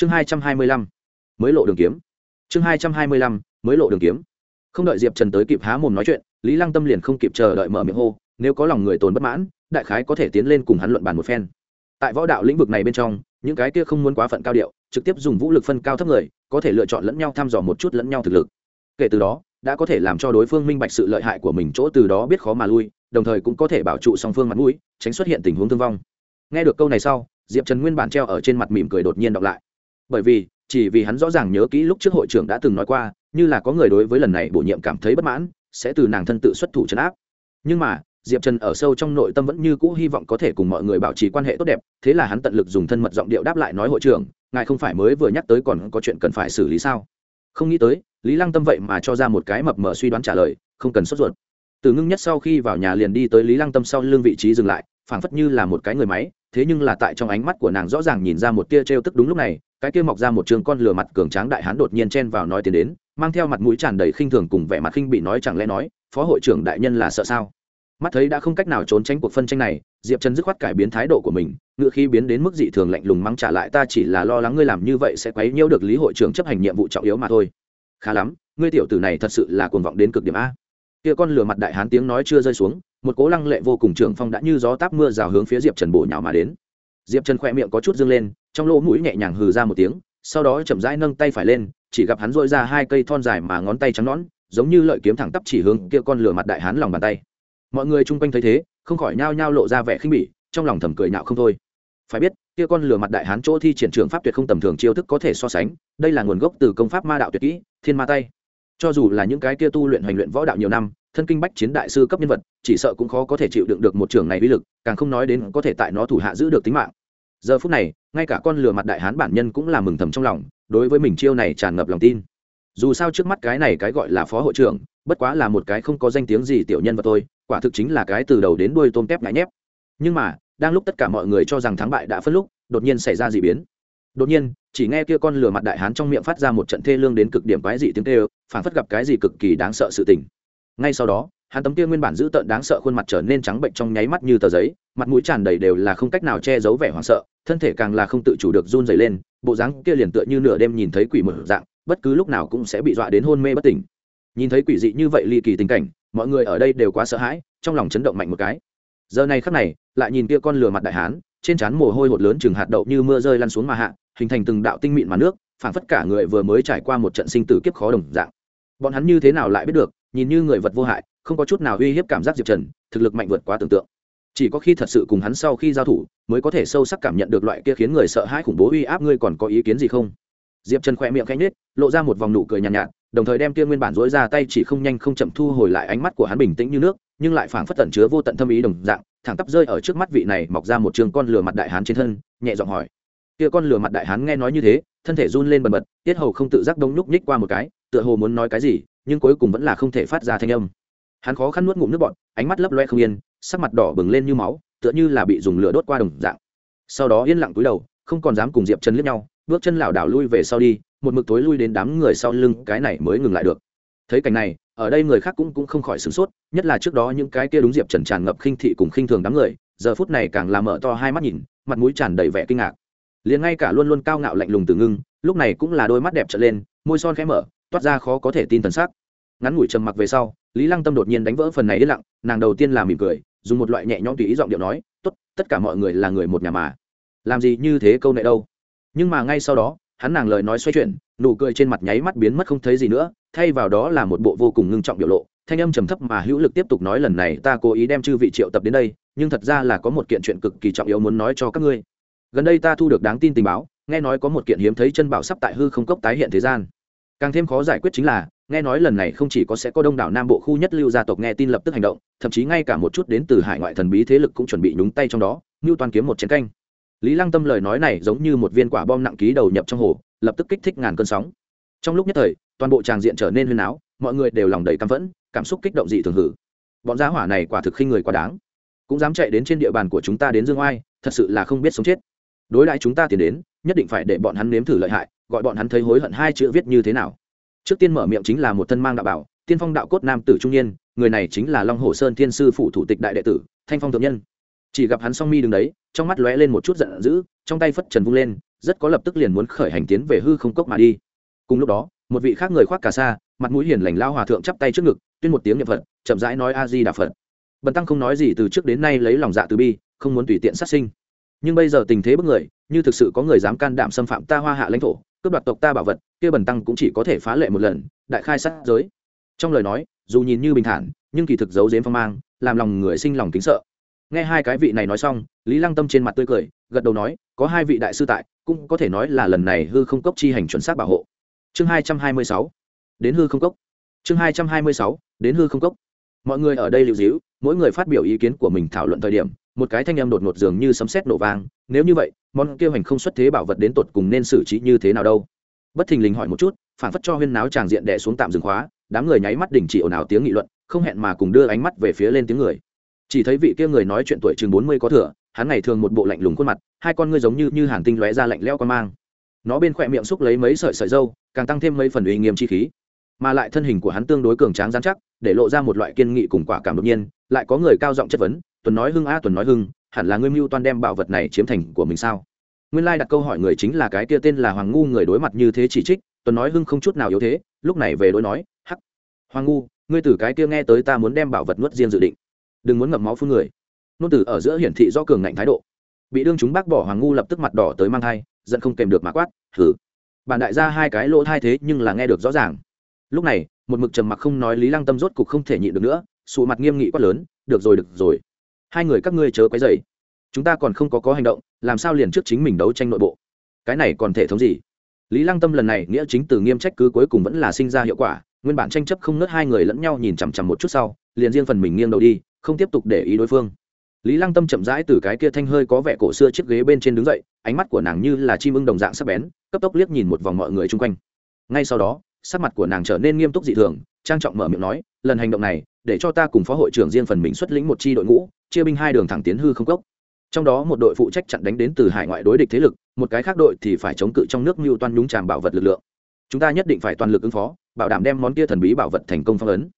chương hai trăm hai mươi lăm, mới lộ đường kiếm. Chương hai trăm hai mươi lăm, mới lộ đường kiếm. Không đợi diệp trần tới kịp há mồm nói chuyện, lý lăng tâm liền không kịp chờ đợi mở miệng hô, nếu có lòng người tồn bất mãn, đại khái có thể tiến lên cùng hắn luận bàn một phen. Tại võ đạo lĩnh vực này bên trong, những cái kia không muốn quá phận cao điệu, trực tiếp dùng vũ lực phân cao thấp người, có thể lựa chọn lẫn nhau thăm dò một chút lẫn nhau thực lực. Kể từ đó, đã có thể làm cho đối phương minh bạch sự lợi hại của mình chỗ từ đó biết khó mà lui, đồng thời cũng có thể bảo trụ song phương mặt mũi, tránh xuất hiện tình huống thương vong. Nghe được câu này sau, diệp trần nguyên bản treo ở trên mặt mỉm cười đột nhiên đọc lại bởi vì, chỉ vì hắn rõ ràng nhớ kỹ lúc trước hội trưởng đã từng nói qua, như là có người đối với lần này bổ nhiệm cảm thấy bất mãn, sẽ từ nàng thân tự xuất thủ trấn áp. Nhưng mà, diệp trần ở sâu trong nội tâm vẫn như cũ hy vọng có thể cùng mọi người bảo trì quan hệ tốt đẹp, thế là hắn tận lực dùng thân mật giọng điệu đáp lại nói hội trưởng, ngài không phải mới vừa nhắc tới còn có chuyện cần phải xử lý sao? Không nghĩ tới, lý lăng tâm vậy mà cho ra một cái mập mờ suy đoán trả lời, không cần sốt ruột. Từ ngưng nhất sau khi vào nhà liền đi tới lý lăng tâm sau lưng vị trí dừng lại, phảng phất như là một cái người máy, thế nhưng là tại trong ánh mắt của nàng rõ ràng nhìn ra một tia t r e o tức đúng lúc này cái kia mọc ra một trường con lửa mặt cường tráng đại hán đột nhiên chen vào nói tiến đến, mang theo mặt mũi tràn đầy khinh thường cùng vẻ mặt khinh bị nói chẳng lẽ nói, phó hội trưởng đại nhân là sợ sao? Mắt thấy đã không cách nào trốn tránh cuộc phân tranh này, diệp trần dứt khoát cải biến thái độ của mình, ngựa khi biến đến mức dị thường lạnh lùng mắng trả lại ta chỉ là lo lắng ngươi làm như vậy sẽ quấy nhiễu được lý hội trưởng chấp hành nhiệm vụ trọng yếu mà thôi. Khá lắm, ngươi tiểu tử này thật sự là cuồng vọng đến cực điểm a. Kia con lửa mặt đại hán tiếng nói chưa rơi xuống, một cố lăng lệ vô cùng trưởng phong đã như gió táp mưa rào hướng phía diệp trần bổ nhào mà đến. Diệp trần khỏe miệng có chút dâng lên trong lỗ mũi nhẹ nhàng hừ ra một tiếng, sau đó chậm rãi nâng tay phải lên, chỉ gặp hắn dội ra hai cây thon dài mà ngón tay trắng nõn, giống như lợi kiếm thẳng tắp chỉ hướng kia con lửa mặt đại hán lòng bàn tay. Mọi người chung quanh thấy thế, không khỏi nhao nhao lộ ra vẻ khinh bỉ, trong lòng thầm cười nhạo không thôi. Phải biết, kia con lửa mặt đại hán chỗ thi triển trường pháp tuyệt không tầm thường chiêu thức có thể so sánh, đây là nguồn gốc từ công pháp ma đạo tuyệt kỹ, thiên ma tay. Cho dù là những cái kia tu luyện hành luyện võ đạo nhiều năm, thân kinh bách chiến đại sư cấp nhân vật, chỉ sợ cũng khó có thể chịu đựng được một trường này uy lực, càng không nói đến có thể tại nó thủ hạ giữ được tính mạng giờ phút này, ngay cả con lừa mặt đại hán bản nhân cũng là mừng thầm trong lòng, đối với mình chiêu này tràn ngập lòng tin. Dù sao trước mắt cái này cái gọi là phó hội trưởng, bất quá là một cái không có danh tiếng gì tiểu nhân và tôi quả thực chính là cái từ đầu đến đuôi tôm tép ngại nhép. Nhưng mà, đang lúc tất cả mọi người cho rằng thắng bại đã phân lúc, đột nhiên xảy ra d ị biến. Đột nhiên, chỉ nghe kia con lừa mặt đại hán trong miệng phát ra một trận thê lương đến cực điểm quái dị tiếng tê phản phất gặp cái gì cực kỳ đáng sợ sự tình. Ngay sau đó hắn tấm kia nguyên bản dữ tợn đáng sợ khuôn mặt trở nên trắng bệnh trong nháy mắt như tờ giấy, mặt mũi tràn đầy đều là không cách nào che giấu vẻ hoảng sợ, thân thể càng là không tự chủ được run dày lên, bộ dáng kia liền tựa như nửa đêm nhìn thấy quỷ mở dạng, bất cứ lúc nào cũng sẽ bị dọa đến hôn mê bất tỉnh. Nhìn thấy quỷ dị như vậy ly kỳ tình cảnh, mọi người ở đây đều quá sợ hãi, trong lòng chấn động mạnh một cái. Giờ này khắc này, lại nhìn kia con lừa mặt đại hán, trên trán mồ hôi hột lớn chừng hạt đậu như mưa rơi lăn xuống mà hạ, hình thành từng đạo tinh mịn mà nước, phảng phất cả người vừa mới trải qua một trận sinh tử kiếp khó đồng dạng. Bọn hắn như thế nào lại biết được nhìn như người vật vô hại không có chút nào uy hiếp cảm giác diệp trần thực lực mạnh vượt quá tưởng tượng. Chỉ có khi thật sự cùng hắn sau khi giao thủ mới có thể sâu sắc cảm nhận được loại kia khiến người sợ hãi khủng bố uy áp. Ngươi còn có ý kiến gì không? Diệp trần khỏe miệng cánh nết lộ ra một vòng nụ cười nhàn nhạt, nhạt đồng thời đem kia nguyên bản dối ra tay chỉ không nhanh không chậm thu hồi lại ánh mắt của hắn bình tĩnh như nước nhưng lại phảng phất tẩn chứa vô tận thâm ý đồng dạng thẳng tắp rơi ở trước mắt vị này mọc ra một trường con lửa mặt đại hán trên thân nhẹ giọng hỏi. Kia con lửa mặt đại hán nghe nói như thế thân thể run lên bần bật tiết hầu không tự giác đông nhúc nhích qua một cái tựa hồ muốn nói cái gì nhưng cuối cùng vẫn là không thể phát ra thanh âm. Hắn khó khăn nuốt ngụm nước bọt, ánh mắt lấp loe không yên, sắc mặt đỏ bừng lên như máu, tựa như là bị dùng lửa đốt qua đồng dạng. Sau đó yên lặng cúi đầu, không còn dám cùng diệp Trần liếc nhau, bước chân lảo đảo lui về sau đi, một mực tối lui đến đám người sau lưng, cái này mới ngừng lại được. Thấy cảnh này, ở đây người khác cũng cũng không khỏi sửng sốt, nhất là trước đó những cái kia đúng diệp trần tràn ngập khinh thị cùng khinh thường đám người, giờ phút này càng làm mở to hai mắt nhìn, mặt mũi tràn đầy vẻ kinh ngạc. Liền ngay cả luôn luôn cao ngạo lạnh lùng từ ngưng, lúc này cũng là đôi mắt đẹp trở lên, môi son khẽ mở toát ra khó có thể tin thần sắc. Ngắn ngủi trầm mặc về sau, lý lăng tâm đột nhiên đánh vỡ phần này yên lặng, nàng đầu tiên là mỉm cười, dùng một loại nhẹ nhõm tùy ý giọng điệu nói, tốt, tất cả mọi người là người một nhà mà. Làm gì như thế câu này đâu? Nhưng mà ngay sau đó, hắn nàng lời nói xoay chuyển, nụ cười trên mặt nháy mắt biến mất không thấy gì nữa, thay vào đó là một bộ vô cùng ngưng trọng biểu lộ, thanh âm trầm thấp mà hữu lực tiếp tục nói, lần này ta cố ý đem chư vị triệu tập đến đây, nhưng thật ra là có một kiện chuyện cực kỳ trọng yếu muốn nói cho các ngươi. Gần đây ta thu được đáng tin tình báo, nghe nói có một kiện hiếm thấy chân bảo sắp tại hư không cốc tái hiện thế gian càng thêm khó giải quyết chính là, nghe nói lần này không chỉ có sẽ có đông đảo nam bộ khu nhất lưu gia tộc nghe tin lập tức hành động, thậm chí ngay cả một chút đến từ hải ngoại thần bí thế lực cũng chuẩn bị nhúng tay trong đó, ngưu toàn kiếm một chiến canh. Lý lăng tâm lời nói này giống như một viên quả bom nặng ký đầu nhập trong hồ, lập tức kích thích ngàn cơn sóng. Trong lúc nhất thời, toàn bộ tràng diện trở nên huyên áo, mọi người đều lòng đầy căm phẫn, cảm xúc kích động dị thường hử. Bọn giá hỏa này quả thực khinh người quá đáng. Cũng dám chạy đến trên địa bàn của chúng ta đến dương oai, thật sự là không biết sống chết. Đối đãi chúng ta tiến đến, nhất định phải để bọn hắn nếm thử lợi hại gọi bọn hắn thấy hối hận hai chữ viết như thế nào. Trước tiên mở miệng chính là một thân mang đạo bảo, tiên phong đạo cốt nam tử trung niên, người này chính là long hồ sơn thiên sư phủ thủ tịch đại đệ tử, thanh phong thượng nhân. Chỉ gặp hắn song mi đứng đấy, trong mắt lóe lên một chút giận dữ, trong tay phất trần vung lên, rất có lập tức liền muốn khởi hành tiến về hư không cốc mà đi. Cùng lúc đó, một vị khác người khoác cà sa, mặt mũi hiền lành lao hòa thượng chắp tay trước ngực, tuyên một tiếng niệm phật, chậm rãi nói a di đà phật. Bần tăng không nói gì từ trước đến nay lấy lòng dạ từ bi, không muốn tùy tiện sát sinh. Nhưng bây giờ tình thế bất người, như thực sự có người dám can đảm xâm phạm ta hoa hạ lãnh thổ cướp đoạt tộc ta bảo vật, kia bần tăng cũng chỉ có thể phá lệ một lần, đại khai sát giới. Trong lời nói, dù nhìn như bình thản, nhưng kỳ thực giấu dếm phong mang, làm lòng người sinh lòng kính sợ. Nghe hai cái vị này nói xong, lý lăng tâm trên mặt tươi cười, gật đầu nói, có hai vị đại sư tại, cũng có thể nói là lần này hư không cốc chi hành chuẩn xác bảo hộ. Chương hai trăm hai mươi sáu, đến hư không cốc. Chương hai trăm hai mươi sáu, đến hư không cốc. Mọi người ở đây lưu giữ, mỗi người phát biểu ý kiến của mình thảo luận thời điểm một cái thanh âm đột ngột dường như sấm sét nổ vang, nếu như vậy, món kia hành không xuất thế bảo vật đến tột cùng nên xử trí như thế nào đâu? Bất thình lình hỏi một chút, phản phất cho huyên náo tràng diện đè xuống tạm dừng khóa, đám người nháy mắt đình chỉ ồn ào tiếng nghị luận, không hẹn mà cùng đưa ánh mắt về phía lên tiếng người. Chỉ thấy vị kia người nói chuyện tuổi chừng bốn mươi có thừa, hắn ngày thường một bộ lạnh lùng khuôn mặt, hai con ngươi giống như như hàn tinh lóe ra lạnh leo con mang. Nó bên khỏe miệng xúc lấy mấy sợi sợi dâu, càng tăng thêm mấy phần uy nghiêm chi khí. Mà lại thân hình của hắn tương đối cường tráng giám chắc, để lộ ra một loại kiên nghị cùng quả cảm đột nhiên, lại có người cao giọng chất vấn tuần nói hưng a, tuần nói hưng, hẳn là ngươi mưu toan đem bảo vật này chiếm thành của mình sao? Nguyên lai đặt câu hỏi người chính là cái kia tên là hoàng ngu người đối mặt như thế chỉ trích, tuần nói hưng không chút nào yếu thế, lúc này về đối nói, hắc, hoàng ngu, ngươi từ cái kia nghe tới ta muốn đem bảo vật nuốt riêng dự định. Đừng muốn ngậm máu phun người. Nôn tử ở giữa hiển thị do cường ngạnh thái độ. Bị đương chúng bác bỏ, hoàng ngu lập tức mặt đỏ tới mang thai, giận không kèm được mà quát thử bản đại gia hai cái lỗ thai thế nhưng là nghe được rõ ràng. Lúc này, một mực trầm mặc không nói lý lăng tâm rốt cục không thể nhịn được nữa, sụ mặt nghiêm nghị quát lớn, được rồi được rồi hai người các ngươi chớ quấy dày chúng ta còn không có có hành động, làm sao liền trước chính mình đấu tranh nội bộ? Cái này còn thể thống gì? Lý lăng tâm lần này nghĩa chính từ nghiêm trách cứ cuối cùng vẫn là sinh ra hiệu quả, nguyên bản tranh chấp không nớt hai người lẫn nhau nhìn chằm chằm một chút sau, liền riêng phần mình nghiêng đầu đi, không tiếp tục để ý đối phương. Lý lăng tâm chậm rãi từ cái kia thanh hơi có vẻ cổ xưa chiếc ghế bên trên đứng dậy, ánh mắt của nàng như là chim ưng đồng dạng sắc bén, cấp tốc liếc nhìn một vòng mọi người chung quanh. Ngay sau đó, sắc mặt của nàng trở nên nghiêm túc dị thường, trang trọng mở miệng nói, lần hành động này để cho ta cùng phó hội trưởng riêng phần mình xuất lĩnh một chi đội ngũ, chia binh hai đường thẳng tiến hư không cốc. Trong đó một đội phụ trách chặn đánh đến từ hải ngoại đối địch thế lực, một cái khác đội thì phải chống cự trong nước mưu toan nhúng tràm bảo vật lực lượng. Chúng ta nhất định phải toàn lực ứng phó, bảo đảm đem món kia thần bí bảo vật thành công phong ấn.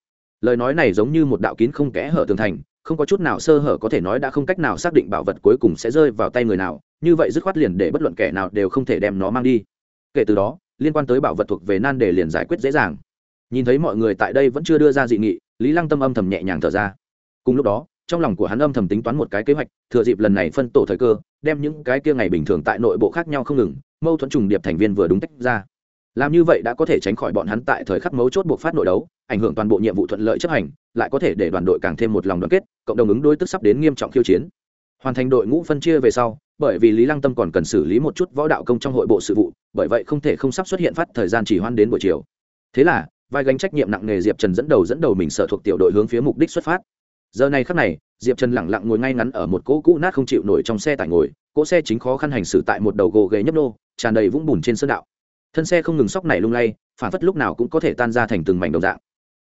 Lời nói này giống như một đạo kín không kẽ hở tường thành, không có chút nào sơ hở có thể nói đã không cách nào xác định bảo vật cuối cùng sẽ rơi vào tay người nào, như vậy dứt khoát liền để bất luận kẻ nào đều không thể đem nó mang đi. Kể từ đó, liên quan tới bảo vật thuộc về nan đề liền giải quyết dễ dàng. Nhìn thấy mọi người tại đây vẫn chưa đưa ra dị nghị lý lăng tâm âm thầm nhẹ nhàng thở ra. Cùng lúc đó, trong lòng của hắn âm thầm tính toán một cái kế hoạch, thừa dịp lần này phân tổ thời cơ, đem những cái kia ngày bình thường tại nội bộ khác nhau không ngừng, mâu thuẫn trùng điệp thành viên vừa đúng tách ra. Làm như vậy đã có thể tránh khỏi bọn hắn tại thời khắc mấu chốt buộc phát nội đấu, ảnh hưởng toàn bộ nhiệm vụ thuận lợi chấp hành, lại có thể để đoàn đội càng thêm một lòng đoàn kết, cộng đồng ứng đối tức sắp đến nghiêm trọng khiêu chiến. Hoàn thành đội ngũ phân chia về sau, bởi vì lý lăng tâm còn cần xử lý một chút võ đạo công trong hội bộ sự vụ, bởi vậy không thể không sắp xuất hiện phát thời gian chỉ hoan đến buổi chiều. Thế là vai gánh trách nhiệm nặng nề diệp trần dẫn đầu dẫn đầu mình sở thuộc tiểu đội hướng phía mục đích xuất phát. Giờ này khắc này, diệp trần lẳng lặng ngồi ngay ngắn ở một cỗ cũ nát không chịu nổi trong xe tải ngồi, cỗ xe chính khó khăn hành xử tại một đầu gồ ghế nhấp nô, tràn đầy vũng bùn trên sơn đạo. Thân xe không ngừng sóc này lung lay, phản phất lúc nào cũng có thể tan ra thành từng mảnh đồng dạng.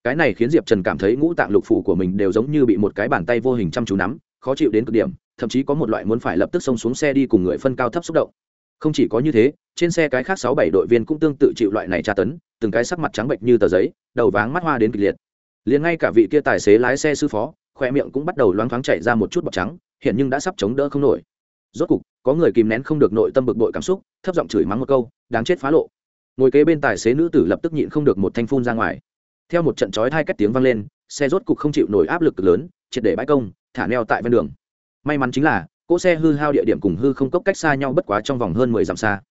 Cái này khiến diệp trần cảm thấy ngũ tạng lục phủ của mình đều giống như bị một cái bàn tay vô hình chăm chú nắm, khó chịu đến cực điểm, thậm chí có một loại muốn phải lập tức xông xuống xe đi cùng người phân cao thấp xúc động. Không chỉ có như thế, trên xe cái khác sáu bảy đội viên cũng tương tự chịu loại này tra tấn từng cái sắc mặt trắng bệnh như tờ giấy, đầu váng mắt hoa đến kịch liệt. Liền ngay cả vị kia tài xế lái xe sư phó khoe miệng cũng bắt đầu loáng thoáng chạy ra một chút bọt trắng, hiện nhưng đã sắp chống đỡ không nổi. Rốt cục, có người kìm nén không được nội tâm bực bội cảm xúc, thấp giọng chửi mắng một câu, đáng chết phá lộ. Ngồi kế bên tài xế nữ tử lập tức nhịn không được một thanh phun ra ngoài. Theo một trận chói hai cách tiếng vang lên, xe rốt cục không chịu nổi áp lực lớn, triệt để bãi công, thả neo tại ven đường. May mắn chính là, cỗ xe hư hao địa điểm cùng hư không cốc cách xa nhau bất quá trong vòng hơn mười dặm xa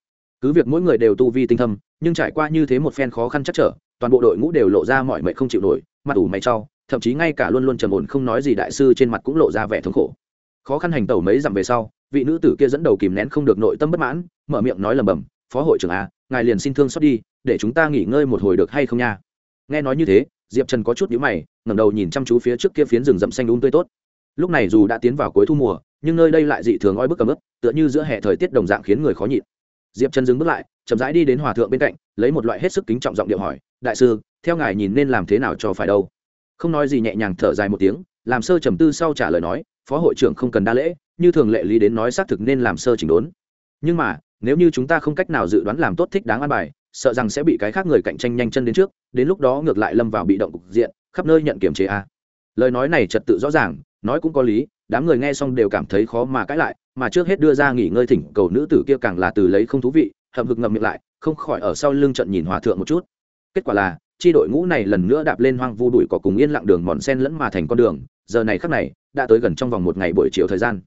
cứ việc mỗi người đều tu vi tinh thâm, nhưng trải qua như thế một phen khó khăn chắc trở, toàn bộ đội ngũ đều lộ ra mọi mệnh không chịu nổi, mặt ủ mày trau thậm chí ngay cả luôn luôn trầm ổn không nói gì đại sư trên mặt cũng lộ ra vẻ thống khổ. Khó khăn hành tẩu mấy dặm về sau, vị nữ tử kia dẫn đầu kìm nén không được nội tâm bất mãn, mở miệng nói lầm bầm phó hội trưởng a ngài liền xin thương xót đi, để chúng ta nghỉ ngơi một hồi được hay không nha? Nghe nói như thế, diệp trần có chút nhíu mày, ngẩng đầu nhìn chăm chú phía trước kia phiến rừng rậm xanh đúng um tươi tốt. Lúc này dù đã tiến vào cuối thu mùa, nhưng nơi đây lại dị thường oi bức cầm ướp tựa như giữa hè thời tiết đồng dạng khiến người khó nhịn diệp trần dừng bước lại, chậm rãi đi đến hòa thượng bên cạnh, lấy một loại hết sức kính trọng giọng điệu hỏi, đại sư, theo ngài nhìn nên làm thế nào cho phải đâu? Không nói gì nhẹ nhàng thở dài một tiếng, làm sơ trầm tư sau trả lời nói, phó hội trưởng không cần đa lễ, như thường lệ lý đến nói xác thực nên làm sơ chỉnh đốn. Nhưng mà, nếu như chúng ta không cách nào dự đoán làm tốt thích đáng an bài, sợ rằng sẽ bị cái khác người cạnh tranh nhanh chân đến trước, đến lúc đó ngược lại lâm vào bị động cục diện, khắp nơi nhận kiểm chế a. Lời nói này trật tự rõ ràng, nói cũng có lý, đám người nghe xong đều cảm thấy khó mà cãi lại mà trước hết đưa ra nghỉ ngơi thỉnh cầu nữ tử kia càng là từ lấy không thú vị, hậm hực ngậm miệng lại, không khỏi ở sau lưng trận nhìn hòa thượng một chút. Kết quả là, chi đội ngũ này lần nữa đạp lên hoang vu đuổi cỏ cùng yên lặng đường mòn sen lẫn mà thành con đường, giờ này khắc này, đã tới gần trong vòng một ngày buổi chiều thời gian.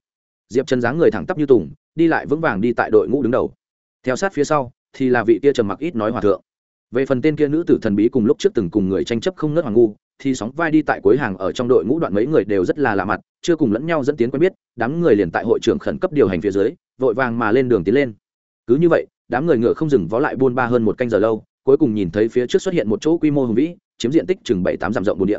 Diệp chân dáng người thẳng tắp như tùng, đi lại vững vàng đi tại đội ngũ đứng đầu. Theo sát phía sau, thì là vị kia trầm mặc ít nói hòa thượng. Về phần tên kia nữ tử thần bí cùng lúc trước từng cùng người tranh chấp không ngớt hoàng ngu thì sóng vai đi tại cuối hàng ở trong đội ngũ đoạn mấy người đều rất là lạ mặt, chưa cùng lẫn nhau dẫn tiến quen biết, đám người liền tại hội trưởng khẩn cấp điều hành phía dưới, vội vàng mà lên đường tiến lên. Cứ như vậy, đám người ngựa không dừng vó lại buôn ba hơn một canh giờ lâu, cuối cùng nhìn thấy phía trước xuất hiện một chỗ quy mô hùng vĩ, chiếm diện tích chừng bảy tám dặm rộng bồn địa.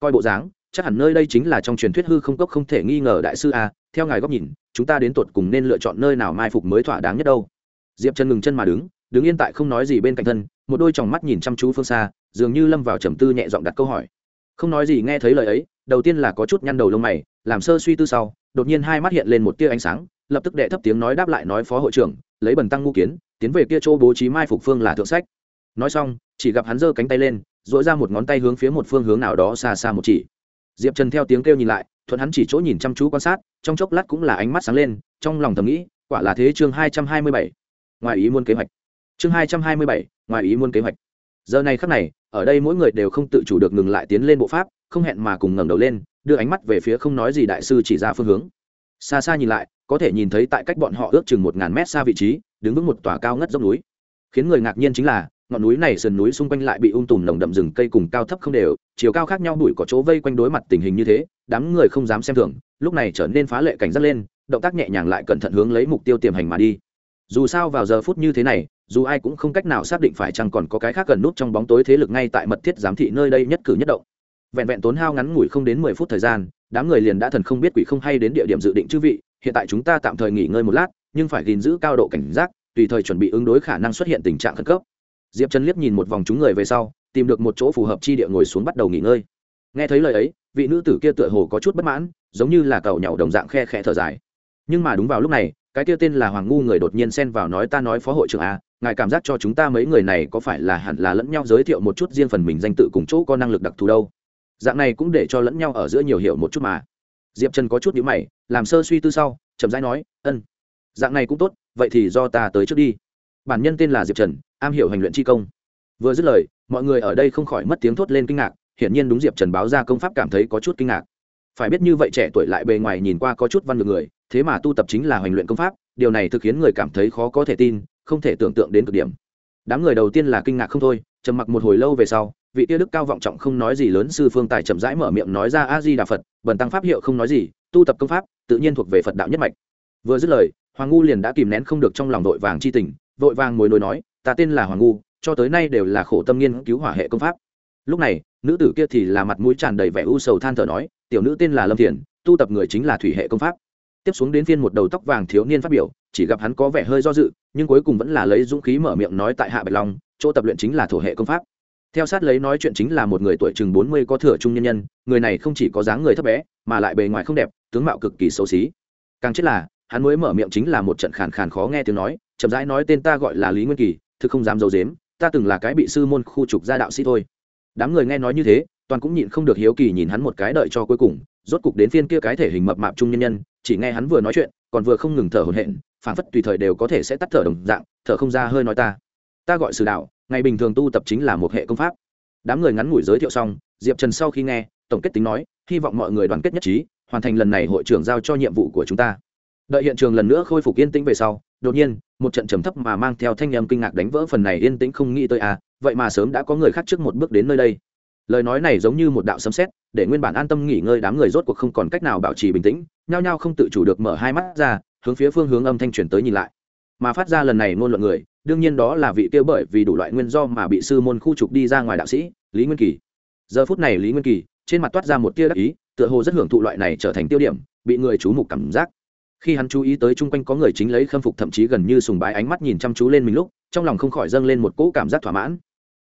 Coi bộ dáng, chắc hẳn nơi đây chính là trong truyền thuyết hư không cốc không thể nghi ngờ đại sư a, theo ngài góc nhìn, chúng ta đến tuột cùng nên lựa chọn nơi nào mai phục mới thỏa đáng nhất đâu. Diệp chân ngừng chân mà đứng đứng yên tại không nói gì bên cạnh thân, một đôi tròng mắt nhìn chăm chú phương xa, dường như lâm vào trầm tư nhẹ giọng đặt câu hỏi. Không nói gì nghe thấy lời ấy, đầu tiên là có chút nhăn đầu lông mày, làm sơ suy tư sau, đột nhiên hai mắt hiện lên một tia ánh sáng, lập tức đệ thấp tiếng nói đáp lại nói phó hội trưởng, lấy bần tăng ngu kiến, tiến về kia chỗ bố trí mai phục phương là thượng sách. Nói xong, chỉ gặp hắn giơ cánh tay lên dội ra một ngón tay hướng phía một phương hướng nào đó xa xa một chỉ. Diệp trần theo tiếng kêu nhìn lại, thuận hắn chỉ chỗ nhìn chăm chú quan sát, trong chốc lát cũng là ánh mắt sáng lên, trong lòng thầm nghĩ, quả là thế chương hai trăm hai mươi bảy. Ngoài ý muốn kế hoạch chương hai trăm hai mươi bảy, ngoài ý muốn kế hoạch. Giờ này khắc này, ở đây mỗi người đều không tự chủ được ngừng lại tiến lên bộ pháp, không hẹn mà cùng ngẩng đầu lên, đưa ánh mắt về phía không nói gì đại sư chỉ ra phương hướng. Xa xa nhìn lại, có thể nhìn thấy tại cách bọn họ ước chừng một ngàn mét xa vị trí, đứng vững một tòa cao ngất dốc núi. Khiến người ngạc nhiên chính là, ngọn núi này sườn núi xung quanh lại bị ung tùm nồng đậm rừng cây cùng cao thấp không đều, chiều cao khác nhau bụi có chỗ vây quanh đối mặt tình hình như thế, đám người không dám xem thường, lúc này trở nên phá lệ cảnh giác lên, động tác nhẹ nhàng lại cẩn thận hướng lấy mục tiêu tiềm hành mà đi. Dù sao vào giờ phút như thế này dù ai cũng không cách nào xác định phải chăng còn có cái khác gần nút trong bóng tối thế lực ngay tại mật thiết giám thị nơi đây nhất cử nhất động. Vẹn vẹn tốn hao ngắn ngủi không đến mười phút thời gian, đám người liền đã thần không biết quỷ không hay đến địa điểm dự định chư vị, hiện tại chúng ta tạm thời nghỉ ngơi một lát, nhưng phải gìn giữ cao độ cảnh giác, tùy thời chuẩn bị ứng đối khả năng xuất hiện tình trạng khẩn cấp. Diệp trần liếc nhìn một vòng chúng người về sau, tìm được một chỗ phù hợp chi địa ngồi xuống bắt đầu nghỉ ngơi. Nghe thấy lời ấy, vị nữ tử kia tựa hồ có chút bất mãn, giống như là cầu nhậu đồng dạng khe khẽ thở dài. Nhưng mà đúng vào lúc này, cái kia tên là hoàng ngu người đột nhiên xen vào nói, ta nói phó hội trưởng a ngài cảm giác cho chúng ta mấy người này có phải là hẳn là lẫn nhau giới thiệu một chút riêng phần mình danh tự cùng chỗ có năng lực đặc thù đâu? Dạng này cũng để cho lẫn nhau ở giữa nhiều hiểu một chút mà. Diệp trần có chút nhữ mày, làm sơ suy tư sau, chậm rãi nói, ân, dạng này cũng tốt, vậy thì do ta tới trước đi. Bản nhân tên là diệp trần, am hiểu hành luyện chi công. Vừa dứt lời, mọi người ở đây không khỏi mất tiếng thốt lên kinh ngạc, hiển nhiên đúng diệp trần báo ra công pháp cảm thấy có chút kinh ngạc. Phải biết như vậy trẻ tuổi lại bề ngoài nhìn qua có chút văn được người, thế mà tu tập chính là hành luyện công pháp, điều này thực khiến người cảm thấy khó có thể tin không thể tưởng tượng đến cực điểm. Đám người đầu tiên là kinh ngạc không thôi, trầm mặc một hồi lâu về sau, vị tia đức cao vọng trọng không nói gì lớn, sư phương tài chậm rãi mở miệng nói ra a di đà phật, bần tăng pháp hiệu không nói gì, tu tập công pháp, tự nhiên thuộc về phật đạo nhất mạch. Vừa dứt lời, hoàng ngu liền đã kìm nén không được trong lòng vội vàng chi tình, vội vàng mồi nối nói, ta tên là hoàng ngu, cho tới nay đều là khổ tâm nghiên cứu hỏa hệ công pháp. Lúc này, nữ tử kia thì là mặt mũi tràn đầy vẻ u sầu than thở nói, tiểu nữ tên là lâm thiền, tu tập người chính là thủy hệ công pháp. Tiếp xuống đến phiên một đầu tóc vàng thiếu niên phát biểu chỉ gặp hắn có vẻ hơi do dự, nhưng cuối cùng vẫn là lấy dũng khí mở miệng nói tại hạ bạch long, chỗ tập luyện chính là thổ hệ công pháp. Theo sát lấy nói chuyện chính là một người tuổi chừng bốn mươi có thừa trung nhân nhân, người này không chỉ có dáng người thấp bé, mà lại bề ngoài không đẹp, tướng mạo cực kỳ xấu xí. Càng chết là, hắn mới mở miệng chính là một trận khàn khàn khó nghe tiếng nói, chậm rãi nói tên ta gọi là lý nguyên kỳ, thực không dám d i ấ u dếm ta từng là cái bị sư môn khu trục gia đạo sĩ thôi. Đám người nghe nói như thế, toàn cũng nhịn không được hiếu kỳ nhìn hắn một cái đợi cho cuối cùng, rốt cục đến phiên kia cái thể hình mập mạp trung nhân nhân, chỉ nghe hắn vừa nói chuyện, còn vừa không ngừng thở hổn hển phản phất tùy thời đều có thể sẽ tắt thở đồng dạng, thở không ra hơi nói ta. Ta gọi sử đạo, ngày bình thường tu tập chính là một hệ công pháp. Đám người ngắn ngủi giới thiệu xong, diệp trần sau khi nghe, tổng kết tính nói, hy vọng mọi người đoàn kết nhất trí, hoàn thành lần này hội trưởng giao cho nhiệm vụ của chúng ta. Đợi hiện trường lần nữa khôi phục yên tĩnh về sau, đột nhiên, một trận trầm thấp mà mang theo thanh âm kinh ngạc đánh vỡ phần này yên tĩnh không nghĩ tới à vậy mà sớm đã có người khác trước một bước đến nơi đây. Lời nói này giống như một đạo sấm sét, để nguyên bản an tâm nghỉ ngơi đám người rốt cuộc không còn cách nào bảo trì bình tĩnh, nhao nhao không tự chủ được mở hai mắt ra hướng phía phương hướng âm thanh truyền tới nhìn lại. Mà phát ra lần này ngôn luận người, đương nhiên đó là vị kia bởi vì đủ loại nguyên do mà bị sư môn khu trục đi ra ngoài đạo sĩ, lý nguyên kỳ. Giờ phút này lý nguyên kỳ, trên mặt toát ra một tia đắc ý, tựa hồ rất hưởng thụ loại này trở thành tiêu điểm, bị người chú mục cảm giác. Khi hắn chú ý tới chung quanh có người chính lấy khâm phục thậm chí gần như sùng bái ánh mắt nhìn chăm chú lên mình lúc, trong lòng không khỏi dâng lên một cỗ cảm giác thỏa mãn.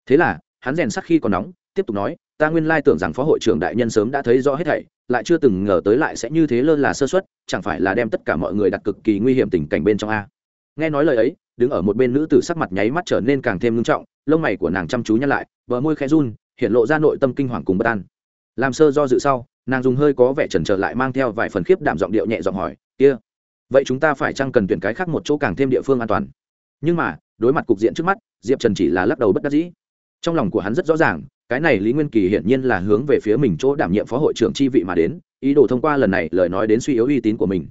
Thế là, hắn rèn sắc khi còn nóng, tiếp tục nói ta nguyên lai tưởng rằng phó hội trưởng đại nhân sớm đã thấy rõ hết thảy, lại chưa từng ngờ tới lại sẽ như thế lơ là sơ suất, chẳng phải là đem tất cả mọi người đặt cực kỳ nguy hiểm tình cảnh bên trong a. Nghe nói lời ấy, đứng ở một bên nữ tử sắc mặt nháy mắt trở nên càng thêm ngưng trọng, lông mày của nàng chăm chú nhăn lại, bờ môi khẽ run, hiện lộ ra nội tâm kinh hoàng cùng bất an. Làm sơ do dự sau, nàng dùng hơi có vẻ chần trở lại mang theo vài phần khiếp đảm giọng điệu nhẹ giọng hỏi, kia, vậy chúng ta phải chăng cần tuyển cái khác một chỗ càng thêm địa phương an toàn? Nhưng mà, đối mặt cục diện trước mắt, diệp trần chỉ là lắc đầu bất đắc dĩ. Trong lòng của hắn rất rõ ràng cái này lý nguyên kỳ hiển nhiên là hướng về phía mình chỗ đảm nhiệm phó hội trưởng chi vị mà đến, ý đồ thông qua lần này lời nói đến suy yếu uy tín của mình.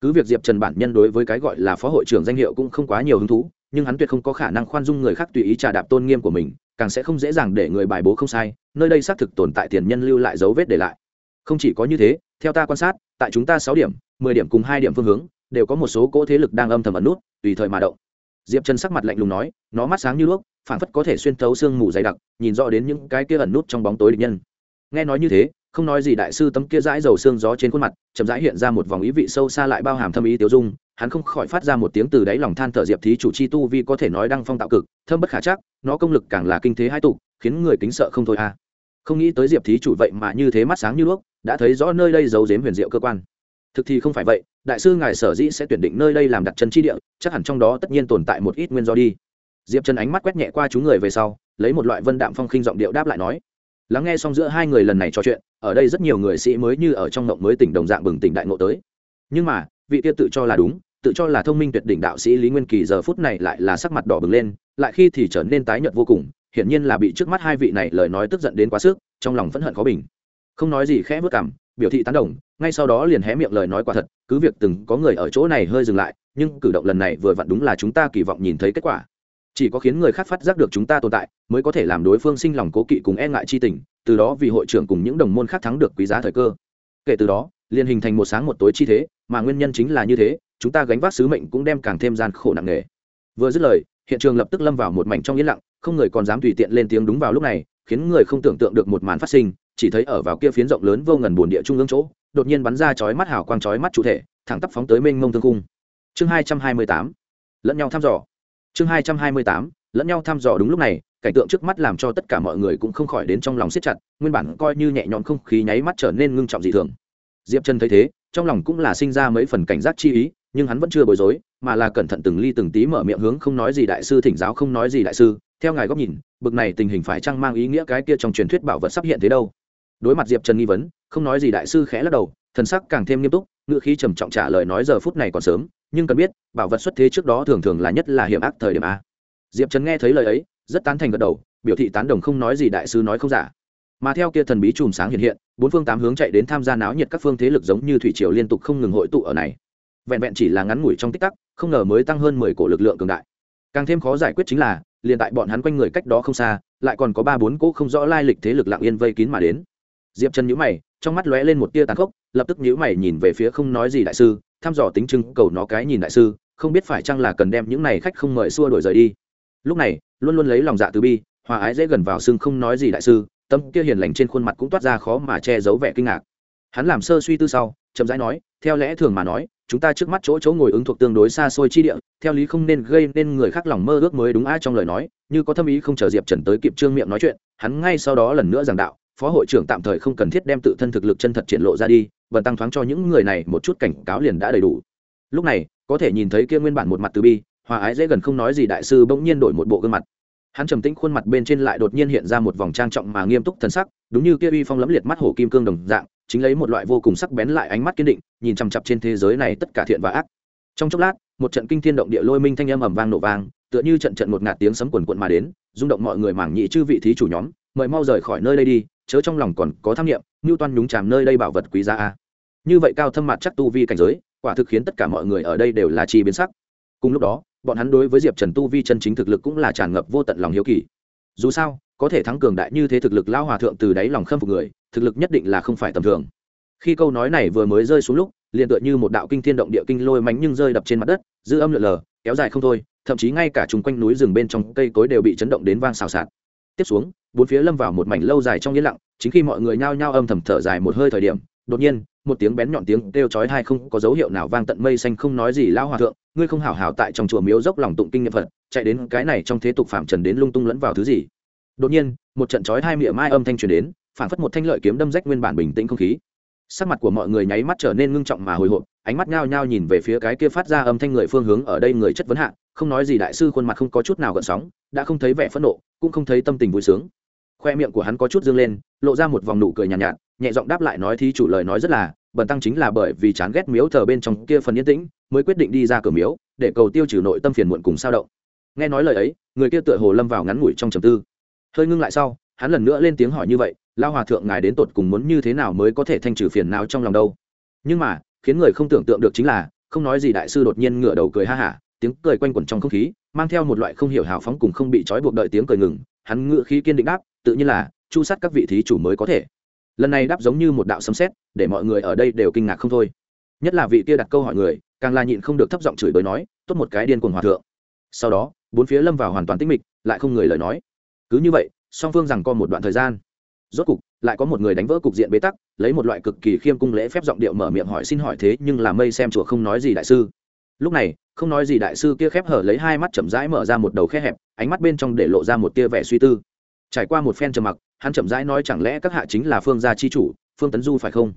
Cứ việc diệp trần bản nhân đối với cái gọi là phó hội trưởng danh hiệu cũng không quá nhiều hứng thú, nhưng hắn tuyệt không có khả năng khoan dung người khác tùy ý trà đạp tôn nghiêm của mình, càng sẽ không dễ dàng để người bài bố không sai, nơi đây xác thực tồn tại tiền nhân lưu lại dấu vết để lại. Không chỉ có như thế, theo ta quan sát, tại chúng ta sáu điểm, mười điểm cùng hai điểm phương hướng, đều có một số cỗ thế lực đang âm thầm ẩn nút, tùy thời mà động diệp trần sắc mặt lạnh lùng nói, nó mắt sáng như đuốc phản phất có thể xuyên thấu sương mù dày đặc, nhìn rõ đến những cái kia ẩn nút trong bóng tối địch nhân nghe nói như thế, không nói gì đại sư tấm kia dãi dầu xương gió trên khuôn mặt, chậm rãi hiện ra một vòng ý vị sâu xa lại bao hàm thâm ý tiêu dung, hắn không khỏi phát ra một tiếng từ đáy lòng than thở diệp thí chủ chi tu vi có thể nói đăng phong tạo cực, thâm bất khả chắc, nó công lực càng là kinh thế hai tục khiến người kính sợ không thôi à? không nghĩ tới diệp thí chủ vậy mà như thế mắt sáng như đuốc, đã thấy rõ nơi đây giấu giếm huyền diệu cơ quan thực thì không phải vậy, đại sư ngài sở dĩ sẽ tuyển định nơi đây làm đặt chân chi địa, chắc hẳn trong đó tất nhiên tồn tại một ít nguyên do đi. Diệp trần ánh mắt quét nhẹ qua chúng người về sau, lấy một loại vân đạm phong khinh giọng điệu đáp lại nói, lắng nghe xong giữa hai người lần này trò chuyện, ở đây rất nhiều người sĩ mới như ở trong ngộng mới tỉnh đồng dạng bừng tỉnh đại ngộ tới. Nhưng mà, vị kia tự cho là đúng, tự cho là thông minh tuyệt đỉnh đạo sĩ lý nguyên kỳ giờ phút này lại là sắc mặt đỏ bừng lên, lại khi thì trở nên tái nhợt vô cùng, hiển nhiên là bị trước mắt hai vị này lời nói tức giận đến quá sức, trong lòng phẫn hận khó bình. Không nói gì khẽ vất cảm biểu thị tán đồng, ngay sau đó liền hé miệng lời nói quả thật, cứ việc từng có người ở chỗ này hơi dừng lại, nhưng cử động lần này vừa vặn đúng là chúng ta kỳ vọng nhìn thấy kết quả. Chỉ có khiến người khác phát giác được chúng ta tồn tại, mới có thể làm đối phương sinh lòng cố kỵ cùng e ngại chi tình, từ đó vì hội trưởng cùng những đồng môn khác thắng được quý giá thời cơ. Kể từ đó, liền hình thành một sáng một tối chi thế, mà nguyên nhân chính là như thế, chúng ta gánh vác sứ mệnh cũng đem càng thêm gian khổ nặng nề. Vừa dứt lời, hiện trường lập tức lâm vào một mảnh trong yên lặng, không người còn dám tùy tiện lên tiếng đúng vào lúc này, khiến người không tưởng tượng được một màn phát sinh chỉ thấy ở vào kia phiến rộng lớn vô ngần bồn địa trung ương chỗ, đột nhiên bắn ra chói mắt hào quang chói mắt chủ thể, thẳng tắp phóng tới mênh mông thương cung chương hai trăm hai mươi tám, lẫn nhau thăm dò. Chương hai trăm hai mươi tám, lẫn nhau thăm dò đúng lúc này, cảnh tượng trước mắt làm cho tất cả mọi người cũng không khỏi đến trong lòng siết chặt, nguyên bản coi như nhẹ nhõm không khí nháy mắt trở nên ngưng trọng dị thường. Diệp trần thấy thế, trong lòng cũng là sinh ra mấy phần cảnh giác chi ý, nhưng hắn vẫn chưa bối rối, mà là cẩn thận từng ly từng tí mở miệng hướng không nói gì đại sư thỉnh giáo không nói gì đại sư, theo ngài góc nhìn, bực này tình hình phải chăng mang ý nghĩa cái kia trong truyền thuyết bảo vật sắp hiện thế đâu? Đối mặt diệp trần nghi vấn, không nói gì đại sư khẽ lắc đầu, thần sắc càng thêm nghiêm túc ngựa khí trầm trọng trả lời nói giờ phút này còn sớm, nhưng cần biết, bảo vật xuất thế trước đó thường thường là nhất là hiểm ác thời điểm a. Diệp trần nghe thấy lời ấy, rất tán thành gật đầu, biểu thị tán đồng không nói gì đại sư nói không giả. Mà theo kia thần bí chùm sáng hiện hiện, bốn phương tám hướng chạy đến tham gia náo nhiệt các phương thế lực giống như thủy triều liên tục không ngừng hội tụ ở này. Vẹn vẹn chỉ là ngắn ngủi trong tích tắc, không ngờ mới tăng hơn mười cổ lực lượng cường đại. Càng thêm khó giải quyết chính là, liền tại bọn hắn quanh người cách đó không xa, lại còn có ba bốn cỗ không rõ lai lịch thế lực lặng yên vây kín mà đến diệp trần nhữ mày, trong mắt lóe lên một tia tàn khốc, lập tức nhữ mày nhìn về phía không nói gì đại sư, thăm dò tính trưng cầu nó cái nhìn đại sư, không biết phải chăng là cần đem những này khách không mời xua đổi rời đi. Lúc này, luôn luôn lấy lòng dạ từ bi, hòa ái dễ gần vào xưng không nói gì đại sư, tâm kia hiền lành trên khuôn mặt cũng toát ra khó mà che giấu vẻ kinh ngạc. Hắn làm sơ suy tư sau, chậm rãi nói, theo lẽ thường mà nói, chúng ta trước mắt chỗ chỗ ngồi ứng thuộc tương đối xa xôi chi địa, theo lý không nên gây nên người khác lòng mơ ước mới đúng ai trong lời nói, như có thâm ý không chờ diệp trần tới kịp trương miệng nói chuyện, hắn ngay sau đó lần nữa giảng đạo phó hội trưởng tạm thời không cần thiết đem tự thân thực lực chân thật triển lộ ra đi vần tăng thoáng cho những người này một chút cảnh cáo liền đã đầy đủ. Lúc này, có thể nhìn thấy kia nguyên bản một mặt từ bi, hòa ái dễ gần không nói gì đại sư bỗng nhiên đổi một bộ gương mặt. Hắn trầm tĩnh khuôn mặt bên trên lại đột nhiên hiện ra một vòng trang trọng mà nghiêm túc thần sắc, đúng như kia uy phong lẫm liệt mắt hổ kim cương đồng dạng, chính lấy một loại vô cùng sắc bén lại ánh mắt kiên định, nhìn chằm chặp trên thế giới này tất cả thiện và ác. Trong chốc lát, một trận kinh thiên động địa lôi minh thanh âm ầm vang nổ vang, tựa như trận trận một ngạt tiếng sấm quần quận mà đến, rung động mọi người mảng nhị chư vị thí chủ nhóm, mời mau rời khỏi nơi đây đi chớ trong lòng còn có tham nghiệm ngưu toan nhúng chàm nơi đây bảo vật quý giá a. Như vậy cao thâm mặt chắc tu vi cảnh giới, quả thực khiến tất cả mọi người ở đây đều là chi biến sắc. Cùng lúc đó, bọn hắn đối với diệp trần tu vi chân chính thực lực cũng là tràn ngập vô tận lòng hiếu kỳ. Dù sao, có thể thắng cường đại như thế thực lực lao hòa thượng từ đáy lòng khâm phục người, thực lực nhất định là không phải tầm thường. Khi câu nói này vừa mới rơi xuống lúc, liền tựa như một đạo kinh thiên động địa kinh lôi mánh nhưng rơi đập trên mặt đất, dư âm lượn lờ, kéo dài không thôi, thậm chí ngay cả chung quanh núi rừng bên trong cây cối đều bị chấn động đến vang xào xạc. Tiếp xuống bốn phía lâm vào một mảnh lâu dài trong yên lặng, chính khi mọi người nhao nhao âm thầm thở dài một hơi thời điểm, đột nhiên, một tiếng bén nhọn tiếng kêu chói tai không có dấu hiệu nào vang tận mây xanh không nói gì lao hòa thượng, ngươi không hảo hảo tại trong chùa miếu dốc lòng tụng kinh niệm phật, chạy đến cái này trong thế tục phạm trần đến lung tung lẫn vào thứ gì? Đột nhiên, một trận chói hai miệng mai âm thanh truyền đến phản phất một thanh lợi kiếm đâm rách nguyên bản bình tĩnh không khí. Sắc mặt của mọi người nháy mắt trở nên ngưng trọng mà hồi hộp, ánh mắt nhao nhao nhìn về phía cái kia phát ra âm thanh người phương hướng ở đây người chất vấn hạ, không nói gì đại sư khuôn mặt không có chút nào gợn sóng, đã không thấy vẻ phẫn nộ, cũng không thấy tâm tình vui sướng khoe miệng của hắn có chút dương lên lộ ra một vòng nụ cười nhàn nhạt, nhạt nhẹ giọng đáp lại nói thí chủ lời nói rất là bần tăng chính là bởi vì chán ghét miếu thờ bên trong kia phần yên tĩnh mới quyết định đi ra cửa miếu để cầu tiêu trừ nội tâm phiền muộn cùng sao động. Nghe nói lời ấy người kia tựa hồ lâm vào ngắn ngủi trong trầm tư. Hơi ngưng lại sau hắn lần nữa lên tiếng hỏi như vậy lao hòa thượng ngài đến tột cùng muốn như thế nào mới có thể thanh trừ phiền não trong lòng đâu? Nhưng mà khiến người không tưởng tượng được chính là không nói gì đại sư đột nhiên ngửa đầu cười ha hả tiếng cười quanh quẩn trong không khí mang theo một loại không hiểu hào phóng cùng không bị trói buộc đợi tiếng cười ngừng hắn ngựa khí kiên định đáp tự nhiên là chu sát các vị thí chủ mới có thể. Lần này đáp giống như một đạo sấm sét, để mọi người ở đây đều kinh ngạc không thôi. Nhất là vị kia đặt câu hỏi người, càng là nhịn không được thấp giọng chửi bới nói, tốt một cái điên cuồng hòa thượng. Sau đó, bốn phía lâm vào hoàn toàn tĩnh mịch, lại không người lời nói. Cứ như vậy, song phương rằng co một đoạn thời gian. Rốt cục, lại có một người đánh vỡ cục diện bế tắc, lấy một loại cực kỳ khiêm cung lễ phép giọng điệu mở miệng hỏi xin hỏi thế nhưng là mây xem chùa không nói gì đại sư. Lúc này, không nói gì đại sư kia khép hở lấy hai mắt chậm rãi mở ra một đầu khe hẹp, ánh mắt bên trong để lộ ra một tia vẻ suy tư trải qua một phen trầm mặc, hắn chậm rãi nói chẳng lẽ các hạ chính là phương gia chi chủ, phương tấn du phải không?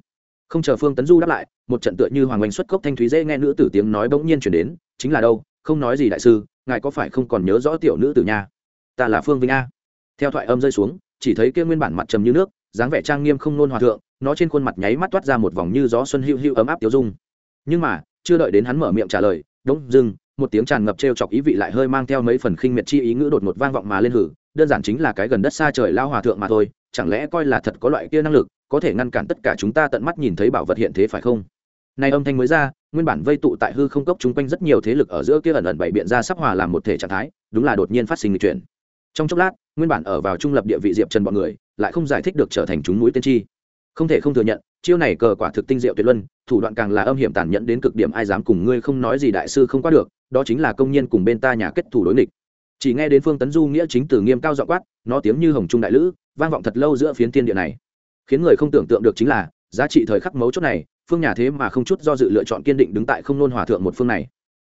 Không chờ phương tấn du đáp lại, một trận tựa như hoàng oanh xuất cốc thanh thúy dễ nghe nữ tử tiếng nói bỗng nhiên chuyển đến, chính là đâu, không nói gì đại sư, ngài có phải không còn nhớ rõ tiểu nữ tử nha? Ta là phương vinh a. Theo thoại âm rơi xuống, chỉ thấy kia nguyên bản mặt trầm như nước, dáng vẻ trang nghiêm không nôn hòa thượng, nó trên khuôn mặt nháy mắt toát ra một vòng như gió xuân hữu hữu ấm áp tiêu dung. Nhưng mà, chưa đợi đến hắn mở miệng trả lời, đống dừng. một tiếng tràn ngập t chọc ý vị lại hơi mang theo mấy phần khinh miệt chi ý ngữ đột một vang vọng mà lên hử đơn giản chính là cái gần đất xa trời lao hòa thượng mà thôi, chẳng lẽ coi là thật có loại kia năng lực, có thể ngăn cản tất cả chúng ta tận mắt nhìn thấy bảo vật hiện thế phải không? Này âm thanh mới ra, nguyên bản vây tụ tại hư không cốc chung quanh rất nhiều thế lực ở giữa kia ẩn ẩn bảy biện ra sắp hòa làm một thể trạng thái, đúng là đột nhiên phát sinh người chuyển trong chốc lát, nguyên bản ở vào trung lập địa vị diệp trần bọn người, lại không giải thích được trở thành chúng núi tiên tri. Không thể không thừa nhận, chiêu này cờ quả thực tinh diệu tuyệt luân, thủ đoạn càng là âm hiểm tàn nhẫn đến cực điểm, ai dám cùng ngươi không nói gì đại sư không qua được, đó chính là công nhân cùng bên ta nhà kết thủ đối nghịch chỉ nghe đến phương tấn du nghĩa chính từ nghiêm cao dọ quát, nó tiếng như hồng trung đại lữ, vang vọng thật lâu giữa phiến thiên địa này. Khiến người không tưởng tượng được chính là, giá trị thời khắc mấu chốt này, phương nhà thế mà không chút do dự lựa chọn kiên định đứng tại không nôn hòa thượng một phương này.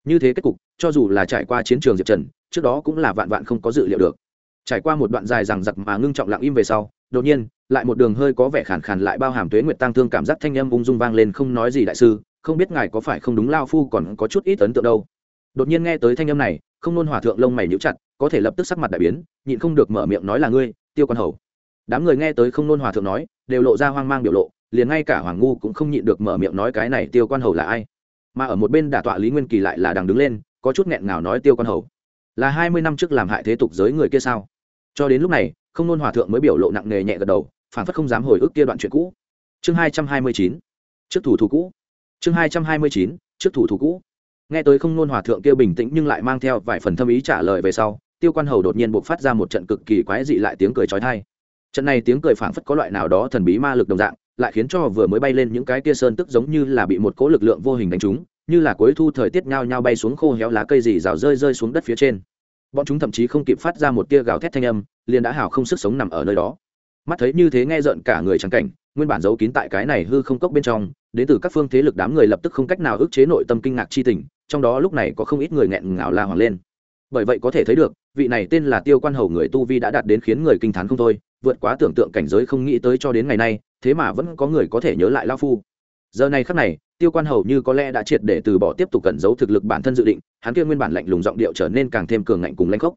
Như thế kết cục, cho dù là trải qua chiến trường diệp trần, trước đó cũng là vạn vạn không có dự liệu được. Trải qua một đoạn dài rằng giặc mà ngưng trọng lặng im về sau, đột nhiên, lại một đường hơi có vẻ khàn khàn lại bao hàm tuế nguyệt tăng thương cảm giác thanh âm ung dung vang lên không nói gì đại sư, không biết ngài có phải không đúng lao phu còn có chút ít ấn tượng đâu. Đột nhiên nghe tới thanh âm này không nôn hòa thượng lông mày nhíu chặt, có thể lập tức sắc mặt đại biến, nhịn không được mở miệng nói là ngươi, tiêu quan hầu. Đám người nghe tới không nôn hòa thượng nói, đều lộ ra hoang mang biểu lộ, liền ngay cả hoàng ngu cũng không nhịn được mở miệng nói cái này tiêu quan hầu là ai. Mà ở một bên đả tọa lý nguyên kỳ lại là đang đứng lên, có chút nghẹn ngào nói tiêu quan hầu, là hai mươi năm trước làm hại thế tục giới người kia sao? Cho đến lúc này, không nôn hòa thượng mới biểu lộ nặng nề nhẹ gật đầu, phản phất không dám hồi ức kia đoạn chuyện cũ. Chương hai trăm hai mươi chín, trước thủ thủ cũ. Chương hai trăm hai mươi chín, trước thủ thủ cũ nghe tới không nôn hòa thượng kia bình tĩnh nhưng lại mang theo vài phần thâm ý trả lời về sau, tiêu quan hầu đột nhiên buộc phát ra một trận cực kỳ quái dị lại tiếng cười trói thai trận này tiếng cười phảng phất có loại nào đó thần bí ma lực đồng dạng, lại khiến cho vừa mới bay lên những cái kia sơn tức giống như là bị một cỗ lực lượng vô hình đánh trúng, như là cuối thu thời tiết nhao nhao bay xuống khô héo lá cây gì rào rơi rơi xuống đất phía trên. Bọn chúng thậm chí không kịp phát ra một tia gào thét thanh âm, liền đã hào không sức sống nằm ở nơi đó. Mắt thấy như thế nghe rợn cả người trắng cảnh nguyên bản giấu kín tại cái này hư không cốc bên trong, đến từ các phương thế lực đám người lập tức không cách nào ức chế nội tâm kinh ngạc chi tình, trong đó lúc này có không ít người nghẹn ngào la hoàng lên. Bởi vậy có thể thấy được, vị này tên là tiêu quan hầu người tu vi đã đạt đến khiến người kinh t h á n không thôi, vượt quá tưởng tượng cảnh giới không nghĩ tới cho đến ngày nay, thế mà vẫn có người có thể nhớ lại lao phu. Giờ này khắc này, tiêu quan hầu như có lẽ đã triệt để từ bỏ tiếp tục cẩn giấu thực lực bản thân dự định, hắn kia nguyên bản lạnh lùng giọng điệu trở nên càng thêm cường ngạnh cùng lanh khốc.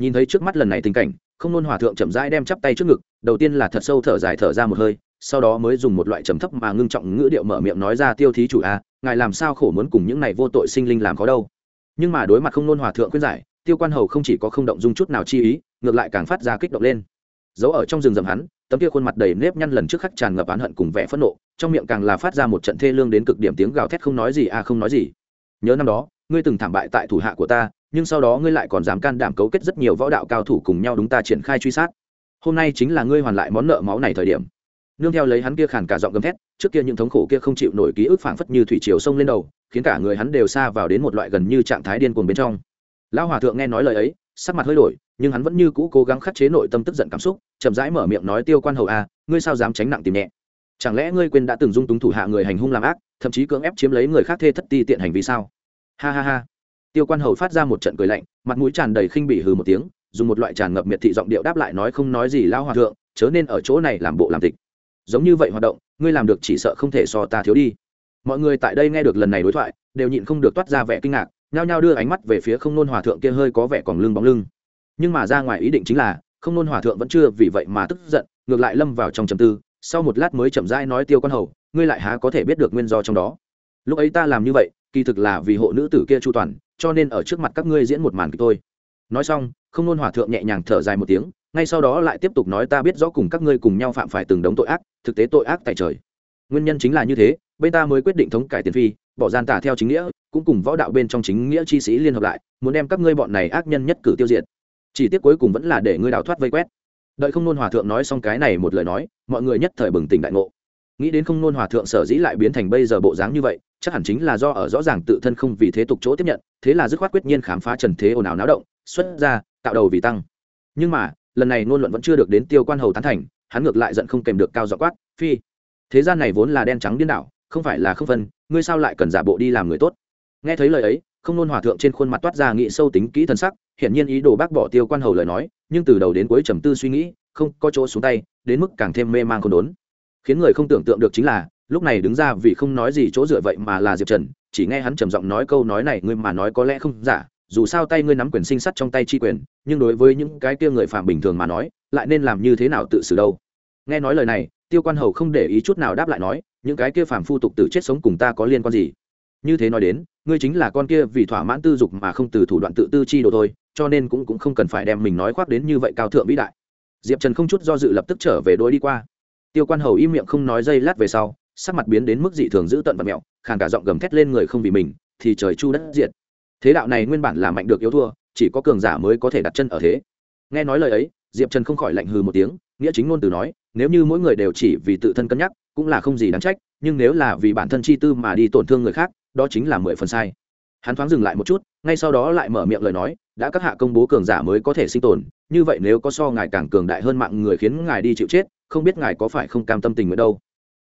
Nhìn thấy trước mắt lần này tình cảnh, không nôn hòa thượng chậm rãi đem chắp tay trước ngực, đầu tiên là thật sâu thở dài thở ra một hơi sau đó mới dùng một loại trầm thấp mà ngưng trọng ngữ điệu mở miệng nói ra, tiêu thí chủ a ngài làm sao khổ muốn cùng những này vô tội sinh linh làm có đâu? Nhưng mà đối mặt không nôn hòa thượng khuyên giải, tiêu quan hầu không chỉ có không động dung chút nào chi ý, ngược lại càng phát ra kích động lên. Giấu ở trong rừng rậm hắn, tấm kia khuôn mặt đầy nếp nhăn lần trước khắc tràn ngập oán hận cùng vẻ phẫn nộ, trong miệng càng là phát ra một trận thê lương đến cực điểm tiếng gào thét không nói gì à không nói gì. Nhớ năm đó, ngươi từng thảm bại tại thủ hạ của ta, nhưng sau đó ngươi lại còn dám can đảm cấu kết rất nhiều võ đạo cao thủ cùng nhau đúng ta triển khai truy sát. Hôm nay chính là ngươi hoàn lại món nợ máu này thời điểm nương theo lấy hắn kia khàn cả giọng gầm thét trước kia những thống khổ kia không chịu nổi ký ức phảng phất như thủy chiều sông lên đầu khiến cả người hắn đều xa vào đến một loại gần như trạng thái điên cuồng bên trong. Lão hòa thượng nghe nói lời ấy sắc mặt hơi đổi nhưng hắn vẫn như cũ cố gắng khắc chế nội tâm tức giận cảm xúc chậm rãi mở miệng nói tiêu quan hầu a à, ngươi sao dám tránh nặng tìm nhẹ? Chẳng lẽ ngươi quên đã từng dung túng thủ hạ người hành hung làm ác thậm chí cưỡng ép chiếm lấy người khác thê thất ti tiện hành vi sao? Ha ha ha. Tiêu quan hầu phát ra một trận cười lạnh mặt mũi tràn đầy khinh bỉ hừ một tiếng dùng một loại tràn ngập miệt thị giọng điệu đáp lại nói không nói gì Lão hòa thượng chớ nên ở chỗ này làm bộ làm tịch giống như vậy hoạt động, ngươi làm được chỉ sợ không thể so ta thiếu đi. Mọi người tại đây nghe được lần này đối thoại, đều nhịn không được toát ra vẻ kinh ngạc, nhao nhao đưa ánh mắt về phía không nôn hòa thượng kia hơi có vẻ còn lưng bóng lưng. Nhưng mà ra ngoài ý định chính là, không nôn hòa thượng vẫn chưa vì vậy mà tức giận, ngược lại lâm vào trong trầm tư, sau một lát mới chậm rãi nói tiêu quan hầu, ngươi lại há có thể biết được nguyên do trong đó. Lúc ấy ta làm như vậy, kỳ thực là vì hộ nữ tử kia chu toàn, cho nên ở trước mặt các ngươi diễn một màn kịch tôi nói xong, không nôn hòa thượng nhẹ nhàng thở dài một tiếng ngay sau đó lại tiếp tục nói ta biết rõ cùng các ngươi cùng nhau phạm phải từng đống tội ác, thực tế tội ác tại trời. Nguyên nhân chính là như thế, bên ta mới quyết định thống cải tiền phi, bỏ gian tả theo chính nghĩa, cũng cùng võ đạo bên trong chính nghĩa chi sĩ liên hợp lại, muốn đem các ngươi bọn này ác nhân nhất cử tiêu diệt. Chỉ tiếc cuối cùng vẫn là để ngươi đào thoát vây quét. Đợi không nôn hòa thượng nói xong cái này một lời nói, mọi người nhất thời bừng tỉnh đại ngộ. Nghĩ đến không nôn hòa thượng sở dĩ lại biến thành bây giờ bộ dáng như vậy, chắc hẳn chính là do ở rõ ràng tự thân không vì thế tục chỗ tiếp nhận, thế là dứt khoát quyết nhiên khám phá trần thế ồn ào náo động, xuất ra, tạo đầu vì tăng. Nhưng mà lần này ngôn luận vẫn chưa được đến tiêu quan hầu tán thành, hắn ngược lại giận không kèm được cao dọ quát, phi, thế gian này vốn là đen trắng điên đảo, không phải là không phân, ngươi sao lại cần giả bộ đi làm người tốt? Nghe thấy lời ấy, không nôn hòa thượng trên khuôn mặt toát ra nghị sâu tính kỹ thân sắc, hiển nhiên ý đồ bác bỏ tiêu quan hầu lời nói, nhưng từ đầu đến cuối trầm tư suy nghĩ, không có chỗ xuống tay, đến mức càng thêm mê man không đốn. Khiến người không tưởng tượng được chính là, lúc này đứng ra vì không nói gì chỗ dựa vậy mà là diệp trần, chỉ nghe hắn trầm giọng nói câu nói này, ngươi mà nói có lẽ không giả dù sao tay ngươi nắm quyền sinh sắt trong tay chi quyền, nhưng đối với những cái kia người phạm bình thường mà nói, lại nên làm như thế nào tự xử đâu? Nghe nói lời này, tiêu quan hầu không để ý chút nào đáp lại nói, những cái kia phàm phu tục tử chết sống cùng ta có liên quan gì? Như thế nói đến, ngươi chính là con kia vì thỏa mãn tư dục mà không từ thủ đoạn tự tư chi đồ thôi, cho nên cũng cũng không cần phải đem mình nói khoác đến như vậy cao thượng vĩ đại. Diệp trần không chút do dự lập tức trở về đôi đi qua. Tiêu quan hầu im miệng không nói dây lát về sau, sắc mặt biến đến mức dị thường giữ tận và mẹo, khàn cả giọng gầm thét lên người không vì mình, thì trời chu đất diệt thế đạo này nguyên bản là mạnh được yếu thua, chỉ có cường giả mới có thể đặt chân ở thế. Nghe nói lời ấy, diệp trần không khỏi lạnh hừ một tiếng, nghĩa chính ngôn từ nói, nếu như mỗi người đều chỉ vì tự thân cân nhắc, cũng là không gì đáng trách, nhưng nếu là vì bản thân chi tư mà đi tổn thương người khác, đó chính là mười phần sai. Hắn thoáng dừng lại một chút, ngay sau đó lại mở miệng lời nói, đã các hạ công bố cường giả mới có thể sinh tồn, như vậy nếu có so ngài càng cường đại hơn mạng người khiến ngài đi chịu chết, không biết ngài có phải không cam tâm tình nguyện đâu.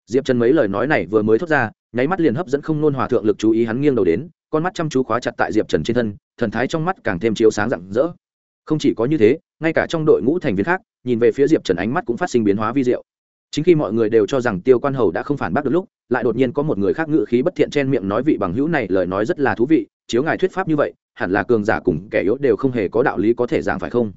Diệp trần mấy lời nói này vừa mới thốt ra, nháy mắt liền hấp dẫn không nôn hòa thượng lực chú ý hắn nghiêng đầu đến con mắt chăm chú khóa chặt tại diệp trần trên thân thần thái trong mắt càng thêm chiếu sáng rạng rỡ không chỉ có như thế ngay cả trong đội ngũ thành viên khác nhìn về phía diệp trần ánh mắt cũng phát sinh biến hóa vi diệu chính khi mọi người đều cho rằng tiêu quan hầu đã không phản bác được lúc lại đột nhiên có một người khác ngự khí bất thiện trên miệng nói vị bằng hữu này lời nói rất là thú vị chiếu ngài thuyết pháp như vậy hẳn là cường giả cùng kẻ yếu đều không hề có đạo lý có thể giảng phải không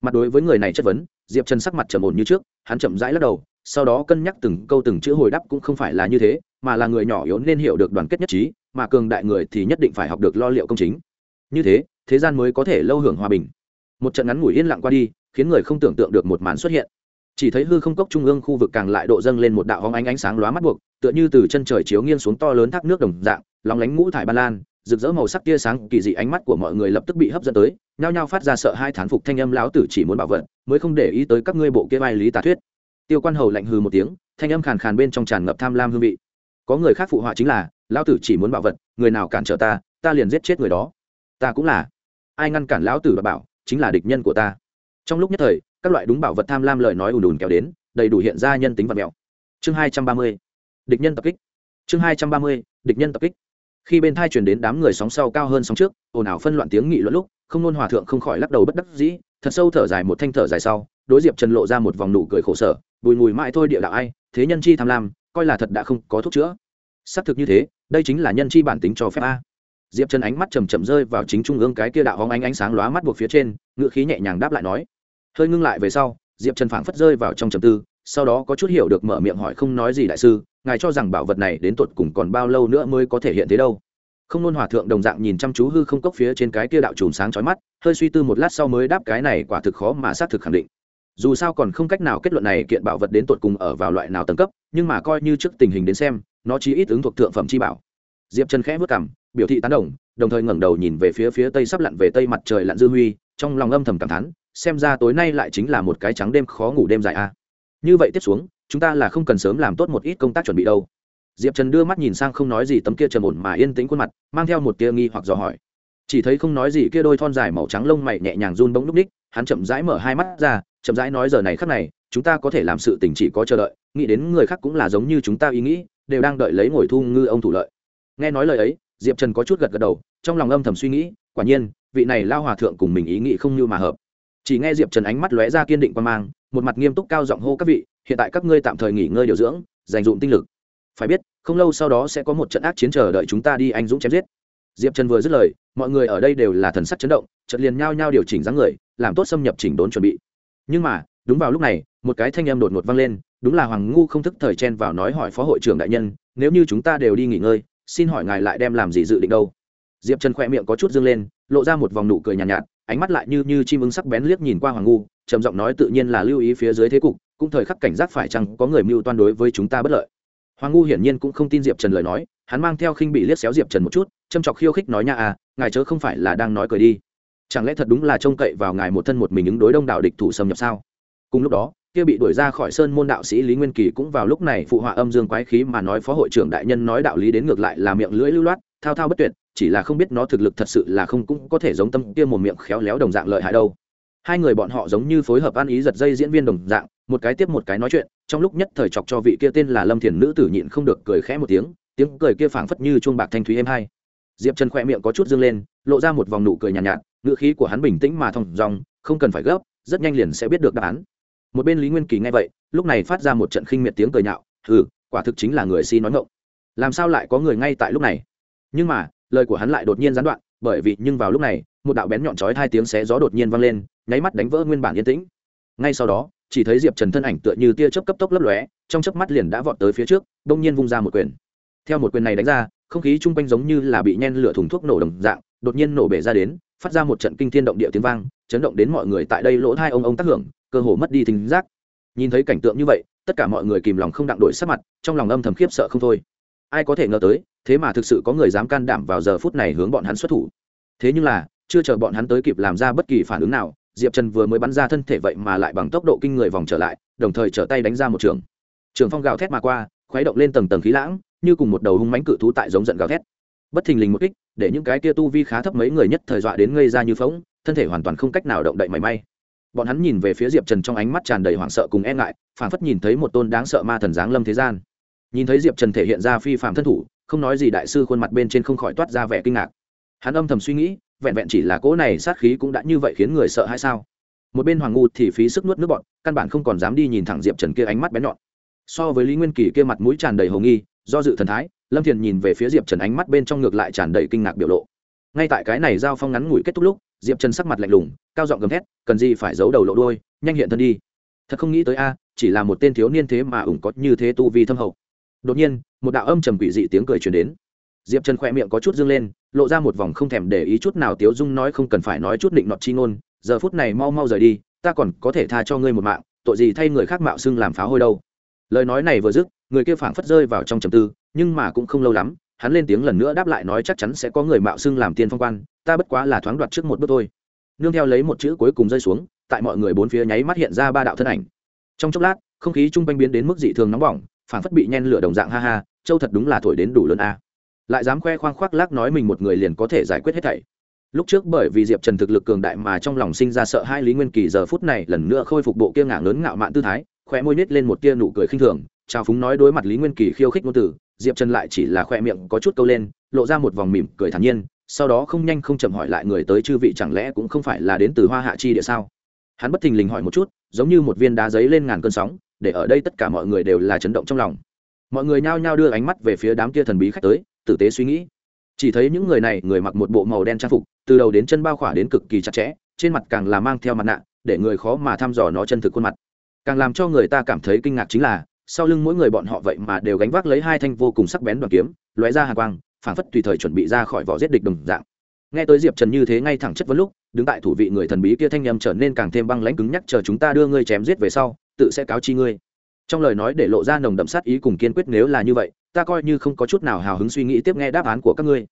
mặt đối với người này chất vấn diệp trần sắc mặt trầm ổn như trước hắn chậm rãi lắc đầu sau đó cân nhắc từng câu từng chữ hồi đáp cũng không phải là như thế mà là người nhỏ yếu nên hiểu được đoàn kết nhất trí mà cường đại người thì nhất định phải học được lo liệu công chính. Như thế thế gian mới có thể lâu hưởng hòa bình. Một trận ngắn ngủi yên lặng qua đi, khiến người không tưởng tượng được một màn xuất hiện. Chỉ thấy hư không cốc trung ương khu vực càng lại độ dâng lên một đạo hóng ánh ánh sáng lóa mắt buộc, tựa như từ chân trời chiếu nghiêng xuống to lớn thác nước đồng dạng, lóng lánh ngũ thải ban lan, rực rỡ màu sắc tia sáng kỳ dị ánh mắt của mọi người lập tức bị hấp dẫn tới, nhao nhao phát ra sợ hai thán phục thanh âm lão tử chỉ muốn bảo vật, mới không để ý tới các ngươi bộ kia vai lý tà thuyết. Tiêu quan hầu lạnh hừ một tiếng, thanh âm khàn khàn bên trong tràn ngập tham lam hương vị. Có người khác phụ họa chính là lão tử chỉ muốn bảo vật, người nào cản trở ta ta liền giết chết người đó. Ta cũng là. Ai ngăn cản lão tử và bảo, chính là địch nhân của ta. Trong lúc nhất thời, các loại đúng bảo vật tham lam lời nói ùn ùn kéo đến, đầy đủ hiện ra nhân tính vật mẹo. Chương hai trăm ba mươi. Địch nhân tập kích. Chương hai trăm ba mươi. Địch nhân tập kích. Khi bên thai chuyển đến đám người sóng sau cao hơn sóng trước, ồn ào phân loạn tiếng nghị luận lúc, không nôn hòa thượng không khỏi lắc đầu bất đắc dĩ, thật sâu thở dài một thanh thở dài sau, đối diệp trần lộ ra một vòng nụ cười khổ sở, bùi mùi mãi thôi địa đạo ai, thế nhân chi tham lam, coi là thật đã không có thuốc chữa. Xác thực như thế đây chính là nhân chi bản tính cho phép a. Diệp trần ánh mắt chầm chậm rơi vào chính trung ương cái kia đạo hóng ánh ánh sáng lóa mắt buộc phía trên ngự khí nhẹ nhàng đáp lại nói. Hơi ngưng lại về sau, diệp trần phảng phất rơi vào trong trầm tư, sau đó có chút hiểu được mở miệng hỏi không nói gì đại sư, ngài cho rằng bảo vật này đến tột cùng còn bao lâu nữa mới có thể hiện thế đâu? Không nôn hòa thượng đồng dạng nhìn chăm chú hư không cốc phía trên cái kia đạo chùm sáng chói mắt, hơi suy tư một lát sau mới đáp cái này quả thực khó mà xác thực khẳng định. Dù sao còn không cách nào kết luận này kiện bảo vật đến tột cùng ở vào loại nào tầng cấp, nhưng mà coi như trước tình hình đến xem nó chỉ ít ứng thuộc thượng phẩm chi bảo. Diệp trần khẽ vất cảm biểu thị tán đồng đồng thời ngẩng đầu nhìn về phía phía tây sắp lặn về tây mặt trời lặn dư huy, trong lòng âm thầm cảm thán, xem ra tối nay lại chính là một cái trắng đêm khó ngủ đêm dài a. Như vậy tiếp xuống, chúng ta là không cần sớm làm tốt một ít công tác chuẩn bị đâu. Diệp trần đưa mắt nhìn sang không nói gì tấm kia trầm ổn mà yên tĩnh khuôn mặt, mang theo một tia nghi hoặc dò hỏi. Chỉ thấy không nói gì kia đôi thon dài màu trắng lông mày nhẹ nhàng run bỗng lúc ních hắn chậm rãi mở hai mắt ra, chậm rãi nói giờ này khắc này, chúng ta có thể làm sự tình chỉ có chờ đợi, nghĩ đến người khác cũng là giống như chúng ta ý nghĩ đều đang đợi lấy ngồi thu ngư ông thủ lợi. Nghe nói lời ấy, diệp trần có chút gật gật đầu, trong lòng âm thầm suy nghĩ, quả nhiên, vị này lao hòa thượng cùng mình ý nghĩ không như mà hợp. Chỉ nghe diệp trần ánh mắt lóe ra kiên định quan mang, một mặt nghiêm túc cao giọng hô các vị, hiện tại các ngươi tạm thời nghỉ ngơi điều dưỡng, dành dụm tinh lực. Phải biết, không lâu sau đó sẽ có một trận ác chiến chờ đợi chúng ta đi anh dũng chém giết. Diệp trần vừa dứt lời, mọi người ở đây đều là thần sắc chấn động trận liền nhao nhao điều chỉnh dáng người, làm tốt xâm nhập chỉnh đốn chuẩn bị. Nhưng mà, đúng vào lúc này, một cái thanh âm đột ngột vang lên đúng là hoàng ngu không thức thời chen vào nói hỏi phó hội trưởng đại nhân nếu như chúng ta đều đi nghỉ ngơi xin hỏi ngài lại đem làm gì dự định đâu? Diệp trần khỏe miệng có chút dương lên lộ ra một vòng nụ cười nhàn nhạt, nhạt ánh mắt lại như như chim ưng sắc bén liếc nhìn qua hoàng ngu trầm giọng nói tự nhiên là lưu ý phía dưới thế cục cũng thời khắc cảnh giác phải chăng có người mưu toan đối với chúng ta bất lợi. Hoàng ngu hiển nhiên cũng không tin diệp trần lời nói hắn mang theo khinh bị liếc xéo diệp trần một chút châm chọc khiêu khích nói nha à ngài chớ không phải là đang nói cười đi. Chẳng lẽ thật đúng là trông cậy vào ngài một thân một mình ứng đối đông đảo địch thủ xâm nhập sao? Cùng lúc đó kia bị đuổi ra khỏi sơn môn đạo sĩ lý nguyên kỳ cũng vào lúc này phụ họa âm dương quái khí mà nói phó hội trưởng đại nhân nói đạo lý đến ngược lại là miệng lưỡi lưu loát thao thao bất tuyệt chỉ là không biết nó thực lực thật sự là không cũng có thể giống tâm kia một miệng khéo léo đồng dạng lợi hại đâu. Hai người bọn họ giống như phối hợp ăn ý giật dây diễn viên đồng dạng một cái tiếp một cái nói chuyện trong lúc nhất thời chọc cho vị kia tên là lâm thiền nữ tử nhịn không được cười khẽ một tiếng tiếng cười kia phảng phất như chuông bạc thanh thúy êm hai diệp trần khoe miệng có chút dương lên lộ ra một vòng nụ cười nhàn nhạt, nhạt ngữ khí của hắn bình tĩnh mà thong dong không cần phải gấp rất nhanh liền sẽ biết được đáp án một bên lý nguyên kỳ nghe vậy, lúc này phát ra một trận khinh miệt tiếng cười nhạo ừ quả thực chính là người si nói ngộng làm sao lại có người ngay tại lúc này? Nhưng mà, lời của hắn lại đột nhiên gián đoạn, bởi vì nhưng vào lúc này, một đạo bén nhọn chói hai tiếng xé gió đột nhiên vang lên, nháy mắt đánh vỡ nguyên bản yên tĩnh. Ngay sau đó, chỉ thấy diệp trần thân ảnh tựa như tia chớp cấp tốc lấp lóe, trong chớp mắt liền đã vọt tới phía trước đông nhiên vung ra một quyền. Theo một quyền này đánh ra, không khí chung quanh giống như là bị nhen lửa thùng thuốc nổ đồng dạng, đột nhiên nổ bể ra đến, phát ra một trận kinh thiên động địa tiếng vang chấn động đến mọi người tại đây lỗ hai ông ông tác hưởng, cơ hồ mất đi thính giác. Nhìn thấy cảnh tượng như vậy, tất cả mọi người kìm lòng không đặng đổi sắc mặt, trong lòng âm thầm khiếp sợ không thôi. Ai có thể ngờ tới, thế mà thực sự có người dám can đảm vào giờ phút này hướng bọn hắn xuất thủ. Thế nhưng là, chưa chờ bọn hắn tới kịp làm ra bất kỳ phản ứng nào, diệp trần vừa mới bắn ra thân thể vậy mà lại bằng tốc độ kinh người vòng trở lại, đồng thời trở tay đánh ra một trường. Trường phong gào thét mà qua, khuấy động lên tầng tầng khí lãng, như cùng một đầu hung mánh cự thú tại giống giận gào thét. Bất thình lình một kích, để những cái tia tu vi khá thấp mấy người nhất thời dọa đến ngây ra như phóng thân thể hoàn toàn không cách nào động đậy mảy may. Bọn hắn nhìn về phía diệp trần trong ánh mắt tràn đầy hoảng sợ cùng e ngại, phảng phất nhìn thấy một tôn đáng sợ ma thần giáng lâm thế gian. Nhìn thấy diệp trần thể hiện ra phi phạm thân thủ, không nói gì đại sư khuôn mặt bên trên không khỏi toát ra vẻ kinh ngạc. Hắn âm thầm suy nghĩ, vẹn vẹn chỉ là cỗ này sát khí cũng đã như vậy khiến người sợ hay sao? Một bên hoàng ngu thì phí sức nuốt nước bọn căn bản không còn dám đi nhìn thẳng diệp trần kia ánh mắt bén nhọn. So với lý nguyên kỳ kia mặt mũi tràn đầy hồ nghi, do dự thần thái, lâm thiền nhìn về phía diệp trần ánh mắt bên trong ngược lại tràn đầy kinh ngạc biểu lộ. Ngay tại cái này giao phong ngắn ngủi kết thúc lúc diệp trần sắc mặt lạnh lùng, cao giọng gầm thét, cần gì phải giấu đầu lộ đôi nhanh hiện thân đi. Thật không nghĩ tới a, chỉ là một tên thiếu niên thế mà ủng có như thế tu vi thâm hậu. Đột nhiên, một đạo âm trầm quỷ dị tiếng cười truyền đến. Diệp trần khỏe miệng có chút dương lên, lộ ra một vòng không thèm để ý chút nào tiếu dung nói không cần phải nói chút định nọt chi ngôn, giờ phút này mau mau rời đi, ta còn có thể tha cho ngươi một mạng, tội gì thay người khác mạo xưng làm phá hôi đâu. Lời nói này vừa dứt, người kia phảng phất rơi vào trong trầm tư, nhưng mà cũng không lâu lắm hắn lên tiếng lần nữa đáp lại nói chắc chắn sẽ có người mạo xưng làm tiên phong quan, ta bất quá là thoáng đoạt trước một bước thôi. Nương theo lấy một chữ cuối cùng rơi xuống, tại mọi người bốn phía nháy mắt hiện ra ba đạo thân ảnh. Trong chốc lát, không khí chung quanh biến đến mức dị thường nóng bỏng, phảng phất bị nhen lửa đồng dạng ha ha, châu thật đúng là thổi đến đủ lớn a. Lại dám khoe khoang khoác lác nói mình một người liền có thể giải quyết hết thảy. Lúc trước bởi vì diệp trần thực lực cường đại mà trong lòng sinh ra sợ hai lý nguyên kỳ giờ phút này lần nữa khôi phục bộ kia ngả lớn ngạo mạn tư thái khoe môi nít lên một tia nụ cười khinh thường trào phúng nói đối mặt lý nguyên kỳ khiêu khích ngôn từ, diệp trần lại chỉ là khoe miệng có chút câu lên, lộ ra một vòng mỉm cười thản nhiên, sau đó không nhanh không chậm hỏi lại người tới chư vị chẳng lẽ cũng không phải là đến từ hoa hạ chi địa sao? Hắn bất thình lình hỏi một chút, giống như một viên đá giấy lên ngàn cơn sóng, để ở đây tất cả mọi người đều là chấn động trong lòng. Mọi người nhao nhao đưa ánh mắt về phía đám kia thần bí khách tới, tử tế suy nghĩ. Chỉ thấy những người này, người mặc một bộ màu đen trang phục, từ đầu đến chân bao khỏa đến cực kỳ chặt chẽ, trên mặt càng là mang theo mặt nạ, để người khó mà thăm dò nó chân thực khuôn mặt. Càng làm cho người ta cảm thấy kinh ngạc chính là sau lưng mỗi người bọn họ vậy mà đều gánh vác lấy hai thanh vô cùng sắc bén đoàn kiếm, lóe ra hàng quang, phảng phất tùy thời chuẩn bị ra khỏi vỏ giết địch đồng dạng. Nghe tới diệp trần như thế ngay thẳng chất vấn lúc, đứng tại thủ vị người thần bí kia thanh nhầm trở nên càng thêm băng lãnh cứng nhắc, chờ chúng ta đưa ngươi chém giết về sau, tự sẽ cáo chi ngươi. Trong lời nói để lộ ra nồng đậm sát ý cùng kiên quyết nếu là như vậy, ta coi như không có chút nào hào hứng suy nghĩ tiếp nghe đáp án của các ngươi.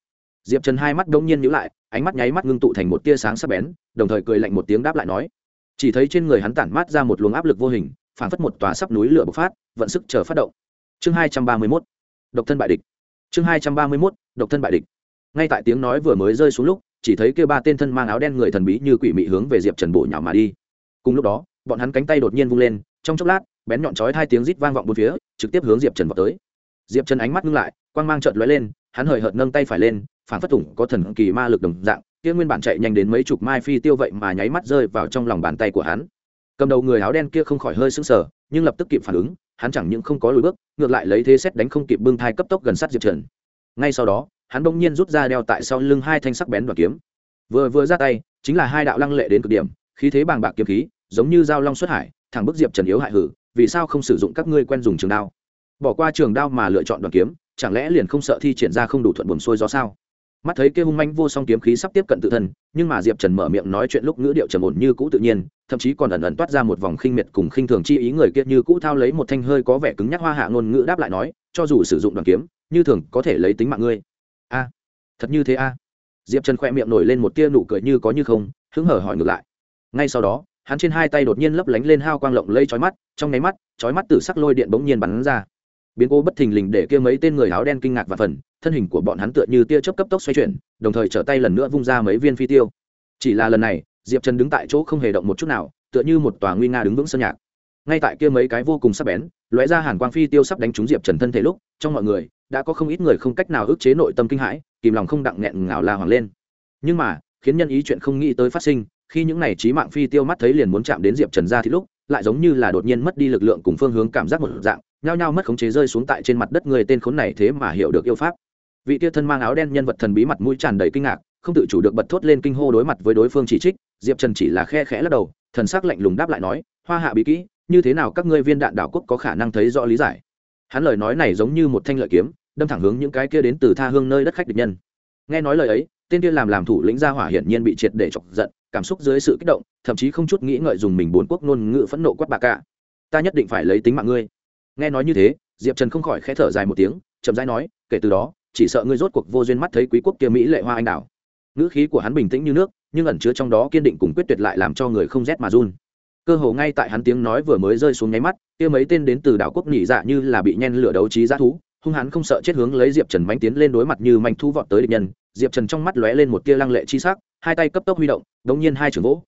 Diệp trần hai mắt đ ỗ n g nhiên nhữ lại, ánh mắt nháy mắt ngưng tụ thành một tia sáng sắc bén, đồng thời cười lạnh một tiếng đáp lại nói, chỉ thấy trên người hắn tản mát ra một luồng áp lực vô hình phản phất một tòa sắp núi lửa bộc phát, vận sức chờ phát động. Chương hai trăm ba mươi mốt, độc thân bại địch. Chương hai trăm ba mươi mốt, độc thân bại địch. Ngay tại tiếng nói vừa mới rơi xuống lúc, chỉ thấy kêu ba tên thân mang áo đen người thần bí như quỷ mị hướng về diệp trần bổ nhào mà đi. Cùng lúc đó, bọn hắn cánh tay đột nhiên vung lên, trong chốc lát, bén nhọn chói hai tiếng rít vang vọng bốn phía, trực tiếp hướng diệp trần vào tới. Diệp trần ánh mắt ngưng lại, quang mang trợn lóe lên, hắn hời hợt nâng tay phải lên phản phất thủng có thần kỳ ma lực đồng dạng, kia nguyên bản chạy nhanh đến mấy chục mai phi tiêu vậy mà nháy mắt rơi vào trong lòng bàn tay của hắn cầm đầu người áo đen kia không khỏi hơi sững sờ, nhưng lập tức kịp phản ứng, hắn chẳng những không có lùi bước, ngược lại lấy thế xét đánh không kịp bưng thai cấp tốc gần sát diệp trần. Ngay sau đó, hắn bỗng nhiên rút ra đeo tại sau lưng hai thanh sắc bén đoàn kiếm. Vừa vừa ra tay, chính là hai đạo lăng lệ đến cực điểm, khí thế bàng bạc kiếm khí, giống như dao long xuất hải, thẳng bức diệp trần yếu hại hử, vì sao không sử dụng các ngươi quen dùng trường đao? Bỏ qua trường đao mà lựa chọn đoàn kiếm, chẳng lẽ liền không sợ thi triển ra không đủ thuận buồn xuôi gió sao? Mắt thấy kia hung manh vô song kiếm khí sắp tiếp cận tự thân, nhưng mà diệp trần mở miệng nói chuyện lúc ngữ điệu trầm ổn như cũ tự nhiên, thậm chí còn ẩn ẩn toát ra một vòng khinh miệt cùng khinh thường chi ý người kia như cũ thao lấy một thanh hơi có vẻ cứng nhắc hoa hạ ngôn ngữ đáp lại nói, cho dù sử dụng đoàn kiếm, như thường có thể lấy tính mạng ngươi. A, thật như thế a? Diệp trần khoe miệng nổi lên một tia nụ cười như có như không, hứng hở hỏi ngược lại. Ngay sau đó, hắn trên hai tay đột nhiên lấp lánh lên hao quang lộng lây chói mắt, trong nháy mắt, chói mắt từ sắc lôi điện bỗng nhiên bắn ra biến cố bất thình lình để kia mấy tên người áo đen kinh ngạc và phần, thân hình của bọn hắn tựa như tia chớp cấp tốc xoay chuyển, đồng thời trở tay lần nữa vung ra mấy viên phi tiêu. Chỉ là lần này, diệp trần đứng tại chỗ không hề động một chút nào, tựa như một tòa nguy nga đứng vững sơn nhạc. Ngay tại kia mấy cái vô cùng sắc bén, lóe ra hàn quang phi tiêu sắp đánh trúng diệp trần thân thể lúc, trong mọi người, đã có không ít người không cách nào ức chế nội tâm kinh hãi, kìm lòng không đặng nghẹn ngào la hoàng lên. Nhưng mà, khiến nhân ý chuyện không nghĩ tới phát sinh, khi những này trí mạng phi tiêu mắt thấy liền muốn chạm đến diệp trần ra thì lúc, lại giống như là đột nhiên mất đi lực lượng cùng phương hướng cảm giác một dạng nhao nhao mất khống chế rơi xuống tại trên mặt đất người tên khốn này thế mà hiểu được yêu pháp. Vị kia thân mang áo đen nhân vật thần bí mặt mũi tràn đầy kinh ngạc, không tự chủ được bật thốt lên kinh hô đối mặt với đối phương chỉ trích, diệp trần chỉ là khe khẽ lắc đầu, thần sắc lạnh lùng đáp lại nói, hoa hạ bí kỹ, như thế nào các ngươi viên đạn đảo quốc có khả năng thấy rõ lý giải? Hắn lời nói này giống như một thanh lợi kiếm, đâm thẳng hướng những cái kia đến từ tha hương nơi đất khách địch nhân. Nghe nói lời ấy, tên kia làm làm thủ lĩnh gia hỏa hiển nhiên bị triệt để chọc giận, cảm xúc dưới sự kích động, thậm chí không chút nghĩ ngợi dùng mình bốn quốc ngôn ngữ phẫn nộ quát bà cả. Ta nhất định phải lấy tính mạng ngươi nghe nói như thế, diệp trần không khỏi khẽ thở dài một tiếng, chậm rãi nói, kể từ đó, chỉ sợ ngươi rốt cuộc vô duyên mắt thấy quý quốc kia mỹ lệ hoa anh đào ngữ khí của hắn bình tĩnh như nước, nhưng ẩn chứa trong đó kiên định cùng quyết tuyệt lại làm cho người không rét mà run. Cơ hồ ngay tại hắn tiếng nói vừa mới rơi xuống nháy mắt, kia mấy tên đến từ đảo quốc nhị dạ như là bị nhen lửa đấu trí g thú, hung hắn không sợ chết hướng lấy diệp trần mánh tiến lên đối mặt như manh thu vọt tới địch nhân. Diệp trần trong mắt lóe lên một tia lăng lệ chi sắc, hai tay cấp tốc huy động, đống nhiên hai trường gỗ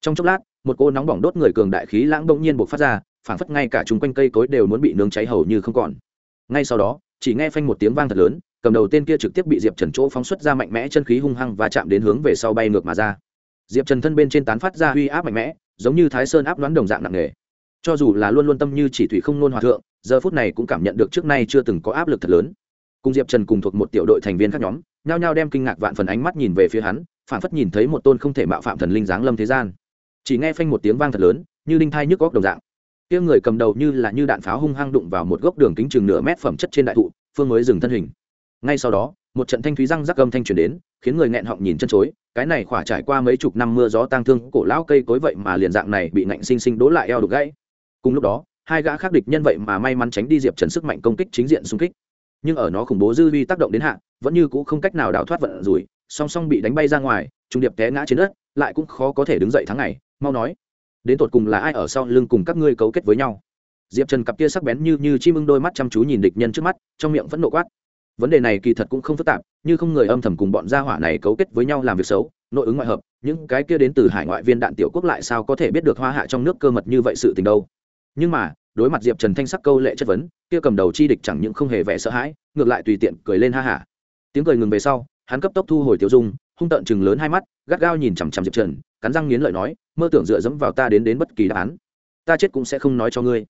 trong chốc lát, một cô nóng bỏng đốt người cường đại khí lãng bỗng nhiên buộc phát ra phảng phất ngay cả chung quanh cây cối đều muốn bị nướng cháy hầu như không còn. Ngay sau đó, chỉ nghe phanh một tiếng vang thật lớn, cầm đầu tên kia trực tiếp bị diệp trần chỗ phóng xuất ra mạnh mẽ chân khí hung hăng và chạm đến hướng về sau bay ngược mà ra. Diệp trần thân bên trên tán phát ra uy áp mạnh mẽ, giống như thái sơn áp đoán đồng dạng nặng nề. Cho dù là luôn luôn tâm như chỉ thủy không nôn hòa thượng, giờ phút này cũng cảm nhận được trước nay chưa từng có áp lực thật lớn. Cùng diệp trần cùng thuộc một tiểu đội thành viên các nhóm, nhao nhao đem kinh ngạc vạn phần ánh mắt nhìn về phía hắn phản phất nhìn thấy một tôn không thể mạo phạm thần linh giáng lâm thế gian. Chỉ nghe phanh một tiếng vang thật lớn, như linh thai nhức góc đồng dạng kia người cầm đầu như là như đạn pháo hung hăng đụng vào một gốc đường kính chừng nửa mét phẩm chất trên đại thụ, phương mới dừng thân hình. Ngay sau đó, một trận thanh thúy răng rắc gầm thanh truyền đến, khiến người nghẹn họng nhìn chân chối, cái này khỏa trải qua mấy chục năm mưa gió tang thương, cổ lão cây cối vậy mà liền dạng này bị nạnh sinh sinh đố lại eo đục gãy. Cùng lúc đó, hai gã khác địch nhân vậy mà may mắn tránh đi diệp trần sức mạnh công kích chính diện xung kích. Nhưng ở nó khủng bố dư vi tác động đến hạ, vẫn như cũ không cách nào đào thoát vận rủi, song song bị đánh bay ra ngoài, trung điệp té ngã trên đất, lại cũng khó có thể đứng dậy tháng ngày, mau nói đến tột cùng là ai ở sau lưng cùng các ngươi cấu kết với nhau? Diệp trần cặp kia sắc bén như như chim ưng đôi mắt chăm chú nhìn địch nhân trước mắt, trong miệng vẫn nộ quát. Vấn đề này kỳ thật cũng không phức tạp, như không người âm thầm cùng bọn gia hỏa này cấu kết với nhau làm việc xấu, nội ứng ngoại hợp, những cái kia đến từ hải ngoại viên đạn tiểu quốc lại sao có thể biết được hoa hạ trong nước cơ mật như vậy sự tình đâu? Nhưng mà, đối mặt diệp trần thanh sắc câu lệ chất vấn, kia cầm đầu chi địch chẳng những không hề vẻ sợ hãi, ngược lại tùy tiện cười lên ha hả. Tiếng cười ngừng về sau, hắn cấp tốc thu hồi tiêu dung, hung tợn chừng lớn hai mắt, gắt gao nhìn chằm chằm diệp trần, cắn răng nghiến lợi nói mơ tưởng dựa dẫm vào ta đến đến bất kỳ đáp án. Ta chết cũng sẽ không nói cho ngươi.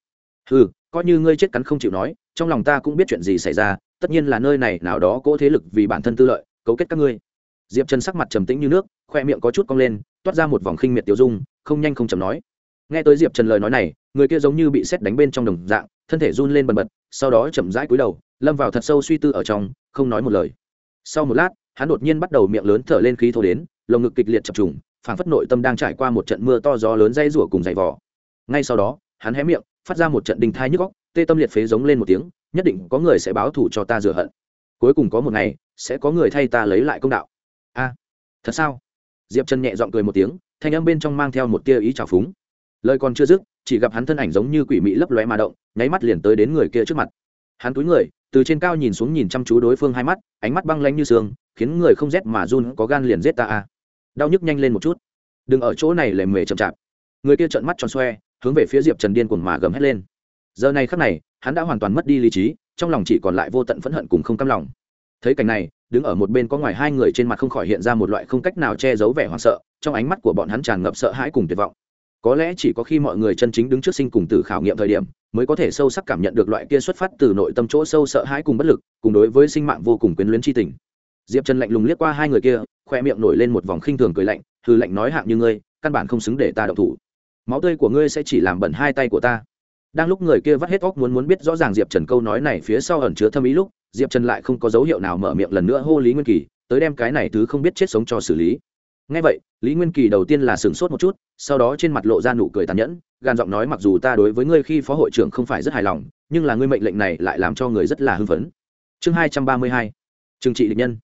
Ừ coi như ngươi chết cắn không chịu nói, trong lòng ta cũng biết chuyện gì xảy ra, tất nhiên là nơi này nào đó cỗ thế lực vì bản thân tư lợi, cấu kết các ngươi. Diệp trần sắc mặt trầm tĩnh như nước, khoe miệng có chút cong lên, toát ra một vòng khinh miệt tiêu dung, không nhanh không chầm nói. Nghe tới diệp trần lời nói này, người kia giống như bị xét đánh bên trong đồng dạng, thân thể run lên bần bật, sau đó chậm rãi cúi đầu, lâm vào thật sâu suy tư ở trong, không nói một lời. Sau một lát, hắn đột nhiên bắt đầu miệng lớn thở lên khí thô đến, lồng ngực kịch liệt chập trùng phảng phất nội tâm đang trải qua một trận mưa to gió lớn dây rủa cùng dày vò. ngay sau đó, hắn hé miệng, phát ra một trận đình thai nhức góc tê tâm liệt phế giống lên một tiếng, nhất định có người sẽ báo thù cho ta rửa hận. Cuối cùng có một ngày, sẽ có người thay ta lấy lại công đạo. A, thật sao? Diệp trần nhẹ g i ọ n g cười một tiếng, thanh âm bên trong mang theo một tia ý trào phúng. Lời còn chưa dứt, chỉ gặp hắn thân ảnh giống như quỷ mị lấp lóe mà động, nháy mắt liền tới đến người kia trước mặt. Hắn túi người, từ trên cao nhìn xuống nhìn chăm chú đối phương hai mắt, ánh mắt băng lanh như sương, khiến người không rét mà run, có gan liền rét ta a đau nhức nhanh lên một chút. Đừng ở chỗ này lề mề chậm chạp. Người kia trợn mắt tròn xoe, hướng về phía diệp trần điên cuồng mà gầm hét lên. Giờ này khắc này, hắn đã hoàn toàn mất đi lý trí, trong lòng chỉ còn lại vô tận phẫn hận cùng không cam lòng. Thấy cảnh này, đứng ở một bên có ngoài hai người trên mặt không khỏi hiện ra một loại không cách nào che giấu vẻ hoảng sợ, trong ánh mắt của bọn hắn tràn ngập sợ hãi cùng tuyệt vọng. Có lẽ chỉ có khi mọi người chân chính đứng trước sinh cùng tử khảo nghiệm thời điểm, mới có thể sâu sắc cảm nhận được loại kia xuất phát từ nội tâm chỗ sâu sợ hãi cùng bất lực, cùng đối với sinh mạng vô cùng quyến luyến tri tình diệp trần lạnh lùng liếc qua hai người kia, khoe miệng nổi lên một vòng khinh thường cười lạnh hư lạnh nói hạng như ngươi, căn bản không xứng để ta đậu thủ. Máu tươi của ngươi sẽ chỉ làm bẩn hai tay của ta. Đang lúc người kia vắt hết óc muốn muốn biết rõ ràng diệp trần câu nói này phía sau ẩn chứa thâm ý lúc, diệp trần lại không có dấu hiệu nào mở miệng lần nữa hô lý nguyên kỳ, tới đem cái này thứ không biết chết sống cho xử lý. Ngay vậy, lý nguyên kỳ đầu tiên là sửng sốt một chút, sau đó trên mặt lộ ra nụ cười tàn nhẫn, gan giọng nói mặc dù ta đối với ngươi khi phó hội trưởng không phải rất hài lòng, nhưng là ngươi mệnh lệnh này lại làm cho người rất là hưng phấn. Chương hai trăm ba mươi hai, trừng trị địch nhân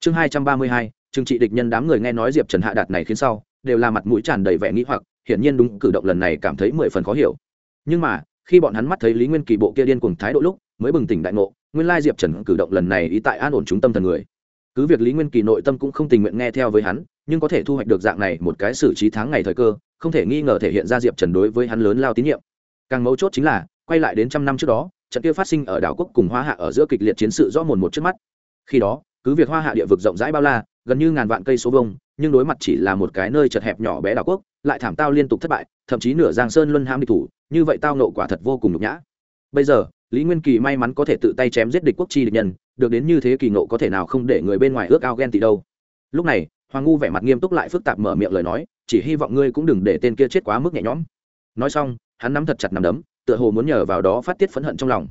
chương hai trăm ba mươi hai, trừng trị địch nhân đám người nghe nói diệp trần hạ đạt này khiến sau, đều là mặt mũi tràn đầy vẻ nghĩ hoặc, hiển nhiên đúng cử động lần này cảm thấy mười phần khó hiểu. Nhưng mà, khi bọn hắn mắt thấy lý nguyên kỳ bộ kia điên cùng thái độ lúc, mới bừng tỉnh đại ngộ, nguyên lai diệp trần cử động lần này ý tại an ổn chúng tâm thần người. Cứ việc lý nguyên kỳ nội tâm cũng không tình nguyện nghe theo với hắn, nhưng có thể thu hoạch được dạng này một cái xử trí tháng ngày thời cơ, không thể nghi ngờ thể hiện ra diệp trần đối với hắn lớn lao tín nhiệm. Càng mấu chốt chính là, quay lại đến trăm năm trước đó, trận kia phát sinh ở đảo quốc cùng hoa hạ ở giữa kịch liệt chiến sự rõ mồn một trước mắt. Khi đó cứ việc hoa hạ địa vực rộng rãi bao la, gần như ngàn vạn cây số vông nhưng đối mặt chỉ là một cái nơi chật hẹp nhỏ bé đảo quốc, lại thảm tao liên tục thất bại, thậm chí nửa giang sơn luân ham địch thủ, như vậy tao nộ quả thật vô cùng nhục nhã. Bây giờ, lý nguyên kỳ may mắn có thể tự tay chém giết địch quốc chi địch nhân, được đến như thế kỳ nộ có thể nào không để người bên ngoài ước ao ghen tị đâu. Lúc này, hoàng ngu vẻ mặt nghiêm túc lại phức tạp mở miệng lời nói, chỉ hy vọng ngươi cũng đừng để tên kia chết quá mức nhẹ nhõm. Nói xong, hắn nắm thật chặt nắm đấm, tựa hồ muốn nhờ vào đó phát tiết phẫn hận trong lòng.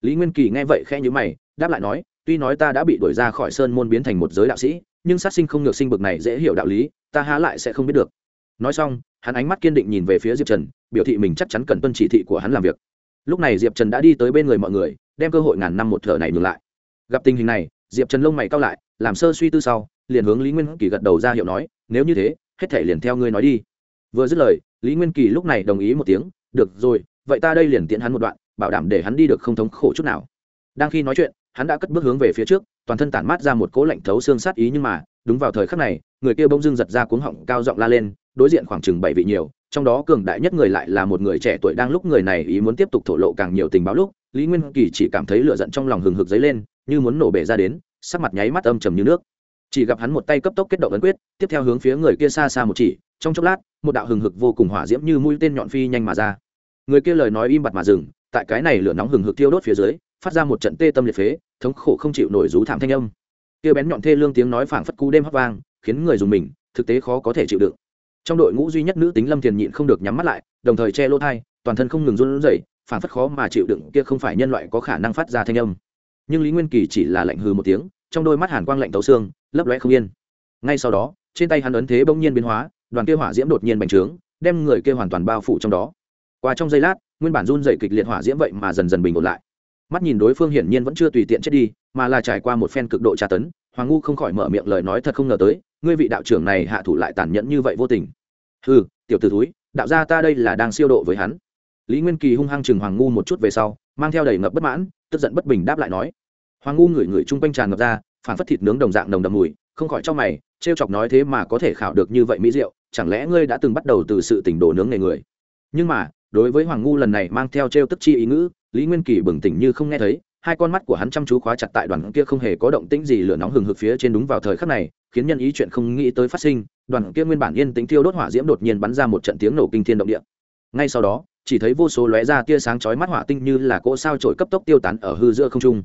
Lý nguyên kỳ nghe vậy khẽ nhữ mày, đáp lại nói tuy nói ta đã bị đuổi ra khỏi sơn môn biến thành một giới đạo sĩ, nhưng sát sinh không ngược sinh bực này dễ hiểu đạo lý, ta há lại sẽ không biết được. Nói xong, hắn ánh mắt kiên định nhìn về phía diệp trần, biểu thị mình chắc chắn cần tuân chỉ thị của hắn làm việc. Lúc này diệp trần đã đi tới bên người mọi người, đem cơ hội ngàn năm một thở này ngừng lại. Gặp tình hình này, diệp trần lông mày cao lại, làm sơ suy tư sau, liền hướng lý nguyên kỳ gật đầu ra hiệu nói, nếu như thế, hết thể liền theo ngươi nói đi. Vừa dứt lời, lý nguyên kỳ lúc này đồng ý một tiếng, được rồi, vậy ta đây liền tiễn hắn một đoạn, bảo đảm để hắn đi được không thống khổ chút nào. Đang khi nói chuyện hắn đã cất bước hướng về phía trước, toàn thân tản mát ra một cỗ lạnh thấu xương sát ý nhưng mà, đúng vào thời khắc này, người kia bỗng dưng giật ra cuống họng cao giọng la lên, đối diện khoảng chừng bảy vị nhiều, trong đó cường đại nhất người lại là một người trẻ tuổi đang lúc người này ý muốn tiếp tục thổ lộ càng nhiều tình báo lúc, lý nguyên kỳ chỉ cảm thấy lửa giận trong lòng hừng hực dấy lên, như muốn nổ bể ra đến, sắc mặt nháy mắt âm trầm như nước. Chỉ gặp hắn một tay cấp tốc kết động ấn quyết, tiếp theo hướng phía người kia xa xa một chỉ, trong chốc lát, một đạo hừng hực vô cùng hỏa diễm như mũi tên nhọn phi nhanh mà ra. Người kia lời nói im bặt mà dừng, tại cái này lửa nóng hừng hực thiêu đốt phía dưới, phát ra một trận tê tâm liệt phế thống khổ không chịu nổi rú thảm thanh âm. Kia bén nhọn thê lương tiếng nói phảng phất cú đêm hót vang, khiến người dùng mình, thực tế khó có thể chịu đựng. Trong đội ngũ duy nhất nữ tính lâm thiền nhịn không được nhắm mắt lại, đồng thời che lỗ thai toàn thân không ngừng run rẩy, phảng phất khó mà chịu đựng, kia không phải nhân loại có khả năng phát ra thanh âm. Nhưng lý nguyên kỳ chỉ là lạnh hừ một tiếng, trong đôi mắt hàn quang lạnh tấu xương, lấp lóe không yên. Ngay sau đó, trên tay hắn ấn thế bỗng nhiên biến hóa, đoàn kia hỏa diễm đột nhiên bành trướng, đem người kia hoàn toàn bao phủ trong đó. Qua trong giây lát, nguyên bản run dày kịch liệt hỏa diễm vậy mà dần dần bình ổn lại mắt nhìn đối phương hiển nhiên vẫn chưa tùy tiện chết đi, mà là trải qua một phen cực độ tra tấn, hoàng ngu không khỏi mở miệng lời nói thật không ngờ tới, ngươi vị đạo trưởng này hạ thủ lại tàn nhẫn như vậy vô tình. Ừ tiểu t ử túi đạo gia ta đây là đang siêu độ với hắn. Lý nguyên kỳ hung hăng chừng hoàng ngu một chút về sau, mang theo đầy ngập bất mãn, tức giận bất bình đáp lại nói. Hoàng ngu ngửi ngửi chung quanh tràn ngập ra, phản phất thịt nướng đồng dạng đồng đầm mùi, không khỏi trong mày t r e o chọc nói thế mà có thể khảo được như vậy mỹ rượu chẳng lẽ ngươi đã từng bắt đầu từ sự tỉnh đổ nướng nghề người? Nhưng mà, đối với hoàng ngu lần này mang theo t r e o tức chi ý ngữ lý nguyên kỳ bừng tỉnh như không nghe thấy, hai con mắt của hắn chăm chú khóa chặt tại đoàn kia không hề có động tĩnh gì lửa nóng hừng hực phía trên đúng vào thời khắc này, khiến nhân ý chuyện không nghĩ tới phát sinh, đoàn kia nguyên bản yên tĩnh thiêu đốt hỏa diễm đột nhiên bắn ra một trận tiếng nổ kinh thiên động địa. Ngay sau đó, chỉ thấy vô số lóe ra tia sáng chói mắt hỏa tinh như là cỗ sao trổi cấp tốc tiêu tán ở hư giữa không trung.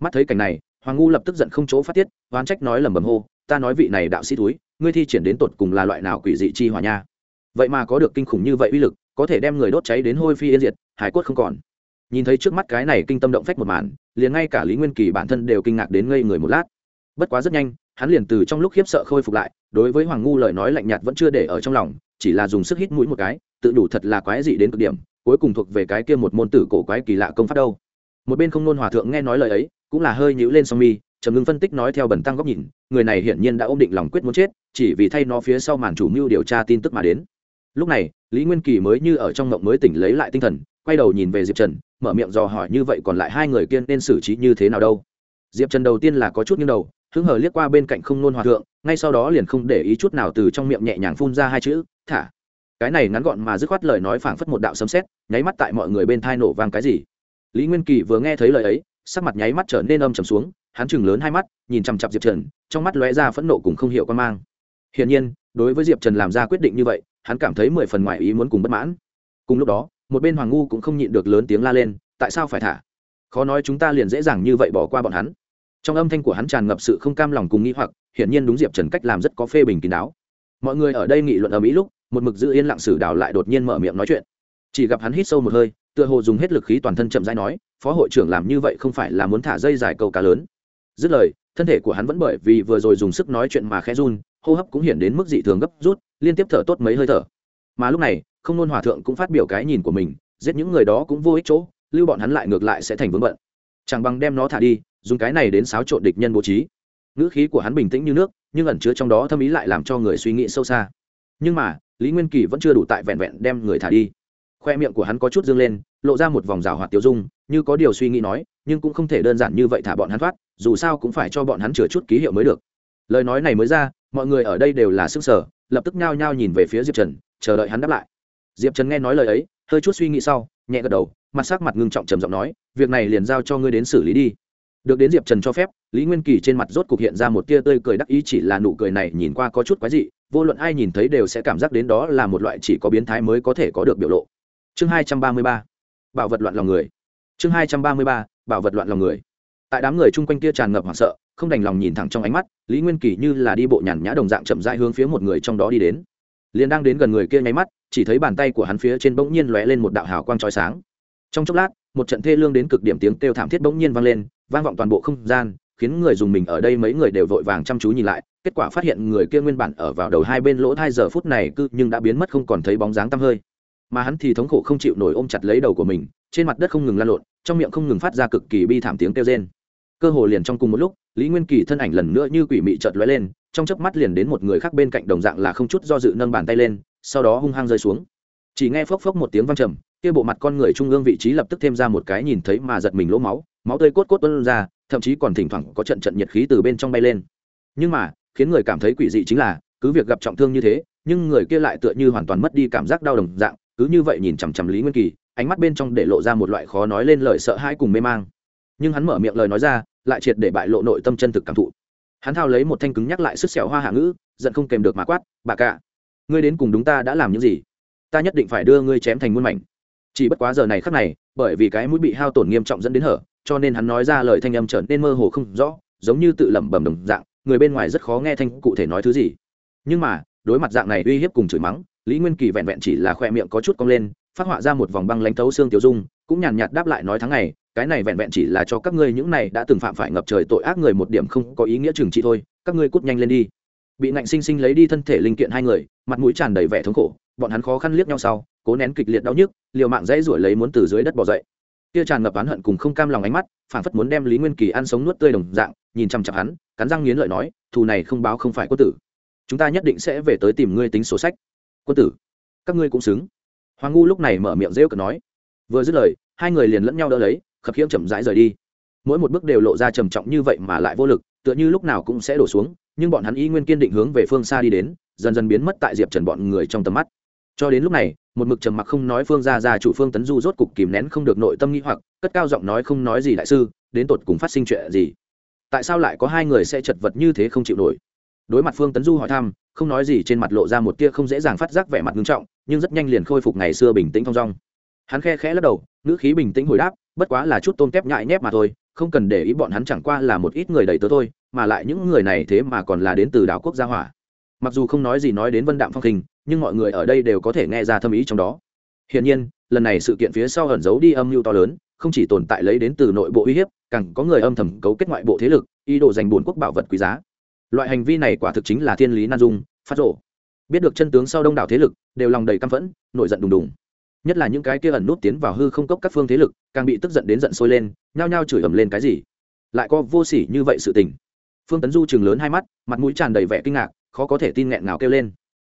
Mắt thấy cảnh này, hoàng ngu lập tức giận không chỗ phát tiết, oán trách nói lầm bầm hô, ta nói vị này đạo sĩ túi ngươi thi triển đến tột cùng là loại nào quỷ dị chi hỏa nha? Vậy mà có được kinh khủng như vậy uy lực, có thể đem người đốt cháy đến hôi phi yên diệt, hải quất không còn nhìn thấy trước mắt cái này kinh tâm động phách một màn, liền ngay cả lý nguyên kỳ bản thân đều kinh ngạc đến ngây người một lát. Bất quá rất nhanh, hắn liền từ trong lúc khiếp sợ khôi phục lại, đối với hoàng ngu lời nói lạnh nhạt vẫn chưa để ở trong lòng, chỉ là dùng sức hít mũi một cái, tự đủ thật là quái dị đến cực điểm, cuối cùng thuộc về cái kia một môn tử cổ quái kỳ lạ công pháp đâu. Một bên không nôn hòa thượng nghe nói lời ấy, cũng là hơi nhíu lên song mi, trầm ngưng phân tích nói theo bẩn tăng góc nhìn, người này hiển nhiên đã ôm định lòng quyết muốn chết, chỉ vì thay nó phía sau màn chủ mưu điều tra tin tức mà đến. Lúc này, lý nguyên kỳ mới như ở trong mộng mới tỉnh lấy lại tinh thần, quay đầu nhìn về diệp trần mở miệng dò hỏi như vậy còn lại hai người kiên nên xử trí như thế nào đâu. Diệp trần đầu tiên là có chút nghiêng đầu, hứng hờ liếc qua bên cạnh không nôn hòa thượng, ngay sau đó liền không để ý chút nào từ trong miệng nhẹ nhàng phun ra hai chữ, thả. Cái này ngắn gọn mà dứt khoát lời nói phảng phất một đạo sấm sét, nháy mắt tại mọi người bên thai nổ vang cái gì. Lý nguyên kỳ vừa nghe thấy lời ấy, sắc mặt nháy mắt trở nên âm trầm xuống, hắn chừng lớn hai mắt, nhìn chằm chặp diệp trần, trong mắt lóe ra phẫn nộ cùng không hiểu quan mang. Hiển nhiên, đối với diệp trần làm ra quyết định như vậy, hắn cảm thấy mười phần ngoài ý muốn cùng bất mãn. Cùng lúc đó một bên hoàng ngu cũng không nhịn được lớn tiếng la lên, tại sao phải thả? Khó nói chúng ta liền dễ dàng như vậy bỏ qua bọn hắn. Trong âm thanh của hắn tràn ngập sự không cam lòng cùng nghĩ hoặc, hiển nhiên đúng diệp trần cách làm rất có phê bình kín đáo. Mọi người ở đây nghị luận ở mỹ lúc, một mực giữ yên lặng sử đào lại đột nhiên mở miệng nói chuyện. Chỉ gặp hắn hít sâu một hơi, tựa hồ dùng hết lực khí toàn thân chậm rãi nói, phó hội trưởng làm như vậy không phải là muốn thả dây dài câu cá lớn. Dứt lời, thân thể của hắn vẫn bởi vì vừa rồi dùng sức nói chuyện mà khẽ run, hô hấp cũng hiện đến mức dị thường gấp rút, liên tiếp thở tốt mấy hơi thở. Mà lúc này không nôn hòa thượng cũng phát biểu cái nhìn của mình, giết những người đó cũng vô ích chỗ, lưu bọn hắn lại ngược lại sẽ thành vướng bận. Chẳng bằng đem nó thả đi, dùng cái này đến xáo trộn địch nhân bố trí. Ngữ khí của hắn bình tĩnh như nước, nhưng ẩn chứa trong đó thâm ý lại làm cho người suy nghĩ sâu xa. Nhưng mà, lý nguyên kỳ vẫn chưa đủ tại vẹn vẹn đem người thả đi. Khoe miệng của hắn có chút dương lên, lộ ra một vòng rào hoạt tiêu dung, như có điều suy nghĩ nói, nhưng cũng không thể đơn giản như vậy thả bọn hắn thoát, dù sao cũng phải cho bọn hắn chừa chút ký hiệu mới được. Lời nói này mới ra, mọi người ở đây đều là sức sở, lập tức nhao nhao nhìn về phía diệp trần, chờ đợi hắn đáp lại diệp trần nghe nói lời ấy, hơi chút suy nghĩ sau, nhẹ gật đầu, mặt sắc mặt ngưng trọng trầm giọng nói, việc này liền giao cho ngươi đến xử lý đi. Được đến diệp trần cho phép, lý nguyên kỳ trên mặt rốt cục hiện ra một tia tươi cười đắc ý chỉ là nụ cười này nhìn qua có chút quái dị, vô luận ai nhìn thấy đều sẽ cảm giác đến đó là một loại chỉ có biến thái mới có thể có được biểu lộ. Chương hai trăm ba mươi ba, bảo vật loạn lòng người. Chương hai trăm ba mươi ba, bảo vật loạn lòng người. Tại đám người chung quanh kia tràn ngập hoảng sợ, không đành lòng nhìn thẳng trong ánh mắt, lý nguyên kỳ như là đi bộ nhàn nhã đồng dạng chậm dại hướng phía một người trong đó đi đến. Liền đang đến gần người kia nháy mắt chỉ thấy bàn tay của hắn phía trên bỗng nhiên lóe lên một đạo hào quang trói sáng. Trong chốc lát, một trận thê lương đến cực điểm tiếng kêu thảm thiết bỗng nhiên vang lên, vang vọng toàn bộ không gian, khiến người dùng mình ở đây mấy người đều vội vàng chăm chú nhìn lại, kết quả phát hiện người kia nguyên bản ở vào đầu hai bên lỗ thai giờ phút này cứ nhưng đã biến mất không còn thấy bóng dáng tăm hơi. Mà hắn thì thống khổ không chịu nổi ôm chặt lấy đầu của mình, trên mặt đất không ngừng lan lộn, trong miệng không ngừng phát ra cực kỳ bi thảm tiếng kêu rên. Cơ hồ liền trong cùng một lúc, lý nguyên kỳ thân ảnh lần nữa như quỷ mị chợt lóe lên, trong chớp mắt liền đến một người khác bên cạnh đồng dạng là không chút do dự nâng bàn tay lên sau đó hung hăng rơi xuống. Chỉ nghe phốc phốc một tiếng vang trầm, kia bộ mặt con người trung ương vị trí lập tức thêm ra một cái nhìn thấy mà giật mình lỗ máu máu tươi cốt cốt tuân ra, thậm chí còn thỉnh thoảng có trận trận nhiệt khí từ bên trong bay lên. Nhưng mà, khiến người cảm thấy quỷ dị chính là, cứ việc gặp trọng thương như thế, nhưng người kia lại tựa như hoàn toàn mất đi cảm giác đau đồng dạng, cứ như vậy nhìn chằm chằm lý nguyên kỳ, ánh mắt bên trong để lộ ra một loại khó nói lên lời sợ hãi cùng mê mang. Nhưng hắn mở miệng lời nói ra, lại triệt để bại lộ nội tâm chân thực cảm thụ. Hắn thao lấy một thanh cứng nhắc lại sức xẻo hoa hạ ngữ, giận không kèm được mà quát, bà cả ngươi đến cùng đúng ta đã làm những gì? Ta nhất định phải đưa ngươi chém thành muôn mảnh. Chỉ bất quá giờ này khắc này bởi vì cái mũi bị hao tổn nghiêm trọng dẫn đến hở cho nên hắn nói ra lời thanh âm trở nên mơ hồ không rõ giống như tự lẩm bẩm đồng dạng người bên ngoài rất khó nghe thanh cụ thể nói thứ gì. Nhưng mà đối mặt dạng này uy hiếp cùng chửi mắng lý nguyên kỳ vẹn vẹn chỉ là khoe miệng có chút cong lên phát họa ra một vòng băng lãnh thấu xương tiêu dung cũng nhàn nhạt đáp lại nói tháng này, cái này vẹn vẹn chỉ là cho các ngươi những này đã từng phạm phải ngập trời tội ác người một điểm không có ý nghĩa trừng trị thôi các ngươi cút nhanh lên đi bị ngạnh sinh sinh lấy đi thân thể linh kiện hai người, mặt mũi tràn đầy vẻ thống khổ, bọn hắn khó khăn liếc nhau sau, cố nén kịch liệt đau nhức, liều mạng dãy ruổi lấy muốn từ dưới đất bỏ dậy. Kia tràn ngập oán hận cùng không cam lòng ánh mắt phản phất muốn đem lý nguyên kỳ ăn sống nuốt tươi đồng dạng, nhìn chăm chặp hắn, cắn răng nghiến lợi nói, thù này không báo không phải quân tử. Chúng ta nhất định sẽ về tới tìm ngươi tính sổ sách. Quân tử, các ngươi cũng xứng. Hoàng ngu lúc này mở miệng rêu cờ nói. Vừa dứt lời, hai người liền lẫn nhau đỡ lấy, khập khiễng chậm rãi rời đi. Mỗi một bước đều lộ ra trầm trọng như vậy mà lại vô lực, tựa như lúc nào cũng sẽ đổ xuống nhưng bọn hắn y nguyên kiên định hướng về phương xa đi đến, dần dần biến mất tại diệp trần bọn người trong tầm mắt. Cho đến lúc này, một mực trầm mặc không nói phương ra ra chủ phương tấn du rốt cục kìm nén không được nội tâm nghĩ hoặc, cất cao giọng nói không nói gì đại sư, đến tột cùng phát sinh chuyện gì? Tại sao lại có hai người sẽ chật vật như thế không chịu nổi? Đối mặt phương tấn du hỏi thăm, không nói gì trên mặt lộ ra một tia không dễ dàng phát giác vẻ mặt nghiêm trọng, nhưng rất nhanh liền khôi phục ngày xưa bình tĩnh thong dong. Hắn khe khẽ lắc đầu, ngữ khí bình tĩnh hồi đáp, bất quá là chút tôm tép nhại nhép mà thôi, không cần để ý bọn hắn chẳng qua là một ít người đầy tớ thôi mà lại những người này thế mà còn là đến từ đảo quốc gia hỏa. Mặc dù không nói gì nói đến vân đạm phong hình nhưng mọi người ở đây đều có thể nghe ra thâm ý trong đó. Hiển nhiên, lần này sự kiện phía sau ẩn giấu đi âm mưu to lớn, không chỉ tồn tại lấy đến từ nội bộ uy hiếp, càng có người âm thầm cấu kết ngoại bộ thế lực, ý đồ giành bổn quốc bảo vật quý giá. Loại hành vi này quả thực chính là thiên lý nan dung, phát rộ biết được chân tướng sau đông đảo thế lực, đều lòng đầy căm phẫn, nổi giận đùng đùng. Nhất là những cái kia ẩn nút tiến vào hư không cốc các phương thế lực, càng bị tức giận đến giận sôi lên, nhao nhao chửi ầm lên cái gì. Lại có vô sỉ như vậy sự tình phương tấn du chừng lớn hai mắt, mặt mũi tràn đầy vẻ kinh ngạc, khó có thể tin nghẹn nào kêu lên.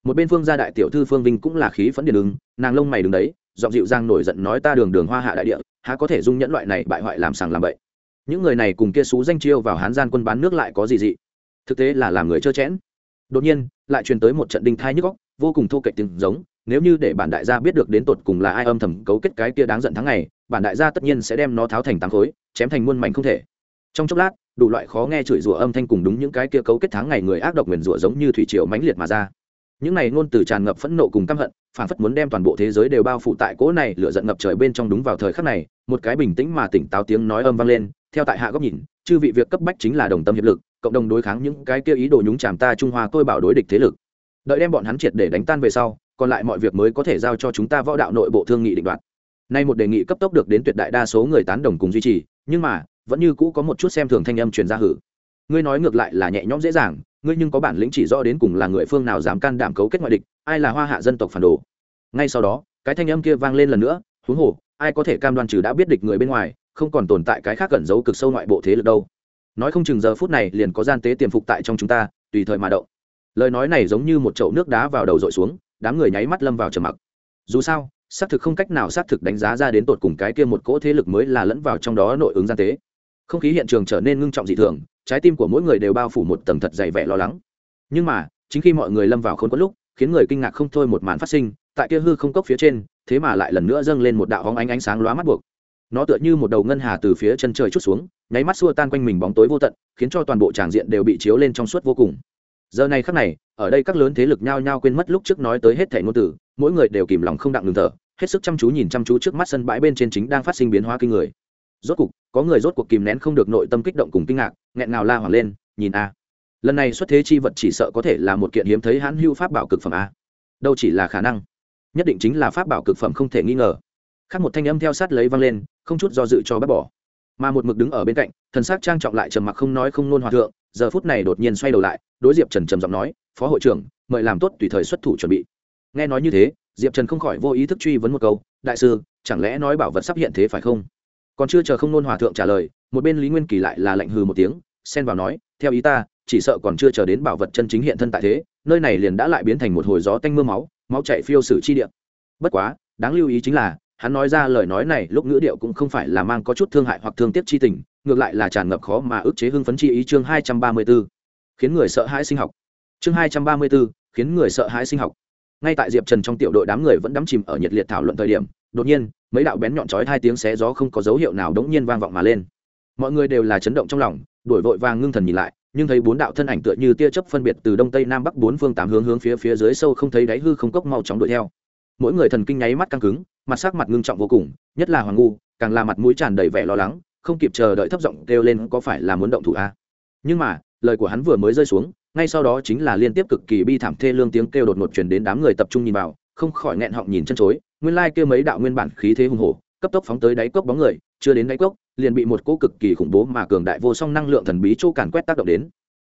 Một bên phương gia đại tiểu thư phương vinh cũng là khí phẫn điện ứng nàng lông mày đứng đấy, giọng dịu giang nổi giận nói ta đường đường hoa hạ đại địa, há có thể dung nhẫn loại này bại hoại làm sàng làm bậy. Những người này cùng kia xú danh chiêu vào hán gian quân bán nước lại có gì dị? Thực tế là làm người trơ chẽn. Đột nhiên, lại truyền tới một trận đinh thai nhức góc vô cùng thô kệch tiếng giống, nếu như để bản đại gia biết được đến tột cùng là ai âm thầm cấu kết cái kia đáng giận tháng ngày, bản đại gia tất nhiên sẽ đem nó tháo thành tám khối, chém thành muôn mảnh không thể. Trong chốc lát đủ loại khó nghe chửi rủa âm thanh cùng đúng những cái kia cấu kết tháng ngày người ác độc nguyền rủa giống như thủy triều mãnh liệt mà ra. Những này ngôn từ tràn ngập phẫn nộ cùng căm hận, phản phất muốn đem toàn bộ thế giới đều bao phủ tại cỗ này lửa giận ngập trời bên trong đúng vào thời khắc này, một cái bình tĩnh mà tỉnh táo tiếng nói âm vang lên, theo tại hạ góc nhìn, chư vị việc cấp bách chính là đồng tâm hiệp lực, cộng đồng đối kháng những cái kia ý đồ nhúng chàm ta trung hoa tôi bảo đối địch thế lực. Đợi đem bọn hắn triệt để đánh tan về sau, còn lại mọi việc mới có thể giao cho chúng ta võ đạo nội bộ thương nghị định đoạt. Nay một đề nghị cấp tốc được đến tuyệt đại đa số người tán đồng cùng duy trì, nhưng mà vẫn như cũ có một chút xem thường thanh âm truyền ra hử. Ngươi nói ngược lại là nhẹ nhõm dễ dàng, ngươi nhưng có bản lĩnh chỉ rõ đến cùng là người phương nào dám can đảm cấu kết ngoại địch, ai là hoa hạ dân tộc phản đồ. Ngay sau đó, cái thanh âm kia vang lên lần nữa, huống hồ, ai có thể cam đoan trừ đã biết địch người bên ngoài, không còn tồn tại cái khác cẩn giấu cực sâu ngoại bộ thế lực đâu. Nói không chừng giờ phút này liền có gian tế tiềm phục tại trong chúng ta, tùy thời mà động. Lời nói này giống như một chậu nước đá vào đầu dội xuống, đám người nháy mắt lâm vào trầm mặc. Dù sao, xác thực không cách nào xác thực đánh giá ra đến tột cùng cái kia một cỗ thế lực mới là lẫn vào trong đó nội ứng gian tế không khí hiện trường trở nên ngưng trọng dị thường, trái tim của mỗi người đều bao phủ một tầng thật dày vẻ lo lắng. Nhưng mà, chính khi mọi người lâm vào khốn quẫn lúc, khiến người kinh ngạc không thôi một màn phát sinh, tại kia hư không cốc phía trên, thế mà lại lần nữa dâng lên một đạo hóng ánh ánh sáng lóa mắt buộc. Nó tựa như một đầu ngân hà từ phía chân trời chút xuống, nháy mắt xua tan quanh mình bóng tối vô tận, khiến cho toàn bộ tràng diện đều bị chiếu lên trong suốt vô cùng. Giờ này khắc này, ở đây các lớn thế lực nhao nhao quên mất lúc trước nói tới hết thẻ ngôn từ, mỗi người đều kìm lòng không đặng ngừng thở, hết sức chăm chú nhìn chăm chú trước mắt sân bãi bên trên chính đang phát sinh biến hóa kinh người rốt cục, có người rốt cuộc kìm nén không được nội tâm kích động cùng kinh ngạc, nghẹn ngào la hoảng lên, nhìn a. Lần này xuất thế chi vật chỉ sợ có thể là một kiện hiếm thấy hãn hưu pháp bảo cực phẩm a. Đâu chỉ là khả năng, nhất định chính là pháp bảo cực phẩm không thể nghi ngờ. Khác một thanh âm theo sát lấy vang lên, không chút do dự cho bác bỏ. Mà một mực đứng ở bên cạnh, thần sắc trang trọng lại trầm mặc không nói không nôn hòa thượng, giờ phút này đột nhiên xoay đầu lại, đối diệp trần trầm giọng nói, phó hội trưởng, mời làm tốt tùy thời xuất thủ chuẩn bị. Nghe nói như thế, diệp trần không khỏi vô ý thức truy vấn một câu, đại sư, chẳng lẽ nói bảo vật sắp hiện thế phải không? Còn chưa chờ không nôn hòa thượng trả lời một bên lý nguyên kỳ lại là lạnh hừ một tiếng xen vào nói theo ý ta chỉ sợ còn chưa chờ đến bảo vật chân chính hiện thân tại thế nơi này liền đã lại biến thành một hồi gió tanh mưa máu máu chạy phiêu sử chi địa. Bất quá đáng lưu ý chính là hắn nói ra lời nói này lúc ngữ điệu cũng không phải là mang có chút thương hại hoặc thương tiếc chi tình ngược lại là tràn ngập khó mà ức chế hưng phấn chi ý chương hai trăm ba mươi 234, khiến người sợ hãi sinh học. Chương hai trăm ba mươi 234, khiến người sợ hãi sinh học. Ngay tại diệp trần trong tiểu đội đám người vẫn đắm chìm ở nhiệt liệt thảo luận thời điểm đột nhiên mấy đạo bén nhọn chói hai tiếng xé gió không có dấu hiệu nào đống nhiên vang vọng mà lên. Mọi người đều là chấn động trong lòng đổi vội vàng ngưng thần nhìn lại, nhưng thấy bốn đạo thân ảnh tựa như tia chớp phân biệt từ đông tây nam bắc bốn phương tám hướng hướng phía phía dưới sâu không thấy đáy hư không cốc mau chóng đuổi theo. Mỗi người thần kinh nháy mắt căng cứng, mặt sắc mặt ngưng trọng vô cùng, nhất là hoàng ngu, càng là mặt mũi tràn đầy vẻ lo lắng, không kịp chờ đợi thấp giọng kêu lên có phải là muốn động thủ a? À? nhưng mà, lời của hắn vừa mới rơi xuống, ngay sau đó chính là liên tiếp cực kỳ bi thảm thê lương tiếng kêu đột ngột truyền đến đám người tập trung nhìn vào, không khỏi nghẹn họng nhìn chân chối nguyên lai kia mấy đạo nguyên bản khí thế hùng hổ, cấp tốc phóng tới đáy cốc bóng người, chưa đến đáy cốc, liền bị một cỗ cực kỳ khủng bố mà cường đại vô song năng lượng thần bí chỗ càn quét tác động đến.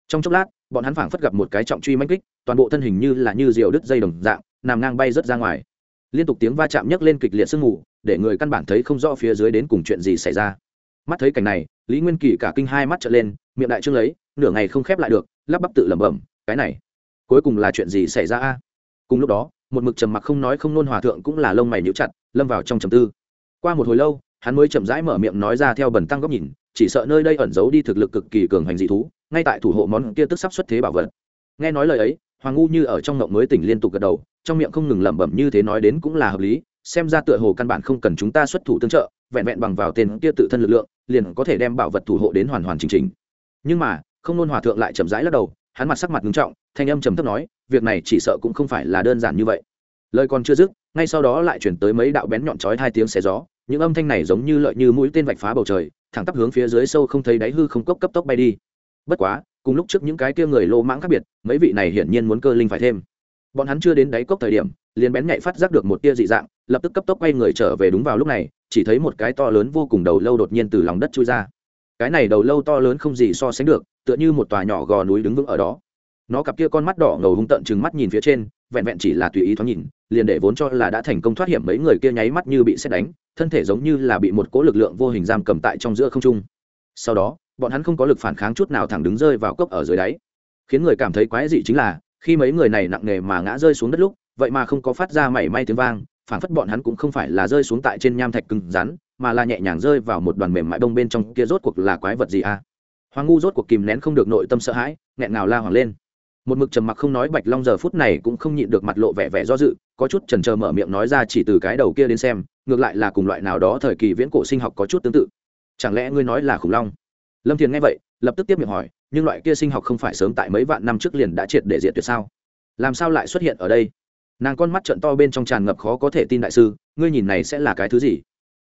Trong chốc lát, bọn hắn phảng phất gặp một cái trọng truy manh kích, toàn bộ thân hình như là như diều đứt dây đồng dạng, nằm ngang bay rớt ra ngoài. Liên tục tiếng va chạm nhấc lên kịch liệt sương mù, để người căn bản thấy không rõ phía dưới đến cùng chuyện gì xảy ra. Mắt thấy cảnh này, lý nguyên kỳ cả kinh hai mắt trở lên, miệng đại trương lấy, nửa ngày không khép lại được, lắp bắp tự lẩm bẩm, cái này, cuối cùng là chuyện gì xảy ra a? Cùng lúc đó một mực trầm mặc không nói không nôn hòa thượng cũng là lông mày nhíu chặt, lâm vào trong trầm tư. Qua một hồi lâu, hắn mới chậm rãi mở miệng nói ra theo bẩn tăng góc nhìn, chỉ sợ nơi đây ẩn giấu đi thực lực cực kỳ cường hành dị thú, ngay tại thủ hộ món kia tức sắp xuất thế bảo vật. Nghe nói lời ấy, hoàng ngu như ở trong ngộng mới tỉnh liên tục gật đầu, trong miệng không ngừng lẩm bẩm như thế nói đến cũng là hợp lý, xem ra tựa hồ căn bản không cần chúng ta xuất thủ tương trợ, vẹn vẹn bằng vào tên kia tự thân lực lượng, liền có thể đem bảo vật thủ hộ đến hoàn hoàn chỉnh chỉnh. Nhưng mà, không nôn hòa thượng lại chậm rãi lắc đầu, hắn mặt sắc mặt nghiêm trọng, thanh âm trầm thấp nói việc này chỉ sợ cũng không phải là đơn giản như vậy. Lời còn chưa dứt, ngay sau đó lại chuyển tới mấy đạo bén nhọn chói hai tiếng xé gió, những âm thanh này giống như lợi như mũi tên vạch phá bầu trời, thẳng tắp hướng phía dưới sâu không thấy đáy hư không cốc cấp tốc bay đi. Bất quá, cùng lúc trước những cái kia người lô mãng khác biệt, mấy vị này hiển nhiên muốn cơ linh phải thêm. Bọn hắn chưa đến đáy cốc thời điểm, liền bén nhạy phát giác được một tia dị dạng, lập tức cấp tốc quay người trở về đúng vào lúc này, chỉ thấy một cái to lớn vô cùng đầu lâu đột nhiên từ lòng đất chui ra. Cái này đầu lâu to lớn không gì so sánh được, tựa như một tòa nhỏ gò núi đứng vững ở đó nó cặp kia con mắt đỏ ngầu hung tợn chừng mắt nhìn phía trên, vẹn vẹn chỉ là tùy ý thoáng nhìn, liền để vốn cho là đã thành công thoát hiểm mấy người kia nháy mắt như bị xét đánh, thân thể giống như là bị một cỗ lực lượng vô hình giam cầm tại trong giữa không trung. Sau đó, bọn hắn không có lực phản kháng chút nào thẳng đứng rơi vào cốc ở dưới đáy. Khiến người cảm thấy quái dị chính là, khi mấy người này nặng nề mà ngã rơi xuống đất lúc, vậy mà không có phát ra mảy may tiếng vang, phản phất bọn hắn cũng không phải là rơi xuống tại trên nham thạch cứng rắn, mà là nhẹ nhàng rơi vào một đoàn mềm mại bông bên trong kia rốt cuộc là quái vật gì à hoàng ngu rốt cuộc kìm nén không được nội tâm sợ hãi, nghẹn ngào la hoàng lên một mực trầm mặc không nói bạch long giờ phút này cũng không nhịn được mặt lộ vẻ vẻ do dự, có chút trần trờ mở miệng nói ra chỉ từ cái đầu kia đến xem, ngược lại là cùng loại nào đó thời kỳ viễn cổ sinh học có chút tương tự. Chẳng lẽ ngươi nói là khủng long? Lâm thiền nghe vậy, lập tức tiếp miệng hỏi, nhưng loại kia sinh học không phải sớm tại mấy vạn năm trước liền đã triệt để diệt tuyệt sao? Làm sao lại xuất hiện ở đây? Nàng con mắt trận to bên trong tràn ngập khó có thể tin đại sư, ngươi nhìn này sẽ là cái thứ gì?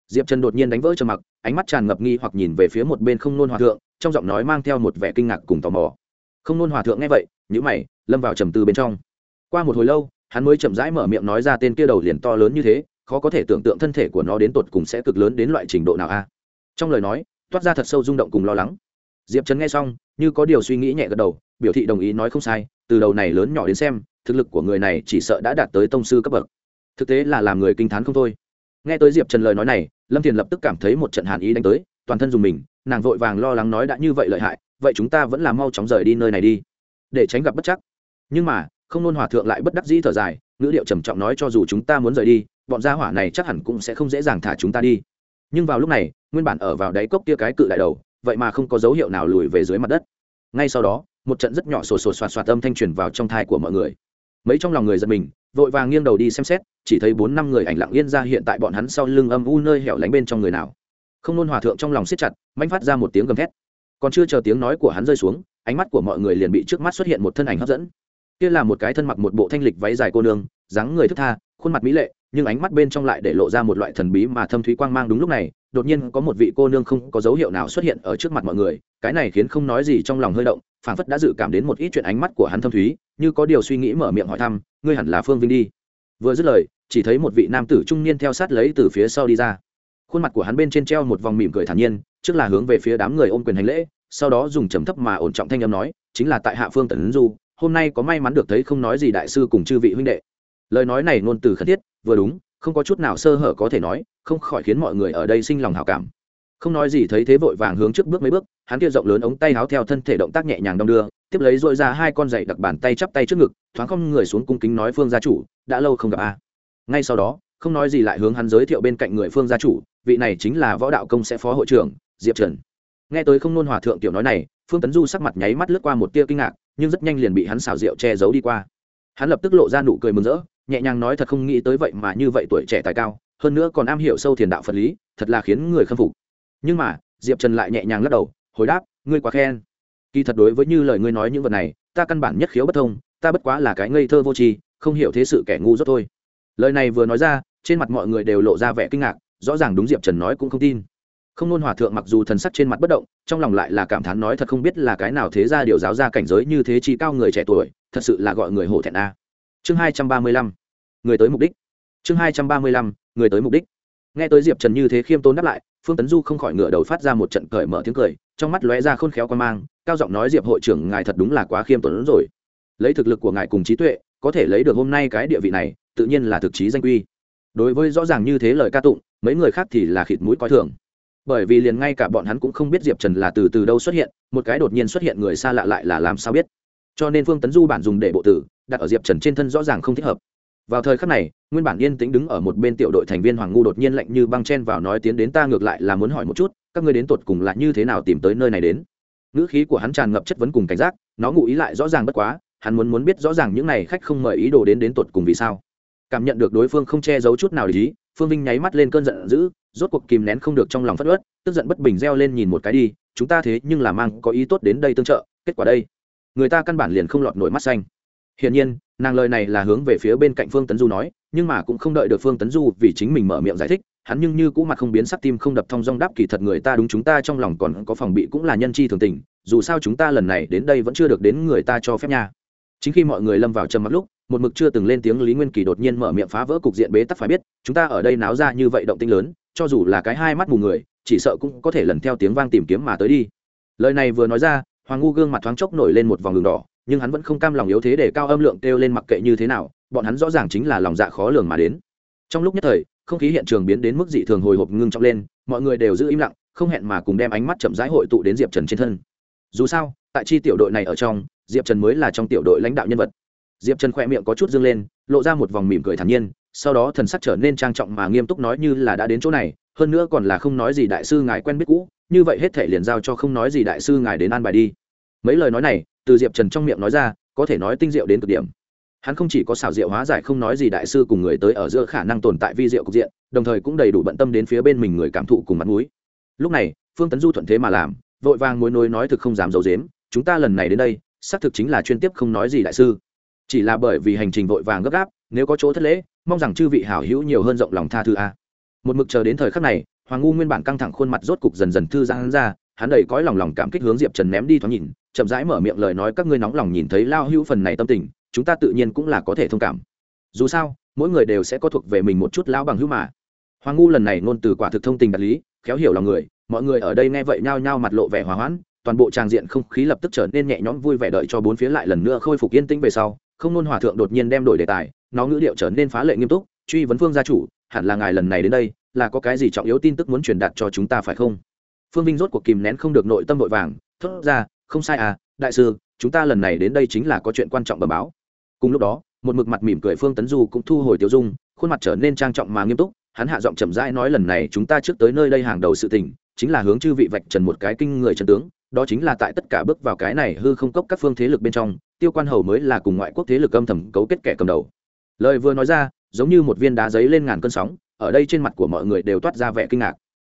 Diệp trần đột nhiên đánh vỡ trầm mặc, ánh mắt tràn ngập nghi hoặc nhìn về phía một bên không nôn hòa thượng, trong giọng nói mang theo một vẻ kinh ngạc cùng tò mò không nôn hòa thượng nghe vậy nhữ mày, lâm vào trầm tư bên trong. Qua một hồi lâu, hắn mới chậm rãi mở miệng nói ra tên kia đầu liền to lớn như thế, khó có thể tưởng tượng thân thể của nó đến tột cùng sẽ cực lớn đến loại trình độ nào a. À? Trong lời nói, toát ra thật sâu rung động cùng lo lắng. Diệp trần nghe xong, như có điều suy nghĩ nhẹ gật đầu, biểu thị đồng ý nói không sai, từ đầu này lớn nhỏ đến xem, thực lực của người này chỉ sợ đã đạt tới tông sư cấp bậc. Thực tế là làm người kinh t h á n không thôi. Nghe tới diệp trần lời nói này, lâm thiền lập tức cảm thấy một trận hàn ý đánh tới, toàn thân dùng mình nàng vội vàng lo lắng nói đã như vậy lợi hại, vậy chúng ta vẫn là mau chóng rời đi nơi này đi, để tránh gặp bất chắc. Nhưng mà, không nôn hòa thượng lại bất đắc dĩ thở dài, ngữ điệu trầm trọng nói cho dù chúng ta muốn rời đi, bọn gia hỏa này chắc hẳn cũng sẽ không dễ dàng thả chúng ta đi. Nhưng vào lúc này, nguyên bản ở vào đáy cốc kia cái cự đại đầu, vậy mà không có dấu hiệu nào lùi về dưới mặt đất. Ngay sau đó, một trận rất nhỏ sổ sổ soạt soạt âm thanh truyền vào trong thai của mọi người. Mấy trong lòng người giật mình, vội vàng nghiêng đầu đi xem xét, chỉ thấy bốn năm người ảnh lặng yên ra hiện tại bọn hắn sau lưng âm u nơi hẻo lánh bên trong người nào không nôn hòa thượng trong lòng siết chặt, manh phát ra một tiếng gầm thét. Còn chưa chờ tiếng nói của hắn rơi xuống, ánh mắt của mọi người liền bị trước mắt xuất hiện một thân ảnh hấp dẫn. Kia là một cái thân mặc một bộ thanh lịch váy dài cô nương, dáng người thức tha, khuôn mặt mỹ lệ, nhưng ánh mắt bên trong lại để lộ ra một loại thần bí mà thâm thúy quang mang đúng lúc này, đột nhiên có một vị cô nương không có dấu hiệu nào xuất hiện ở trước mặt mọi người, cái này khiến không nói gì trong lòng hơi động, phảng phất đã dự cảm đến một ít chuyện ánh mắt của hắn thâm thúy, như có điều suy nghĩ mở miệng hỏi thăm, ngươi hẳn là phương vinh đi. Vừa dứt lời, chỉ thấy một vị nam tử trung niên theo sát lấy từ phía sau đi ra khuôn mặt của hắn bên trên treo một vòng mỉm cười thản nhiên, trước là hướng về phía đám người ôm quyền hành lễ, sau đó dùng trầm thấp mà ổn trọng thanh âm nói, chính là tại hạ phương tần du, hôm nay có may mắn được thấy không nói gì đại sư cùng chư vị huynh đệ. Lời nói này ngôn từ khẩn thiết, vừa đúng, không có chút nào sơ hở có thể nói, không khỏi khiến mọi người ở đây sinh lòng hảo cảm. Không nói gì thấy thế vội vàng hướng trước bước mấy bước, hắn kia rộng lớn ống tay háo theo thân thể động tác nhẹ nhàng đong đưa, tiếp lấy dội ra hai con giày đặc bàn tay chắp tay trước ngực, thoáng không người xuống cung kính nói phương gia chủ, đã lâu không gặp a. Ngay sau đó, không nói gì lại hướng hắn giới thiệu bên cạnh người phương gia chủ vị này chính là võ đạo công sẽ phó hội trưởng, diệp trần. Nghe tới không nôn hòa thượng tiểu nói này, phương tấn du sắc mặt nháy mắt lướt qua một tia kinh ngạc, nhưng rất nhanh liền bị hắn xào rượu che giấu đi qua. Hắn lập tức lộ ra nụ cười mừng rỡ, nhẹ nhàng nói thật không nghĩ tới vậy mà như vậy tuổi trẻ tài cao, hơn nữa còn am hiểu sâu thiền đạo phật lý, thật là khiến người khâm phục. Nhưng mà, diệp trần lại nhẹ nhàng lắc đầu, hồi đáp, ngươi quá khen. Kỳ thật đối với như lời ngươi nói những vật này, ta căn bản nhất khiếu bất thông, ta bất quá là cái ngây thơ vô tri, không hiểu thế sự kẻ ngu dốt thôi. Lời này vừa nói ra, trên mặt mọi người đều lộ ra vẻ kinh ngạc rõ ràng đúng diệp trần nói cũng không tin không nôn hòa thượng mặc dù thần sắc trên mặt bất động trong lòng lại là cảm thán nói thật không biết là cái nào thế ra điều giáo ra cảnh giới như thế chi cao người trẻ tuổi thật sự là gọi người hổ thẹn a chương hai trăm ba mươi lăm người tới mục đích chương hai trăm ba mươi lăm người tới mục đích nghe tới diệp trần như thế khiêm tốn đáp lại phương tấn du không khỏi ngửa đầu phát ra một trận cởi mở tiếng cười trong mắt lóe ra khôn khéo quan mang cao giọng nói diệp hội trưởng ngài thật đúng là quá khiêm tốn rồi lấy thực lực của ngài cùng trí tuệ có thể lấy được hôm nay cái địa vị này tự nhiên là thực chí danh quy đối với rõ ràng như thế lời ca tụng, mấy người khác thì là khịt mũi coi thường. Bởi vì liền ngay cả bọn hắn cũng không biết diệp trần là từ từ đâu xuất hiện, một cái đột nhiên xuất hiện người xa lạ lại là làm sao biết. Cho nên phương tấn du bản dùng để bộ tử, đặt ở diệp trần trên thân rõ ràng không thích hợp. Vào thời khắc này, nguyên bản yên tĩnh đứng ở một bên tiểu đội thành viên hoàng ngu đột nhiên lạnh như băng chen vào nói tiến đến ta ngược lại là muốn hỏi một chút, các ngươi đến tột cùng là như thế nào tìm tới nơi này đến? Ngữ khí của hắn tràn ngập chất vấn cùng cảnh giác, nó ngụ ý lại rõ ràng bất quá, hắn muốn muốn biết rõ ràng những này khách không mời ý đồ đến đến tột cùng vì sao cảm nhận được đối phương không che giấu chút nào để ý, phương vinh nháy mắt lên cơn giận dữ, rốt cuộc kìm nén không được trong lòng phất ớt tức giận bất bình reo lên nhìn một cái đi, chúng ta thế nhưng là mang có ý tốt đến đây tương trợ, kết quả đây. Người ta căn bản liền không lọt nổi mắt xanh. Hiển nhiên, nàng lời này là hướng về phía bên cạnh phương tấn du nói, nhưng mà cũng không đợi được phương tấn du vì chính mình mở miệng giải thích, hắn nhưng như cũ mặt không biến sắc tim không đập thong dong đáp kỳ thật người ta đúng chúng ta trong lòng còn có phòng bị cũng là nhân chi thường tình, dù sao chúng ta lần này đến đây vẫn chưa được đến người ta cho phép nha chính khi mọi người lâm vào trầm mặc lúc, một mực chưa từng lên tiếng lý nguyên kỳ đột nhiên mở miệng phá vỡ cục diện bế tắc phải biết, chúng ta ở đây náo ra như vậy động tinh lớn, cho dù là cái hai mắt mù người, chỉ sợ cũng có thể lần theo tiếng vang tìm kiếm mà tới đi. Lời này vừa nói ra, hoàng ngu gương mặt thoáng chốc nổi lên một vòng đường đỏ, nhưng hắn vẫn không cam lòng yếu thế để cao âm lượng kêu lên mặc kệ như thế nào, bọn hắn rõ ràng chính là lòng dạ khó lường mà đến. Trong lúc nhất thời, không khí hiện trường biến đến mức dị thường hồi hộp ngưng trọng lên, mọi người đều giữ im lặng, không hẹn mà cùng đem ánh mắt chậm rãi hội tụ đến diệp trần trên thân. Dù sao, tại chi tiểu đội này ở trong diệp trần mới là trong tiểu đội lãnh đạo nhân vật. Diệp trần khỏe miệng có chút dương lên, lộ ra một vòng mỉm cười thản nhiên, sau đó thần sắc trở nên trang trọng mà nghiêm túc nói như là đã đến chỗ này, hơn nữa còn là không nói gì đại sư ngài quen biết cũ, như vậy hết thể liền giao cho không nói gì đại sư ngài đến an bài đi. Mấy lời nói này, từ diệp trần trong miệng nói ra, có thể nói tinh diệu đến cực điểm. Hắn không chỉ có xảo diệu hóa giải không nói gì đại sư cùng người tới ở giữa khả năng tồn tại vi diệu cục diện, đồng thời cũng đầy đủ bận tâm đến phía bên mình người cảm thụ cùng mặt mũi. Lúc này, phương tấn du thuận thế mà làm, vội vàng mối nối nói thực không dám giấu dếm chúng ta lần này đến đây xác thực chính là chuyên tiếp không nói gì đại sư. Chỉ là bởi vì hành trình vội vàng gấp gáp, nếu có chỗ thất lễ, mong rằng chư vị hảo hữu nhiều hơn rộng lòng tha thứ a. Một mực chờ đến thời khắc này, hoàng ngu nguyên bản căng thẳng khuôn mặt rốt cục dần dần thư giãn ra, hắn đầy cõi lòng lòng cảm kích hướng diệp trần ném đi thoáng nhìn, chậm rãi mở miệng lời nói các ngươi nóng lòng nhìn thấy lao hữu phần này tâm tình, chúng ta tự nhiên cũng là có thể thông cảm. Dù sao, mỗi người đều sẽ có thuộc về mình một chút lão bằng hữu mà. Hoàng ngu lần này ngôn từ quả thực thông tình đạt lý, khéo hiểu lòng người, mọi người ở đây nghe vậy nhao nhao mặt lộ vẻ hòa hoãn toàn bộ tràng diện không khí lập tức trở nên nhẹ nhõm vui vẻ đợi cho bốn phía lại lần nữa khôi phục yên tĩnh về sau, không nôn hòa thượng đột nhiên đem đổi đề tài, nó ngữ điệu trở nên phá lệ nghiêm túc, truy vấn phương gia chủ, hẳn là ngài lần này đến đây, là có cái gì trọng yếu tin tức muốn truyền đạt cho chúng ta phải không? Phương vinh rốt cuộc kìm nén không được nội tâm vội vàng, thốt ra, không sai à đại sư, chúng ta lần này đến đây chính là có chuyện quan trọng bẩm báo. Cùng lúc đó, một mực mặt mỉm cười phương tấn du cũng thu hồi tiêu dung, khuôn mặt trở nên trang trọng mà nghiêm túc, hắn hạ giọng chậm rãi nói lần này chúng ta trước tới nơi đây hàng đầu sự tình, chính là hướng chư vị vạch trần một cái kinh người trần tướng đó chính là tại tất cả bước vào cái này hư không cốc các phương thế lực bên trong, tiêu quan hầu mới là cùng ngoại quốc thế lực âm thầm cấu kết kẻ cầm đầu. Lời vừa nói ra, giống như một viên đá giấy lên ngàn cơn sóng, ở đây trên mặt của mọi người đều toát ra vẻ kinh ngạc.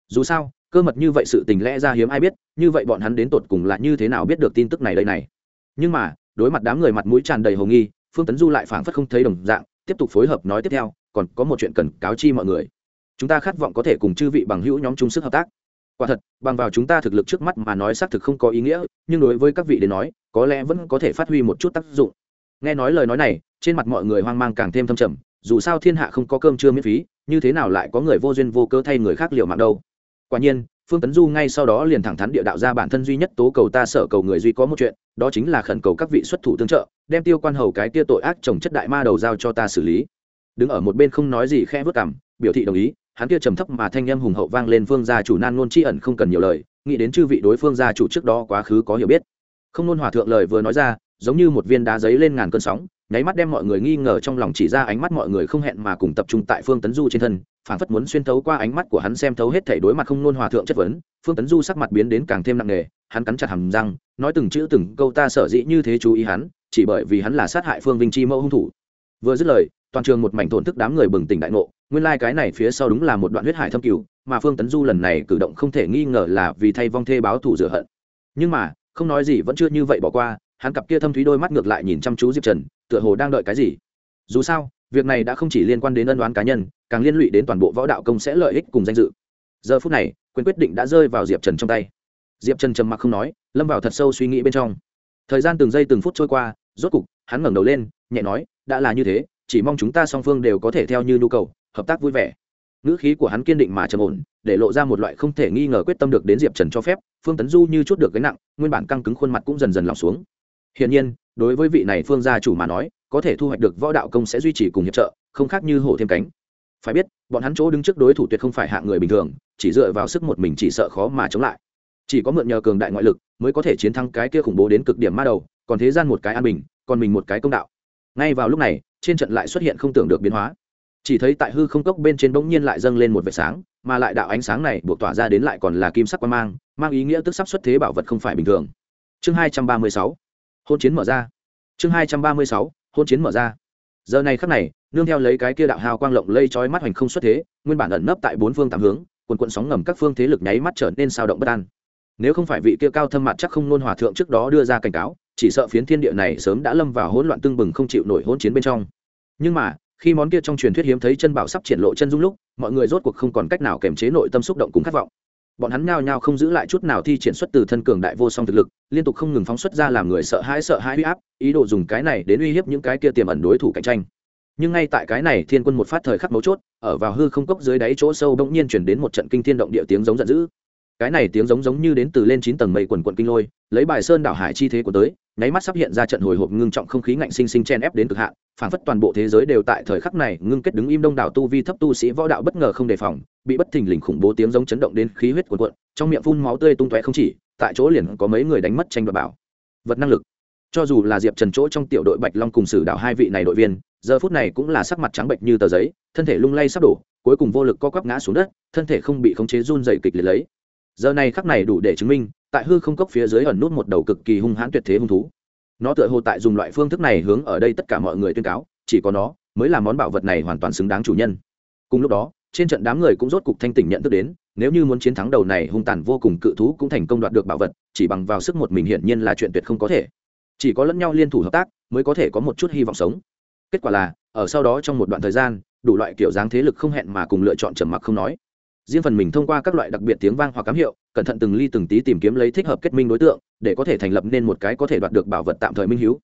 Dù sao, cơ mật như vậy sự tình lẽ ra hiếm ai biết, như vậy bọn hắn đến tột cùng là như thế nào biết được tin tức này đây này. Nhưng mà, đối mặt đám người mặt mũi tràn đầy hồ nghi, phương tấn du lại phảng phất không thấy đồng dạng, tiếp tục phối hợp nói tiếp theo, còn có một chuyện cần cáo chi mọi người. Chúng ta khát vọng có thể cùng chư vị bằng hữu nhóm chung sức hợp tác quả thật, bằng vào chúng ta thực lực trước mắt mà nói xác thực không có ý nghĩa, nhưng đối với các vị đến nói, có lẽ vẫn có thể phát huy một chút tác dụng. Nghe nói lời nói này, trên mặt mọi người hoang mang càng thêm thâm trầm, dù sao thiên hạ không có cơm trưa miễn phí, như thế nào lại có người vô duyên vô cớ thay người khác liệu mạng đâu? Quả nhiên, phương tấn du ngay sau đó liền thẳng thắn địa đạo ra bản thân duy nhất tố cầu ta sở cầu người duy có một chuyện, đó chính là khẩn cầu các vị xuất thủ tương trợ, đem tiêu quan hầu cái tia tội ác trồng chất đại ma đầu giao cho ta xử lý. Đứng ở một bên không nói gì khẽ vớt cảm biểu thị đồng ý hắn kia trầm thấp mà thanh âm hùng hậu vang lên phương gia chủ nan ngôn tri ẩn không cần nhiều lời, nghĩ đến chư vị đối phương gia chủ trước đó quá khứ có hiểu biết. Không nôn hòa thượng lời vừa nói ra, giống như một viên đá giấy lên ngàn cơn sóng, nháy mắt đem mọi người nghi ngờ trong lòng chỉ ra ánh mắt mọi người không hẹn mà cùng tập trung tại phương tấn du trên thân phản phất muốn xuyên thấu qua ánh mắt của hắn xem thấu hết thể đối mặt không nôn hòa thượng chất vấn, phương tấn du sắc mặt biến đến càng thêm nặng nề, hắn cắn chặt hầm răng, nói từng chữ từng câu ta sở dĩ như thế chú ý hắn, chỉ bởi vì hắn là sát hại phương vinh chi mẫu hung thủ. Vừa dứt lời toàn trường một mảnh thổn thức đám người bừng tỉnh đại ngộ, nguyên lai、like、cái này phía sau đúng là một đoạn huyết hải thâm cửu mà phương tấn du lần này cử động không thể nghi ngờ là vì thay vong thê báo thủ rửa hận. Nhưng mà, không nói gì vẫn chưa như vậy bỏ qua, hắn cặp kia thâm thúy đôi mắt ngược lại nhìn chăm chú diệp trần, tựa hồ đang đợi cái gì. Dù sao, việc này đã không chỉ liên quan đến ân đoán cá nhân, càng liên lụy đến toàn bộ võ đạo công sẽ lợi ích cùng danh dự. Giờ phút này, quyền quyết định đã rơi vào diệp trần trong tay. Diệp trần trầm mặc không nói, lâm vào thật sâu suy nghĩ bên trong. Thời gian từng giây từng phút trôi qua, rốt cục, hắn ngẩng đầu lên, nhẹ nói, đã là như thế chỉ mong chúng ta song phương đều có thể theo như nhu cầu, hợp tác vui vẻ. Ngữ khí của hắn kiên định mà trầm ổn, để lộ ra một loại không thể nghi ngờ quyết tâm được đến diệp trần cho phép, phương tấn du như chút được gánh nặng, nguyên bản căng cứng khuôn mặt cũng dần dần lỏng xuống. Hiển nhiên, đối với vị này phương gia chủ mà nói, có thể thu hoạch được võ đạo công sẽ duy trì cùng hiệp trợ, không khác như hổ thêm cánh. Phải biết, bọn hắn chỗ đứng trước đối thủ tuyệt không phải hạng người bình thường, chỉ dựa vào sức một mình chỉ sợ khó mà chống lại. Chỉ có mượn nhờ cường đại ngoại lực mới có thể chiến thắng cái kia khủng bố đến cực điểm ma đầu, còn thế gian một cái an bình, còn mình một cái công đạo ngay vào lúc này, trên trận lại xuất hiện không tưởng được biến hóa. Chỉ thấy tại hư không cốc bên trên bỗng nhiên lại dâng lên một vệt sáng, mà lại đạo ánh sáng này buộc tỏa ra đến lại còn là kim sắc quan mang mang ý nghĩa tức sắp xuất thế bảo vật không phải bình thường. Chương hai trăm ba mươi sáu. Hôn chiến mở ra. Chương hai trăm ba mươi sáu. Hôn chiến mở ra. Giờ này khắc này, nương theo lấy cái kia đạo hào quang lộng lây trói mắt hoành không xuất thế, nguyên bản ẩn nấp tại bốn phương tám hướng, quần quận sóng ngầm các phương thế lực nháy mắt trở nên sao động bất an. Nếu không phải vị kia cao thâm mặt chắc không nôn hòa thượng trước đó đưa ra cảnh cáo chỉ sợ phiến thiên địa này sớm đã lâm vào hỗn loạn tương bừng không chịu nổi hỗn chiến bên trong. Nhưng mà, khi món kia trong truyền thuyết hiếm thấy chân bảo sắp triển lộ chân dung lúc, mọi người rốt cuộc không còn cách nào kềm chế nội tâm xúc động cùng khát vọng. Bọn hắn nhao nhao không giữ lại chút nào thi triển xuất từ thân cường đại vô song thực lực, liên tục không ngừng phóng xuất ra làm người sợ hãi sợ hãi uy áp, ý đồ dùng cái này đến uy hiếp những cái kia tiềm ẩn đối thủ cạnh tranh. Nhưng ngay tại cái này thiên quân một phát thời khắc mấu chốt, ở vào hư không cốc dưới đáy chỗ sâu bỗng nhiên chuyển đến một trận kinh thiên động địa tiếng giống giận dữ. Cái này tiếng giống giống như đến từ lên chín tầng mây quần quận kinh lôi, lấy bài sơn đảo hải chi thế của tới nháy mắt sắp hiện ra trận hồi hộp ngưng trọng không khí ngạnh sinh sinh chen ép đến cực hạn phản phất toàn bộ thế giới đều tại thời khắc này ngưng kết đứng im đông đảo tu vi thấp tu sĩ võ đạo bất ngờ không đề phòng, bị bất thình lình khủng bố tiếng giống chấn động đến khí huyết cuồn cuộn, trong miệng phun máu tươi tung tóe không chỉ, tại chỗ liền có mấy người đánh mất tranh đoạt bảo. Vật năng lực. Cho dù là diệp trần chỗ trong tiểu đội bạch long cùng sử đạo hai vị này đội viên, giờ phút này cũng là sắc mặt trắng bệnh như tờ giấy, thân thể lung lay sắp đổ, cuối cùng vô lực co quắp ngã xuống đất, thân thể không bị khống chế run dày kịch liệt lấy. Giờ này khắc này đủ để chứng minh tại hư không cốc phía dưới ẩn nút một đầu cực kỳ hung hãn tuyệt thế hung thú. Nó tựa hồ tại dùng loại phương thức này hướng ở đây tất cả mọi người tuyên cáo, chỉ có nó mới là món bảo vật này hoàn toàn xứng đáng chủ nhân. Cùng lúc đó, trên trận đám người cũng rốt cục thanh tỉnh nhận thức đến, nếu như muốn chiến thắng đầu này hung tàn vô cùng cự thú cũng thành công đoạt được bảo vật, chỉ bằng vào sức một mình hiển nhiên là chuyện tuyệt không có thể. Chỉ có lẫn nhau liên thủ hợp tác mới có thể có một chút hy vọng sống. Kết quả là, ở sau đó trong một đoạn thời gian, đủ loại kiểu dáng thế lực không hẹn mà cùng lựa chọn trầm mặc không nói riêng phần mình thông qua các loại đặc biệt tiếng vang hoặc cám hiệu, cẩn thận từng ly từng tí tìm kiếm lấy thích hợp kết minh đối tượng, để có thể thành lập nên một cái có thể đoạt được bảo vật tạm thời minh hiếu.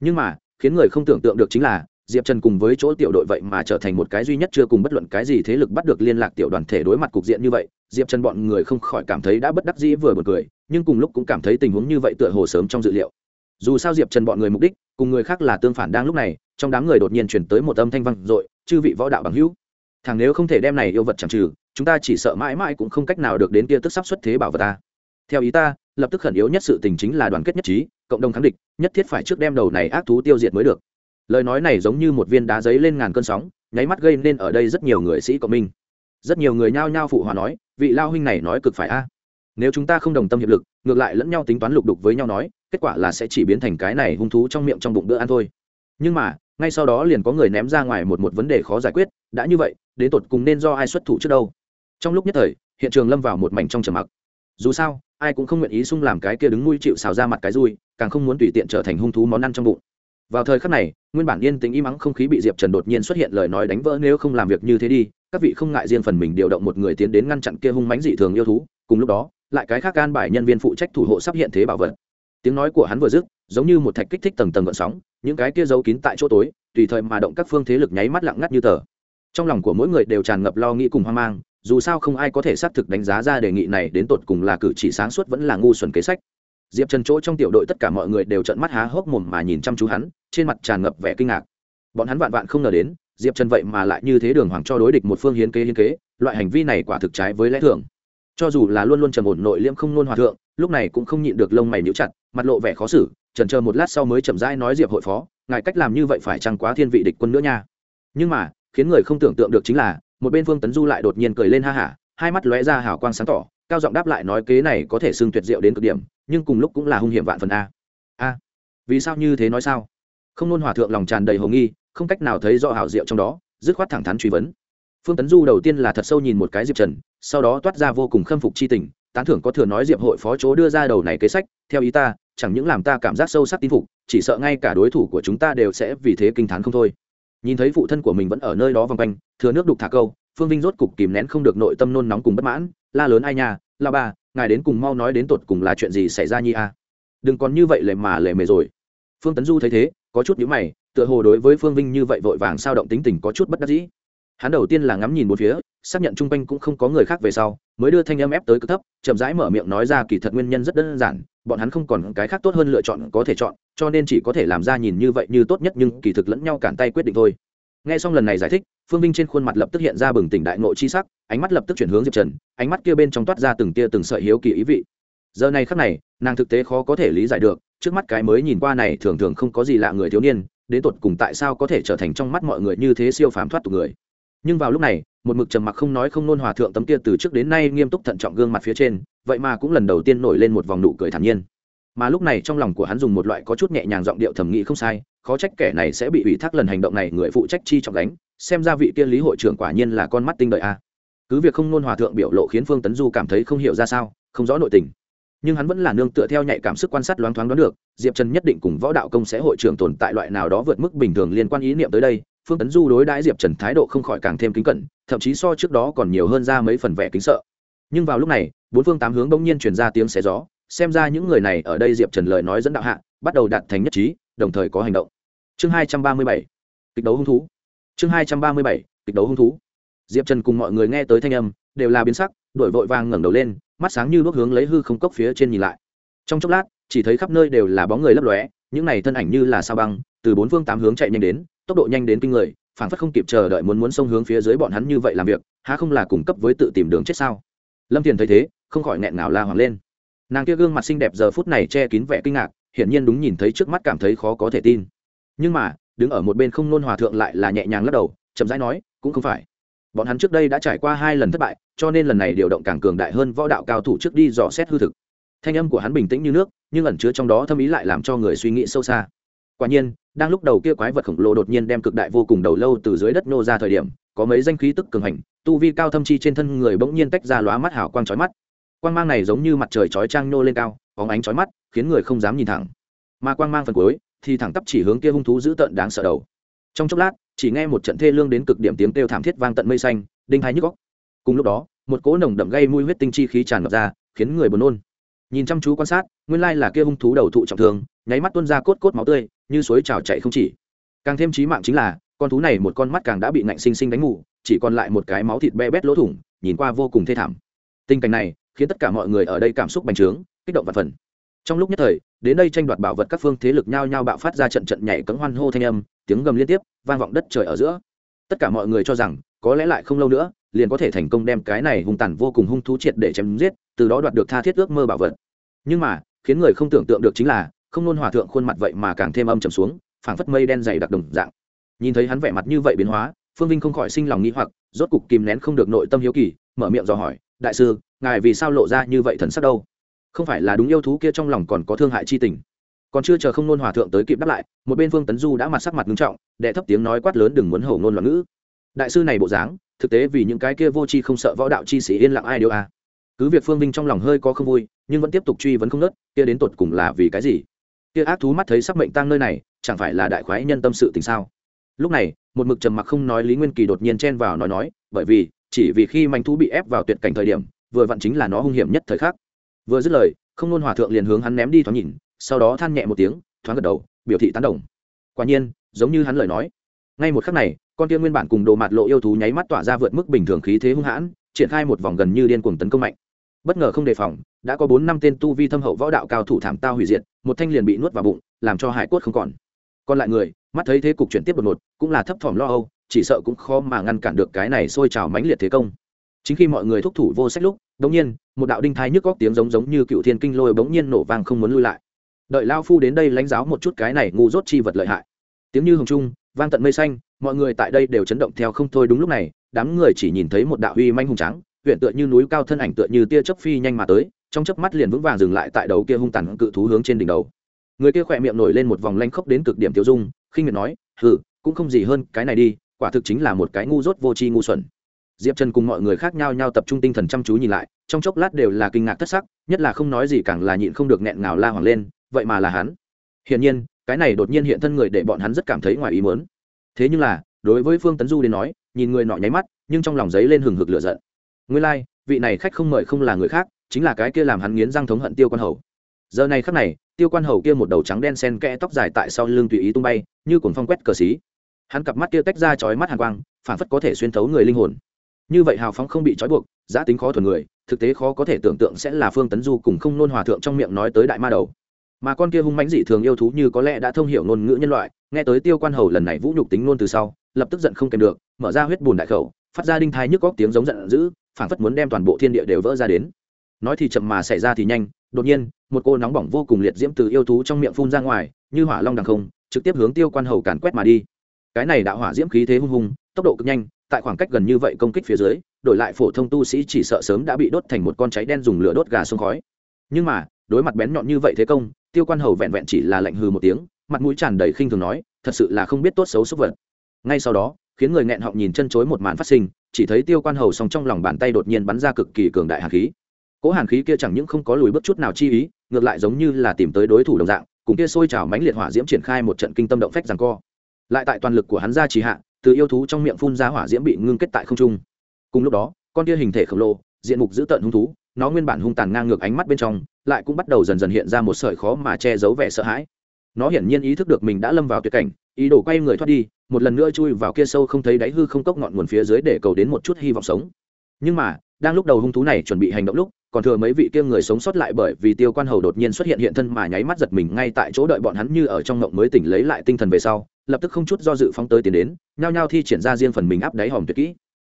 Nhưng mà, khiến người không tưởng tượng được chính là, diệp trần cùng với chỗ tiểu đội vậy mà trở thành một cái duy nhất chưa cùng bất luận cái gì thế lực bắt được liên lạc tiểu đoàn thể đối mặt cục diện như vậy, diệp trần bọn người không khỏi cảm thấy đã bất đắc dĩ vừa b u ồ n cười, nhưng cùng lúc cũng cảm thấy tình huống như vậy tựa hồ sớm trong dự liệu. Dù sao diệp trần bọn người mục đích, cùng người khác là tương phản đang lúc này, trong đám người đột nhiên chuyển tới một âm thanh văng r ộ i chư vị võ đạo bằng hữu thằng nếu không thể đem này yêu vật chẳng trừ, chúng ta chỉ sợ mãi mãi cũng không cách nào được đến kia tức sắp xuất thế bảo vật ta. Theo ý ta, lập tức khẩn yếu nhất sự tình chính là đoàn kết nhất trí, cộng đồng kháng địch, nhất thiết phải trước đem đầu này ác thú tiêu diệt mới được. Lời nói này giống như một viên đá giấy lên ngàn cơn sóng, nháy mắt gây nên ở đây rất nhiều người sĩ cộng minh. Rất nhiều người nhao nhao phụ hòa nói, vị lao huynh này nói cực phải a. Nếu chúng ta không đồng tâm hiệp lực, ngược lại lẫn nhau tính toán lục đục với nhau nói, kết quả là sẽ chỉ biến thành cái này hung thú trong miệng trong bụng bữa ăn thôi. Nhưng mà, ngay sau đó liền có người ném ra ngoài một một vấn đề khó giải quyết, đã như vậy đến tột cùng nên do ai xuất thủ trước đâu. Trong lúc nhất thời, hiện trường lâm vào một mảnh trong trầm mặc. Dù sao, ai cũng không nguyện ý sung làm cái kia đứng nuôi chịu xào ra mặt cái rui, càng không muốn tùy tiện trở thành hung thú món ăn trong bụng. Vào thời khắc này, nguyên bản yên tĩnh im ắng không khí bị diệp trần đột nhiên xuất hiện lời nói đánh vỡ nếu không làm việc như thế đi, các vị không ngại riêng phần mình điều động một người tiến đến ngăn chặn kia hung mánh dị thường yêu thú, cùng lúc đó, lại cái khác can bài nhân viên phụ trách thủ hộ sắp hiện thế bảo vật. Tiếng nói của hắn vừa dứt, giống như một thạch kích thích tầng tầng gợn sóng, những cái kia giấu kín tại chỗ tối, tùy thời mà động các phương thế lực nháy mắt lặng ngắt như tờ trong lòng của mỗi người đều tràn ngập lo nghĩ cùng hoang mang, dù sao không ai có thể xác thực đánh giá ra đề nghị này đến tột cùng là cử chỉ sáng suốt vẫn là ngu xuẩn kế sách. Diệp trần chỗ trong tiểu đội tất cả mọi người đều trận mắt há hốc mồm mà nhìn chăm chú hắn, trên mặt tràn ngập vẻ kinh ngạc. Bọn hắn vạn vạn không ngờ đến, diệp trần vậy mà lại như thế đường hoàng cho đối địch một phương hiến kế hiến kế, loại hành vi này quả thực trái với lẽ thường. Cho dù là luôn luôn trầm ổn nội liễm không nôn hòa thượng, lúc này cũng không nhịn được lông mày níu chặt, mặt lộ vẻ khó xử trần chờ một lát sau mới chậm rãi nói diệp hội phó, ngài cách làm như vậy phải chăng quá thiên vị địch quân nữa nha. Nhưng mà khiến người không tưởng tượng được chính là, một bên phương tấn du lại đột nhiên cười lên ha hả, hai mắt lóe ra hào quang sáng tỏ, cao giọng đáp lại nói kế này có thể xưng tuyệt diệu đến cực điểm, nhưng cùng lúc cũng là hung hiểm vạn phần a. A, vì sao như thế nói sao? Không nôn hòa thượng lòng tràn đầy hồ nghi, không cách nào thấy rõ hảo diệu trong đó, dứt khoát thẳng thắn truy vấn. Phương tấn du đầu tiên là thật sâu nhìn một cái diệp trần, sau đó toát ra vô cùng khâm phục c h i tình, tán thưởng có thừa nói diệp hội phó chỗ đưa ra đầu này kế sách, theo ý ta, chẳng những làm ta cảm giác sâu sắc tin phục, chỉ sợ ngay cả đối thủ của chúng ta đều sẽ vì thế kinh t h á n không thôi nhìn thấy phụ thân của mình vẫn ở nơi đó vòng quanh, thừa nước đục thả câu, phương vinh rốt cục kìm nén không được nội tâm nôn nóng cùng bất mãn, la lớn ai nhà la ba, ngài đến cùng mau nói đến tột cùng là chuyện gì xảy ra nhi a? Đừng còn như vậy lề mà lề mề rồi. Phương tấn du thấy thế, có chút nhữ mày, tựa hồ đối với phương vinh như vậy vội vàng sao động tính tình có chút bất đắc dĩ. Hắn đầu tiên là ngắm nhìn một phía, xác nhận chung quanh cũng không có người khác về sau, mới đưa thanh âm ép tới cực thấp, chậm rãi mở miệng nói ra kỳ thật nguyên nhân rất đơn giản bọn hắn không còn cái khác tốt hơn lựa chọn có thể chọn, cho nên chỉ có thể làm ra nhìn như vậy như tốt nhất nhưng kỳ thực lẫn nhau cản tay quyết định thôi. Nghe xong lần này giải thích, phương vinh trên khuôn mặt lập tức hiện ra bừng tỉnh đại ngộ chi sắc, ánh mắt lập tức chuyển hướng diệp trần, ánh mắt kia bên trong toát ra từng tia từng sợi hiếu kỳ ý vị. Giờ này khắc này, nàng thực tế khó có thể lý giải được, trước mắt cái mới nhìn qua này thường thường không có gì lạ người thiếu niên, đến tột cùng tại sao có thể trở thành trong mắt mọi người như thế siêu phàm thoát tục người. Nhưng vào lúc này, một mực trầm mặc không nói không nôn hòa thượng tấm kia từ trước đến nay nghiêm túc thận trọng gương mặt phía trên vậy mà cũng lần đầu tiên nổi lên một vòng nụ cười thản nhiên. Mà lúc này trong lòng của hắn dùng một loại có chút nhẹ nhàng giọng điệu thẩm nghĩ không sai, khó trách kẻ này sẽ bị ủy thác lần hành động này, người phụ trách chi trọng đánh xem ra vị kia lý hội trưởng quả nhiên là con mắt tinh đợi a. À. Cứ việc không nôn hòa thượng biểu lộ khiến phương tấn du cảm thấy không hiểu ra sao, không rõ nội tình. Nhưng hắn vẫn là nương tựa theo nhạy cảm sức quan sát loáng thoáng đoán được, diệp trần nhất định cùng võ đạo công sẽ hội trưởng tồn tại loại nào đó vượt mức bình thường liên quan ý niệm tới đây, phương tấn du đối đãi diệp trần thái độ không khỏi càng thêm kính cẩn, thậm chí so trước đó còn nhiều hơn ra mấy phần vẻ kính sợ nhưng vào lúc này, bốn phương tám hướng bỗng nhiên truyền ra tiếng xé gió, xem ra những người này ở đây diệp trần lời nói dẫn đạo hạ, bắt đầu đạt thành nhất trí, đồng thời có hành động. Chương hai trăm ba mươi bảy, kịch đấu hung thú. Chương hai trăm ba mươi bảy, kịch đấu hung thú. Diệp trần cùng mọi người nghe tới thanh âm, đều là biến sắc, đổi vội vàng ngẩng đầu lên, mắt sáng như bước hướng lấy hư không cốc phía trên nhìn lại. Trong chốc lát, chỉ thấy khắp nơi đều là bóng người lấp lóe, những này thân ảnh như là sao băng, từ bốn phương tám hướng chạy nhanh đến, tốc độ nhanh đến kinh người phản phất không kịp chờ đợi muốn muốn xông hướng phía dưới bọn hắn như vậy làm việc, há không là cung cấp với tự tìm đường chết sao? Lâm thiền thấy thế, không khỏi nghẹn ngào la hoàng lên. Nàng kia gương mặt xinh đẹp giờ phút này che kín vẻ kinh ngạc, hiển nhiên đúng nhìn thấy trước mắt cảm thấy khó có thể tin. Nhưng mà, đứng ở một bên không nôn hòa thượng lại là nhẹ nhàng lắc đầu, chậm rãi nói, cũng không phải. Bọn hắn trước đây đã trải qua hai lần thất bại, cho nên lần này điều động càng cường đại hơn võ đạo cao thủ trước đi dò xét hư thực. Thanh âm của hắn bình tĩnh như nước, nhưng ẩn chứa trong đó thâm ý lại làm cho người suy nghĩ sâu xa. Quả nhiên, đang lúc đầu kia quái vật khổng lồ đột nhiên đem cực đại vô cùng đầu lâu từ dưới đất nô ra thời điểm có mấy danh khí tức cường hành, tu vi cao thâm chi trên thân người bỗng nhiên tách ra lóa mắt hào quang chói mắt. Quang mang này giống như mặt trời chói trang nô lên cao, bóng ánh chói mắt, khiến người không dám nhìn thẳng. Mà quang mang phần cuối, thì thẳng tắp chỉ hướng kia hung thú dữ tợn đáng sợ đầu. Trong chốc lát, chỉ nghe một trận thê lương đến cực điểm tiếng kêu thảm thiết vang tận mây xanh, đinh hai nhức góc cùng lúc đó, một cỗ nồng đậm gây mùi huyết tinh chi khí tràn ngập ra, khiến người buồn nôn. Nhìn chăm chú quan sát, nguyên lai là kia hung thú đầu thụ trọng thương, nháy mắt tuôn ra cốt cốt máu tươi, như suối trào chạy không chỉ. Càng thêm chí mạng chính là con thú này một con mắt càng đã bị nạnh sinh sinh đánh ngủ chỉ còn lại một cái máu thịt be bét lỗ thủng, nhìn qua vô cùng thê thảm. Tình cảnh này khiến tất cả mọi người ở đây cảm xúc bành trướng, kích động và phần. Trong lúc nhất thời, đến đây tranh đoạt bảo vật các phương thế lực nhao nhao bạo phát ra trận trận nhảy cấm hoan hô thanh âm, tiếng gầm liên tiếp, vang vọng đất trời ở giữa. Tất cả mọi người cho rằng, có lẽ lại không lâu nữa, liền có thể thành công đem cái này hung tàn vô cùng hung thú triệt để chém giết, từ đó đoạt được tha thiết ước mơ bảo vật. Nhưng mà, khiến người không tưởng tượng được chính là, không nôn hòa thượng khuôn mặt vậy mà càng thêm âm trầm xuống, phảng phất mây đen dày đặc đồng dạng nhìn thấy hắn vẻ mặt như vậy biến hóa, phương vinh không khỏi sinh lòng nghĩ hoặc, rốt cục kìm nén không được nội tâm hiếu kỳ, mở miệng dò hỏi, đại sư, ngài vì sao lộ ra như vậy thần sắc đâu? Không phải là đúng yêu thú kia trong lòng còn có thương hại chi tình? Còn chưa chờ không nôn hòa thượng tới kịp đáp lại, một bên phương tấn du đã mặt sắc mặt nghiêm trọng, đệ thấp tiếng nói quát lớn đừng muốn hầu ngôn loạn ngữ. Đại sư này bộ dáng, thực tế vì những cái kia vô tri không sợ võ đạo chi sĩ yên lặng ai điều à cứ việc phương vinh trong lòng hơi có không vui, nhưng vẫn tiếp tục truy vấn không nớt kia đến tột cùng là vì cái gì? Kia ác thú mắt thấy sắc mệnh tăng nơi này, chẳng phải là đại khoái nhân tâm sự tình sao? Lúc này, một mực trầm mặc không nói lý nguyên kỳ đột nhiên chen vào nói nói, bởi vì, chỉ vì khi manh thú bị ép vào tuyệt cảnh thời điểm, vừa vặn chính là nó hung hiểm nhất thời khắc. Vừa dứt lời, không nôn hòa thượng liền hướng hắn ném đi thoáng nhìn, sau đó than nhẹ một tiếng, thoáng gật đầu, biểu thị tán đồng. Quả nhiên, giống như hắn lời nói. Ngay một khắc này, con tiên nguyên bản cùng đồ mạt lộ yêu thú nháy mắt tỏa ra vượt mức bình thường khí thế hung hãn, triển khai một vòng gần như điên cuồng tấn công mạnh. Bất ngờ không đề phòng, đã có bốn năm tên tu vi thâm hậu võ đạo cao thủ thảm tao hủy diệt, một thanh liền bị nuốt vào bụng, làm cho hải quất không còn. Còn lại người mắt thấy thế cục chuyển tiếp đột ngột, cũng là thấp thỏm lo âu, chỉ sợ cũng khó mà ngăn cản được cái này sôi trào mãnh liệt thế công. Chính khi mọi người thúc thủ vô sách lúc đống nhiên, một đạo đinh thai nhức góc tiếng giống giống như cựu thiên kinh lôi bỗng nhiên nổ vang không muốn lui lại. Đợi lao phu đến đây lãnh giáo một chút cái này ngu dốt chi vật lợi hại. Tiếng như hồng trung, vang tận mây xanh, mọi người tại đây đều chấn động theo không thôi đúng lúc này, đám người chỉ nhìn thấy một đạo uy manh hùng trắng huyện tựa như núi cao thân ảnh tựa như tia chớp phi nhanh mà tới, trong chớp mắt liền vững vàng dừng lại tại đầu kia hung tàn cự thú hướng trên đỉnh đầu. Người kia khỏe miệng nổi lên một vòng lanh khốc đến cực điểm tiêu dung khinh miệt nói hừ cũng không gì hơn cái này đi quả thực chính là một cái ngu dốt vô tri ngu xuẩn. Diệp trần cùng mọi người khác nhau nhau tập trung tinh thần chăm chú nhìn lại trong chốc lát đều là kinh ngạc thất sắc nhất là không nói gì càng là nhịn không được nghẹn ngào la hoàng lên vậy mà là hắn. Hiển nhiên cái này đột nhiên hiện thân người để bọn hắn rất cảm thấy ngoài ý muốn. Thế nhưng là đối với phương tấn du đến nói nhìn người nọ nháy mắt nhưng trong lòng giấy lên hừng hực lửa giận. Nguyên lai、like, vị này khách không mời không là người khác chính là cái kia làm hắn nghiến răng thống hận tiêu quan hầu giờ này khắc này, tiêu quan hầu kia một đầu trắng đen sen kẽ tóc dài tại sau lưng tùy ý tung bay, như cuồng phong quét cờ xí. Hắn cặp mắt kia tách ra chói mắt hàn quang, phản phất có thể xuyên thấu người linh hồn. Như vậy hào phóng không bị trói buộc giã tính khó thuần người, thực tế khó có thể tưởng tượng sẽ là phương tấn du cùng không nôn hòa thượng trong miệng nói tới đại ma đầu. Mà con kia hung mãnh dị thường yêu thú như có lẽ đã thông hiểu ngôn ngữ nhân loại, nghe tới tiêu quan hầu lần này vũ nhục tính nôn từ sau, lập tức giận không kèm được, mở ra huyết bùn đại khẩu, phát ra đinh thai nhức góc tiếng giống giận dữ, phản phất muốn đem toàn bộ thiên địa đều vỡ ra đến. Nói thì chậm mà xảy ra thì nhanh đột nhiên, một cô nóng bỏng vô cùng liệt diễm từ yêu thú trong miệng phun ra ngoài, như hỏa long đằng không, trực tiếp hướng tiêu quan hầu càn quét mà đi. Cái này đạo hỏa diễm khí thế hung hùng tốc độ cực nhanh, tại khoảng cách gần như vậy công kích phía dưới, đổi lại phổ thông tu sĩ chỉ sợ sớm đã bị đốt thành một con cháy đen dùng lửa đốt gà sông khói. Nhưng mà, đối mặt bén nhọn như vậy thế công, tiêu quan hầu vẹn vẹn chỉ là lạnh hừ một tiếng, mặt mũi tràn đầy khinh thường nói, thật sự là không biết tốt xấu xúc vật. Ngay sau đó, khiến người nghẹn họng nhìn chân chối một màn phát sinh, chỉ thấy tiêu quan hầu song trong lòng bàn tay đột nhiên bắn ra cực kỳ cường đại hàn khí cỗ hàn khí kia chẳng những không có lùi bước chút nào chi ý, ngược lại giống như là tìm tới đối thủ đồng dạng, cùng kia sôi trào mánh liệt hỏa diễm triển khai một trận kinh tâm động phách rằng co. Lại tại toàn lực của hắn ra trì hạ, từ yêu thú trong miệng phun ra hỏa diễm bị ngưng kết tại không trung. Cùng lúc đó, con kia hình thể khổng lồ, diện mục dữ tợn hung thú, nó nguyên bản hung tàn ngang ngược ánh mắt bên trong, lại cũng bắt đầu dần dần hiện ra một sợi khó mà che giấu vẻ sợ hãi. Nó hiển nhiên ý thức được mình đã lâm vào tuyệt cảnh, ý đồ quay người thoát đi, một lần nữa chui vào kia sâu không thấy đáy hư không cốc ngọn nguồn phía dưới để cầu đến một chút hy vọng sống. Nhưng mà đang lúc đầu hung thú này chuẩn bị hành động lúc, còn thừa mấy vị kia người sống sót lại bởi vì tiêu quan hầu đột nhiên xuất hiện hiện thân mà nháy mắt giật mình ngay tại chỗ đợi bọn hắn như ở trong ngộng mới tỉnh lấy lại tinh thần về sau, lập tức không chút do dự phóng tới tiến đến, nhao nhao thi triển ra riêng phần mình áp đáy hòm tuyệt kỹ.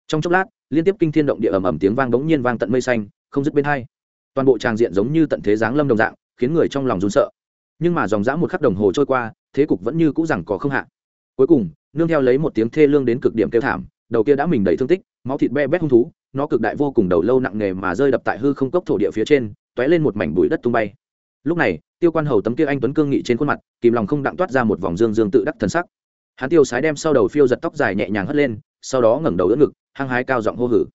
Trong chốc lát, liên tiếp kinh thiên động địa ầm ầm tiếng vang bỗng nhiên vang tận mây xanh, không dứt bên hai. Toàn bộ tràng diện giống như tận thế giáng lâm đồng dạng, khiến người trong lòng run sợ. Nhưng mà dòng dã một khắc đồng hồ trôi qua, thế cục vẫn như cũ rằng có không hạ. Cuối cùng, nương theo lấy một tiếng thê lương đến cực điểm kêu thảm, đầu kia đã mình đầy thương tích, máu thịt be bét hung thú nó cực đại vô cùng đầu lâu nặng nề mà rơi đập tại hư không cốc thổ địa phía trên tóe lên một mảnh bụi đất tung bay. Lúc này, tiêu quan hầu tấm kia anh tuấn cương nghị trên khuôn mặt, kìm lòng không đặng toát ra một vòng dương dương tự đắc thần sắc. Hắn tiêu sái đem sau đầu phiêu giật tóc dài nhẹ nhàng hất lên, sau đó ngẩng đầu đỡ ngực, hăng hái cao giọng hô hử.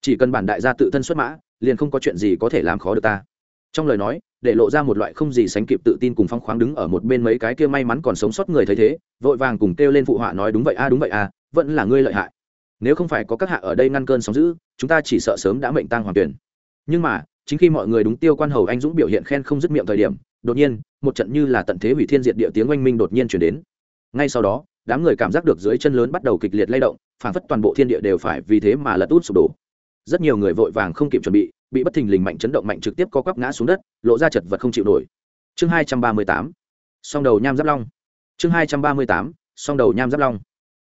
Chỉ cần bản đại gia tự thân xuất mã, liền không có chuyện gì có thể làm khó được ta. Trong lời nói, để lộ ra một loại không gì sánh kịp tự tin cùng phong khoáng đứng ở một bên mấy cái kia may mắn còn sống sót người thấy thế, vội vàng cùng kêu lên phụ họa nói đúng vậy a, đúng vậy a, vẫn là ngươi lợi hại nếu không phải có các hạ ở đây ngăn cơn sóng giữ chúng ta chỉ sợ sớm đã mệnh tăng hoàng tuyển. Nhưng mà, chính khi mọi người đúng tiêu quan hầu anh dũng biểu hiện khen không dứt miệng thời điểm, đột nhiên, một trận như là tận thế hủy thiên diệt địa tiếng oanh minh đột nhiên chuyển đến. Ngay sau đó, đám người cảm giác được dưới chân lớn bắt đầu kịch liệt lay động phản phất toàn bộ thiên địa đều phải vì thế mà lật út sụp đổ. Rất nhiều người vội vàng không kịp chuẩn bị bị bất thình lình mạnh chấn động mạnh trực tiếp co quắp ngã xuống đất, lộ ra chật vật không chịu nổi. Chương hai trăm ba mươi tám, song đầu nham giáp long. Chương hai trăm ba mươi tám, song đầu nham giáp long.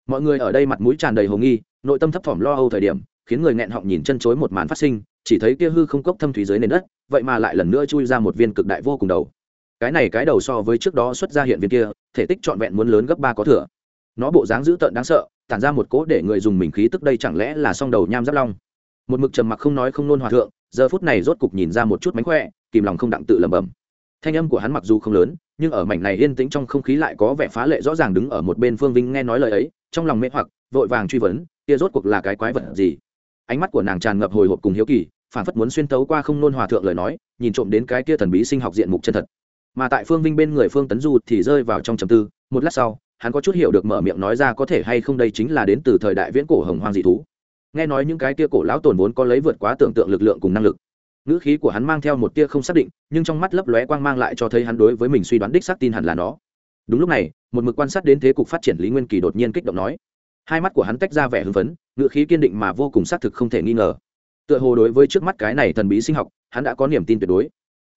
Mọi người ở đây mặt mũi tràn đầy hồ nghi nội tâm thấp thỏm lo âu thời điểm, khiến người nghẹn họng nhìn chân chối một màn phát sinh, chỉ thấy kia hư không cốc thâm thủy dưới nền đất, vậy mà lại lần nữa chui ra một viên cực đại vô cùng đầu. Cái này cái đầu so với trước đó xuất ra hiện viên kia, thể tích trọn vẹn muốn lớn gấp ba có thừa. Nó bộ dáng dữ tợn đáng sợ, tản ra một cỗ để người dùng mình khí tức đây chẳng lẽ là song đầu nham giáp long? Một mực trầm mặc không nói không nôn hòa thượng, giờ phút này rốt cục nhìn ra một chút mánh khỏe, kìm lòng không đặng tự lẩm bẩm. Thanh âm của hắn mặc dù không lớn, nhưng ở mảnh này yên tĩnh trong không khí lại có vẻ phá lệ rõ ràng đứng ở một bên phương vinh nghe nói lời ấy, trong lòng mê hoặc, vội vàng truy vấn kia rốt cuộc là cái quái vật gì? Ánh mắt của nàng tràn ngập hồi hộp cùng hiếu kỳ phản phất muốn xuyên tấu qua không nôn hòa thượng lời nói, nhìn trộm đến cái kia thần bí sinh học diện mục chân thật. Mà tại phương vinh bên người phương tấn du thì rơi vào trong trầm tư, một lát sau, hắn có chút hiểu được mở miệng nói ra có thể hay không đây chính là đến từ thời đại viễn cổ hồng hoang dị thú. Nghe nói những cái kia cổ lão tồn vốn có lấy vượt quá tưởng tượng lực lượng cùng năng lực. Ngữ khí của hắn mang theo một tia không xác định, nhưng trong mắt lấp lóe quang mang lại cho thấy hắn đối với mình suy đoán đích xác tin hẳn là nó. Đúng lúc này, một mực quan sát đến thế cục phát triển lý nguyên kỳ đột nhiên kích động nói hai mắt của hắn tách ra vẻ hưng phấn, ngữ khí kiên định mà vô cùng xác thực không thể nghi ngờ. Tựa hồ đối với trước mắt cái này thần bí sinh học, hắn đã có niềm tin tuyệt đối.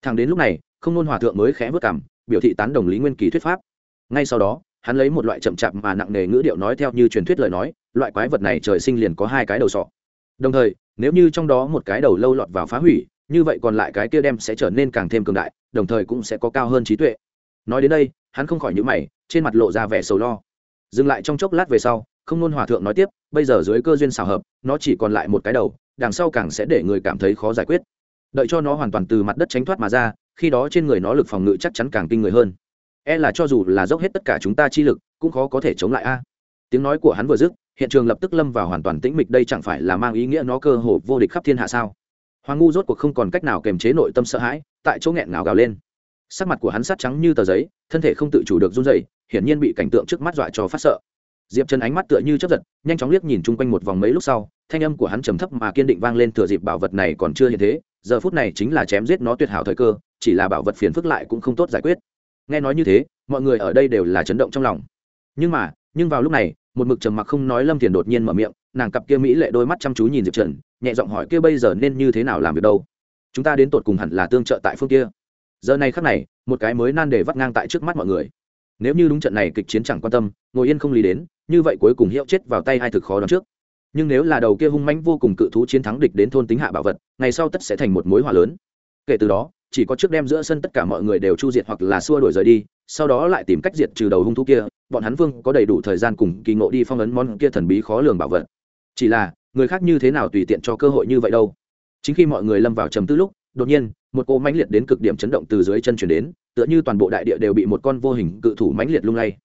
Thằng đến lúc này, không nôn hòa thượng mới khẽ vất cảm, biểu thị tán đồng lý nguyên kỳ thuyết pháp. Ngay sau đó, hắn lấy một loại chậm chạp mà nặng nề ngữ điệu nói theo như truyền thuyết lời nói, loại quái vật này trời sinh liền có hai cái đầu sọ. Đồng thời, nếu như trong đó một cái đầu lâu lọt vào phá hủy, như vậy còn lại cái kia đem sẽ trở nên càng thêm cường đại, đồng thời cũng sẽ có cao hơn trí tuệ. Nói đến đây, hắn không khỏi nhữ mày, trên mặt lộ ra vẻ sầu lo. Dừng lại trong chốc lát về sau không nôn hòa thượng nói tiếp, bây giờ dưới cơ duyên xào hợp, nó chỉ còn lại một cái đầu, đằng sau càng sẽ để người cảm thấy khó giải quyết. Đợi cho nó hoàn toàn từ mặt đất tránh thoát mà ra, khi đó trên người nó lực phòng ngự chắc chắn càng kinh người hơn. E là cho dù là dốc hết tất cả chúng ta chi lực, cũng khó có thể chống lại a. Tiếng nói của hắn vừa dứt, hiện trường lập tức lâm vào hoàn toàn tĩnh mịch, đây chẳng phải là mang ý nghĩa nó cơ hồ vô địch khắp thiên hạ sao? Hoàng ngu rốt cuộc không còn cách nào kềm chế nội tâm sợ hãi, tại chỗ nghẹn ngào gào lên. Sắc mặt của hắn sát trắng như tờ giấy, thân thể không tự chủ được run dày hiển nhiên bị cảnh tượng trước mắt dọa cho phát sợ diệp trần ánh mắt tựa như chấp giật, nhanh chóng liếc nhìn chung quanh một vòng mấy lúc sau, thanh âm của hắn trầm thấp mà kiên định vang lên thừa dịp bảo vật này còn chưa hiện thế, giờ phút này chính là chém giết nó tuyệt hảo thời cơ, chỉ là bảo vật phiền phức lại cũng không tốt giải quyết. Nghe nói như thế, mọi người ở đây đều là chấn động trong lòng. Nhưng mà, nhưng vào lúc này, một mực trầm mặc không nói lâm thiền đột nhiên mở miệng, nàng cặp kia mỹ lệ đôi mắt chăm chú nhìn diệp trần, nhẹ giọng hỏi kia bây giờ nên như thế nào làm việc đâu? Chúng ta đến tột cùng hẳn là tương trợ tại phương kia. Giờ này khắc này, một cái mới nan để vắt ngang tại trước mắt mọi người nếu như đúng trận này kịch chiến chẳng quan tâm, ngồi yên không lý đến, như vậy cuối cùng hiệu chết vào tay hai thực khó đoán trước. Nhưng nếu là đầu kia hung mãnh vô cùng cự thú chiến thắng địch đến thôn tính hạ bảo vật, ngày sau tất sẽ thành một mối hỏa lớn. Kể từ đó, chỉ có trước đem giữa sân tất cả mọi người đều chu diệt hoặc là xua đuổi rời đi, sau đó lại tìm cách diệt trừ đầu hung thú kia, bọn hắn vương có đầy đủ thời gian cùng kỳ ngộ đi phong ấn món kia thần bí khó lường bảo vật. Chỉ là, người khác như thế nào tùy tiện cho cơ hội như vậy đâu. Chính khi mọi người lâm vào trầm tư lúc, đột nhiên, một cỗ mãnh liệt đến cực điểm chấn động từ dưới chân chuyển đến tựa như toàn bộ đại địa đều bị một con vô hình cự thủ mãnh liệt lung lay.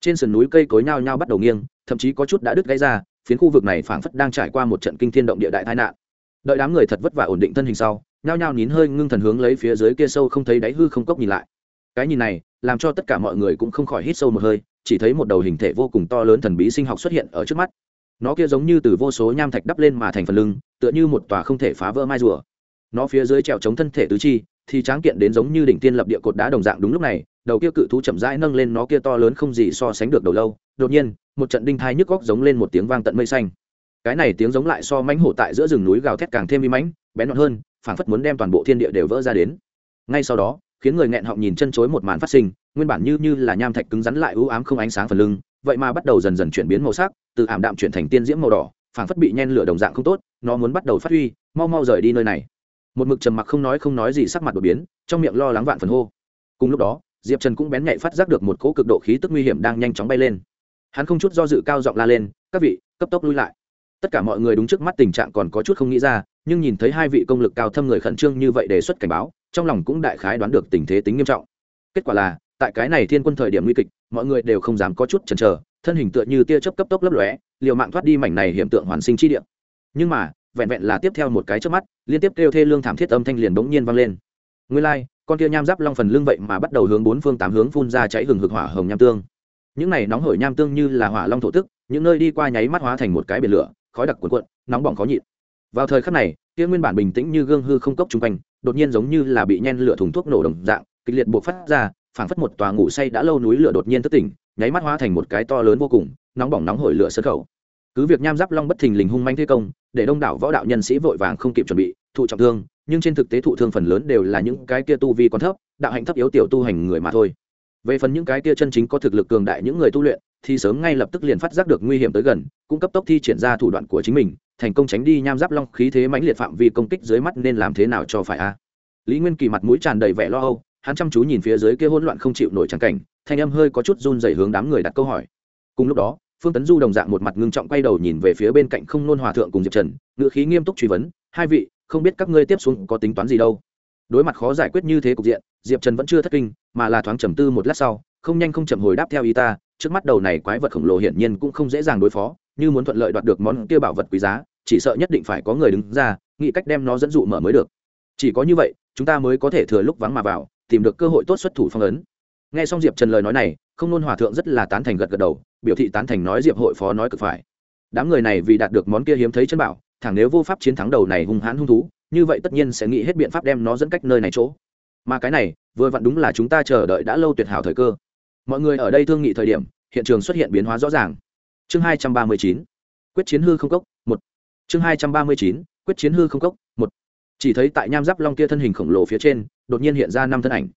Trên sườn núi cây cối nhao nhao bắt đầu nghiêng, thậm chí có chút đã đứt gãy ra, phiến khu vực này phảng phất đang trải qua một trận kinh thiên động địa đại tai nạn. Đợi đám người thật vất vả ổn định thân hình sau, nhao nhao nín hơi ngưng thần hướng lấy phía dưới kia sâu không thấy đáy hư không cốc nhìn lại. Cái nhìn này, làm cho tất cả mọi người cũng không khỏi hít sâu một hơi, chỉ thấy một đầu hình thể vô cùng to lớn thần bí sinh học xuất hiện ở trước mắt. Nó kia giống như từ vô số nham thạch đắp lên mà thành phần lưng, tựa như một tòa không thể phá vỡ mai rùa. Nó phía dưới trèo chống thân thể tứ chi thì tráng kiện đến giống như đỉnh tiên lập địa cột đá đồng dạng đúng lúc này, đầu kia cự thú chậm rãi nâng lên nó kia to lớn không gì so sánh được đầu lâu, đột nhiên, một trận đinh thai nhức góc giống lên một tiếng vang tận mây xanh. Cái này tiếng giống lại so mánh hổ tại giữa rừng núi gào thét càng thêm vi mãnh, bén nhọn hơn, phảng phất muốn đem toàn bộ thiên địa đều vỡ ra đến. Ngay sau đó, khiến người nghẹn họng nhìn chân chối một màn phát sinh, nguyên bản như như là nham thạch cứng rắn lại ưu ám không ánh sáng phần lưng, vậy mà bắt đầu dần dần chuyển biến màu sắc, từ ảm đạm chuyển thành tiên diễm màu đỏ, phảng phất bị nhen lửa đồng dạng không tốt, nó muốn bắt đầu phát huy, mau mau rời đi nơi này một mực trầm mặc không nói không nói gì sắc mặt đột biến, trong miệng lo lắng vạn phần hô. Cùng lúc đó, diệp trần cũng bén nhạy phát giác được một cỗ cực độ khí tức nguy hiểm đang nhanh chóng bay lên. Hắn không chút do dự cao giọng la lên, các vị, cấp tốc lui lại. Tất cả mọi người đúng trước mắt tình trạng còn có chút không nghĩ ra, nhưng nhìn thấy hai vị công lực cao thâm người khẩn trương như vậy đề xuất cảnh báo, trong lòng cũng đại khái đoán được tình thế tính nghiêm trọng. Kết quả là, tại cái này thiên quân thời điểm nguy kịch, mọi người đều không dám có chút chần chờ, thân hình tựa như tia chớp cấp tốc lấp lóe, liều mạng thoát đi mảnh này hiện tượng hoàn sinh chi địa. Nhưng mà vẹn vẹn là tiếp theo một cái trước mắt, liên tiếp kêu thê lương thảm thiết âm thanh liền bỗng nhiên vang lên. Nguyên lai, con kia nham giáp long phần lưng vậy mà bắt đầu hướng bốn phương tám hướng phun ra cháy hừng hực hỏa hồng nham tương. Những này nóng hổi nham tương như là hỏa long thổ tức, những nơi đi qua nháy mắt hóa thành một cái biển lửa, khói đặc cuộn cuộn, nóng bỏng khó nhịn. Vào thời khắc này, kia nguyên bản bình tĩnh như gương hư không cốc chung quanh, đột nhiên giống như là bị nhen lửa thùng thuốc nổ đồng dạng, kịch liệt buộc phát ra, phảng phất một tòa ngủ say đã lâu núi lửa đột nhiên thức tỉnh, nháy mắt hóa thành một cái to lớn vô cùng, nóng bỏng nóng hổi lửa sân khẩu cứ việc nham giáp long bất thình lình hung manh thế công, để đông đảo võ đạo nhân sĩ vội vàng không kịp chuẩn bị, thụ trọng thương, nhưng trên thực tế thụ thương phần lớn đều là những cái kia tu vi còn thấp, đạo hạnh thấp yếu tiểu tu hành người mà thôi. Về phần những cái kia chân chính có thực lực cường đại những người tu luyện, thì sớm ngay lập tức liền phát giác được nguy hiểm tới gần, cũng cấp tốc thi triển ra thủ đoạn của chính mình, thành công tránh đi nham giáp long khí thế mãnh liệt phạm vi công kích dưới mắt nên làm thế nào cho phải a? Lý nguyên kỳ mặt mũi tràn đầy vẻ lo âu, hắn chăm chú nhìn phía dưới kia hỗn loạn không chịu nổi trắng cảnh, thanh âm hơi có chút run dày hướng đám người đặt câu hỏi. Cùng lúc đó phương tấn du đồng dạng một mặt ngưng trọng quay đầu nhìn về phía bên cạnh không nôn hòa thượng cùng diệp trần, ngữ khí nghiêm túc truy vấn, hai vị, không biết các ngươi tiếp xuống có tính toán gì đâu? Đối mặt khó giải quyết như thế cục diện, diệp trần vẫn chưa thất kinh, mà là thoáng trầm tư một lát sau, không nhanh không chậm hồi đáp theo y ta, trước mắt đầu này quái vật khổng lồ hiển nhiên cũng không dễ dàng đối phó, như muốn thuận lợi đoạt được món kia bảo vật quý giá, chỉ sợ nhất định phải có người đứng ra, nghĩ cách đem nó dẫn dụ mở mới được. Chỉ có như vậy, chúng ta mới có thể thừa lúc vắng mà vào, tìm được cơ hội tốt xuất thủ phong ấn nghe xong diệp trần lời nói này, không nôn hòa thượng rất là tán thành gật gật đầu, biểu thị tán thành nói diệp hội phó nói cực phải. Đám người này vì đạt được món kia hiếm thấy chân bảo, thẳng nếu vô pháp chiến thắng đầu này hung hãn hung thú, như vậy tất nhiên sẽ nghĩ hết biện pháp đem nó dẫn cách nơi này chỗ. Mà cái này, vừa vặn đúng là chúng ta chờ đợi đã lâu tuyệt hảo thời cơ. Mọi người ở đây thương nghị thời điểm, hiện trường xuất hiện biến hóa rõ ràng. Chương hai trăm ba mươi chín, quyết chiến hư không cốc, một. Chương hai trăm ba mươi chín, quyết chiến hư không cốc, một. Chỉ thấy tại nham giáp long kia thân hình khổng lồ phía trên, đột nhiên hiện ra năm thân ảnh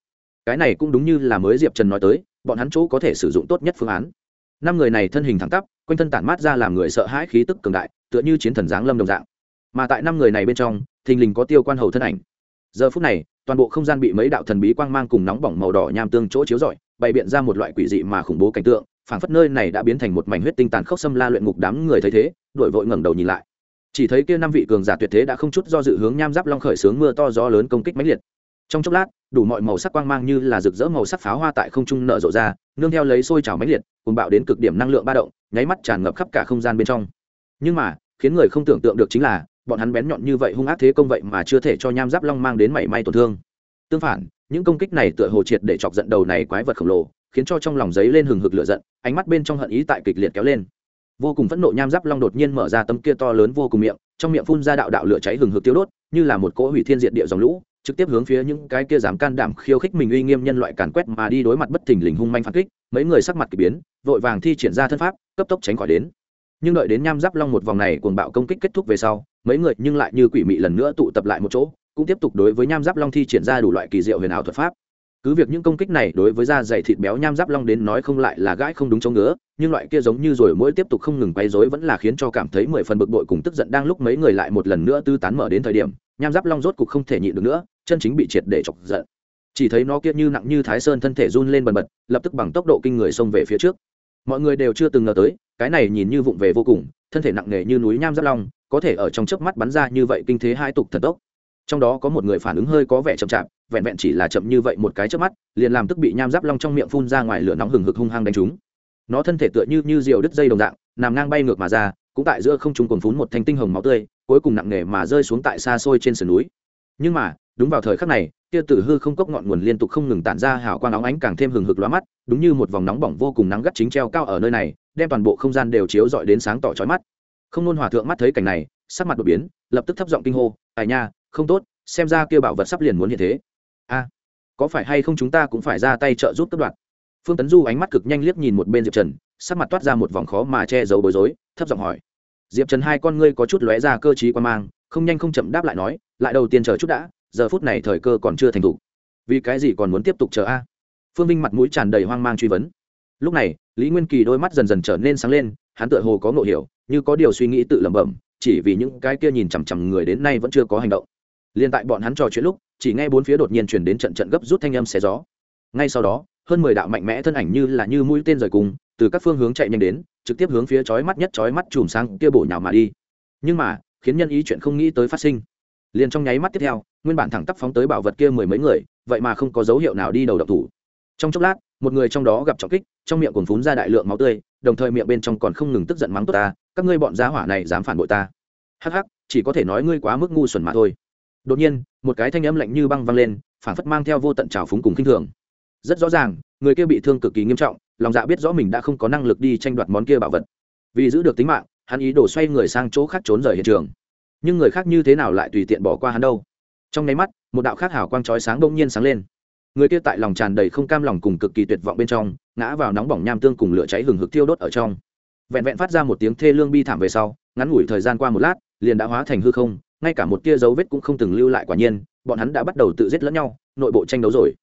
cái này cũng đúng như là mới diệp trần nói tới, bọn hắn chỗ có thể sử dụng tốt nhất phương án. Năm người này thân hình thẳng tắp, quanh thân tản mát ra làm người sợ hãi khí tức cường đại, tựa như chiến thần giáng lâm đồng dạng. Mà tại năm người này bên trong, thình lình có tiêu quan hầu thân ảnh. Giờ phút này, toàn bộ không gian bị mấy đạo thần bí quang mang cùng nóng bỏng màu đỏ nham tương chỗ chiếu rọi, bày biện ra một loại quỷ dị mà khủng bố cảnh tượng, phảng phất nơi này đã biến thành một mảnh huyết tinh tàn khốc xâm la luyện ngục đám người thấy thế đổi vội ngẩng đầu nhìn lại. Chỉ thấy kia năm vị cường giả tuyệt thế đã không chút do dự hướng nham giáp long khởi sướng mưa to gió lớn công kích mãnh liệt trong chốc lát, đủ mọi màu sắc quang mang như là rực rỡ màu sắc pháo hoa tại không trung nở rộ ra, nương theo lấy sôi trào máy liệt cùng bạo đến cực điểm năng lượng ba động, nháy mắt tràn ngập khắp cả không gian bên trong. Nhưng mà, khiến người không tưởng tượng được chính là, bọn hắn bén nhọn như vậy hung ác thế công vậy mà chưa thể cho nham giáp long mang đến mảy may tổn thương. Tương phản, những công kích này tựa hồ triệt để chọc giận đầu này quái vật khổng lồ, khiến cho trong lòng giấy lên hừng hực lửa giận, ánh mắt bên trong hận ý tại kịch liệt kéo lên. Vô cùng phẫn nộ nham giáp long đột nhiên mở ra tấm kia to lớn vô cùng miệng, trong miệng phun ra đạo đạo lửa cháy hừng hực tiêu đốt, như là một cỗ hủy thiên diệt địa dòng lũ trực tiếp hướng phía những cái kia dám can đảm khiêu khích mình uy nghiêm nhân loại càn quét mà đi đối mặt bất thình lình hung manh phản kích, mấy người sắc mặt kỳ biến, vội vàng thi triển ra thân pháp, cấp tốc tránh khỏi đến. Nhưng đợi đến nham giáp long một vòng này cuồng bạo công kích kết thúc về sau, mấy người nhưng lại như quỷ mị lần nữa tụ tập lại một chỗ, cũng tiếp tục đối với nham giáp long thi triển ra đủ loại kỳ diệu huyền ảo thuật pháp. Cứ việc những công kích này đối với da dày thịt béo nham giáp long đến nói không lại là gãi không đúng chỗ ngứa, nhưng loại kia giống như rồi mỗi tiếp tục không ngừng quay dối vẫn là khiến cho cảm thấy mười phần bực bội cùng tức giận đang lúc mấy người lại một lần nữa tư tán mở đến thời điểm, nham giáp long rốt cục không thể nhịn được nữa chân chính bị triệt để chọc giận. Chỉ thấy nó kia như nặng như thái sơn thân thể run lên bần bật, lập tức bằng tốc độ kinh người xông về phía trước. Mọi người đều chưa từng ngờ tới, cái này nhìn như vụng về vô cùng, thân thể nặng nề như núi nham giáp long, có thể ở trong chớp mắt bắn ra như vậy kinh thế hai tục thần tốc. Trong đó có một người phản ứng hơi có vẻ chậm chạp, vẹn vẹn chỉ là chậm như vậy một cái chớp mắt, liền làm tức bị nham giáp long trong miệng phun ra ngoài lửa nóng hừng hực hung hăng đánh trúng. Nó thân thể tựa như như diều đứt dây đồng dạng, nằm ngang bay ngược mà ra, cũng tại giữa không trung cồn phún một thanh tinh hồng máu tươi, cuối cùng nặng nề mà rơi xuống tại xa xôi trên sườn núi. Nhưng mà đúng vào thời khắc này, kia tử hư không cốc ngọn nguồn liên tục không ngừng tản ra hào quang óng ánh càng thêm hừng hực lóa mắt, đúng như một vòng nóng bỏng vô cùng nắng gắt chính treo cao ở nơi này, đem toàn bộ không gian đều chiếu rọi đến sáng tỏ chói mắt. Không nôn hòa thượng mắt thấy cảnh này, sắc mặt đột biến, lập tức thấp giọng kinh hô, tài nha, không tốt, xem ra kia bảo vật sắp liền muốn hiện thế. A, có phải hay không chúng ta cũng phải ra tay trợ giúp cấp đoạn phương tấn du ánh mắt cực nhanh liếc nhìn một bên diệp trần, sắc mặt toát ra một vòng khó mà che giấu bối rối, thấp giọng hỏi, diệp trần hai con ngươi có chút lóe ra cơ t quan mang, không nhanh không chậm đáp lại nói, lại đầu tiên chờ chút đã giờ phút này thời cơ còn chưa thành thục. Vì cái gì còn muốn tiếp tục chờ a? Phương vinh mặt mũi tràn đầy hoang mang truy vấn. Lúc này, lý nguyên kỳ đôi mắt dần dần trở nên sáng lên, hắn tựa hồ có ngộ hiểu, như có điều suy nghĩ tự lẩm bẩm, chỉ vì những cái kia nhìn chằm chằm người đến nay vẫn chưa có hành động. Liên tại bọn hắn trò chuyện lúc, chỉ nghe bốn phía đột nhiên chuyển đến trận trận gấp rút thanh âm xé gió. Ngay sau đó, hơn mười đạo mạnh mẽ thân ảnh như là như mũi tên rời cùng, từ các phương hướng chạy nhanh đến, trực tiếp hướng phía chói mắt nhất chói mắt chùm sang kia bổ nhào mà đi. Nhưng mà, khiến nhân ý chuyện không nghĩ tới phát sinh liền trong nháy mắt tiếp theo, nguyên bản thẳng tắp phóng tới bảo vật kia mười mấy người, vậy mà không có dấu hiệu nào đi đầu độc thủ. Trong chốc lát, một người trong đó gặp trọng kích, trong miệng còn phún ra đại lượng máu tươi, đồng thời miệng bên trong còn không ngừng tức giận mắng tốt ta, các ngươi bọn giá hỏa này dám phản bội ta. Hắc hắc, chỉ có thể nói ngươi quá mức ngu xuẩn mà thôi. Đột nhiên, một cái thanh âm lạnh như băng vang lên, phản phất mang theo vô tận trào phúng cùng khinh thường. Rất rõ ràng, người kia bị thương cực kỳ nghiêm trọng, lòng dạ biết rõ mình đã không có năng lực đi tranh đoạt món kia bảo vật. Vì giữ được tính mạng, hắn ý đổ xoay người sang chỗ khác trốn rời hiện trường nhưng người khác như thế nào lại tùy tiện bỏ qua hắn đâu? Trong nháy mắt, một đạo khác hào quang chói sáng bỗng nhiên sáng lên. Người kia tại lòng tràn đầy không cam lòng cùng cực kỳ tuyệt vọng bên trong, ngã vào nóng bỏng nham tương cùng lửa cháy hừng hực tiêu đốt ở trong. Vẹn vẹn phát ra một tiếng thê lương bi thảm về sau, ngắn ngủi thời gian qua một lát, liền đã hóa thành hư không, ngay cả một tia dấu vết cũng không từng lưu lại quả nhiên, bọn hắn đã bắt đầu tự giết lẫn nhau, nội bộ tranh đấu rồi.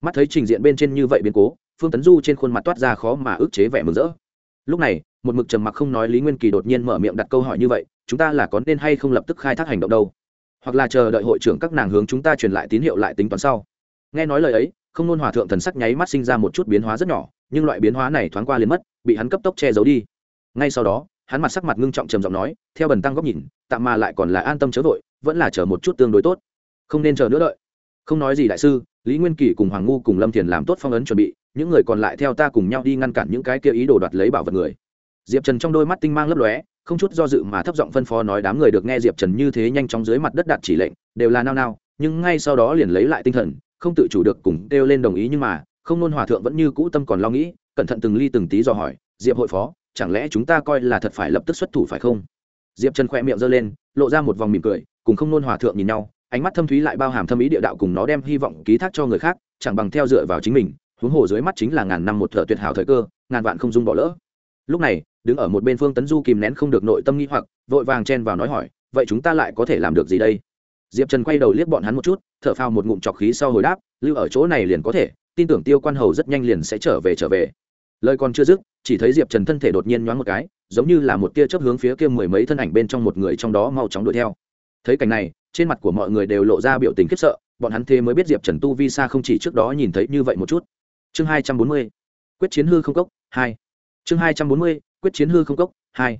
Mắt thấy trình diện bên trên như vậy biến cố, phương tấn du trên khuôn mặt toát ra khó mà ức chế vẻ mừng rỡ. Lúc này một mực trầm mặc không nói lý nguyên kỳ đột nhiên mở miệng đặt câu hỏi như vậy, chúng ta là có nên hay không lập tức khai thác hành động đâu? Hoặc là chờ đợi hội trưởng các nàng hướng chúng ta truyền lại tín hiệu lại tính toán sau. Nghe nói lời ấy, không nôn hòa thượng thần sắc nháy mắt sinh ra một chút biến hóa rất nhỏ, nhưng loại biến hóa này thoáng qua liền mất, bị hắn cấp tốc che giấu đi. Ngay sau đó, hắn mặt sắc mặt ngưng trọng trầm giọng nói, theo bần tăng góc nhìn, tạm mà lại còn là an tâm chớ vội, vẫn là chờ một chút tương đối tốt. Không nên chờ nữa đợi. Không nói gì đại sư, lý nguyên kỳ cùng hoàng ngu cùng lâm thiền làm tốt phong ấn chuẩn bị, những người còn lại theo ta cùng nhau đi ngăn cản những cái kia ý đồ đoạt lấy bảo vật người diệp trần trong đôi mắt tinh mang lấp lóe, không chút do dự mà thấp giọng phân phó nói đám người được nghe diệp trần như thế nhanh chóng dưới mặt đất đạt chỉ lệnh, đều là nao nao, nhưng ngay sau đó liền lấy lại tinh thần, không tự chủ được cùng kêu lên đồng ý nhưng mà, không nôn hòa thượng vẫn như cũ tâm còn lo nghĩ, cẩn thận từng ly từng tí dò hỏi, diệp hội phó, chẳng lẽ chúng ta coi là thật phải lập tức xuất thủ phải không? Diệp trần khoe miệng giơ lên, lộ ra một vòng mỉm cười, cùng không nôn hòa thượng nhìn nhau, ánh mắt thâm thúy lại bao hàm thâm ý địa đạo cùng nó đem hy vọng ký thác cho người khác, chẳng bằng theo dựa vào chính mình, huống hồ dưới mắt chính là ngàn năm một thợ tuyệt hảo thời cơ, ngàn vạn không dung bỏ lỡ. Lúc này đứng ở một bên phương tấn du kìm nén không được nội tâm nghi hoặc, vội vàng chen vào nói hỏi, vậy chúng ta lại có thể làm được gì đây? Diệp trần quay đầu liếc bọn hắn một chút, thở phao một ngụm trọc khí sau hồi đáp, lưu ở chỗ này liền có thể, tin tưởng tiêu quan hầu rất nhanh liền sẽ trở về trở về. Lời còn chưa dứt, chỉ thấy diệp trần thân thể đột nhiên nhoáng một cái, giống như là một tia chớp hướng phía kia mười mấy thân ảnh bên trong một người trong đó mau chóng đuổi theo. Thấy cảnh này, trên mặt của mọi người đều lộ ra biểu tình khiếp sợ, bọn hắn thế mới biết diệp trần tu vi xa không chỉ trước đó nhìn thấy như vậy một chút. Chương hai trăm bốn mươi, quyết chiến hư không cốc hai. Chương hai trăm bốn mươi quyết chiến hư không cốc, hai.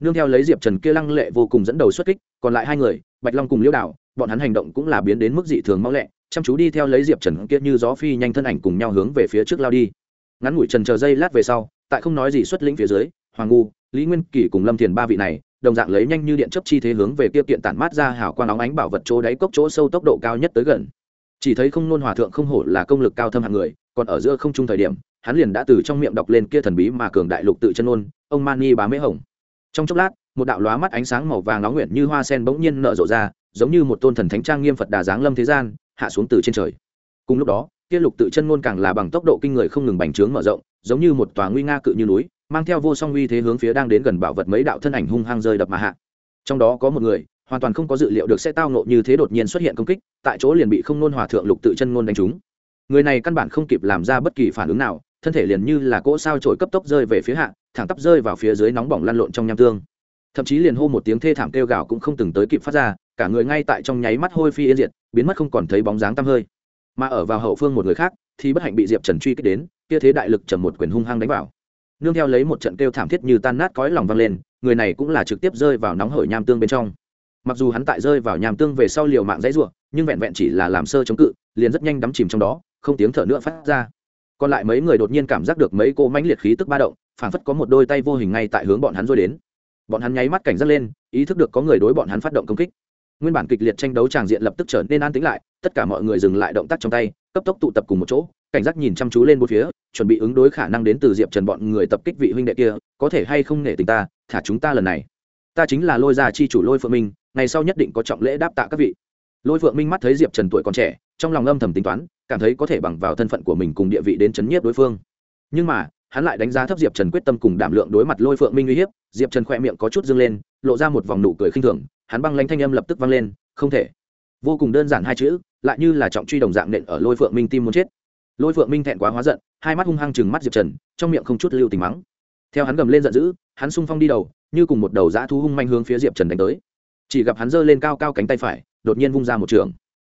Nương theo lấy diệp trần kia lăng lệ vô cùng dẫn đầu xuất kích, còn lại hai người, bạch long cùng liêu đảo bọn hắn hành động cũng là biến đến mức dị thường mau lẹ, chăm chú đi theo lấy diệp trần kia như gió phi nhanh thân ảnh cùng nhau hướng về phía trước lao đi. Ngắn ngủi trần chờ giây lát về sau, tại không nói gì xuất lĩnh phía dưới, hoàng ngu, lý nguyên kỷ cùng lâm thiền ba vị này, đồng dạng lấy nhanh như điện chấp chi thế hướng về kia kiện tản mát ra hảo quan óng ánh bảo vật chỗ đáy cốc chỗ sâu tốc độ cao nhất tới gần. Chỉ thấy không nôn hòa thượng không hổ là công lực cao thâm hạng người, còn ở giữa không trung thời điểm hắn liền đã từ trong miệng đọc lên kia thần bí mà cường đại lục tự chân ôn, ông mani bá mễ hồng. Trong chốc lát, một đạo lóa mắt ánh sáng màu vàng nóng nguyện như hoa sen bỗng nhiên nở rộ ra, giống như một tôn thần thánh trang nghiêm phật đà giáng lâm thế gian, hạ xuống từ trên trời. Cùng lúc đó, kia lục tự chân ngôn càng là bằng tốc độ kinh người không ngừng bành trướng mở rộng, giống như một tòa nguy nga cự như núi, mang theo vô song uy thế hướng phía đang đến gần bảo vật mấy đạo thân ảnh hung hăng rơi đập mà hạ. Trong đó có một người, hoàn toàn không có dự liệu được sẽ tao nộ như thế đột nhiên xuất hiện công kích, tại chỗ liền bị không nôn hòa thượng lục tự chân ngôn đánh trúng. Người này căn bản không kịp làm ra bất kỳ phản ứng nào thân thể liền như là cỗ sao trổi cấp tốc rơi về phía hạ, thẳng tắp rơi vào phía dưới nóng bỏng lăn lộn trong nham tương. Thậm chí liền hô một tiếng thê thảm kêu gào cũng không từng tới kịp phát ra, cả người ngay tại trong nháy mắt hôi phi yên diệt, biến mất không còn thấy bóng dáng tăm hơi. Mà ở vào hậu phương một người khác, thì bất hạnh bị diệp trần truy kích đến, kia thế đại lực trầm một quyền hung hăng đánh vào. Nương theo lấy một trận kêu thảm thiết như tan nát cõi lòng vang lên, người này cũng là trực tiếp rơi vào nóng hởi nham tương bên trong. Mặc dù hắn tại rơi vào nham tương về sau liều mạng dãy ruộng nhưng vẹn vẹn chỉ là làm sơ chống cự, liền rất nhanh đắm chìm trong đó, không tiếng thở nữa phát ra còn lại mấy người đột nhiên cảm giác được mấy cô mãnh liệt khí tức ba động, phảng phất có một đôi tay vô hình ngay tại hướng bọn hắn rồi đến. Bọn hắn nháy mắt cảnh giác lên, ý thức được có người đối bọn hắn phát động công kích. Nguyên bản kịch liệt tranh đấu tràng diện lập tức trở nên an tĩnh lại, tất cả mọi người dừng lại động tác trong tay, cấp tốc tụ tập cùng một chỗ, cảnh giác nhìn chăm chú lên một phía, chuẩn bị ứng đối khả năng đến từ diệp trần bọn người tập kích vị huynh đệ kia, có thể hay không nể tình ta, thả chúng ta lần này. Ta chính là lôi gia chi chủ lôi phượng minh, ngày sau nhất định có trọng lễ đáp tạ các vị. Lôi phượng minh mắt thấy diệp trần tuổi còn trẻ trong lòng âm thầm tính toán, cảm thấy có thể bằng vào thân phận của mình cùng địa vị đến chấn nhiếp đối phương. Nhưng mà, hắn lại đánh giá thấp diệp trần quyết tâm cùng đảm lượng đối mặt lôi phượng minh uy hiếp, diệp trần khỏe miệng có chút dâng lên, lộ ra một vòng nụ cười khinh thường, hắn băng lanh thanh âm lập tức vang lên, không thể. Vô cùng đơn giản hai chữ, lại như là trọng truy đồng dạng nện ở lôi phượng minh tim muốn chết. Lôi phượng minh thẹn quá hóa giận, hai mắt hung hăng chừng mắt diệp trần, trong miệng không chút lưu tình mắng. Theo hắn gầm lên giận dữ, hắn sung phong đi đầu, như cùng một đầu dã thu hung manh hướng phía diệp trần đánh tới. Chỉ gặp hắn giơ lên cao cao cánh tay phải, đột nhiên vung ra một trường.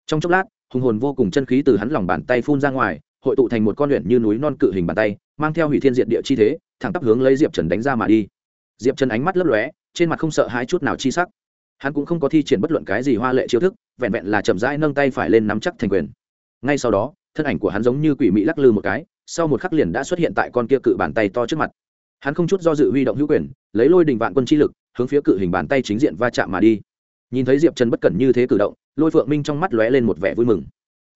Trong chốc lát hùng hồn vô cùng chân khí từ hắn lòng bàn tay phun ra ngoài, hội tụ thành một con luyện như núi non cự hình bàn tay, mang theo hủy thiên diện địa chi thế, thẳng tắp hướng lấy diệp trần đánh ra mà đi. Diệp trần ánh mắt lấp lóe, trên mặt không sợ hãi chút nào chi sắc. Hắn cũng không có thi triển bất luận cái gì hoa lệ chiêu thức, vẹn vẹn là chậm rãi nâng tay phải lên nắm chắc thành quyền. Ngay sau đó, thân ảnh của hắn giống như quỷ mị lắc lư một cái, sau một khắc liền đã xuất hiện tại con kia cự bàn tay to trước mặt. Hắn không chút do dự huy động hữu quyền, lấy lôi đình vạn quân chi lực, hướng phía cự hình bàn tay chính diện va chạm mà đi. Nhìn thấy diệp trần bất cẩn như thế cử động lôi phượng minh trong mắt lóe lên một vẻ vui mừng.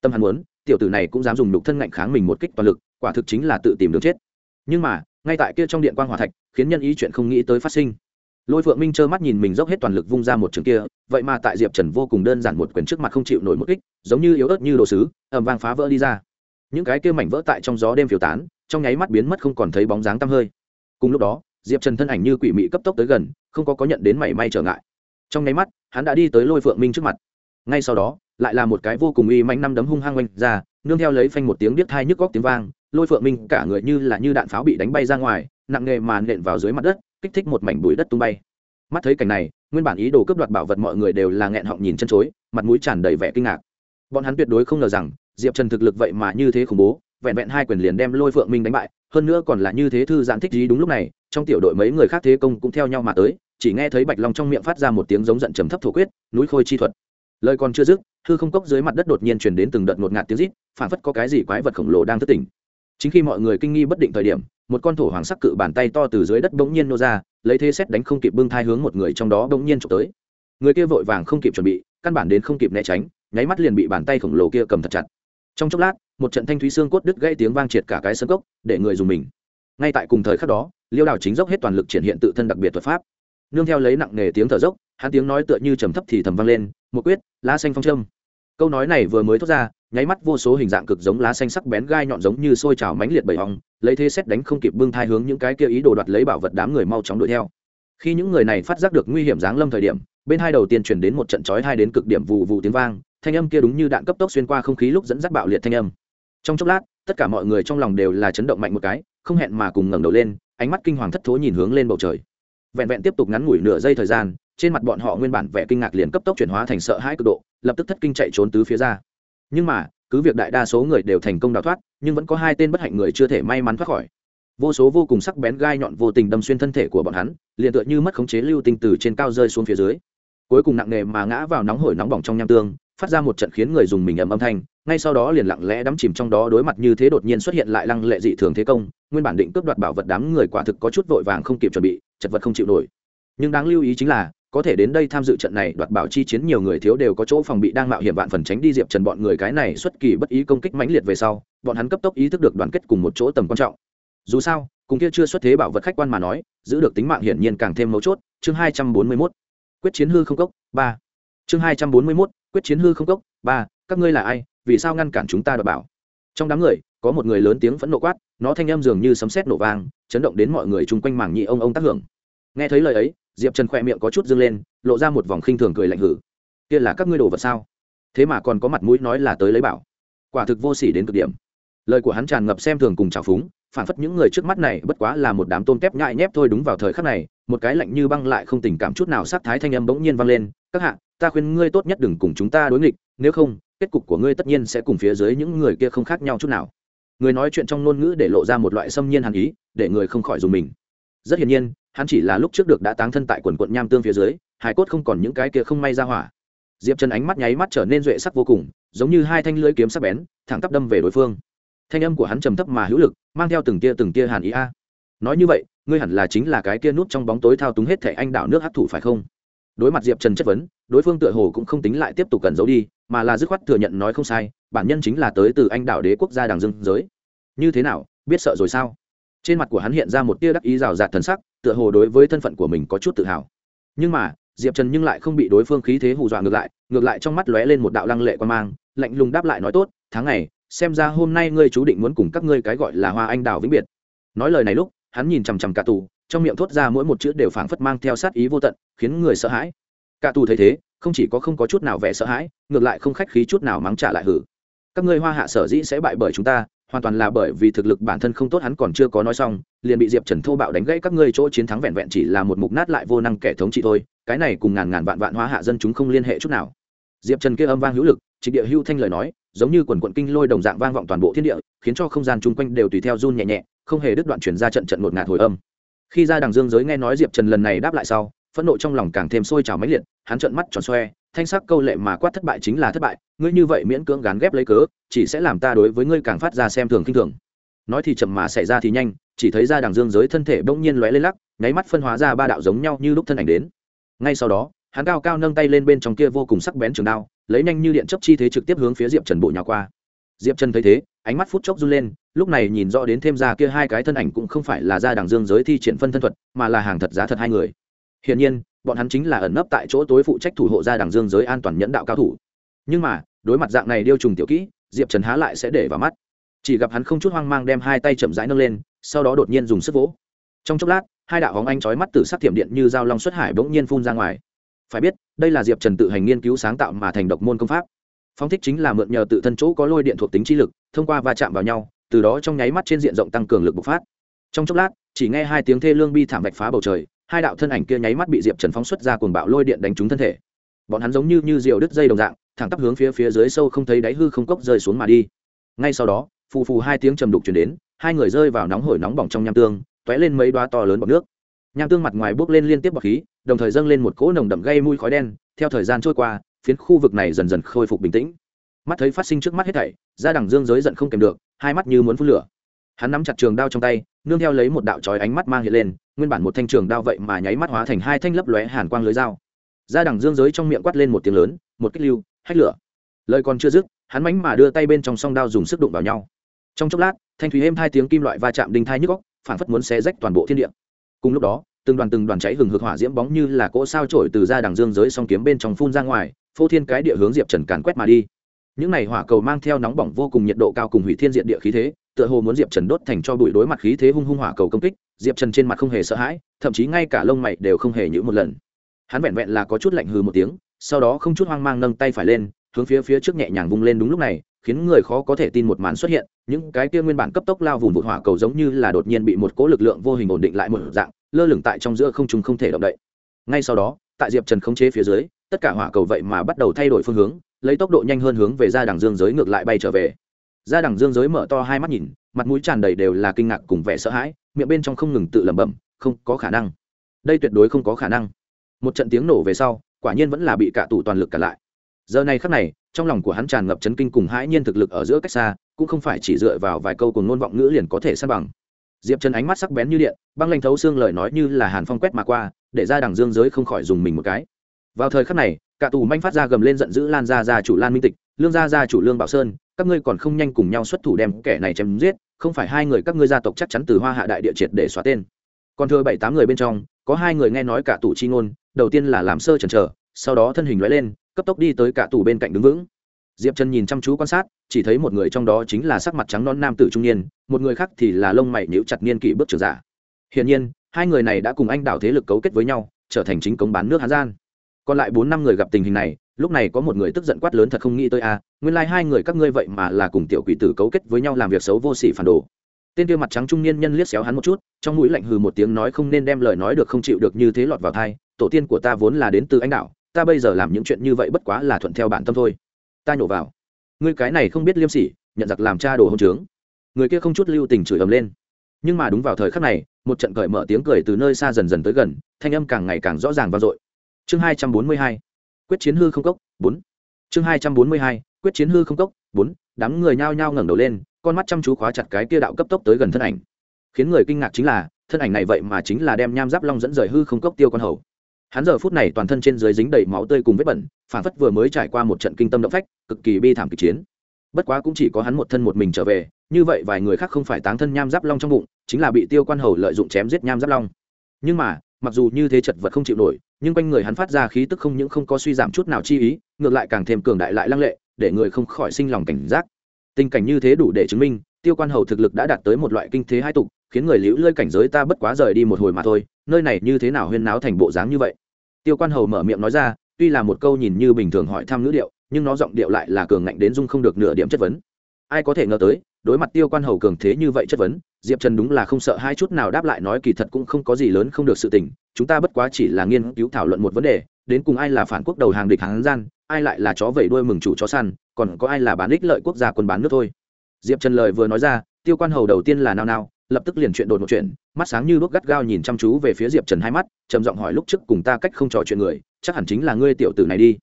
Tâm hắn muốn, tiểu tử này cũng dám dùng nhục thân ngạnh kháng mình một kích toàn lực, quả thực chính là tự tìm đường chết. Nhưng mà, ngay tại kia trong điện quan hòa thạch, khiến nhân ý chuyện không nghĩ tới phát sinh. Lôi phượng minh trơ mắt nhìn mình dốc hết toàn lực vung ra một trường kia, vậy mà tại diệp trần vô cùng đơn giản một quyền trước mặt không chịu nổi một kích, giống như yếu ớt như đồ sứ ẩm vang phá vỡ đi ra. Những cái kia mảnh vỡ tại trong gió đêm phiêu tán, trong nháy mắt biến mất không còn thấy bóng dáng tăm hơi. Cùng lúc đó, diệp trần thân ảnh như quỷ mị cấp tốc tới gần, không có có nhận đến mảy may trở ngại. Trong nháy mắt, hắn đã đi tới lôi phượng minh trước mặt ngay sau đó, lại là một cái vô cùng uy manh năm đấm hung hăng oanh ra, nương theo lấy phanh một tiếng điếc thai nhức góc tiếng vang, lôi phượng minh cả người như là như đạn pháo bị đánh bay ra ngoài, nặng nề mà nện vào dưới mặt đất, kích thích một mảnh bụi đất tung bay. Mắt thấy cảnh này, nguyên bản ý đồ cướp đoạt bảo vật mọi người đều là nghẹn họng nhìn chân chối, mặt mũi tràn đầy vẻ kinh ngạc. Bọn hắn tuyệt đối không ngờ rằng, diệp trần thực lực vậy mà như thế khủng bố, vẹn vẹn hai quyền liền đem lôi phượng minh đánh bại, hơn nữa còn là như thế thư giãn thích gì đúng lúc này, trong tiểu đội mấy người khác thế công cũng theo nhau mà tới, chỉ nghe thấy bạch long trong miệng phát ra một tiếng giống giận trầm thấp thổ quyết, núi khôi chi thuật lời còn chưa dứt, hư không cốc dưới mặt đất đột nhiên truyền đến từng đợt ngột ngạt tiếng rít phản phất có cái gì quái vật khổng lồ đang thất tỉnh. Chính khi mọi người kinh nghi bất định thời điểm, một con thổ hoàng sắc cự bàn tay to từ dưới đất bỗng nhiên nô ra, lấy thế xét đánh không kịp bưng thai hướng một người trong đó bỗng nhiên trộm tới. Người kia vội vàng không kịp chuẩn bị, căn bản đến không kịp né tránh, nháy mắt liền bị bàn tay khổng lồ kia cầm thật chặt. Trong chốc lát, một trận thanh thúy xương cốt đứt gây tiếng vang triệt cả cái sân cốc, để người dùng mình. Ngay tại cùng thời khắc đó, liêu đào chính dốc hết toàn lực triển hiện tự thân đặc biệt thuật pháp nương theo lấy nặng nề tiếng thở dốc, hắn tiếng nói tựa như trầm thấp thì thầm vang lên, một quyết, lá xanh phong trâm câu nói này vừa mới thốt ra, nháy mắt vô số hình dạng cực giống lá xanh sắc bén gai nhọn giống như sôi trào mánh liệt bầy hòng lấy thế xét đánh không kịp bưng thai hướng những cái kia ý đồ đoạt lấy bảo vật đám người mau chóng đuổi theo. Khi những người này phát giác được nguy hiểm giáng lâm thời điểm, bên hai đầu tiên chuyển đến một trận chói hai đến cực điểm vụ vụ tiếng vang, thanh âm kia đúng như đạn cấp tốc xuyên qua không khí lúc dẫn dắt bạo liệt thanh âm. Trong chốc lát, tất cả mọi người trong lòng đều là chấn động mạnh một cái, không hẹn mà cùng ngẩng đầu lên, ánh mắt kinh hoàng thất thố nhìn hướng lên bầu trời vẹn vẹn tiếp tục ngắn ngủi nửa giây thời gian, trên mặt bọn họ nguyên bản vẻ kinh ngạc liền cấp tốc chuyển hóa thành sợ hãi cực độ, lập tức thất kinh chạy trốn tứ phía ra. Nhưng mà, cứ việc đại đa số người đều thành công đào thoát, nhưng vẫn có hai tên bất hạnh người chưa thể may mắn thoát khỏi. Vô số vô cùng sắc bén gai nhọn vô tình đâm xuyên thân thể của bọn hắn, liền tựa như mất khống chế lưu tinh từ trên cao rơi xuống phía dưới. Cuối cùng nặng nề mà ngã vào nóng hổi nóng bỏng trong nham tương, phát ra một trận khiến người dùng mình ầm âm thanh, ngay sau đó liền lặng lẽ đắm chìm trong đó đối mặt như thế đột nhiên xuất hiện lại lăng lệ dị thường thế công, nguyên bản định cướp đoạt bảo vật đám người quả thực có chút vội vàng không kịp chuẩn bị chật vật không chịu nổi. Nhưng đáng lưu ý chính là, có thể đến đây tham dự trận này đoạt bảo chi chiến nhiều người thiếu đều có chỗ phòng bị đang mạo hiểm vạn phần tránh đi diệp trần bọn người cái này xuất kỳ bất ý công kích mãnh liệt về sau, bọn hắn cấp tốc ý thức được đoàn kết cùng một chỗ tầm quan trọng. Dù sao, cùng kia chưa xuất thế bảo vật khách quan mà nói, giữ được tính mạng hiển nhiên càng thêm mấu chốt. Chương hai trăm bốn mươi mốt, quyết chiến hư không cốc, ba. Chương hai trăm bốn mươi mốt, quyết chiến hư không cốc, ba. Các ngươi là ai, vì sao ngăn cản chúng ta đoạt bảo? Trong đám người, có một người lớn tiếng phẫn nộ quát, nó thanh âm dường như sấm sét nổ vang chấn động đến mọi người chung quanh mảng nhị ông ông tác hưởng. Nghe thấy lời ấy, diệp trần khỏe miệng có chút dâng lên, lộ ra một vòng khinh thường cười lạnh hử. Kia là các ngươi đồ vật sao? Thế mà còn có mặt mũi nói là tới lấy bảo. Quả thực vô s ỉ đến cực điểm. Lời của hắn tràn ngập xem thường cùng trào phúng, phản phất những người trước mắt này bất quá là một đám tôm tép nhại nhép thôi đúng vào thời khắc này, một cái lạnh như băng lại không tình cảm chút nào sát thái thanh âm bỗng nhiên vang lên, các hạ, ta khuyên ngươi tốt nhất đừng cùng chúng ta đối nghịch, nếu không, kết cục của ngươi tất nhiên sẽ cùng phía dưới những người kia không khác nhau chút nào người nói chuyện trong ngôn ngữ để lộ ra một loại xâm nhiên hàn ý, để người không khỏi dùng mình. Rất hiển nhiên, hắn chỉ là lúc trước được đã táng thân tại quần quận nham tương phía dưới hải cốt không còn những cái kia không may ra hỏa. Diệp trần ánh mắt nháy mắt trở nên duệ sắc vô cùng, giống như hai thanh lưỡi kiếm sắc bén, thẳng tắp đâm về đối phương. Thanh âm của hắn trầm thấp mà hữu lực, mang theo từng tia từng tia hàn ý a. Nói như vậy, ngươi hẳn là chính là cái kia nút trong bóng tối thao túng hết thẻ anh đảo nước hấp thụ phải không? Đối mặt diệp trần chất vấn, đối phương tựa hồ cũng không tính lại tiếp tục cần giấu đi mà là dứt khoát thừa nhận nói không sai, bản nhân chính là tới từ anh đảo đế quốc gia đằng dương giới. Như thế nào, biết sợ rồi sao? Trên mặt của hắn hiện ra một tia đắc ý rào rạt thần sắc, tựa hồ đối với thân phận của mình có chút tự hào. Nhưng mà, diệp trần nhưng lại không bị đối phương khí thế hù dọa ngược lại ngược lại trong mắt lóe lên một đạo lăng lệ quan mang, lạnh lùng đáp lại nói tốt, tháng này xem ra hôm nay ngươi chú định muốn cùng các ngươi cái gọi là hoa anh đào vĩnh biệt. Nói lời này lúc, hắn nhìn chằm chằm cả tù, trong miệng thốt ra mỗi một chữ đều phảng phất mang theo sát ý vô tận, khiến người sợ hãi. Cả tù thấy thế không chỉ có không có chút nào vẻ sợ hãi, ngược lại không khách khí chút nào mắng trả lại hử. Các ngươi hoa hạ sở dĩ sẽ bại bởi chúng ta, hoàn toàn là bởi vì thực lực bản thân không tốt hắn còn chưa có nói xong, liền bị diệp trần thô bạo đánh gãy các ngươi chỗ chiến thắng vẹn vẹn chỉ là một mục nát lại vô năng kẻ thống trị thôi, cái này cùng ngàn ngàn vạn vạn hoa hạ dân chúng không liên hệ chút nào. Diệp trần kia âm vang hữu lực Trị địa hưu thanh lời nói, giống như quần quận kinh lôi đồng dạng vang vọng toàn bộ thiên địa, khiến cho không gian chung quanh đều tùy theo run nhẹ nhẹ, không hề đứt đoạn chuyển ra trận trận ngột ngạt hồi âm. Khi ra đằng dương giới nghe nói diệp trần lần này đáp lại sau phẫn nộ trong lòng càng thêm sôi trào máy liệt, hắn trợn mắt tròn xoe, thanh sắc câu lệ mà quát thất bại chính là thất bại, ngươi như vậy miễn cưỡng gán ghép lấy cớ, chỉ sẽ làm ta đối với ngươi càng phát ra xem thường khinh thường. Nói thì chậm mà xảy ra thì nhanh, chỉ thấy ra đằng dương giới thân thể bỗng nhiên lóe lên lắc, nháy mắt phân hóa ra ba đạo giống nhau như lúc thân ảnh đến. Ngay sau đó, hắn cao cao nâng tay lên bên trong kia vô cùng sắc bén trường đao, lấy nhanh như điện chấp chi thế trực tiếp hướng phía diệp trần bộ nhào qua. Diệp trần thấy thế, ánh mắt phút chốc run lên, lúc này nhìn rõ đến thêm ra kia hai cái thân ảnh cũng không phải là ra đằng dương giới thi triển phân thân thuật, mà là hàng thật giá thật hai người hiển nhiên, bọn hắn chính là ẩn nấp tại chỗ tối phụ trách thủ hộ ra đảng dương giới an toàn nhẫn đạo cao thủ. Nhưng mà, đối mặt dạng này điêu trùng tiểu kỹ, diệp trần há lại sẽ để vào mắt. Chỉ gặp hắn không chút hoang mang đem hai tay chậm rãi nâng lên, sau đó đột nhiên dùng sức vỗ. Trong chốc lát, hai đạo hóng anh chói mắt từ sắc thiểm điện như dao long xuất hải bỗng nhiên phun ra ngoài. Phải biết, đây là diệp trần tự hành nghiên cứu sáng tạo mà thành độc môn công pháp. Phong thích chính là mượn nhờ tự thân chỗ có lôi điện thuộc tính chi lực, thông qua va chạm vào nhau, từ đó trong nháy mắt trên diện rộng tăng cường lực bộc phát. Trong chốc lát, chỉ nghe hai tiếng thê lương bi thảm vạch phá bầu trời hai đạo thân ảnh kia nháy mắt bị diệp trần phóng xuất ra cuồng bạo lôi điện đánh trúng thân thể. Bọn hắn giống như như diều đứt dây đồng dạng, thẳng tắp hướng phía phía dưới sâu không thấy đáy hư không cốc rơi xuống mà đi. Ngay sau đó, phù phù hai tiếng trầm đục chuyển đến, hai người rơi vào nóng hổi nóng bỏng trong nham tương t ó é lên mấy đoá to lớn bọc nước. Nham tương mặt ngoài bước lên liên tiếp bọc khí, đồng thời dâng lên một cỗ nồng đậm gây mùi khói đen, theo thời gian trôi qua, phiến khu vực này dần dần khôi phục bình tĩnh. Mắt thấy phát sinh trước mắt hết thảy, ra đằng dương giới giận không kèm được, hai mắt như muốn phun lửa. Hắn nắm chặt trường đao trong tay, nương theo lấy một đạo trói ánh mắt mang hiện lên nguyên bản một thanh trường đao vậy mà nháy mắt hóa thành hai thanh lấp lóe hàn quang lưới dao. Ra đằng dương giới trong miệng quát lên một tiếng lớn, một kích lưu, hách lửa. Lời còn chưa dứt, hắn mánh mà đưa tay bên trong song đao dùng sức đụng vào nhau. Trong chốc lát, thanh thủy êm hai tiếng kim loại va chạm đinh thai nhức góc phản phất muốn xé rách toàn bộ thiên địa. Cùng lúc đó, từng đoàn từng đoàn cháy hừng hực hỏa diễm bóng như là cỗ sao trổi từ ra đằng dương giới song kiếm bên trong phun ra ngoài, phô thiên cái địa hướng diệp trần càn quét mà đi. Những này hỏa cầu mang theo nóng bỏng vô cùng nhiệt độ cao cùng hủy thiên diện địa khí thế, tựa hồ muốn diệp trần đốt thành cho bụi đối mặt khí thế hung hung hỏa cầu công kích diệp trần trên mặt không hề sợ hãi, thậm chí ngay cả lông mày đều không hề nhữ một lần. Hắn vẹn vẹn là có chút lạnh hừ một tiếng, sau đó không chút hoang mang nâng tay phải lên, hướng phía phía trước nhẹ nhàng vung lên đúng lúc này, khiến người khó có thể tin một màn xuất hiện, những cái kia nguyên bản cấp tốc lao vùng vụt hỏa cầu giống như là đột nhiên bị một cỗ lực lượng vô hình ổn định lại một dạng, lơ lửng tại trong giữa không trung không thể động đậy. Ngay sau đó, tại diệp trần khống chế phía dưới, tất cả hỏa cầu vậy mà bắt đầu thay đổi phương hướng, lấy tốc độ nhanh hơn hướng về ra đằng dương giới ngược lại bay trở về ra đằng dương giới mở to hai mắt nhìn, mặt mũi tràn đầy đều là kinh ngạc cùng vẻ sợ hãi, miệng bên trong không ngừng tự lẩm bẩm, không có khả năng. Đây tuyệt đối không có khả năng. Một trận tiếng nổ về sau, quả nhiên vẫn là bị cả tủ toàn lực cả lại. Giờ này khắc này, trong lòng của hắn tràn ngập chấn kinh cùng hãi nhiên thực lực ở giữa cách xa, cũng không phải chỉ dựa vào vài câu cùng ngôn vọng ngữ liền có thể san bằng. Diệp trần ánh mắt sắc bén như điện, băng lanh thấu xương lời nói như là hàn phong quét mà qua, để ra đằng dương giới không khỏi dùng mình một cái. Vào thời khắc này, cả tù manh phát ra gầm lên giận dữ lan ra ra chủ lan minh tịch, lương gia gia chủ lương bảo sơn các ngươi còn không nhanh cùng nhau xuất thủ đem kẻ này chém giết, không phải hai người các ngươi gia tộc chắc chắn từ hoa hạ đại địa triệt để xóa tên. Còn thừa bảy tám người bên trong, có hai người nghe nói cả tủ chi ngôn, đầu tiên là làm sơ chần chờ, sau đó thân hình lóe lên, cấp tốc đi tới cả tủ bên cạnh đứng vững. Diệp trần nhìn chăm chú quan sát, chỉ thấy một người trong đó chính là sắc mặt trắng non nam tử trung niên, một người khác thì là lông mày nhíu chặt niên kỷ bước trưởng giả. Hiển nhiên, hai người này đã cùng anh đảo thế lực cấu kết với nhau, trở thành chính công bán nước hán gian. Còn lại bốn năm người gặp tình hình này lúc này có một người tức giận quát lớn thật không nghĩ tới a à, nguyên lai、like、hai người các ngươi vậy mà là cùng tiểu quỷ tử cấu kết với nhau làm việc xấu vô sỉ phản đồ. Tên kia mặt trắng trung niên nhân liếc xéo hắn một chút trong mũi lạnh hừ một tiếng nói không nên đem lời nói được không chịu được như thế lọt vào thai tổ tiên của ta vốn là đến từ anh đạo ta bây giờ làm những chuyện như vậy bất quá là thuận theo bản tâm thôi. Ta nhổ vào. Ngươi cái này không biết liêm sỉ nhận giặc làm cha đồ hôn trướng. Người kia không chút lưu tình chửi ầm lên. Nhưng mà đúng vào thời khắc này một trận cởi mở tiếng cười từ nơi xa dần dần tới gần thanh âm càng ngày càng rõ ràng vang dội. Chương hai trăm bốn mươi hai quyết chiến hư không cốc, bốn. Chương hai trăm bốn mươi hai, quyết chiến hư không cốc, bốn, đám người nhao nhao ngẩng đầu lên, con mắt chăm chú khóa chặt cái kia đạo cấp tốc tới gần thân ảnh. Khiến người kinh ngạc chính là, thân ảnh này vậy mà chính là đem nham giáp long dẫn rời hư không cốc tiêu con hầu. Hắn giờ phút này toàn thân trên dưới dính đầy máu tươi cùng vết bẩn phản phất vừa mới trải qua một trận kinh tâm động phách, cực kỳ bi thảm kịch chiến. Bất quá cũng chỉ có hắn một thân một mình trở về, như vậy vài người khác không phải táng thân nham giáp long trong bụng, chính là bị tiêu quan hầu lợi dụng chém giết nham giáp long. Nhưng mà mặc dù như thế chật vật không chịu nổi, nhưng quanh người hắn phát ra khí tức không những không có suy giảm chút nào chi ý, ngược lại càng thêm cường đại lại lăng lệ, để người không khỏi sinh lòng cảnh giác. Tình cảnh như thế đủ để chứng minh, tiêu quan hầu thực lực đã đạt tới một loại kinh thế hai tục, khiến người liễu lơi cảnh giới ta bất quá rời đi một hồi mà thôi, nơi này như thế nào huyên náo thành bộ dáng như vậy? Tiêu quan hầu mở miệng nói ra, tuy là một câu nhìn như bình thường hỏi thăm ngữ điệu, nhưng nó giọng điệu lại là cường ngạnh đến dung không được nửa điểm chất vấn ai có thể ngờ tới, đối mặt tiêu quan hầu cường thế như vậy chất vấn, diệp trần đúng là không sợ hai chút nào đáp lại nói kỳ thật cũng không có gì lớn không được sự tình, chúng ta bất quá chỉ là nghiên cứu thảo luận một vấn đề, đến cùng ai là phản quốc đầu hàng địch hàng gian, ai lại là chó vẩy đuôi mừng chủ chó săn, còn có ai là bán ích lợi quốc gia quân bán nước thôi. Diệp trần lời vừa nói ra, tiêu quan hầu đầu tiên là nao nao, lập tức liền chuyện đột một chuyện, mắt sáng như đuốc gắt gao nhìn chăm chú về phía diệp trần hai mắt, trầm giọng hỏi lúc trước cùng ta cách không trò chuyện người, chắc hẳn chính là ngươi tiểu tử này đi.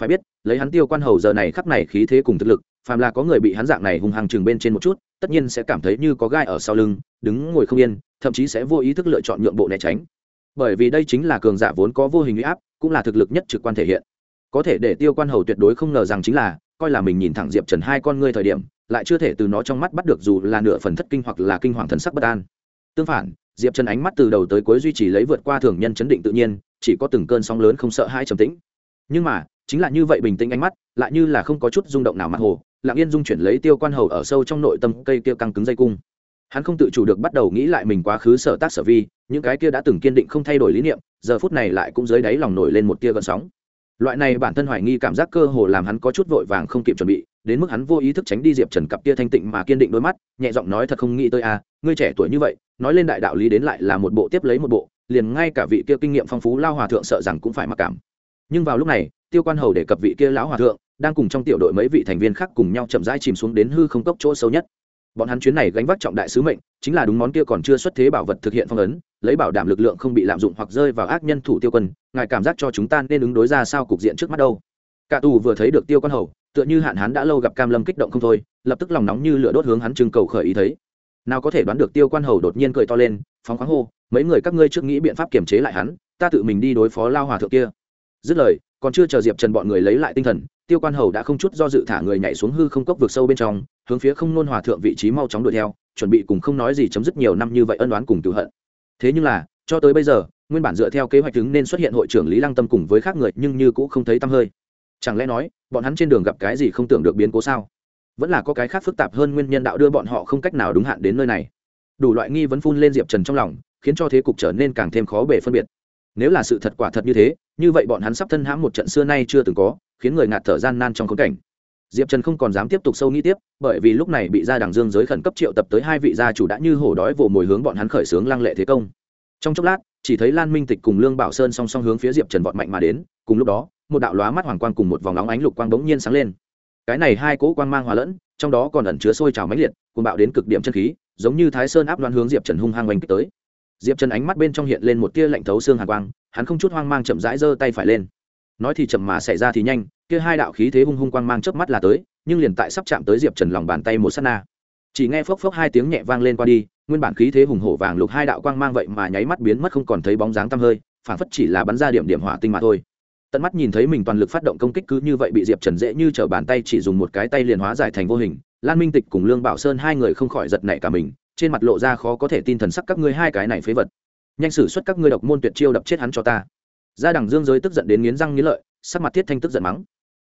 Phải biết, lấy hắn tiêu quan hầu giờ này khắc này khí thế cùng thực lực phàm là có người bị hắn dạng này hung hăng chừng bên trên một chút, tất nhiên sẽ cảm thấy như có gai ở sau lưng, đứng ngồi không yên, thậm chí sẽ vô ý thức lựa chọn nhượng bộ né tránh. Bởi vì đây chính là cường giả vốn có vô hình huy áp, cũng là thực lực nhất trực quan thể hiện. Có thể để tiêu quan hầu tuyệt đối không ngờ rằng chính là, coi là mình nhìn thẳng diệp trần hai con ngươi thời điểm, lại chưa thể từ nó trong mắt bắt được dù là nửa phần thất kinh hoặc là kinh hoàng thần sắc bất an. Tương phản, diệp trần ánh mắt từ đầu tới cuối duy trì lấy vượt qua thường nhân chấn định tự nhiên, chỉ có từng cơn sóng lớn không sợ hai trầm tĩnh. Nhưng mà, chính là như vậy bình tĩnh ánh mắt, lại như là không có chút rung động nào mặt hồ lặng yên dung chuyển lấy tiêu quan hầu ở sâu trong nội tâm cây kia căng cứng dây cung. Hắn không tự chủ được bắt đầu nghĩ lại mình quá khứ sở tác sở vi, những cái kia đã từng kiên định không thay đổi lý niệm, giờ phút này lại cũng dưới đáy lòng nổi lên một tia gợn sóng. Loại này bản thân hoài nghi cảm giác cơ hồ làm hắn có chút vội vàng không kịp chuẩn bị, đến mức hắn vô ý thức tránh đi diệp trần cặp tia thanh tịnh mà kiên định đôi mắt, nhẹ giọng nói thật không nghĩ tới à ngươi trẻ tuổi như vậy, nói lên đại đạo lý đến lại là một bộ tiếp lấy một bộ, liền ngay cả vị kia kinh nghiệm phong phú lao hòa thượng sợ rằng cũng phải mặc cảm nhưng vào lúc này, tiêu quan hầu để cập vị kia lão hòa thượng, đang cùng trong tiểu đội mấy vị thành viên khác cùng nhau chậm rãi chìm xuống đến hư không cốc chỗ sâu nhất. Bọn hắn chuyến này gánh vác trọng đại sứ mệnh, chính là đúng món kia còn chưa xuất thế bảo vật thực hiện phong ấn, lấy bảo đảm lực lượng không bị lạm dụng hoặc rơi vào ác nhân thủ tiêu quân, ngài cảm giác cho chúng ta nên ứng đối ra sao cục diện trước mắt đâu? Cả tù vừa thấy được tiêu quan hầu, tựa như hạn hán đã lâu gặp cam lâm kích động không thôi, lập tức lòng nóng như lửa đốt hướng hắn trưng cầu khởi ý thấy. Nào có thể đoán được tiêu quan hầu đột nhiên cười to lên, phóng khoáng hô, mấy người các ngươi trước nghĩ biện pháp kiềm chế lại hắn, ta tự mình đi đối phó lao hòa thượng kia dứt lời, còn chưa chờ diệp trần bọn người lấy lại tinh thần, tiêu quan hầu đã không chút do dự thả người nhảy xuống hư không cốc vực sâu bên trong, hướng phía không nôn hòa thượng vị trí mau chóng đuổi theo, chuẩn bị cùng không nói gì chấm dứt nhiều năm như vậy ân đoán cùng cựu hận. Thế nhưng là, cho tới bây giờ, nguyên bản dựa theo kế hoạch đứng nên xuất hiện hội trưởng lý lăng tâm cùng với khác người nhưng như cũng không thấy tăm hơi. Chẳng lẽ nói, bọn hắn trên đường gặp cái gì không tưởng được biến cố sao? Vẫn là có cái khác phức tạp hơn nguyên nhân đạo đưa bọn họ không cách nào đúng hạn đến nơi này. Đủ loại nghi vấn phun lên diệp trần trong lòng, khiến cho thế cục trở nên càng thêm khó bề phân biệt. Nếu là sự thật quả thật như thế như vậy bọn hắn sắp thân hãm một trận xưa nay chưa từng có, khiến người ngạt thở gian nan trong khốn cảnh. Diệp trần không còn dám tiếp tục sâu nghĩ tiếp, bởi vì lúc này bị gia đảng dương giới khẩn cấp triệu tập tới hai vị gia chủ đã như hổ đói vồ mồi hướng bọn hắn khởi xướng lăng lệ thế công. Trong chốc lát, chỉ thấy lan minh tịch cùng lương bảo sơn song song hướng phía diệp trần vọt mạnh mà đến, cùng lúc đó, một đạo lóa mắt hoàng quang cùng một vòng nóng ánh lục quang bỗng nhiên sáng lên. Cái này hai cỗ quang mang hòa lẫn, trong đó còn ẩn chứa sôi trào mãnh liệt cùng bạo đến cực điểm chân khí, giống như thái sơn áp loan hướng diệp trần hung hăng oanh kích tới diệp trần ánh mắt bên trong hiện lên một tia lạnh thấu xương hàn quang, hắn không chút hoang mang chậm rãi giơ tay phải lên. Nói thì chậm mà xảy ra thì nhanh, kia hai đạo khí thế hung hung quang mang chớp mắt là tới, nhưng liền tại sắp chạm tới diệp trần lòng bàn tay một sát na. Chỉ nghe phốc phốc hai tiếng nhẹ vang lên qua đi, nguyên bản khí thế hùng hổ vàng lục hai đạo quang mang vậy mà nháy mắt biến mất không còn thấy bóng dáng tăm hơi phản phất chỉ là bắn ra điểm điểm hỏa tinh mà thôi. Tận mắt nhìn thấy mình toàn lực phát động công kích cứ như vậy bị diệp trần dễ như t r ở bàn tay chỉ dùng một cái tay liền hóa giải thành vô hình, lan minh tịch cùng lương bảo sơn hai người không khỏi giật nảy cả mình trên mặt lộ ra khó có thể tin thần sắc các ngươi hai cái này phế vật. Nhanh xử suất các ngươi độc môn tuyệt chiêu đập chết hắn cho ta. Gia đẳng dương giới tức giận đến nghiến răng nghiến lợi, sắc mặt thiết thanh tức giận mắng.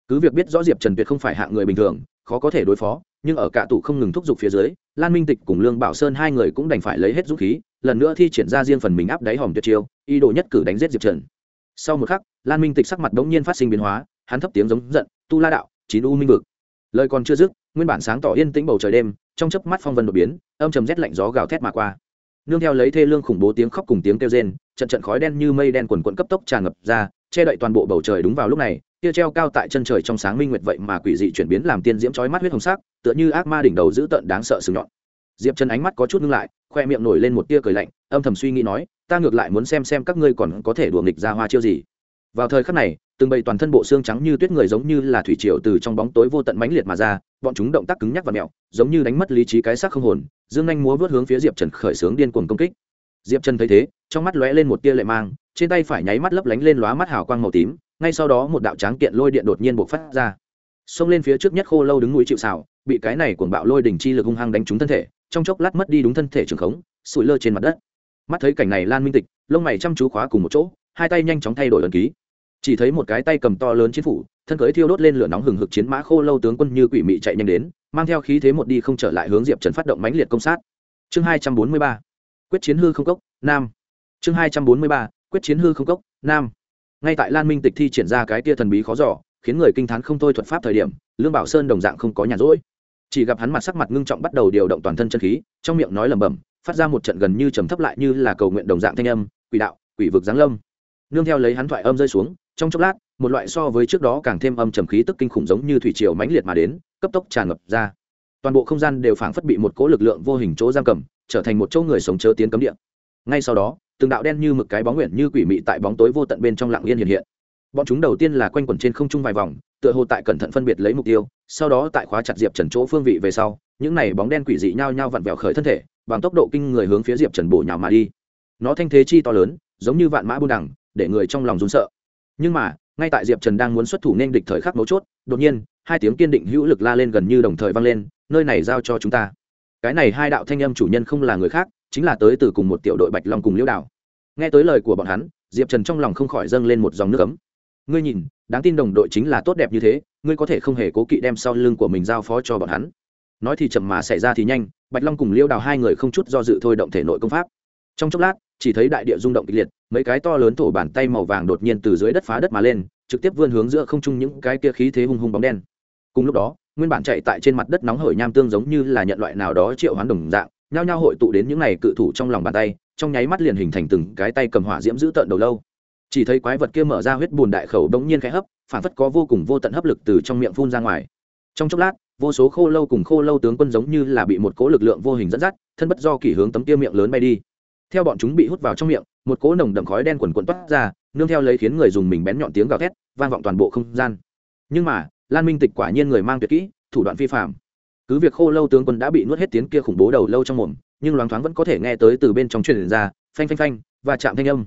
Cứ việc biết rõ diệp trần tuyệt không phải hạ người bình thường, khó có thể đối phó, nhưng ở cả tủ không ngừng thúc giục phía dưới, lan minh tịch cùng lương bảo sơn hai người cũng đành phải lấy hết dũng khí, lần nữa thi triển ra riêng phần mình áp đáy hòm tuyệt chiêu, ý đồ nhất cử đánh giết diệp trần. Sau một khắc, lan minh tịch sắc mặt đống nhiên phát sinh biến hóa, hắn thấp tiếng giống giận, tu la đạo, chín u minh vực. Lời còn chưa dứt, nguyên bản sáng tỏ yên tĩnh bầu trời đêm trong chớp mắt phong vân đột biến, âm trầm rét lạnh gió gào thét mà qua. Nương theo lấy thê lương khủng bố tiếng khóc cùng tiếng kêu rên, trận trận khói đen như mây đen quần quận cấp tốc tràn ngập ra, che đậy toàn bộ bầu trời đúng vào lúc này tia treo cao tại chân trời trong sáng minh nguyệt vậy mà quỷ dị chuyển biến làm tiên diễm chói mắt huyết hồng sắc, tựa như ác ma đỉnh đầu dữ tợn đáng sợ sừng nhọn. Diệp chân ánh mắt có chút ngưng lại, khoe miệng nổi lên một tia cười lạnh, âm thầm suy nghĩ nói, ta ngược lại muốn xem xem các ngươi còn có thể đùa nghịch ra hoa chiêu gì vào thời khắc này, từng bầy toàn thân bộ xương trắng như tuyết người giống như là thủy triều từ trong bóng tối vô tận mãnh liệt mà ra, bọn chúng động tác cứng nhắc và mẹo, giống như đánh mất lý trí cái xác không hồn, dương anh múa vớt hướng phía diệp trần khởi xướng điên cuồng công kích. Diệp trần thấy thế, trong mắt lóe lên một tia lệ mang, trên tay phải nháy mắt lấp lánh lên lóa mắt hào quang màu tím, ngay sau đó một đạo tráng kiện lôi điện đột nhiên bộc phát ra. Xông lên phía trước nhất khô lâu đứng núi chịu xào bị cái này cuồng bạo lôi đỉnh chi lực hung hăng đánh trúng thân thể, trong chốc lát mất đi đúng thân thể trường khống sụi lơ trên mặt đất. Mắt thấy cảnh này lan minh tịch, lông mày chăm chú khóa cùng một chỗ, hai tay nhanh chóng thay đổi ẩn ký chỉ thấy một cái tay cầm to lớn chiến phủ, thân cưới thiêu đốt lên lửa nóng hừng hực chiến mã khô lâu tướng quân như quỷ mị chạy nhanh đến, mang theo khí thế một đi không trở lại hướng diệp trần phát động mãnh liệt công sát. Chương hai trăm bốn mươi ba, quyết chiến hư không cốc, nam. Chương hai trăm bốn mươi ba, quyết chiến hư không cốc, nam. Ngay tại lan minh tịch thi triển ra cái tia thần bí khó giỏ khiến người kinh t h á n không thôi thuật pháp thời điểm, lương bảo sơn đồng dạng không có nhàn rỗi. Chỉ gặp hắn mặt sắc mặt ngưng trọng bắt đầu điều động toàn thân chân khí, trong miệng nói lẩm bẩm, phát ra một trận gần như trầm thấp lại như là cầu nguyện đồng dạng thanh âm, quỷ đạo, quỷ vực giáng lâm. Nương theo lấy hắn thoại âm rơi xuống trong chốc lát, một loại so với trước đó càng thêm âm trầm khí tức kinh khủng giống như thủy triều mãnh liệt mà đến, cấp tốc tràn ngập ra. Toàn bộ không gian đều phảng phất bị một cỗ lực lượng vô hình chỗ giam cầm, trở thành một chỗ người sống chớ tiến cấm địa. Ngay sau đó, từng đạo đen như mực cái bóng nguyện như quỷ mị tại bóng tối vô tận bên trong lặng yên hiện hiện. Bọn chúng đầu tiên là quanh quẩn trên không trung vài vòng, tựa hồ tại cẩn thận phân biệt lấy mục tiêu, sau đó tại khóa chặt diệp trần chỗ phương vị về sau, những này bóng đen quỷ dị nhao nhao vặn vẹo khởi thân thể, bằng tốc độ kinh người hướng phía diệp trần bổ nhào mà đi. Nó thanh thế chi to lớn, giống như vạn mã buôn đẳng để người trong lòng run sợ nhưng mà, ngay tại diệp trần đang muốn xuất thủ nên địch thời khắc mấu chốt, đột nhiên, hai tiếng kiên định hữu lực la lên gần như đồng thời vang lên, nơi này giao cho chúng ta. Cái này hai đạo thanh âm chủ nhân không là người khác, chính là tới từ cùng một tiểu đội bạch long cùng liễu đạo nghe tới lời của bọn hắn, diệp trần trong lòng không khỏi dâng lên một dòng nước ấm. Ngươi nhìn, đáng tin đồng đội chính là tốt đẹp như thế, ngươi có thể không hề cố kỵ đem sau lưng của mình giao phó cho bọn hắn. Nói thì chậm mà xảy ra thì nhanh, bạch long cùng liêu đào hai người không chút do dự thôi động thể nội công pháp. Trong chốc lát chỉ thấy đại địa rung động kịch liệt, mấy cái to lớn thổ bàn tay màu vàng đột nhiên từ dưới đất phá đất mà lên, trực tiếp vươn hướng giữa không trung những cái kia khí thế hung hung bóng đen. Cùng lúc đó, nguyên bản chạy tại trên mặt đất nóng hởi nham tương giống như là nhận loại nào đó triệu hoán đồng dạng, nhao nhao hội tụ đến những này cự thủ trong lòng bàn tay, trong nháy mắt liền hình thành từng cái tay cầm hỏa diễm giữ tợn đầu lâu. Chỉ thấy quái vật kia mở ra huyết bùn đại khẩu bỗng nhiên khẽ hấp, phản phất có vô cùng vô tận hấp lực từ trong miệng phun ra ngoài. Trong chốc lát, vô số khô lâu cùng khô lâu tướng quân giống như là bị một cỗ lực lượng vô hình dẫn dắt, thân bất do kỷ hướng tấm kia miệng lớn bay đi theo bọn chúng bị hút vào trong miệng, một cỗ nồng đậm khói đen quần quần toát ra, nương theo lấy khiến người dùng mình bén nhọn tiếng gào thét, vang vọng toàn bộ không gian. Nhưng mà, lan minh tịch quả nhiên người mang tuyệt kỹ, thủ đoạn vi phạm cứ việc khô lâu tướng quân đã bị nuốt hết tiếng kia khủng bố đầu lâu trong mồm, nhưng loáng thoáng vẫn có thể nghe tới từ bên trong truyền ra, phanh phanh phanh, và chạm thanh âm.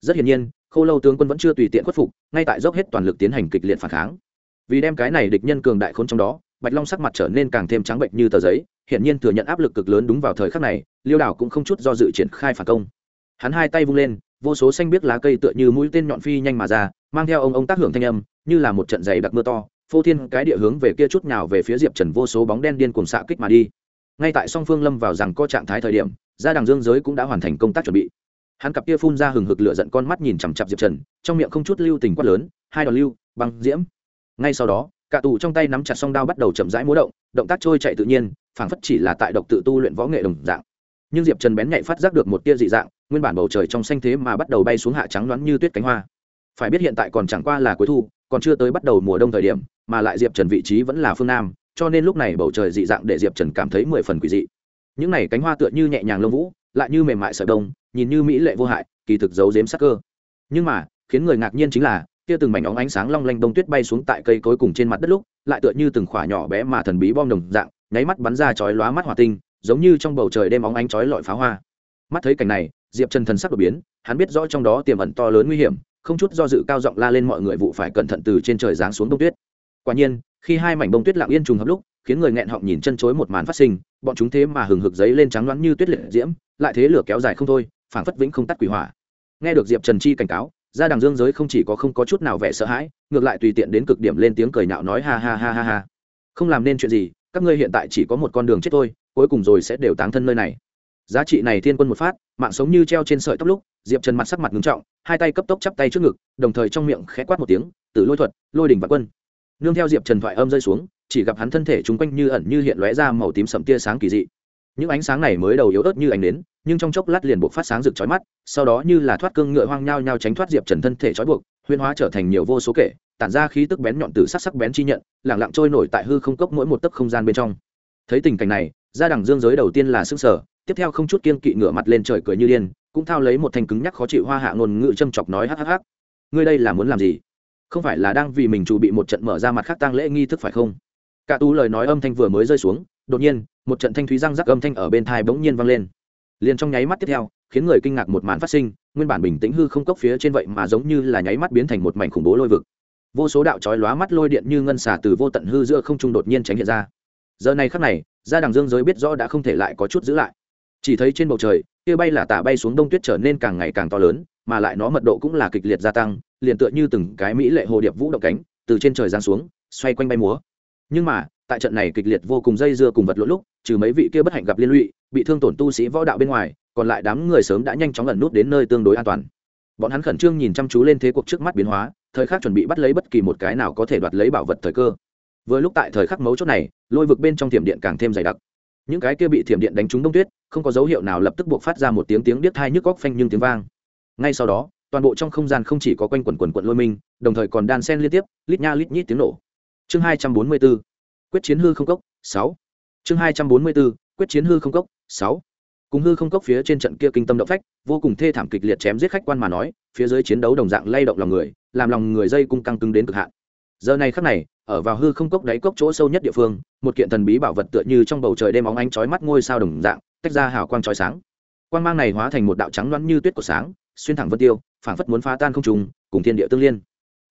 Rất hiển nhiên, khô lâu tướng quân vẫn chưa tùy tiện khuất phục, ngay tại dốc hết toàn lực tiến hành kịch liệt phản kháng. Vì đem cái này địch nhân cường đại khôn trong đó, bạch long sắc mặt trở nên càng thêm trắng bệnh như tờ giấy, hiển nhiên thừa nhận áp lực cực lớn đúng vào thời khắc này liêu đảo cũng không chút do dự triển khai phản công. Hắn hai tay vung lên, vô số xanh biếc lá cây tựa như mũi tên nhọn phi nhanh mà ra, mang theo ông ông tác hưởng thanh âm, như là một trận dày đặc mưa to, phô thiên cái địa hướng về kia chút nào về phía diệp trần vô số bóng đen điên cùng xạ kích mà đi. Ngay tại song phương lâm vào rằng có trạng thái thời điểm gia đằng dương giới cũng đã hoàn thành công tác chuẩn bị. Hắn cặp kia phun ra hừng hực lửa giận con mắt nhìn chằm chặp diệp trần, trong miệng không chút lưu tình quát lớn, hai đòn lưu, băng diễm. Ngay sau đó, cả tù trong tay nắm chặt song đao bắt đầu chậm rãi múa động động tác trôi chạy tự nhiên, phảng phất chỉ là tại độc tự tu luyện võ nghệ đồng dạng nhưng diệp trần bén nhạy phát giác được một tia dị dạng nguyên bản bầu trời trong xanh thế mà bắt đầu bay xuống hạ trắng loáng như tuyết cánh hoa phải biết hiện tại còn chẳng qua là cuối thu còn chưa tới bắt đầu mùa đông thời điểm mà lại diệp trần vị trí vẫn là phương nam cho nên lúc này bầu trời dị dạng để diệp trần cảm thấy mười phần quỷ dị những này cánh hoa tựa như nhẹ nhàng lông vũ lại như mềm mại sợi đông nhìn như mỹ lệ vô hại kỳ thực giấu giếm sắc cơ nhưng mà khiến người ngạc nhiên chính là kia từng mảnh óng ánh sáng long lanh đông tuyết bay xuống tại cây cối cùng trên mặt đất lúc lại tựa như từng khỏa nhỏ bé mà thần bí bom đồng dạng nháy mắt bắn ra chói lóa mắt hỏa tinh giống như trong bầu trời đêm óng ánh chói lọi pháo hoa. Mắt thấy cảnh này, diệp trần thần sắc đột biến, hắn biết rõ trong đó tiềm ẩn to lớn nguy hiểm, không chút do dự cao giọng la lên mọi người vụ phải cẩn thận từ trên trời giáng xuống bông tuyết. Quả nhiên, khi hai mảnh bông tuyết lặng yên trùng hợp lúc, khiến người nghẹn họng nhìn chân chối một màn phát sinh, bọn chúng thế mà hừng hực giấy lên trắng loáng như tuyết liệt diễm, lại thế lửa kéo dài không thôi, phảng phất vĩnh không tắt quỷ hỏa. Nghe được diệp trần chi cảnh cáo gia đàng dương giới không chỉ có không có chút nào vẻ sợ hãi, ngược lại tùy tiện đến cực điểm lên tiếng cười nhạo nói ha ha ha ha ha. Không làm nên chuyện gì, các ngươi hiện tại chỉ có một con đường chết thôi cuối cùng rồi sẽ đều táng thân nơi này. Giá trị này thiên quân một phát, mạng sống như treo trên sợi tóc lúc, diệp trần mặt sắc mặt ngưng trọng, hai tay cấp tốc chắp tay trước ngực, đồng thời trong miệng khẽ quát một tiếng tự lôi thuật, lôi đỉnh và quân. Nương theo diệp trần thoại âm rơi xuống, chỉ gặp hắn thân thể chung quanh như ẩn như hiện lóe ra màu tím sậm tia sáng kỳ dị. Những ánh sáng này mới đầu yếu ớt như ánh nến, nhưng trong chốc lát liền buộc phát sáng rực chói mắt, sau đó như là thoát cương ngựa hoang nhao nhao tránh thoát diệp trần thân thể chói buộc huyên hóa trở thành nhiều vô số kể, tản ra khí tức bén nhọn từ sắc sắc bén chi nhận lẳng lặng trôi nổi tại hư không cốc mỗi một tấc không gian bên trong. Thấy tình cảnh này ra đẳng dương giới đầu tiên là sức sở tiếp theo không chút kiên kỵ ngửa mặt lên trời cười như điên, cũng thao lấy một thanh cứng nhắc khó chịu hoa hạ ngôn ngữ châm chọc nói hắc hắc ngươi đây là muốn làm gì? Không phải là đang vì mình chủ bị một trận mở ra mặt khác tăng lễ nghi thức phải không? Cả tú lời nói âm thanh vừa mới rơi xuống, đột nhiên, một trận thanh thúy răng rắc âm thanh ở bên thai bỗng nhiên vang lên. Liền trong nháy mắt tiếp theo, khiến người kinh ngạc một màn phát sinh, nguyên bản bình tĩnh hư không cốc phía trên vậy mà giống như là nháy mắt biến thành một mảnh khủng bố lôi vực. Vô số đạo chói lóa mắt lôi điện như ngân xả từ vô tận hư giữa không trung đột nhiên tránh hiện ra giờ này khắc này gia đằng dương giới biết rõ đã không thể lại có chút giữ lại. Chỉ thấy trên bầu trời, kia bay là tả bay xuống đông tuyết trở nên càng ngày càng to lớn, mà lại nó mật độ cũng là kịch liệt gia tăng, liền tựa như từng cái mỹ lệ hồ điệp vũ động cánh, từ trên trời giáng xuống, xoay quanh bay múa. Nhưng mà, tại trận này kịch liệt vô cùng dây dưa cùng vật lỗi lúc, trừ mấy vị kia bất hạnh gặp liên lụy, bị thương tổn tu sĩ võ đạo bên ngoài, còn lại đám người sớm đã nhanh chóng ẩn nút đến nơi tương đối an toàn. Bọn hắn khẩn trương nhìn chăm chú lên thế cuộc trước mắt biến hóa, thời khắc chuẩn bị bắt lấy bất kỳ một cái nào có thể đoạt lấy bảo vật thời cơ vừa lúc tại thời khắc mấu chốt này, lôi vực bên trong thiểm điện càng thêm dày đặc. Những cái kia bị thiểm điện đánh trúng đông tuyết, không có dấu hiệu nào lập tức buộc phát ra một tiếng tiếng điếc thai nhức góc phanh nhưng tiếng vang. Ngay sau đó, toàn bộ trong không gian không chỉ có quanh quần quần quận lôi minh, đồng thời còn đan sen liên tiếp, lít nha lít nhít tiếng nổ. Chương hai trăm bốn mươi b ố quyết chiến hư không cốc, sáu. Chương hai trăm bốn mươi b ố quyết chiến hư không cốc, sáu. Cùng hư không cốc phía trên trận kia kinh tâm động phách, vô cùng thê thảm kịch liệt chém giết khách quan mà nói, phía dưới chiến đấu đồng dạng lay động lòng người, làm lòng người dây cung căng cứng đến cực hạn. Giờ này khắc này ở vào hư không cốc đáy cốc chỗ sâu nhất địa phương, một kiện thần bí bảo vật tựa như trong bầu trời đêm óng ánh chói mắt ngôi sao đồng dạng, tách ra hào quang chói sáng. Quang mang này hóa thành một đạo trắng loãng như tuyết của sáng, xuyên thẳng vân tiêu, phảng phất muốn phá tan không trùng cùng thiên địa tương liên.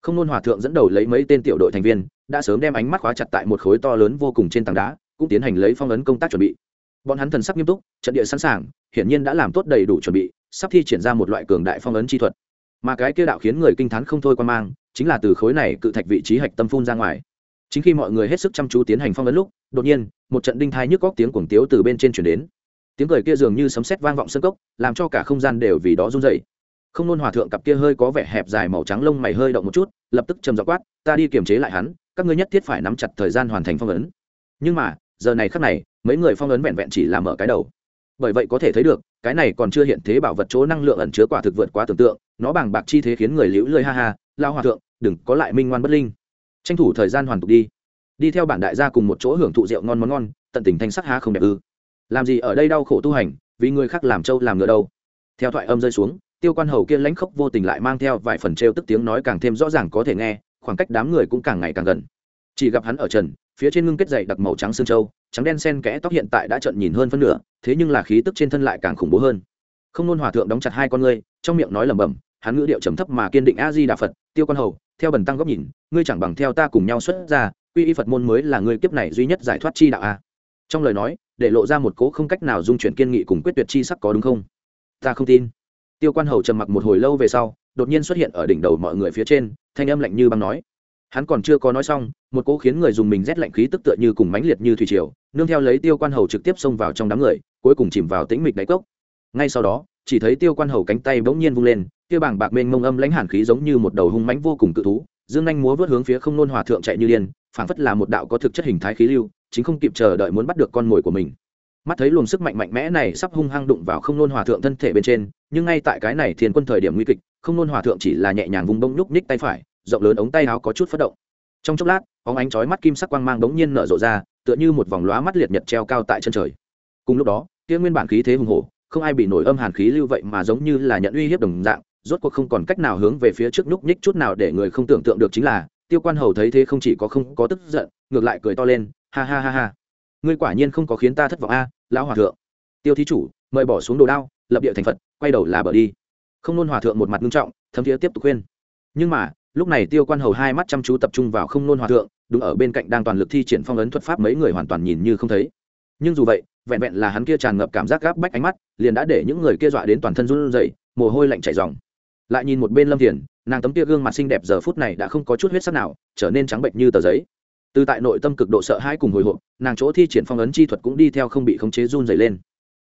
Không nôn hòa thượng dẫn đầu lấy mấy tên tiểu đội thành viên, đã sớm đem ánh mắt khóa chặt tại một khối to lớn vô cùng trên tảng đá, cũng tiến hành lấy phong ấn công tác chuẩn bị. Bọn hắn thần sắc nghiêm túc, trận địa sẵn sàng, hiển nhiên đã làm tốt đầy đủ chuẩn bị, sắp thi triển ra một loại cường đại phong ấn chi thuật. Mà cái kia đạo khiến người kinh t h á n không thôi quan mang chính là từ khối này cự thạch vị trí hạch tâm phun ra ngoài. Chính khi mọi người hết sức chăm chú tiến hành phong ấn lúc, đột nhiên, một trận đinh thai nhức góc tiếng cuồng tiếu từ bên trên chuyển đến. Tiếng cười kia dường như sấm sét vang vọng sân cốc, làm cho cả không gian đều vì đó run dậy không nôn hòa thượng cặp kia hơi có vẻ hẹp dài màu trắng lông mày hơi động một chút, lập tức trầm dọ quát, ta đi kiềm chế lại hắn, các ngươi nhất thiết phải nắm chặt thời gian hoàn thành phong ấn. Nhưng mà, giờ này khắc này, mấy người phong ấn vẹn vẹn chỉ là mở cái đầu. Bởi vậy có thể thấy được, cái này còn chưa hiện thế bảo vật chỗ năng lượng ẩn chứa quả thực vượt quá tưởng tượng, nó bằng bạc chi thế khiến người liễu lơi ha ha lao hòa thượng đừng có lại minh ngoan bất linh. Tranh thủ thời gian hoàn tục đi. Đi theo bản đại gia cùng một chỗ hưởng thụ rượu ngon món ngon, tận tình thanh sắc ha không đẹp ư. Làm gì ở đây đau khổ tu hành, vì người khác làm trâu làm ngựa đâu. Theo thoại âm rơi xuống, tiêu quan hầu kia lãnh khốc vô tình lại mang theo vài phần trêu tức tiếng nói càng thêm rõ ràng có thể nghe, khoảng cách đám người cũng càng ngày càng gần. Chỉ gặp hắn ở trần, phía trên ngưng kết dày đặc màu trắng xương trâu, trắng đen sen kẽ tóc hiện tại đã trận nhìn hơn phân nửa, thế nhưng là khí tức trên thân lại càng khủng bố hơn. Không nôn hòa thượng đóng chặt hai con ngươi, trong miệng nói lẩm bẩm hắn ngữ điệu trầm thấp mà kiên định a di đà phật, tiêu quan hầu, theo bần tăng góc nhìn, ngươi chẳng bằng theo ta cùng nhau xuất ra quy y phật môn mới là ngươi kiếp này duy nhất giải thoát chi đạo a. Trong lời nói, để lộ ra một cố không cách nào dung chuyển kiên nghị cùng quyết tuyệt chi sắc có đúng không? Ta không tin. Tiêu quan hầu trầm mặc một hồi lâu về sau, đột nhiên xuất hiện ở đỉnh đầu mọi người phía trên, thanh âm lạnh như băng nói. Hắn còn chưa có nói xong, một cỗ khiến người dùng mình rét lạnh khí tức tựa như cùng mãnh liệt như thủy triều, nương theo lấy tiêu quan hầu trực tiếp xông vào trong đám người, cuối cùng chìm vào tĩnh mịch đáy cốc. Ngay sau đó, chỉ thấy tiêu quan hầu cánh tay bỗng nhiên vung lên kia bảng bạc mênh mông âm lãnh hàn khí giống như một đầu hung mãnh vô cùng cự thú, dương anh múa vớt hướng phía không nôn hòa thượng chạy như điên, phảng phất là một đạo có thực chất hình thái khí lưu, chính không kịp chờ đợi muốn bắt được con mồi của mình. Mắt thấy luồng sức mạnh mạnh mẽ này sắp hung hăng đụng vào không nôn hòa thượng thân thể bên trên, nhưng ngay tại cái này thiên quân thời điểm nguy kịch, không nôn hòa thượng chỉ là nhẹ nhàng vùng bông nhúc nhích tay phải, rộng lớn ống tay áo có chút phất động. Trong chốc lát, óng ánh chói mắt kim sắc quang mang đống nhiên nở rộ ra, tựa như một vòng lóa mắt liệt nhật treo cao tại chân trời. Cùng lúc đó, kia nguyên bản khí thế hùng hổ, không ai bị nổi âm hàn khí lưu vậy mà giống như là nhận uy hiếp đồng dạng rốt cuộc không còn cách nào hướng về phía trước núc nhích chút nào để người không tưởng tượng được chính là, tiêu quan hầu thấy thế không chỉ có không có tức giận, ngược lại cười to lên, ha ha ha ha, ngươi quả nhiên không có khiến ta thất vọng a, lão hòa thượng. Tiêu thí chủ, mời bỏ xuống đồ đao, lập địa thành phật, quay đầu là bờ đi. Không nôn hòa thượng một mặt nghiêm trọng, thấm thiế tiếp tục khuyên. Nhưng mà, lúc này tiêu quan hầu hai mắt chăm chú tập trung vào không nôn hòa thượng, đúng ở bên cạnh đang toàn lực thi triển phong ấn thuật pháp mấy người hoàn toàn nhìn như không thấy. Nhưng dù vậy, vẹn vẹn là hắn kia tràn ngập cảm giác gáp bách ánh mắt, liền đã để những người kia dọa đến toàn thân run rẩy, mồ hôi lạnh chảy ròng lại nhìn một bên lâm thiền, nàng tấm kia gương mặt xinh đẹp giờ phút này đã không có chút huyết sắc nào, trở nên trắng bệnh như tờ giấy. Từ tại nội tâm cực độ sợ hãi cùng hồi hộp, nàng chỗ thi triển phong ấn chi thuật cũng đi theo không bị khống chế run dày lên.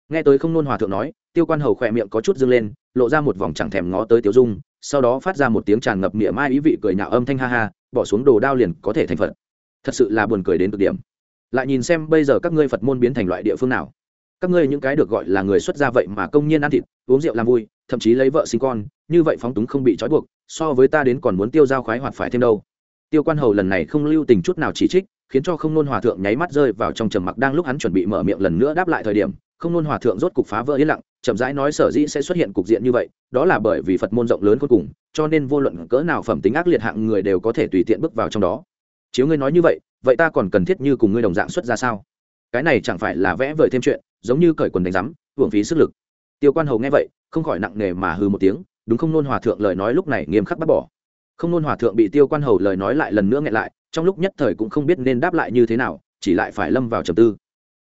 Nghe tới không nôn hòa thượng nói, tiêu quan hầu khỏe miệng có chút dâng lên, lộ ra một vòng chẳng thèm ngó tới tiêu dung, sau đó phát ra một tiếng tràn ngập miệng mai ý vị cười nhạo âm thanh ha ha, bỏ xuống đồ đao liền có thể thành phật. Thật sự là buồn cười đến cực điểm. Lại nhìn xem bây giờ các ngươi phật môn biến thành loại địa phương nào các ngươi những cái được gọi là người xuất gia vậy mà công nhiên ăn thịt, uống rượu làm vui, thậm chí lấy vợ sinh con, như vậy phóng túng không bị trói buộc, so với ta đến còn muốn tiêu dao khoái hoạt phải thêm đâu. Tiêu quan hầu lần này không lưu tình chút nào chỉ trích, khiến cho không nôn hòa thượng nháy mắt rơi vào trong trầm mặc đang lúc hắn chuẩn bị mở miệng lần nữa đáp lại thời điểm, không nôn hòa thượng rốt cục phá vỡ yên lặng, chậm rãi nói sở dĩ sẽ xuất hiện cục diện như vậy, đó là bởi vì phật môn rộng lớn cuối cùng, cho nên vô luận cỡ nào phẩm tính ác liệt hạng người đều có thể tùy tiện bước vào trong đó. Chiếu ngươi nói như vậy vậy ta còn cần thiết như cùng ngươi đồng dạng xuất ra sao? Cái này chẳng phải là vẽ vời thêm chuyện giống như cởi quần đánh rắm hưởng phí sức lực. Tiêu quan hầu nghe vậy, không khỏi nặng nề mà hư một tiếng, đúng không nôn hòa thượng lời nói lúc này nghiêm khắc bắt bỏ. Không nôn hòa thượng bị tiêu quan hầu lời nói lại lần nữa nghẹn lại, trong lúc nhất thời cũng không biết nên đáp lại như thế nào, chỉ lại phải lâm vào trầm tư.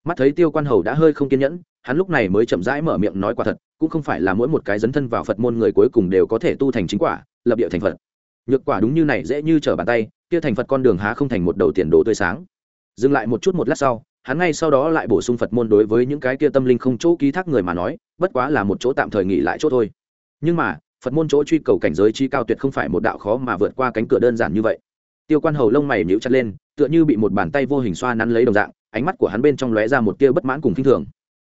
Mắt thấy tiêu quan hầu đã hơi không kiên nhẫn, hắn lúc này mới chậm rãi mở miệng nói quả thật, cũng không phải là mỗi một cái dấn thân vào phật môn người cuối cùng đều có thể tu thành chính quả, lập địa thành phật. Nhược quả đúng như này dễ như trở bàn tay, kia thành phật con đường há không thành một đầu tiền đồ tươi sáng. Dừng lại một chút một lát sau hắn ngay sau đó lại bổ sung phật môn đối với những cái kia tâm linh không chỗ ký thác người mà nói, bất quá là một chỗ tạm thời nghỉ lại chỗ thôi. Nhưng mà, phật môn chỗ truy cầu cảnh giới chi cao tuyệt không phải một đạo khó mà vượt qua cánh cửa đơn giản như vậy. Tiêu quan hầu lông mày nhíu chặt lên, tựa như bị một bàn tay vô hình xoa nắn lấy đồng dạng, ánh mắt của hắn bên trong lóe ra một tia bất mãn cùng kinh thường.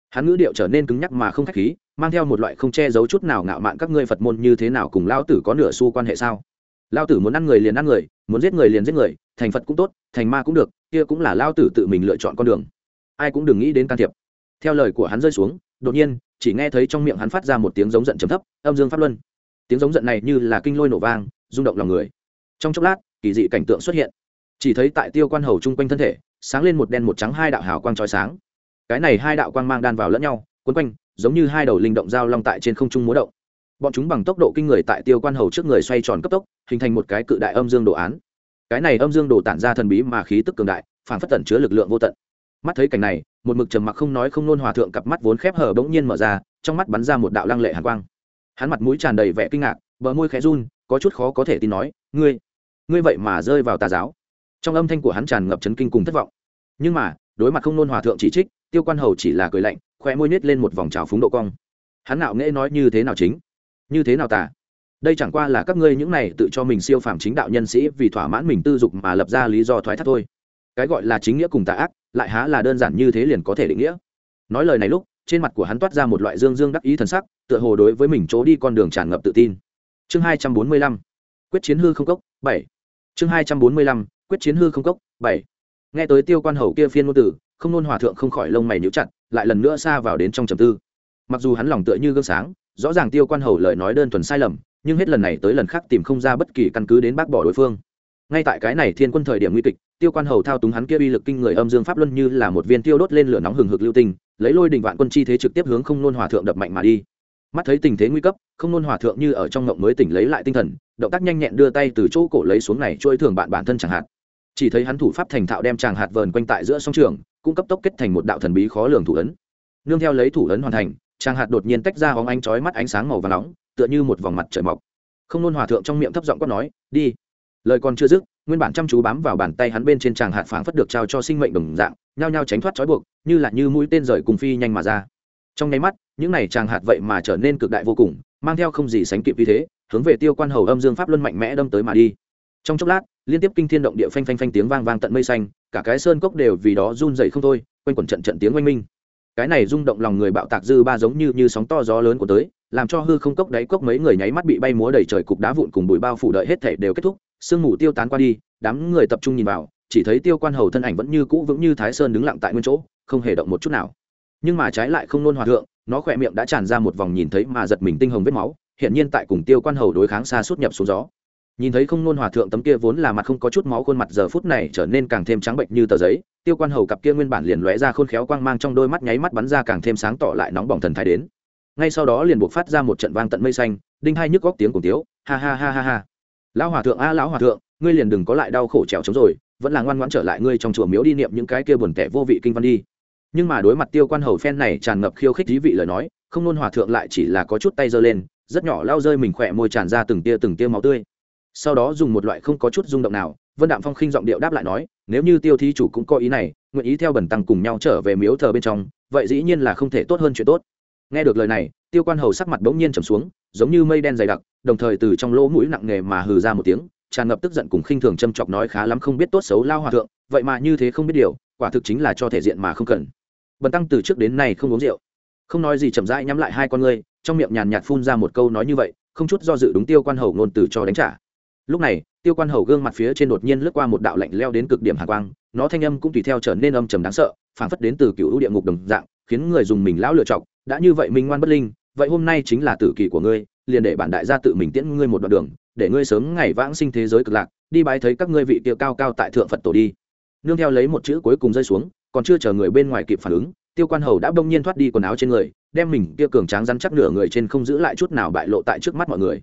Hắn ngữ điệu trở nên cứng nhắc mà không khách khí, mang theo một loại không che giấu chút nào ngạo mạn các ngươi phật môn như thế nào cùng lao tử có nửa xu quan hệ sao? Lao tử muốn ăn người liền ăn người, muốn giết người liền giết người, thành phật cũng tốt, thành ma cũng được, kia cũng là lao tử tự mình lựa chọn con đường. Ai cũng đừng nghĩ đến can thiệp. Theo lời của hắn rơi xuống, đột nhiên, chỉ nghe thấy trong miệng hắn phát ra một tiếng giống giận chấm thấp, âm dương pháp luân. Tiếng giống giận này như là kinh lôi nổ vang, rung động lòng người. Trong chốc lát, kỳ dị cảnh tượng xuất hiện. Chỉ thấy tại tiêu quan hầu chung quanh thân thể, sáng lên một đen một trắng hai đạo hào quang trói sáng. Cái này hai đạo quang mang đan vào lẫn nhau quấn quanh, giống như hai đầu linh động dao long tại trên không trung múa động bọn chúng bằng tốc độ kinh người tại tiêu quan hầu trước người xoay tròn cấp tốc, hình thành một cái cự đại âm dương đồ án. Cái này âm dương đồ tản ra thần bí mà khí tức cường đại, phản phất tẩn chứa lực lượng vô tận. Mắt thấy cảnh này, một mực trầm mặc không nói không nôn hòa thượng cặp mắt vốn khép hở bỗng nhiên mở ra, trong mắt bắn ra một đạo lăng lệ hàn quang. Hắn mặt mũi tràn đầy vẻ kinh ngạc, bờ môi khẽ run, có chút khó có thể tin nói, ngươi ngươi vậy mà rơi vào tà giáo. Trong âm thanh của hắn tràn ngập chấn kinh cùng thất vọng. Nhưng mà, đối mặt không nôn hòa thượng chỉ trích, tiêu quan hầu chỉ là cười lạnh khoe môi nết lên một vòng trào phúng độ cong. Hắn nạo nghễ nói như thế nào chính? Như thế nào tả đây chẳng qua là các ngươi những này tự cho mình siêu phàm chính đạo nhân sĩ vì thỏa mãn mình tư dục mà lập ra lý do thoái thác thôi. Cái gọi là chính nghĩa cùng tà ác, lại há là đơn giản như thế liền có thể định nghĩa. Nói lời này lúc, trên mặt của hắn toát ra một loại dương dương đắc ý thần sắc, tựa hồ đối với mình chỗ đi con đường tràn ngập tự tin. Chương hai trăm bốn mươi lăm, quyết chiến hư không cốc, bảy. Chương hai trăm bốn mươi lăm, quyết chiến hư không cốc, bảy. Nghe tới tiêu quan hầu kia phiên ngôn tử không nôn hòa thượng không khỏi lông mày níu chặt, lại lần nữa xa vào đến trong trầm tư. Mặc dù hắn lòng tựa như gương sáng rõ ràng tiêu quan hầu lời nói đơn thuần sai lầm, nhưng hết lần này tới lần khác tìm không ra bất kỳ căn cứ đến bác bỏ đối phương. Ngay tại cái này thiên quân thời điểm nguy kịch, tiêu quan hầu thao túng hắn kia uy lực kinh người âm dương pháp luân như là một viên tiêu đốt lên lửa nóng hừng hực lưu tinh, lấy lôi đình vạn quân chi thế trực tiếp hướng không nôn hòa thượng đập mạnh mà đi. Mắt thấy tình thế nguy cấp, không nôn hòa thượng như ở trong ngộng mới tỉnh lấy lại tinh thần, động tác nhanh nhẹn đưa tay từ chỗ cổ lấy xuống này trôi thường bạn bản thân chẳng hạn. Chỉ thấy hắn thủ pháp thành thạo đem chàng hạt vờn quanh tại giữa sông trường, cũng cấp tốc kết thành một đạo thần bí khó lường thủ ấn. Nương theo lấy thủ ấn hoàn thành tràng hạt đột nhiên tách ra hóng ánh chói mắt ánh sáng màu và nóng, tựa như một vòng mặt trời mọc. Không nôn hòa thượng trong miệng thấp giọng quát nói, đi. Lời còn chưa dứt, nguyên bản chăm chú bám vào bàn tay hắn bên trên tràng hạt phảng phất được trao cho sinh mệnh đồng dạng, nhao nhao tránh thoát trói buộc, như là như mũi tên rời cùng phi nhanh mà ra. Trong nháy mắt, những này tràng hạt vậy mà trở nên cực đại vô cùng, mang theo không gì sánh kịp vì thế, hướng về tiêu quan hầu âm dương pháp luân mạnh mẽ đâm tới mà đi. Trong chốc lát, liên tiếp kinh thiên động địa phanh phanh phanh tiếng vang vang tận mây xanh, cả cái sơn cốc đều vì đó run dậy không thôi, quanh quẩn trận trận tiếng oanh minh cái này rung động lòng người bạo tạc dư ba giống như như sóng to gió lớn của tới, làm cho hư không cốc đáy cốc mấy người nháy mắt bị bay múa đầy trời cục đá vụn cùng bụi bao phủ đợi hết thể đều kết thúc. Sương mù tiêu tán qua đi, đám người tập trung nhìn vào, chỉ thấy tiêu quan hầu thân ảnh vẫn như cũ vững như thái sơn đứng lặng tại nguyên chỗ, không hề động một chút nào. Nhưng mà trái lại không nôn hòa thượng, nó khỏe miệng đã tràn ra một vòng nhìn thấy mà giật mình tinh hồng vết máu hiện nhiên tại cùng tiêu quan hầu đối kháng xa suốt nhập xuống gió nhìn thấy không nôn hòa thượng tấm kia vốn là mặt không có chút máu khuôn mặt, giờ phút này trở nên càng thêm trắng bệnh như tờ giấy, tiêu quan hầu cặp kia nguyên bản liền lóe ra khôn khéo quang mang trong đôi mắt nháy mắt bắn ra càng thêm sáng tỏ lại nóng bỏng thần thái đến. Ngay sau đó liền buộc phát ra một trận vang tận mây xanh, đinh hai nhức góc tiếng cùng tiếu, ha ha ha ha ha. Lão hòa thượng a, lão hòa thượng, ngươi liền đừng có lại đau khổ trèo chống rồi, vẫn là ngoan ngoãn trở lại ngươi trong chùa miếu đi niệm những cái kia buồn tẻ vô vị kinh văn đi. Nhưng mà đối mặt tiêu quan hầu phen này tràn ngập khiêu khích dí vị lời nói, không nôn hòa thượng lại chỉ là có chút tay giơ lên, rất nhỏ lao rơi mình khỏe môi tràn ra từng tia từng tia máu tươi sau đó dùng một loại không có chút rung động nào, vân đạm phong khinh giọng điệu đáp lại nói, nếu như tiêu thí chủ cũng có ý này, nguyện ý theo bẩn tăng cùng nhau trở về miếu thờ bên trong, vậy dĩ nhiên là không thể tốt hơn chuyện tốt. Nghe được lời này, tiêu quan hầu sắc mặt bỗng nhiên trầm xuống, giống như mây đen dày đặc, đồng thời từ trong lỗ mũi nặng nề mà hừ ra một tiếng, tràn ngập tức giận cùng khinh thường châm chọc nói khá lắm không biết tốt xấu lao hòa thượng, vậy mà như thế không biết điều, quả thực chính là cho thể diện mà không cần. Bần tăng từ trước đến nay không uống rượu. Không nói gì chậm rãi nhắm lại hai con ngươi, trong miệng nhàn nhạt phun ra một câu nói như vậy, không chút do dự đúng tiêu quan hầu ngôn từ cho đánh trả lúc này, tiêu quan hầu gương mặt phía trên đột nhiên lướt qua một đạo lạnh leo đến cực điểm hạ quang, nó thanh âm cũng tùy theo trở nên âm trầm đáng sợ, phảng phất đến từ cựu ưu địa ngục đồng dạng, khiến người dùng mình lão lựa chọc, đã như vậy minh ngoan bất linh, vậy hôm nay chính là tử kỳ của ngươi, liền để bản đại gia tự mình tiễn ngươi một đoạn đường, để ngươi sớm ngày vãng sinh thế giới cực lạc, đi bái thấy các ngươi vị tiêu cao cao tại thượng phật tổ đi. Nương theo lấy một chữ cuối cùng rơi xuống, còn chưa chờ người bên ngoài kịp phản ứng, tiêu quan hầu đã bỗng nhiên thoát đi quần áo trên người, đem mình kia cường tráng rắn chắc nửa người trên không giữ lại chút nào bại lộ tại trước mắt mọi người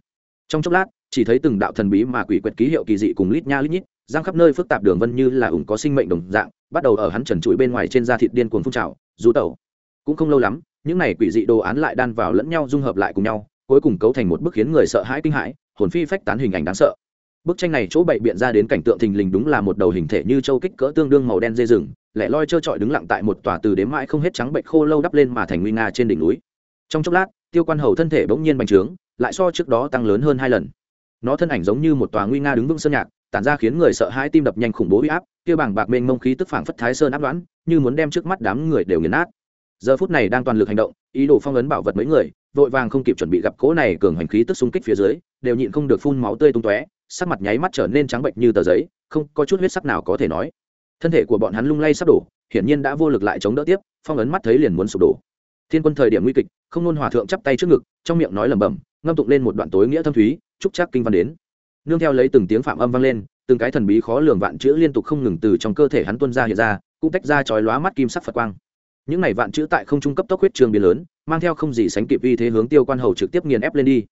trong chốc lát, chỉ thấy từng đạo thần bí mà quỷ quyệt ký hiệu kỳ dị cùng lít nha lít nhít, giang khắp nơi phức tạp đường vân như là ủng có sinh mệnh đồng dạng, bắt đầu ở hắn trần trụi bên ngoài trên da thịt điên cuồng phun trào rú tẩu. Cũng không lâu lắm, những này quỷ dị đồ án lại đan vào lẫn nhau dung hợp lại cùng nhau, cuối cùng cấu thành một bức khiến người sợ hãi kinh hãi, hồn phi phách tán hình ảnh đáng sợ. Bức tranh này chỗ bậy biện ra đến cảnh tượng thình lình đúng là một đầu hình thể như châu kích cỡ tương đương màu đen dây rừng, lẻ loi trơ trọi đứng lặng tại một tòa từ đếm mãi không hết trắng bệnh khô lâu đắp lên mà thành nguy nga trên đỉnh núi. Trong chốc lát tiêu quan hầu thân thể bỗng nhiên bành trướng, lại so trước đó tăng lớn hơn hai lần. Nó thân ảnh giống như một tòa nguy nga đứng vững sơn nhạc, tản ra khiến người sợ hãi tim đập nhanh khủng bố huy áp, kia bảng bạc mênh mông khí tức phảng phất thái sơn áp đoán, như muốn đem trước mắt đám người đều nghiền nát. Giờ phút này đang toàn lực hành động, ý đồ phong ấn bảo vật mấy người, vội vàng không kịp chuẩn bị gặp cố này cường hành khí tức xung kích phía dưới, đều nhịn không được phun máu tươi tung tóe, sắc mặt nháy mắt trở nên trắng bệnh như tờ giấy, không có chút huyết sắc nào có thể nói. Thân thể của bọn hắn lung lay sắp đổ, hiển nhiên đã vô lực lại chống đỡ tiếp, phong ấn mắt thấy liền muốn sụp đổ. Thiên quân thời điểm nguy kịch không nôn hòa thượng chắp tay trước ngực, trong miệng nói lẩm bẩm, ngâm tụng lên một đoạn tối nghĩa thâm thúy, chúc chắc kinh văn đến. Nương theo lấy từng tiếng phạm âm vang lên, từng cái thần bí khó lường vạn chữ liên tục không ngừng từ trong cơ thể hắn tuân ra hiện ra, cũng tách ra chói lóa mắt kim sắc phật quang. Những này vạn chữ tại không trung cấp tốc huyết trường biến lớn, mang theo không gì sánh kịp uy thế hướng tiêu quan hầu trực tiếp nghiền ép lên đi.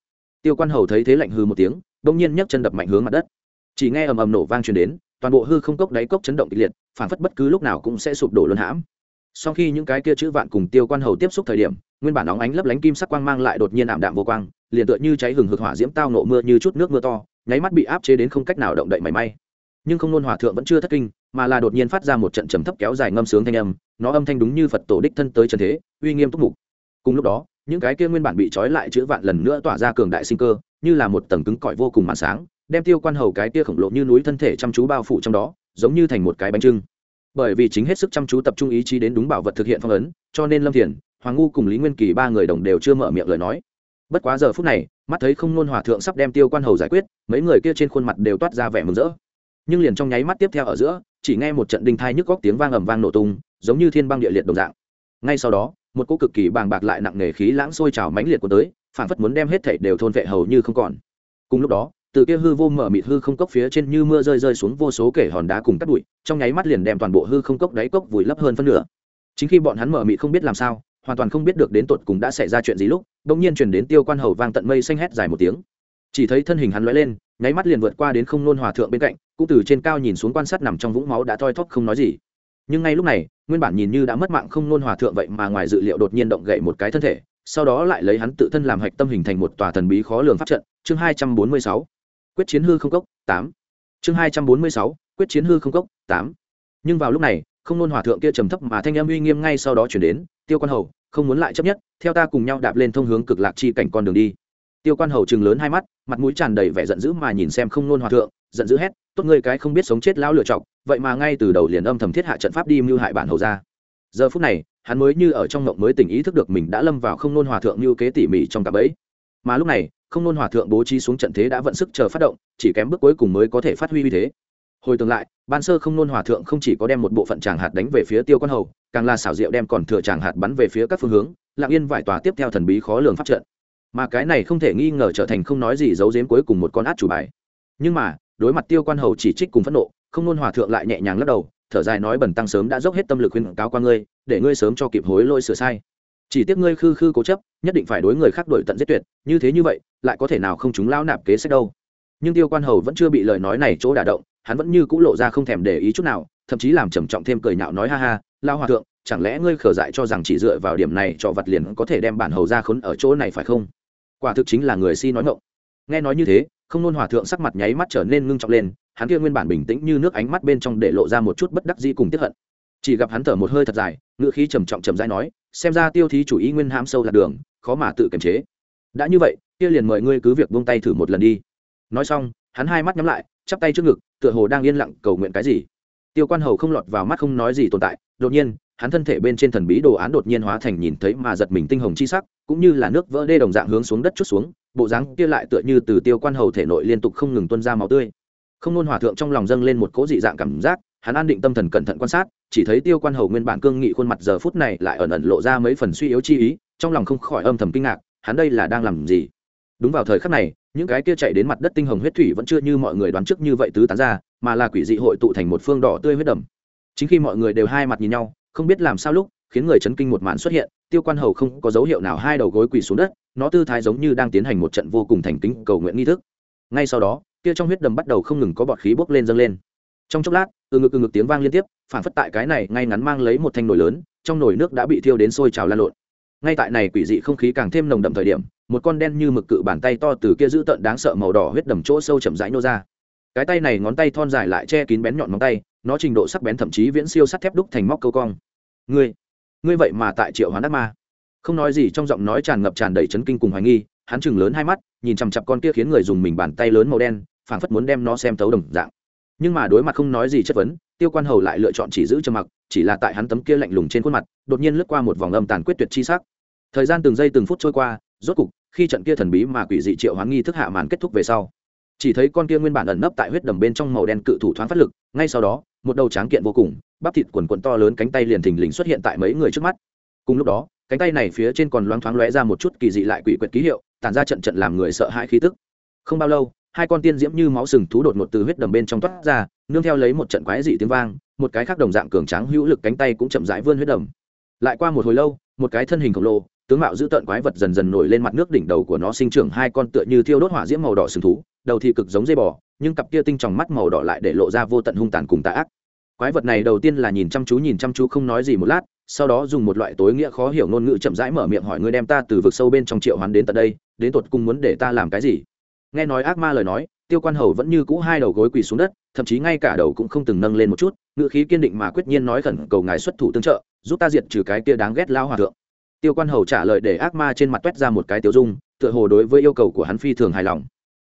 Tiêu quan hầu thấy thế lạnh hư một tiếng, bỗng nhiên nhấc chân đập mạnh hướng mặt đất. Chỉ nghe ầm ầm nổ vang truyền đến, toàn bộ hư không cốc đáy cốc chấn động kịch liệt phản phất bất cứ lúc nào cũng sẽ sụp đổ luân hãm. Sau khi những cái kia chữ vạn cùng tiêu quan hầu tiếp xúc thời điểm nguyên bản óng ánh lấp lánh kim sắc quang mang lại đột nhiên ảm đạm vô quang, liền tựa như cháy hừng hực hỏa diễm tao nộ mưa như chút nước mưa to, nháy mắt bị áp chế đến không cách nào động đậy mảy may. Nhưng không nôn hòa thượng vẫn chưa thất kinh, mà là đột nhiên phát ra một trận trầm thấp kéo dài ngâm sướng thanh âm, nó âm thanh đúng như phật tổ đích thân tới trần thế, uy nghiêm túc mục. Cùng lúc đó, những cái kia nguyên bản bị trói lại chữ vạn lần nữa tỏa ra cường đại sinh cơ, như là một tầng cứng cỏi vô cùng màn sáng, đem tiêu quan hầu cái kia khổng lồ như núi thân thể chăm chú bao phủ trong đó, giống như thành một cái bánh trưng. Bởi vì chính hết sức chăm chú tập trung ý chí đến đúng bảo vật thực hiện phong ấn, cho nên lâm thiền hoàng ngu cùng lý nguyên kỳ ba người đồng đều chưa mở miệng lời nói. Bất quá giờ phút này, mắt thấy không nôn hòa thượng sắp đem tiêu quan hầu giải quyết, mấy người kia trên khuôn mặt đều toát ra vẻ mừng rỡ. Nhưng liền trong nháy mắt tiếp theo ở giữa, chỉ nghe một trận đinh thai nhức góc tiếng vang ầm vang nổ tung, giống như thiên băng địa liệt đồng dạng. Ngay sau đó, một cỗ cực kỳ bàng bạc lại nặng nề khí lãng sôi trào mãnh liệt của tới phản phất muốn đem hết thảy đều thôn vệ hầu như không còn. Cùng lúc đó, từ kia hư vô mở mịt hư không cốc phía trên như mưa rơi rơi xuống vô số kể hòn đá cùng cắt bụi, trong nháy mắt liền đem toàn bộ hư không cốc đáy cốc vùi lấp hơn phân nửa. Chính khi bọn hắn mở mịt không biết làm sao hoàn toàn không biết được đến tột cùng đã xảy ra chuyện gì lúc bỗng nhiên truyền đến tiêu quan hầu vang tận mây xanh hét dài một tiếng. Chỉ thấy thân hình hắn lóe lên, nháy mắt liền vượt qua đến không nôn hòa thượng bên cạnh, cũng từ trên cao nhìn xuống quan sát nằm trong vũng máu đã thoi thóp không nói gì. Nhưng ngay lúc này, nguyên bản nhìn như đã mất mạng không nôn hòa thượng vậy mà ngoài dự liệu đột nhiên động gậy một cái thân thể, sau đó lại lấy hắn tự thân làm hạch tâm hình thành một tòa thần bí khó lường pháp trận, chương hai trăm bốn mươi sáu. Quyết chiến hư không cốc, tám. Chương hai trăm bốn mươi sáu, quyết chiến hư không cốc, tám. Nhưng vào lúc này, không nôn hòa thượng kia trầm thấp mà thanh âm uy nghiêm ngay sau đó chuyển đến tiêu quan hầu, không muốn lại chấp nhất, theo ta cùng nhau đạp lên thông hướng cực lạc chi cảnh con đường đi. Tiêu quan hầu chừng lớn hai mắt, mặt mũi tràn đầy vẻ giận dữ mà nhìn xem không nôn hòa thượng, giận dữ hét, tốt ngươi cái không biết sống chết lão lựa chọc, vậy mà ngay từ đầu liền âm thầm thiết hạ trận pháp đi mưu hại bản hầu ra giờ phút này, hắn mới như ở trong ngộng mới tỉnh ý thức được mình đã lâm vào không nôn hòa thượng mưu kế tỉ mỉ trong cặp ấy mà lúc này, không nôn hòa thượng bố trí xuống trận thế đã vận sức chờ phát động, chỉ kém bước cuối cùng mới có thể phát huy uy thế. Hồi tương lại, ban sơ không nôn hòa thượng không chỉ có đem một bộ phận tràng hạt đánh về phía tiêu quan hầu càng là xảo diệu đem còn thừa tràng hạt bắn về phía các phương hướng lạng yên vải tòa tiếp theo thần bí khó lường pháp trận. Mà cái này không thể nghi ngờ trở thành không nói gì giấu giếm cuối cùng một con át chủ bài. Nhưng mà, đối mặt tiêu quan hầu chỉ trích cùng phẫn nộ, không nôn hòa thượng lại nhẹ nhàng lắc đầu, thở dài nói bẩn tăng sớm đã dốc hết tâm lực khuyên cáo qua ngươi, để ngươi sớm cho kịp hối lỗi sửa sai. Chỉ tiếc ngươi khư khư cố chấp, nhất định phải đối người khác đổi tận giết tuyệt, như thế như vậy, lại có thể nào không chúng lao nạp kế sách đâu. Nhưng tiêu quan hầu vẫn chưa bị lời nói này chỗ đả động, hắn vẫn như c ũ lộ ra không thèm để ý chút nào thậm chí làm trầm trọng thêm cười nhạo nói, ha ha lao hòa thượng, chẳng lẽ ngươi khở dại cho rằng chỉ dựa vào điểm này cho vật liền có thể đem bản hầu ra khốn ở chỗ này phải không? Quả thực chính là người si nói ngộng nghe nói như thế, không nôn hòa thượng sắc mặt nháy mắt trở nên ngưng trọng lên, hắn kia nguyên bản bình tĩnh như nước ánh mắt bên trong để lộ ra một chút bất đắc dĩ cùng tiếp hận. Chỉ gặp hắn thở một hơi thật dài, ngữ khí trầm trọng trầm dai nói, xem ra tiêu thí chủ ý nguyên hãm sâu lạc đường, khó mà tự kiềm chế. Đã như vậy, kia liền mời ngươi cứ việc buông tay thử một lần đi. Nói xong, hắn hai mắt nhắm lại, chắp tay trước ngực, tựa hồ đang yên lặng cầu nguyện cái gì tiêu quan hầu không lọt vào mắt không nói gì tồn tại, đột nhiên, hắn thân thể bên trên thần bí đồ án đột nhiên hóa thành nhìn thấy mà giật mình tinh hồng chi sắc, cũng như là nước vỡ đê đồng dạng hướng xuống đất chút xuống, bộ dáng kia lại tựa như từ tiêu quan hầu thể nội liên tục không ngừng tuôn ra máu tươi. Không nôn hòa thượng trong lòng dâng lên một cỗ dị dạng cảm giác, hắn an định tâm thần cẩn thận quan sát, chỉ thấy tiêu quan hầu nguyên bản cương nghị khuôn mặt giờ phút này lại ẩn ẩn lộ ra mấy phần suy yếu chi ý, trong lòng không khỏi âm thầm kinh ngạc, hắn đây là đang làm gì? Đúng vào thời khắc này, những cái kia chạy đến mặt đất tinh hồng huyết thủy vẫn chưa như mọi người đoán trước như vậy tứ tán ra, mà là quỷ dị hội tụ thành một phương đỏ tươi huyết đầm. Chính khi mọi người đều hai mặt nhìn nhau, không biết làm sao lúc, khiến người chấn kinh một màn xuất hiện, tiêu quan hầu không có dấu hiệu nào hai đầu gối quỳ xuống đất, nó tư thái giống như đang tiến hành một trận vô cùng thành kính cầu nguyện nghi thức. Ngay sau đó, kia trong huyết đầm bắt đầu không ngừng có bọt khí bốc lên dâng lên. Trong chốc lát, từ ngực từ ngực tiếng vang liên tiếp, phản phất tại cái này ngay ngắn mang lấy một thanh nồi lớn, trong nồi nước đã bị thiêu đến sôi trào lan lộn. Ngay tại này quỷ dị không khí càng thêm nồng đậm thời điểm một con đen như mực cự bàn tay to từ kia giữ tợn đáng sợ màu đỏ huyết đầm chỗ sâu chậm rãi nô ra. Cái tay này ngón tay thon dài lại che kín bén nhọn móng tay, nó trình độ sắc bén thậm chí viễn siêu sắt thép đúc thành móc câu cong. Ngươi ngươi vậy mà tại triệu hoán ác ma. Không nói gì trong giọng nói tràn ngập tràn đầy chấn kinh cùng hoài nghi, hắn chừng lớn hai mắt, nhìn chằm chặp con kia khiến người dùng mình bàn tay lớn màu đen, phảng phất muốn đem nó xem thấu đồng dạng. Nhưng mà đối mặt không nói gì chất vấn, tiêu quan hầu lại lựa chọn chỉ giữ trầm mặc, chỉ là tại hắn tấm kia lạnh lùng trên khuôn mặt, đột nhiên lướt qua một vòng âm tàn quyết tuyệt chi sắc. Thời gian từng giây từng phút trôi qua, rốt cục khi trận kia thần bí mà quỷ dị triệu hoán nghi thức hạ màn kết thúc về sau. Chỉ thấy con kia nguyên bản ẩn nấp tại huyết đầm bên trong màu đen cự thủ thoáng phát lực, ngay sau đó, một đầu tráng kiện vô cùng, bắp thịt quần quần to lớn cánh tay liền thình lình xuất hiện tại mấy người trước mắt. Cùng lúc đó, cánh tay này phía trên còn loáng thoáng lóe ra một chút kỳ dị lại quỷ quyệt ký hiệu tàn ra trận trận làm người sợ hãi khí tức. Không bao lâu, hai con tiên diễm như máu sừng thú đột ngột từ huyết đầm bên trong toát ra, nương theo lấy một trận quái dị tiếng vang, một cái khác đồng dạng cường tráng hữu lực cánh tay cũng chậm rãi vươn huyết đầm. Lại qua một hồi lâu, một cái thân hình khổng lồ tướng mạo giữ tợn quái vật dần dần nổi lên mặt nước đỉnh đầu của nó sinh trưởng hai con tựa như thiêu đốt hỏa diễm màu đỏ sừng thú, đầu thì cực giống dây bò, nhưng cặp kia tinh tròng mắt màu đỏ lại để lộ ra vô tận hung tàn cùng tà ác. Quái vật này đầu tiên là nhìn chăm chú, nhìn chăm chú không nói gì một lát, sau đó dùng một loại tối nghĩa khó hiểu ngôn ngữ chậm rãi mở miệng hỏi ngươi đem ta từ vực sâu bên trong triệu hoán đến tận đây, đến tột cùng muốn để ta làm cái gì? Nghe nói ác ma lời nói, tiêu quan hầu vẫn như cũ hai đầu gối quỳ xuống đất, thậm chí ngay cả đầu cũng không từng nâng lên một chút, ngữ khí kiên định mà quyết nhiên nói khẩn cầu ngài xuất thủ tương trợ, giúp ta diệt trừ cái kia đáng ghét lao hòa thượng tiêu quan hầu trả lời để ác ma trên mặt t ra một cái tiêu dung, tựa hồ đối với yêu cầu của hắn phi thường hài lòng.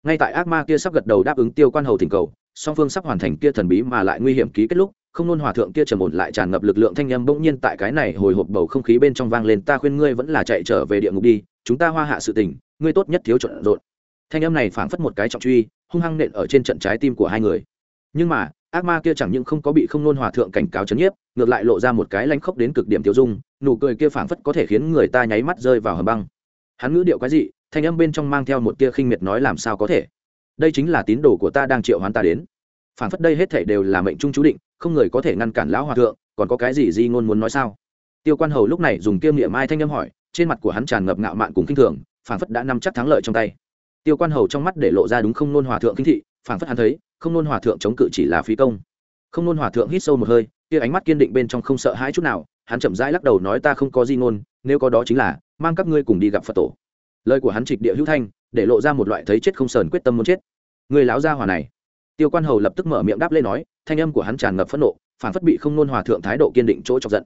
Ngay tại ác ma kia sắp gật đầu đáp ứng tiêu quan hầu thỉnh cầu, song phương sắp hoàn thành kia thần bí mà lại nguy hiểm ký kết lúc, không nôn hòa thượng kia trầm ổn lại tràn ngập lực lượng thanh âm bỗng nhiên tại cái này hồi hộp bầu không khí bên trong vang lên, ta khuyên ngươi vẫn là chạy trở về địa ngục đi, chúng ta hoa hạ sự tình, ngươi tốt nhất thiếu trộn rộn. Thanh âm này phảng phất một cái trọng truy, hung hăng nện ở trên trận trái tim của hai người. Nhưng mà ác ma kia chẳng những không có bị không nôn hòa thượng cảnh cáo chấn nhiếp, ngược lại lộ ra một cái lanh khốc đến cực điểm tiêu dung, nụ cười kia phảng phất có thể khiến người ta nháy mắt rơi vào hầm băng. Hắn ngữ điệu cái gì thanh âm bên trong mang theo một tia khinh miệt nói làm sao có thể? Đây chính là tín đồ của ta đang triệu hoán ta đến. Phảng phất đây hết thảy đều là mệnh trung chú định, không người có thể ngăn cản lão hòa thượng, còn có cái gì di ngôn muốn nói sao? Tiêu quan hầu lúc này dùng kiêm niệm mai thanh âm hỏi, trên mặt của hắn tràn ngập ngạo mạn cùng kinh thường, phảng phất đã nắm chắc thắng lợi trong tay. Tiêu quan hầu trong mắt để lộ ra đúng không nôn hòa thượng kinh thị, phảng phất hắn thấy không nôn hòa thượng chống cự chỉ là phí công. Không nôn hòa thượng hít sâu một hơi, kia ánh mắt kiên định bên trong không sợ hãi chút nào, hắn chậm rãi lắc đầu nói ta không có di ngôn nếu có đó chính là, mang các ngươi cùng đi gặp phật tổ. Lời của hắn trịch địa hữu thanh, để lộ ra một loại thấy chết không sờn quyết tâm muốn chết. Người láo gia hòa này. Tiêu quan hầu lập tức mở miệng đáp lên nói, thanh âm của hắn tràn ngập phẫn nộ, phản phất bị không nôn hòa thượng thái độ kiên định chỗ chọc giận.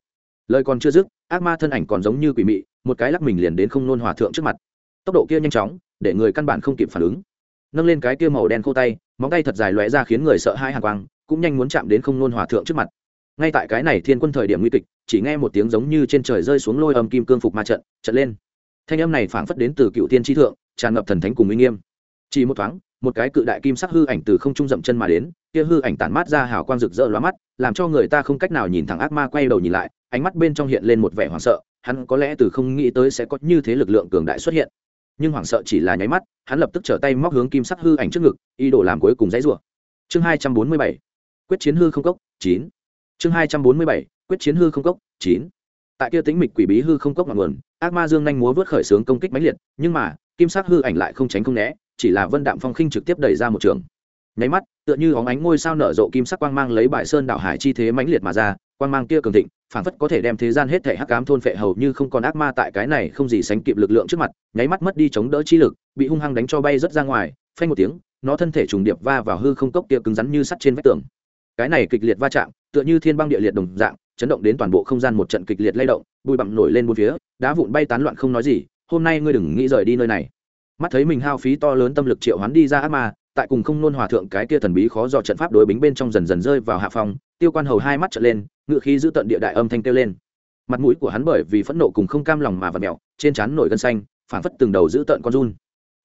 Lời còn chưa dứt, ác ma thân ảnh còn giống như quỷ mị, một cái lắc mình liền đến không nôn hòa thượng trước mặt. Tốc độ kia nhanh chóng, để người căn bản không kịp phản ứng. Nâng lên cái kia màu đen khô tay móng tay thật dài lóe ra khiến người sợ hai hàng quang, cũng nhanh muốn chạm đến không nôn hòa thượng trước mặt. Ngay tại cái này thiên quân thời điểm nguy kịch, chỉ nghe một tiếng giống như trên trời rơi xuống lôi âm kim cương phục ma trận trận lên. Thanh âm này phảng phất đến từ cựu tiên tri thượng, tràn ngập thần thánh cùng uy nghiêm. Chỉ một thoáng, một cái cự đại kim sắc hư ảnh từ không trung dậm chân mà đến, kia hư ảnh tản mát ra hào quang rực rỡ lóa mắt, làm cho người ta không cách nào nhìn thẳng ác ma quay đầu nhìn lại, ánh mắt bên trong hiện lên một vẻ hoảng sợ, hắn có lẽ từ không nghĩ tới sẽ có như thế lực lượng cường đại xuất hiện nhưng hoảng sợ chỉ là nháy mắt, hắn lập tức trở tay móc hướng kim sắc hư ảnh trước ngực, ý đồ làm cuối cùng dãy rủa. Chương hai trăm bốn mươi bảy, quyết chiến hư không cốc, chín. Chương hai trăm bốn mươi bảy, quyết chiến hư không cốc, chín. Tại kia tính mịch quỷ bí hư không cốc ngọn nguồn, ác ma dương nhanh múa vớt khởi sướng công kích mãnh liệt, nhưng mà, kim sắc hư ảnh lại không tránh không né, chỉ là vân đạm phong khinh trực tiếp đẩy ra một trường. Nháy mắt, tựa như óng ánh ngôi sao nở rộ kim sắc quang mang lấy bại sơn đảo hải chi thế mãnh liệt mà ra quang mang kia cường thịnh, phảng phất có thể đem thế gian hết thể hắc ám thôn phệ hầu như không còn ác ma tại cái này không gì sánh kịp lực lượng trước mặt, nháy mắt mất đi chống đỡ chi lực, bị hung hăng đánh cho bay rất ra ngoài, phanh một tiếng, nó thân thể trùng điệp va vào hư không cốc kia cứng rắn như sắt trên vách tường. Cái này kịch liệt va chạm, tựa như thiên băng địa liệt đồng dạng, chấn động đến toàn bộ không gian một trận kịch liệt lay động, bụi bặm nổi lên bốn phía, đá vụn bay tán loạn không nói gì, hôm nay ngươi đừng nghĩ rời đi nơi này. Mắt thấy mình hao phí to lớn tâm lực triệu hoán đi ra ác ma, tại cùng không nôn hòa thượng cái kia thần bí khó do trận pháp đối bính bên trong dần dần rơi vào hạ phòng tiêu quan hầu hai mắt trở lên ngự khí giữ tận địa đại âm thanh kêu lên. Mặt mũi của hắn bởi vì phẫn nộ cùng không cam lòng mà và mèo, trên trán nổi gân xanh, phảng phất từng đầu giữ tận con run.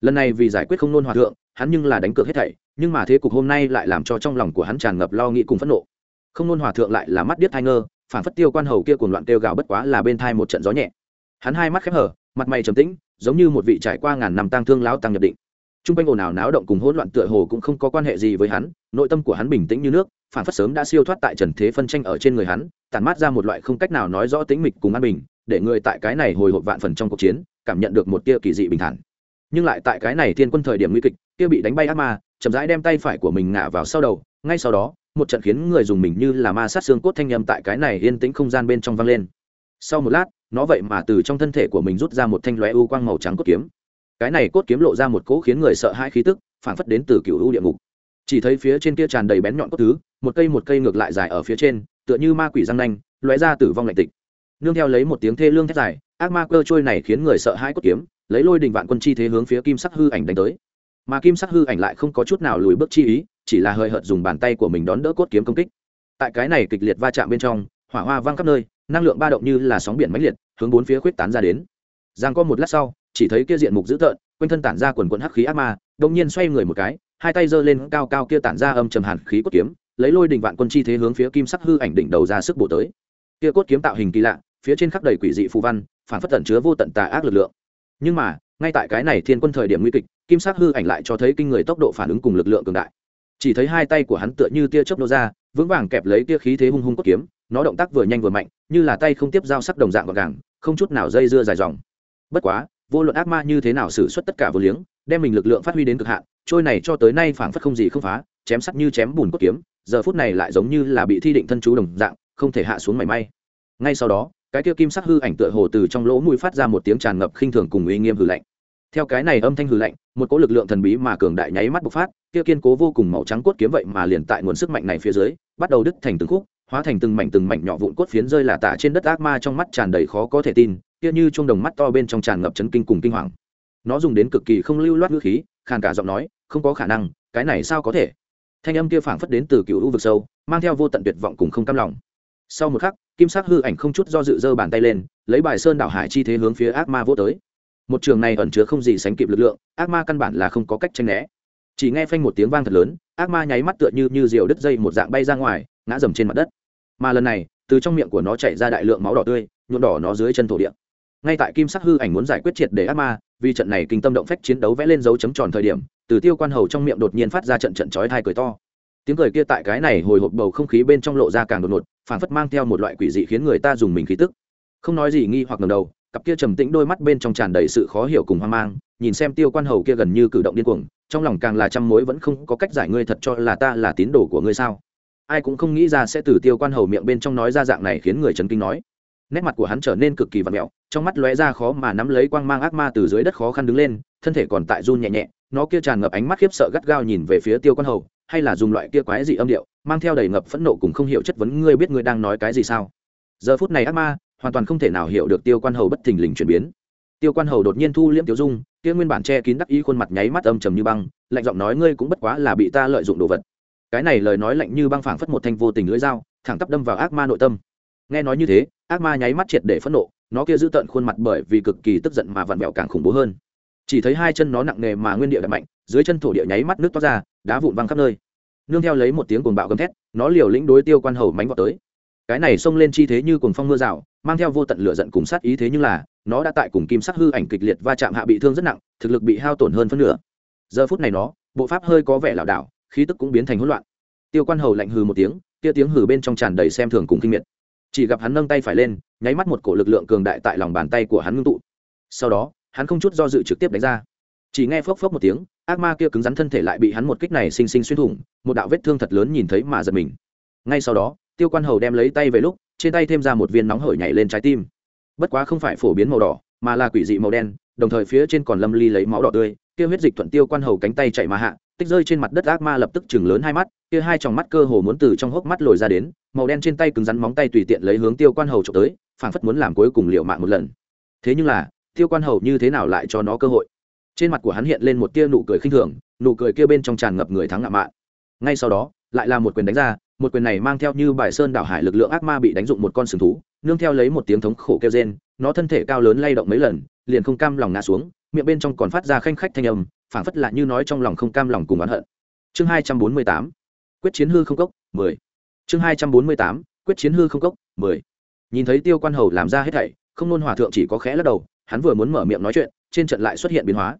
Lần này vì giải quyết không nôn hòa thượng, hắn nhưng là đánh cược hết thảy, nhưng mà thế cục hôm nay lại làm cho trong lòng của hắn tràn ngập lo nghĩ cùng phẫn nộ. Không nôn hòa thượng lại là mắt điếc thai ngơ, phảng phất tiêu quan hầu kia cùng loạn tiêu gào bất quá là bên thai một trận gió nhẹ. Hắn hai mắt khép hở, mặt mày trầm tĩnh, giống như một vị trải qua ngàn năm tang thương lão tăng nhập định t r u n g quanh ồn ào náo động cùng hỗn loạn tựa hồ cũng không có quan hệ gì với hắn, nội tâm của hắn bình tĩnh như nước, phản phất sớm đã siêu thoát tại trần thế phân tranh ở trên người hắn, tản mát ra một loại không cách nào nói rõ tính mịch cùng an bình, để người tại cái này hồi hộp vạn phần trong cuộc chiến, cảm nhận được một tia kỳ dị bình thản. Nhưng lại tại cái này thiên quân thời điểm nguy kịch, kia bị đánh bay ác ma, chậm rãi đem tay phải của mình ngả vào sau đầu, ngay sau đó, một trận khiến người dùng mình như là ma sát xương cốt thanh â m tại cái này yên tĩnh không gian bên trong vang lên. Sau một lát, nó vậy mà từ trong thân thể của mình rút ra một thanh lóe u quang màu trắng cốt kiếm cái này cốt kiếm lộ ra một cỗ khiến người sợ hãi khí tức phản phất đến từ cựu u địa ngục. Chỉ thấy phía trên kia tràn đầy bén nhọn cốt thứ, một cây một cây ngược lại dài ở phía trên, tựa như ma quỷ răng nanh, lóe ra tử vong lạnh tịch. Nương theo lấy một tiếng thê lương thét dài, ác ma cơ trôi này khiến người sợ hãi cốt kiếm, lấy lôi đình vạn quân chi thế hướng phía kim sắc hư ảnh đánh tới. Mà kim sắc hư ảnh lại không có chút nào lùi bước chi ý, chỉ là hơi hợt dùng bàn tay của mình đón đỡ cốt kiếm công kích. Tại cái này kịch liệt va chạm bên trong, hỏa hoa vang khắp nơi, năng lượng ba động như là sóng biển mãnh liệt, hướng bốn phía khuyết tán ra đến. Giang có một lát sau chỉ thấy kia diện mục dữ tợn, quanh thân tản ra quần quần hắc khí ác ma đông nhiên xoay người một cái, hai tay giơ lên cao cao kia tản ra âm trầm hàn khí cốt kiếm, lấy lôi đình vạn quân chi thế hướng phía kim sắc hư ảnh đỉnh đầu ra sức bổ tới. Kia cốt kiếm tạo hình kỳ lạ, phía trên khắc đầy quỷ dị phù văn, phản phất tận chứa vô tận tà ác lực lượng. Nhưng mà, ngay tại cái này thiên quân thời điểm nguy kịch, kim sắc hư ảnh lại cho thấy kinh người tốc độ phản ứng cùng lực lượng cường đại. Chỉ thấy hai tay của hắn tựa như tia chớp nô ra, vững vàng kẹp lấy tia khí thế hung hung cốt kiếm, nó động tác vừa nhanh vừa mạnh, như là tay không tiếp dao sắc đồng dạng gọn gàng, không chút nào dây dưa dài dòng. Bất quá vô luận ác ma như thế nào xử suất tất cả vô liếng, đem mình lực lượng phát huy đến cực hạn, trôi này cho tới nay phảng phất không gì không phá, chém sắt như chém bùn cốt kiếm, giờ phút này lại giống như là bị thi định thân chú đồng dạng, không thể hạ xuống mảy may. Ngay sau đó, cái kia kim sắc hư ảnh tựa hồ từ trong lỗ mũi phát ra một tiếng tràn ngập khinh thường cùng uy nghiêm hư lạnh. Theo cái này âm thanh hư lạnh, một cỗ lực lượng thần bí mà cường đại nháy mắt bộc phát, kia kiên cố vô cùng màu trắng cốt kiếm vậy mà liền tại nguồn sức mạnh này phía dưới, bắt đầu đứt thành từng khúc, hóa thành từng mảnh từng mảnh nhỏ vụn cốt phiến rơi là tả trên đất ác ma trong mắt tràn đầy khó có thể tin kia như chuông đồng mắt to bên trong tràn ngập chấn kinh cùng kinh hoàng. Nó dùng đến cực kỳ không lưu loát ngữ khí, khàn cả giọng nói, không có khả năng, cái này sao có thể? Thanh âm kia phảng phất đến từ cựu u vực sâu, mang theo vô tận tuyệt vọng cùng không cam lòng. Sau một khắc, kim sắc hư ảnh không chút do dự giơ bàn tay lên, lấy bài sơn đảo hải chi thế hướng phía ác ma vô tới. Một trường này ẩn chứa không gì sánh kịp lực lượng, ác ma căn bản là không có cách tranh né. Chỉ nghe phanh một tiếng vang thật lớn, ác ma nháy mắt tựa như như diều đứt dây một dạng bay ra ngoài, ngã dầm trên mặt đất. Mà lần này, từ trong miệng của nó chảy ra đại lượng máu đỏ tươi, nhuộm đỏ nó dưới chân thổ địa ngay tại kim sắc hư ảnh muốn giải quyết triệt để ác ma, vì trận này kinh tâm động phách chiến đấu vẽ lên dấu chấm tròn thời điểm, từ tiêu quan hầu trong miệng đột nhiên phát ra trận trận chói thai cười to. Tiếng cười kia tại cái này hồi hộp bầu không khí bên trong lộ ra càng đột ngột phản phất mang theo một loại quỷ dị khiến người ta dùng mình khí tức. Không nói gì nghi hoặc ngầm đầu, cặp kia trầm tĩnh đôi mắt bên trong tràn đầy sự khó hiểu cùng hoang mang, nhìn xem tiêu quan hầu kia gần như cử động điên cuồng, trong lòng càng là trăm mối vẫn không có cách giải ngươi thật cho là ta là tín đồ của ngươi sao? Ai cũng không nghĩ ra sẽ từ tiêu quan hầu miệng bên trong nói ra dạng này khiến người chấn kinh nói nét mặt của hắn trở nên cực kỳ vặn mẹo, trong mắt lóe ra khó mà nắm lấy quang mang ác ma từ dưới đất khó khăn đứng lên, thân thể còn tại run nhẹ nhẹ, nó kia tràn ngập ánh mắt khiếp sợ gắt gao nhìn về phía tiêu quan hầu, hay là dùng loại kia quái dị âm điệu, mang theo đầy ngập phẫn nộ cùng không hiểu chất vấn, ngươi biết ngươi đang nói cái gì sao? Giờ phút này ác ma hoàn toàn không thể nào hiểu được tiêu quan hầu bất thình lình chuyển biến. Tiêu quan hầu đột nhiên thu liễm tiêu dung, kia nguyên bản che kín đắc ý khuôn mặt nháy mắt âm trầm như băng, lạnh giọng nói, ngươi cũng bất quá là bị ta lợi dụng đồ vật. Cái này lời nói lạnh như băng phảng phất một thanh vô tình lưỡi dao, thẳng tắp đâm vào ác ma nội tâm nghe nói như thế, ác ma nháy mắt triệt để phẫn nộ, nó kia giữ tận khuôn mặt bởi vì cực kỳ tức giận mà vặn vẹo càng khủng bố hơn. Chỉ thấy hai chân nó nặng nề mà nguyên địa đập mạnh, dưới chân thổ địa nháy mắt nước toát ra, đá vụn văng khắp nơi. Nương theo lấy một tiếng cuồng bạo gầm thét, nó liều lĩnh đối tiêu quan hầu mánh vọt tới. Cái này xông lên chi thế như cuồng phong mưa rào, mang theo vô tận lửa giận cùng sát ý thế nhưng là, nó đã tại cùng kim sắc hư ảnh kịch liệt va chạm hạ bị thương rất nặng, thực lực bị hao tổn hơn phân nửa. Giờ phút này nó, bộ pháp hơi có vẻ lảo đảo, khí tức cũng biến thành hỗn loạn. Tiêu quan hầu lạnh hừ một tiếng, kia tiếng hừ bên trong tràn đầy xem thường cùng kinh miệt chỉ gặp hắn nâng tay phải lên, nháy mắt một cổ lực lượng cường đại tại lòng bàn tay của hắn ngưng tụ. Sau đó, hắn không chút do dự trực tiếp đánh ra. Chỉ nghe phốc phốc một tiếng, ác ma kia cứng rắn thân thể lại bị hắn một kích này xinh xinh xuyên thủng, một đạo vết thương thật lớn nhìn thấy mà giật mình. Ngay sau đó, tiêu quan hầu đem lấy tay về lúc, trên tay thêm ra một viên nóng hởi nhảy lên trái tim. Bất quá không phải phổ biến màu đỏ, mà là quỷ dị màu đen, đồng thời phía trên còn lâm ly lấy máu đỏ tươi, kia huyết dịch thuận tiêu quan hầu cánh tay chạy mà hạ tích rơi trên mặt đất ác ma lập tức chừng lớn hai mắt, kia hai tròng mắt cơ hồ muốn từ trong hốc mắt lồi ra đến, màu đen trên tay cứng rắn móng tay tùy tiện lấy hướng tiêu quan hầu trộm tới, phảng phất muốn làm cuối cùng liệu mạng một lần. Thế nhưng là, tiêu quan hầu như thế nào lại cho nó cơ hội? Trên mặt của hắn hiện lên một tia nụ cười khinh thường, nụ cười kia bên trong tràn ngập người thắng ngạo mạn. Ngay sau đó, lại là một quyền đánh ra, một quyền này mang theo như bài sơn đảo hải lực lượng ác ma bị đánh dụng một con sừng thú, nương theo lấy một tiếng thống khổ kêu rên, nó thân thể cao lớn lay động mấy lần, liền không cam lòng ngã xuống, miệng bên trong còn phát ra khanh khách thanh âm phảng phất lại như nói trong lòng không cam lòng cùng oán hận. Chương hai trăm bốn mươi tám, quyết chiến hư không cốc, mười. Chương hai trăm bốn mươi tám, quyết chiến hư không cốc, mười. Nhìn thấy tiêu quan hầu làm ra hết thảy, không nôn hòa thượng chỉ có khẽ lắc đầu, hắn vừa muốn mở miệng nói chuyện, trên trận lại xuất hiện biến hóa.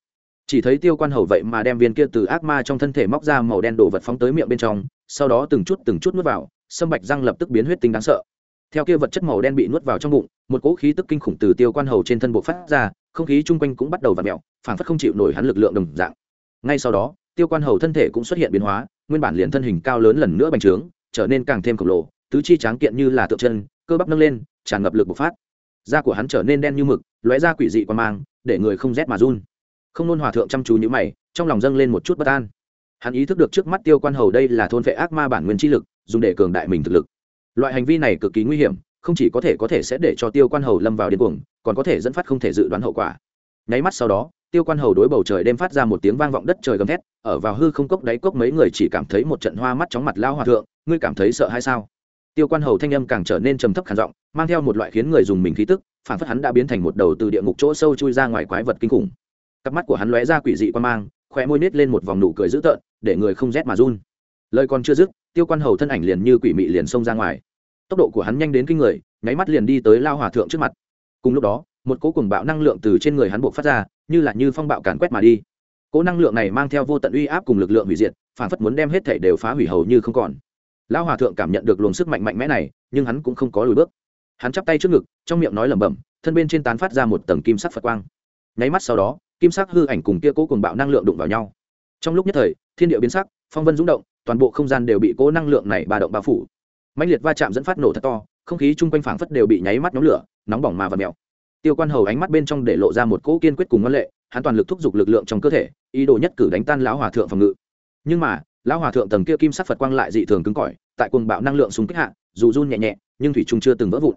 Chỉ thấy tiêu quan hầu vậy mà đem viên kia từ ác ma trong thân thể móc ra màu đen đổ vật phóng tới miệng bên trong, sau đó từng chút từng chút nuốt vào, sâm bạch răng lập tức biến huyết tinh đáng sợ. Theo kia vật chất màu đen bị nuốt vào trong bụng, một cỗ khí tức kinh khủng từ tiêu quan hầu trên thân bộ phát ra không khí chung quanh cũng bắt đầu v ặ mẹo, phảng phất không chịu nổi hắn lực lượng đồng dạng. Ngay sau đó, tiêu quan hầu thân thể cũng xuất hiện biến hóa, nguyên bản liền thân hình cao lớn lần nữa bành trướng, trở nên càng thêm khổng lồ, tứ chi tráng kiện như là tượng chân cơ bắp nâng lên, tràn ngập lực bộc phát. Da của hắn trở nên đen như mực, lóe ra quỷ dị quan mang, để người không rét mà run. Không nôn hòa thượng chăm chú như mày, trong lòng dâng lên một chút bất an. Hắn ý thức được trước mắt tiêu quan hầu đây là thôn vệ ác ma bản nguyên chi lực, dùng để cường đại mình thực lực. Loại hành vi này cực kỳ nguy hiểm, không chỉ có thể có thể sẽ để cho tiêu quan hầu lâm vào điên cuồng còn có thể dẫn phát không thể dự đoán hậu quả. Nháy mắt sau đó, tiêu quan hầu đối bầu trời đêm phát ra một tiếng vang vọng đất trời gầm thét, ở vào hư không cốc đáy cốc mấy người chỉ cảm thấy một trận hoa mắt chóng mặt lao hòa thượng, ngươi cảm thấy sợ hay sao? Tiêu quan hầu thanh âm càng trở nên trầm thấp khản giọng, mang theo một loại khiến người dùng mình khí tức, phản phất hắn đã biến thành một đầu từ địa ngục chỗ sâu chui ra ngoài quái vật kinh khủng. Cặp mắt của hắn lóe ra quỷ dị quan mang, khóe môi nít lên một vòng nụ cười dữ tợn, để người không rét mà run. Lời còn chưa dứt, tiêu quan hầu thân ảnh liền như quỷ mị liền xông ra ngoài. Tốc độ của hắn nhanh đến kinh người, nháy mắt liền đi tới lao hòa thượng trước mặt cùng lúc đó, một cỗ cùng bạo năng lượng từ trên người hắn buộc phát ra, như là như phong bạo càn quét mà đi. Cỗ năng lượng này mang theo vô tận uy áp cùng lực lượng hủy diệt, phản phất muốn đem hết thể đều phá hủy hầu như không còn. Lão hòa thượng cảm nhận được luồng sức mạnh mạnh mẽ này, nhưng hắn cũng không có lùi bước. Hắn chắp tay trước ngực, trong miệng nói lẩm bẩm, thân bên trên tán phát ra một tầng kim sắc phật quang. Nháy mắt sau đó, kim sắc hư ảnh cùng kia cố cùng bạo năng lượng đụng vào nhau. Trong lúc nhất thời, thiên địa biến sắc, phong vân rúng động, toàn bộ không gian đều bị cố năng lượng này bà động bao phủ. Mạnh liệt va chạm dẫn phát nổ thật to, không khí chung quanh phảng phất đều bị nháy mắt nhóm lửa nóng bỏng mà và mèo tiêu quan hầu ánh mắt bên trong để lộ ra một cỗ kiên quyết cùng ngân lệ, hắn toàn lực thúc giục lực lượng trong cơ thể, ý đồ nhất cử đánh tan lão hòa thượng phòng ngự. Nhưng mà, lão hòa thượng tầng kia kim sắc phật quang lại dị thường cứng cỏi, tại cuồng bạo năng lượng súng kích hạ, dù run nhẹ nhẹ, nhưng thủy trung chưa từng vỡ vụn.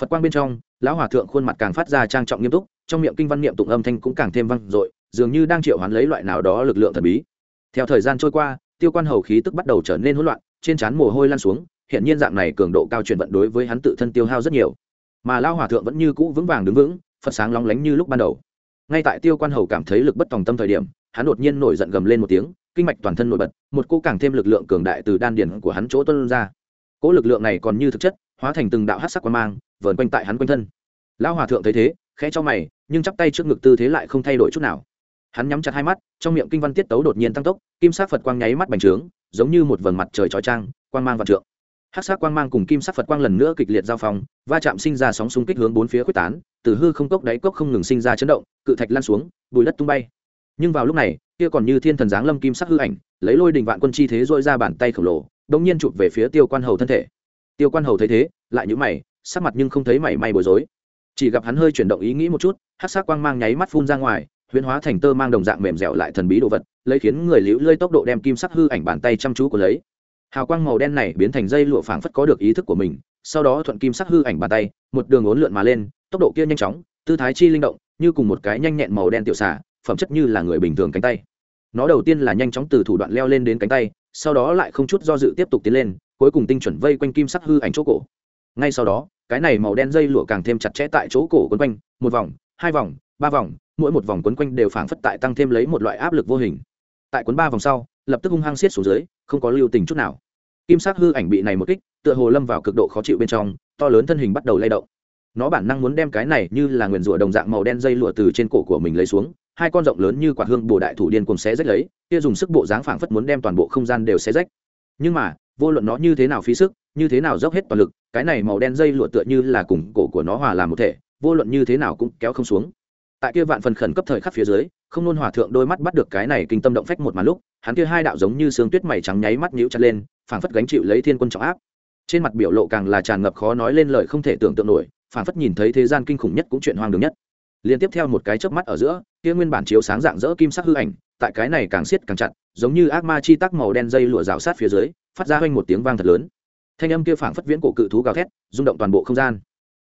Phật quang bên trong, lão hòa thượng khuôn mặt càng phát ra trang trọng nghiêm túc, trong miệng kinh văn niệm tụng âm thanh cũng càng thêm vang dội, dường như đang triệu hoán lấy loại nào đó lực lượng thần bí. Theo thời gian trôi qua, tiêu quan hầu khí tức bắt đầu trở nên hỗn loạn, trên trán mồ hôi lan xuống, hiện nhiên dạng này cường độ cao chuyển vận đối với hắn tự thân tiêu hao rất nhiều mà lao hòa thượng vẫn như cũ vững vàng đứng vững, phật sáng lóng lánh như lúc ban đầu. Ngay tại tiêu quan hầu cảm thấy lực bất tòng tâm thời điểm, hắn đột nhiên nổi giận gầm lên một tiếng, kinh mạch toàn thân nổi bật, một cô càng thêm lực lượng cường đại từ đan điển của hắn chỗ tuân ra. Cỗ lực lượng này còn như thực chất, hóa thành từng đạo hát sắc quan mang, vờn quanh tại hắn quanh thân. Lão hòa thượng thấy thế, khẽ cho mày, nhưng chắp tay trước ngực tư thế lại không thay đổi chút nào. Hắn nhắm chặt hai mắt, trong miệng kinh văn tiết tấu đột nhiên tăng tốc, kim sắc phật quang nháy mắt bành trướng, giống như một vầng mặt trời trói trang quang mang vạn trượng hát sắc quang mang cùng kim sắc phật quang lần nữa kịch liệt giao phong, va chạm sinh ra sóng xung kích hướng bốn phía quyết tán, từ hư không cốc đáy cốc không ngừng sinh ra chấn động, cự thạch lan xuống, bùi đất tung bay. Nhưng vào lúc này, kia còn như thiên thần giáng lâm kim sắc hư ảnh, lấy lôi đình vạn quân chi thế dội ra bàn tay khổng lồ đông nhiên chụp về phía tiêu quan hầu thân thể. Tiêu quan hầu thấy thế, lại nhữ mày, sắc mặt nhưng không thấy mảy may bối rối. Chỉ gặp hắn hơi chuyển động ý nghĩ một chút, hát sắc quang mang nháy mắt phun ra ngoài, huyễn hóa thành tơ mang đồng dạng mềm dẻo lại thần bí đồ vật, lấy khiến người liễu lơi tốc độ đem kim sắc hư ảnh bàn tay chăm chú của lấy hào quang màu đen này biến thành dây lụa phảng phất có được ý thức của mình, sau đó thuận kim sắc hư ảnh bàn tay, một đường ốn lượn mà lên, tốc độ kia nhanh chóng, tư thái chi linh động, như cùng một cái nhanh nhẹn màu đen tiểu xả phẩm chất như là người bình thường cánh tay. Nó đầu tiên là nhanh chóng từ thủ đoạn leo lên đến cánh tay, sau đó lại không chút do dự tiếp tục tiến lên, cuối cùng tinh chuẩn vây quanh kim sắc hư ảnh chỗ cổ. Ngay sau đó, cái này màu đen dây lụa càng thêm chặt chẽ tại chỗ cổ quấn quanh, một vòng, hai vòng, ba vòng, mỗi một vòng quấn quanh đều phảng phất tại tăng thêm lấy một loại áp lực vô hình tại cuốn ba vòng sau, lập tức hung hăng xiết xuống dưới, không có lưu tình chút nào. Kim sắc hư ảnh bị này một kích, tựa hồ lâm vào cực độ khó chịu bên trong, to lớn thân hình bắt đầu lay động. Nó bản năng muốn đem cái này như là nguyền rủa đồng dạng màu đen dây lụa từ trên cổ của mình lấy xuống, hai con rộng lớn như quạt hương bồ đại thủ điên cùng xé rách lấy, kia dùng sức bộ dáng phảng phất muốn đem toàn bộ không gian đều xé rách. Nhưng mà, vô luận nó như thế nào phí sức, như thế nào dốc hết toàn lực, cái này màu đen dây lụa tựa như là cùng cổ của nó hòa làm một thể, vô luận như thế nào cũng kéo không xuống tại kia vạn phần khẩn cấp thời khắc phía dưới, không nôn hòa thượng đôi mắt bắt được cái này kinh tâm động phách một màn lúc, hắn kia hai đạo giống như sương tuyết mày trắng nháy mắt nhíu chặt lên, phảng phất gánh chịu lấy thiên quân trọng áp. Trên mặt biểu lộ càng là tràn ngập khó nói lên lời không thể tưởng tượng nổi, phảng phất nhìn thấy thế gian kinh khủng nhất cũng chuyện hoang đường nhất. Liên tiếp theo một cái chớp mắt ở giữa, kia nguyên bản chiếu sáng dạng dỡ kim sắc hư ảnh, tại cái này càng siết càng chặt, giống như ác ma chi tắc màu đen dây lụa rào sát phía dưới, phát ra hoanh một tiếng vang thật lớn. Thanh âm kia phảng phất viễn cổ cự thú gào thét, rung động toàn bộ không gian.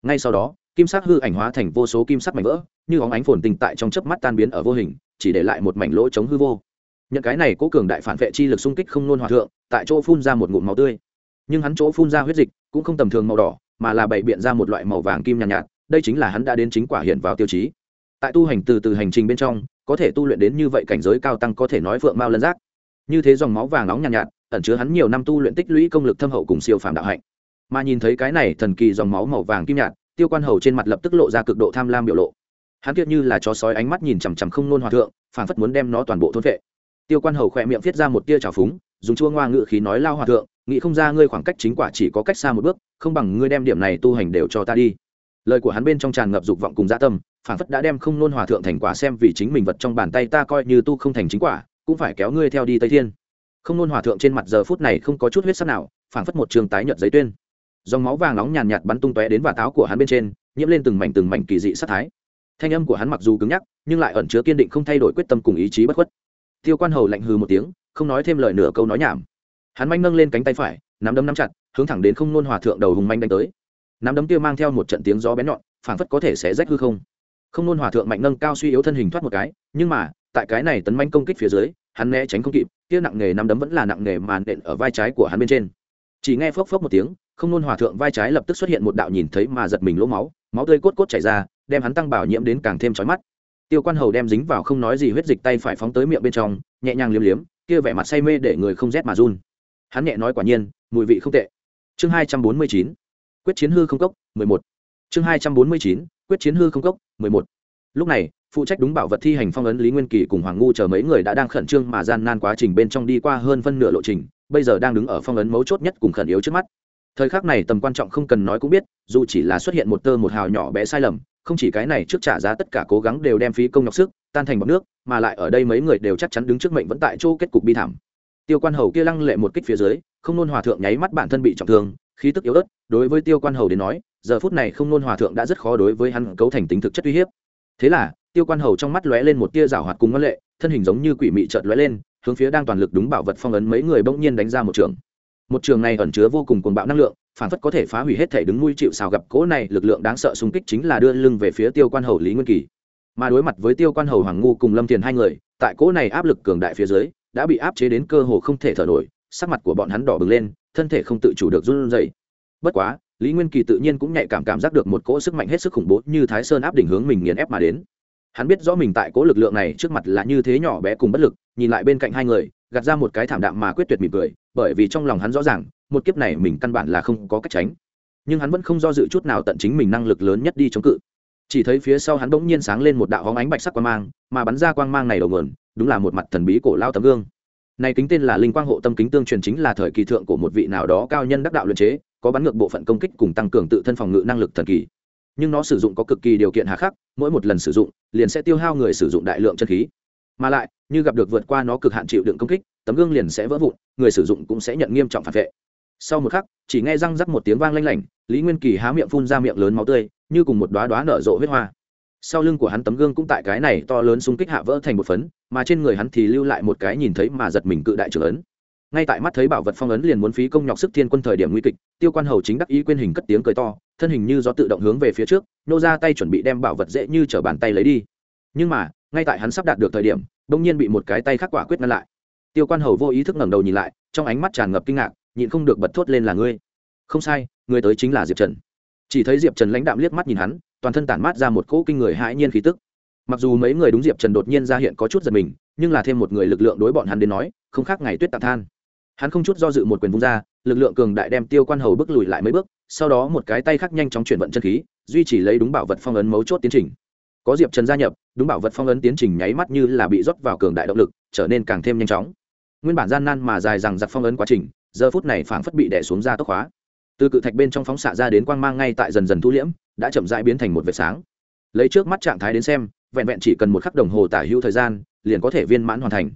Ngay sau đó, kim sắc hư ảnh hóa thành vô số kim sắc mảnh vỡ như óng ánh phồn tình tại trong chớp mắt tan biến ở vô hình chỉ để lại một mảnh lỗ chống hư vô. Nhận cái này cố cường đại phản vệ chi lực xung kích không nôn hòa thượng tại chỗ phun ra một ngụm máu tươi. Nhưng hắn chỗ phun ra huyết dịch cũng không tầm thường màu đỏ mà là bày biện ra một loại màu vàng kim nhàn nhạt, nhạt đây chính là hắn đã đến chính quả hiện vào tiêu chí. Tại tu hành từ từ hành trình bên trong có thể tu luyện đến như vậy cảnh giới cao tăng có thể nói phượng mao lân giác. Như thế dòng máu vàng nóng nhàn nhạt, nhạt ẩn chứa hắn nhiều năm tu luyện tích lũy công lực thâm hậu cùng siêu phàm đạo hạnh. Mà nhìn thấy cái này thần kỳ dòng máu màu vàng kim nhạt tiêu quan hầu trên mặt lập tức lộ ra cực độ tham lam biểu lộ hắn kiệt như là chó sói ánh mắt nhìn chằm chằm không nôn hòa thượng phản phất muốn đem nó toàn bộ thôn vệ tiêu quan hầu khỏe miệng viết ra một tia trào phúng, dùng chua ngoa ngự khí nói lao hòa thượng, nghĩ không ra ngươi khoảng cách chính quả chỉ có cách xa một bước, không bằng ngươi đem điểm này tu hành đều cho ta đi. Lời của hắn bên trong tràn ngập dục vọng cùng gia tâm phản phất đã đem không nôn hòa thượng thành quả xem vì chính mình vật trong bàn tay ta coi như tu không thành chính quả, cũng phải kéo ngươi theo đi tây thiên. Không nôn hòa thượng trên mặt giờ phút này không có chút huyết sắc nào phản phất một trường tái nhợt giấy tuyên. Dòng máu vàng nóng nhàn nhạt bắn tung tóe đến và táo của hắn bên trên, nhiễm lên từng mảnh từng mảnh kỳ dị sắc thái thanh âm của hắn mặc dù cứng nhắc, nhưng lại ẩn chứa kiên định không thay đổi quyết tâm cùng ý chí bất khuất. Tiêu quan hầu lạnh hừ một tiếng, không nói thêm lời nửa câu nói nhảm. Hắn manh nâng lên cánh tay phải, nắm đấm nắm chặt, hướng thẳng đến không nôn hòa thượng đầu hùng manh đánh tới. Nắm đấm tiêu mang theo một trận tiếng gió bén nhọn, phảng phất có thể sẽ rách hư không. Không nôn hòa thượng mạnh nâng cao suy yếu thân hình thoát một cái, nhưng mà, tại cái này tấn manh công kích phía dưới, hắn né tránh không kịp, kia nặng nghề nắm đấm vẫn là nặng nghề màn đện ở vai trái của hắn bên trên. Chỉ nghe phốc phốc một tiếng, không nôn hòa thượng vai trái lập tức xuất hiện một đạo nhìn thấy mà giật mình lỗ máu máu tươi cốt cốt chảy ra đem hắn tăng bảo nhiễm đến càng thêm chói mắt. Tiêu quan hầu đem dính vào không nói gì huyết dịch tay phải phóng tới miệng bên trong, nhẹ nhàng liếm liếm, kia vẻ mặt say mê để người không rét mà run. Hắn nhẹ nói quả nhiên, mùi vị không tệ. Chương hai trăm bốn mươi chín, quyết chiến hư không cốc, mười một. Chương hai trăm bốn mươi chín, quyết chiến hư không cốc, mười một. Lúc này, phụ trách đúng bảo vật thi hành phong ấn lý nguyên kỳ cùng hoàng ngu chờ mấy người đã đang khẩn trương mà gian nan quá trình bên trong đi qua hơn phân nửa lộ trình, bây giờ đang đứng ở phong ấn mấu chốt nhất cùng khẩn yếu trước mắt. Thời khắc này tầm quan trọng không cần nói cũng biết, dù chỉ là xuất hiện một tơ một hào nhỏ bé sai lầm không chỉ cái này trước trả giá tất cả cố gắng đều đem phí công nhọc sức, tan thành bọc nước, mà lại ở đây mấy người đều chắc chắn đứng trước mệnh vẫn tại chỗ kết cục bi thảm. Tiêu quan hầu kia lăng lệ một kích phía dưới, không nôn hòa thượng nháy mắt bản thân bị trọng thương, khí tức yếu ớt, đối với tiêu quan hầu đến nói, giờ phút này không nôn hòa thượng đã rất khó đối với hắn cấu thành tính thực chất uy hiếp. Thế là, tiêu quan hầu trong mắt lóe lên một tia rào hoạt cùng ngân lệ, thân hình giống như quỷ mị trợt lóe lên, hướng phía đang toàn lực đúng bảo vật phong ấn mấy người bỗng nhiên đánh ra một trường. Một trường này ẩn chứa vô cùng cuồng bạo năng lượng phản phất có thể phá hủy hết thể đứng nuôi chịu xào gặp cỗ này, lực lượng đáng sợ xung kích chính là đưa lưng về phía tiêu quan hầu lý nguyên kỳ. Mà đối mặt với tiêu quan hầu hoàng ngu cùng lâm thiền hai người, tại cỗ này áp lực cường đại phía dưới, đã bị áp chế đến cơ hồ không thể thở nổi, sắc mặt của bọn hắn đỏ bừng lên, thân thể không tự chủ được run rẩy. Bất quá, lý nguyên kỳ tự nhiên cũng nhạy cảm cảm giác được một cỗ sức mạnh hết sức khủng bố như thái sơn áp đỉnh hướng mình nghiền ép mà đến. Hắn biết rõ mình tại cỗ lực lượng này trước mặt là như thế nhỏ bé cùng bất lực, nhìn lại bên cạnh hai người, gạt ra một cái thảm đạm mà quyết tuyệt mỉm cười, bởi vì trong lòng hắn rõ ràng một kiếp này mình căn bản là không có cách tránh. Nhưng hắn vẫn không do dự chút nào tận chính mình năng lực lớn nhất đi chống cự. Chỉ thấy phía sau hắn bỗng nhiên sáng lên một đạo hóng ánh bạch sắc quang mang, mà bắn ra quang mang này đầu nguồn, đúng là một mặt thần bí cổ lao tấm gương. Này kính tên là linh quang hộ tâm kính tương truyền chính là thời kỳ thượng của một vị nào đó cao nhân đắc đạo luyện chế, có bắn ngược bộ phận công kích cùng tăng cường tự thân phòng ngự năng lực thần kỳ. Nhưng nó sử dụng có cực kỳ điều kiện hà khắc, mỗi một lần sử dụng, liền sẽ tiêu hao người sử dụng đại lượng chân khí. Mà lại, như gặp được vượt qua nó cực hạn chịu đựng công kích, tấm gương liền sẽ vỡ vụn, người sử dụng cũng sẽ nhận nghiêm trọng phản vệ sau một khắc, chỉ nghe răng rắc một tiếng vang lanh lảnh, lý nguyên kỳ há miệng phun ra miệng lớn máu tươi, như cùng một đoá đoá nở rộ huyết hoa. Sau lưng của hắn tấm gương cũng tại cái này to lớn xung kích hạ vỡ thành một phấn, mà trên người hắn thì lưu lại một cái nhìn thấy mà giật mình cự đại trưởng ấn. Ngay tại mắt thấy bảo vật phong ấn liền muốn phí công nhọc sức thiên quân thời điểm nguy kịch, tiêu quan hầu chính đắc ý quên hình cất tiếng cười to, thân hình như gió tự động hướng về phía trước, nô ra tay chuẩn bị đem bảo vật dễ như t bàn tay lấy đi. Nhưng mà, ngay tại hắn sắp đạt được thời điểm đông nhiên bị một cái tay khắc quả quyết ngăn lại. Tiêu quan hầu vô ý thức ngẩng đầu nhìn lại, trong ánh mắt tràn ngập kinh ngạc nhịn không được bật thốt lên là ngươi. Không sai người tới chính là diệp trần. Chỉ thấy diệp trần lãnh đạm liếc mắt nhìn hắn, toàn thân tản mát ra một cỗ kinh người hãi nhiên khí tức. Mặc dù mấy người đúng diệp trần đột nhiên ra hiện có chút giật mình, nhưng là thêm một người lực lượng đối bọn hắn đến nói, không khác ngày tuyết tạc than. Hắn không chút do dự một quyền vung ra, lực lượng cường đại đem tiêu quan hầu bước lùi lại mấy bước, sau đó một cái tay khác nhanh chóng chuyển vận chân khí, duy trì lấy đúng bảo vật phong ấn mấu chốt tiến trình. Có diệp trần gia nhập, đúng bảo vật phong ấn tiến trình nháy mắt như là bị rót vào cường đại động lực, trở nên càng thêm nhanh chóng. Nguyên bản gian nan mà dài rằng giặc phong ấn quá trình giờ phút này phảng phất bị đè xuống ra tốc hóa. Từ cự thạch bên trong phóng xạ ra đến quang mang ngay tại dần dần thu liễm, đã chậm rãi biến thành một vệt sáng. Lấy trước mắt trạng thái đến xem, vẹn vẹn chỉ cần một khắc đồng hồ tả hữu thời gian, liền có thể viên mãn hoàn thành.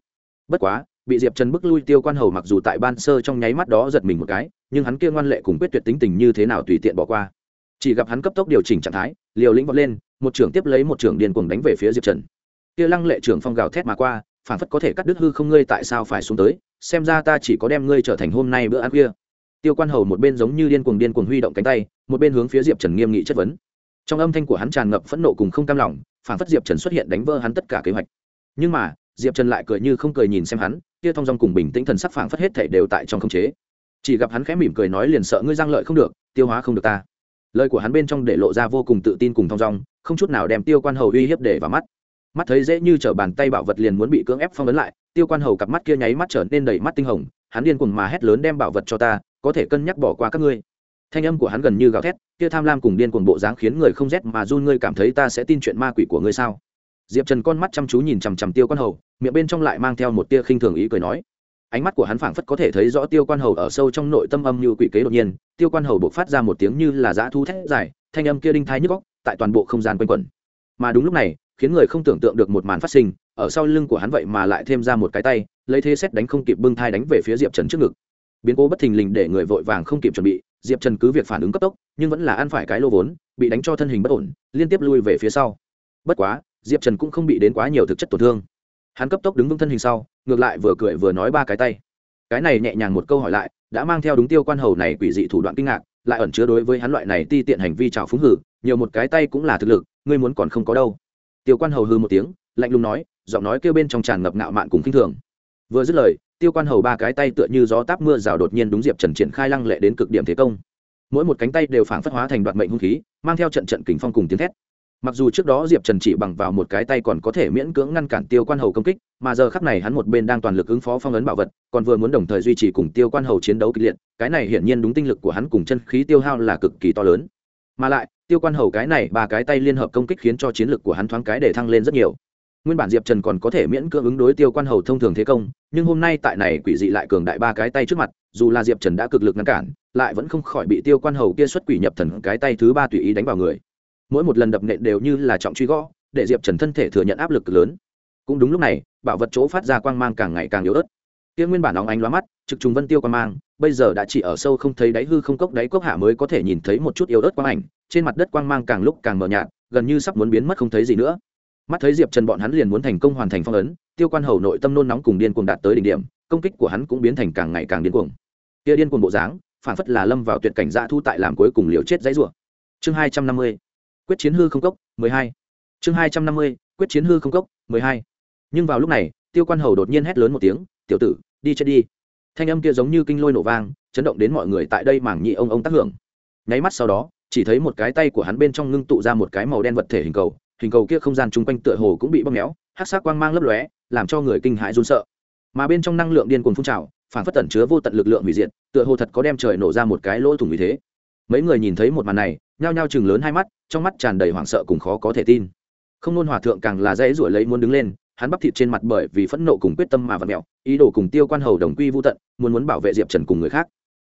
Bất quá, bị diệp trần bức lui tiêu quan hầu mặc dù tại ban sơ trong nháy mắt đó giật mình một cái, nhưng hắn kia ngoan lệ cùng quyết tuyệt tính tình như thế nào tùy tiện bỏ qua. Chỉ gặp hắn cấp tốc điều chỉnh trạng thái, liều lĩnh vọt lên, một trưởng tiếp lấy một trưởng điên cuồng đánh về phía diệp trần. Kia lăng lệ trưởng phong gào thét mà qua phản phất có thể cắt đứt hư không ngươi tại sao phải xuống tới, xem ra ta chỉ có đem ngươi trở thành hôm nay bữa ăn khuya. Tiêu quan hầu một bên giống như điên cuồng điên cuồng huy động cánh tay, một bên hướng phía diệp trần nghiêm nghị chất vấn. Trong âm thanh của hắn tràn ngập phẫn nộ cùng không cam lòng phản phất diệp trần xuất hiện đánh vỡ hắn tất cả kế hoạch. Nhưng mà, diệp trần lại cười như không cười nhìn xem hắn, kia thong dong cùng bình tĩnh thần sắc phản phất hết thể đều tại trong khống chế. Chỉ gặp hắn khẽ mỉm cười nói liền sợ ngươi giang lợi không được, tiêu hóa không được ta. Lời của hắn bên trong để lộ ra vô cùng tự tin cùng thong dong, không chút nào đem tiêu quan hầu uy hiếp để vào mắt mắt thấy dễ như t bàn tay bảo vật liền muốn bị cưỡng ép phong ấn lại, tiêu quan hầu cặp mắt kia nháy mắt trở nên đầy mắt tinh hồng, hắn điên cuồng mà hét lớn đem bảo vật cho ta, có thể cân nhắc bỏ qua các ngươi. Thanh âm của hắn gần như gào thét, kia tham lam cùng điên cuồng bộ dáng khiến người không rét mà run, ngươi cảm thấy ta sẽ tin chuyện ma quỷ của ngươi sao? Diệp trần con mắt chăm chú nhìn chằm chằm tiêu quan hầu, miệng bên trong lại mang theo một tia khinh thường ý cười nói. Ánh mắt của hắn phảng phất có thể thấy rõ tiêu quan hầu ở sâu trong nội tâm âm như quỷ kế đột nhiên, tiêu quan hầu buộc phát ra một tiếng như là dã thu thét dài, thanh âm kia đinh thái nhức góc tại toàn bộ không gian quanh quẩn. Mà đúng lúc này khiến người không tưởng tượng được một màn phát sinh, ở sau lưng của hắn vậy mà lại thêm ra một cái tay, lấy thế xét đánh không kịp bưng thai đánh về phía diệp trần trước ngực. Biến cố bất thình lình để người vội vàng không kịp chuẩn bị, diệp trần cứ việc phản ứng cấp tốc, nhưng vẫn là ăn phải cái lô vốn, bị đánh cho thân hình bất ổn, liên tiếp lui về phía sau. Bất quá, diệp trần cũng không bị đến quá nhiều thực chất tổn thương. Hắn cấp tốc đứng vững thân hình sau, ngược lại vừa cười vừa nói ba cái tay. Cái này nhẹ nhàng một câu hỏi lại, đã mang theo đúng tiêu quan hầu này quỷ dị thủ đoạn kinh ngạc, lại ẩn chứa đối với hắn loại này ti tiện hành vi trào phúng hử, nhiều một cái tay cũng là thực lực, ngươi muốn còn không có đâu tiêu quan hầu hư một tiếng, lạnh lùng nói, giọng nói kêu bên trong tràn ngập ngạo mạn cùng kinh thường. Vừa dứt lời, tiêu quan hầu ba cái tay tựa như gió táp mưa rào đột nhiên đúng diệp trần triển khai lăng lệ đến cực điểm thế công. Mỗi một cánh tay đều phản phất hóa thành đoạn mệnh hung khí, mang theo trận trận kính phong cùng tiếng thét. Mặc dù trước đó diệp trần chỉ bằng vào một cái tay còn có thể miễn cưỡng ngăn cản tiêu quan hầu công kích, mà giờ khắc này hắn một bên đang toàn lực ứng phó phong ấn bảo vật, còn vừa muốn đồng thời duy trì cùng tiêu quan hầu chiến đấu kịch liệt, cái này hiển nhiên đúng tinh lực của hắn cùng chân khí tiêu hao là cực kỳ to lớn. Mà lại tiêu quan hầu cái này ba cái tay liên hợp công kích khiến cho chiến lực của hắn thoáng cái để thăng lên rất nhiều. Nguyên bản diệp trần còn có thể miễn cưỡng ứng đối tiêu quan hầu thông thường thế công, nhưng hôm nay tại này quỷ dị lại cường đại ba cái tay trước mặt, dù là diệp trần đã cực lực ngăn cản, lại vẫn không khỏi bị tiêu quan hầu kia xuất quỷ nhập thần cái tay thứ ba tùy ý đánh vào người. Mỗi một lần đập nện đều như là trọng truy gõ, để diệp trần thân thể thừa nhận áp lực lớn. Cũng đúng lúc này, bảo vật chỗ phát ra quang mang càng ngày càng yếu ớt. Kia nguyên bản óng ánh lóa mắt, trực trùng vân tiêu quang mang bây giờ đã chỉ ở sâu không thấy đáy hư không cốc đáy cốc hạ mới có thể nhìn thấy một chút yếu ớt quang ảnh, trên mặt đất quang mang càng lúc càng mờ nhạt, gần như sắp muốn biến mất không thấy gì nữa. Mắt thấy diệp trần bọn hắn liền muốn thành công hoàn thành phong ấn, tiêu quan hầu nội tâm nôn nóng cùng điên cuồng đạt tới đỉnh điểm, công kích của hắn cũng biến thành càng ngày càng điên cuồng. Kia điên cuồng bộ dáng, phản phất là lâm vào tuyệt cảnh dạ thu tại làm cuối cùng liều chết dãy rủa. Chương hai trăm năm mươi, quyết chiến hư không cốc, mười hai. Chương hai trăm năm mươi, quyết chiến hư không cốc, mười hai. Nhưng vào lúc này, tiêu quan hầu đột nhiên hét lớn một tiếng, tiểu tử, đi chết đi thanh âm kia giống như kinh lôi nổ vang, chấn động đến mọi người tại đây mảng nhị ông ông tác hưởng. Nháy mắt sau đó, chỉ thấy một cái tay của hắn bên trong ngưng tụ ra một cái màu đen vật thể hình cầu hình cầu kia không gian chung quanh tựa hồ cũng bị bóp méo hát sắc quang mang lấp lóe, làm cho người kinh hãi run sợ. Mà bên trong năng lượng điên cuồng phun trào, phản phất tẩn chứa vô tận lực lượng hủy diệt, tựa hồ thật có đem trời nổ ra một cái lỗ thủng như thế. Mấy người nhìn thấy một màn này, nhao nhao chừng lớn hai mắt, trong mắt tràn đầy hoảng sợ cùng khó có thể tin. Không nôn hòa thượng càng là dễ ruổi lấy muốn đứng lên hắn bắp thịt trên mặt bởi vì phẫn nộ cùng quyết tâm mà vật mẹo ý đồ cùng tiêu quan hầu đồng quy vô tận muốn muốn bảo vệ diệp trần cùng người khác.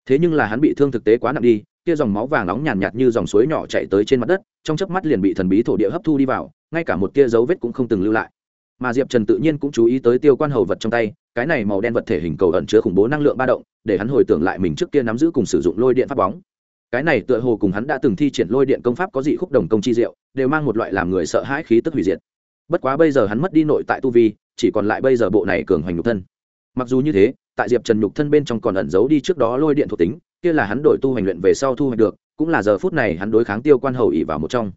Thế nhưng là hắn bị thương thực tế quá nặng đi kia dòng máu vàng nóng nhàn nhạt, như dòng suối nhỏ chạy tới trên mặt đất trong chớp mắt liền bị thần bí thổ địa hấp thu đi vào ngay cả một tia dấu vết cũng không từng lưu lại. Mà diệp trần tự nhiên cũng chú ý tới tiêu quan hầu vật trong tay cái này màu đen vật thể hình cầu ẩn chứa khủng bố năng lượng ba động để hắn hồi tưởng lại mình trước kia nắm giữ cùng sử dụng lôi điện phát bóng. Cái này tựa hồ cùng hắn đã từng thi triển lôi điện công pháp có dị khúc đồng công chi diệu đều mang một loại làm người sợ hãi khí tức hủy diệt bất quá bây giờ hắn mất đi nội tại tu vi, chỉ còn lại bây giờ bộ này cường hoành nhục thân. Mặc dù như thế, tại diệp trần nhục thân bên trong còn ẩn giấu đi trước đó lôi điện thuộc tính, kia là hắn đổi tu hành luyện về sau thu hoạch được, cũng là giờ phút này hắn đối kháng tiêu quan hầu ỉ vào một trong.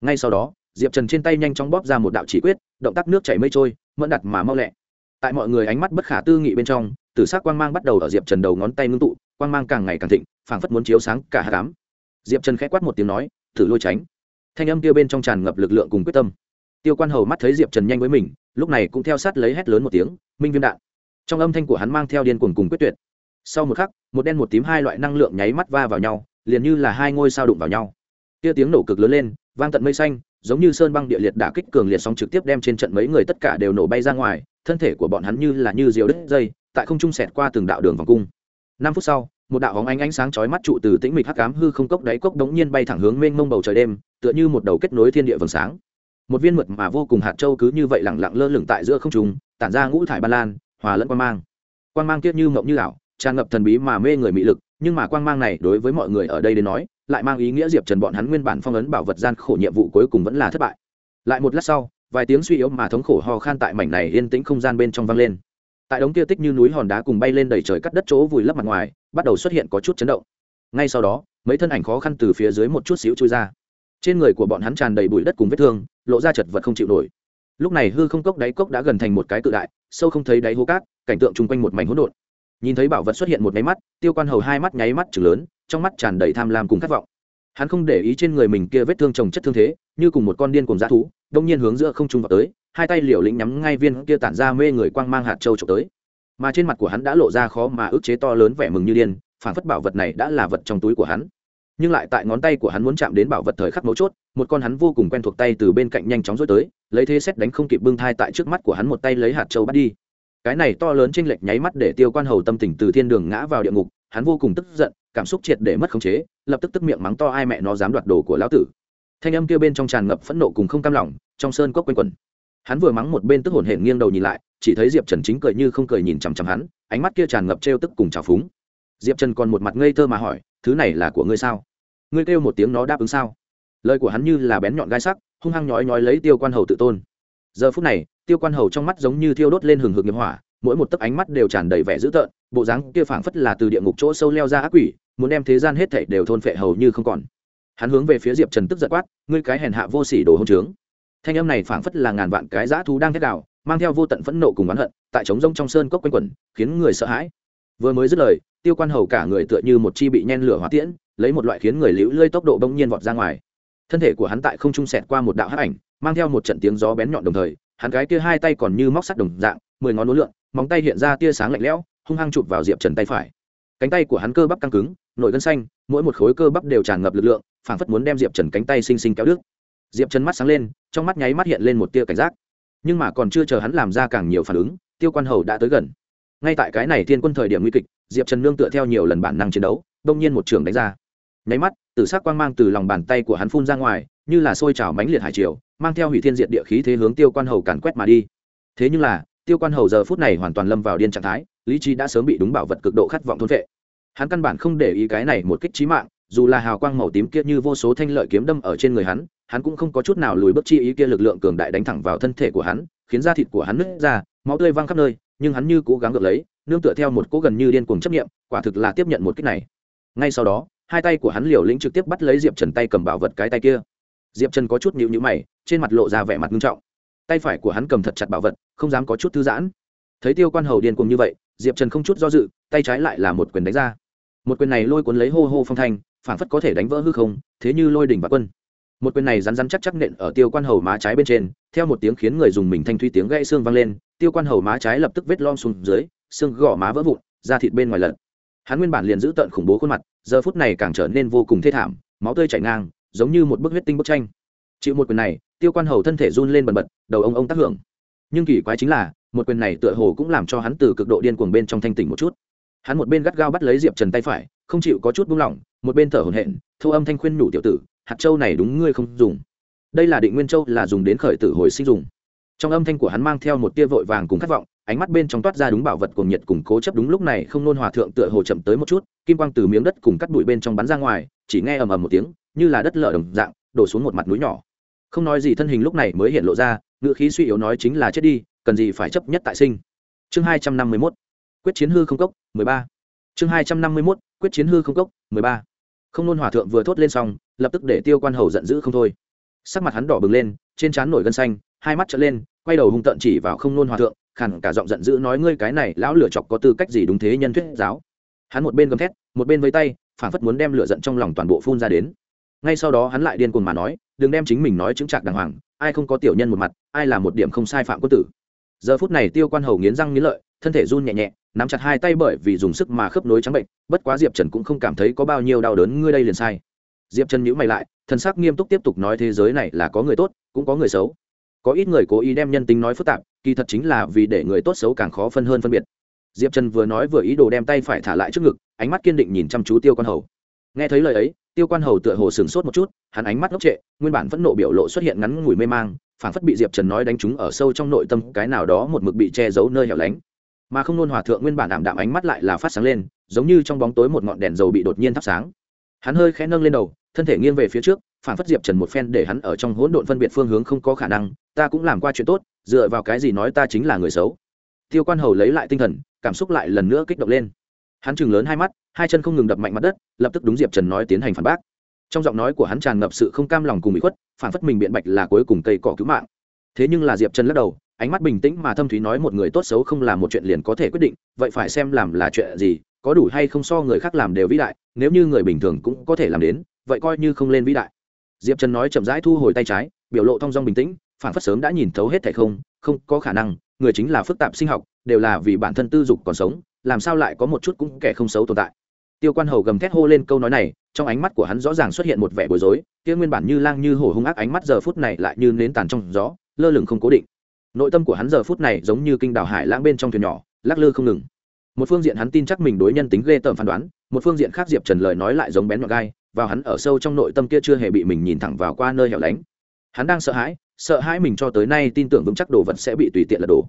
Ngay sau đó, diệp trần trên tay nhanh chóng bóp ra một đạo chỉ quyết, động tác nước chảy mây trôi, mẫn đặt mà mau lẹ. Tại mọi người ánh mắt bất khả tư nghị bên trong, tử s ắ c quang mang bắt đầu ở diệp trần đầu ngón tay ngưng tụ, quang mang càng ngày càng thịnh, phảng phất muốn chiếu sáng cả hạ cám diệp trần k h ẽ quát một tiếng nói, thử lôi tránh. Thanh âm kia bên trong tràn ngập lực lượng cùng quyết tâm tiêu quan hầu mắt thấy diệp trần nhanh với mình, lúc này cũng theo sát lấy hét lớn một tiếng, minh viêm đạn! Trong âm thanh của hắn mang theo điên cuồng cùng quyết tuyệt. Sau một khắc, một đen một tím hai loại năng lượng nháy mắt va vào nhau, liền như là hai ngôi sao đụng vào nhau. Tia tiếng nổ cực lớn lên, vang tận mây xanh, giống như sơn băng địa liệt đả kích cường liệt sóng trực tiếp đem trên trận mấy người tất cả đều nổ bay ra ngoài, thân thể của bọn hắn như là như diều đứt dây, tại không trung sẹt qua từng đạo đường vòng cung. Năm phút sau, một đạo hóng ánh ánh sáng chói mắt trụ từ tĩnh mịch hắc ám hư không cốc đáy cốc đống nhiên bay thẳng hướng mênh mông bầu trời đêm, tựa như một đầu kết nối thiên địa vầng sáng một viên mượt mà vô cùng hạt châu cứ như vậy lẳng lặng lơ lửng tại giữa không trung, tản ra ngũ thải ban lan, hòa lẫn quang mang. Quang mang kiết như mộng như ảo, tràn ngập thần bí mà mê người mị lực, nhưng mà quang mang này đối với mọi người ở đây đến nói, lại mang ý nghĩa diệp trần bọn hắn nguyên bản phong ấn bảo vật gian khổ nhiệm vụ cuối cùng vẫn là thất bại. Lại một lát sau, vài tiếng suy yếu mà thống khổ ho khan tại mảnh này yên tĩnh không gian bên trong vang lên. Tại đống kia tích như núi hòn đá cùng bay lên đầy trời cắt đất chỗ vùi lấp mặt ngoài, bắt đầu xuất hiện có chút chấn động. Ngay sau đó, mấy thân ảnh khó khăn từ phía dưới một chút xíu chui ra trên người của bọn hắn tràn đầy bụi đất cùng vết thương, lộ ra chật vật không chịu nổi. Lúc này hư không cốc đáy cốc đã gần thành một cái cự đại, sâu không thấy đáy hố cát, cảnh tượng chung quanh một mảnh hỗn độn. Nhìn thấy bảo vật xuất hiện một nháy mắt, tiêu quan hầu hai mắt nháy mắt chừng lớn, trong mắt tràn đầy tham lam cùng khát vọng. Hắn không để ý trên người mình kia vết thương trồng chất thương thế, như cùng một con điên cùng dã thú, đông nhiên hướng giữa không trung vào tới, hai tay liều lĩnh nhắm ngay viên kia tản ra mê người quang mang hạt châu trộm tới. Mà trên mặt của hắn đã lộ ra khó mà ức chế to lớn vẻ mừng như điên phản phất bảo vật này đã là vật trong túi của hắn nhưng lại tại ngón tay của hắn muốn chạm đến bảo vật thời khắc mấu chốt, một con hắn vô cùng quen thuộc tay từ bên cạnh nhanh chóng dối tới, lấy thế xét đánh không kịp bưng thai tại trước mắt của hắn một tay lấy hạt châu bắt đi. Cái này to lớn chênh lệch nháy mắt để tiêu quan hầu tâm tình từ thiên đường ngã vào địa ngục, hắn vô cùng tức giận, cảm xúc triệt để mất khống chế, lập tức tức miệng mắng to ai mẹ nó dám đoạt đồ của lão tử. Thanh âm kia bên trong tràn ngập phẫn nộ cùng không cam lòng, trong sơn cốc quanh quẩn. Hắn vừa mắng một bên tức hổn hển nghiêng đầu nhìn lại, chỉ thấy diệp trần chính cười như không cười nhìn chằm chằm hắn, ánh mắt kia tràn ngập trêu tức cùng trào phúng. Diệp trần còn một mặt ngây thơ mà hỏi thứ này là của ngươi sao? Ngươi kêu một tiếng nó đáp ứng sao? Lời của hắn như là bén nhọn gai sắc, hung hăng nhói nhói lấy tiêu quan hầu tự tôn. Giờ phút này, tiêu quan hầu trong mắt giống như thiêu đốt lên hừng hực nghiệp hỏa, mỗi một tấc ánh mắt đều tràn đầy vẻ dữ tợn, bộ dáng kia phảng phất là từ địa ngục chỗ sâu leo ra ác quỷ, muốn đem thế gian hết thảy đều thôn phệ hầu như không còn. Hắn hướng về phía diệp trần tức giận quát, ngươi cái hèn hạ vô sỉ đồ hôn trướng. Thanh âm này phảng phất là ngàn vạn cái dã thú đang thét đạo mang theo vô tận phẫn nộ cùng oán hận, tại trống rông trong sơn cốc quanh quẩn, khiến người sợ hãi. Vừa mới dứt lời tiêu quan hầu cả người tựa như một chi bị nhen lửa hóa tiễn, lấy một loại khiến người liễu lơi tốc độ bỗng nhiên vọt ra ngoài. Thân thể của hắn tại không trung sẹt qua một đạo hắc ảnh, mang theo một trận tiếng gió bén nhọn đồng thời, hắn gái kia hai tay còn như móc sắt đồng dạng, mười ngón uốn lượn, móng tay hiện ra tia sáng lạnh lẽo, hung hăng chụp vào diệp trần tay phải. Cánh tay của hắn cơ bắp căng cứng, nội gân xanh, mỗi một khối cơ bắp đều tràn ngập lực lượng, phảng phất muốn đem diệp trần cánh tay xinh xinh kéo đứt. Diệp trần mắt sáng lên, trong mắt nháy mắt hiện lên một tia cảnh giác. Nhưng mà còn chưa chờ hắn làm ra càng nhiều phản ứng, tiêu quan hầu đã tới gần ngay tại cái này thiên quân thời điểm nguy kịch, diệp trần nương tựa theo nhiều lần bản năng chiến đấu, đông nhiên một trường đánh ra. Nháy mắt, tử sắc quang mang từ lòng bàn tay của hắn phun ra ngoài, như là sôi trào mánh liệt hải triều, mang theo hủy thiên diệt địa khí thế hướng tiêu quan hầu càn quét mà đi. Thế nhưng là, tiêu quan hầu giờ phút này hoàn toàn lâm vào điên trạng thái, lý trí đã sớm bị đúng bảo vật cực độ khát vọng thôn vệ. Hắn căn bản không để ý cái này một kích trí mạng, dù là hào quang màu tím kia như vô số thanh lợi kiếm đâm ở trên người hắn hắn cũng không có chút nào lùi bước chi ý kia lực lượng cường đại đánh thẳng vào thân thể của hắn, khiến da thịt của hắn nứt ra, máu tươi văng khắp nơi nhưng hắn như cố gắng gượng lấy, nương tựa theo một cố gần như điên cuồng chấp nghiệm quả thực là tiếp nhận một kích này. Ngay sau đó, hai tay của hắn liều lĩnh trực tiếp bắt lấy diệp trần tay cầm bảo vật cái tay kia. Diệp trần có chút nhịu nhữ mày, trên mặt lộ ra vẻ mặt nghiêm trọng. Tay phải của hắn cầm thật chặt bảo vật, không dám có chút thư giãn. Thấy tiêu quan hầu điên cuồng như vậy, diệp trần không chút do dự, tay trái lại là một quyền đánh ra. Một quyền này lôi cuốn lấy hô hô phong thanh phản phất có thể đánh vỡ hư không, thế như lôi đỉnh và quân một quyền này rắn rắn chắc chắc nện ở tiêu quan hầu má trái bên trên, theo một tiếng khiến người dùng mình thanh thuy tiếng gãy xương vang lên, tiêu quan hầu má trái lập tức vết lom xuống dưới, xương gò má vỡ vụn, da thịt bên ngoài lật. Hắn nguyên bản liền giữ tận khủng bố khuôn mặt, giờ phút này càng trở nên vô cùng thê thảm, máu tươi chảy ngang, giống như một bức huyết tinh bức tranh. Chịu một quyền này, tiêu quan hầu thân thể run lên bần bật, đầu ông ông tác hưởng. Nhưng kỳ quái chính là, một quyền này tựa hồ cũng làm cho hắn từ cực độ điên cuồng bên trong thanh tỉnh một chút. Hắn một bên gắt gao bắt lấy diệp trần tay phải, không chịu có chút buông lỏng, một bên thở hổn hển thu âm thanh khuyên nhủ tiểu tử hạt châu này đúng ngươi không dùng. Đây là định nguyên châu là dùng đến khởi tử hồi sinh dùng. Trong âm thanh của hắn mang theo một tia vội vàng cùng khát vọng, ánh mắt bên trong toát ra đúng bảo vật cùng nhiệt cùng cố chấp đúng lúc này không nôn hòa thượng tựa hồ chậm tới một chút, kim quang từ miếng đất cùng cắt bụi bên trong bắn ra ngoài, chỉ nghe ầm ầm một tiếng, như là đất lở đồng dạng, đổ xuống một mặt núi nhỏ. Không nói gì thân hình lúc này mới hiện lộ ra ngựa khí suy yếu nói chính là chết đi, cần gì phải chấp nhất tại sinh. Chương hai trăm năm mươi mốt, quyết chiến hư không cốc, mười ba. Chương hai trăm năm mươi mốt, quyết chiến hư không cốc, mười ba. Không nôn hòa thượng vừa thốt lên xong lập tức để tiêu quan hầu giận dữ không thôi. Sắc mặt hắn đỏ bừng lên, trên trán nổi gân xanh, hai mắt trở lên, quay đầu hung tợn chỉ vào không nôn hòa thượng khẳng cả giọng giận dữ nói, ngươi cái này lão lửa chọc có tư cách gì đúng thế nhân thuyết giáo? Hắn một bên gầm thét, một bên vây tay, phản phất muốn đem lửa giận trong lòng toàn bộ phun ra đến. Ngay sau đó hắn lại điên cuồng mà nói, đừng đem chính mình nói chứng trạc đàng hoàng, ai không có tiểu nhân một mặt, ai là một điểm không sai phạm quân tử. Giờ phút này tiêu quan hầu nghiến răng nghiến lợi, thân thể run nhẹ nhẹ, nắm chặt hai tay bởi vì dùng sức mà khớp nối trắng bệnh, bất quá diệp trần cũng không cảm thấy có bao nhiêu đau đớn, ngươi đây liền sai diệp trần nhữ mày lại thân xác nghiêm túc tiếp tục nói thế giới này là có người tốt, cũng có người xấu. Có ít người cố ý đem nhân tính nói phức tạp, kỳ thật chính là vì để người tốt xấu càng khó phân hơn phân biệt. Diệp trần vừa nói vừa ý đồ đem tay phải thả lại trước ngực, ánh mắt kiên định nhìn chăm chú tiêu quan hầu. Nghe thấy lời ấy, tiêu quan hầu tựa hồ sửng sốt một chút, hắn ánh mắt ngốc trệ, nguyên bản vẫn nộ biểu lộ xuất hiện ngắn ngủi mê mang phản phất bị diệp trần nói đánh trúng ở sâu trong nội tâm, cái nào đó một mực bị che giấu nơi hẻo lánh. Mà không nôn hòa thượng nguyên bản đảm đạm ánh mắt lại là phát sáng lên, giống như trong bóng tối một ngọn đèn dầu bị đột nhiên thắp sáng hắn hơi khẽ nâng lên đầu, thân thể nghiêng về phía trước phản phất diệp trần một phen để hắn ở trong hỗn độn phân biệt phương hướng không có khả năng, ta cũng làm qua chuyện tốt, dựa vào cái gì nói ta chính là người xấu. Tiêu quan hầu lấy lại tinh thần, cảm xúc lại lần nữa kích động lên. Hắn chừng lớn hai mắt, hai chân không ngừng đập mạnh mặt đất, lập tức đúng diệp trần nói tiến hành phản bác. Trong giọng nói của hắn tràn ngập sự không cam lòng cùng bị khuất, phản phất mình biện bạch là cuối cùng cây cỏ cứu mạng. Thế nhưng là diệp trần lắc đầu, ánh mắt bình tĩnh mà thâm thúy nói một người tốt xấu không là một chuyện liền có thể quyết định, vậy phải xem làm là chuyện gì có đủ hay không so người khác làm đều vĩ đại, nếu như người bình thường cũng có thể làm đến, vậy coi như không lên vĩ đại. Diệp trần nói chậm rãi thu hồi tay trái, biểu lộ thong dong bình tĩnh, phản phất sớm đã nhìn thấu hết thẻ không không có khả năng, người chính là phức tạp sinh học, đều là vì bản thân tư dục còn sống, làm sao lại có một chút cũng kẻ không xấu tồn tại. Tiêu quan hầu gầm thét hô lên câu nói này, trong ánh mắt của hắn rõ ràng xuất hiện một vẻ bối rối, kia nguyên bản như lang như hổ hung ác ánh mắt giờ phút này lại như nến tàn trong gió, lơ lửng không cố định. Nội tâm của hắn giờ phút này giống như kinh đảo hải lãng bên trong thuyền nhỏ, lắc lư không ngừng một phương diện hắn tin chắc mình đối nhân tính ghê tởm phán đoán, một phương diện khác diệp trần lời nói lại giống bén nhọn gai, vào hắn ở sâu trong nội tâm kia chưa hề bị mình nhìn thẳng vào qua nơi hẻo lánh. Hắn đang sợ hãi sợ hãi mình cho tới nay tin tưởng vững chắc đồ vật sẽ bị tùy tiện lật đổ.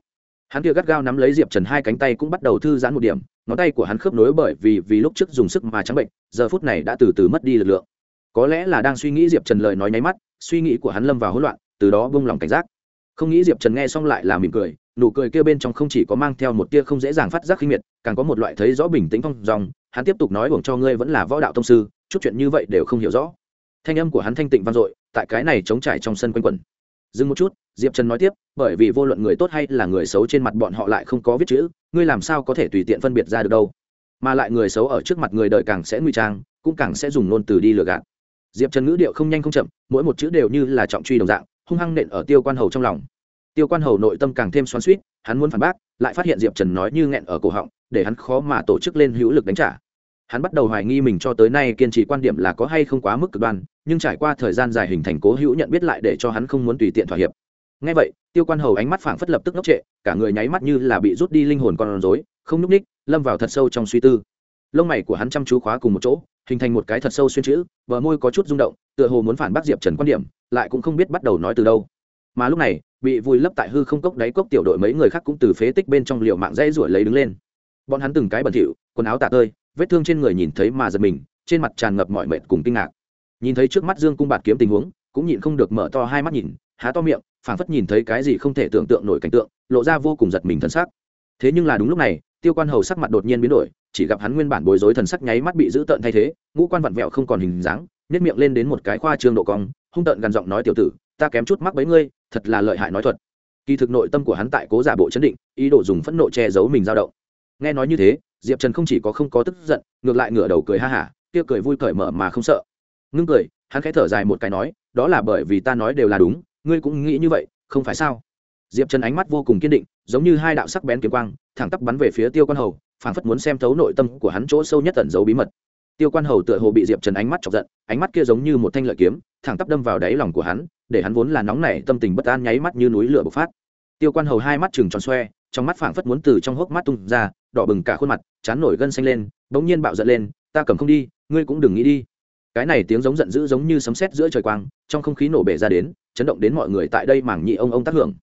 Hắn kia gắt gao nắm lấy diệp trần hai cánh tay cũng bắt đầu thư giãn một điểm, ngón tay của hắn khớp nối bởi vì vì lúc trước dùng sức mà trắng bệnh, giờ phút này đã từ từ mất đi lực lượng. Có lẽ là đang suy nghĩ diệp trần lời nói nháy mắt, suy nghĩ của hắn lâm vào hỗn loạn, từ đó bông lòng cảnh giác không nghĩ diệp trần nghe xong lại là mỉm cười nụ cười kia bên trong không chỉ có mang theo một tia không dễ dàng phát giác khinh miệt càng có một loại thấy rõ bình tĩnh phong dòng. hắn tiếp tục nói buồng cho ngươi vẫn là võ đạo thông sư, chút chuyện như vậy đều không hiểu rõ. thanh âm của hắn thanh tịnh vang dội, tại cái này chống trải trong sân quanh quẩn. dừng một chút, diệp trần nói tiếp, bởi vì vô luận người tốt hay là người xấu trên mặt bọn họ lại không có viết chữ, ngươi làm sao có thể tùy tiện phân biệt ra được đâu? mà lại người xấu ở trước mặt người đời càng sẽ nguy trang, cũng càng sẽ dùng ngôn từ đi lừa gạt. diệp trần ngữ điệu không nhanh không chậm, mỗi một chữ đều như là trọng truy đồng dạng hung hăng nện ở tiêu quan hầu trong lòng. Tiêu quan hầu nội tâm càng thêm xoắn suýt hắn muốn phản bác, lại phát hiện diệp trần nói như nghẹn ở cổ họng, để hắn khó mà tổ chức lên hữu lực đánh trả. Hắn bắt đầu hoài nghi mình cho tới nay kiên trì quan điểm là có hay không quá mức cực đoan, nhưng trải qua thời gian dài hình thành cố hữu nhận biết lại để cho hắn không muốn tùy tiện thỏa hiệp. Ngay vậy, tiêu quan hầu ánh mắt phảng phất lập tức ngốc trệ, cả người nháy mắt như là bị rút đi linh hồn con rối, không nhúc ních, lâm vào thật sâu trong suy tư. Lông mày của hắn chăm chú khóa cùng một chỗ, hình thành một cái thật sâu xuyên chữ, bờ môi có chút rung động, tựa hồ muốn phản bác diệp trần quan điểm lại cũng không biết bắt đầu nói từ đâu. Mà lúc này, bị vùi lấp tại hư không cốc đáy cốc tiểu đội mấy người khác cũng từ phế tích bên trong liều mạng dây ruổi lấy đứng lên. Bọn hắn từng cái bẩn thỉu, quần áo tạ tơi, vết thương trên người nhìn thấy mà giật mình, trên mặt tràn ngập mọi mệt cùng kinh ngạc. Nhìn thấy trước mắt dương cung bạt kiếm tình huống, cũng nhịn không được mở to hai mắt nhìn, há to miệng, phảng phất nhìn thấy cái gì không thể tưởng tượng nổi cảnh tượng, lộ ra vô cùng giật mình thân xác thế nhưng là đúng lúc này, tiêu quan hầu sắc mặt đột nhiên biến đổi, chỉ gặp hắn nguyên bản bối rối thần sắc nháy mắt bị giữ tợn thay thế, ngũ quan vặn vẹo không còn hình dáng nếp miệng lên đến một cái khoa trương độ cong hung tợn gằn giọng nói tiểu tử, ta kém chút mắc bấy ngươi, thật là lợi hại nói thuật. Kỳ thực nội tâm của hắn tại cố giả bộ chấn định, ý đồ dùng phẫn nộ che giấu mình dao động. Nghe nói như thế, diệp trần không chỉ có không có tức giận, ngược lại ngửa đầu cười ha hả, kia cười vui cởi mở mà không sợ. Ngưng cười, hắn khẽ thở dài một cái nói, đó là bởi vì ta nói đều là đúng, ngươi cũng nghĩ như vậy, không phải sao? Diệp trần ánh mắt vô cùng kiên định, giống như hai đạo sắc bén kiếm quang, thẳng tắp bắn về phía tiêu quan hầu, phảng phất muốn xem thấu nội tâm của hắn chỗ sâu nhất tẩn giấu bí mật tiêu quan hầu tựa hồ bị diệp trần ánh mắt chọc giận, ánh mắt kia giống như một thanh lợi kiếm, thẳng tắp đâm vào đáy lòng của hắn, để hắn vốn là nóng nảy, tâm tình bất an nháy mắt như núi lửa bộc phát. Tiêu quan hầu hai mắt chừng tròn xoe, trong mắt phảng phất muốn từ trong hốc mắt tung ra, đỏ bừng cả khuôn mặt, chán nổi gân xanh lên, bỗng nhiên bạo giận lên, ta cầm không đi, ngươi cũng đừng nghĩ đi. Cái này tiếng giống giận dữ giống như sấm sét giữa trời quang, trong không khí nổ bể ra đến, chấn động đến mọi người tại đây mảng nhị ông ông tác hưởng.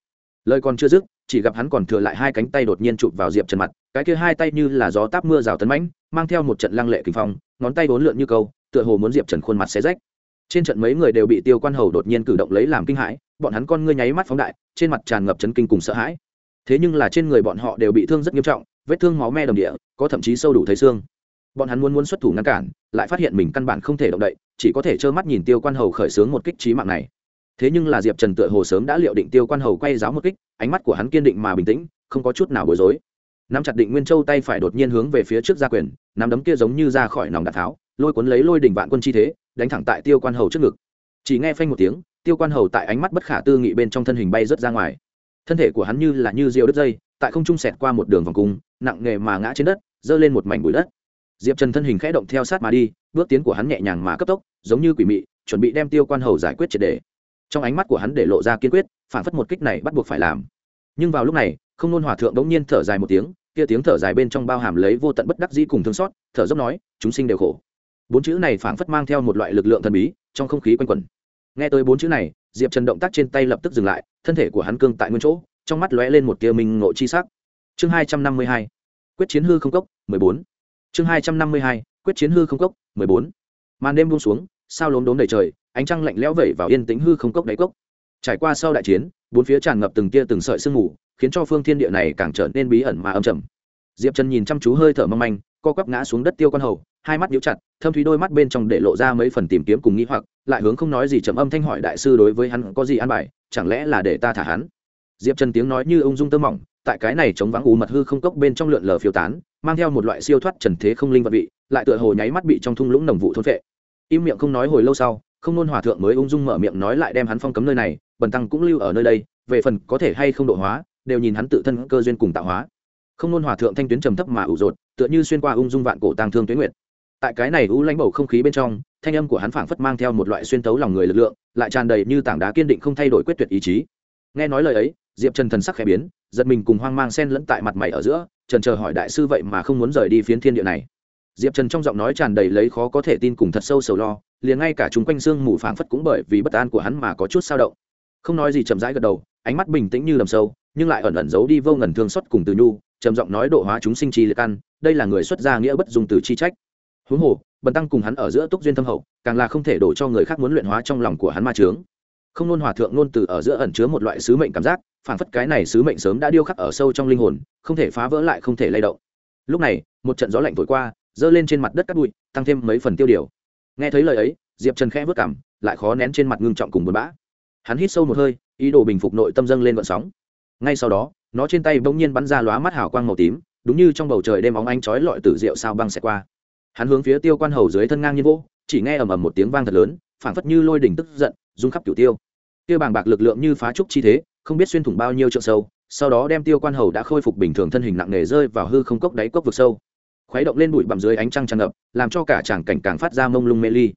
Lời còn chưa dứt chỉ gặp hắn còn thừa lại hai cánh tay đột nhiên chụp vào diệp trần mặt, cái kia hai tay như là gió táp mưa rào tấn mãnh, mang theo một trận lăng lệ kinh phong, ngón tay bốn lượn như câu, tựa hồ muốn diệp trần khuôn mặt xé rách. Trên trận mấy người đều bị tiêu quan hầu đột nhiên cử động lấy làm kinh hãi, bọn hắn con ngươi nháy mắt phóng đại, trên mặt tràn ngập chấn kinh cùng sợ hãi. Thế nhưng là trên người bọn họ đều bị thương rất nghiêm trọng, vết thương máu me đồng địa, có thậm chí sâu đủ thấy xương. Bọn hắn muốn muốn xuất thủ ngăn cản, lại phát hiện mình căn bản không thể động đậy, chỉ có thể trơ mắt nhìn tiêu quan hầu khởi xướng một kích trí mạng này thế nhưng là diệp trần tựa hồ sớm đã liệu định tiêu quan hầu quay giáo một kích, ánh mắt của hắn kiên định mà bình tĩnh, không có chút nào bối rối. Nắm chặt định nguyên châu tay phải đột nhiên hướng về phía trước gia quyền, nắm đấm kia giống như ra khỏi nòng đạn tháo, lôi cuốn lấy lôi đỉnh vạn quân chi thế, đánh thẳng tại tiêu quan hầu trước ngực. Chỉ nghe phanh một tiếng, tiêu quan hầu tại ánh mắt bất khả tư nghị bên trong thân hình bay rớt ra ngoài. Thân thể của hắn như là như rượu đứt dây, tại không trung sẹt qua một đường vòng cung, nặng nghề mà ngã trên đất, giơ lên một mảnh bụi đất. Diệp trần thân hình khẽ động theo sát mà đi, bước tiến của hắn nhẹ nhàng mà cấp tốc, giống như quỷ mị, chuẩn bị đem tiêu quan hầu giải quyết triệt đề trong ánh mắt của hắn để lộ ra kiên quyết phản phất một kích này bắt buộc phải làm. Nhưng vào lúc này, không nôn hòa thượng đống nhiên thở dài một tiếng, kia tiếng thở dài bên trong bao hàm lấy vô tận bất đắc dĩ cùng thương xót, thở dốc nói, chúng sinh đều khổ. Bốn chữ này phảng phất mang theo một loại lực lượng thần bí, trong không khí quanh quẩn. Nghe tới bốn chữ này, diệp trần động tác trên tay lập tức dừng lại, thân thể của hắn cương tại nguyên chỗ, trong mắt lóe lên một tia minh ngộ chi sắc. Chương hai trăm năm mươi hai, quyết chiến hư không cốc, mười bốn. Chương hai trăm năm mươi hai, quyết chiến hư không cốc, mười bốn. Màn đêm buông xuống sao lốm đốm đầy trời, ánh trăng lạnh lẽo vẩy vào yên tĩnh hư không cốc đáy cốc. Trải qua sau đại chiến, bốn phía tràn ngập từng tia từng sợi sương mù, khiến cho phương thiên địa này càng trở nên bí ẩn mà âm trầm. Diệp trần nhìn chăm chú hơi thở mong manh, co quắp ngã xuống đất tiêu con hầu, hai mắt nhíu chặt, thâm thúy đôi mắt bên trong để lộ ra mấy phần tìm kiếm cùng nghĩ hoặc, lại hướng không nói gì trầm âm thanh hỏi đại sư đối với hắn có gì an bài, chẳng lẽ là để ta thả hắn? Diệp trần tiếng nói như ung dung tơ mỏng, tại cái này chống vắng ù mật hư không cốc bên trong lượn lờ phiêu tán, mang theo một loại siêu thoát trần thế không linh vật vị, lại tựa hồ nháy mắt bị trong thung lũng nồng vụ thôn vệ im miệng không nói hồi lâu sau, không nôn hòa thượng mới ung dung mở miệng nói lại đem hắn phong cấm nơi này, bần tăng cũng lưu ở nơi đây, về phần có thể hay không độ hóa, đều nhìn hắn tự thân cơ duyên cùng tạo hóa. Không nôn hòa thượng thanh tuyến trầm thấp mà ủ rột, tựa như xuyên qua ung dung vạn cổ tàng thương tuyến nguyệt. Tại cái này u lãnh bầu không khí bên trong, thanh âm của hắn phảng phất mang theo một loại xuyên tấu lòng người lực lượng, lại tràn đầy như tảng đá kiên định không thay đổi quyết tuyệt ý chí. Nghe nói lời ấy, diệp trần thần sắc khẽ biến, giật mình cùng hoang mang sen lẫn tại mặt mày ở giữa, trần chờ hỏi đại sư vậy mà không muốn rời đi phiến thiên địa này diệp trần trong giọng nói tràn đầy lấy khó có thể tin cùng thật sâu sầu lo, liền ngay cả chúng quanh xương mù phảng phất cũng bởi vì bất an của hắn mà có chút sao động. Không nói gì chậm rãi gật đầu, ánh mắt bình tĩnh như lầm sâu, nhưng lại ẩn ẩn giấu đi vô ngần thương xót cùng từ nhu, trầm giọng nói độ hóa chúng sinh chi liệt ăn, đây là người xuất gia nghĩa bất dùng từ chi trách. Huống hồ, bần tăng cùng hắn ở giữa túc duyên thâm hậu, càng là không thể đổ cho người khác muốn luyện hóa trong lòng của hắn ma trướng không nôn hòa thượng nôn từ ở giữa ẩn chứa một loại sứ mệnh cảm giác phản phất cái này sứ mệnh sớm đã điêu khắc ở sâu trong linh hồn, không thể phá vỡ lại không thể lay động. Lúc này, một trận gió lạnh thổi qua giơ lên trên mặt đất cắt bụi, tăng thêm mấy phần tiêu điều. Nghe thấy lời ấy, diệp trần khẽ vất cảm lại khó nén trên mặt ngưng trọng cùng buồn bã. Hắn hít sâu một hơi, ý đồ bình phục nội tâm dâng lên vận sóng. Ngay sau đó, nó trên tay bỗng nhiên bắn ra lóa mắt hào quang màu tím, đúng như trong bầu trời đêm óng anh chói lọi tử rượu sao băng xẹt qua. Hắn hướng phía tiêu quan hầu dưới thân ngang nhiên vô chỉ nghe ầm ầm một tiếng vang thật lớn, phảng phất như lôi đỉnh tức giận, rung khắp cửu tiêu. Tiêu bàng bạc lực lượng như phá trúc chi thế, không biết xuyên thủng bao nhiêu trượng sâu, sau đó đem tiêu quan hầu đã khôi phục bình thường thân hình nặng nề rơi vào hư không cốc đáy cốc vực sâu khuấy động lên bụi bặm dưới ánh trăng tràn ngập, làm cho cả chàng cảnh càng phát ra mông lung mê ly.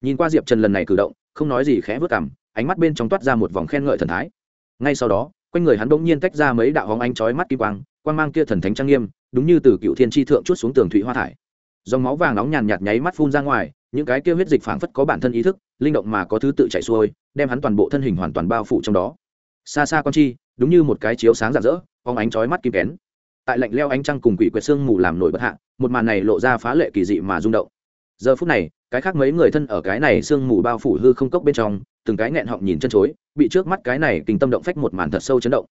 Nhìn qua diệp trần lần này cử động, không nói gì khẽ vớt cảm ánh mắt bên trong toát ra một vòng khen ngợi thần thái. Ngay sau đó, quanh người hắn bỗng nhiên tách ra mấy đạo hóng ánh chói mắt kim quang quang mang kia thần thánh trang nghiêm, đúng như từ cựu thiên tri thượng chút xuống tường thủy hoa thải. Dòng máu vàng nóng nhàn nhạt nháy mắt phun ra ngoài, những cái kia huyết dịch phảng phất có bản thân ý thức, linh động mà có thứ tự chạy xuôi, đem hắn toàn bộ thân hình hoàn toàn bao phủ trong đó. Xa xa con chi, đúng như một cái chiếu sáng rạng rỡ phóng ánh chói mắt kim kén tại lạnh leo ánh trăng cùng quỷ quyệt sương mù làm nổi bất hạ, một màn này lộ ra phá lệ kỳ dị mà rung động. Giờ phút này, cái khác mấy người thân ở cái này sương mù bao phủ hư không cốc bên trong, từng cái nghẹn họng nhìn chân chối, bị trước mắt cái này kinh tâm động phách một màn thật sâu chấn động.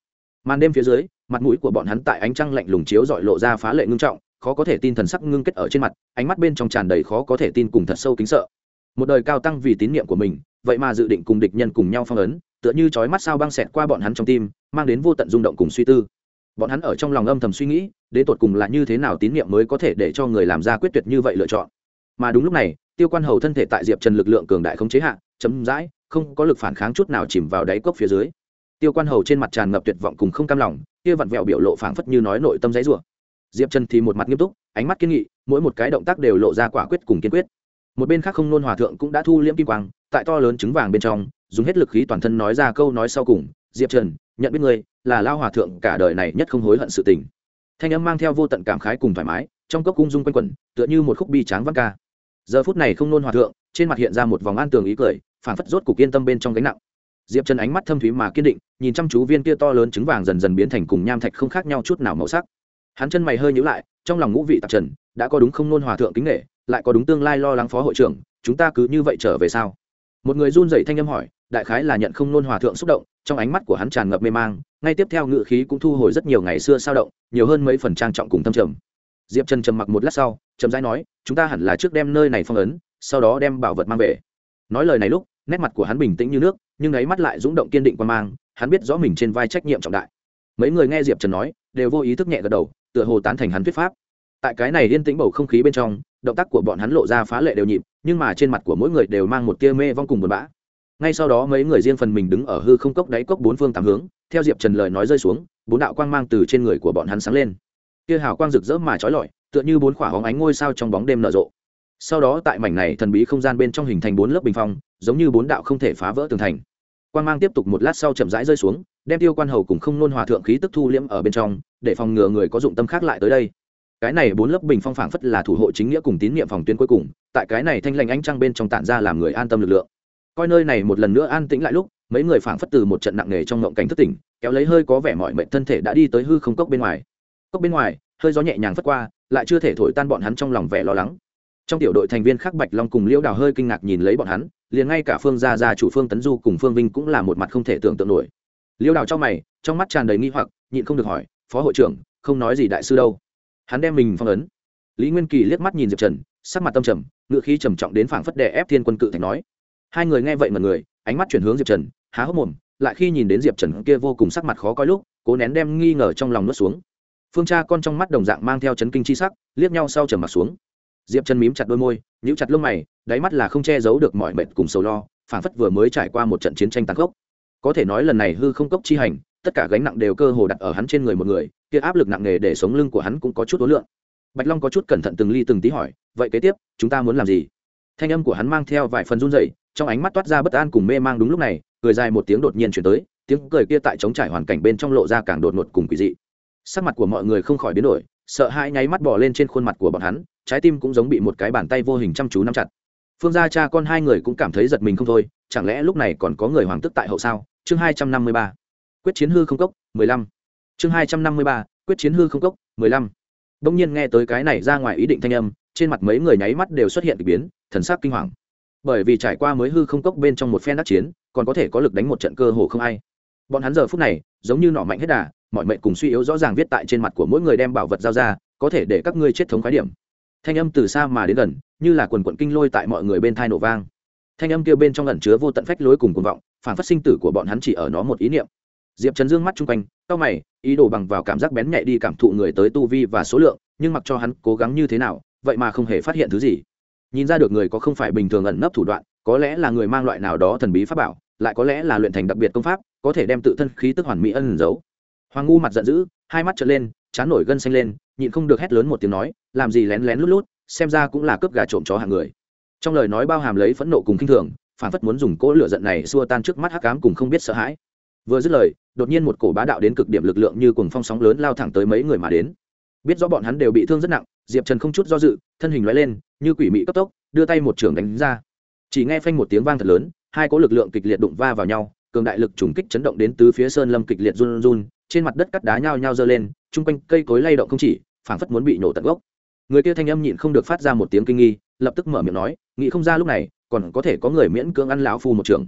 Màn đêm phía dưới, mặt mũi của bọn hắn tại ánh trăng lạnh lùng chiếu dọi lộ ra phá lệ ngưng trọng, khó có thể tin thần sắc ngưng kết ở trên mặt, ánh mắt bên trong tràn đầy khó có thể tin cùng thật sâu kính sợ. Một đời cao tăng vì tín nhiệm của mình, vậy mà dự định cùng địch nhân cùng nhau phong ấn, tựa như chói mắt sao băng xẹt qua bọn hắn trong tim, mang đến vô tận rung động cùng suy tư bọn hắn ở trong lòng âm thầm suy nghĩ, đến tột cùng là như thế nào tín nhiệm mới có thể để cho người làm ra quyết tuyệt như vậy lựa chọn. Mà đúng lúc này, tiêu quan hầu thân thể tại diệp trần lực lượng cường đại không chế hạ, chấm dãi, không có lực phản kháng chút nào chìm vào đáy cốc phía dưới. Tiêu quan hầu trên mặt tràn ngập tuyệt vọng cùng không cam lòng, kia vặn vẹo biểu lộ phảng phất như nói nội tâm giấy rủa. Diệp trần thì một mặt nghiêm túc, ánh mắt kiên nghị, mỗi một cái động tác đều lộ ra quả quyết cùng kiên quyết. Một bên khác không nôn hòa thượng cũng đã thu liễm kim quang, tại to lớn trứng vàng bên trong, dùng hết lực khí toàn thân nói ra câu nói sau cùng, diệp trần nhận biết ngươi, là lao hòa thượng, cả đời này nhất không hối hận sự tình. Thanh âm mang theo vô tận cảm khái cùng thoải mái, trong cốc cung dung quanh quẩn, tựa như một khúc bi tráng văn ca. Giờ phút này không nôn hòa thượng, trên mặt hiện ra một vòng an tường ý cười phản phất rốt cục yên tâm bên trong gánh nặng. Diệp trần ánh mắt thâm thúy mà kiên định, nhìn chăm chú viên kia to lớn trứng vàng dần dần biến thành cùng nham thạch không khác nhau chút nào màu sắc. Hắn chân mày hơi nhữ lại, trong lòng ngũ vị tạp trần, đã có đúng không nôn hòa thượng kính nghệ lại có đúng tương lai lo lắng phó hội trưởng, chúng ta cứ như vậy trở về sao? Một người run rẩy thanh âm hỏi, đại khái là nhận không nôn hòa thượng xúc động, trong ánh mắt của hắn tràn ngập mê mang, ngay tiếp theo ngự khí cũng thu hồi rất nhiều ngày xưa sao động, nhiều hơn mấy phần trang trọng cùng thâm trầm. Diệp trần trầm mặc một lát sau trầm rãi nói, chúng ta hẳn là trước đem nơi này phong ấn, sau đó đem bảo vật mang về. Nói lời này lúc, nét mặt của hắn bình tĩnh như nước, nhưng ấy mắt lại rúng động kiên định qua mang, hắn biết rõ mình trên vai trách nhiệm trọng đại. Mấy người nghe diệp trần nói, đều vô ý thức nhẹ gật đầu, tựa hồ tán thành hắn thuyết pháp. Tại cái này yên tĩnh bầu không khí bên trong, động tác của bọn hắn lộ ra phá lệ đều nhịp nhưng mà trên mặt của mỗi người đều mang một tia mê vong cùng buồn bã. Ngay sau đó mấy người riêng phần mình đứng ở hư không cốc đáy cốc bốn phương tám hướng, theo diệp trần lời nói rơi xuống, bốn đạo quang mang từ trên người của bọn hắn sáng lên. Tia hào quang rực rỡ mà trói lọi, tựa như bốn khỏa hóng ánh ngôi sao trong bóng đêm nở rộ. Sau đó tại mảnh này thần bí không gian bên trong hình thành bốn lớp bình phong, giống như bốn đạo không thể phá vỡ tường thành. Quang mang tiếp tục một lát sau chậm rãi rơi xuống, đem tiêu quan hầu cùng không nôn hòa thượng khí tức thu liễm ở bên trong, để phòng ngừa người có dụng tâm khác lại tới đây cái này bốn lớp bình phong phảng phất là thủ hộ chính nghĩa cùng tín nhiệm phòng tuyến cuối cùng, tại cái này thanh lành ánh trăng bên trong tản ra làm người an tâm lực lượng. Coi nơi này một lần nữa an tĩnh lại lúc, mấy người phảng phất từ một trận nặng nề trong ngộng cảnh thất tỉnh, kéo lấy hơi có vẻ mọi mệnh thân thể đã đi tới hư không cốc bên ngoài. Cốc bên ngoài, hơi gió nhẹ nhàng phất qua, lại chưa thể thổi tan bọn hắn trong lòng vẻ lo lắng. Trong tiểu đội thành viên khác bạch long cùng liễu đào hơi kinh ngạc nhìn lấy bọn hắn, liền ngay cả phương gia gia, chủ phương tấn du cùng phương vinh cũng là một mặt không thể tưởng tượng nổi. Liễu đào trong mày, trong mắt tràn đầy nghi hoặc, nhịn không được hỏi, phó hội trưởng, không nói gì đại sư đâu? Hắn đem mình phong ấn. Lý nguyên kỳ liếc mắt nhìn diệp trần, sắc mặt tâm trầm ngự khí trầm trọng đến phảng phất đè ép thiên quân cự thành nói. Hai người nghe vậy mật người, ánh mắt chuyển hướng diệp trần, há hốc mồm, lại khi nhìn đến diệp trần kia vô cùng sắc mặt khó coi lúc, cố nén đem nghi ngờ trong lòng nuốt xuống. Phương cha con trong mắt đồng dạng mang theo chấn kinh chi sắc, liếc nhau sau trầm mặt xuống. Diệp trần mím chặt đôi môi, nhíu chặt lông mày, đáy mắt là không che giấu được mọi mệt cùng sầu lo, phảng phất vừa mới trải qua một trận chiến tranh tàn khốc. Có thể nói lần này hư không cốc chi hành tất cả gánh nặng đều cơ hồ đặt ở hắn trên người một người, kia áp lực nặng nề để sống lưng của hắn cũng có chút ối lượng bạch long có chút cẩn thận từng ly từng tí hỏi, vậy kế tiếp, chúng ta muốn làm gì? Thanh âm của hắn mang theo vài phần run rẩy, trong ánh mắt toát ra bất an cùng mê mang đúng lúc này, cười dài một tiếng đột nhiên chuyển tới, tiếng cười kia tại chống trải hoàn cảnh bên trong lộ ra càng đột ngột cùng quỷ dị. Sắc mặt của mọi người không khỏi biến đổi, sợ hãi nháy mắt bỏ lên trên khuôn mặt của bọn hắn, trái tim cũng giống bị một cái bàn tay vô hình chăm chú nắm chặt. Phương gia cha con hai người cũng cảm thấy giật mình không thôi, chẳng lẽ lúc này còn có người hoàng tức tại hậu sao? Chương hai trăm năm mươi ba quyết chiến hư không cốc, mười lăm. Chương hai trăm năm mươi ba, quyết chiến hư không cốc, mười lăm. Đông nhiên nghe tới cái này ra ngoài ý định thanh âm, trên mặt mấy người nháy mắt đều xuất hiện k ỳ biến, thần sắc kinh hoàng. Bởi vì trải qua mới hư không cốc bên trong một phen đắc chiến, còn có thể có lực đánh một trận cơ hồ không ai. Bọn hắn giờ phút này, giống như nọ mạnh hết đà, mọi mệnh cùng suy yếu rõ ràng viết tại trên mặt của mỗi người đem bảo vật giao ra, có thể để các ngươi chết thống khái điểm. Thanh âm từ xa mà đến gần, như là quần quận kinh lôi tại mọi người bên thai nổ vang. Thanh âm kia bên trong ẩn chứa vô tận phách lối cùng cuồng vọng, phản phát sinh tử của bọn hắn chỉ ở nó một ý niệm diệp trấn dương mắt chung quanh tao mày, ý đồ bằng vào cảm giác bén nhạy đi cảm thụ người tới tu vi và số lượng, nhưng mặc cho hắn cố gắng như thế nào, vậy mà không hề phát hiện thứ gì. Nhìn ra được người có không phải bình thường ẩn nấp thủ đoạn, có lẽ là người mang loại nào đó thần bí pháp bảo, lại có lẽ là luyện thành đặc biệt công pháp, có thể đem tự thân khí tức hoàn mỹ ân giấu. Hoàng ngu mặt giận dữ, hai mắt trở lên, chán nổi gân xanh lên, nhịn không được hét lớn một tiếng nói, làm gì lén lén lút lút, xem ra cũng là cướp gà trộm chó hàng người. Trong lời nói bao hàm lấy phẫn nộ cùng kinh thường phản phất muốn dùng cỗ lửa giận này xua tan trước mắt hắc cám cùng không biết sợ hãi. Vừa dứt lời đột nhiên một cổ bá đạo đến cực điểm lực lượng như cùng phong sóng lớn lao thẳng tới mấy người mà đến. Biết rõ bọn hắn đều bị thương rất nặng, diệp trần không chút do dự, thân hình loại lên, như quỷ mị cấp tốc, đưa tay một trường đánh ra. Chỉ nghe phanh một tiếng vang thật lớn, hai cỗ lực lượng kịch liệt đụng va vào nhau, cường đại lực trùng kích chấn động đến từ phía sơn lâm kịch liệt run run, trên mặt đất cắt đá nhao nhao dơ lên, chung quanh cây cối lay động không chỉ, phảng phất muốn bị nổ tận gốc. Người kia thanh âm nhịn không được phát ra một tiếng kinh nghi, lập tức mở miệng nói, nghĩ không ra lúc này, còn có thể có người miễn cưỡng ăn lão phu một trường.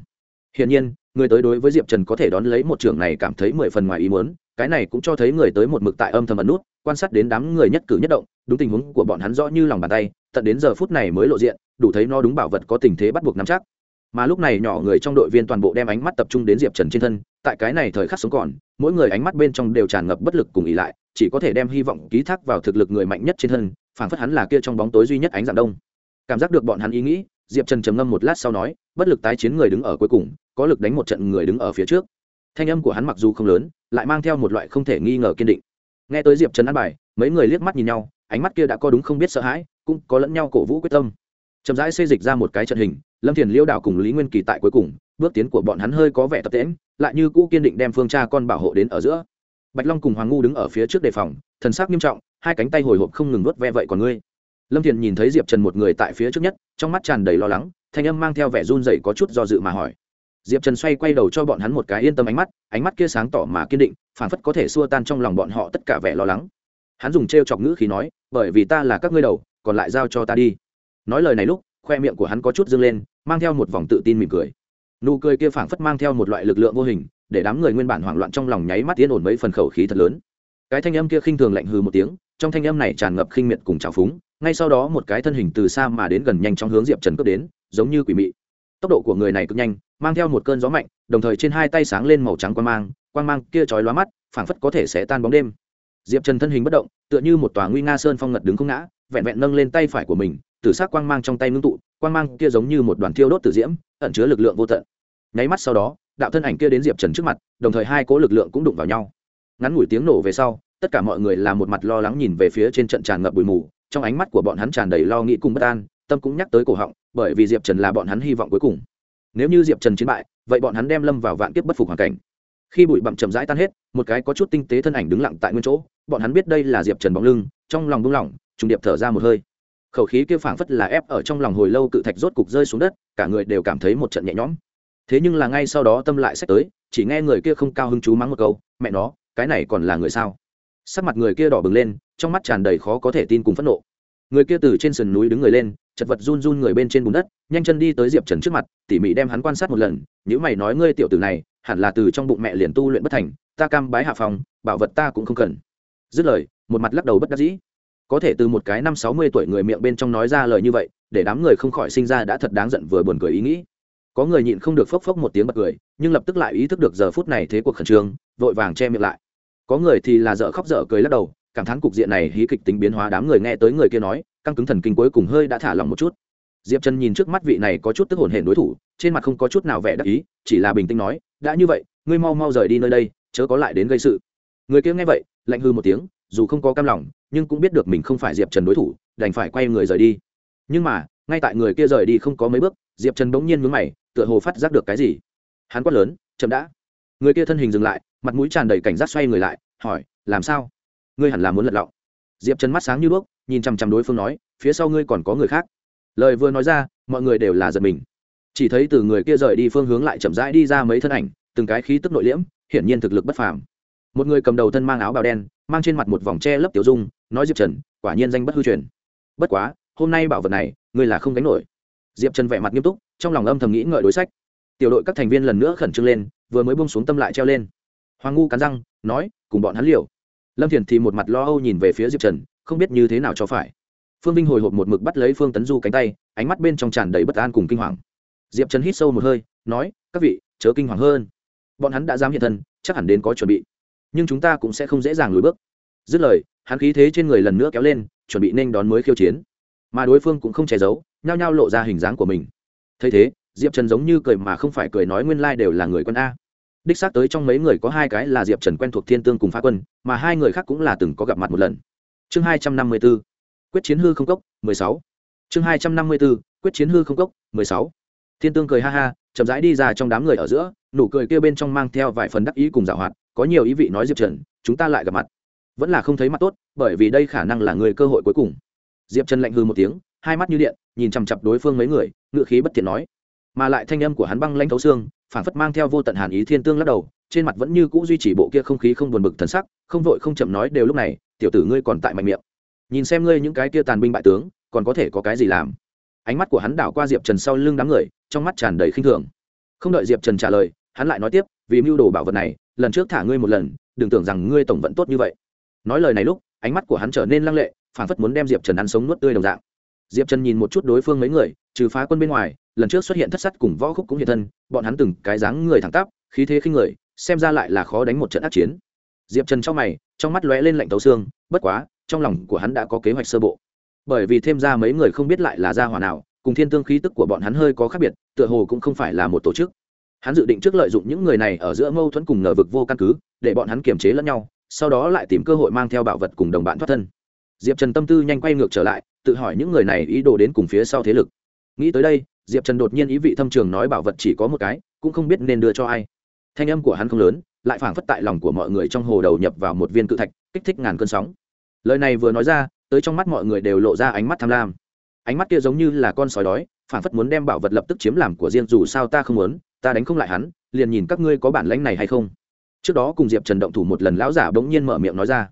Hiển nhiên người tới đối với diệp trần có thể đón lấy một trưởng này cảm thấy mười phần ngoài ý muốn, cái này cũng cho thấy người tới một mực tại âm thầm ẩn nút, quan sát đến đám người nhất cử nhất động, đúng tình huống của bọn hắn rõ như lòng bàn tay, tận đến giờ phút này mới lộ diện, đủ thấy nó đúng bảo vật có tình thế bắt buộc nắm chắc. Mà lúc này nhỏ người trong đội viên toàn bộ đem ánh mắt tập trung đến diệp trần trên thân, tại cái này thời khắc sống còn, mỗi người ánh mắt bên trong đều tràn ngập bất lực cùng ỉ lại, chỉ có thể đem hy vọng ký thác vào thực lực người mạnh nhất trên thân, phảng phất hắn là kia trong bóng tối duy nhất ánh dạng đông. Cảm giác được bọn hắn ý nghĩ diệp trần trầm ngâm một lát sau nói, bất lực tái chiến người đứng ở cuối cùng, có lực đánh một trận người đứng ở phía trước. Thanh âm của hắn mặc dù không lớn, lại mang theo một loại không thể nghi ngờ kiên định. Nghe tới diệp trần ăn bài, mấy người liếc mắt nhìn nhau, ánh mắt kia đã có đúng không biết sợ hãi, cũng có lẫn nhau cổ vũ quyết tâm. Chậm rãi xây dịch ra một cái trận hình, lâm thiền liêu đảo cùng lý nguyên kỳ tại cuối cùng, bước tiến của bọn hắn hơi có vẻ tập tễm lại như cũ kiên định đem phương cha con bảo hộ đến ở giữa. Bạch long cùng hoàng ngu đứng ở phía trước đề phòng, thần sắc nghiêm trọng, hai cánh tay hồi hộp không ngừng nuốt ve vậy còn ngươi lâm thiền nhìn thấy diệp trần một người tại phía trước nhất, trong mắt tràn đầy lo lắng, thanh âm mang theo vẻ run dậy có chút do dự mà hỏi. Diệp trần xoay quay đầu cho bọn hắn một cái yên tâm ánh mắt ánh mắt kia sáng tỏ mà kiên định phản phất có thể xua tan trong lòng bọn họ tất cả vẻ lo lắng. Hắn dùng t r e o chọc ngữ khí nói, bởi vì ta là các ngươi đầu, còn lại giao cho ta đi. Nói lời này lúc, khoe miệng của hắn có chút dâng lên, mang theo một vòng tự tin mỉm cười. Nụ cười kia phảng phất mang theo một loại lực lượng vô hình, để đám người nguyên bản hoảng loạn trong lòng nháy mắt tiến ổn mấy phần khẩu khí thật lớn. Cái thanh âm kia khinh thường lạnh hừ một tiếng, trong thanh âm này tràn ngập khinh miệt cùng trào phúng ngay sau đó một cái thân hình từ xa mà đến gần nhanh trong hướng diệp trần cướp đến, giống như quỷ mị. Tốc độ của người này cực nhanh, mang theo một cơn gió mạnh, đồng thời trên hai tay sáng lên màu trắng quang mang quang mang kia chói lóa mắt, phảng phất có thể sẽ tan bóng đêm. Diệp trần thân hình bất động, tựa như một tòa nguy nga sơn phong ngật đứng không ngã, vẹn vẹn nâng lên tay phải của mình tử sắc quang mang trong tay ngưng tụ, quang mang kia giống như một đoàn thiêu đốt tử diễm, ẩn chứa lực lượng vô tận. Nháy mắt sau đó, đạo thân ảnh kia đến diệp trần trước mặt, đồng thời hai cố lực lượng cũng đụng vào nhau. Ngắn ngủi tiếng nổ về sau, tất cả mọi người là một mặt lo lắng nhìn về phía trên trận tràn ngập bụi mù trong ánh mắt của bọn hắn tràn đầy lo nghĩ cùng bất an, tâm cũng nhắc tới cổ họng, bởi vì diệp trần là bọn hắn hy vọng cuối cùng. Nếu như diệp trần chiến bại, vậy bọn hắn đem lâm vào vạn kiếp bất phục hoàn cảnh. Khi bụi bặm chậm rãi tan hết, một cái có chút tinh tế thân ảnh đứng lặng tại nguyên chỗ, bọn hắn biết đây là diệp trần bóng lưng, trong lòng buông lỏng, trùng điệp thở ra một hơi. Khẩu khí kia phảng phất là ép ở trong lòng hồi lâu cự thạch rốt cục rơi xuống đất, cả người đều cảm thấy một trận nhẹ nhõm. Thế nhưng là ngay sau đó tâm lại sách tới, chỉ nghe người kia không cao hứng chú mắng một câu, mẹ nó, cái này còn là người sao? Sắc mặt người kia đỏ bừng lên, trong mắt tràn đầy khó có thể tin cùng phẫn nộ. Người kia từ trên sườn núi đứng người lên, chật vật run run người bên trên bùn đất, nhanh chân đi tới diệp trần trước mặt, tỉ mỉ đem hắn quan sát một lần nếu mày nói, ngươi tiểu tử này, hẳn là từ trong bụng mẹ liền tu luyện bất thành, ta cam bái hạ phòng bảo vật ta cũng không cần. Dứt lời, một mặt lắc đầu bất đắc dĩ. Có thể từ một cái năm sáu mươi tuổi người miệng bên trong nói ra lời như vậy, để đám người không khỏi sinh ra đã thật đáng giận vừa buồn cười ý nghĩ. Có người nhịn không được phốc phốc một tiếng bật cười, nhưng lập tức lại ý thức được giờ phút này thế cuộc khẩn trương, vội vàng che miệng lại có người thì là dở khóc dở cười lắc đầu, cảm thán cục diện này hí kịch tính biến hóa đám người nghe tới người kia nói, căng cứng thần kinh cuối cùng hơi đã thả lỏng một chút. Diệp trần nhìn trước mắt vị này có chút tức hồn hển đối thủ, trên mặt không có chút nào vẻ đắc ý, chỉ là bình tĩnh nói, đã như vậy, ngươi mau mau rời đi nơi đây, chớ có lại đến gây sự. Người kia nghe vậy, lạnh hư một tiếng, dù không có cam lòng, nhưng cũng biết được mình không phải diệp trần đối thủ, đành phải quay người rời đi. Nhưng mà, ngay tại người kia rời đi không có mấy bước, diệp trần bỗng nhiên mướn mày, tựa hồ phát giác được cái gì. Hắn quát lớn, chậm đã người kia thân hình dừng lại, mặt mũi tràn đầy cảnh giác xoay người lại, hỏi, làm sao? Ngươi hẳn là muốn lật lọng. Diệp trần mắt sáng như đuốc, nhìn chằm chằm đối phương nói, phía sau ngươi còn có người khác. Lời vừa nói ra, mọi người đều là giật mình. Chỉ thấy từ người kia rời đi phương hướng lại chậm rãi đi ra mấy thân ảnh, từng cái khí tức nội liễm, hiển nhiên thực lực bất phàm. Một người cầm đầu thân mang áo bào đen, mang trên mặt một vòng tre lấp tiểu dung, nói diệp trần, quả nhiên danh bất hư truyền. Bất quá, hôm nay bảo vật này, ngươi là không gánh nổi. Diệp trần vẻ mặt nghiêm túc, trong lòng âm thầm nghĩ ngợi đối sách. Tiểu đội các thành viên lần nữa khẩn trương lên vừa mới bông xuống tâm lại treo lên. Hoàng ngu cắn răng, nói, cùng bọn hắn liều. Lâm thiền thì một mặt lo âu nhìn về phía diệp trần, không biết như thế nào cho phải. Phương vinh hồi hộp một mực bắt lấy phương tấn du cánh tay, ánh mắt bên trong tràn đầy bất an cùng kinh hoàng. Diệp trần hít sâu một hơi, nói, các vị, chớ kinh hoàng hơn. Bọn hắn đã dám hiện thân, chắc hẳn đến có chuẩn bị. Nhưng chúng ta cũng sẽ không dễ dàng lùi bước. Dứt lời, hắn khí thế trên người lần nữa kéo lên, chuẩn bị nên đón mới khiêu chiến. Mà đối phương cũng không che giấu, nhao nhao lộ ra hình dáng của mình. Thấy thế, diệp trần giống như cười mà không phải cười nói nguyên lai、like、đều là người quân a đích xác tới trong mấy người có hai cái là diệp trần quen thuộc thiên tương cùng phá quân, mà hai người khác cũng là từng có gặp mặt một lần. Chương hai trăm năm mươi b ố quyết chiến hư không cốc, mười sáu. Chương hai trăm năm mươi b ố quyết chiến hư không cốc, mười sáu. Thiên tương cười ha ha, chậm rãi đi ra trong đám người ở giữa, nụ cười kia bên trong mang theo vài phần đắc ý cùng dạo hoạt, có nhiều ý vị nói diệp trần, chúng ta lại gặp mặt. Vẫn là không thấy mặt tốt, bởi vì đây khả năng là người cơ hội cuối cùng. Diệp trần lạnh hư một tiếng, hai mắt như điện, nhìn chằm chặp đối phương mấy người ngự khí bất thiện nói. Mà lại thanh âm của hắn băng lanh thấu xương phản phất mang theo vô tận hàn ý thiên tương lắc đầu, trên mặt vẫn như cũ duy trì bộ kia không khí không buồn bực thần sắc, không vội không chậm nói đều lúc này, tiểu tử ngươi còn tại mạnh miệng. Nhìn xem ngươi những cái kia tàn binh bại tướng, còn có thể có cái gì làm? Ánh mắt của hắn đảo qua diệp trần sau lưng đám người, trong mắt tràn đầy khinh thường. Không đợi diệp trần trả lời, hắn lại nói tiếp, vì mưu đồ bảo vật này, lần trước thả ngươi một lần, đừng tưởng rằng ngươi tổng vẫn tốt như vậy. Nói lời này lúc, ánh mắt của hắn trở nên lăng lệ phản phất muốn đem diệp trần ăn sống nuốt tươi đồng dạng. Diệp trần nhìn một chút đối phương mấy người, trừ phá quân bên ngoài lần trước xuất hiện thất sắt cùng võ khúc cũng hiện thân, bọn hắn từng cái dáng người thẳng tắp, khí thế khinh người, xem ra lại là khó đánh một trận ác chiến. Diệp trần trong mày, trong mắt lóe lên lạnh tấu xương, bất quá, trong lòng của hắn đã có kế hoạch sơ bộ. Bởi vì thêm ra mấy người không biết lại là gia hỏa nào, cùng thiên tương khí tức của bọn hắn hơi có khác biệt, tựa hồ cũng không phải là một tổ chức. Hắn dự định trước lợi dụng những người này ở giữa mâu thuẫn cùng ngờ vực vô căn cứ, để bọn hắn kiềm chế lẫn nhau, sau đó lại tìm cơ hội mang theo bảo vật cùng đồng bạn thoát thân. Diệp trần tâm tư nhanh quay ngược trở lại, tự hỏi những người này ý đồ đến cùng phía sau thế lực. Nghĩ tới đây diệp trần đột nhiên ý vị thâm trường nói bảo vật chỉ có một cái, cũng không biết nên đưa cho ai. Thanh âm của hắn không lớn, lại phảng phất tại lòng của mọi người trong hồ đầu nhập vào một viên cự thạch, kích thích ngàn cơn sóng. Lời này vừa nói ra, tới trong mắt mọi người đều lộ ra ánh mắt tham lam. Ánh mắt kia giống như là con sói đói, phảng phất muốn đem bảo vật lập tức chiếm làm của riêng, dù sao ta không muốn, ta đánh không lại hắn, liền nhìn các ngươi có bản lãnh này hay không. Trước đó cùng diệp trần động thủ một lần, lão giả bỗng nhiên mở miệng nói ra.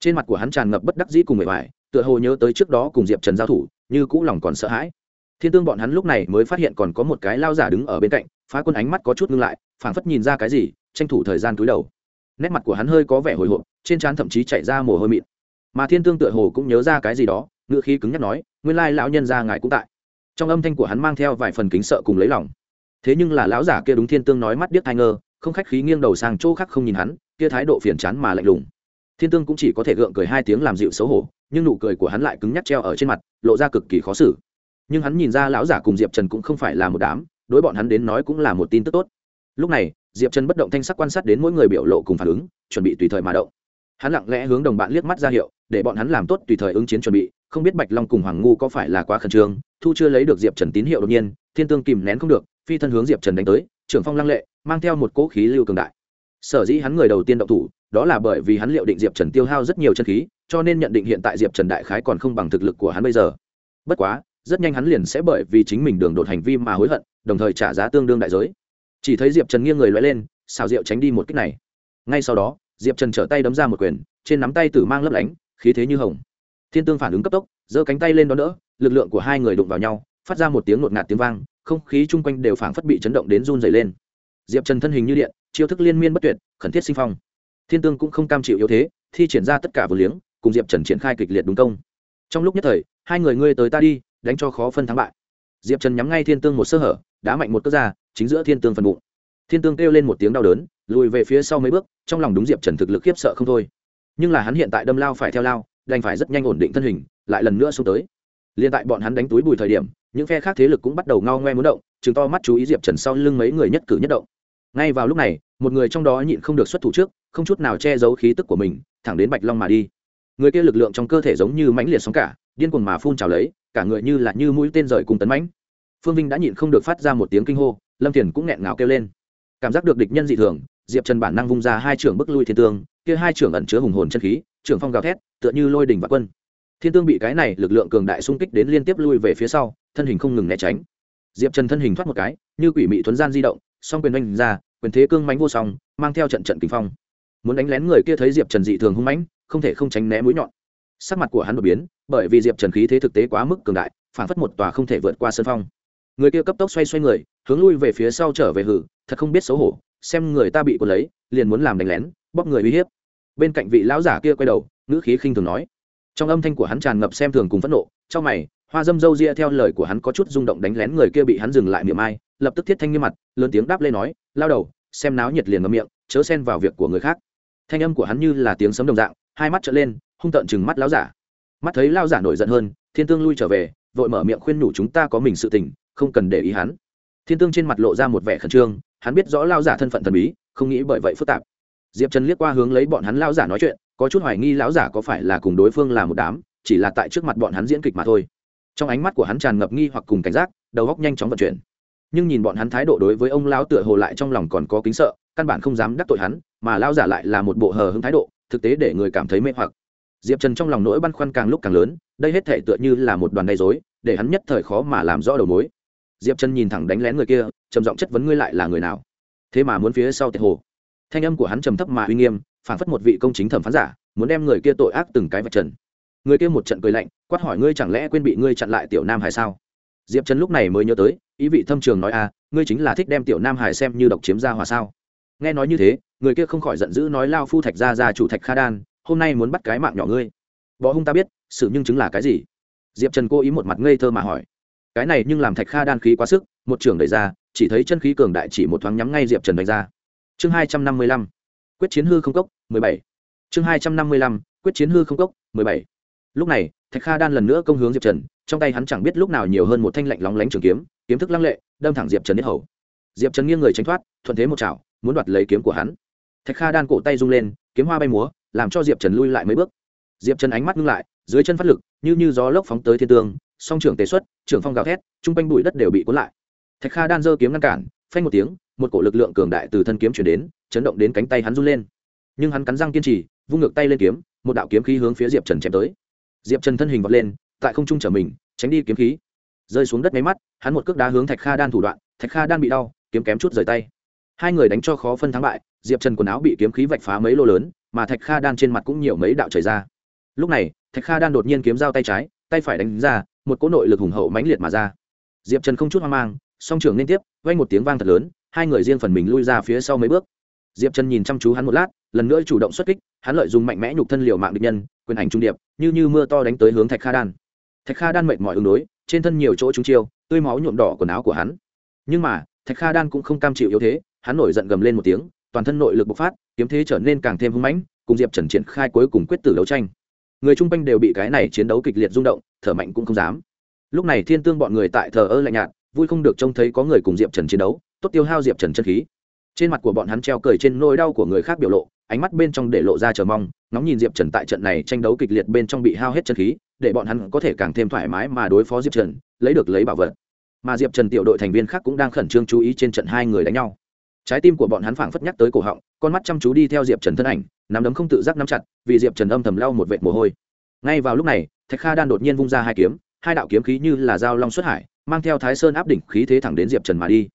Trên mặt của hắn tràn ngập bất đắc dĩ cùng mệt mỏi, tựa hồ nhớ tới trước đó cùng diệp trần giao thủ, như cũ lòng còn sợ hãi thiên tương bọn hắn lúc này mới phát hiện còn có một cái lao giả đứng ở bên cạnh, phá quân ánh mắt có chút ngưng lại, phảng phất nhìn ra cái gì, tranh thủ thời gian túi đầu. Nét mặt của hắn hơi có vẻ hồi hộp, trên trán thậm chí chạy ra mồ hôi mịn. Mà thiên tương tựa hồ cũng nhớ ra cái gì đó ngựa khí cứng nhắc nói, nguyên lai lão nhân ra ngài cũng tại. Trong âm thanh của hắn mang theo vài phần kính sợ cùng lấy lòng. Thế nhưng là lão giả kia đúng thiên tương nói mắt điếc thai ngơ không khách khí nghiêng đầu sang chỗ khác không nhìn hắn, kia thái độ phiền chán mà lạnh lùng. Thiên tương cũng chỉ có thể gượng cười hai tiếng làm dịu xấu hổ, nhưng nụ cười của hắn lại cứng nhắc treo ở trên mặt, lộ ra cực kỳ khó xử nhưng hắn nhìn ra lão giả cùng diệp trần cũng không phải là một đám, đối bọn hắn đến nói cũng là một tin tức tốt. Lúc này, diệp trần bất động thanh sắc quan sát đến mỗi người biểu lộ cùng phản ứng, chuẩn bị tùy thời mà động. Hắn lặng lẽ hướng đồng bạn liếc mắt ra hiệu, để bọn hắn làm tốt tùy thời ứng chiến chuẩn bị, không biết bạch long cùng hoàng ngu có phải là quá khẩn trương, thu chưa lấy được diệp trần tín hiệu đột nhiên, thiên tương kìm nén không được, phi thân hướng diệp trần đánh tới, trưởng phong lăng lệ, mang theo một cỗ khí lưu cường đại. Sở dĩ hắn người đầu tiên động thủ, đó là bởi vì hắn liệu định diệp trần tiêu hao rất nhiều chân khí, cho nên nhận định hiện tại diệp trần đại khái còn không bằng thực lực của hắn bây giờ. Bất quá rất nhanh hắn liền sẽ bởi vì chính mình đường đột hành vi mà hối hận, đồng thời trả giá tương đương đại giới. Chỉ thấy diệp trần nghiêng người l lên, xào rượu tránh đi một cách này. Ngay sau đó, diệp trần trở tay đấm ra một quyền, trên nắm tay tử mang lấp lánh, khí thế như hồng. Thiên tương phản ứng cấp tốc, giơ cánh tay lên đón đỡ, lực lượng của hai người đụng vào nhau, phát ra một tiếng ngột ngạt tiếng vang, không khí chung quanh đều phảng phất bị chấn động đến run dày lên. Diệp trần thân hình như điện, chiêu thức liên miên bất tuyệt, khẩn thiết sinh phong. Thiên tương cũng không cam chịu yếu thế, thi triển ra tất cả vừa liếng, cùng diệp trần triển khai kịch liệt đúng công. Trong lúc nhất thời, hai người ngươi tới ta đi đánh cho khó phân thắng bại. Diệp trần nhắm ngay thiên tương một sơ hở, đá mạnh một cước ra, chính giữa thiên tương phần bụng. Thiên tương kêu lên một tiếng đau đớn, lùi về phía sau mấy bước, trong lòng đúng diệp trần thực lực khiếp sợ không thôi. Nhưng là hắn hiện tại đâm lao phải theo lao, đành phải rất nhanh ổn định thân hình, lại lần nữa xuống tới. Liền tại bọn hắn đánh túi bùi thời điểm, những phe khác thế lực cũng bắt đầu ngao ngoe muốn động chứng to mắt chú ý diệp trần sau lưng mấy người nhất cử nhất động. Ngay vào lúc này, một người trong đó nhịn không được xuất thủ trước, không chút nào che giấu khí tức của mình, thẳng đến bạch long mà đi. Người kia lực lượng trong cơ thể giống như mãnh liệt sóng cả, điên cuồng mà phun trào lấy cả người như là như mũi tên rời cùng tấn mãnh. Phương vinh đã nhịn không được phát ra một tiếng kinh hô, lâm thiền cũng nghẹn ngào kêu lên. Cảm giác được địch nhân dị thường, diệp trần bản năng vung ra hai trưởng bức lui thiên tương, kia hai trưởng ẩn chứa hùng hồn chân khí, trưởng phong gào thét, tựa như lôi đình và quân. Thiên tương bị cái này lực lượng cường đại xung kích đến liên tiếp lui về phía sau, thân hình không ngừng né tránh. Diệp trần thân hình thoát một cái, như quỷ mị thuấn gian di động, song quyền oanh ra, quyền thế cương mánh vô song, mang theo trận trận kinh phong. Muốn đánh lén người kia thấy diệp trần dị thường hung mãnh, không thể không tránh né mũi nhọn. Sắc mặt của hắn đột biến bởi vì diệp trần khí thế thực tế quá mức cường đại, phản phất một tòa không thể vượt qua sân phong. Người kia cấp tốc xoay xoay người, hướng lui về phía sau trở về hử, thật không biết xấu hổ, xem người ta bị cuốn lấy, liền muốn làm đánh lén, bóp người uy hiếp. Bên cạnh vị lão giả kia quay đầu, ngữ khí khinh thường nói. Trong âm thanh của hắn tràn ngập xem thường cùng phẫn nộ, trong mày, hoa dâm dâu ria theo lời của hắn có chút rung động đánh lén người kia bị hắn dừng lại miệng ai, lập tức thiết thanh nghiêm mặt, lớn tiếng đáp lên nói, lao đầu, xem náo nhiệt liền ngậm miệng, chớ xen vào việc của người khác. Thanh âm của hắn như là tiếng sấm đồng dạng, hai mắt trở lên, hung tợn chừng mắt lão giả mắt thấy lao giả nổi giận hơn, thiên tương lui trở về, vội mở miệng khuyên nhủ chúng ta có mình sự tình, không cần để ý hắn. Thiên tương trên mặt lộ ra một vẻ khẩn trương, hắn biết rõ lao giả thân phận thần bí, không nghĩ bởi vậy phức tạp. Diệp trần liếc qua hướng lấy bọn hắn lao giả nói chuyện, có chút hoài nghi lão giả có phải là cùng đối phương là một đám, chỉ là tại trước mặt bọn hắn diễn kịch mà thôi. Trong ánh mắt của hắn tràn ngập nghi hoặc cùng cảnh giác, đầu góc nhanh chóng vận chuyển. Nhưng nhìn bọn hắn thái độ đối với ông lão tựa hồ lại trong lòng còn có kính sợ, căn bản không dám đắc tội hắn, mà lao giả lại là một bộ hờ hững thái độ, thực tế để người cảm thấy mê hoặc diệp trần trong lòng nỗi băn khoăn càng lúc càng lớn đây hết thể tựa như là một đoàn gây dối để hắn nhất thời khó mà làm rõ đầu mối. Diệp trần nhìn thẳng đánh lén người kia trầm giọng chất vấn ngươi lại là người nào? Thế mà muốn phía sau tiệt hồ. Thanh âm của hắn trầm thấp mà uy nghiêm phản phất một vị công chính thẩm phán giả muốn đem người kia tội ác từng cái vạch trần. Người kia một trận cười lạnh quát hỏi ngươi chẳng lẽ quên bị ngươi chặn lại tiểu nam hải sao? Diệp trần lúc này mới nhớ tới ý vị thâm trường nói a à, ngươi chính là thích đem tiểu nam hải xem như độc chiếm gia hòa sao? Nghe nói như thế người kia không khỏi giận dữ nói lao phu thạch gia gia chủ thạch kha đan hôm nay muốn bắt cái mạng nhỏ ngươi. Võ hung ta biết, sự nhưng chứng là cái gì? Diệp trần cố ý một mặt ngây thơ mà hỏi. Cái này nhưng làm thạch kha đan khí quá sức, một trường đẩy ra, chỉ thấy chân khí cường đại chỉ một thoáng nhắm ngay diệp trần đánh ra. Chương hai trăm năm mươi lăm, quyết chiến hư không cốc, mười bảy. Chương hai trăm năm mươi lăm, quyết chiến hư không cốc, mười bảy. Lúc này, thạch kha đan lần nữa công hướng diệp trần, trong tay hắn chẳng biết lúc nào nhiều hơn một thanh lạnh lóng lánh trường kiếm kiếm thức lăng lệ, đâm thẳng diệp trần đến hầu. Diệp trần nghiêng người tránh thoát, thuận thế một chảo, muốn đoạt lấy kiếm của hắn. Thạch kha đan cổ tay rung lên, kiếm hoa bay múa làm cho diệp trần lui lại mấy bước. Diệp trần ánh mắt ngưng lại, dưới chân phát lực, như như gió lốc phóng tới thiên tương, song trưởng tế xuất, trưởng phong gào thét chung quanh bụi đất đều bị cuốn lại. Thạch kha đan giơ kiếm ngăn cản, phanh một tiếng, một cổ lực lượng cường đại từ thân kiếm chuyển đến, chấn động đến cánh tay hắn run lên. Nhưng hắn cắn răng kiên trì, vung ngược tay lên kiếm, một đạo kiếm khí hướng phía diệp trần chém tới. Diệp trần thân hình vọt lên, tại không trung trở mình, tránh đi kiếm khí. Rơi xuống đất máy mắt, hắn một cước đá hướng thạch kha đan thủ đoạn, thạch kha đan bị đau, kiếm kém chút rời tay. Hai người đánh cho khó phân thắng bại, diệp trần quần áo bị kiếm khí vạch phá mấy lô lớn mà thạch kha đan trên mặt cũng nhiều mấy đạo chảy ra. Lúc này, thạch kha đan đột nhiên kiếm dao tay trái, tay phải đánh ra, một cỗ nội lực hùng hậu mãnh liệt mà ra. Diệp trần không chút hoang mang, song trường liên tiếp, vang một tiếng vang thật lớn, hai người riêng phần mình lui ra phía sau mấy bước. Diệp trần nhìn chăm chú hắn một lát, lần nữa chủ động xuất kích, hắn lợi dùng mạnh mẽ nhục thân liều mạng địch nhân, quyền ảnh trung điệp, như như mưa to đánh tới hướng thạch kha đan. Thạch kha đan mệt mỏi ứng đối, trên thân nhiều chỗ trúng chiêu, tươi máu nhuộm đỏ quần áo của hắn. Nhưng mà, thạch kha đan cũng không cam chịu yếu thế, hắn nổi giận gầm lên một tiếng toàn thân nội lực bộc phát, kiếm thế trở nên càng thêm hưng mãnh, cùng diệp trần triển khai cuối cùng quyết tử đấu tranh. Người chung quanh đều bị cái này chiến đấu kịch liệt rung động, thở mạnh cũng không dám. Lúc này thiên tương bọn người tại thờ ơ lạnh nhạt, vui không được trông thấy có người cùng diệp trần chiến đấu, tốt tiêu hao diệp trần chân khí. Trên mặt của bọn hắn treo cười trên nỗi đau của người khác biểu lộ, ánh mắt bên trong để lộ ra chờ mong, ngóng nhìn diệp trần tại trận này tranh đấu kịch liệt bên trong bị hao hết chân khí, để bọn hắn có thể càng thêm thoải mái mà đối phó diệp trần, lấy được lấy bảo vật. Mà diệp trần tiểu đội thành viên khác cũng đang khẩn trương chú ý trên trận hai người đánh nhau trái tim của bọn hắn phảng phất nhắc tới cổ họng, con mắt chăm chú đi theo diệp trần thân ảnh, nắm đấm không tự giác nắm chặt, vì diệp trần âm thầm lau một vệt mồ hôi. Ngay vào lúc này, thạch kha đan đột nhiên vung ra hai kiếm, hai đạo kiếm khí như là dao long xuất hải, mang theo thái sơn áp đỉnh khí thế thẳng đến diệp trần mà đi.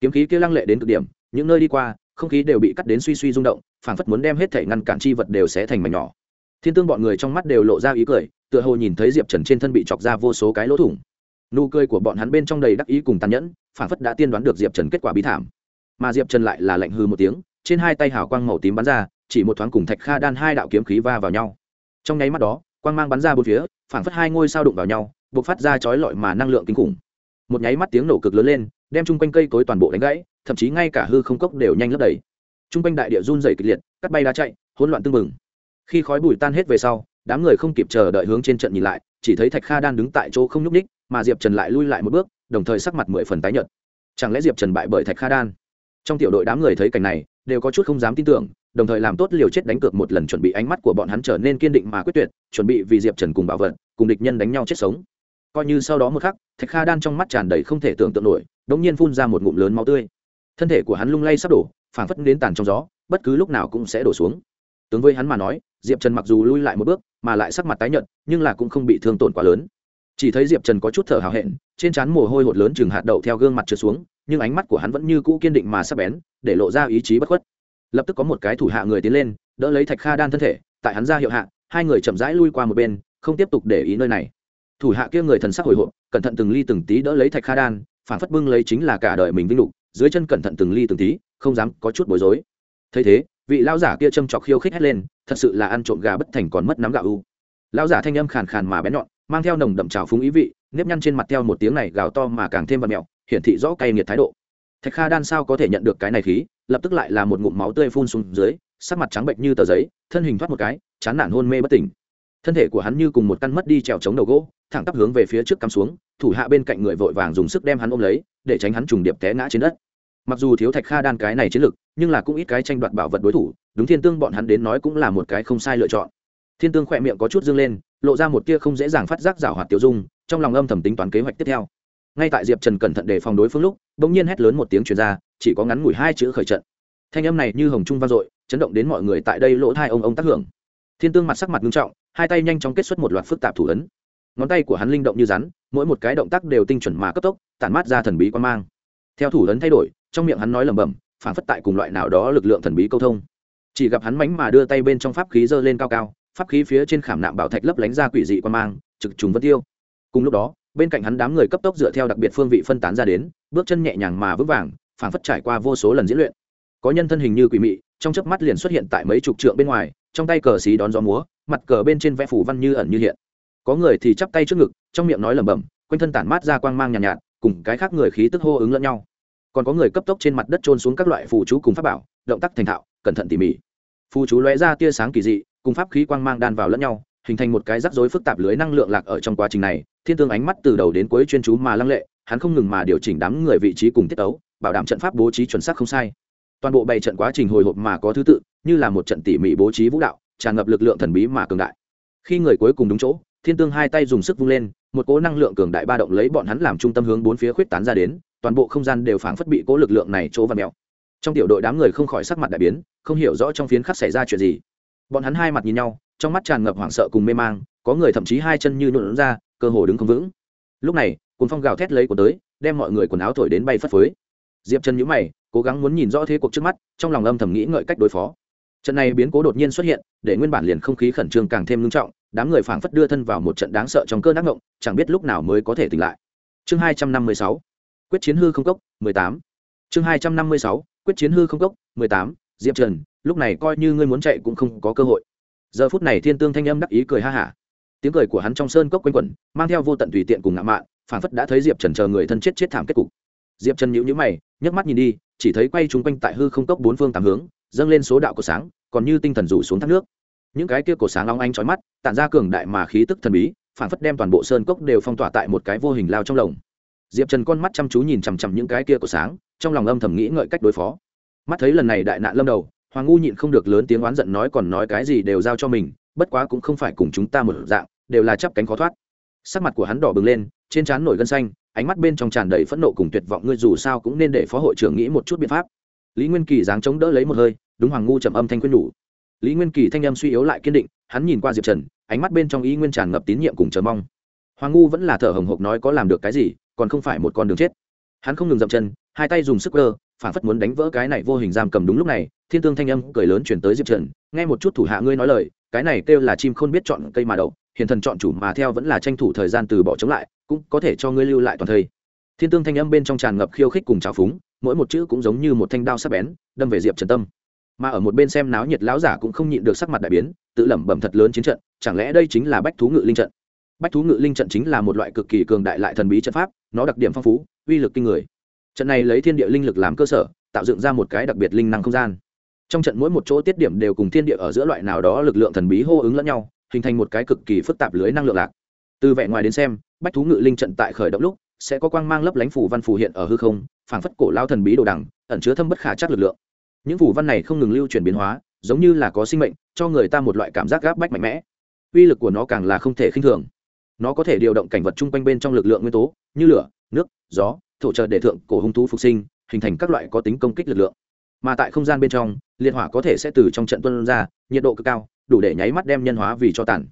Kiếm khí kia lăng lệ đến cực điểm, những nơi đi qua, không khí đều bị cắt đến suy suy rung động, phảng phất muốn đem hết thể ngăn cản chi vật đều sẽ thành mảnh nhỏ. Thiên tương bọn người trong mắt đều lộ ra ý cười, tựa hồ nhìn thấy diệp trần trên thân bị chọc ra vô số cái lỗ thủng. Nụ cười của bọn hắn bên trong đầy đắc ý cùng tàn nhẫn, phảng phất đã tiên đoán được diệp trần kết quả bí thảm mà diệp trần lại là lạnh hư một tiếng trên hai tay hào quang màu tím bắn ra chỉ một thoáng cùng thạch kha đan hai đạo kiếm khí va vào nhau trong nháy mắt đó quang mang bắn ra bốn phía phảng phất hai ngôi sao đụng vào nhau b ộ c phát ra chói lọi mà năng lượng kinh khủng một nháy mắt tiếng nổ cực lớn lên đem chung quanh cây cối toàn bộ đánh gãy thậm chí ngay cả hư không cốc đều nhanh lấp đầy chung quanh đại địa run dày kịch liệt cắt bay đá chạy hỗn loạn tưng bừng khi khói bụi tan hết về sau đám người không kịp chờ đợi hướng trên trận nhìn lại chỉ thấy thạch kha đang đứng tại chỗ không nhúc ních mà diệp trần lại lui lại một bước đồng thời sắc mặt mười phần tái nhợt chẳng lẽ diệp trần bại bởi thạch kha đan trong tiểu đội đám người thấy cảnh này, đều có chút không dám tin tưởng, đồng thời làm tốt liều chết đánh cược một lần chuẩn bị ánh mắt của bọn hắn trở nên kiên định mà quyết tuyệt, chuẩn bị vì diệp trần cùng bảo vật, cùng địch nhân đánh nhau chết sống. Coi như sau đó một khắc, thạch kha đan trong mắt tràn đầy không thể tưởng tượng nổi đ ỗ n g nhiên phun ra một ngụm lớn máu tươi. Thân thể của hắn lung lay sắp đổ, phảng phất đến tàn trong gió, bất cứ lúc nào cũng sẽ đổ xuống. Tướng với hắn mà nói, diệp trần mặc dù lui lại một bước, mà lại sắc mặt tái nhợt, nhưng là cũng không bị thương tổn quá lớn. Chỉ thấy diệp trần có chút thở hào hẹn, trên trán mồ hôi hột lớn chừng hạt đậu theo gương mặt trượt xuống nhưng ánh mắt của hắn vẫn như cũ kiên định mà sắp bén, để lộ ra ý chí bất khuất. Lập tức có một cái thủ hạ người tiến lên, đỡ lấy thạch kha đan thân thể, tại hắn ra hiệu hạ, hai người chậm rãi lui qua một bên, không tiếp tục để ý nơi này. Thủ hạ kia người thần sắc hồi hộp, cẩn thận từng ly từng tí đỡ lấy thạch kha đan, phản phất bưng lấy chính là cả đời mình vinh lục, dưới chân cẩn thận từng ly từng tí, không dám có chút bối rối. Thấy thế, vị lao giả kia châm trọc khiêu khích hét lên, thật sự là ăn trộm gà bất thành còn mất nắm gạo u. Lao giả thanh âm khàn khàn mà bén nhọn, mang theo nồng đậm trào phúng ý vị, nếp nhăn trên mặt theo một tiếng này gào to mà càng thêm vật mẹo hiển thị rõ cay nghiệt thái độ. Thạch kha đan sao có thể nhận được cái này khí, lập tức lại là một ngụm máu tươi phun xuống dưới, sắc mặt trắng bệnh như tờ giấy, thân hình thoát một cái, chán nản hôn mê bất tỉnh. Thân thể của hắn như cùng một căn mất đi trèo chống đầu gỗ, thẳng tắp hướng về phía trước cắm xuống, thủ hạ bên cạnh người vội vàng dùng sức đem hắn ôm lấy, để tránh hắn trùng điệp té ngã trên đất. Mặc dù thiếu thạch kha đan cái này chiến lực, nhưng là cũng ít cái tranh đoạt bảo vật đối thủ, đúng thiên tương bọn hắn đến nói cũng là một cái không sai lựa chọn. Thiên tương khỏe miệng có chút dương lên, lộ ra một tia không dễ dàng phát giác rảo hoạt tiêu dung, trong lòng âm thầm tính toán kế hoạch tiếp theo ngay tại diệp trần cẩn thận đề phòng đối phương lúc, bỗng nhiên hét lớn một tiếng truyền ra, chỉ có ngắn ngủi hai chữ khởi trận. Thanh âm này như hồng trung vang dội, chấn động đến mọi người tại đây lỗ thai ông ông tác hưởng. Thiên tương mặt sắc mặt nghiêm trọng, hai tay nhanh chóng kết xuất một loạt phức tạp thủ ấn. Ngón tay của hắn linh động như rắn, mỗi một cái động tác đều tinh chuẩn mà cấp tốc, tản mát ra thần bí quan mang. Theo thủ ấn thay đổi, trong miệng hắn nói lẩm bẩm, phản phất tại cùng loại nào đó lực lượng thần bí câu thông. Chỉ gặp hắn mánh mà đưa tay bên trong pháp khí giơ lên cao cao, pháp khí phía trên khảm nạm bảo thạch lấp lánh ra quỷ dị quan mang, trực trùng vân tiêu. Cùng lúc đó bên cạnh hắn đám người cấp tốc dựa theo đặc biệt phương vị phân tán ra đến bước chân nhẹ nhàng mà vững vàng phản phất trải qua vô số lần diễn luyện. Có nhân thân hình như quỷ mị trong chớp mắt liền xuất hiện tại mấy chục trượng bên ngoài trong tay cờ xí đón gió múa mặt cờ bên trên vẽ phủ văn như ẩn như hiện. Có người thì chắp tay trước ngực trong miệng nói lẩm bẩm quanh thân tản mát ra quang mang nhàn nhạt, nhạt cùng cái khác người khí tức hô ứng lẫn nhau. Còn có người cấp tốc trên mặt đất trôn xuống các loại phù chú cùng pháp bảo động tác thành thạo cẩn thận tỉ mỉ. Phù chú lóe ra tia sáng kỳ dị cùng pháp khí quang mang đan vào lẫn nhau hình thành một cái rắc rối phức tạp lưới năng lượng lạc ở trong quá trình này, thiên tương ánh mắt từ đầu đến cuối chuyên chú mà lăng lệ, hắn không ngừng mà điều chỉnh đám người vị trí cùng tiết tấu, bảo đảm trận pháp bố trí chuẩn xác không sai. Toàn bộ bày trận quá trình hồi hộp mà có thứ tự, như là một trận tỉ mỉ bố trí vũ đạo, tràn ngập lực lượng thần bí mà cường đại. Khi người cuối cùng đúng chỗ, thiên tương hai tay dùng sức vung lên, một cỗ năng lượng cường đại ba động lấy bọn hắn làm trung tâm hướng bốn phía khuyết tán ra đến, toàn bộ không gian đều phảng phất bị cỗ lực lượng này chỗ và mèo. Trong tiểu đội đám người không khỏi sắc mặt đại biến, không hiểu rõ trong phiến khắc xảy ra chuyện gì. Bọn hắn hai mặt nhìn nhau trong mắt tràn ngập hoảng sợ cùng mê mang, có người thậm chí hai chân như nhuộn ra, cơ hồ đứng không vững. Lúc này cuốn phong gào thét lấy của tới, đem mọi người quần áo thổi đến bay phất phới. Diệp chân nhữ mày, cố gắng muốn nhìn rõ thế cuộc trước mắt, trong lòng âm thầm nghĩ ngợi cách đối phó. Trận này biến cố đột nhiên xuất hiện, để nguyên bản liền không khí khẩn trương càng thêm ngưng trọng, đám người phảng phất đưa thân vào một trận đáng sợ trong cơn ác ngộng chẳng biết lúc nào mới có thể tỉnh lại. Chương hai trăm năm mươi sáu, quyết chiến hư không cốc, mười tám. Chương hai trăm năm mươi sáu, quyết chiến hư không cốc, mười tám. Diệp trần, lúc này coi như ngươi muốn chạy cũng không có cơ hội giờ phút này thiên tương thanh âm đắc ý cười ha hả. Tiếng cười của hắn trong sơn cốc quanh quẩn, mang theo vô tận tùy tiện cùng ngã mạn phản phất đã thấy diệp trần chờ người thân chết chết thảm kết cục. Diệp trần nhíu nhíu mày, nhấc mắt nhìn đi, chỉ thấy quay chung quanh tại hư không cốc bốn phương tám hướng, dâng lên số đạo của sáng, còn như tinh thần rủ xuống thác nước. Những cái kia cổ sáng long anh trói mắt, tản ra cường đại mà khí tức thần bí phản phất đem toàn bộ sơn cốc đều phong tỏa tại một cái vô hình lao trong lồng. Diệp trần con mắt chăm chú nhìn chằm chằm những cái kia cổ sáng, trong lòng âm thầm nghĩ ngợi cách đối phó. Mắt thấy lần này đại nạn lâm đầu hoàng ngu nhịn không được lớn tiếng oán giận nói còn nói cái gì đều giao cho mình, bất quá cũng không phải cùng chúng ta một dạng, đều là chắp cánh khó thoát. Sắc mặt của hắn đỏ bừng lên, trên trán nổi gân xanh, ánh mắt bên trong tràn đầy phẫn nộ cùng tuyệt vọng, ngươi dù sao cũng nên để phó hội trưởng nghĩ một chút biện pháp. Lý nguyên kỳ dáng chống đỡ lấy một hơi, đúng hoàng ngu trầm âm thanh khuyên nhủ. Lý nguyên kỳ thanh âm suy yếu lại kiên định, hắn nhìn qua diệp trần, ánh mắt bên trong ý nguyên tràn ngập tín nhiệm cùng chờ mong. Hoàng ngu vẫn là thở hồng hộc nói có làm được cái gì, còn không phải một con đường chết. Hắn không ngừng dậm chân, hai tay dùng sức cơ phản phất muốn đánh vỡ cái này vô hình giam cầm đúng lúc này, thiên tương thanh âm cười lớn chuyển tới diệp trần, nghe một chút thủ hạ ngươi nói lời, cái này kêu là chim khôn biết chọn cây mà đậu hiền thần chọn chủ mà theo vẫn là tranh thủ thời gian từ bỏ chống lại, cũng có thể cho ngươi lưu lại toàn thây. Thiên tương thanh âm bên trong tràn ngập khiêu khích cùng trào phúng, mỗi một chữ cũng giống như một thanh đao sắc bén, đâm về diệp trần tâm. Mà ở một bên xem náo nhiệt lão giả cũng không nhịn được sắc mặt đại biến, tự lẩm bẩm thật lớn chiến trận, chẳng lẽ đây chính là bách thú ngự linh trận? Bách thú ngự linh trận chính là một loại cực kỳ cường đại lại thần bí trận pháp, nó đặc điểm phong phú, uy lực kinh người trận này lấy thiên địa linh lực làm cơ sở tạo dựng ra một cái đặc biệt linh năng không gian. Trong trận mỗi một chỗ tiết điểm đều cùng thiên địa ở giữa loại nào đó lực lượng thần bí hô ứng lẫn nhau hình thành một cái cực kỳ phức tạp lưới năng lượng lạc. Từ vẻ ngoài đến xem bách thú ngự linh trận tại khởi động lúc sẽ có quang mang lấp lánh phủ văn phù hiện ở hư không phảng phất cổ lao thần bí đồ đẳng, ẩn chứa thâm bất khả chắc lực lượng. Những phủ văn này không ngừng lưu chuyển biến hóa giống như là có sinh mệnh cho người ta một loại cảm giác gáp bách mạnh mẽ. Uy lực của nó càng là không thể khinh thường. Nó có thể điều động cảnh vật chung quanh bên trong lực lượng nguyên tố như lửa nước gió thổ trợ để thượng cổ hung thú phục sinh, hình thành các loại có tính công kích lực lượng. Mà tại không gian bên trong, liệt hỏa có thể sẽ từ trong trận tuân ra, nhiệt độ cực cao, đủ để nháy mắt đem nhân hóa vì cho tàn.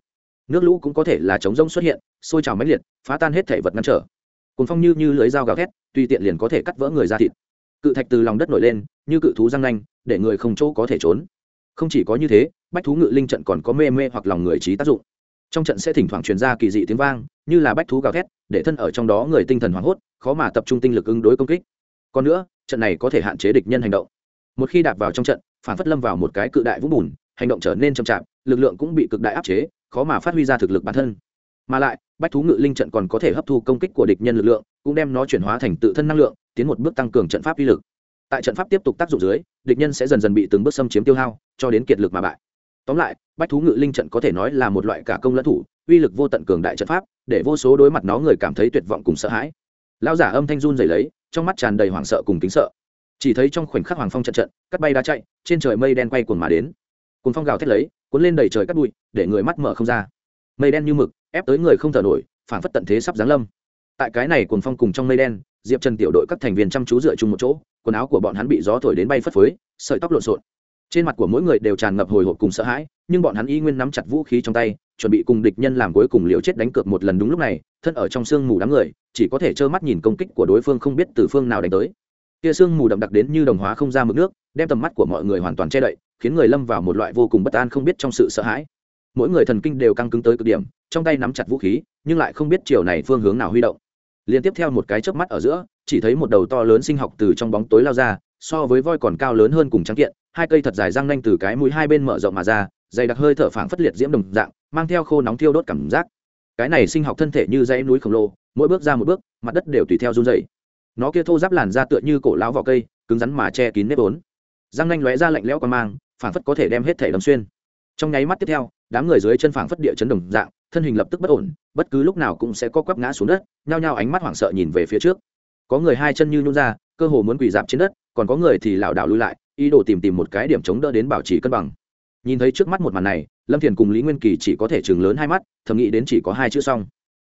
Nước lũ cũng có thể là chống rông xuất hiện, sôi trào mãnh liệt, phá tan hết thể vật ngăn trở. Cùng phong như như lưới dao gào thét, tùy tiện liền có thể cắt vỡ người ra thịt. Cự thạch từ lòng đất nổi lên, như cự thú răng nanh, để người không chỗ có thể trốn. Không chỉ có như thế, bách thú ngự linh trận còn có mê mê hoặc lòng người trí tác dụng trong trận sẽ thỉnh thoảng truyền ra kỳ dị tiếng vang, như là bách thú gào thét, để thân ở trong đó người tinh thần hoảng hốt, khó mà tập trung tinh lực ứng đối công kích. Còn nữa, trận này có thể hạn chế địch nhân hành động. Một khi đạp vào trong trận, phản phất lâm vào một cái cự đại vũng bùn, hành động trở nên chậm chạp, lực lượng cũng bị cực đại áp chế, khó mà phát huy ra thực lực bản thân. Mà lại, bách thú ngự linh trận còn có thể hấp thu công kích của địch nhân lực lượng, cũng đem nó chuyển hóa thành tự thân năng lượng, tiến một bước tăng cường trận pháp uy lực. Tại trận pháp tiếp tục tác dụng dưới, địch nhân sẽ dần dần bị từng bước xâm chiếm tiêu hao, cho đến kiệt lực mà bại tóm lại, bách thú ngự linh trận có thể nói là một loại cả công lẫn thủ, uy lực vô tận cường đại trận pháp, để vô số đối mặt nó người cảm thấy tuyệt vọng cùng sợ hãi. Lao giả âm thanh run dày lấy, trong mắt tràn đầy hoảng sợ cùng kính sợ. Chỉ thấy trong khoảnh khắc hoàng phong trận trận, cắt bay đá chạy, trên trời mây đen quay cuồng mà đến. Cuốn phong gào thét lấy, cuốn lên đầy trời cắt bụi, để người mắt mở không ra. Mây đen như mực, ép tới người không thở nổi phản phất tận thế sắp giáng lâm. Tại cái này cuốn phong cùng trong mây đen, diệp trần tiểu đội các thành viên chăm chú dựa chung một chỗ, quần áo của bọn hắn bị gió thổi đến bay phất phới, sợi tóc lộn xộn trên mặt của mỗi người đều tràn ngập hồi hộp cùng sợ hãi, nhưng bọn hắn y nguyên nắm chặt vũ khí trong tay, chuẩn bị cùng địch nhân làm cuối cùng liều chết đánh cược một lần đúng lúc này, thân ở trong sương mù đám người, chỉ có thể trơ mắt nhìn công kích của đối phương không biết từ phương nào đánh tới. Kia sương mù đậm đặc đến như đồng hóa không ra mực nước, đem tầm mắt của mọi người hoàn toàn che đậy, khiến người lâm vào một loại vô cùng bất an không biết trong sự sợ hãi. Mỗi người thần kinh đều căng cứng tới cực điểm, trong tay nắm chặt vũ khí, nhưng lại không biết chiều này phương hướng nào huy động. Liên tiếp theo một cái chớp mắt ở giữa, chỉ thấy một đầu to lớn sinh học từ trong bóng tối lao ra, so với voi còn cao lớn hơn cùng trắng kiện hai cây thật dài răng nanh từ cái mũi hai bên mở rộng mà ra, dày đặc hơi thở phảng phất liệt diễm đồng dạng, mang theo khô nóng thiêu đốt cảm giác. Cái này sinh học thân thể như dãy núi khổng lồ, mỗi bước ra một bước, mặt đất đều tùy theo run dày nó kia thô giáp làn ra tựa như cổ lão vỏ cây, cứng rắn mà che kín nếp ốn răng nanh lóe ra lạnh lẽo qua mang, phảng phất có thể đem hết thể đâm xuyên. Trong nháy mắt tiếp theo, đám người dưới chân phảng phất địa chấn đồng dạng, thân hình lập tức bất ổn, bất cứ lúc nào cũng sẽ có quắp ngã xuống đất, nhao nhao ánh mắt hoảng sợ nhìn về phía trước. Có người hai chân như nhún ra, cơ hồ muốn quỳ dạp trên đất, còn có người thì lảo đảo lui lại ý đồ tìm tìm một cái điểm chống đỡ đến bảo trì cân bằng. Nhìn thấy trước mắt một màn này, lâm thiền cùng lý nguyên kỳ chỉ có thể chừng lớn hai mắt, thầm nghĩ đến chỉ có hai chữ xong.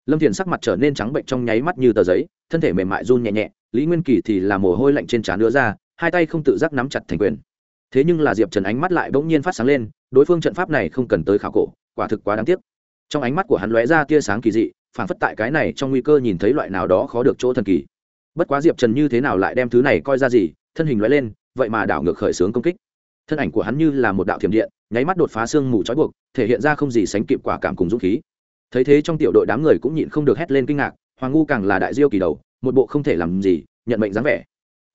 Lâm thiền sắc mặt trở nên trắng bệnh trong nháy mắt như tờ giấy, thân thể mềm mại run nhẹ nhẹ, lý nguyên kỳ thì là mồ hôi lạnh trên trán nữa ra, hai tay không tự giác nắm chặt thành quyền. Thế nhưng là diệp trần ánh mắt lại bỗng nhiên phát sáng lên, đối phương trận pháp này không cần tới khảo cổ, quả thực quá đáng tiếc. Trong ánh mắt của hắn lóe ra tia sáng kỳ dị, phản phất tại cái này trong nguy cơ nhìn thấy loại nào đó khó được chỗ thần kỳ. Bất quá diệp trần như thế nào lại đem thứ này coi ra gì, thân hình lóe lên vậy mà đảo ngược khởi xướng công kích. Thân ảnh của hắn như là một đạo thiểm điện, nháy mắt đột phá xương mù trói buộc, thể hiện ra không gì sánh kịp quả cảm cùng dũng khí. Thấy thế trong tiểu đội đám người cũng nhịn không được hét lên kinh ngạc, hoàng ngu càng là đại diêu kỳ đầu, một bộ không thể làm gì, nhận mệnh dáng vẻ.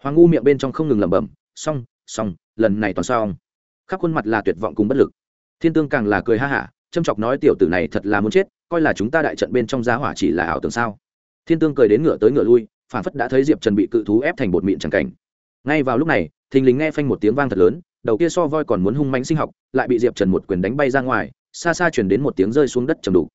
Hoàng ngu miệng bên trong không ngừng lẩm bẩm, xong xong, lần này toàn xong. Khắp khuôn mặt là tuyệt vọng cùng bất lực. Thiên tương càng là cười ha hả, châm chọc nói, tiểu tử này thật là muốn chết, coi là chúng ta đại trận bên trong giá hỏa chỉ là ảo tưởng sao? Thiên tương cười đến ngựa tới ngựa lui, phản phất đã thấy diệp trần bị cự thú ép thành bột mịn c cảnh. Ngay vào lúc này thình lình nghe phanh một tiếng vang thật lớn, đầu kia so voi còn muốn hung mánh sinh học, lại bị diệp trần một quyền đánh bay ra ngoài, xa xa chuyển đến một tiếng rơi xuống đất trầm đủ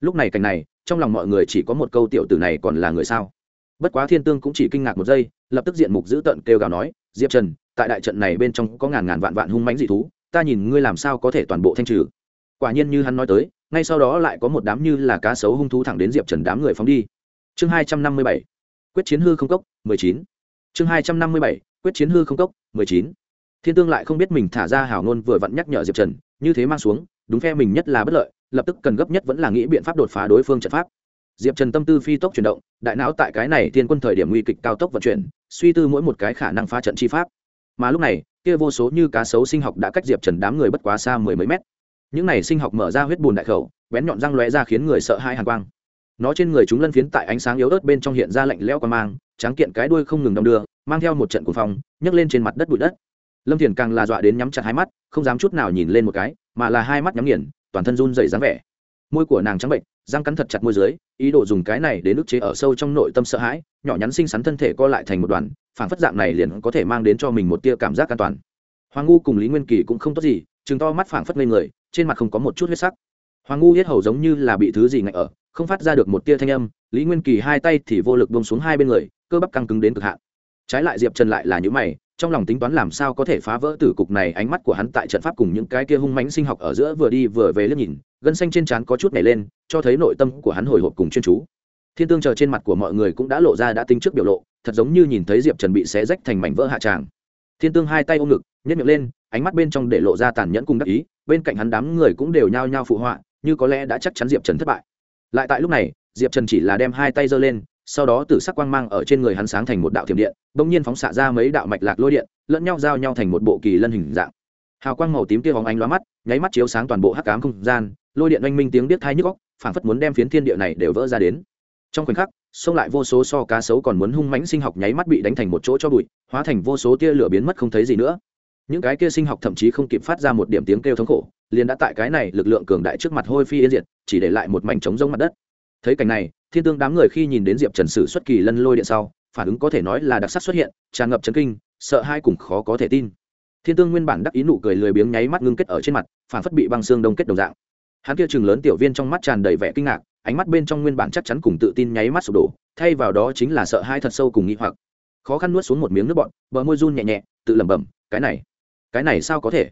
lúc này cảnh này, trong lòng mọi người chỉ có một câu tiểu tử này còn là người sao? Bất quá thiên tương cũng chỉ kinh ngạc một giây, lập tức diện mục giữ tợn kêu gào nói, diệp trần, tại đại trận này bên trong có ngàn ngàn vạn vạn hung mánh dị thú, ta nhìn ngươi làm sao có thể toàn bộ thanh trừ. Quả nhiên như hắn nói tới, ngay sau đó lại có một đám như là cá sấu hung thú thẳng đến diệp trần đám người phóng đi. Chương hai trăm năm mươi bảy, quyết chiến hư không cốc, mười chín. Chương hai trăm năm mươi bảy quyết chiến hư không cốc, mười chín. Thiên tương lại không biết mình thả ra hảo ngôn vừa vặn nhắc nhở diệp trần, như thế mang xuống, đúng phe mình nhất là bất lợi, lập tức cần gấp nhất vẫn là nghĩ biện pháp đột phá đối phương trận pháp. Diệp trần tâm tư phi tốc chuyển động, đại não tại cái này tiên quân thời điểm nguy kịch cao tốc vận chuyển, suy tư mỗi một cái khả năng phá trận chi pháp. Mà lúc này, kia vô số như cá sấu sinh học đã cách diệp trần đám người bất quá xa mười mấy mét. Những này sinh học mở ra huyết bùn đại khẩu, bén nhọn răng lóe ra khiến người sợ hai hàng quang nó trên người chúng lân phiến tại ánh sáng yếu ớt bên trong hiện ra lạnh lẽo qua mang, tráng kiện cái đuôi không ngừng đong đưa, mang theo một trận cuồng phong, nhấc lên trên mặt đất bụi đất. Lâm thiền càng là dọa đến nhắm chặt hai mắt, không dám chút nào nhìn lên một cái, mà là hai mắt nhắm nghiền, toàn thân run dày dáng vẻ. Môi của nàng trắng bệnh, răng cắn thật chặt môi dưới, ý đồ dùng cái này đến ức chế ở sâu trong nội tâm sợ hãi, nhỏ nhắn xinh xắn thân thể co lại thành một đoàn phản phất dạng này liền có thể mang đến cho mình một tia cảm giác an toàn. Hoàng ngu cùng lý nguyên kỳ cũng không tốt gì chừng to mắt phảng phất lên người, trên mặt không có một chút huyết sắc hoàng ngu yết hầu giống như là bị thứ gì ngạnh ở, không phát ra được một tia thanh âm, lý nguyên kỳ hai tay thì vô lực bông xuống hai bên người, cơ bắp căng cứng đến cực hạn. Trái lại diệp trần lại là những mày, trong lòng tính toán làm sao có thể phá vỡ tử cục này, ánh mắt của hắn tại trận pháp cùng những cái kia hung mánh sinh học ở giữa vừa đi vừa về liếc nhìn, gân xanh trên trán có chút nhảy lên, cho thấy nội tâm của hắn hồi hộp cùng chuyên chú. Thiên tương chờ trên mặt của mọi người cũng đã lộ ra đã tính trước biểu lộ, thật giống như nhìn thấy diệp trần bị xé rách thành mảnh vỡ hạ tràng. Thiên tương hai tay ôm ngực nhét miệng lên, ánh mắt bên trong để lộ ra tàn nhẫn cùng đắc ý, bên cạnh hắn đám người cũng đều nhao nhao phụ họa như có lẽ đã chắc chắn diệp trần thất bại. Lại tại lúc này, diệp trần chỉ là đem hai tay giơ lên, sau đó tử sắc quang mang ở trên người hắn sáng thành một đạo thiểm điện, bỗng nhiên phóng xạ ra mấy đạo mạch lạc lôi điện, lẫn nhau giao nhau thành một bộ kỳ lân hình dạng. Hào quang màu tím kia hóng ánh lóa mắt, nháy mắt chiếu sáng toàn bộ hắc cám không gian, lôi điện oanh minh tiếng biết thai nhức góc phảng phất muốn đem phiến thiên địa này đều vỡ ra đến. Trong khoảnh khắc, xông lại vô số so cá sấu còn muốn hung mãnh sinh học nháy mắt bị đánh thành một chỗ cho bụi, hóa thành vô số tia lửa biến mất không thấy gì nữa những cái kia sinh học thậm chí không kịp phát ra một điểm tiếng kêu thống khổ, liền đã tại cái này lực lượng cường đại trước mặt hôi phi yên diệt, chỉ để lại một mảnh trống rông mặt đất. Thấy cảnh này, thiên tương đám người khi nhìn đến diệp trần sử xuất kỳ lân lôi điện sau, phản ứng có thể nói là đặc sắc xuất hiện, tràn ngập chấn kinh, sợ hai cùng khó có thể tin. Thiên tương nguyên bản đắc ý nụ cười lười biếng nháy mắt ngưng kết ở trên mặt, phản phất bị băng xương đông kết đồng dạng. Hắn kia chừng lớn tiểu viên trong mắt tràn đầy vẻ kinh ngạc, ánh mắt bên trong nguyên bản chắc chắn cùng tự tin nháy mắt sụp đổ, thay vào đó chính là sợ hai thật sâu cùng nghĩ hoặc. Khó khăn nuốt xuống một miếng nước bọn bờ môi run nhẹ nhẹ, tự lẩm bẩm, cái này cái này sao có thể?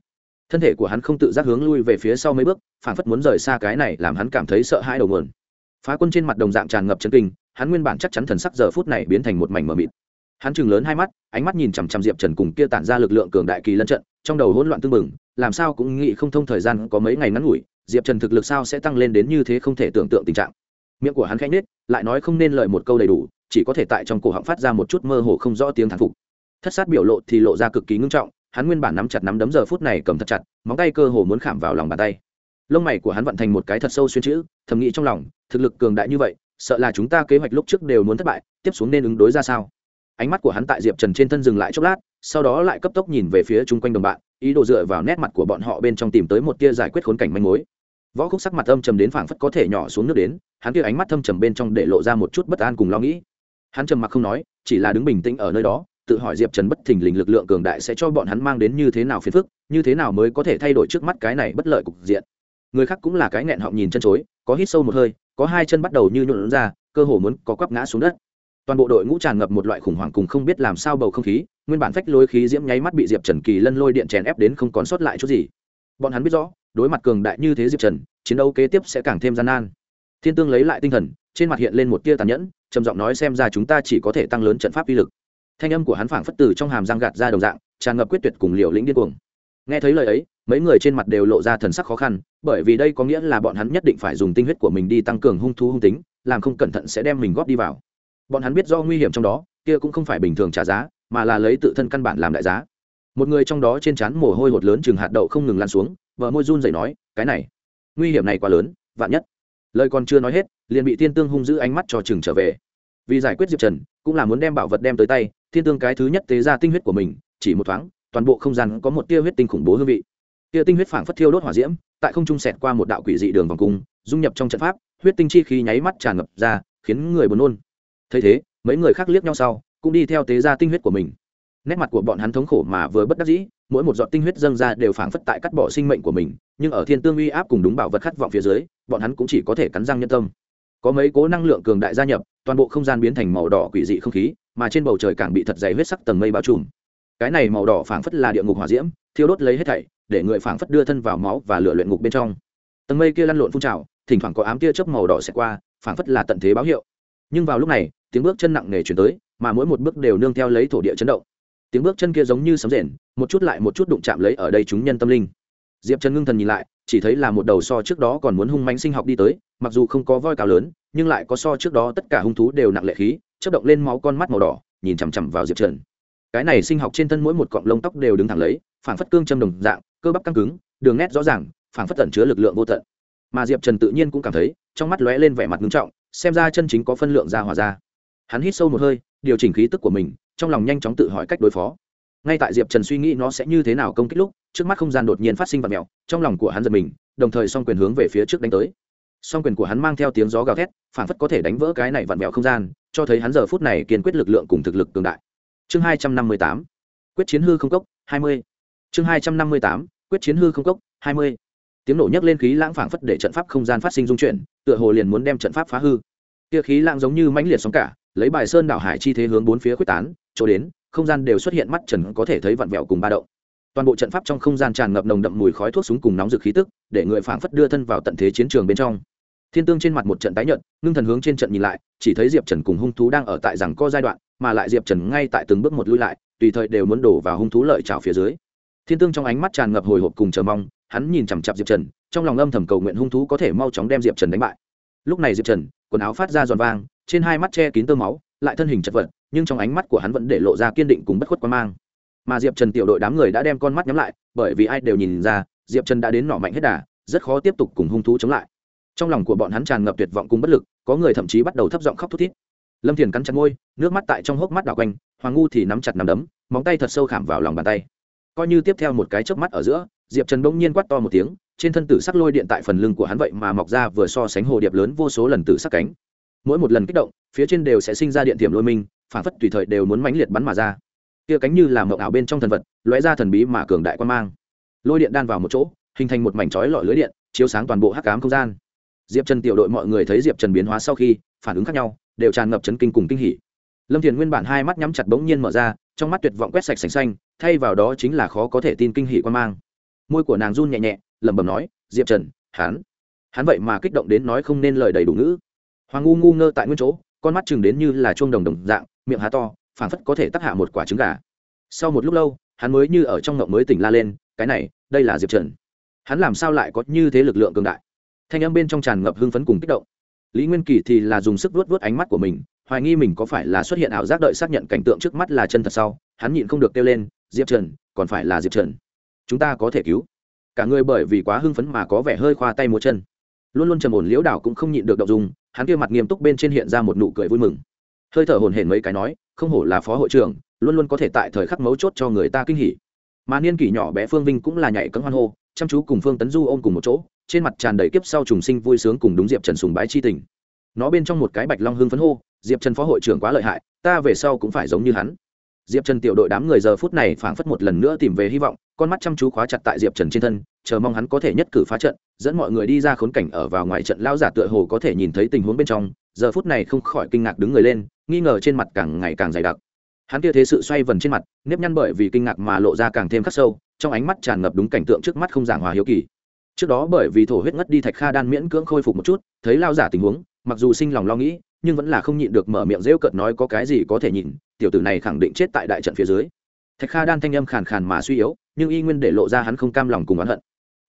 Thân thể của hắn không tự giác hướng lui về phía sau mấy bước phản phất muốn rời xa cái này làm hắn cảm thấy sợ hãi đầu nguồn. Phá quân trên mặt đồng dạng tràn ngập chân kinh, hắn nguyên bản chắc chắn thần sắc giờ phút này biến thành một mảnh mờ mịt. Hắn chừng lớn hai mắt, ánh mắt nhìn chằm chằm diệp trần cùng kia tản ra lực lượng cường đại kỳ lân trận, trong đầu hỗn loạn tưng bừng, làm sao cũng nghĩ không thông thời gian có mấy ngày ngắn ngủi, diệp trần thực lực sao sẽ tăng lên đến như thế không thể tưởng tượng tình trạng. Miệng của hắn khanh nết lại nói không nên lời một câu đầy đủ, chỉ có thể tại trong cổ họng phát ra một chút mơ hồ không rõ tiếng thán phục. Thất sát biểu lộ thì lộ ra cực kỳ ngưng trọng hắn nguyên bản nắm chặt nắm đấm giờ phút này cầm thật chặt, móng tay cơ hồ muốn khảm vào lòng bàn tay. Lông mày của hắn vận thành một cái thật sâu xuyên chữ, thầm nghĩ trong lòng, thực lực cường đại như vậy, sợ là chúng ta kế hoạch lúc trước đều muốn thất bại, tiếp xuống nên ứng đối ra sao? Ánh mắt của hắn tại diệp trần trên thân dừng lại chốc lát, sau đó lại cấp tốc nhìn về phía chung quanh đồng bạn, ý đồ dựa vào nét mặt của bọn họ bên trong tìm tới một tia giải quyết khốn cảnh manh mối. Võ khúc sắc mặt âm trầm đến phảng phất có thể nhỏ xuống nước đến, hắn kia ánh mắt thâm trầm bên trong để lộ ra một chút bất an cùng lo nghĩ. Hắn trầm mặc không nói, chỉ là đứng bình tĩnh ở nơi đó tự hỏi diệp trần bất thình lình lực lượng cường đại sẽ cho bọn hắn mang đến như thế nào phiền phức, như thế nào mới có thể thay đổi trước mắt cái này bất lợi cục diện. Người khác cũng là cái nghẹn họng nhìn chân chối, có hít sâu một hơi, có hai chân bắt đầu như nhuộn ra, cơ hồ muốn có quắp ngã xuống đất. Toàn bộ đội ngũ tràn ngập một loại khủng hoảng cùng không biết làm sao bầu không khí, nguyên bản phách lối khí diễm nháy mắt bị diệp trần kỳ lân lôi điện chèn ép đến không còn sót lại chút gì. Bọn hắn biết rõ, đối mặt cường đại như thế diệp trần, chiến đấu kế tiếp sẽ càng thêm gian nan. Thiên tương lấy lại tinh thần, trên mặt hiện lên một tia tàn nhẫn, trầm giọng nói xem ra chúng ta chỉ có thể tăng lớn trận pháp uy lực thanh âm của hắn phảng phất từ trong hàm răng gạt ra đồng dạng, tràn ngập quyết tuyệt cùng liều lĩnh điên cuồng. Nghe thấy lời ấy, mấy người trên mặt đều lộ ra thần sắc khó khăn, bởi vì đây có nghĩa là bọn hắn nhất định phải dùng tinh huyết của mình đi tăng cường hung thú hung tính, làm không cẩn thận sẽ đem mình góp đi vào. Bọn hắn biết do nguy hiểm trong đó, kia cũng không phải bình thường trả giá, mà là lấy tự thân căn bản làm đại giá. Một người trong đó trên trán mồ hôi hột lớn chừng hạt đậu không ngừng lan xuống, vợ môi run dậy nói, cái này, nguy hiểm này quá lớn, vạn nhất. Lời còn chưa nói hết, liền bị tiên tương hung giữ ánh mắt cho chừng trở về. Vì giải quyết diệp trần, cũng là muốn đem bảo vật đem tới tay thiên tương cái thứ nhất tế ra tinh huyết của mình, chỉ một thoáng, toàn bộ không gian có một tia huyết tinh khủng bố hương vị. Tia tinh huyết phảng phất thiêu đốt hỏa diễm, tại không trung sẹt qua một đạo quỷ dị đường vòng cung, dung nhập trong trận pháp, huyết tinh chi khí nháy mắt tràn ngập ra, khiến người buồn nôn. Thấy thế, mấy người khác liếc nhau sau, cũng đi theo tế ra tinh huyết của mình. Nét mặt của bọn hắn thống khổ mà vừa bất đắc dĩ, mỗi một giọt tinh huyết dâng ra đều phảng phất tại cắt bỏ sinh mệnh của mình, nhưng ở thiên tương uy áp cùng đúng bảo vật khát vọng phía dưới, bọn hắn cũng chỉ có thể cắn răng nhân tâm. Có mấy cố năng lượng cường đại gia nhập, toàn bộ không gian biến thành màu đỏ quỷ dị không khí mà trên bầu trời càng bị thật dày huyết sắc tầng mây bao trùm. Cái này màu đỏ phảng phất là địa ngục hỏa diễm, thiêu đốt lấy hết thảy, để người phảng phất đưa thân vào máu và lửa luyện ngục bên trong. Tầng mây kia lăn lộn phun trào, thỉnh thoảng có ám tia chớp màu đỏ xẹt qua, phảng phất là tận thế báo hiệu. Nhưng vào lúc này, tiếng bước chân nặng nề chuyển tới, mà mỗi một bước đều nương theo lấy thổ địa chấn động. Tiếng bước chân kia giống như sấm rền, một chút lại một chút đụng chạm lấy ở đây chúng nhân tâm linh. Diệp trần ngưng thần nhìn lại, chỉ thấy là một đầu so trước đó còn muốn hung mãnh sinh học đi tới, mặc dù không có voi cao lớn, nhưng lại có so trước đó tất cả hung thú đều nặng lệ khí chớp động lên máu con mắt màu đỏ, nhìn chằm chằm vào diệp trần. Cái này sinh học trên thân mỗi một cọng lông tóc đều đứng thẳng lấy phản phất cương châm đồng dạng, cơ bắp căng cứng, đường nét rõ ràng phản phất tẩn chứa lực lượng vô tận. Mà diệp trần tự nhiên cũng cảm thấy, trong mắt lóe lên vẻ mặt ngưng trọng, xem ra chân chính có phân lượng ra hòa ra. Hắn hít sâu một hơi, điều chỉnh khí tức của mình, trong lòng nhanh chóng tự hỏi cách đối phó. Ngay tại diệp trần suy nghĩ nó sẽ như thế nào công kích lúc, trước mắt không gian đột nhiên phát sinh vật mèo, trong lòng của hắn giật mình, đồng thời song quyền hướng về phía trước đánh tới. Song quyền của hắn mang theo tiếng gió gào thét phản phất có thể đánh vỡ cái này vặn vẹo không gian cho thấy hắn giờ phút này kiên quyết lực lượng cùng thực lực cường đại. Chương hai trăm năm mươi tám, quyết chiến hư không cốc, hai mươi. Chương hai trăm năm mươi tám, quyết chiến hư không cốc, hai mươi. Tiếng nổ nhấc lên khí lãng phảng phất để trận pháp không gian phát sinh dung chuyển, tựa hồ liền muốn đem trận pháp phá hư. Kia khí lãng giống như mãnh liệt sóng cả, lấy bài sơn đảo hải chi thế hướng bốn phía quyết tán, chỗ đến, không gian đều xuất hiện mắt trần có thể thấy vặn vẹo cùng ba động. Toàn bộ trận pháp trong không gian tràn ngập nồng đậm mùi khói thuốc súng cùng nóng rực khí tức, để người phảng phất đưa thân vào tận thế chiến trường bên trong thiên tương trên mặt một trận tái nhợt, ngưng thần hướng trên trận nhìn lại, chỉ thấy diệp trần cùng hung thú đang ở tại rằng co giai đoạn, mà lại diệp trần ngay tại từng bước một lui lại, tùy thời đều muốn đổ vào hung thú lợi trào phía dưới. Thiên tương trong ánh mắt tràn ngập hồi hộp cùng chờ mong, hắn nhìn chằm chặp diệp trần, trong lòng âm thầm cầu nguyện hung thú có thể mau chóng đem diệp trần đánh bại. Lúc này diệp trần, quần áo phát ra giòn vang, trên hai mắt che kín tơ máu, lại thân hình chật vật, nhưng trong ánh mắt của hắn vẫn để lộ ra kiên định cùng bất khuất quan mang. Mà diệp trần tiểu đội đám người đã đem con mắt nhắm lại, bởi vì ai đều nhìn ra, diệp trần đã đến nọ mạnh hết đà, rất khó tiếp tục cùng hung thú chống lại trong lòng của bọn hắn tràn ngập tuyệt vọng cùng bất lực, có người thậm chí bắt đầu thấp giọng khóc thút thít. Lâm thiền cắn chặt môi, nước mắt tại trong hốc mắt đảo quanh, hoàng ngu thì nắm chặt nằm đấm, móng tay thật sâu khảm vào lòng bàn tay. Coi như tiếp theo một cái chớp mắt ở giữa, diệp trần bỗng nhiên quát to một tiếng, trên thân tử sắc lôi điện tại phần lưng của hắn vậy mà mọc ra vừa so sánh hồ điệp lớn vô số lần tử sắc cánh. Mỗi một lần kích động, phía trên đều sẽ sinh ra điện thiểm lôi minh, phản phất tùy thời đều muốn mãnh liệt bắn mà ra. Kia cánh như là mộng ảo bên trong thần vật, lóe ra thần bí mà cường đại quan mang. Lôi điện đan vào một chỗ, hình thành một mảnh chói lọi lưới điện, chiếu sáng toàn bộ hắc cám không gian diệp trần tiểu đội mọi người thấy diệp trần biến hóa sau khi, phản ứng khác nhau, đều tràn ngập chấn kinh cùng kinh hỉ. Lâm thiền nguyên bản hai mắt nhắm chặt bỗng nhiên mở ra, trong mắt tuyệt vọng quét sạch sành xanh, thay vào đó chính là khó có thể tin kinh hỉ quan mang. Môi của nàng run nhẹ nhẹ, lẩm bẩm nói, diệp trần, hắn hắn vậy mà kích động đến nói không nên lời đầy đủ ngữ. Hoàng ngu ngu ngơ tại nguyên chỗ, con mắt chừng đến như là chuông đồng đồng dạng, miệng há to, phảng phất có thể tắc hạ một quả trứng gà. Sau một lúc lâu, hắn mới như ở trong ngộng mới tỉnh la lên, cái này, đây là diệp trần. Hắn làm sao lại có như thế lực lượng cường đại? Thanh âm bên trong tràn ngập hưng phấn cùng kích động. Lý nguyên kỳ thì là dùng sức vuốt vuốt ánh mắt của mình, hoài nghi mình có phải là xuất hiện ảo giác đợi xác nhận cảnh tượng trước mắt là chân thật sau, hắn nhịn không được kêu lên, diệp trần, còn phải là diệp trần. Chúng ta có thể cứu. Cả người bởi vì quá hưng phấn mà có vẻ hơi khoa tay múa chân. Luôn luôn trầm ổn liễu đảo cũng không nhịn được động dùng hắn kia mặt nghiêm túc bên trên hiện ra một nụ cười vui mừng. Hơi thở hồn hển mấy cái nói, không hổ là phó hội trưởng, luôn luôn có thể tại thời khắc mấu chốt cho người ta kinh hỉ. Mà niên kỷ nhỏ bé phương vinh cũng là nhảy cấm hoan hô chăm chú cùng phương tấn du ôm cùng một chỗ, trên mặt tràn đầy kiếp sau trùng sinh vui sướng cùng đúng diệp trần sùng bái chi tình. Nó bên trong một cái bạch long hưng phấn hô, diệp trần phó hội trưởng quá lợi hại, ta về sau cũng phải giống như hắn. Diệp trần tiểu đội đám người giờ phút này phảng phất một lần nữa tìm về hy vọng, con mắt chăm chú khóa chặt tại diệp trần trên thân, chờ mong hắn có thể nhất cử phá trận, dẫn mọi người đi ra khốn cảnh ở vào ngoài trận lao giả tựa hồ có thể nhìn thấy tình huống bên trong. Giờ phút này không khỏi kinh ngạc đứng người lên, nghi ngờ trên mặt càng ngày càng dày đặc hắn kia thế sự xoay vần trên mặt, nếp nhăn bởi vì kinh ngạc mà lộ ra càng thêm khắc sâu, trong ánh mắt tràn ngập đúng cảnh tượng trước mắt không giảng hòa hiếu kỳ. Trước đó bởi vì thổ huyết ngất đi thạch kha đan miễn cưỡng khôi phục một chút, thấy lao giả tình huống, mặc dù sinh lòng lo nghĩ, nhưng vẫn là không nhịn được mở miệng rêu cợt nói có cái gì có thể nhìn, tiểu tử này khẳng định chết tại đại trận phía dưới. Thạch kha đan thanh âm khàn khàn mà suy yếu, nhưng y nguyên để lộ ra hắn không cam lòng cùng oán hận.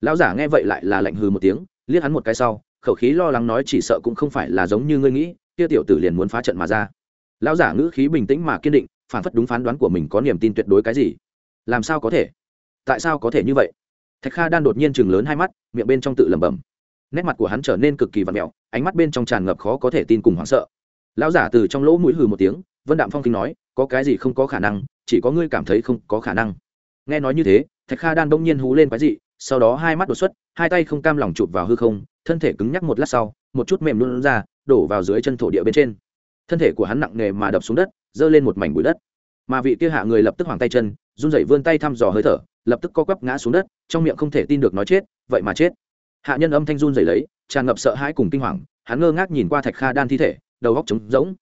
Lão giả nghe vậy lại là lạnh hừ một tiếng, liếc hắn một cái sau, khẩu khí lo lắng nói chỉ sợ cũng không phải là giống như ngươi nghĩ kia tiểu tử liền muốn phá trận mà ra. Lão giả ngữ khí bình tĩnh mà kiên định phản phất đúng phán đoán của mình có niềm tin tuyệt đối cái gì. Làm sao có thể? Tại sao có thể như vậy? Thạch kha đan đột nhiên chừng lớn hai mắt, miệng bên trong tự lẩm bẩm. Nét mặt của hắn trở nên cực kỳ vặt mẹo, ánh mắt bên trong tràn ngập khó có thể tin cùng hoảng sợ. Lão giả từ trong lỗ mũi hừ một tiếng, vân đạm phong kinh nói, có cái gì không có khả năng, chỉ có ngươi cảm thấy không có khả năng. Nghe nói như thế, thạch kha đan bỗng nhiên hú lên quái dị, sau đó hai mắt đột xuất, hai tay không cam lòng chụp vào hư không, thân thể cứng nhắc một lát sau, một chút mềm luôn ra, đổ vào dưới chân thổ địa bên trên thân thể của hắn nặng nề mà đập xuống đất, giơ lên một mảnh bụi đất. Mà vị kia hạ người lập tức hoàng tay chân, run rẩy vươn tay thăm dò hơi thở, lập tức co quắp ngã xuống đất, trong miệng không thể tin được nói chết, vậy mà chết. Hạ nhân âm thanh run rẩy lấy, tràn ngập sợ hãi cùng kinh hoàng, hắn ngơ ngác nhìn qua thạch kha đan thi thể, đầu góc trống rỗng.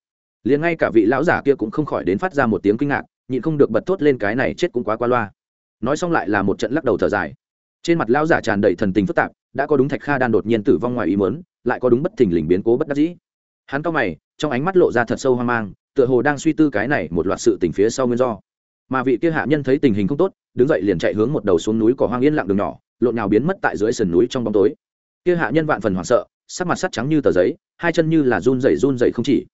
Liền ngay cả vị lão giả kia cũng không khỏi đến phát ra một tiếng kinh ngạc, nhịn không được bật thốt lên cái này chết cũng quá qua loa. Nói xong lại là một trận lắc đầu thở dài. Trên mặt lão giả tràn đầy thần tình phức tạp, đã có đúng thạch kha đan đột nhiên tử vong ngoài ý mớn lại có đúng bất thình lình biến cố bất đắc dĩ. Hắn cao mày trong ánh mắt lộ ra thật sâu hoang mang, tựa hồ đang suy tư cái này một loạt sự tình phía sau nguyên do. Mà vị kia hạ nhân thấy tình hình không tốt, đứng dậy liền chạy hướng một đầu xuống núi cỏ hoang yên lặng đường nhỏ, lộn nhào biến mất tại dưới sườn núi trong bóng tối. Kia hạ nhân vạn phần hoảng sợ, sắc mặt sắt trắng như tờ giấy, hai chân như là run rẩy run rẩy không chỉ.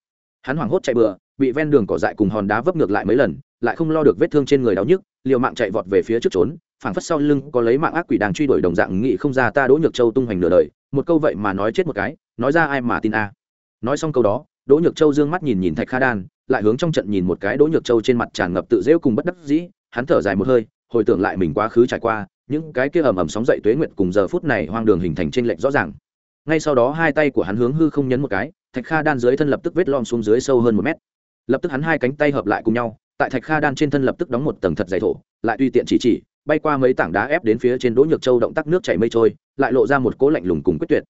Hắn hoảng hốt chạy bừa, bị ven đường cỏ dại cùng hòn đá vấp ngược lại mấy lần, lại không lo được vết thương trên người đau nhức, liều mạng chạy vọt về phía trước trốn, phảng phất sau lưng có lấy mạng ác quỷ đang truy đuổi đồng dạng nghị không ra ta đỗ nhược châu tung hoành nửa đời, một câu vậy mà nói chết một cái, nói ra ai mà tin a. Nói xong câu đó đỗ nhược châu dương mắt nhìn nhìn thạch kha đan, lại hướng trong trận nhìn một cái đỗ nhược châu trên mặt tràn ngập tự rêu cùng bất đắc dĩ, hắn thở dài một hơi, hồi tưởng lại mình quá khứ trải qua, những cái kia ầm ầm sóng dậy tuế nguyệt cùng giờ phút này hoang đường hình thành trên lệnh rõ ràng. Ngay sau đó hai tay của hắn hướng hư không nhấn một cái, thạch kha đan dưới thân lập tức vết lom xuống dưới sâu hơn một mét. Lập tức hắn hai cánh tay hợp lại cùng nhau, tại thạch kha đan trên thân lập tức đóng một tầng thật dày thổ, lại tùy tiện chỉ chỉ, bay qua mấy tảng đá ép đến phía trên đỗ nhược châu động tác nước chảy mây trôi, lại lộ ra một cố lạnh lùng cùng quyết tuyệt.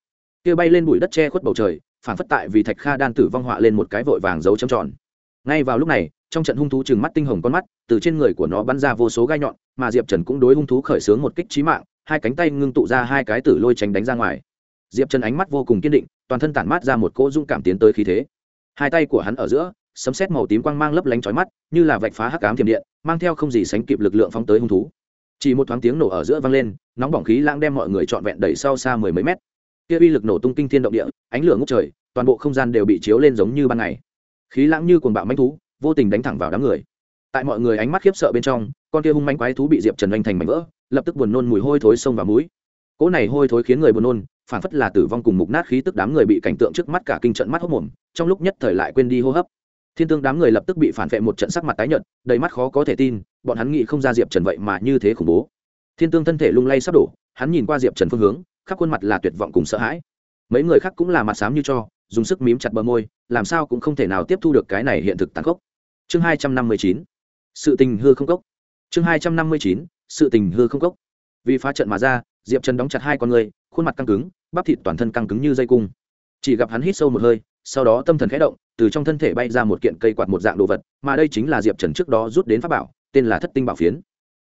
Kia bay lên bụi đất che khuất bầu trời phản phất tại vì thạch kha đan tử vong họa lên một cái vội vàng dấu châm tròn. Ngay vào lúc này, trong trận hung thú chừng mắt tinh hồng con mắt, từ trên người của nó bắn ra vô số gai nhọn, mà diệp trần cũng đối hung thú khởi xướng một kích trí mạng, hai cánh tay ngưng tụ ra hai cái tử lôi tránh đánh ra ngoài. Diệp trần ánh mắt vô cùng kiên định, toàn thân tản mát ra một cỗ dung cảm tiến tới khí thế. Hai tay của hắn ở giữa, sấm xét màu tím quang mang lấp lánh trói mắt, như là vạch phá hắc ám thiểm điện, mang theo không gì sánh kịp lực lượng phóng tới hung thú. Chỉ một thoáng tiếng nổ ở giữa vang lên, nóng bỏng khí lãng đem mọi người trọn vẹn đẩy sau xa mười mấy mét kia uy lực nổ tung kinh thiên động địa, ánh lửa ngốc trời, toàn bộ không gian đều bị chiếu lên giống như ban ngày. Khí lãng như cuồng bạo manh thú, vô tình đánh thẳng vào đám người. Tại mọi người ánh mắt khiếp sợ bên trong, con kia hung manh quái thú bị diệp trần oanh thành mảnh vỡ, lập tức buồn nôn mùi hôi thối sông vào mũi. Cỗ này hôi thối khiến người buồn nôn, phản phất là tử vong cùng mục nát khí tức đám người bị cảnh tượng trước mắt cả kinh trận mắt hốc mồm, trong lúc nhất thời lại quên đi hô hấp. Thiên tương đám người lập tức bị phản vệ một trận sắc mặt tái nhợt, đầy mắt khó có thể tin, bọn hắn nghĩ không ra diệp trần vậy mà như thế khủng bố. Thiên tương thân thể lung lay sắp đổ, hắn nhìn qua diệp trần phương hướng khắp khuôn mặt là tuyệt vọng cùng sợ hãi. Mấy người khác cũng là mặt xám như cho, dùng sức mím chặt bờ môi, làm sao cũng không thể nào tiếp thu được cái này hiện thực tàn khốc. Chương hai trăm năm mươi chín, sự tình hư không cốc. Chương hai trăm năm mươi chín, sự tình hư không cốc. Vì phá trận mà ra, diệp trần đóng chặt hai con người, khuôn mặt căng cứng, bắp thịt toàn thân căng cứng như dây cung. Chỉ gặp hắn hít sâu một hơi, sau đó tâm thần khẽ động, từ trong thân thể bay ra một kiện cây quạt một dạng đồ vật, mà đây chính là diệp trần trước đó rút đến pháp bảo, tên là thất tinh bảo phiến.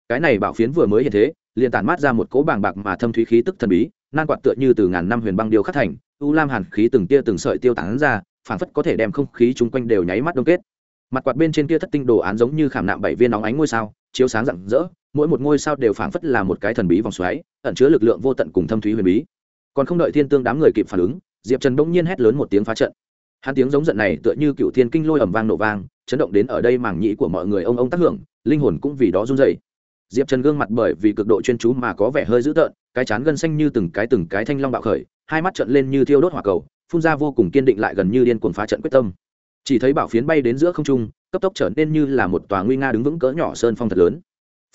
Cái này bảo phiến vừa mới hiện thế, liền tản mát ra một cỗ bàng bạc mà thâm thúy khí tức thần bí nan quạt tựa như từ ngàn năm huyền băng điêu khắc thành, u lam hàn khí từng tia từng sợi tiêu tán ra, phảng phất có thể đem không khí chung quanh đều nháy mắt đông kết. Mặt quạt bên trên kia thất tinh đồ án giống như khảm nạm bảy viên nóng ánh ngôi sao, chiếu sáng rạng rỡ, mỗi một ngôi sao đều phảng phất là một cái thần bí vòng xoáy, ẩn chứa lực lượng vô tận cùng thâm thúy huyền bí. Còn không đợi thiên tương đám người kịp phản ứng, diệp trần bỗng nhiên hét lớn một tiếng phá trận. Hắn tiếng giống giận này tựa như cựu thiên kinh lôi ẩm vang nổ vang, chấn động đến ở đây mảng nhĩ của mọi người ông ông tác hưởng, linh hồn cũng vì đó run dậy diệp trần gương mặt bởi vì cực độ chuyên chú mà có vẻ hơi dữ tợn, cái chán gân xanh như từng cái từng cái thanh long bạo khởi, hai mắt trận lên như thiêu đốt hỏa cầu, phun ra vô cùng kiên định lại gần như điên cuồng phá trận quyết tâm. Chỉ thấy bảo phiến bay đến giữa không trung, cấp tốc trở nên như là một tòa nguy nga đứng vững cỡ nhỏ sơn phong thật lớn.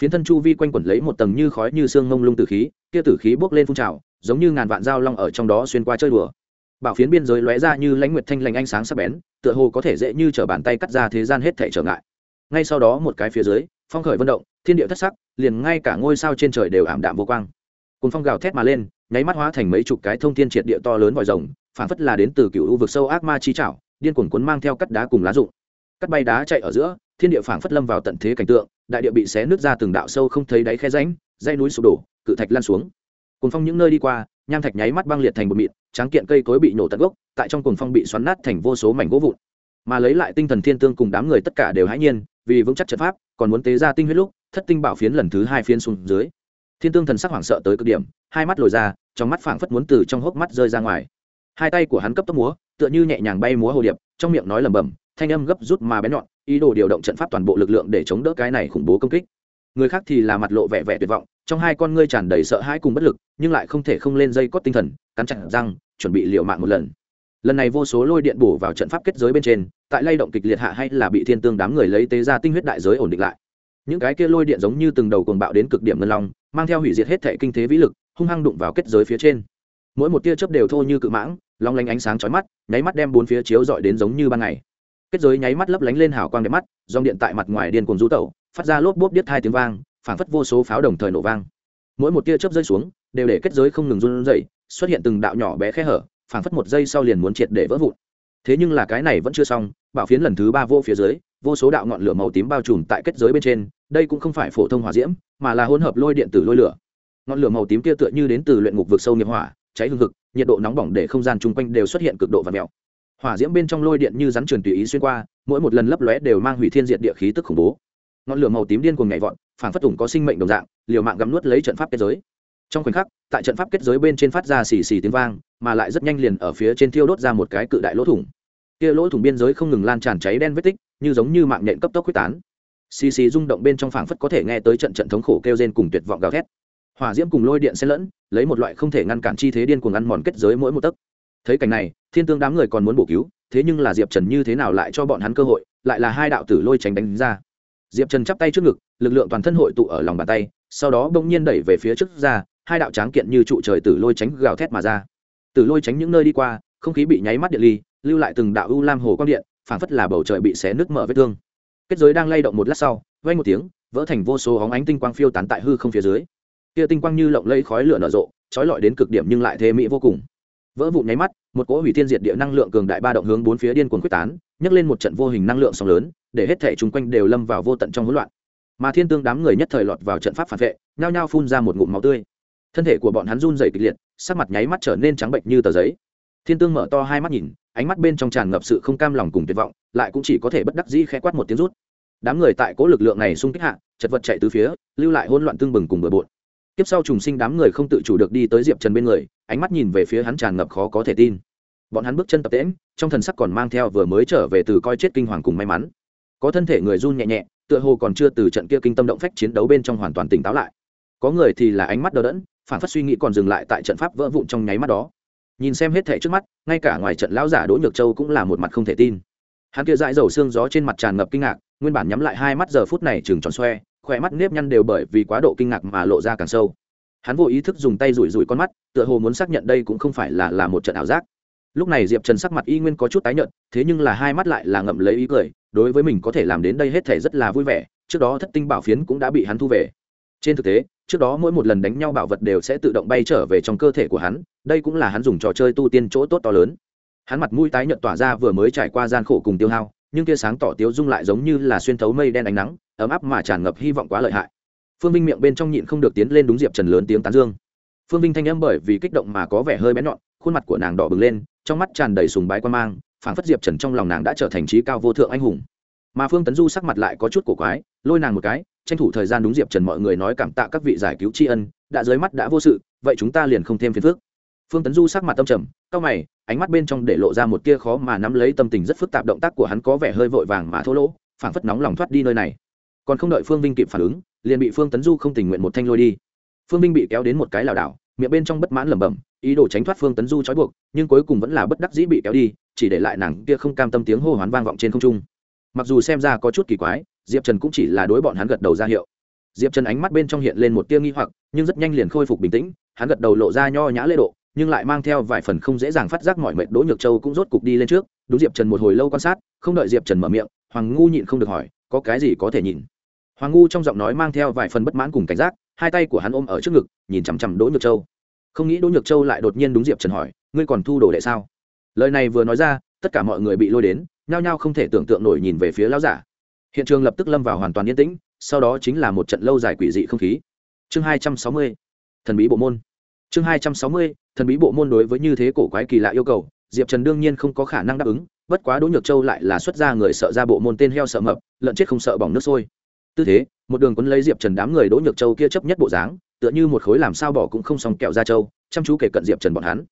Phiến thân chu vi quanh quẩn lấy một tầng như khói như xương mông lung tử khí, kia tử khí bốc lên phun trào, giống như ngàn vạn dao long ở trong đó xuyên qua chơi đùa. Bảo phiến biên giới lóe ra như lãnh nguyệt thanh lành ánh sáng sắc bén, tựa hồ có thể dễ như t bàn tay cắt ra thế gian hết thể trở ngại. Ngay sau đó một cái phía dưới phong khởi vận động, thiên địa thất sắc, liền ngay cả ngôi sao trên trời đều ảm đạm vô quang. Cùng phong gào thét mà lên, nháy mắt hóa thành mấy chục cái thông thiên triệt địa to lớn vòi rồng, phản phất là đến từ cựu u vực sâu ác ma chi trảo, điên cuồng cuốn mang theo cắt đá cùng lá rụng. Cắt bay đá chạy ở giữa, thiên địa phản phất lâm vào tận thế cảnh tượng, đại địa bị xé nứt ra từng đạo sâu không thấy đáy khe ránh dây núi sụp đổ, cự thạch lan xuống. Cùng phong những nơi đi qua, nham thạch nháy mắt băng liệt thành một mịn, tráng kiện cây cối bị nổ tận gốc, tại trong cuồng phong bị xoắn nát thành vô số mảnh gỗ vụn mà lấy lại tinh thần thiên tương cùng đám người tất cả đều hãy nhiên, vì vững chắc trận pháp, còn muốn tế ra tinh huyết lúc, thất tinh bảo phiến lần thứ hai phiến xuống dưới. Thiên tương thần sắc hoảng sợ tới cực điểm, hai mắt lồi ra, trong mắt phảng phất muốn từ trong hốc mắt rơi ra ngoài. Hai tay của hắn cấp tốc múa, tựa như nhẹ nhàng bay múa hồ điệp, trong miệng nói lẩm bẩm, thanh âm gấp rút mà bén nhọn, ý đồ điều động trận pháp toàn bộ lực lượng để chống đỡ cái này khủng bố công kích. Người khác thì là mặt lộ vẻ vẻ tuyệt vọng, trong hai con ngươi tràn đầy sợ hãi cùng bất lực, nhưng lại không thể không lên dây cót tinh thần, cắn chặt răng, chuẩn bị liệu mạng một lần lần này vô số lôi điện bổ vào trận pháp kết giới bên trên, tại lay động kịch liệt hạ hay là bị thiên tương đám người lấy tế ra tinh huyết đại giới ổn định lại. Những cái kia lôi điện giống như từng đầu cuồng bạo đến cực điểm ngân long, mang theo hủy diệt hết thể kinh thế vĩ lực, hung hăng đụng vào kết giới phía trên. Mỗi một tia chớp đều thô như cự mãng, long lanh ánh sáng chói mắt, nháy mắt đem bốn phía chiếu dọi đến giống như ban ngày. Kết giới nháy mắt lấp lánh lên hào quang đẹp mắt, dòng điện tại mặt ngoài điên cuồng rú tẩu, phát ra lốp bốp điếc hai tiếng vang, phảng phất vô số pháo đồng thời nổ vang. Mỗi một tia chớp rơi xuống, đều để kết giới không ngừng run rẩy, xuất hiện từng đạo nhỏ bé khe hở phảng phất một giây sau liền muốn triệt để vỡ vụn. Thế nhưng là cái này vẫn chưa xong bảo phiến lần thứ ba vô phía dưới, vô số đạo ngọn lửa màu tím bao trùm tại kết giới bên trên, đây cũng không phải phổ thông hỏa diễm, mà là hỗn hợp lôi điện tử lôi lửa. Ngọn lửa màu tím kia tựa như đến từ luyện ngục vực sâu nghiệp hỏa, cháy hương thực nhiệt độ nóng bỏng để không gian chung quanh đều xuất hiện cực độ và mèo hỏa diễm bên trong lôi điện như rắn truyền tùy ý xuyên qua, mỗi một lần lấp lóe đều mang hủy thiên diệt địa khí tức khủng bố. Ngọn lửa màu tím điên cuồng nhảy vọt phản phất ủng có sinh mệnh đồng dạng, liều mạng gắm nuốt lấy trận pháp kết giới. Trong khoảnh khắc, tại trận pháp kết giới bên trên phát ra xì xì tiếng vang mà lại rất nhanh liền ở phía trên thiêu đốt ra một cái cự đại lỗ thủng. Kia lỗ thủng biên giới không ngừng lan tràn cháy đen vết tích, như giống như mạng nhện cấp tốc quyết tán. Xì xì rung động bên trong phảng phất có thể nghe tới trận trận thống khổ kêu rên cùng tuyệt vọng gào thét. Hỏa diễm cùng lôi điện xen lẫn, lấy một loại không thể ngăn cản chi thế điên cuồng ăn mòn kết giới mỗi một tấc. Thấy cảnh này, thiên tương đám người còn muốn bổ cứu, thế nhưng là diệp trần như thế nào lại cho bọn hắn cơ hội, lại là hai đạo tử lôi tránh đánh ra. Diệp trần chắp tay trước ngực, lực lượng toàn thân hội tụ ở lòng bàn tay, sau đó bỗng nhiên đẩy về phía trước ra, hai đạo tráng kiện như trụ trời tử lôi tránh gào thét mà ra tử lôi tránh những nơi đi qua, không khí bị nháy mắt điện ly, lưu lại từng đạo u lam hồ quang điện, phảng phất là bầu trời bị xé nứt mở vết thương. Kết giới đang lay động một lát sau vay một tiếng, vỡ thành vô số óng ánh tinh quang phiêu tán tại hư không phía dưới. Kia tinh quang như lộng lấy khói lửa nở rộ, trói lọi đến cực điểm nhưng lại thế mỹ vô cùng. Vỡ vụn nháy mắt, một cỗ hủy thiên diệt địa năng lượng cường đại ba động hướng bốn phía điên cuồng quyết tán, nhấc lên một trận vô hình năng lượng sóng lớn, để hết thể chung quanh đều lâm vào vô tận trong hỗn loạn. Mà thiên tương đám người nhất thời lọt vào trận pháp phản vệ, nhao nhao phun ra một ngụm máu tươi thân thể của bọn hắn run dày kịch liệt, sắc mặt nháy mắt trở nên trắng bệnh như tờ giấy. Thiên tương mở to hai mắt nhìn, ánh mắt bên trong tràn ngập sự không cam lòng cùng tuyệt vọng, lại cũng chỉ có thể bất đắc dĩ khẽ quát một tiếng rút. Đám người tại cố lực lượng này xung kích hạ, chật vật chạy từ phía, lưu lại hỗn loạn tương bừng cùng bừa bộn. Tiếp sau trùng sinh đám người không tự chủ được đi tới diệp trần bên người, ánh mắt nhìn về phía hắn tràn ngập khó có thể tin. Bọn hắn bước chân tập tễm trong thần sắc còn mang theo vừa mới trở về từ coi chết kinh hoàng cùng may mắn. Có thân thể người run nhẹ nhẹ, tựa hồ còn chưa từ trận kia kinh tâm động phách chiến đấu bên trong hoàn toàn tỉnh táo lại. Có người thì là ánh mắt đờ đẫn phản phất suy nghĩ còn dừng lại tại trận pháp vỡ vụn trong nháy mắt đó. Nhìn xem hết thẻ trước mắt, ngay cả ngoài trận lão giả đỗ nhược châu cũng là một mặt không thể tin. Hắn kia dãi dầu xương gió trên mặt tràn ngập kinh ngạc, nguyên bản nhắm lại hai mắt giờ phút này chừng tròn xoe khỏe mắt nếp nhăn đều bởi vì quá độ kinh ngạc mà lộ ra càng sâu. Hắn vô ý thức dùng tay rủi rủi con mắt, tựa hồ muốn xác nhận đây cũng không phải là là một trận ảo giác. Lúc này diệp trần sắc mặt y nguyên có chút tái nhợt, thế nhưng là hai mắt lại là ngậm lấy ý cười, đối với mình có thể làm đến đây hết thể rất là vui vẻ, trước đó thất tinh bảo phiến cũng đã bị hắn thu về trên thực tế, trước đó mỗi một lần đánh nhau bảo vật đều sẽ tự động bay trở về trong cơ thể của hắn, đây cũng là hắn dùng trò chơi tu tiên chỗ tốt to lớn. Hắn mặt mũi tái nhợt tỏa ra vừa mới trải qua gian khổ cùng tiêu hao, nhưng tia sáng tỏ tiếu dung lại giống như là xuyên thấu mây đen ánh nắng, ấm áp mà tràn ngập hy vọng quá lợi hại. Phương vinh miệng bên trong nhịn không được tiến lên đúng diệp trần lớn tiếng tán dương. Phương vinh thanh âm bởi vì kích động mà có vẻ hơi bén nhọn, khuôn mặt của nàng đỏ bừng lên, trong mắt tràn đầy sùng bái quan mang, phảng phất diệp trần trong lòng nàng đã trở thành trí cao vô thượng anh hùng. Mà phương tấn du sắc mặt lại có chút cổ quái lôi nàng một cái, tranh thủ thời gian đúng diệp trần mọi người nói cảm tạ các vị giải cứu tri ân, đã dưới mắt đã vô sự, vậy chúng ta liền không thêm phiền phức. Phương tấn du sắc mặt tâm trầm cau mày, ánh mắt bên trong để lộ ra một tia khó mà nắm lấy tâm tình rất phức tạp động tác của hắn có vẻ hơi vội vàng mà thô lỗ, phảng phất nóng lòng thoát đi nơi này. Còn không đợi phương vinh kịp phản ứng, liền bị phương tấn du không tình nguyện một thanh lôi đi. Phương vinh bị kéo đến một cái lảo đảo, miệng bên trong bất mãn lẩm bẩm, ý đồ tránh thoát phương tấn du trói buộc, nhưng cuối cùng vẫn là bất đắc dĩ bị kéo đi, chỉ để lại nàng kia không cam tâm tiếng hô hoán vang vọng trên không trung. Mặc dù xem ra có chút kỳ quái diệp trần cũng chỉ là đối bọn hắn gật đầu ra hiệu. Diệp trần ánh mắt bên trong hiện lên một tia nghi hoặc, nhưng rất nhanh liền khôi phục bình tĩnh, hắn gật đầu lộ ra nho nhã lễ độ, nhưng lại mang theo vài phần không dễ dàng phát giác mọi mệnh đỗ nhược châu cũng rốt cục đi lên trước. Đúng diệp trần một hồi lâu quan sát, không đợi diệp trần mở miệng, hoàng ngu nhịn không được hỏi, có cái gì có thể nhìn? Hoàng ngu trong giọng nói mang theo vài phần bất mãn cùng cảnh giác, hai tay của hắn ôm ở trước ngực, nhìn chằm chằm đỗ nhược châu. Không nghĩ đỗ nhược châu lại đột nhiên đúng diệp trần hỏi, ngươi còn thu đồ đệ sao? Lời này vừa nói ra, tất cả mọi người bị lôi đến, nhao nhao không thể tưởng tượng nổi nhìn về phía lão giả hiện trường lập tức lâm vào hoàn toàn yên tĩnh, sau đó chính là một trận lâu dài quỷ dị không khí. Chương hai trăm sáu mươi, thần bí bộ môn. Chương hai trăm sáu mươi, thần bí bộ môn đối với như thế cổ quái kỳ lạ yêu cầu, diệp trần đương nhiên không có khả năng đáp ứng, bất quá đỗ nhược châu lại là xuất gia người sợ ra bộ môn tên heo sợ mập, lợn chết không sợ bỏng nước sôi. Tư thế, một đường quấn lấy diệp trần đám người đỗ nhược châu kia chấp nhất bộ dáng, tựa như một khối làm sao bỏ cũng không xong kẹo ra châu chăm chú kể cận diệp trần bọn hắn.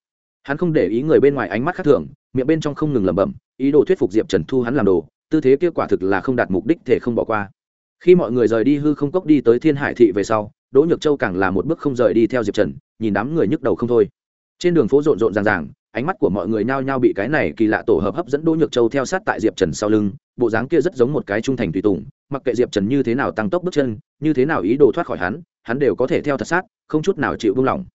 Hắn không để ý người bên ngoài ánh mắt khác thường, miệng bên trong không ngừng lẩm bẩm, ý đồ thuyết phục diệp trần thu hắn làm đồ tư thế kia quả thực là không đạt mục đích thể không bỏ qua. Khi mọi người rời đi hư không cốc đi tới thiên hải thị về sau, đỗ nhược châu càng là một bước không rời đi theo diệp trần, nhìn đám người nhức đầu không thôi. Trên đường phố rộn rộn ràng ràng, ánh mắt của mọi người nhao nhao bị cái này kỳ lạ tổ hợp hấp dẫn đỗ nhược châu theo sát tại diệp trần sau lưng, bộ dáng kia rất giống một cái trung thành tùy tùng, mặc kệ diệp trần như thế nào tăng tốc bước chân, như thế nào ý đồ thoát khỏi hắn hắn đều có thể theo thật sát, không chút nào chịu buông lỏng.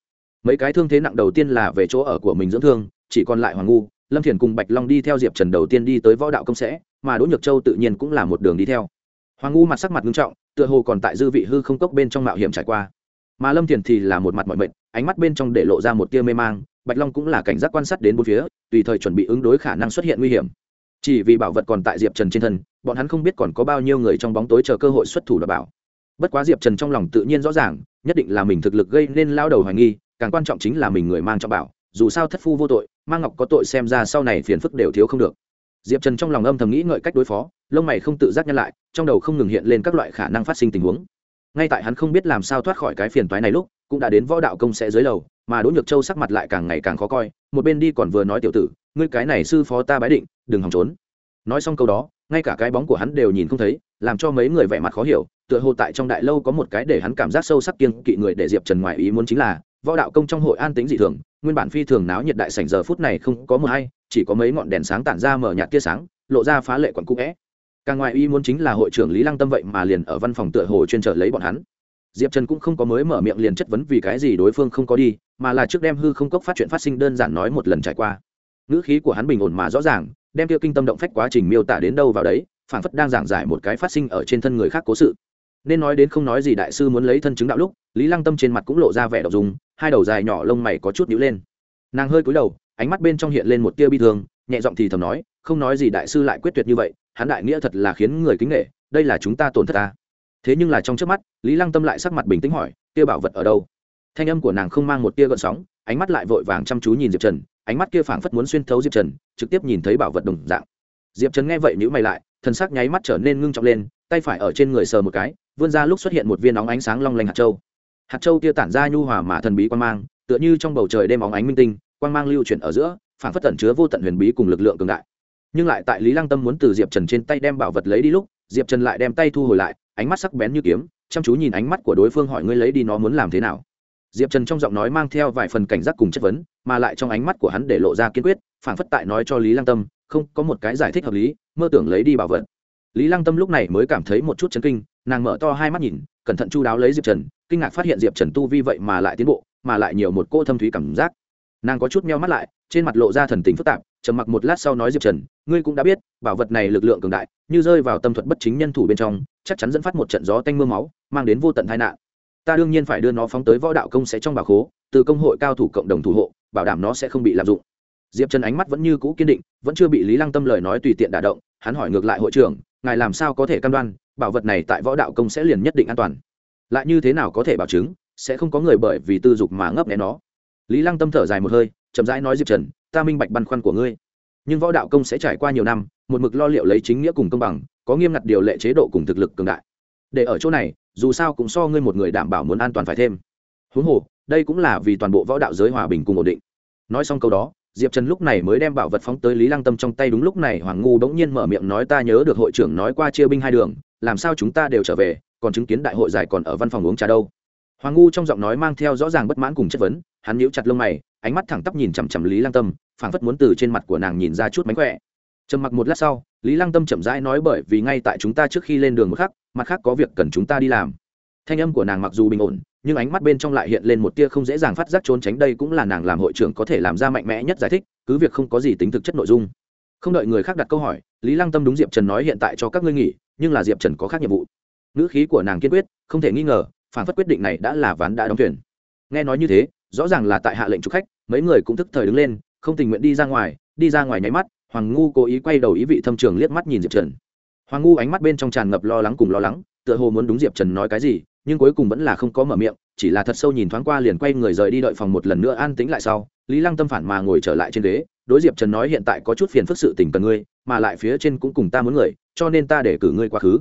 Mấy cái thương thế nặng đầu tiên là về chỗ ở của mình dưỡng thương, chỉ còn lại hoàng ngu, lâm thiền cùng bạch long đi theo diệp trần đầu tiên đi tới võ đạo công sẽ mà đỗ nhược châu tự nhiên cũng là một đường đi theo. Hoàng ngu mặt sắc mặt nghiêm trọng, tựa hồ còn tại dư vị hư không cốc bên trong mạo hiểm trải qua. Mà lâm thiền thì là một mặt mọi mệnh, ánh mắt bên trong để lộ ra một tia mê mang, bạch long cũng là cảnh giác quan sát đến bốn phía, tùy thời chuẩn bị ứng đối khả năng xuất hiện nguy hiểm. Chỉ vì bảo vật còn tại diệp trần trên thân, bọn hắn không biết còn có bao nhiêu người trong bóng tối chờ cơ hội xuất thủ đảm bảo. Bất quá diệp trần trong lòng tự nhiên rõ ràng, nhất định là mình thực lực gây nên lao đầu hoài nghi, càng quan trọng chính là mình người mang cho bảo, dù sao thất phu vô tội, mang ngọc có tội xem ra sau này phiền phức đều thiếu không được diệp trần trong lòng âm thầm nghĩ ngợi cách đối phó, lông mày không tự giác nhăn lại, trong đầu không ngừng hiện lên các loại khả năng phát sinh tình huống. Ngay tại hắn không biết làm sao thoát khỏi cái phiền toái này lúc, cũng đã đến võ đạo công sẽ dưới lầu, mà đỗ nhược châu sắc mặt lại càng ngày càng khó coi, một bên đi còn vừa nói tiểu tử, ngươi cái này sư phó ta bái định, đừng hòng trốn. Nói xong câu đó, ngay cả cái bóng của hắn đều nhìn không thấy, làm cho mấy người vẻ mặt khó hiểu, tựa hồ tại trong đại lâu có một cái để hắn cảm giác sâu sắc kiêng kỵ người để diệp trần ngoài ý muốn chính là, võ đạo công trong hội an tính dị thường nguyên bản phi thường náo nhiệt đại sảnh giờ phút này không có mưa hay, chỉ có mấy ngọn đèn sáng tản ra mở nhạt tia sáng, lộ ra phá lệ quận cũ vẽ. Càng ngoài ý muốn chính là hội trưởng lý lăng tâm vậy mà liền ở văn phòng tựa hồ chuyên trở lấy bọn hắn. Diệp trần cũng không có mới mở miệng liền chất vấn vì cái gì đối phương không có đi, mà là trước đem hư không cốc phát chuyện phát sinh đơn giản nói một lần trải qua. Ngữ khí của hắn bình ổn mà rõ ràng, đem tiêu kinh tâm động phách quá trình miêu tả đến đâu vào đấy phản phất đang giảng giải một cái phát sinh ở trên thân người khác cố sự. Nên nói đến không nói gì đại sư muốn lấy thân chứng đạo lúc, lý lăng tâm trên mặt cũng lộ ra vẻ đậu dùng hai đầu dài nhỏ lông mày có chút nhíu lên. Nàng hơi cúi đầu, ánh mắt bên trong hiện lên một tia bi thương, nhẹ giọng thì thầm nói, không nói gì đại sư lại quyết tuyệt như vậy, hắn đại nghĩa thật là khiến người kính nghệ đây là chúng ta tổn thất ta. Thế nhưng là trong trước mắt, lý lăng tâm lại sắc mặt bình tĩnh hỏi tia bảo vật ở đâu? Thanh âm của nàng không mang một tia gợn sóng, ánh mắt lại vội vàng chăm chú nhìn diệp trần, ánh mắt kia phảng phất muốn xuyên thấu diệp trần, trực tiếp nhìn thấy bảo vật đồng dạng. Diệp trần nghe vậy nhữ mày lại, thần sắc nháy mắt trở nên ngưng trọng lên, tay phải ở trên người sờ một cái, vươn ra lúc xuất hiện một viên óng ánh sáng long lanh hạt châu hạt châu kia tản ra nhu hòa mà thần bí quan mang, tựa như trong bầu trời đêm óng ánh minh tinh quan mang lưu chuyển ở giữa phảng phất tẩn chứa vô tận huyền bí cùng lực lượng cường đại. Nhưng lại tại lý lăng tâm muốn từ diệp trần trên tay đem bảo vật lấy đi lúc, diệp trần lại đem tay thu hồi lại, ánh mắt sắc bén như kiếm, chăm chú nhìn ánh mắt của đối phương hỏi ngươi lấy đi nó muốn làm thế nào. Diệp trần trong giọng nói mang theo vài phần cảnh giác cùng chất vấn, mà lại trong ánh mắt của hắn để lộ ra kiên quyết, phản phất tại nói cho lý lăng tâm, không, có một cái giải thích hợp lý, mơ tưởng lấy đi bảo vật. Lý lăng tâm lúc này mới cảm thấy một chút chấn kinh, nàng mở to hai mắt nhìn cẩn thận chu đáo lấy diệp trần, kinh ngạc phát hiện diệp trần tu vi vậy mà lại tiến bộ, mà lại nhiều một cô thâm thúy cảm giác. Nàng có chút meo mắt lại, trên mặt lộ ra thần tình phức tạp, trầm mặc một lát sau nói diệp trần, ngươi cũng đã biết, bảo vật này lực lượng cường đại, như rơi vào tâm thuật bất chính nhân thủ bên trong, chắc chắn dẫn phát một trận gió tanh m ư a máu, mang đến vô tận tai nạn. Ta đương nhiên phải đưa nó phóng tới võ đạo công sẽ trong bảo khố, từ công hội cao thủ cộng đồng thủ hộ, bảo đảm nó sẽ không bị lạm dụng. Diệp trần ánh mắt vẫn như cũ kiên định, vẫn chưa bị lý lăng tâm lời nói tùy tiện đả động, hắn hỏi ngược lại hội trưởng, ngài làm sao có thể cam đoan bảo vật này tại võ đạo công sẽ liền nhất định an toàn. Lại như thế nào có thể bảo chứng, sẽ không có người bởi vì tư dục mà ngấp nghé nó. Lý lăng tâm thở dài một hơi, chậm rãi nói diệp trần, ta minh bạch băn khoăn của ngươi. Nhưng võ đạo công sẽ trải qua nhiều năm, một mực lo liệu lấy chính nghĩa cùng công bằng, có nghiêm ngặt điều lệ chế độ cùng thực lực cường đại. Để ở chỗ này, dù sao cũng so ngươi một người đảm bảo muốn an toàn phải thêm. Huống hồ, đây cũng là vì toàn bộ võ đạo giới hòa bình cùng ổn định. Nói xong câu đó, diệp trần lúc này mới đem bảo vật phóng tới lý lăng tâm trong tay, đúng lúc này hoàng ngu bỗng nhiên mở miệng nói, ta nhớ được hội trưởng nói qua chia binh hai đường làm sao chúng ta đều trở về, còn chứng kiến đại hội giải còn ở văn phòng uống trà đâu? Hoàng ngu trong giọng nói mang theo rõ ràng bất mãn cùng chất vấn, hắn nhíu chặt lông mày, ánh mắt thẳng tắp nhìn chằm chằm lý lăng tâm, phảng phất muốn từ trên mặt của nàng nhìn ra chút mánh khỏe. Trầm mặc một lát sau, lý lăng tâm chậm rãi nói bởi vì ngay tại chúng ta trước khi lên đường một khắc, mặt khác có việc cần chúng ta đi làm. Thanh âm của nàng mặc dù bình ổn, nhưng ánh mắt bên trong lại hiện lên một tia không dễ dàng phát giác trốn tránh đây cũng là nàng làm hội trưởng có thể làm ra mạnh mẽ nhất giải thích, cứ việc không có gì tính thực chất nội dung. Không đợi người khác đặt câu hỏi, lý lăng tâm đúng diệp trần nói hiện tại cho các ngươi nghỉ nhưng là diệp trần có khác nhiệm vụ ngữ khí của nàng kiên quyết không thể nghi ngờ phản phất quyết định này đã là ván đã đóng thuyền nghe nói như thế rõ ràng là tại hạ lệnh chụp khách mấy người cũng thức thời đứng lên không tình nguyện đi ra ngoài đi ra ngoài nháy mắt hoàng ngu cố ý quay đầu ý vị thâm trường liếc mắt nhìn diệp trần hoàng ngu ánh mắt bên trong tràn ngập lo lắng cùng lo lắng tựa hồ muốn đúng diệp trần nói cái gì nhưng cuối cùng vẫn là không có mở miệng chỉ là thật sâu nhìn thoáng qua liền quay người rời đi đợi phòng một lần nữa an tĩnh lại sau lý lăng tâm phản mà ngồi trở lại trên ghế đối diệp trần nói hiện tại có chút phiền phức sự tình cần ngươi mà lại phía trên cũng cùng ta muốn người cho nên ta để cử ngươi quá khứ.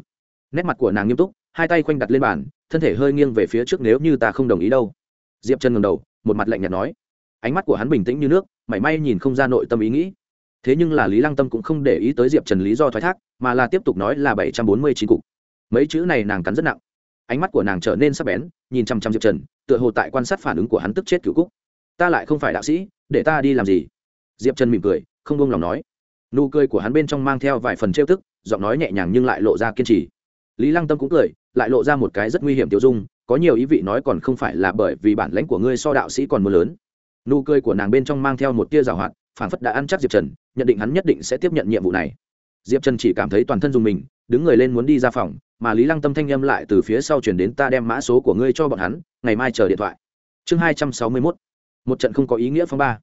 Nét mặt của nàng nghiêm túc, hai tay khoanh đặt lên bàn, thân thể hơi nghiêng về phía trước nếu như ta không đồng ý đâu. Diệp trần ngầm đầu, một mặt lạnh nhạt nói. Ánh mắt của hắn bình tĩnh như nước, mảy may nhìn không ra nội tâm ý nghĩ. Thế nhưng là lý lăng tâm cũng không để ý tới diệp trần lý do thoái thác, mà là tiếp tục nói là bảy trăm bốn mươi chín cục. Mấy chữ này nàng cắn rất nặng. Ánh mắt của nàng trở nên sắc bén, nhìn chăm chăm diệp trần, tựa hồ tại quan sát phản ứng của hắn tức chết cựu cúc. Ta lại không phải đạo sĩ, để ta đi làm gì? Diệp trần mỉm cười, không buông lòng nói. Nụ cười của hắn bên trong mang theo vài phần trêu tức giọng nói nhẹ nhàng nhưng lại lộ ra kiên trì. Lý lăng tâm cũng cười, lại lộ ra một cái rất nguy hiểm tiêu dung, có nhiều ý vị nói còn không phải là bởi vì bản lãnh của ngươi so đạo sĩ còn mưa lớn. Nụ cười của nàng bên trong mang theo một tia rào hoạt phản phất đã ăn chắc diệp trần, nhận định hắn nhất định sẽ tiếp nhận nhiệm vụ này. Diệp trần chỉ cảm thấy toàn thân dùng mình, đứng người lên muốn đi ra phòng, mà lý lăng tâm thanh â m lại từ phía sau chuyển đến ta đem mã số của ngươi cho bọn hắn, ngày mai chờ điện thoại. Chương hai trăm sáu mươi mốt. Một trận không có ý nghĩa phong ba.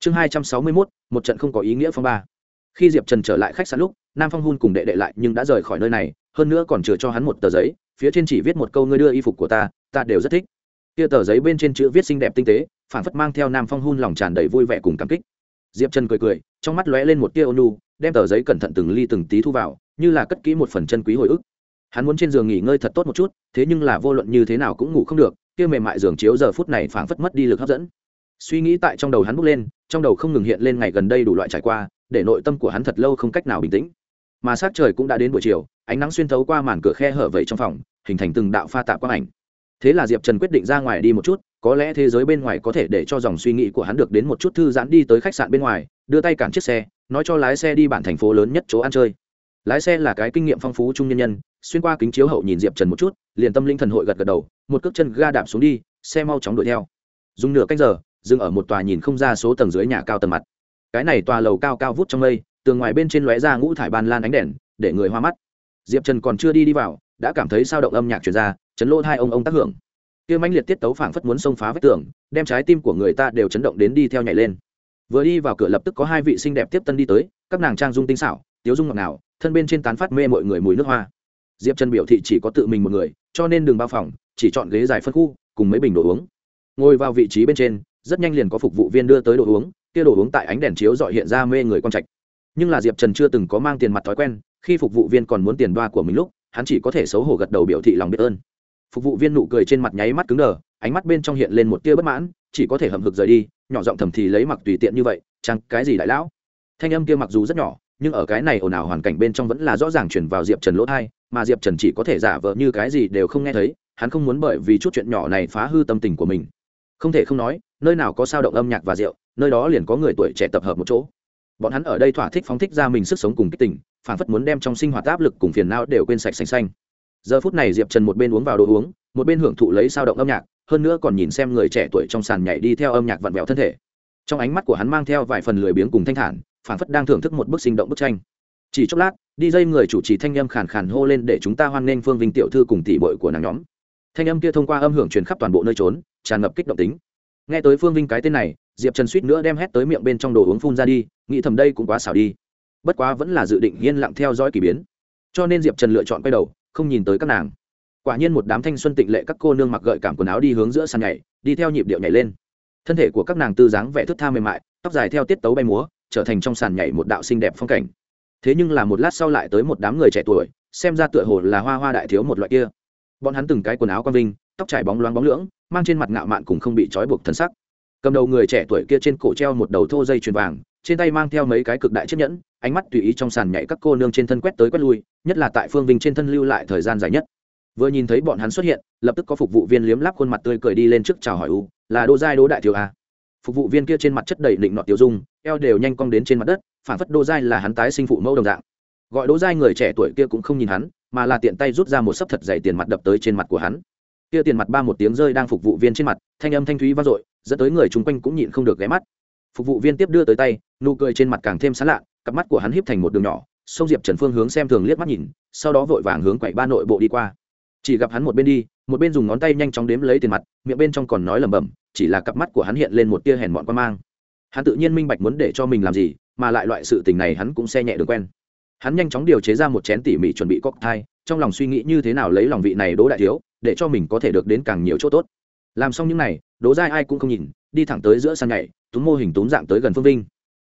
Chương hai trăm sáu mươi mốt, một trận không có ý nghĩa phong ba khi diệp trần trở lại khách sạn lúc, nam phong hun cùng đệ đệ lại nhưng đã rời khỏi nơi này, hơn nữa còn chừa cho hắn một tờ giấy, phía trên chỉ viết một câu ngươi đưa y phục của ta ta đều rất thích. Kia tờ giấy bên trên chữ viết xinh đẹp tinh tế, phản phất mang theo nam phong hun lòng tràn đầy vui vẻ cùng cảm kích. Diệp trần cười cười, trong mắt lóe lên một tia ônu đem tờ giấy cẩn thận từng ly từng tí thu vào, như là cất kỹ một phần chân quý hồi ức. Hắn muốn trên giường nghỉ ngơi thật tốt một chút, thế nhưng là vô luận như thế nào cũng ngủ không được, kia mềm mại giường chiếu giờ phút này phảng phất mất đi lực hấp dẫn. Suy nghĩ tại trong đầu hắn bước lên trong đầu không ngừng hiện lên ngày gần đây đủ loại trải qua, để nội tâm của hắn thật lâu không cách nào bình tĩnh. Mà sát trời cũng đã đến buổi chiều, ánh nắng xuyên thấu qua màn cửa khe hở vẩy trong phòng, hình thành từng đạo pha tạp quang ảnh. Thế là diệp trần quyết định ra ngoài đi một chút, có lẽ thế giới bên ngoài có thể để cho dòng suy nghĩ của hắn được đến một chút thư giãn đi tới khách sạn bên ngoài, đưa tay cản chiếc xe, nói cho lái xe đi bản thành phố lớn nhất chỗ ăn chơi. Lái xe là cái kinh nghiệm phong phú trung nhân nhân, xuyên qua kính chiếu hậu nhìn diệp trần một chút, liền tâm linh thần hội gật gật đầu, một cước chân ga đạp xuống đi, xe mau chóng đuổi theo. Dùng nửa canh giờ dừng ở một tòa nhìn không ra số tầng dưới nhà cao tầng mặt. Cái này tòa lầu cao cao vút trong mây, tường ngoài bên trên lóe ra ngũ thải ban lan ánh đèn, để người hoa mắt. Diệp trần còn chưa đi đi vào, đã cảm thấy sao động âm nhạc truyền ra, chấn lỗ hai ông ông tác hưởng. Kia mãnh liệt tiết tấu phảng phất muốn xông phá vách tường, đem trái tim của người ta đều chấn động đến đi theo nhảy lên. Vừa đi vào cửa lập tức có hai vị xinh đẹp tiếp tân đi tới, các nàng trang dung tinh xảo, tiếu dung ngọt nào thân bên trên tán phát mê mọi người mùi nước hoa. Diệp trần biểu thị chỉ có tự mình một người, cho nên đường bao phòng, chỉ chọn ghế dài phân khu, cùng mấy bình đồ uống. Ngồi vào vị trí bên trên rất nhanh liền có phục vụ viên đưa tới đồ uống, kia đồ uống tại ánh đèn chiếu dọi hiện ra mê người con trạch. Nhưng là diệp trần chưa từng có mang tiền mặt thói quen, khi phục vụ viên còn muốn tiền đoa của mình lúc, hắn chỉ có thể xấu hổ gật đầu biểu thị lòng biết ơn. Phục vụ viên nụ cười trên mặt nháy mắt cứng đờ, ánh mắt bên trong hiện lên một tia bất mãn, chỉ có thể hậm hực rời đi, nhỏ giọng thầm thì lấy mặc tùy tiện như vậy chăng cái gì đại lão? Thanh âm kia mặc dù rất nhỏ, nhưng ở cái này ồn ào hoàn cảnh bên trong vẫn là rõ ràng chuyển vào diệp trần lỗ thai mà diệp trần chỉ có thể giả vờ như cái gì đều không nghe thấy, hắn không muốn bởi vì chút chuyện nhỏ này phá hư tâm tình của mình. Không thể không nói nơi nào có sao động âm nhạc và rượu, nơi đó liền có người tuổi trẻ tập hợp một chỗ. Bọn hắn ở đây thỏa thích phóng thích ra mình sức sống cùng kích tình phản phất muốn đem trong sinh hoạt áp lực cùng phiền não đều quên sạch xanh xanh. Giờ phút này diệp trần một bên uống vào đồ uống, một bên hưởng thụ lấy sao động âm nhạc, hơn nữa còn nhìn xem người trẻ tuổi trong sàn nhảy đi theo âm nhạc vặn vẹo thân thể. Trong ánh mắt của hắn mang theo vài phần lười biếng cùng thanh thản phản phất đang thưởng thức một bức sinh động bức tranh. Chỉ chốc lát, đi dây người chủ trì thanh âm khàn khàn hô lên để chúng ta hoan nghênh phương vinh tiểu thư cùng tỷ bội của nàng nhóm. Thanh âm kia thông qua âm hưởng truyền khắp toàn bộ nơi trốn, tràn ngập kích động tính nghe tới phương vinh cái tên này, diệp trần suýt nữa đem hét tới miệng bên trong đồ uống phun ra đi, nghĩ thầm đây cũng quá xảo đi. Bất quá vẫn là dự định yên lặng theo dõi k ỳ biến. Cho nên diệp trần lựa chọn quay đầu, không nhìn tới các nàng. Quả nhiên một đám thanh xuân tịnh lệ các cô nương mặc gợi cảm quần áo đi hướng giữa sàn nhảy, đi theo nhịp điệu nhảy lên. Thân thể của các nàng tư dáng vẻ thức tha mềm mại, tóc dài theo tiết tấu bay múa, trở thành trong sàn nhảy một đạo xinh đẹp phong cảnh. Thế nhưng là một lát sau lại tới một đám người trẻ tuổi, xem ra tựa hồ là hoa hoa đại thiếu một loại kia. Bọn hắn từng cái quần áo quang vinh, tóc trải bóng loáng bóng lưỡng mang trên mặt ngạo mạn cùng không bị trói buộc thân sắc. Cầm đầu người trẻ tuổi kia trên cổ treo một đầu thô dây chuyền vàng, trên tay mang theo mấy cái cực đại chiếc nhẫn, ánh mắt tùy ý trong sàn nhảy các cô nương trên thân quét tới quét lui, nhất là tại phương vinh trên thân lưu lại thời gian dài nhất. Vừa nhìn thấy bọn hắn xuất hiện, lập tức có phục vụ viên liếm lắp khuôn mặt tươi cười đi lên trước chào hỏi u, là đô giai đô đại thiếu a phục vụ viên kia trên mặt chất đầy định nọ tiêu dung, eo đều nhanh cong đến trên mặt đất phản phất đô giai là hắn tái sinh phụ mẫu đồng dạng. Gọi đỗ giai người trẻ tuổi kia cũng không nhìn hắn, mà là tiện tay rút ra một sấp thật dày tiền mặt đập tới trên mặt của hắn kia tiền mặt ba một tiếng rơi đang phục vụ viên trên mặt, thanh âm thanh thúy vang dội, dẫn tới người chung quanh cũng nhịn không được ghé mắt. Phục vụ viên tiếp đưa tới tay, nụ cười trên mặt càng thêm sán lạ, cặp mắt của hắn híp thành một đường nhỏ, sông diệp trần phương hướng xem thường liếc mắt nhìn, sau đó vội vàng hướng quậy ba nội bộ đi qua. Chỉ gặp hắn một bên đi, một bên dùng ngón tay nhanh chóng đếm lấy tiền mặt, miệng bên trong còn nói lẩm bẩm, chỉ là cặp mắt của hắn hiện lên một tia hèn mọn quan mang. Hắn tự nhiên minh bạch muốn để cho mình làm gì, mà lại loại sự tình này hắn cũng xe nhẹ được quen. Hắn nhanh chóng điều chế ra một chén tỉ mỉ chuẩn bị cocktail, trong lòng suy nghĩ như thế nào lấy lòng vị này đỗ đại thiếu để cho mình có thể được đến càng nhiều chỗ tốt. Làm xong những này đố dai ai cũng không nhìn, đi thẳng tới giữa sàn nhảy, túm mô hình túm dạng tới gần phương vinh.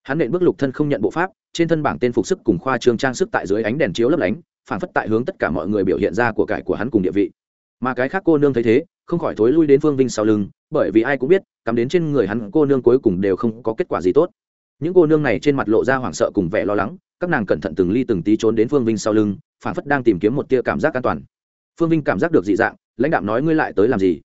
Hắn nện bước lục thân không nhận bộ pháp, trên thân bảng tên phục sức cùng khoa trương trang sức tại dưới ánh đèn chiếu lấp lánh phản phất tại hướng tất cả mọi người biểu hiện ra của cải của hắn cùng địa vị. Mà cái khác cô nương thấy thế, không khỏi thối lui đến phương vinh sau lưng, bởi vì ai cũng biết, cắm đến trên người hắn cô nương cuối cùng đều không có kết quả gì tốt. Những cô nương này trên mặt lộ ra hoảng sợ cùng vẻ lo lắng, các nàng cẩn thận từng ly từng tí trốn đến phương vinh sau lưng phản phất đang tìm kiếm một tia cảm giác an toàn phương vinh cảm giác được dị dạng, lãnh đạo nói, ngươi lại tới làm gì?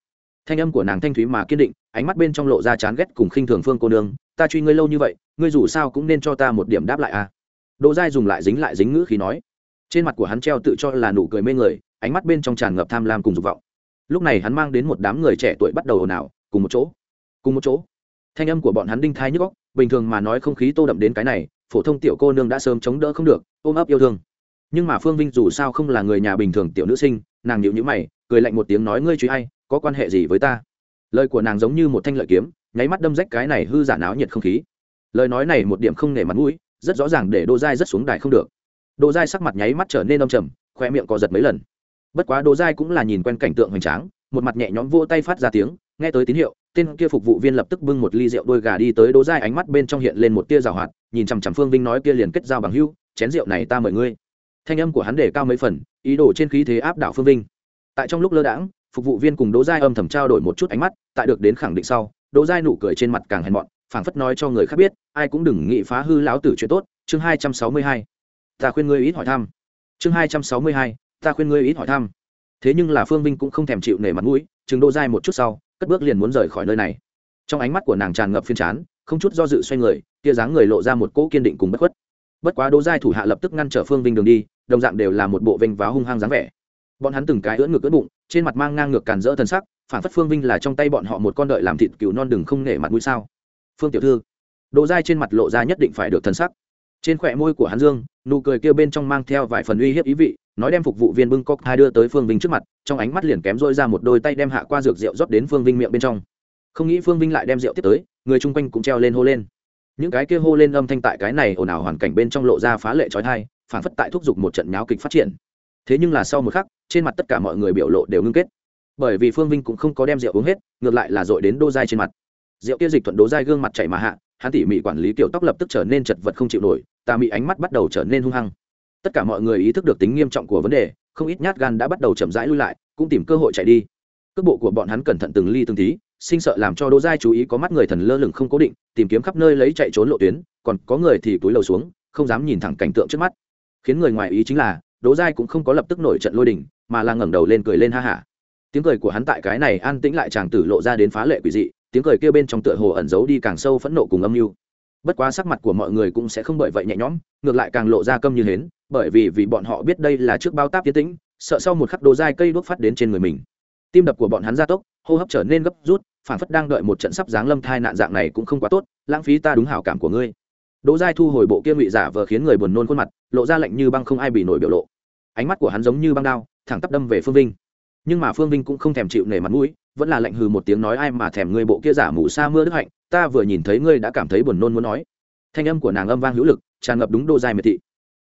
Thanh âm của nàng thanh thúy mà kiên định, ánh mắt bên trong lộ ra chán ghét cùng khinh thường phương cô nương, ta truy ngươi lâu như vậy, ngươi dù sao cũng nên cho ta một điểm đáp lại à? Đỗ giai dùng lại dính lại dính ngữ khi nói. Trên mặt của hắn treo tự cho là nụ cười mê người, ánh mắt bên trong tràn ngập tham lam cùng dục vọng. Lúc này hắn mang đến một đám người trẻ tuổi bắt đầu ồn ào, cùng một chỗ, cùng một chỗ. Thanh âm của bọn hắn đinh thai nhức góc bình thường mà nói không khí tô đậm đến cái này, phổ thông tiểu cô nương đã sớm chống đỡ không được, ôm ấp yêu thương nhưng mà phương vinh dù sao không là người nhà bình thường tiểu nữ sinh nàng nhịu nhữ mày cười lạnh một tiếng nói ngươi truy hay có quan hệ gì với ta lời của nàng giống như một thanh lợi kiếm nháy mắt đâm rách cái này hư giả náo nhiệt không khí lời nói này một điểm không nể mặt mũi rất rõ ràng để đô giai rất xuống đài không được đô giai sắc mặt nháy mắt trở nên âm trầm khoe miệng co giật mấy lần bất quá đô giai cũng là nhìn quen cảnh tượng hoành tráng một mặt nhẹ nhõm vô tay phát ra tiếng nghe tới tín hiệu tên kia phục vụ viên lập tức bưng một ly rượu đôi gà đi tới đô dai ánh mắt bên trong hiện lên một tia rào hoạt nhìn chằm chằm phương vinh nói kia liền kết giao bằng hưu chén rượu này ta mời ngươi thanh âm của hắn để cao mấy phần, ý đồ trên khí thế áp đảo phương vinh. Tại trong lúc lơ đãng, phục vụ viên cùng đỗ giai âm thầm trao đổi một chút ánh mắt, tại được đến khẳng định sau, đỗ giai nụ cười trên mặt càng hèn mọn, phảng phất nói cho người khác biết, ai cũng đừng nghĩ phá hư lão tử chuyện tốt, chương hai trăm sáu mươi hai. Ta khuyên ngươi ít hỏi thăm. Chương hai trăm sáu mươi hai, ta khuyên ngươi ít hỏi thăm. Thế nhưng là phương vinh cũng không thèm chịu nể mặt mũi, chừng đỗ giai một chút sau, cất bước liền muốn rời khỏi nơi này. Trong ánh mắt của nàng tràn ngập phiên chán, không chút do dự xoay người, tia dáng người lộ ra một cỗ kiên định cùng bất khuất bất quá đỗ giai thủ hạ lập tức ngăn trở phương vinh đường đi, đồng dạng đều là một bộ vênh váo hung hăng dáng vẻ. Bọn hắn từng cái ưỡn ngược ưỡn bụng, trên mặt mang ngang ngược càn rỡ thân sắc, phản phất phương vinh là trong tay bọn họ một con đợi làm thịt cừu non đừng không nể mặt mũi sao. Phương tiểu thư, Đỗ Giai trên mặt lộ ra nhất định phải được thân sắc. Trên khỏe môi của hắn dương, nụ cười kia bên trong mang theo vài phần uy hiếp ý vị, nói đem phục vụ viên bưng cốc hai đưa tới phương vinh trước mặt, trong ánh mắt liền kém rỗi ra một đôi tay đem hạ qua dược rượu rót đến phương vinh miệng bên trong. Không nghĩ phương vinh lại đem rượu tiếp tới, người chung quanh cũng treo lên hô lên những cái kia hô lên âm thanh tại cái này ồn ào hoàn cảnh bên trong lộ ra phá lệ trói thai, phản phất tại thúc giục một trận nháo kịch phát triển. Thế nhưng là sau một khắc, trên mặt tất cả mọi người biểu lộ đều ngưng kết. Bởi vì phương vinh cũng không có đem rượu uống hết, ngược lại là dội đến đô dai trên mặt. Rượu kia dịch thuận đố dai gương mặt chảy mà hạ, hắn tỉ mỉ quản lý kiểu tóc lập tức trở nên chật vật không chịu nổi, tà mị ánh mắt bắt đầu trở nên hung hăng. Tất cả mọi người ý thức được tính nghiêm trọng của vấn đề, không ít nhát gan đã bắt đầu chậm rãi lui lại, cũng tìm cơ hội chạy đi. Cước bộ của bọn hắn cẩn thận từng ly từng tí sinh sợ làm cho đỗ giai chú ý có mắt người thần lơ lửng không cố định, tìm kiếm khắp nơi lấy chạy trốn lộ tuyến, còn có người thì túi lầu xuống, không dám nhìn thẳng cảnh tượng trước mắt. Khiến người ngoài ý chính là, đỗ giai cũng không có lập tức nổi trận lôi đình, mà là ngẩng đầu lên cười lên ha hả. Tiếng cười của hắn tại cái này an tĩnh lại chàng tử lộ ra đến phá lệ quỷ dị, tiếng cười kia bên trong tựa hồ ẩn giấu đi càng sâu phẫn nộ cùng âm mưu. Bất quá sắc mặt của mọi người cũng sẽ không bởi vậy nhẹ nhõm, ngược lại càng lộ ra câm như hến, bởi vì vì bọn họ biết đây là trước bao táp tiến tĩnh, sợ sau một khắc đồ dai cây đuốc phát đến trên người mình. Tim đập của bọn hắn gia tốc hô hấp trở nên gấp rút phản phất đang đợi một trận sắp giáng lâm thai nạn dạng này cũng không quá tốt, lãng phí ta đúng hảo cảm của ngươi. Đỗ giai thu hồi bộ kia ngụy giả vờ khiến người buồn nôn khuôn mặt, lộ ra lạnh như băng không ai bị nổi biểu lộ. Ánh mắt của hắn giống như băng đao, thẳng tắp đâm về phương vinh. Nhưng mà phương vinh cũng không thèm chịu nể mặt mũi, vẫn là lạnh hừ một tiếng nói ai mà thèm ngươi bộ kia giả mù sa mưa đức hạnh, ta vừa nhìn thấy ngươi đã cảm thấy buồn nôn muốn nói. Thanh âm của nàng âm vang hữu lực, tràn ngập đúng đô giai miệt thị.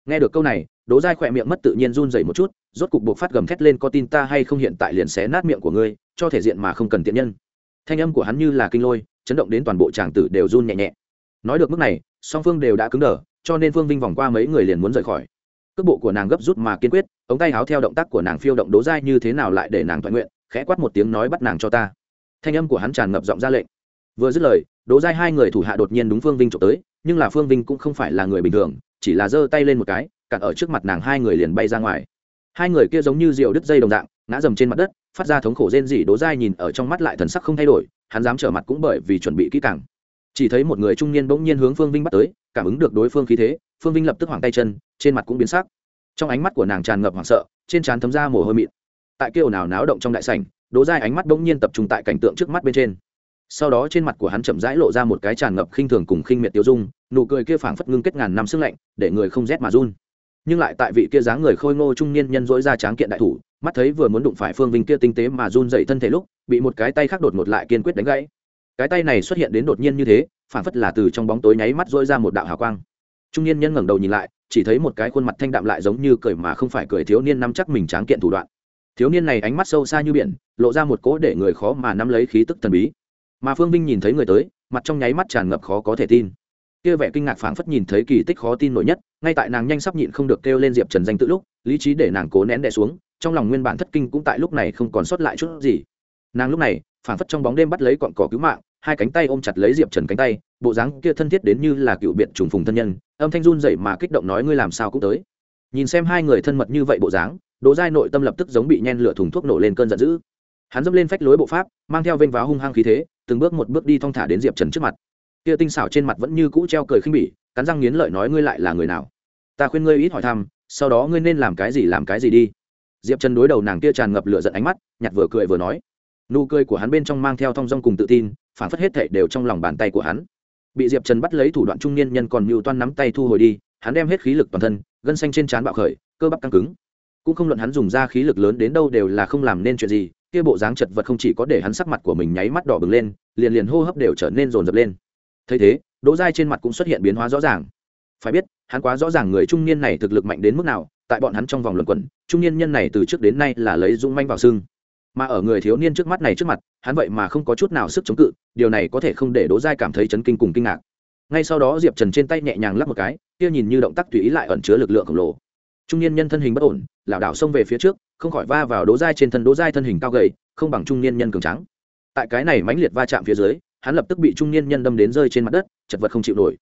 Nghe được câu này, đỗ giai khỏe miệng mất tự nhiên run dậy một chút, rốt cục buộc phát gầm thét lên có tin ta hay không hiện tại liền xé nát miệng của ngươi cho thể diện mà không cần tiện nhân. Thanh âm của hắn như là kinh lôi, chấn động đến toàn bộ tràng tử đều run nhẹ nhẹ. Nói được mức này, song phương đều đã cứng đờ, cho nên phương vinh vòng qua mấy người liền muốn rời khỏi. Cước bộ của nàng gấp rút mà kiên quyết, ống tay háo theo động tác của nàng phiêu động đố dai như thế nào lại để nàng thoại nguyện, khẽ quát một tiếng nói bắt nàng cho ta. Thanh âm của hắn tràn ngập giọng ra lệnh. Vừa dứt lời, đố dai hai người thủ hạ đột nhiên đúng phương vinh trộm tới, nhưng là phương vinh cũng không phải là người bình thường, chỉ là giơ tay lên một cái cặn ở trước mặt nàng hai người liền bay ra ngoài. Hai người kia giống như rượu đứt dây đồng dạng ngã dầm trên mặt đất, phát ra thống khổ rên rỉ đố dai nhìn ở trong mắt lại thần sắc không thay đổi, hắn dám trở mặt cũng bởi vì chuẩn bị kỹ càng. Chỉ thấy một người trung niên bỗng nhiên hướng phương vinh bắt tới, cảm ứng được đối phương khí thế, phương vinh lập tức hoảng tay chân, trên mặt cũng biến sắc. Trong ánh mắt của nàng tràn ngập hoảng sợ, trên trán thấm ra mồ hôi mịn. Tại kêu nào náo động trong đại sảnh đố dai ánh mắt bỗng nhiên tập trung tại cảnh tượng trước mắt bên trên. Sau đó trên mặt của hắn chậm rãi lộ ra một cái tràn ngập khinh thường cùng khinh miệt tiêu dung, nụ cười kia phảng phất ngưng kết ngàn năm sức lạnh, để người không rét mà run. Nhưng lại tại vị kia dáng người khôi ngô trung niên nhân dỗi ra tráng kiện đại thủ mắt thấy vừa muốn đụng phải phương vinh kia tinh tế mà run dậy thân thể lúc, bị một cái tay khác đột ngột lại kiên quyết đánh gãy. Cái tay này xuất hiện đến đột nhiên như thế, phản phất là từ trong bóng tối nháy mắt dỗi ra một đạo hào quang. Trung niên nhân ngẩng đầu nhìn lại, chỉ thấy một cái khuôn mặt thanh đạm lại giống như cười mà không phải cười thiếu niên nắm chắc mình tráng kiện thủ đoạn. Thiếu niên này ánh mắt sâu xa như biển, lộ ra một cỗ để người khó mà nắm lấy khí tức thần bí. Mà phương vinh nhìn thấy người tới, mặt trong nháy mắt tràn ngập khó có thể tin. Kia vẻ kinh ngạc phảng phất nhìn thấy kỳ tích khó tin nổi nhất, ngay tại nàng nhanh sắp nhịn không được kêu lên diệp trần danh tự lúc, lý trí để nàng cố nén đè xuống trong lòng nguyên bản thất kinh cũng tại lúc này không còn sót lại chút gì. Nàng lúc này, phảng phất trong bóng đêm bắt lấy cọn cỏ cứu mạng, hai cánh tay ôm chặt lấy diệp trần cánh tay, bộ dáng kia thân thiết đến như là cựu biện trùng phùng thân nhân, âm thanh run dậy mà kích động nói ngươi làm sao cũng tới. Nhìn xem hai người thân mật như vậy bộ dáng, đỗ giai nội tâm lập tức giống bị nhen lửa thùng thuốc nổ lên cơn giận dữ. Hắn dẫm lên phách lối bộ pháp, mang theo vênh váo hung hăng khí thế, từng bước một bước đi thong thả đến diệp trần trước mặt. Kia tinh xảo trên mặt vẫn như cũ treo cười khinh bỉ, cắn răng nghiến lợi nói ngươi lại là người nào? Ta khuyên ngươi ít hỏi thăm, sau đó ngươi nên làm cái gì làm cái gì đi diệp trần đối đầu nàng kia tràn ngập lửa giận ánh mắt, nhặt vừa cười vừa nói. Nụ cười của hắn bên trong mang theo thong dong cùng tự tin, phản phất hết thệ đều trong lòng bàn tay của hắn. Bị diệp trần bắt lấy thủ đoạn trung niên nhân còn mưu toan nắm tay thu hồi đi, hắn đem hết khí lực toàn thân, gân xanh trên trán bạo khởi, cơ bắp căng cứng. Cũng không luận hắn dùng ra khí lực lớn đến đâu đều là không làm nên chuyện gì, kia bộ dáng chật vật không chỉ có để hắn sắc mặt của mình nháy mắt đỏ bừng lên, liền liền hô hấp đều trở nên rồn rập lên. Thấy thế, đỗ dai trên mặt cũng xuất hiện biến hóa rõ ràng phải biết, hắn quá rõ ràng người trung niên này thực lực mạnh đến mức nào, tại bọn hắn trong vòng luận quẩn, trung niên nhân này từ trước đến nay là lấy dung manh vào xương. Mà ở người thiếu niên trước mắt này trước mặt, hắn vậy mà không có chút nào sức chống cự, điều này có thể không để đỗ giai cảm thấy chấn kinh cùng kinh ngạc. Ngay sau đó diệp trần trên tay nhẹ nhàng lắp một cái, kia nhìn như động tác tùy ý lại ẩn chứa lực lượng khổng lồ. Trung niên nhân thân hình bất ổn, lảo đảo xông về phía trước, không khỏi va vào đỗ giai trên thân, đỗ giai thân hình cao gầy, không bằng trung niên nhân cường trắng tại cái này mãnh liệt va chạm phía dưới, hắn lập tức bị trung niên nhân đâm đến rơi trên mặt đất, chật vật không chịu nổi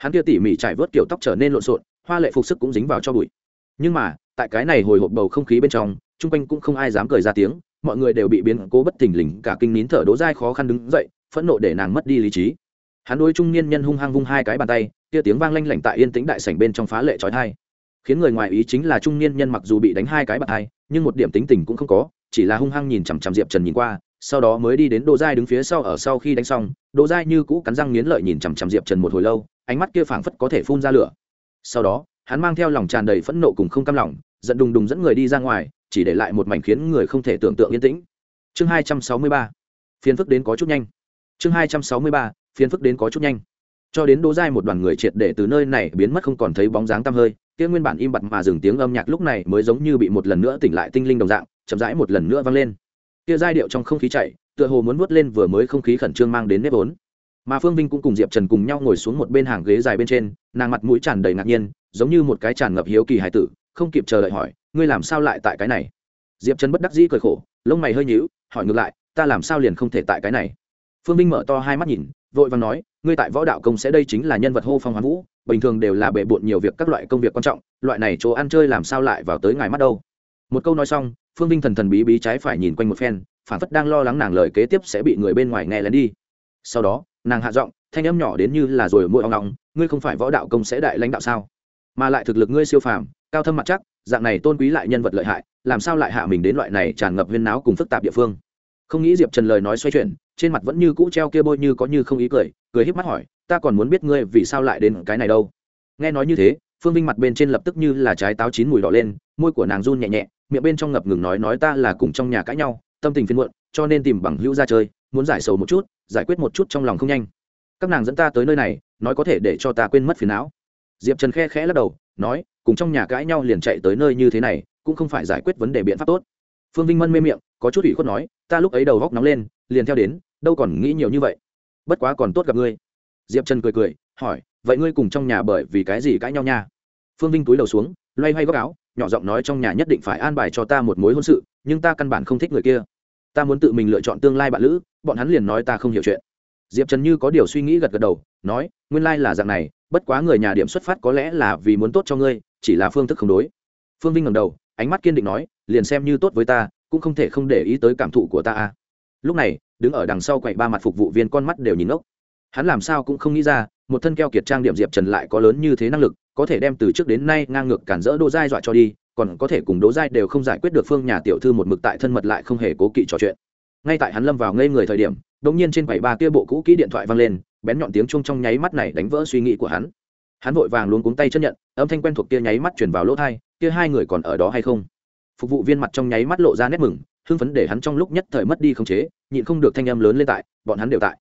hắn kia tỉ mỉ trải vớt kiểu tóc trở nên lộn xộn, hoa lệ phục sức cũng dính vào cho bụi. Nhưng mà, tại cái này hồi hộp bầu không khí bên trong, chung quanh cũng không ai dám cười ra tiếng, mọi người đều bị biến cố bất thình lình, cả kinh nín thở đố dai khó khăn đứng dậy, phẫn nộ để nàng mất đi lý trí. Hắn đôi trung niên nhân hung hăng vung hai cái bàn tay, kia tiếng vang lanh lảnh tại yên tĩnh đại sảnh bên trong phá lệ trói thai. Khiến người ngoài ý chính là trung niên nhân mặc dù bị đánh hai cái bàn tay, nhưng một điểm tính tình cũng không có, chỉ là hung hăng nhìn chằm chằm diệp trần nhìn qua, sau đó mới đi đến đỗ giai đứng phía sau ở sau khi đánh xong, đỗ giai như cũ cắn răng nghiến lợi nhìn chằm chằm diệp trần một hồi lâu ánh mắt kia phảng phất có thể phun ra lửa. Sau đó, hắn mang theo lòng tràn đầy phẫn nộ cùng không cam lòng, giận đùng đùng dẫn người đi ra ngoài, chỉ để lại một mảnh khiến người không thể tưởng tượng yên tĩnh. Chương hai trăm sáu mươi ba, phiền phức đến có chút nhanh. Chương hai trăm sáu mươi ba, phiền phức đến có chút nhanh. Cho đến đỗ giai một đoàn người triệt để từ nơi này biến mất không còn thấy bóng dáng tăm hơi, kia nguyên bản im bặt mà dừng tiếng âm nhạc lúc này mới giống như bị một lần nữa tỉnh lại tinh linh đồng dạng, chậm rãi một lần nữa vang lên. Kia giai điệu trong không khí chạy, tựa hồ muốn vuốt lên vừa mới không khí khẩn trương mang đến nếp vốn mà phương vinh cũng cùng diệp trần cùng nhau ngồi xuống một bên hàng ghế dài bên trên nàng mặt mũi tràn đầy ngạc nhiên giống như một cái tràn ngập hiếu kỳ hải tử không kịp chờ đợi hỏi ngươi làm sao lại tại cái này diệp trần bất đắc dĩ cười khổ lông mày hơi nhíu hỏi ngược lại ta làm sao liền không thể tại cái này phương vinh mở to hai mắt nhìn vội vàng nói ngươi tại võ đạo công sẽ đây chính là nhân vật hô phong hoán vũ bình thường đều là bệ bộn nhiều việc các loại công việc quan trọng loại này chỗ ăn chơi làm sao lại vào tới ngài mắt đâu một câu nói xong phương vinh thần thần bí bí trái phải nhìn quanh một phen phản phất đang lo lắng nàng lời kế tiếp sẽ bị người bên ngoài nghe lén đi sau đó nàng hạ giọng, thanh âm nhỏ đến như là rồi môi ong ong, ngươi không phải võ đạo công sẽ đại lãnh đạo sao? Mà lại thực lực ngươi siêu phàm, cao thâm mặt chắc, dạng này tôn quý lại nhân vật lợi hại, làm sao lại hạ mình đến loại này tràn ngập huyên náo cùng phức tạp địa phương? Không nghĩ diệp trần lời nói xoay chuyển, trên mặt vẫn như cũ treo kia bôi như có như không ý cười cười híp mắt hỏi, ta còn muốn biết ngươi vì sao lại đến cái này đâu? Nghe nói như thế, phương vinh mặt bên trên lập tức như là trái táo chín mùi đỏ lên, môi của nàng run nhẹ nhẹ, miệng bên trong ngập ngừng nói nói ta là cùng trong nhà cãi nhau, tâm tình phiên muộn, cho nên tìm bằng hữu ra chơi muốn giải sầu một chút, giải quyết một chút trong lòng không nhanh. Các nàng dẫn ta tới nơi này, nói có thể để cho ta quên mất phiền não. Diệp trần khe khẽ lắc đầu, nói, cùng trong nhà cãi nhau liền chạy tới nơi như thế này, cũng không phải giải quyết vấn đề biện pháp tốt. Phương vinh mân mê miệng, có chút ủy khuất nói, ta lúc ấy đầu góc nóng lên, liền theo đến, đâu còn nghĩ nhiều như vậy. Bất quá còn tốt gặp ngươi. Diệp trần cười cười, hỏi, vậy ngươi cùng trong nhà bởi vì cái gì cãi nhau nha? Phương vinh túi đầu xuống, loay hoay góc áo, nhỏ giọng nói trong nhà nhất định phải an bài cho ta một mối hôn sự, nhưng ta căn bản không thích người kia ta muốn tự mình lựa chọn tương lai bạn lữ, bọn hắn liền nói ta không hiểu chuyện. Diệp trần như có điều suy nghĩ gật gật đầu, nói, nguyên lai là dạng này, bất quá người nhà điểm xuất phát có lẽ là vì muốn tốt cho ngươi, chỉ là phương thức không đối. Phương vinh ngầm đầu, ánh mắt kiên định nói, liền xem như tốt với ta, cũng không thể không để ý tới cảm thụ của ta a. Lúc này, đứng ở đằng sau quậy ba mặt phục vụ viên con mắt đều nhìn ốc hắn làm sao cũng không nghĩ ra, một thân keo kiệt trang điểm diệp trần lại có lớn như thế năng lực, có thể đem từ trước đến nay ngang ngược cản rỡ đô giai dọa cho đi còn có thể cùng đố giai đều không giải quyết được phương nhà tiểu thư một mực tại thân mật lại không hề cố kỵ trò chuyện. Ngay tại hắn lâm vào ngây người thời điểm, đột nhiên trên bảy ba kia bộ cũ kỹ điện thoại vang lên, bén nhọn tiếng chuông trong nháy mắt này đánh vỡ suy nghĩ của hắn. Hắn vội vàng luôn cuống tay chân nhận, âm thanh quen thuộc kia nháy mắt chuyển vào lỗ thai, kia hai người còn ở đó hay không? Phục vụ viên mặt trong nháy mắt lộ ra nét mừng, hưng phấn để hắn trong lúc nhất thời mất đi khống chế, nhịn không được thanh âm lớn lên tại, bọn hắn đều tại.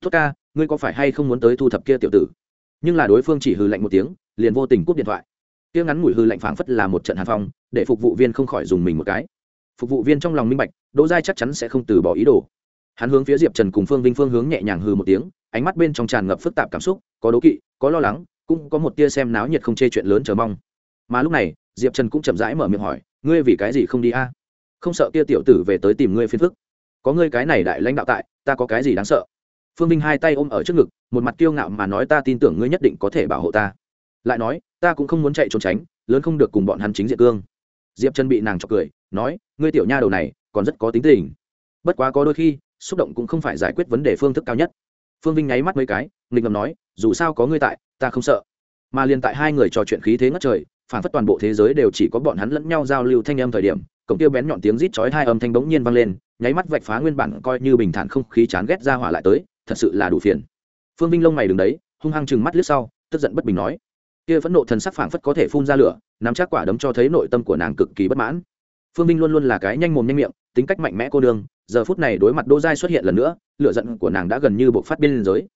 Tốt ca, ngươi có phải hay không muốn tới thu thập kia tiểu tử? Nhưng là đối phương chỉ hừ lạnh một tiếng, liền vô tình cúp điện thoại tiếng ngắn mùi hư lạnh phảng phất là một trận hàn phong, để phục vụ viên không khỏi dùng mình một cái. Phục vụ viên trong lòng minh bạch, đỗ giai chắc chắn sẽ không từ bỏ ý đồ. Hắn hướng phía diệp trần cùng phương vinh phương hướng nhẹ nhàng hừ một tiếng, ánh mắt bên trong tràn ngập phức tạp cảm xúc, có đố kỵ, có lo lắng, cũng có một tia xem náo nhiệt không chê chuyện lớn chờ mong. Mà lúc này, diệp trần cũng chậm rãi mở miệng hỏi, ngươi vì cái gì không đi a? Không sợ kia tiểu tử về tới tìm ngươi phiền phức. Có ngươi cái này đại lãnh đạo tại, ta có cái gì đáng sợ? Phương Vinh hai tay ôm ở trước ngực, một mặt kiêu ngạo mà nói, ta tin tưởng ngươi nhất định có thể bảo hộ ta lại nói, ta cũng không muốn chạy trốn tránh, lớn không được cùng bọn hắn chính diện cương. Diệp chân bị nàng chọc cười, nói, ngươi tiểu nha đầu này, còn rất có tính tình. Bất quá có đôi khi, xúc động cũng không phải giải quyết vấn đề phương thức cao nhất. Phương vinh nháy mắt mấy cái, nghịch ngầm nói, dù sao có ngươi tại, ta không sợ. Mà liền tại hai người trò chuyện khí thế ngất trời, phản phất toàn bộ thế giới đều chỉ có bọn hắn lẫn nhau giao lưu thanh âm thời điểm, cổng tiêu bén nhọn tiếng rít chói hai âm thanh bỗng nhiên vang lên, nháy mắt vạch phá nguyên bản coi như bình thản không khí chán ghét ra hỏa lại tới, thật sự là đủ phiền. Phương vinh lông mày đứng đấy, hung hăng chừng mắt lướt sau, tức giận bất bình nói kia phẫn nộ thần sắc phảng phất có thể phun ra lửa, nắm chắc quả đấm cho thấy nội tâm của nàng cực kỳ bất mãn. Phương minh luôn luôn là cái nhanh mồm nhanh miệng, tính cách mạnh mẽ cô đương giờ phút này đối mặt đỗ giai xuất hiện lần nữa, lửa giận của nàng đã gần như buộc phát biên giới.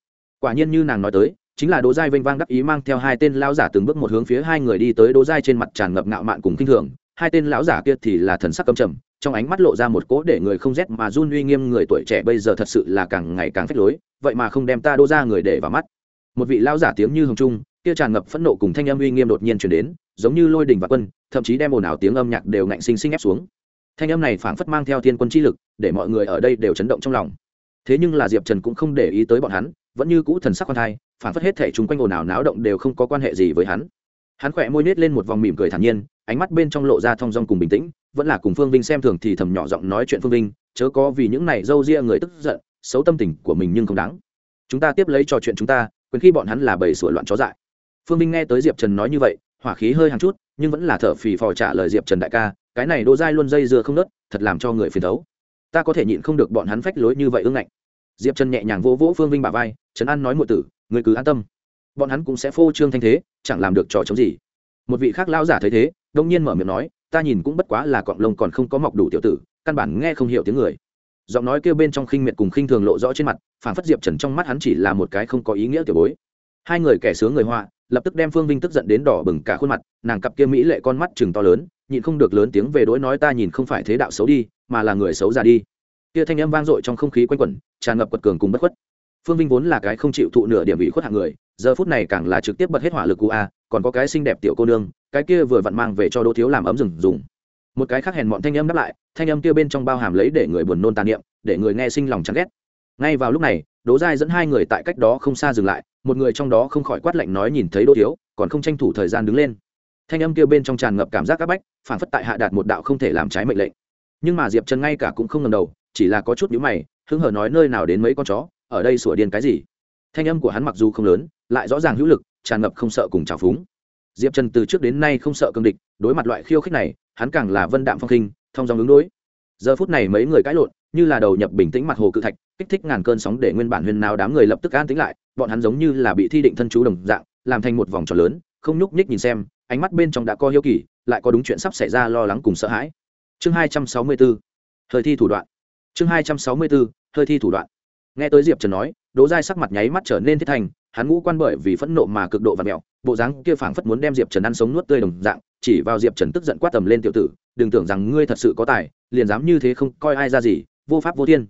Quả nhiên như nàng nói tới, chính là đỗ giai vênh vang đắc ý mang theo hai tên lão giả từng bước một hướng phía hai người đi tới đỗ giai trên mặt tràn ngập ngạo mạn cùng kinh thường. Hai tên lão giả kia thì là thần sắc căm trầm, trong ánh mắt lộ ra một cỗ để người không rét mà run uy nghiêm người tuổi trẻ bây giờ thật sự là càng ngày càng phách lối, vậy mà không đem ta đỗ ra người để vào mắt. Một vị lão giả tiếng như hồng trung kia tràn ngập phẫn nộ cùng thanh âm uy nghiêm đột nhiên chuyển đến, giống như lôi đình và quân, thậm chí đem ồn ào tiếng âm nhạc đều ngạnh sinh sinh ép xuống. Thanh âm này phảng phất mang theo thiên quân chi lực, để mọi người ở đây đều chấn động trong lòng. Thế nhưng là diệp trần cũng không để ý tới bọn hắn, vẫn như cũ thần sắc con thai, phảng phất hết thể chúng quanh ồn ào náo động đều không có quan hệ gì với hắn. Hắn khỏe môi nết lên một vòng mỉm cười thản nhiên, ánh mắt bên trong lộ ra thong dong cùng bình tĩnh, vẫn là cùng phương vinh xem thường thì thầm nhỏ giọng nói chuyện phương vinh, chớ có vì những này d â u ria người tức giận, xấu tâm tình của mình nhưng không đáng. Chúng ta tiếp lấy trò chuyện chúng ta quyền khi bọn hắn là bầy sửa loạn chó dại phương vinh nghe tới diệp trần nói như vậy, hỏa khí hơi hàng chút, nhưng vẫn là thở phì phò trả lời diệp trần đại ca, cái này đô dai luôn dây dưa không nớt, thật làm cho người phiền thấu. Ta có thể nhịn không được bọn hắn phách lối như vậy ương ngạnh. Diệp trần nhẹ nhàng vỗ vỗ phương vinh bà vai, trấn an nói m tử người cứ an tâm. Bọn hắn cũng sẽ phô trương thanh thế, chẳng làm được trò chống gì. Một vị khác lao giả thấy thế, đông nhiên mở miệng nói, ta nhìn cũng bất quá là cọng lông còn không có mọc đủ tiểu tử, căn bản nghe không hiểu tiếng người. Giọng nói kêu bên trong khinh miệt cùng khinh thường lộ rõ trên mặt phản phất diệp trần trong mắt hắn chỉ là một cái không có ý nghĩa tiểu bối. Hai người kẻ sướng người họa lập tức đem phương vinh tức giận đến đỏ bừng cả khuôn mặt, nàng cặp kia mỹ lệ con mắt chừng to lớn, nhịn không được lớn tiếng về đỗi nói ta nhìn không phải thế đạo xấu đi, mà là người xấu già đi. Kia thanh âm vang dội trong không khí quanh quẩn, tràn ngập quật cường cùng bất khuất. Phương vinh vốn là cái không chịu thụ nửa điểm ủy khuất hạng người, giờ phút này càng là trực tiếp bật hết hỏa lực cụ a, còn có cái xinh đẹp tiểu cô nương, cái kia vừa vặn mang về cho đỗ thiếu làm ấm rừng dùng. Một cái khác hèn mọn thanh âm đáp lại, thanh âm kia bên trong bao hàm lấy để người buồn nôn tàn niệm, để người nghe sinh lòng chán ghét. Ngay vào lúc này đỗ giai dẫn hai người tại cách đó không xa dừng lại, một người trong đó không khỏi quát lạnh nói nhìn thấy đỗ thiếu, còn không tranh thủ thời gian đứng lên. Thanh âm kia bên trong tràn ngập cảm giác áp bách, phản phất tại hạ đạt một đạo không thể làm trái mệnh lệnh. Nhưng mà diệp trần ngay cả cũng không ngầm đầu, chỉ là có chút nhíu mày, hứng hở nói nơi nào đến mấy con chó, ở đây sủa điên cái gì? Thanh âm của hắn mặc dù không lớn, lại rõ ràng hữu lực, tràn ngập không sợ cùng trào phúng. Diệp trần từ trước đến nay không sợ cương địch, đối mặt loại khiêu khích này, hắn càng là vân đạm phong khinh, thông dòng ứng đối. Giờ phút này mấy người cãi lộn như là đầu nhập bình tĩnh mặt hồ cự thạch, kích thích ngàn cơn sóng để nguyên bản huyền nào đám người lập tức an tĩnh lại, bọn hắn giống như là bị thi định thân chú đồng dạng, làm thành một vòng tròn lớn, không nhúc nhích nhìn xem, ánh mắt bên trong đã có hiếu kỳ, lại có đúng chuyện sắp xảy ra lo lắng cùng sợ hãi. Chương hai trăm sáu mươi bốn, thời thi thủ đoạn. Chương hai trăm sáu mươi bốn hơi thi thủ đoạn. Nghe tới diệp trần nói, đỗ giai sắc mặt nháy mắt trở nên thiết thành, hắn ngũ quan bởi vì phẫn nộ mà cực độ và mẹo bộ dáng kia phảng phất muốn đem diệp trần ăn sống nuốt tươi đồng dạng, chỉ vào diệp trần tức giận quát tầm lên tiểu tử, đừng tưởng rằng ngươi thật sự có tài, liền dám như thế không coi ai ra gì vô pháp vô thiên.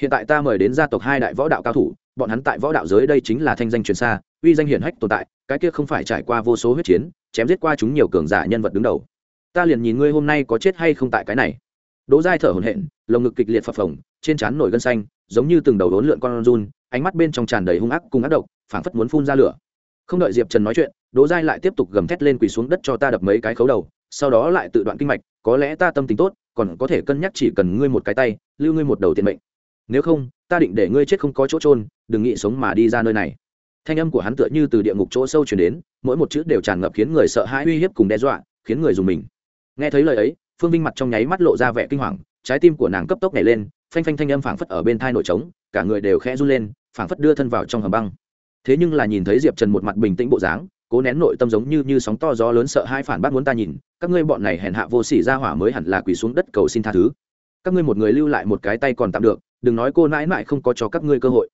Hiện tại ta mời đến gia tộc hai đại võ đạo cao thủ, bọn hắn tại võ đạo giới đây chính là thanh danh truyền xa, uy danh hiển hách tồn tại, cái kia không phải trải qua vô số huyết chiến, chém giết qua chúng nhiều cường giả nhân vật đứng đầu. Ta liền nhìn ngươi hôm nay có chết hay không tại cái này. Đỗ giai thở hổn hển, lồng ngực kịch liệt phập phồng, trên trán nổi gân xanh, giống như từng đầu đốn lượn con run, ánh mắt bên trong tràn đầy hung ác cùng ác độc, phảng phất muốn phun ra lửa. Không đợi diệp trần nói chuyện, đỗ giai lại tiếp tục gầm thét lên quỳ xuống đất cho ta đập mấy cái khấu đầu, sau đó lại tự đoạn kinh mạch, có lẽ ta tâm tính tốt còn có thể cân nhắc chỉ cần ngươi một cái tay, lưu ngươi một đầu tiền mệnh. Nếu không, ta định để ngươi chết không có chỗ trôn đừng nghĩ sống mà đi ra nơi này. Thanh âm của hắn tựa như từ địa ngục chỗ sâu chuyển đến, mỗi một chữ đều tràn ngập khiến người sợ hãi, uy hiếp cùng đe dọa, khiến người dùng mình. Nghe thấy lời ấy, phương vinh mặt trong nháy mắt lộ ra vẻ kinh hoàng, trái tim của nàng cấp tốc nhảy lên, phanh phanh thanh âm phảng phất ở bên thai nổi trống, cả người đều khẽ run lên, phảng phất đưa thân vào trong hầm băng. Thế nhưng là nhìn thấy diệp trần một mặt bình tĩnh bộ dáng cố nén nội tâm giống như như sóng to gió lớn sợ hai phản bác muốn ta nhìn, các ngươi bọn này hèn hạ vô sỉ ra hỏa mới hẳn là quỳ xuống đất cầu xin tha thứ. Các ngươi một người lưu lại một cái tay còn tạm được, đừng nói cô nãi mãi không có cho các ngươi cơ hội.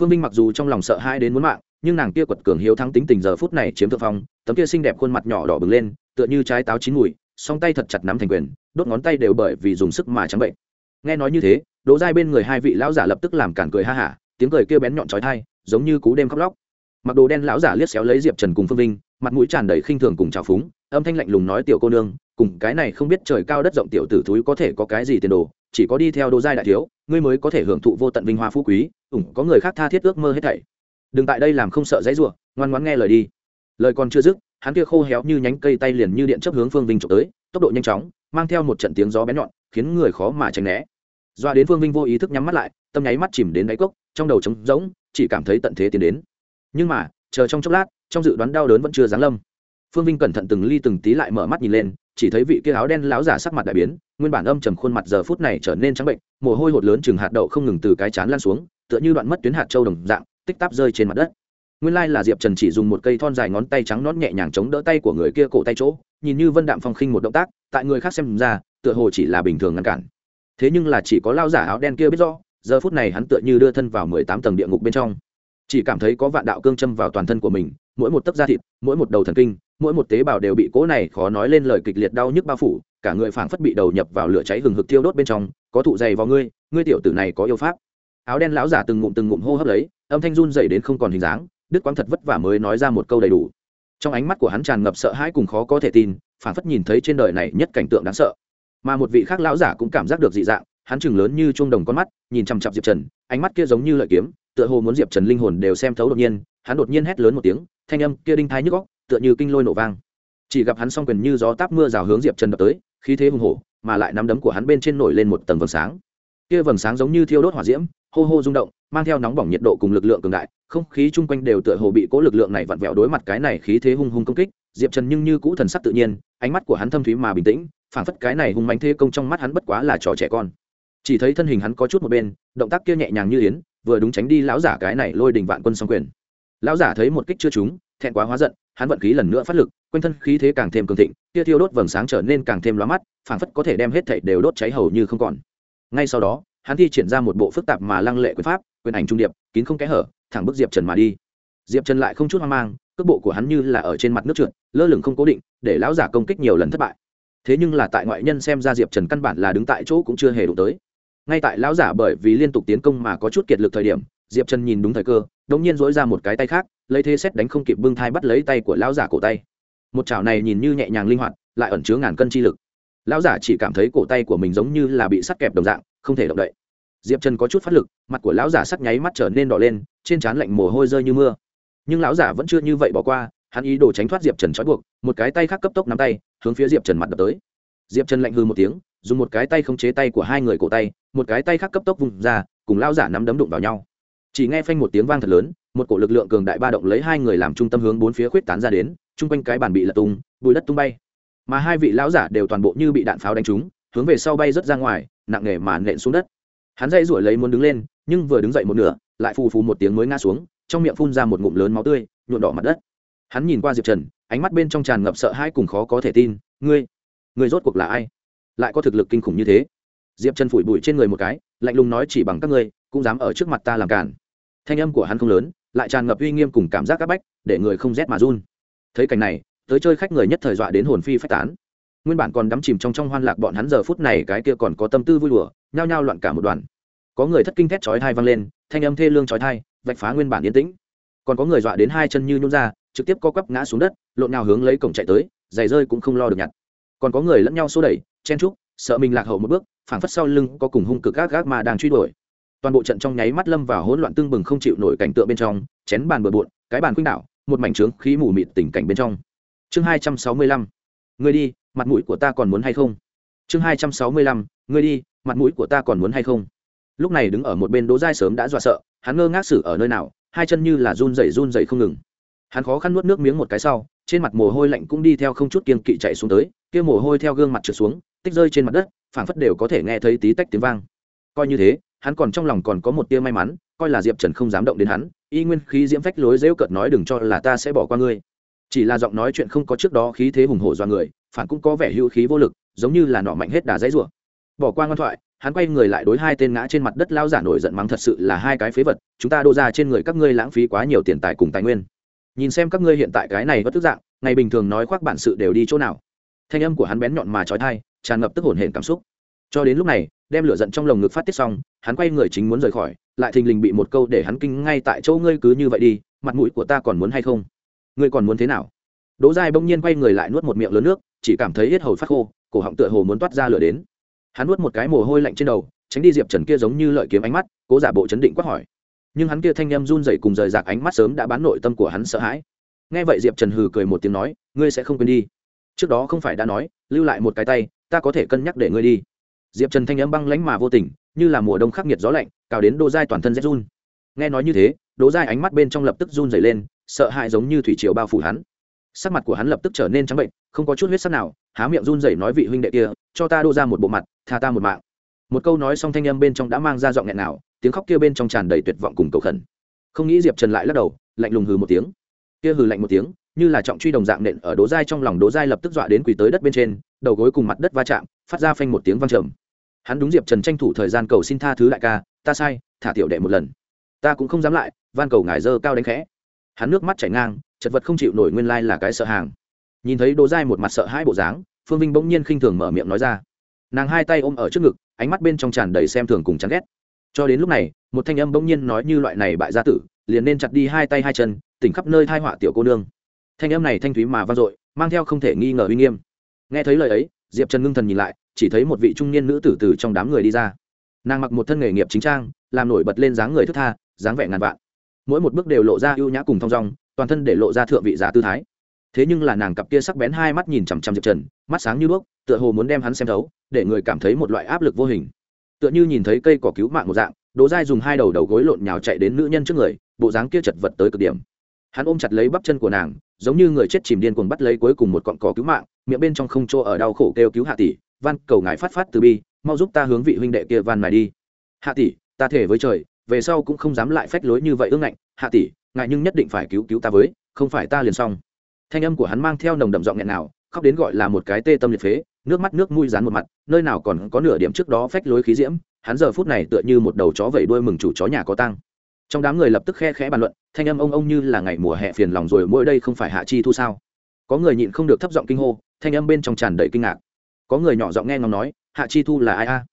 Phương minh mặc dù trong lòng sợ hai đến muốn mạng, nhưng nàng kia quật cường hiếu thắng tính tình giờ phút này chiếm thượng phong, tấm kia xinh đẹp khuôn mặt nhỏ đỏ bừng lên, tựa như trái táo chín mùi, song tay thật chặt nắm thành quyền, đốt ngón tay đều bởi vì dùng sức mà trắng bệnh. Nghe nói như thế, đỗ giai bên người hai vị lão giả lập tức làm cản cười ha hả, tiếng cười kia bén nhọn trói thai giống như cú đêm khóc lóc mặc đồ đen lão giả liếc xéo lấy diệp trần cùng phương vinh mặt mũi tràn đầy khinh thường cùng trào phúng âm thanh lạnh lùng nói tiểu cô nương cùng cái này không biết trời cao đất rộng tiểu tử thúi có thể có cái gì tiền đồ chỉ có đi theo đồ giai đại thiếu ngươi mới có thể hưởng thụ vô tận vinh hoa phú quý ủng có người khác tha thiết ước mơ hết thảy đừng tại đây làm không sợ dãy ruộng ngoan ngoãn nghe lời đi lời còn chưa dứt hắn kia khô héo như nhánh cây tay liền như điện chấp hướng phương vinh trộm tới tốc độ nhanh chóng mang theo một trận tiếng gió bén nhọn khiến người khó mà tránh né doa đến phương vinh vô ý thức nhắm mắt lại tâm nháy mắt chìm đến đáy cốc trong đầu trống rỗng chỉ cảm thấy tận thế tiến đến nhưng mà, chờ trong chốc lát, trong dự đoán đau đớn vẫn chưa giáng lâm. Phương vinh cẩn thận từng ly từng tí lại mở mắt nhìn lên, chỉ thấy vị kia áo đen láo giả sắc mặt đại biến, nguyên bản âm trầm khuôn mặt giờ phút này trở nên trắng bệnh, mồ hôi hột lớn chừng hạt đậu không ngừng từ cái chán lan xuống, tựa như đoạn mất tuyến hạt châu đồng dạng, tích tắp rơi trên mặt đất. Nguyên lai là diệp trần chỉ dùng một cây thon dài ngón tay trắng nón nhẹ nhàng chống đỡ tay của người kia cổ tay chỗ, nhìn như vân đạm phong khinh một động tác, tại người khác xem ra, tựa hồ chỉ là bình thường ngăn cản. Thế nhưng là chỉ có lao giả áo đen kia biết rõ, giờ phút này hắn tựa như đưa thân vào mười tám tầng địa ngục bên trong chỉ cảm thấy có vạn đạo cương châm vào toàn thân của mình, mỗi một tấc da thịt, mỗi một đầu thần kinh, mỗi một tế bào đều bị cố này khó nói lên lời kịch liệt đau nhức bao phủ, cả người phảng phất bị đầu nhập vào lửa cháy hừng hực thiêu đốt bên trong, có thụ dày vào ngươi ngươi tiểu tử này có yêu pháp. Áo đen lão giả từng ngụm từng ngụm hô hấp lấy, âm thanh run dậy đến không còn hình dáng đức quang thật vất vả mới nói ra một câu đầy đủ. Trong ánh mắt của hắn tràn ngập sợ hãi cùng khó có thể tin, phảng phất nhìn thấy trên đời này nhất cảnh tượng đáng sợ. Mà một vị khác lão giả cũng cảm giác được dị dạng, hắn chừng lớn như chuông đồng con mắt, nhìn chằm chặp diệp trần, ánh mắt kia giống như lợi kiếm tựa hồ muốn diệp trần linh hồn đều xem thấu đột nhiên, hắn đột nhiên hét lớn một tiếng, thanh âm kia đinh thái nhức góc tựa như kinh lôi nổ vang. Chỉ gặp hắn s o n g quyền như gió táp mưa rào hướng diệp trần đập tới, khí thế hùng hổ, mà lại nắm đấm của hắn bên trên nổi lên một tầng vầng sáng. Kia vầng sáng giống như thiêu đốt hỏa diễm, hô hô rung động, mang theo nóng bỏng nhiệt độ cùng lực lượng cường đại, không khí chung quanh đều tựa hồ bị cố lực lượng này vặn vẹo đối mặt cái này khí thế hung hung công kích, diệp trần nhưng như cũ thần sắc tự nhiên, ánh mắt của hắn thâm thúy mà bình tĩnh, phảng phất cái này hung mánh thế công trong mắt hắn bất quá là trò trẻ con. Chỉ thấy thân hình hắn có chút một bên, động tác kia nhẹ nhàng như yến vừa đúng tránh đi lão giả cái này lôi đình vạn quân song quyền. Lão giả thấy một kích chưa trúng, thẹn quá hóa giận, hắn vận khí lần nữa phát lực, quanh thân khí thế càng thêm cường thịnh kia thiêu đốt vầng sáng trở nên càng thêm lóa mắt, phảng phất có thể đem hết thảy đều đốt cháy hầu như không còn. Ngay sau đó, hắn thi triển ra một bộ phức tạp mà lăng lệ quyền pháp, quyền ảnh trung điệp, kín không kẽ hở, thẳng bức diệp trần mà đi. Diệp trần lại không chút hoang mang, cước bộ của hắn như là ở trên mặt nước trượt, lơ lửng không cố định, để lão giả công kích nhiều lần thất bại. Thế nhưng là tại ngoại nhân xem ra diệp trần căn bản là đứng tại chỗ cũng chưa hề đụng tới ngay tại lão giả bởi vì liên tục tiến công mà có chút kiệt lực thời điểm, diệp trần nhìn đúng thời cơ đ ỗ n g nhiên dối ra một cái tay khác, lấy thế xét đánh không kịp bưng thai bắt lấy tay của lão giả cổ tay. Một chảo này nhìn như nhẹ nhàng linh hoạt, lại ẩn chứa ngàn cân chi lực. Lão giả chỉ cảm thấy cổ tay của mình giống như là bị sắt kẹp đồng dạng, không thể động đậy. Diệp trần có chút phát lực, mặt của lão giả sắc nháy mắt trở nên đỏ lên, trên trán lạnh mồ hôi rơi như mưa. Nhưng lão giả vẫn chưa như vậy bỏ qua, hắn ý đồ tránh thoát diệp trần trói buộc, một cái tay khác cấp tốc nắm tay, hướng phía diệp trần mặt đập tới. Diệp trần lạnh hư một tiếng, dùng một cái tay không chế tay của hai người cổ tay một cái tay khác cấp tốc vùng ra, cùng lao giả nắm đấm đụng vào nhau. Chỉ nghe phanh một tiếng vang thật lớn, một cổ lực lượng cường đại ba động lấy hai người làm trung tâm hướng bốn phía khuyết tán ra đến, chung quanh cái bàn bị lật tung bùi đất tung bay. Mà hai vị lão giả đều toàn bộ như bị đạn pháo đánh trúng, hướng về sau bay rớt ra ngoài, nặng nề mà nện xuống đất. Hắn dây rủi lấy muốn đứng lên, nhưng vừa đứng dậy một nửa, lại phù phù một tiếng mới ngã xuống, trong miệng phun ra một ngụm lớn máu tươi, nhuộn đỏ mặt đất. Hắn nhìn qua diệp trần, ánh mắt bên trong tràn ngập sợ hãi cùng khó có thể tin. Ngươi ngươi rốt cuộc là ai? Lại có thực lực kinh khủng như thế? Diệp trần phủi bụi trên người một cái lạnh lùng nói chỉ bằng các ngươi cũng dám ở trước mặt ta làm cản. Thanh âm của hắn không lớn, lại tràn ngập uy nghiêm cùng cảm giác áp bách, để người không rét mà run. Thấy cảnh này, tới chơi khách người nhất thời dọa đến hồn phi phách tán. Nguyên bản còn đắm chìm trong trong hoan lạc bọn hắn giờ phút này, cái kia còn có tâm tư vui đùa, nhao nhao loạn cả một đoàn. Có người thất kinh thét chói thai vang lên, thanh âm thê lương chói thai vạch phá nguyên bản yên tĩnh. Còn có người dọa đến hai chân như nhún ra, trực tiếp co quắp ngã xuống đất, lộn nào hướng lấy cổng chạy tới, giày rơi cũng không lo được nhặt. Còn có người lẫn nhau xô đẩy, chen trúc sợ mình lạc hậu một bước, phảng phất sau lưng có cùng hung cực gác gác mà đang truy đuổi. Toàn bộ trận trong nháy mắt lâm vào hỗn loạn tương bừng không chịu nổi cảnh tượng bên trong, chén bàn bừa bộn, cái bàn khuynh đảo, một mảnh trướng khí mù mịt tình cảnh bên trong. Chương hai trăm sáu mươi lăm người đi, mặt mũi của ta còn muốn hay không? Chương hai trăm sáu mươi lăm người đi, mặt mũi của ta còn muốn hay không? Lúc này đứng ở một bên đỗ giai sớm đã dọa sợ, hắn ngơ ngác xử ở nơi nào, hai chân như là run rẩy run rẩy không ngừng. Hắn khó khăn nuốt nước miếng một cái sau, trên mặt mồ hôi lạnh cũng đi theo không chút kiên kỵ chạy xuống tới, kia mồ hôi theo gương mặt trượt xuống tích rơi trên mặt đất, phảng phất đều có thể nghe thấy tí tách tiếng vang. Coi như thế, hắn còn trong lòng còn có một tia may mắn, coi là diệp trần không dám động đến hắn, y nguyên khí diễm phách lối rêu cợt nói đừng cho là ta sẽ bỏ qua ngươi. Chỉ là giọng nói chuyện không có trước đó khí thế hùng hổ do người, phản cũng có vẻ hữu khí vô lực, giống như là nọ mạnh hết đà dãy rủa. Bỏ qua ngoan thoại, hắn quay người lại đối hai tên ngã trên mặt đất lao giả nổi giận mắng thật sự là hai cái phế vật, chúng ta đô ra trên người các ngươi lãng phí quá nhiều tiền tài cùng tài nguyên. Nhìn xem các ngươi hiện tại cái này bất tức dạng, ngày bình thường nói khoác bản sự đều đi chỗ nào. Thanh âm của hắn bén nhọn mà trói thai tràn ngập tức hồn hển cảm xúc. Cho đến lúc này, đem lửa giận trong lồng ngực phát tiết xong, hắn quay người chính muốn rời khỏi, lại thình lình bị một câu để hắn kinh ngay tại chỗ ngươi cứ như vậy đi, mặt mũi của ta còn muốn hay không? Ngươi còn muốn thế nào? Đỗ giai bỗng nhiên quay người lại nuốt một miệng lớn nước, chỉ cảm thấy hết hầu phát khô, cổ họng tựa hồ muốn toát ra lửa đến. Hắn nuốt một cái mồ hôi lạnh trên đầu, tránh đi diệp trần kia giống như lợi kiếm ánh mắt, cố giả bộ chấn định quát hỏi. Nhưng hắn kia thanh em run dậy cùng rời rạc ánh mắt sớm đã bán nội tâm của hắn sợ hãi. Nghe vậy diệp trần hừ cười một tiếng nói, ngươi sẽ không quên đi. Trước đó không phải đã nói, lưu lại một cái tay ta có thể cân nhắc để ngươi đi. Diệp trần thanh âm băng lánh mà vô tình, như là mùa đông khắc nghiệt gió lạnh, cào đến đô giai toàn thân rét run. Nghe nói như thế đỗ giai ánh mắt bên trong lập tức run dày lên, sợ hãi giống như thủy triều bao phủ hắn. Sắc mặt của hắn lập tức trở nên trắng bệnh, không có chút huyết sắc nào, há miệng run rẩy nói vị huynh đệ kia, cho ta đô ra một bộ mặt, tha ta một mạng. Một câu nói xong thanh âm bên trong đã mang ra giọng nghẹn nào, tiếng khóc kia bên trong tràn đầy tuyệt vọng cùng cầu khẩn. Không nghĩ diệp trần lại lắc đầu, lạnh lùng hừ một tiếng. Kia hừ lạnh một tiếng, như là trọng truy đồng dạng nện ở đố dai trong lòng đố dai lập tức dọa đến quỳ tới đất bên trên đầu gối cùng mặt đất va chạm, phát ra phanh một tiếng vang trầm. Hắn đúng diệp trần tranh thủ thời gian cầu xin tha thứ đại ca, ta sai, thả tiểu đệ một lần. Ta cũng không dám lại, van cầu ngài dơ cao đánh khẽ. Hắn nước mắt chảy ngang, chật vật không chịu nổi nguyên lai là cái sợ hàng. Nhìn thấy đố dai một mặt sợ hai bộ dáng, phương vinh bỗng nhiên khinh thường mở miệng nói ra. Nàng hai tay ôm ở trước ngực, ánh mắt bên trong tràn đầy xem thường cùng chán ghét. Cho đến lúc này, một thanh âm bỗng nhiên nói như loại này bại gia tử, liền nên chặt đi hai tay hai chân, tỉnh khắp nơi thai họa tiểu cô nương. Thanh âm này thanh thúy mà vang dội, mang theo không thể nghi ngờ uy nghiêm nghe thấy lời ấy, diệp trần ngưng thần nhìn lại, chỉ thấy một vị trung niên nữ tử từ trong đám người đi ra. Nàng mặc một thân nghề nghiệp chính trang, làm nổi bật lên dáng người thức tha, dáng vẻ ngàn vạn. Mỗi một bước đều lộ ra ưu nhã cùng thong dong, toàn thân để lộ ra thượng vị giả tư thái. Thế nhưng là nàng cặp kia sắc bén hai mắt nhìn chằm chằm diệp trần, mắt sáng như đuốc, tựa hồ muốn đem hắn xem thấu, để người cảm thấy một loại áp lực vô hình. Tựa như nhìn thấy cây cỏ cứu mạng một dạng, đỗ dai dùng hai đầu đầu gối lộn nhào chạy đến nữ nhân trước người, bộ dáng kia chật vật tới cực điểm. Hắn ôm chặt lấy bắp chân của nàng, giống như người chết chìm điên cuồng bắt lấy cuối cùng một cọn cỏ cứu mạng miệng bên trong không chỗ ở đau khổ kêu cứu hạ tỷ, van, cầu ngài phát phát từ bi, mau giúp ta hướng vị huynh đệ kia van mài đi. Hạ tỷ, ta thể với trời, về sau cũng không dám lại phách lối như vậy ương ngạnh. Hạ tỷ, ngài nhưng nhất định phải cứu cứu ta với, không phải ta liền xong. Thanh âm của hắn mang theo nồng đậm giọng nghẹn nào, khóc đến gọi là một cái tê tâm liệt phế, nước mắt nước mũi dán một mặt, nơi nào còn có nửa điểm trước đó phách lối khí diễm, hắn giờ phút này tựa như một đầu chó vẩy đuôi mừng chủ chó nhà có tăng trong đám người lập tức khe khẽ bàn luận, thanh âm ông ông như là ngày mùa hè phiền lòng rồi, mỗi đây không phải hạ chi thu sao? Có người nhịn không được thấp giọng kinh hô thanh âm bên trong tràn đầy kinh ngạc. Có người nhỏ giọng nghe ngóng nói, hạ chi thu là ai a?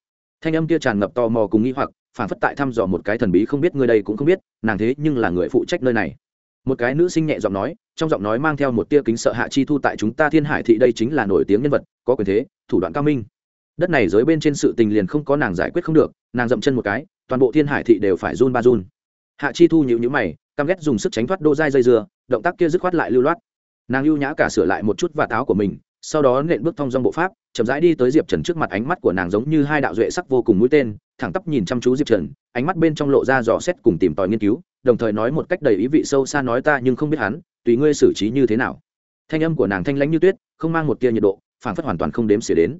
Thanh âm kia tràn ngập tò mò cùng nghi hoặc, phản phất tại thăm dò một cái thần bí không biết, người đây cũng không biết, nàng thế nhưng là người phụ trách nơi này. Một cái nữ sinh nhẹ giọng nói, trong giọng nói mang theo một tia kính sợ, hạ chi thu tại chúng ta thiên hải thị đây chính là nổi tiếng nhân vật, có quyền thế, thủ đoạn cao minh. Đất này dưới bên trên sự tình liền không có nàng giải quyết không được, nàng dậm chân một cái, toàn bộ thiên hải thị đều phải run ba run. Hạ chi thu nhịu nhữ mày, căm ghét dùng sức tránh thoát đô dai dây dưa, động tác kia dứt khoát lại lưu loát. Nàng lưu nhã cả sửa lại một chút và táo của mình sau đó nện bước thong dong bộ pháp, chậm rãi đi tới diệp trần trước mặt, ánh mắt của nàng giống như hai đạo duệ sắc vô cùng mũi tên, thẳng tắp nhìn chăm chú diệp trần, ánh mắt bên trong lộ ra dò xét cùng tìm tòi nghiên cứu, đồng thời nói một cách đầy ý vị sâu xa nói ta nhưng không biết hắn, tùy ngươi xử trí như thế nào. Thanh âm của nàng thanh lãnh như tuyết, không mang một tia nhiệt độ phản phất hoàn toàn không đếm xỉa đến.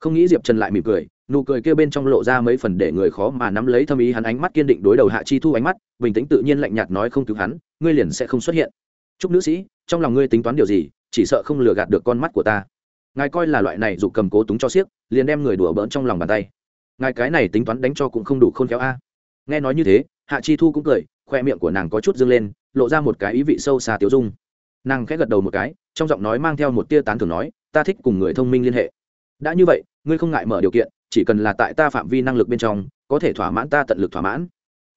Không nghĩ diệp trần lại mỉm cười, nụ cười kia bên trong lộ ra mấy phần để người khó mà nắm lấy thâm ý, hắn ánh mắt kiên định đối đầu hạ chi thu ánh mắt, bình tĩnh tự nhiên lạnh nhạt nói không cứu hắn, ngươi liền sẽ không xuất hiện. Chúc nữ sĩ, trong lòng ngươi tính toán điều gì chỉ sợ không lừa gạt được con mắt của ta. Ngài coi là loại này dù cầm cố túng cho xiếc liền đem người đùa bỡn trong lòng bàn tay. Ngài cái này tính toán đánh cho cũng không đủ khôn khéo a. Nghe nói như thế, hạ chi thu cũng cười, khoe miệng của nàng có chút dâng lên, lộ ra một cái ý vị sâu xa tiêu dung. Nàng khẽ gật đầu một cái, trong giọng nói mang theo một tia tán thưởng nói, ta thích cùng người thông minh liên hệ. Đã như vậy, ngươi không ngại mở điều kiện, chỉ cần là tại ta phạm vi năng lực bên trong, có thể thỏa mãn ta tận lực thỏa mãn.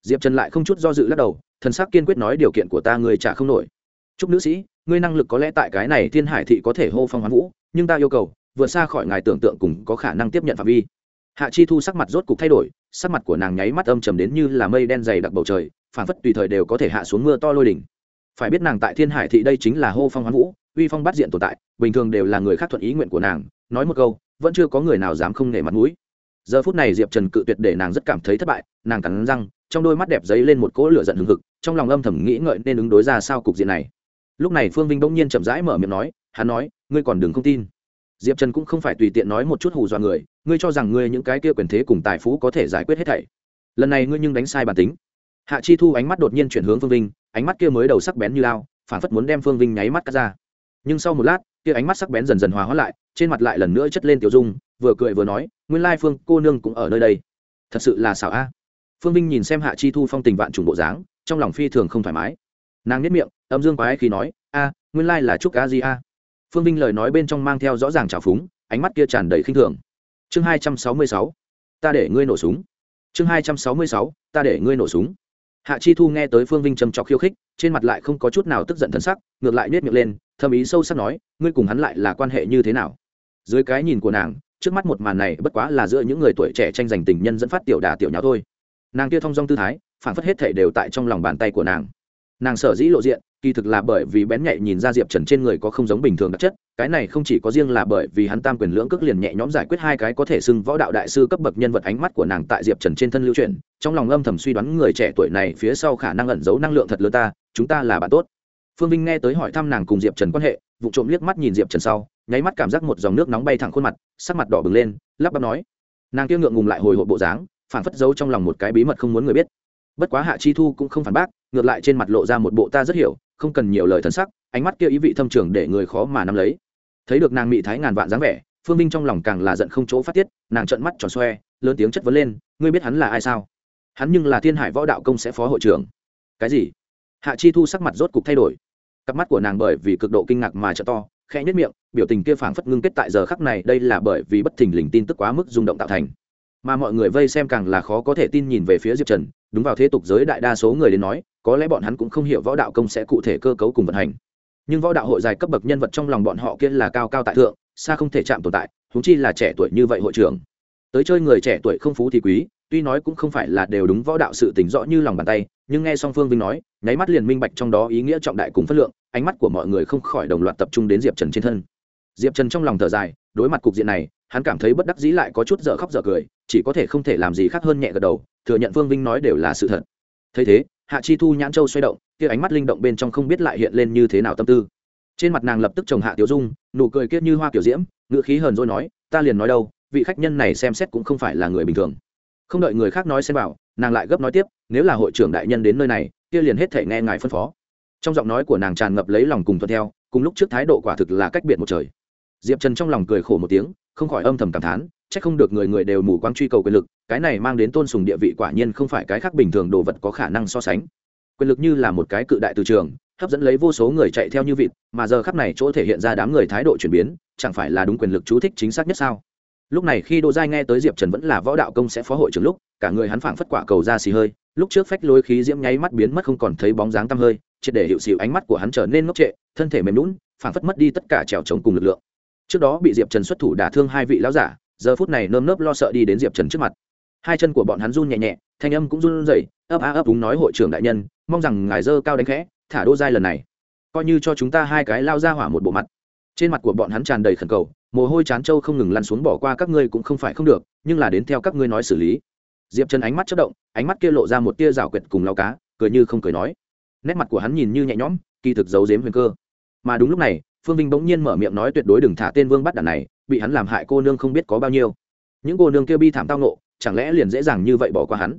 Diệp trần lại không chút do dự lắc đầu, thần sắc kiên quyết nói, điều kiện của ta ngươi trả không nổi. Chúc nữ sĩ ngươi năng lực có lẽ tại cái này thiên hải thị có thể hô phong hoán vũ, nhưng ta yêu cầu, vượt xa khỏi ngài tưởng tượng cùng có khả năng tiếp nhận phạm vi. Hạ chi thu sắc mặt rốt cục thay đổi, sắc mặt của nàng nháy mắt âm trầm đến như là mây đen dày đặc bầu trời phản phất tùy thời đều có thể hạ xuống mưa to lôi đỉnh. Phải biết nàng tại thiên hải thị đây chính là hô phong hoán vũ, uy phong bắt diện tồn tại, bình thường đều là người khác thuận ý nguyện của nàng, nói một câu, vẫn chưa có người nào dám không nể mặt mũi. Giờ phút này diệp trần cự tuyệt để nàng rất cảm thấy thất bại, nàng cắn răng, trong đôi mắt đẹp giấy lên một cỗ lửa giận hừng hực, trong lòng âm thầm nghĩ ngợi nên ứng đối ra sao cục diện này lúc này phương vinh bỗng nhiên chậm rãi mở miệng nói, hắn nói, ngươi còn đừng không tin. Diệp trần cũng không phải tùy tiện nói một chút hù dọa người, ngươi cho rằng ngươi những cái kia quyền thế cùng tài phú có thể giải quyết hết thảy. Lần này ngươi nhưng đánh sai bản tính. Hạ chi thu ánh mắt đột nhiên chuyển hướng phương vinh, ánh mắt kia mới đầu sắc bén như lao phản phất muốn đem phương vinh nháy mắt cắt ra. Nhưng sau một lát, kia ánh mắt sắc bén dần dần hòa hóa lại, trên mặt lại lần nữa chất lên tiểu dung, vừa cười vừa nói, nguyên lai phương cô nương cũng ở nơi đây. Thật sự là xảo a. Phương vinh nhìn xem hạ chi thu phong tình vạn trùng bộ dáng, trong lòng phi thường không thoải mái nàng nhất miệng, âm dương quái khi nói, a, nguyên lai là trúc a di a. Phương vinh lời nói bên trong mang theo rõ ràng trào phúng, ánh mắt kia tràn đầy khinh thường. Chương hai trăm sáu mươi sáu, ta để ngươi nổ súng. Chương hai trăm sáu mươi sáu, ta để ngươi nổ súng. Hạ chi thu nghe tới phương vinh trầm trọc khiêu khích, trên mặt lại không có chút nào tức giận thân sắc, ngược lại nết miệng lên thâm ý sâu sắc nói, ngươi cùng hắn lại là quan hệ như thế nào? Dưới cái nhìn của nàng, trước mắt một màn này bất quá là giữa những người tuổi trẻ tranh giành tình nhân dẫn phát tiểu đà tiểu nháo thôi. Nàng kia thong dong tư thái phản phất hết thể đều tại trong lòng bàn tay của nàng nàng sở dĩ lộ diện, kỳ thực là bởi vì bén nhạy nhìn ra diệp trần trên người có không giống bình thường đặc chất, cái này không chỉ có riêng là bởi vì hắn tam quyền lưỡng cước liền nhẹ nhõm giải quyết hai cái có thể xưng võ đạo đại sư cấp bậc nhân vật ánh mắt của nàng tại diệp trần trên thân lưu truyền trong lòng âm thầm suy đoán người trẻ tuổi này phía sau khả năng ẩn giấu năng lượng thật lớn ta, chúng ta là bạn tốt. Phương vinh nghe tới hỏi thăm nàng cùng diệp trần quan hệ, vụ trộm liếc mắt nhìn diệp trần sau, nháy mắt cảm giác một dòng nước nóng bay thẳng khuôn mặt, sắc mặt đỏ bừng lên, lắp bắp nói. Nàng kia ngượng ngùng lại hồi hộp bộ dáng phản phất giấu trong lòng một cái bí mật không muốn người biết. Bất quá hạ chi thu cũng không phản bác ngược lại trên mặt lộ ra một bộ ta rất hiểu, không cần nhiều lời thân sắc, ánh mắt kia ý vị thâm trường để người khó mà nắm lấy. Thấy được nàng mị thái ngàn vạn dáng vẻ, phương minh trong lòng càng là giận không chỗ phát tiết, nàng trợn mắt tròn xoe, lớn tiếng chất vấn lên, ngươi biết hắn là ai sao? Hắn nhưng là thiên hải võ đạo công sẽ phó hội trưởng. Cái gì? Hạ chi thu sắc mặt rốt cục thay đổi. Cặp mắt của nàng bởi vì cực độ kinh ngạc mà trợ to, khẽ nhất miệng, biểu tình kia phảng phất ngưng kết tại giờ khắc này, đây là bởi vì bất thình lình tin tức quá mức rung động tạo thành mà mọi người vây xem càng là khó có thể tin nhìn về phía diệp trần đúng vào thế tục giới đại đa số người đến nói có lẽ bọn hắn cũng không hiểu võ đạo công sẽ cụ thể cơ cấu cùng vận hành nhưng võ đạo hội dài cấp bậc nhân vật trong lòng bọn họ kia là cao cao tại thượng xa không thể chạm tồn tại húng chi là trẻ tuổi như vậy hội trưởng tới chơi người trẻ tuổi không phú thì quý tuy nói cũng không phải là đều đúng võ đạo sự tỉnh rõ như lòng bàn tay nhưng nghe song phương vinh nói nháy mắt liền minh bạch trong đó ý nghĩa trọng đại cùng phất lượng ánh mắt của mọi người không khỏi đồng loạt tập trung đến diệp trần trên thân diệp trần trong lòng thở dài đối mặt cục diện này hắn cảm thấy bất đắc dĩ lại có chút dở khóc dở cười chỉ có thể không thể làm gì khác hơn nhẹ gật đầu, thừa nhận Vương vinh nói đều là sự thật. Thấy thế, hạ chi thu nhãn châu xoay động, kia ánh mắt linh động bên trong không biết lại hiện lên như thế nào tâm tư. Trên mặt nàng lập tức trồng hạ tiểu dung, nụ cười kiết như hoa kiểu diễm, ngữ khí hờn dỗi nói, ta liền nói đâu, vị khách nhân này xem xét cũng không phải là người bình thường. Không đợi người khác nói xem bảo, nàng lại gấp nói tiếp, nếu là hội trưởng đại nhân đến nơi này, kia liền hết thể nghe ngài phân phó. Trong giọng nói của nàng tràn ngập lấy lòng cùng thuận theo, cùng lúc trước thái độ quả thực là cách biệt một trời. Diệp trần trong lòng cười khổ một tiếng, không khỏi âm thầm cảm thán chắc không được người người đều mù quáng truy cầu quyền lực, cái này mang đến tôn sùng địa vị quả nhiên không phải cái khác bình thường đồ vật có khả năng so sánh. Quyền lực như là một cái cự đại từ trường, hấp dẫn lấy vô số người chạy theo như vịt, mà giờ khắp này chỗ thể hiện ra đám người thái độ chuyển biến, chẳng phải là đúng quyền lực chú thích chính xác nhất sao? Lúc này khi đỗ giai nghe tới diệp trần vẫn là võ đạo công sẽ phó hội trưởng lúc, cả người hắn phảng phất quả cầu ra xì hơi, lúc trước phách lối khí diễm nháy mắt biến mất không còn thấy bóng dáng tăm hơi, triệt để hiệu xịu ánh mắt của hắn trở nên ngốc trệ, thân thể mềm lún phảng phất mất đi tất cả trèo trống cùng lực lượng. Trước đó bị diệp trần xuất thủ đả thương hai vị lão giả giờ phút này nơm nớp lo sợ đi đến diệp trần trước mặt. Hai chân của bọn hắn run nhẹ nhẹ, thanh âm cũng run rẩy, ấp á ấp đúng nói, hội trưởng đại nhân, mong rằng ngài dơ cao đánh khẽ, thả đô giai lần này. Coi như cho chúng ta hai cái lao ra hỏa một bộ mặt. Trên mặt của bọn hắn tràn đầy khẩn cầu, mồ hôi chán trâu không ngừng lăn xuống bỏ qua, các ngươi cũng không phải không được, nhưng là đến theo các ngươi nói xử lý. Diệp trần ánh mắt chất động, ánh mắt kia lộ ra một tia rào quyệt cùng lao cá, cười như không cười nói. Nét mặt của hắn nhìn như nhẹ nhõm, kỳ thực giấu dếm huyền cơ. Mà đúng lúc này, phương vinh bỗng nhiên mở miệng nói, tuyệt đối đừng thả tên vương bắt đàn này bị hắn làm hại cô nương không biết có bao nhiêu. Những cô nương kia bi thảm tao nộ chẳng lẽ liền dễ dàng như vậy bỏ qua hắn?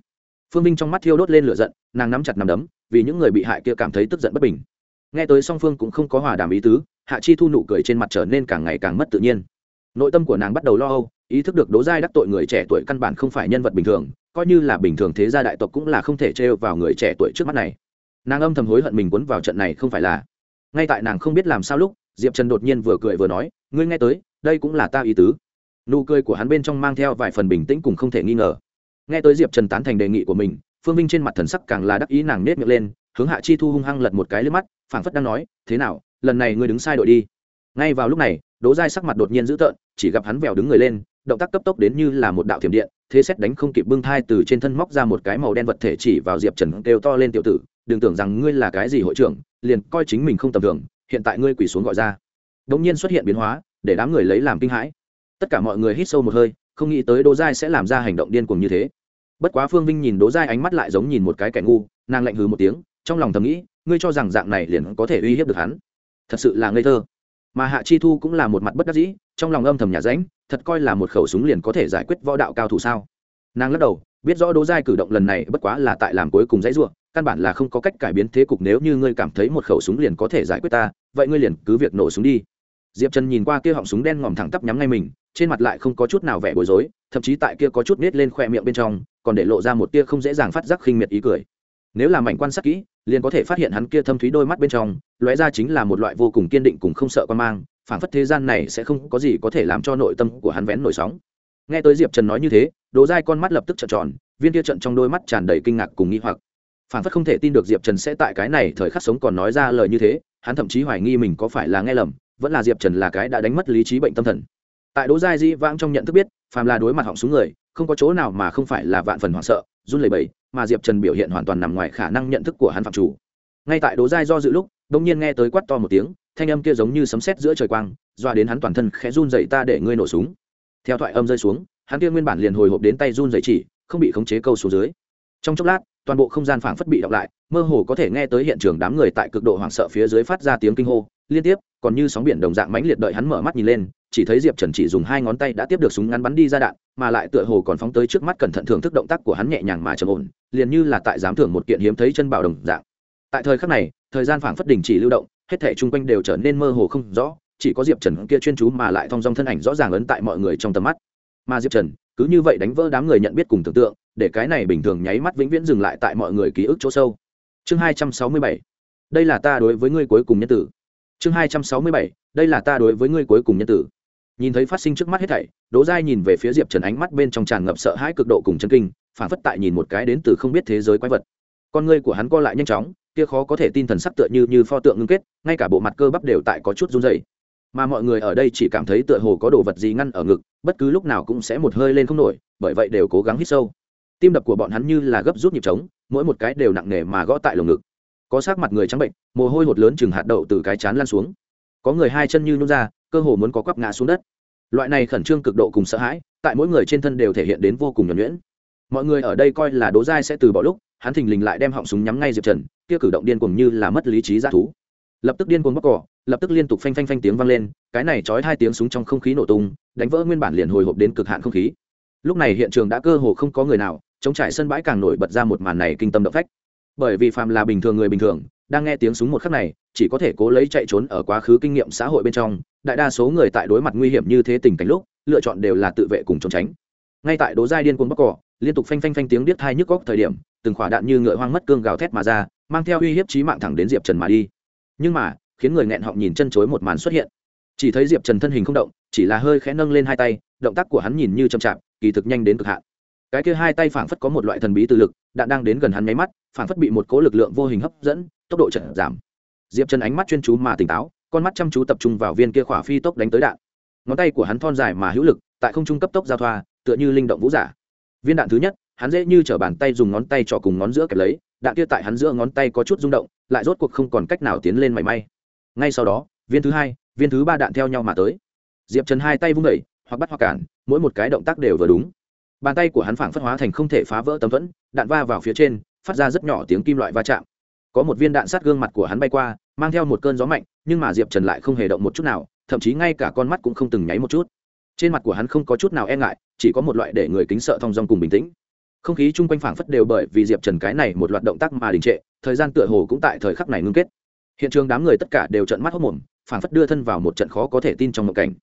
Phương vinh trong mắt thiêu đốt lên lửa giận, nàng nắm chặt nằm đấm, vì những người bị hại kia cảm thấy tức giận bất bình. Nghe tới song phương cũng không có hòa đàm ý tứ, hạ chi thu nụ cười trên mặt trở nên càng ngày càng mất tự nhiên. Nội tâm của nàng bắt đầu lo âu, ý thức được đố giai đắc tội người trẻ tuổi căn bản không phải nhân vật bình thường, coi như là bình thường thế gia đại tộc cũng là không thể trêu vào người trẻ tuổi trước mắt này. Nàng âm thầm hối hận mình quấn vào trận này không phải là. Ngay tại nàng không biết làm sao lúc, diệp trần đột nhiên vừa cười vừa nói, ngươi nghe tới đây cũng là ta ý tứ. Nụ cười của hắn bên trong mang theo vài phần bình tĩnh cùng không thể nghi ngờ. Nghe tới diệp trần tán thành đề nghị của mình, phương vinh trên mặt thần sắc càng là đắc ý nàng nết miệng lên, hướng hạ chi thu hung hăng lật một cái lên mắt, phảng phất đang nói, thế nào, lần này ngươi đứng sai đội đi. Ngay vào lúc này, đỗ dai sắc mặt đột nhiên dữ tợn, chỉ gặp hắn vèo đứng người lên, động tác cấp tốc đến như là một đạo thiểm điện, thế xét đánh không kịp bưng thai từ trên thân móc ra một cái màu đen vật thể chỉ vào diệp trần, kêu to lên, tiểu tử, đừng tưởng rằng ngươi là cái gì hội trưởng, liền coi chính mình không tầm thường, hiện tại ngươi quỳ xuống gọi ra. Đ ỗ n g nhiên xuất hiện biến hóa để đám người lấy làm kinh hãi. Tất cả mọi người hít sâu một hơi, không nghĩ tới đỗ giai sẽ làm ra hành động điên cuồng như thế. Bất quá phương vinh nhìn đỗ giai ánh mắt lại giống nhìn một cái kẻ ngu, nàng lạnh hừ một tiếng, trong lòng thầm nghĩ, ngươi cho rằng dạng này liền có thể uy hiếp được hắn. Thật sự là ngây thơ. Mà hạ chi thu cũng là một mặt bất đắc dĩ, trong lòng âm thầm nhà ránh, thật coi là một khẩu súng liền có thể giải quyết võ đạo cao thủ sao? Nàng lắc đầu, biết rõ đỗ giai cử động lần này bất quá là tại làm cuối cùng dãy ruộng căn bản là không có cách cải biến thế cục nếu như ngươi cảm thấy một khẩu súng liền có thể giải quyết ta, vậy ngươi liền cứ việc nổ súng đi diệp trần nhìn qua kia họng súng đen ngòm thẳng tắp nhắm ngay mình, trên mặt lại không có chút nào vẻ bối rối, thậm chí tại kia có chút nết lên khoe miệng bên trong, còn để lộ ra một tia không dễ dàng phát giác khinh miệt ý cười. Nếu làm mảnh quan sát kỹ, liền có thể phát hiện hắn kia thâm thúy đôi mắt bên trong, lóe ra chính là một loại vô cùng kiên định cùng không sợ quan mang, phảng phất thế gian này sẽ không có gì có thể làm cho nội tâm của hắn vén nổi sóng. Nghe tới diệp trần nói như thế, đỗ dai con mắt lập tức trợn tròn, viên kia trận trong đôi mắt tràn đầy kinh ngạc cùng nghi hoặc. Phảng phất không thể tin được diệp trần sẽ tại cái này thời khắc sống còn nói ra lời như thế, hắn thậm chí hoài nghi mình có phải là nghe lầm vẫn là diệp trần là cái đã đánh mất lý trí bệnh tâm thần. Tại đỗ giai di vãng trong nhận thức biết, phàm là đối mặt họng xuống người, không có chỗ nào mà không phải là vạn phần hoảng sợ, run lẩy bẩy, mà diệp trần biểu hiện hoàn toàn nằm ngoài khả năng nhận thức của hắn phạm chủ. Ngay tại đỗ giai do dự lúc đ ỗ n g nhiên nghe tới quát to một tiếng, thanh âm kia giống như sấm sét giữa trời quang doa đến hắn toàn thân khẽ run dậy ta để ngươi nổ súng. Theo thoại âm rơi xuống, hắn kia nguyên bản liền hồi hộp đến tay run dậy chỉ, không bị khống chế câu xuống dưới. Trong chốc lát, toàn bộ không gian phảng phất bị đọc lại, mơ hồ có thể nghe tới hiện trường đám người tại cực độ hoảng sợ phía dưới phát ra tiếng kinh hô, liên tiếp còn như sóng biển đồng dạng mãnh liệt đợi hắn mở mắt nhìn lên, chỉ thấy diệp trần chỉ dùng hai ngón tay đã tiếp được súng ngắn bắn đi ra đạn, mà lại tựa hồ còn phóng tới trước mắt cẩn thận thưởng thức động tác của hắn nhẹ nhàng mà trầm ổn, liền như là tại giám thưởng một kiện hiếm thấy chân bảo đồng dạng. Tại thời khắc này, thời gian phảng phất đình chỉ lưu động, hết thể chung quanh đều trở nên mơ hồ không rõ, chỉ có diệp trần kia chuyên chú mà lại thong dong thân ảnh rõ ràng ấn tại mọi người trong tầm mắt. Mà diệp trần, cứ như vậy đánh vỡ đám người nhận biết cùng tưởng tượng, để cái này bình thường nháy mắt vĩnh viễn dừng lại tại mọi người ký ức chỗ sâu. Chương hai trăm sáu mươi bảy. Đây là ta đối với ngươi cuối cùng nhân tử chương hai trăm sáu mươi bảy, đây là ta đối với ngươi cuối cùng nhân tử. Nhìn thấy phát sinh trước mắt hết thảy, đỗ giai nhìn về phía diệp trần ánh mắt bên trong tràn ngập sợ hãi cực độ cùng chân kinh, phản phất tại nhìn một cái đến từ không biết thế giới quái vật. Con ngươi của hắn co lại nhanh chóng, kia khó có thể tin thần sắc tựa như như pho tượng ngưng kết, ngay cả bộ mặt cơ bắp đều tại có chút run dày mà mọi người ở đây chỉ cảm thấy tựa hồ có đồ vật gì ngăn ở ngực, bất cứ lúc nào cũng sẽ một hơi lên không nổi, bởi vậy đều cố gắng hít sâu. Tim đập của bọn hắn như là gấp rút nhịp trống, mỗi một cái đều nặng nề mà gõ tại lồng ngực có sắc mặt người trắng bệnh, mồ hôi hột lớn chừng hạt đậu từ cái chán lan xuống. Có người hai chân như nhún ra, cơ hồ muốn có quắp ngã xuống đất. Loại này khẩn trương cực độ cùng sợ hãi, tại mỗi người trên thân đều thể hiện đến vô cùng nhuẩn nhuyễn. Mọi người ở đây coi là đố dai sẽ từ bỏ lúc, hắn thình lình lại đem họng súng nhắm ngay diệp trần, kia cử động điên cuồng như là mất lý trí g thú. Lập tức điên cuồng bóc cỏ lập tức liên tục phanh phanh phanh tiếng vang lên, cái này trói hai tiếng súng trong không khí nổ tung, đánh vỡ nguyên bản liền hồi hộp đến cực hạn không khí. Lúc này hiện trường đã cơ hồ không có người nào, chống trải sân bãi càng nổi bật ra một màn này kinh tâm động phách bởi vì phàm là bình thường người bình thường, đang nghe tiếng súng một khắc này, chỉ có thể cố lấy chạy trốn ở quá khứ kinh nghiệm xã hội bên trong. Đại đa số người tại đối mặt nguy hiểm như thế tình cảnh lúc, lựa chọn đều là tự vệ cùng trốn tránh. Ngay tại đố giai điên cuồng bắc cỏ, liên tục phanh phanh phanh tiếng điếc thai nhức góc thời điểm, từng khỏa đạn như ngựa hoang mất cương gào thét mà ra, mang theo uy hiếp trí mạng thẳng đến diệp trần mà đi. Nhưng mà, khiến người nghẹn họng nhìn chân chối một màn xuất hiện. Chỉ thấy diệp trần thân hình không động, chỉ là hơi khẽ nâng lên hai tay, động tác của hắn nhìn như chậm chạp, kỳ thực nhanh đến cực hạn cái kia hai tay phảng phất có một loại thần bí từ lực đạn đang đến gần hắn nháy mắt, phảng phất bị một cố lực lượng vô hình hấp dẫn, tốc độ chậm giảm. Diệp trần ánh mắt chuyên chú mà tỉnh táo, con mắt chăm chú tập trung vào viên kia khỏa phi tốc đánh tới đạn. Ngón tay của hắn thon dài mà hữu lực, tại không trung cấp tốc giao thoa, tựa như linh động vũ giả. Viên đạn thứ nhất, hắn dễ như t bàn tay dùng ngón tay trỏ cùng ngón giữa kẹp lấy, đạn kia tại hắn giữa ngón tay có chút rung động, lại rốt cuộc không còn cách nào tiến lên mảy may. Ngay sau đó, viên thứ hai, viên thứ ba đạn theo nhau mà tới. Diệp trần hai tay vung đẩy hoặc bắt hoặc cản, mỗi một cái động tác đều vừa đúng bàn tay của hắn phảng phất hóa thành không thể phá vỡ tấm thuẫn, đạn va vào phía trên, phát ra rất nhỏ tiếng kim loại va chạm. Có một viên đạn sát gương mặt của hắn bay qua, mang theo một cơn gió mạnh, nhưng mà diệp trần lại không hề động một chút nào, thậm chí ngay cả con mắt cũng không từng nháy một chút. Trên mặt của hắn không có chút nào e ngại, chỉ có một loại để người kính sợ thong dong cùng bình tĩnh. Không khí chung quanh phảng phất đều bởi vì diệp trần cái này một loạt động tác mà đình trệ, thời gian tựa hồ cũng tại thời khắc này ngưng kết. Hiện trường đám người tất cả đều trận mắt hốc mồm, phảng phất đưa thân vào một trận khó có thể tin trong một cảnh.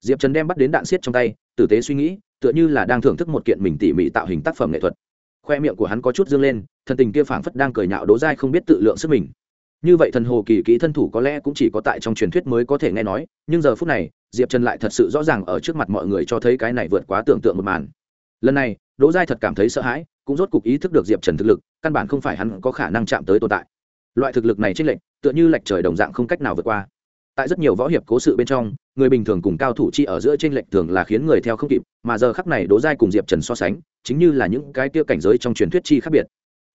Diệp trần đem bắt đến đạn xiết trong tay, tử tế suy nghĩ tựa như là đang thưởng thức một kiện mình tỉ mỉ tạo hình tác phẩm nghệ thuật. Khoe miệng của hắn có chút dương lên, thần tình kia phảng phất đang cười nhạo đố dai không biết tự lượng sức mình. Như vậy thần hồ kỳ kỹ thân thủ có lẽ cũng chỉ có tại trong truyền thuyết mới có thể nghe nói, nhưng giờ phút này, diệp trần lại thật sự rõ ràng ở trước mặt mọi người cho thấy cái này vượt quá tưởng tượng một màn. Lần này, đỗ giai thật cảm thấy sợ hãi, cũng rốt cục ý thức được diệp trần thực lực, căn bản không phải hắn có khả năng chạm tới tồn tại. Loại thực lực này trích lệnh tựa như lệch trời đồng dạng không cách nào vượt qua tại rất nhiều võ hiệp cố sự bên trong, người bình thường cùng cao thủ chi ở giữa trên lệnh thường là khiến người theo không kịp, mà giờ khắc này đố giai cùng diệp trần so sánh, chính như là những cái tia cảnh giới trong truyền thuyết chi khác biệt.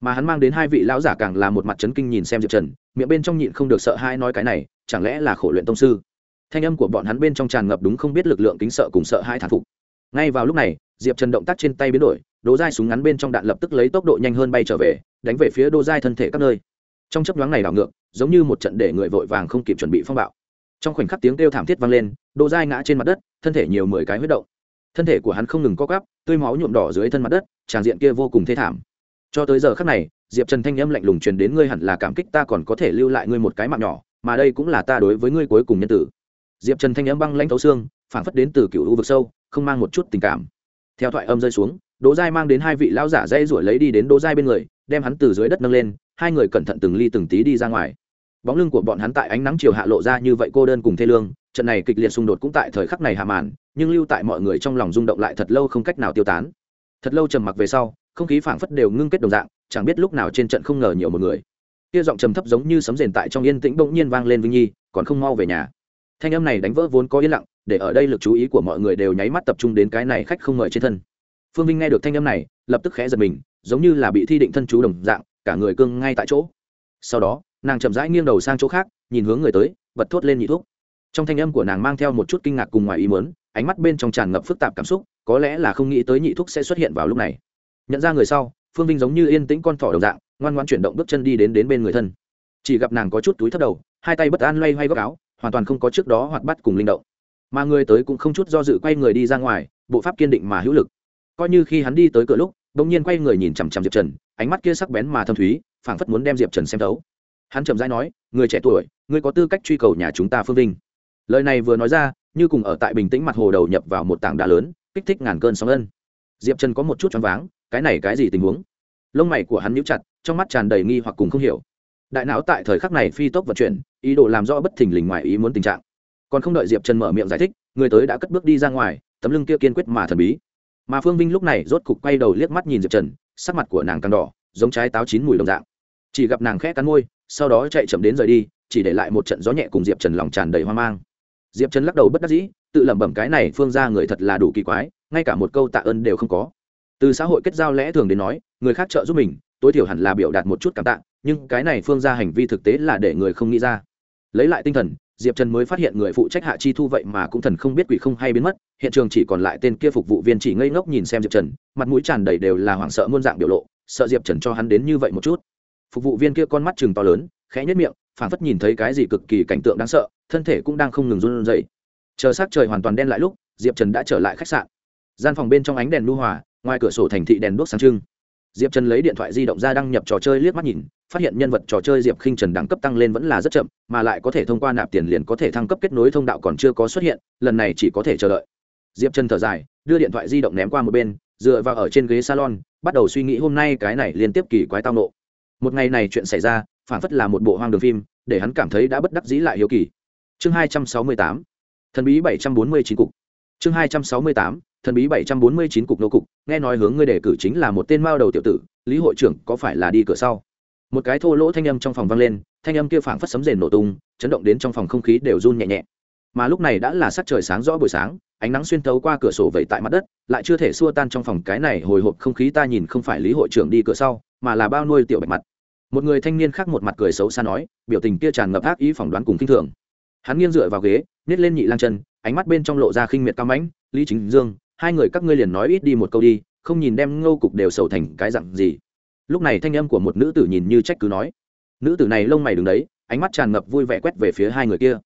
Mà hắn mang đến hai vị lão giả càng là một mặt chấn kinh nhìn xem diệp trần, miệng bên trong nhịn không được sợ hai nói cái này, chẳng lẽ là khổ luyện tông sư? Thanh âm của bọn hắn bên trong tràn ngập đúng không biết lực lượng kính sợ cùng sợ hai thản phục. Ngay vào lúc này, diệp trần động tác trên tay biến đổi, đỗ giai súng ngắn bên trong đạn lập tức lấy tốc độ nhanh hơn bay trở về, đánh về phía đỗ giai thân thể các nơi. Trong chấp nhoáng này đảo ngược, giống như một trận để người vội vàng không kịp chuẩn bị phong bạo trong khoảnh khắc tiếng kêu thảm thiết vang lên, đỗ dai ngã trên mặt đất, thân thể nhiều mười cái huyết động. Thân thể của hắn không ngừng co cắp tươi máu nhuộm đỏ dưới thân mặt đất tràng diện kia vô cùng thê thảm. Cho tới giờ khắc này, diệp trần thanh âm lạnh lùng truyền đến ngươi hẳn là cảm kích ta còn có thể lưu lại ngươi một cái mạng nhỏ, mà đây cũng là ta đối với ngươi cuối cùng nhân tử. Diệp trần thanh âm băng lãnh thấu xương, phảng phất đến từ cựu u vực sâu, không mang một chút tình cảm. Theo thoại âm rơi xuống, đỗ giai mang đến hai vị lão giả dây ruổi lấy đi đến đỗ giai bên người, đem hắn từ dưới đất nâng lên, hai người cẩn thận từng ly từng tí đi ra ngoài bóng lưng của bọn hắn tại ánh nắng chiều hạ lộ ra như vậy cô đơn cùng thê lương, trận này kịch liệt xung đột cũng tại thời khắc này hạ màn, nhưng lưu tại mọi người trong lòng rung động lại thật lâu không cách nào tiêu tán. Thật lâu trầm mặc về sau, không khí phảng phất đều ngưng kết đồng dạng, chẳng biết lúc nào trên trận không ngờ nhiều một người. Kia giọng trầm thấp giống như sấm rền tại trong yên tĩnh bỗng nhiên vang lên vinh nhi, còn không mau về nhà. Thanh âm này đánh vỡ vốn có yên lặng, để ở đây lực chú ý của mọi người đều nháy mắt tập trung đến cái này khách không mời trên thân. Phương vinh nghe được thanh âm này, lập tức khẽ giật mình, giống như là bị thi định thân chú đồng dạng, cả người cương ngay tại chỗ. Sau đó nàng chậm rãi nghiêng đầu sang chỗ khác, nhìn hướng người tới, bật thốt lên nhị thuốc. Trong thanh âm của nàng mang theo một chút kinh ngạc cùng ngoài ý mớn ánh mắt bên trong tràn ngập phức tạp cảm xúc, có lẽ là không nghĩ tới nhị thuốc sẽ xuất hiện vào lúc này. Nhận ra người sau, phương vinh giống như yên tĩnh con thỏ đồng dạng, ngoan ngoan chuyển động bước chân đi đến đến bên người thân. Chỉ gặp nàng có chút túi thấp đầu, hai tay bất an loay hoay góc áo, hoàn toàn không có trước đó hoạt bắt cùng linh động. Mà người tới cũng không chút do dự quay người đi ra ngoài, bộ pháp kiên định mà hữu lực. Coi như khi hắn đi tới cửa lúc, bỗng nhiên quay người nhìn chằm chằm diệp trần, ánh mắt kia sắc bén mà thâm thúy, phảng phất muốn đem diệp trần xem thấu hắn chậm rãi nói, người trẻ tuổi, ngươi có tư cách truy cầu nhà chúng ta phương vinh. Lời này vừa nói ra, như cùng ở tại bình tĩnh mặt hồ đầu nhập vào một tảng đá lớn, kích thích ngàn cơn sóng ân. Diệp trần có một chút choáng váng, cái này cái gì tình huống? Lông mày của hắn nhíu chặt, trong mắt tràn đầy nghi hoặc cùng không hiểu. Đại não tại thời khắc này phi tốc vận chuyển, ý đồ làm rõ bất thình lình ngoài ý muốn tình trạng. Còn không đợi diệp trần mở miệng giải thích, người tới đã cất bước đi ra ngoài, tấm lưng kia kiên quyết mà thần bí. Mà phương vinh lúc này rốt cục quay đầu liếc mắt nhìn diệp trần, sắc mặt của nàng càng đỏ, giống trái táo chín mùi đồng dạng. Chỉ gặp nàng khẽ cắn môi sau đó chạy chậm đến rời đi, chỉ để lại một trận gió nhẹ cùng diệp trần lòng tràn đầy hoang mang. Diệp trần lắc đầu bất đắc dĩ, tự lẩm bẩm cái này phương ra người thật là đủ kỳ quái, ngay cả một câu tạ ơn đều không có. Từ xã hội kết giao lẽ thường đến nói, người khác trợ giúp mình, tối thiểu hẳn là biểu đạt một chút cảm tạ, nhưng cái này phương ra hành vi thực tế là để người không nghĩ ra. Lấy lại tinh thần, diệp trần mới phát hiện người phụ trách hạ chi thu vậy mà cũng thần không biết quỷ không hay biến mất, hiện trường chỉ còn lại tên kia phục vụ viên chỉ ngây ngốc nhìn xem diệp trần, mặt mũi tràn đầy đều là hoảng sợ muôn dạng biểu lộ, sợ diệp trần cho hắn đến như vậy một chút phục vụ viên kia con mắt chừng to lớn, khẽ nhất miệng phản phất nhìn thấy cái gì cực kỳ cảnh tượng đáng sợ, thân thể cũng đang không ngừng run rẩy. Chờ s trời hoàn toàn đen lại lúc, diệp trần đã trở lại khách sạn. Gian phòng bên trong ánh đèn lưu hòa, ngoài cửa sổ thành thị đèn đuốc sáng trưng. Diệp trần lấy điện thoại di động ra đăng nhập trò chơi liếc mắt nhìn, phát hiện nhân vật trò chơi diệp khinh trần đẳng cấp tăng lên vẫn là rất chậm, mà lại có thể thông qua nạp tiền liền có thể thăng cấp kết nối thông đạo còn chưa có xuất hiện, lần này chỉ có thể chờ đợi. Diệp trần thở dài, đưa điện thoại di động ném qua một bên, dựa vào ở trên ghế salon, bắt đầu suy nghĩ hôm nay cái này liên tiếp kỳ quái tao nộ một ngày này chuyện xảy ra phản phất là một bộ hoang đường phim, để hắn cảm thấy đã bất đắc dĩ lại hiếu kỳ. Chương hai trăm sáu mươi tám, thần bí bảy trăm bốn mươi chín cục. Chương hai trăm sáu mươi tám, thần bí bảy trăm bốn mươi chín cục nô cục, nghe nói hướng ngươi đề cử chính là một tên mao đầu tiểu tử, lý hội trưởng có phải là đi cửa sau? Một cái thô lỗ thanh âm trong phòng vang lên, thanh âm kia phảng phất sấm rền nổ tung, chấn động đến trong phòng không khí đều run nhẹ nhẹ. Mà lúc này đã là sắc trời sáng rõ buổi sáng, ánh nắng xuyên thấu qua cửa sổ vẩy tại mặt đất, lại chưa thể xua tan trong phòng cái này hồi hộp không khí ta nhìn không phải lý hội trưởng đi cửa sau, mà là bao nuôi tiểu bạch mặt một người thanh niên khác một mặt cười xấu xa nói, biểu tình kia tràn ngập ác ý phỏng đoán cùng kinh thường. Hắn nghiêng dựa vào ghế nhét lên nhị lang chân, ánh mắt bên trong lộ ra khinh miệt cao mãnh, lý chính dương, hai người các ngươi liền nói ít đi một câu đi, không nhìn đem ngô cục đều sầu thành cái dặn gì. Lúc này thanh âm của một nữ tử nhìn như trách cứ nói. Nữ tử này lông mày đứng đấy, ánh mắt tràn ngập vui vẻ quét về phía hai người kia.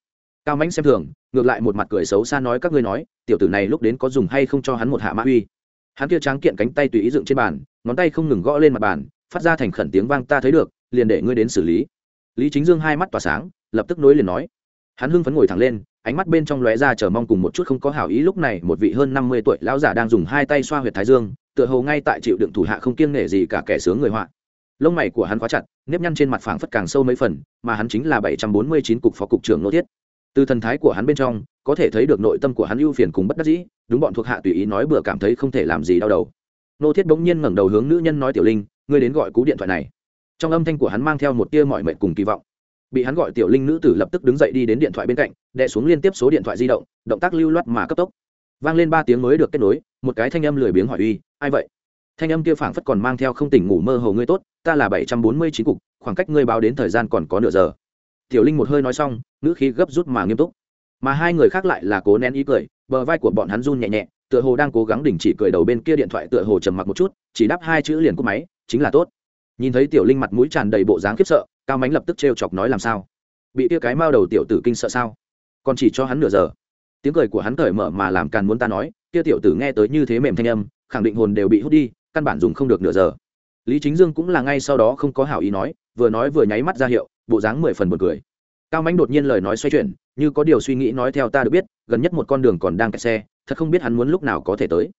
Cao mãnh xem thường, ngược lại một mặt cười xấu xa nói các ngươi nói, tiểu tử này lúc đến có dùng hay không cho hắn một hạ mã uy? Hắn kia tráng kiện cánh tay tùy ý dựng trên bàn, ngón tay không ngừng gõ lên mặt bàn, phát ra thành khẩn tiếng vang, ta thấy được liền để ngươi đến xử lý. Lý chính dương hai mắt tỏa sáng, lập tức nối liền nói. Hắn hưng phấn ngồi thẳng lên, ánh mắt bên trong lóe ra chờ mong cùng một chút không có hảo ý lúc này một vị hơn năm mươi tuổi lão giả đang dùng hai tay xoa huyệt thái dương, tựa hồ ngay tại chịu đựng thủ hạ không kiêng nể gì cả kẻ sướng người họa. Lông mày của hắn khóa chặt, nếp nhăn trên mặt phảng phất càng sâu mấy phần, mà hắn chính là bảy trăm bốn mươi chín cục phó cục trưởng nô thiết. Từ thần thái của hắn bên trong, có thể thấy được nội tâm của hắn ưu phiền cùng bất đắc dĩ, đúng bọn thuộc hạ tùy ý nói bừa cảm thấy không thể làm gì đau đầu. Nô thiết bỗng nhiên ngẩng đầu hướng nữ nhân nói, tiểu linh, ngươi đến gọi cú điện thoại này trong âm thanh của hắn mang theo một tia mọi mệnh cùng kỳ vọng. Bị hắn gọi tiểu linh nữ tử lập tức đứng dậy đi đến điện thoại bên cạnh, đè xuống liên tiếp số điện thoại di động động tác lưu loát mà cấp tốc. Vang lên ba tiếng mới được kết nối, một cái thanh âm lười biếng hỏi uy, ai vậy? Thanh âm kia phảng phất còn mang theo không tỉnh ngủ mơ hồ ngươi tốt, ta là bảy trăm bốn mươi chín cục, khoảng cách ngươi báo đến thời gian còn có nửa giờ. Tiểu linh một hơi nói xong, ngữ khí gấp rút mà nghiêm túc. Mà hai người khác lại là cố nén ý cười, bờ vai của bọn hắn run nhẹ nhẹ, tựa hồ đang cố gắng đình chỉ cười đầu bên kia điện thoại tựa hồ trầm mặc một chút, chỉ đáp hai chữ liền cúp máy, chính là tốt nhìn thấy tiểu linh mặt mũi tràn đầy bộ dáng khiếp sợ, cao mánh lập tức trêu chọc nói làm sao? Bị kia cái mao đầu tiểu tử kinh sợ sao? Còn chỉ cho hắn nửa giờ. Tiếng cười của hắn cởi mở mà làm càn muốn ta nói, kia tiểu tử nghe tới như thế mềm thanh âm, khẳng định hồn đều bị hút đi, căn bản dùng không được nửa giờ. Lý chính dương cũng là ngay sau đó không có hảo ý nói, vừa nói vừa nháy mắt ra hiệu, bộ dáng mười phần một cười. Cao mánh đột nhiên lời nói xoay chuyển, như có điều suy nghĩ nói theo ta được biết, gần nhất một con đường còn đang kẹt xe, thật không biết hắn muốn lúc nào có thể tới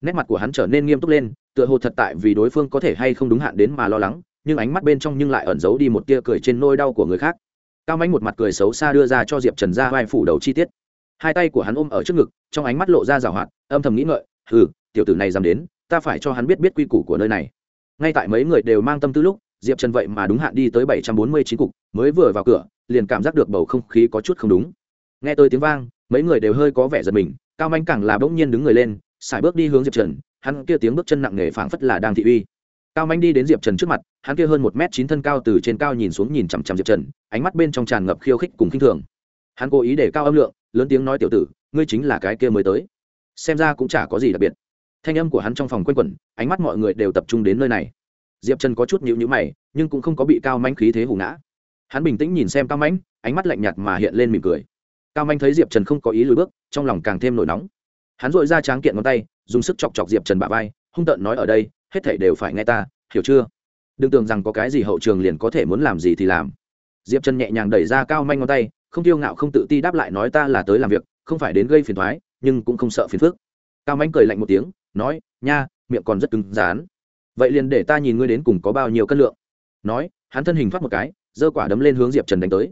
nét mặt của hắn trở nên nghiêm túc lên, tựa hồ thật tại vì đối phương có thể hay không đúng hạn đến mà lo lắng, nhưng ánh mắt bên trong nhưng lại ẩn giấu đi một tia cười trên nôi đau của người khác. Cao mánh một mặt cười xấu xa đưa ra cho diệp trần ra vai phủ đầu chi tiết. Hai tay của hắn ôm ở trước ngực, trong ánh mắt lộ ra rào hoạt, âm thầm nghĩ ngợi, hừ, tiểu tử này dám đến, ta phải cho hắn biết biết quy củ của nơi này. Ngay tại mấy người đều mang tâm tư lúc, diệp trần vậy mà đúng hạn đi tới bảy trăm bốn mươi chín cục, mới vừa vào cửa, liền cảm giác được bầu không khí có chút không đúng. Nghe tới tiếng vang, mấy người đều hơi có vẻ giật mình, cao manh càng là bỗng nhiên đứng người lên xài bước đi hướng diệp trần, hắn kia tiếng bước chân nặng nề phảng phất là đang thị uy. Cao manh đi đến diệp trần trước mặt, hắn kia hơn một m chín thân cao từ trên cao nhìn xuống nhìn chằm chằm diệp trần, ánh mắt bên trong tràn ngập khiêu khích cùng khinh thường. Hắn cố ý để cao âm lượng, lớn tiếng nói tiểu tử, ngươi chính là cái kia mới tới. Xem ra cũng chả có gì đặc biệt. Thanh âm của hắn trong phòng q u a n quẩn, ánh mắt mọi người đều tập trung đến nơi này. Diệp trần có chút nhịu nhữ mày, nhưng cũng không có bị cao manh khí thế hù ngã. Hắn bình tĩnh nhìn xem cao manh ánh mắt lạnh nhạt mà hiện lên mỉm cười. Cao manh thấy diệp trần không có ý lùi bước, trong lòng càng thêm nổi nóng hắn dội ra tráng kiện ngón tay, dùng sức chọc chọc diệp trần bả vai, hung tợn nói ở đây, hết thảy đều phải nghe ta, hiểu chưa? Đừng tưởng rằng có cái gì hậu trường liền có thể muốn làm gì thì làm. Diệp trần nhẹ nhàng đẩy ra cao manh ngón tay, không tiêu ngạo không tự ti đáp lại nói ta là tới làm việc, không phải đến gây phiền thoái nhưng cũng không sợ phiền phức. Cao manh cười lạnh một tiếng, nói, nha, miệng còn rất cứng rán vậy liền để ta nhìn ngươi đến cùng có bao nhiêu cân lượng. Nói, hắn thân hình thoát một cái, giơ quả đấm lên hướng diệp trần đánh tới.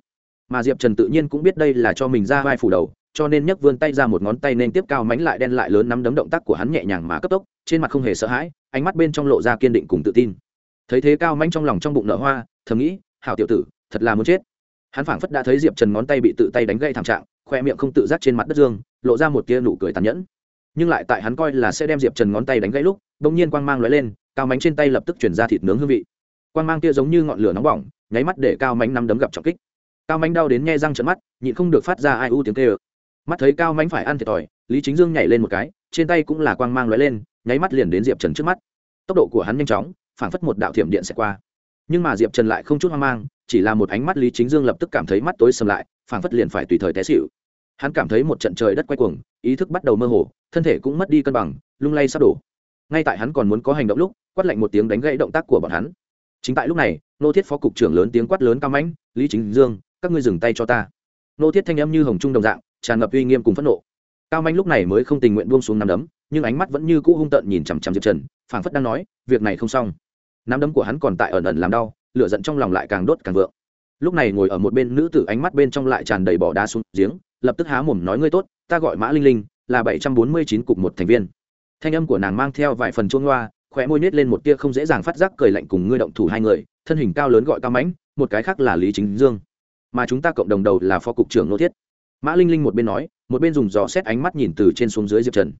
Mà diệp trần tự nhiên cũng biết đây là cho mình ra vai phủ đầu cho nên nhấc vươn tay ra một ngón tay nên tiếp cao mánh lại đen lại lớn nắm đấm động tác của hắn nhẹ nhàng mà cấp tốc, trên mặt không hề sợ hãi, ánh mắt bên trong lộ ra kiên định cùng tự tin. Thấy thế cao mánh trong lòng trong bụng nở hoa, thầm nghĩ, hảo tiểu tử, thật là muốn chết. Hắn phảng phất đã thấy diệp trần ngón tay bị tự tay đánh gây thảm trạng, khoe miệng không tự giác trên mặt đất dương, lộ ra một tia nụ cười tàn nhẫn. Nhưng lại tại hắn coi là sẽ đem diệp trần ngón tay đánh gãy lúc đ ỗ n g nhiên quang mang l ó e lên, cao mánh trên tay lập tức chuyển ra thịt nướng hương vị. Quang mang kia giống như ngọn lửa nóng bỏng, nháy mắt để cao mánh nắm đấm gặp trọng kích. Cao mánh đau đến nghe răng trận mắt, nhịn không được phát ra ai u tiếng kê ơ mắt thấy cao mánh phải ăn thiệt thòi, lý chính dương nhảy lên một cái, trên tay cũng là quang mang lóe lên, nháy mắt liền đến diệp trần trước mắt. Tốc độ của hắn nhanh chóng, phảng phất một đạo thiểm điện sẽ qua. Nhưng mà diệp trần lại không chút hoang mang, chỉ là một ánh mắt lý chính dương lập tức cảm thấy mắt tối sầm lại, phảng phất liền phải tùy thời té xịu hắn cảm thấy một trận trời đất quay cuồng, ý thức bắt đầu mơ hồ, thân thể cũng mất đi cân bằng, lung lay sắp đổ. Ngay tại hắn còn muốn có hành động lúc, quát lạnh một tiếng đánh gãy động tác của bọn hắn. Chính tại lúc này, nô thiết phó cục trưởng lớn tiếng quát lớn cao mãnh lý chính dương, các ngươi dừng tay cho ta. Nô thiết thanh âm như hồng trung đồng dạng tràn ngập uy nghiêm cùng phẫn nộ. Cao mãnh lúc này mới không tình nguyện buông xuống nắm đấm, nhưng ánh mắt vẫn như cũ hung tợn nhìn chằm chằm diệp trần, phảng phất đang nói, việc này không xong. Nắm đấm của hắn còn tại ẩn ẩn làm đau, lửa giận trong lòng lại càng đốt càng vượng. Lúc này ngồi ở một bên nữ tử ánh mắt bên trong lại tràn đầy bỏ đá xuống giếng, lập tức há mồm nói, ngươi tốt, ta gọi mã linh linh, là bảy trăm bốn mươi chín cục một thành viên. Thanh âm của nàng mang theo vài phần chuông loa, khóe môi nết lên một tia không dễ dàng phát giác cười lạnh cùng ngươi động thủ hai người, thân hình cao lớn gọi cao mãnh một cái khác là lý chính dương. Mà chúng ta cộng đồng đầu là phó cục trưởng nô thiết mã linh linh một bên nói, một bên dùng dò xét ánh mắt nhìn từ trên xuống dưới diệp trần.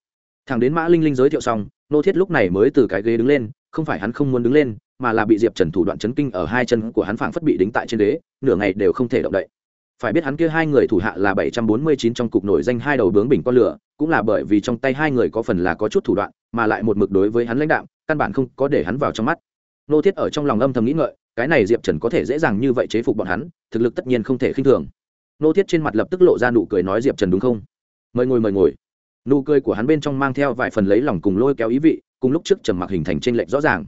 Thằng đến mã linh linh giới thiệu xong, nô thiết lúc này mới từ cái ghế đứng lên, không phải hắn không muốn đứng lên, mà là bị diệp trần thủ đoạn chấn kinh ở hai chân của hắn phảng phất bị đính tại trên ghế, nửa ngày đều không thể động đậy. Phải biết hắn kia hai người thủ hạ là bảy trăm bốn mươi chín trong cục nổi danh hai đầu bướng bình con lửa, cũng là bởi vì trong tay hai người có phần là có chút thủ đoạn, mà lại một mực đối với hắn lãnh đạo căn bản không có để hắn vào trong mắt. Nô thiết ở trong lòng âm thầm nghĩ ngợi, cái này diệp trần có thể dễ dàng như vậy chế phục bọn hắn, thực lực tất nhiên không thể khinh thường nô thiết trên mặt lập tức lộ ra nụ cười nói diệp trần đúng không? Mời ngồi mời ngồi. Nụ cười của hắn bên trong mang theo vài phần lấy lòng cùng lôi kéo ý vị, cùng lúc trước trầm mặc hình thành tranh lệch rõ ràng.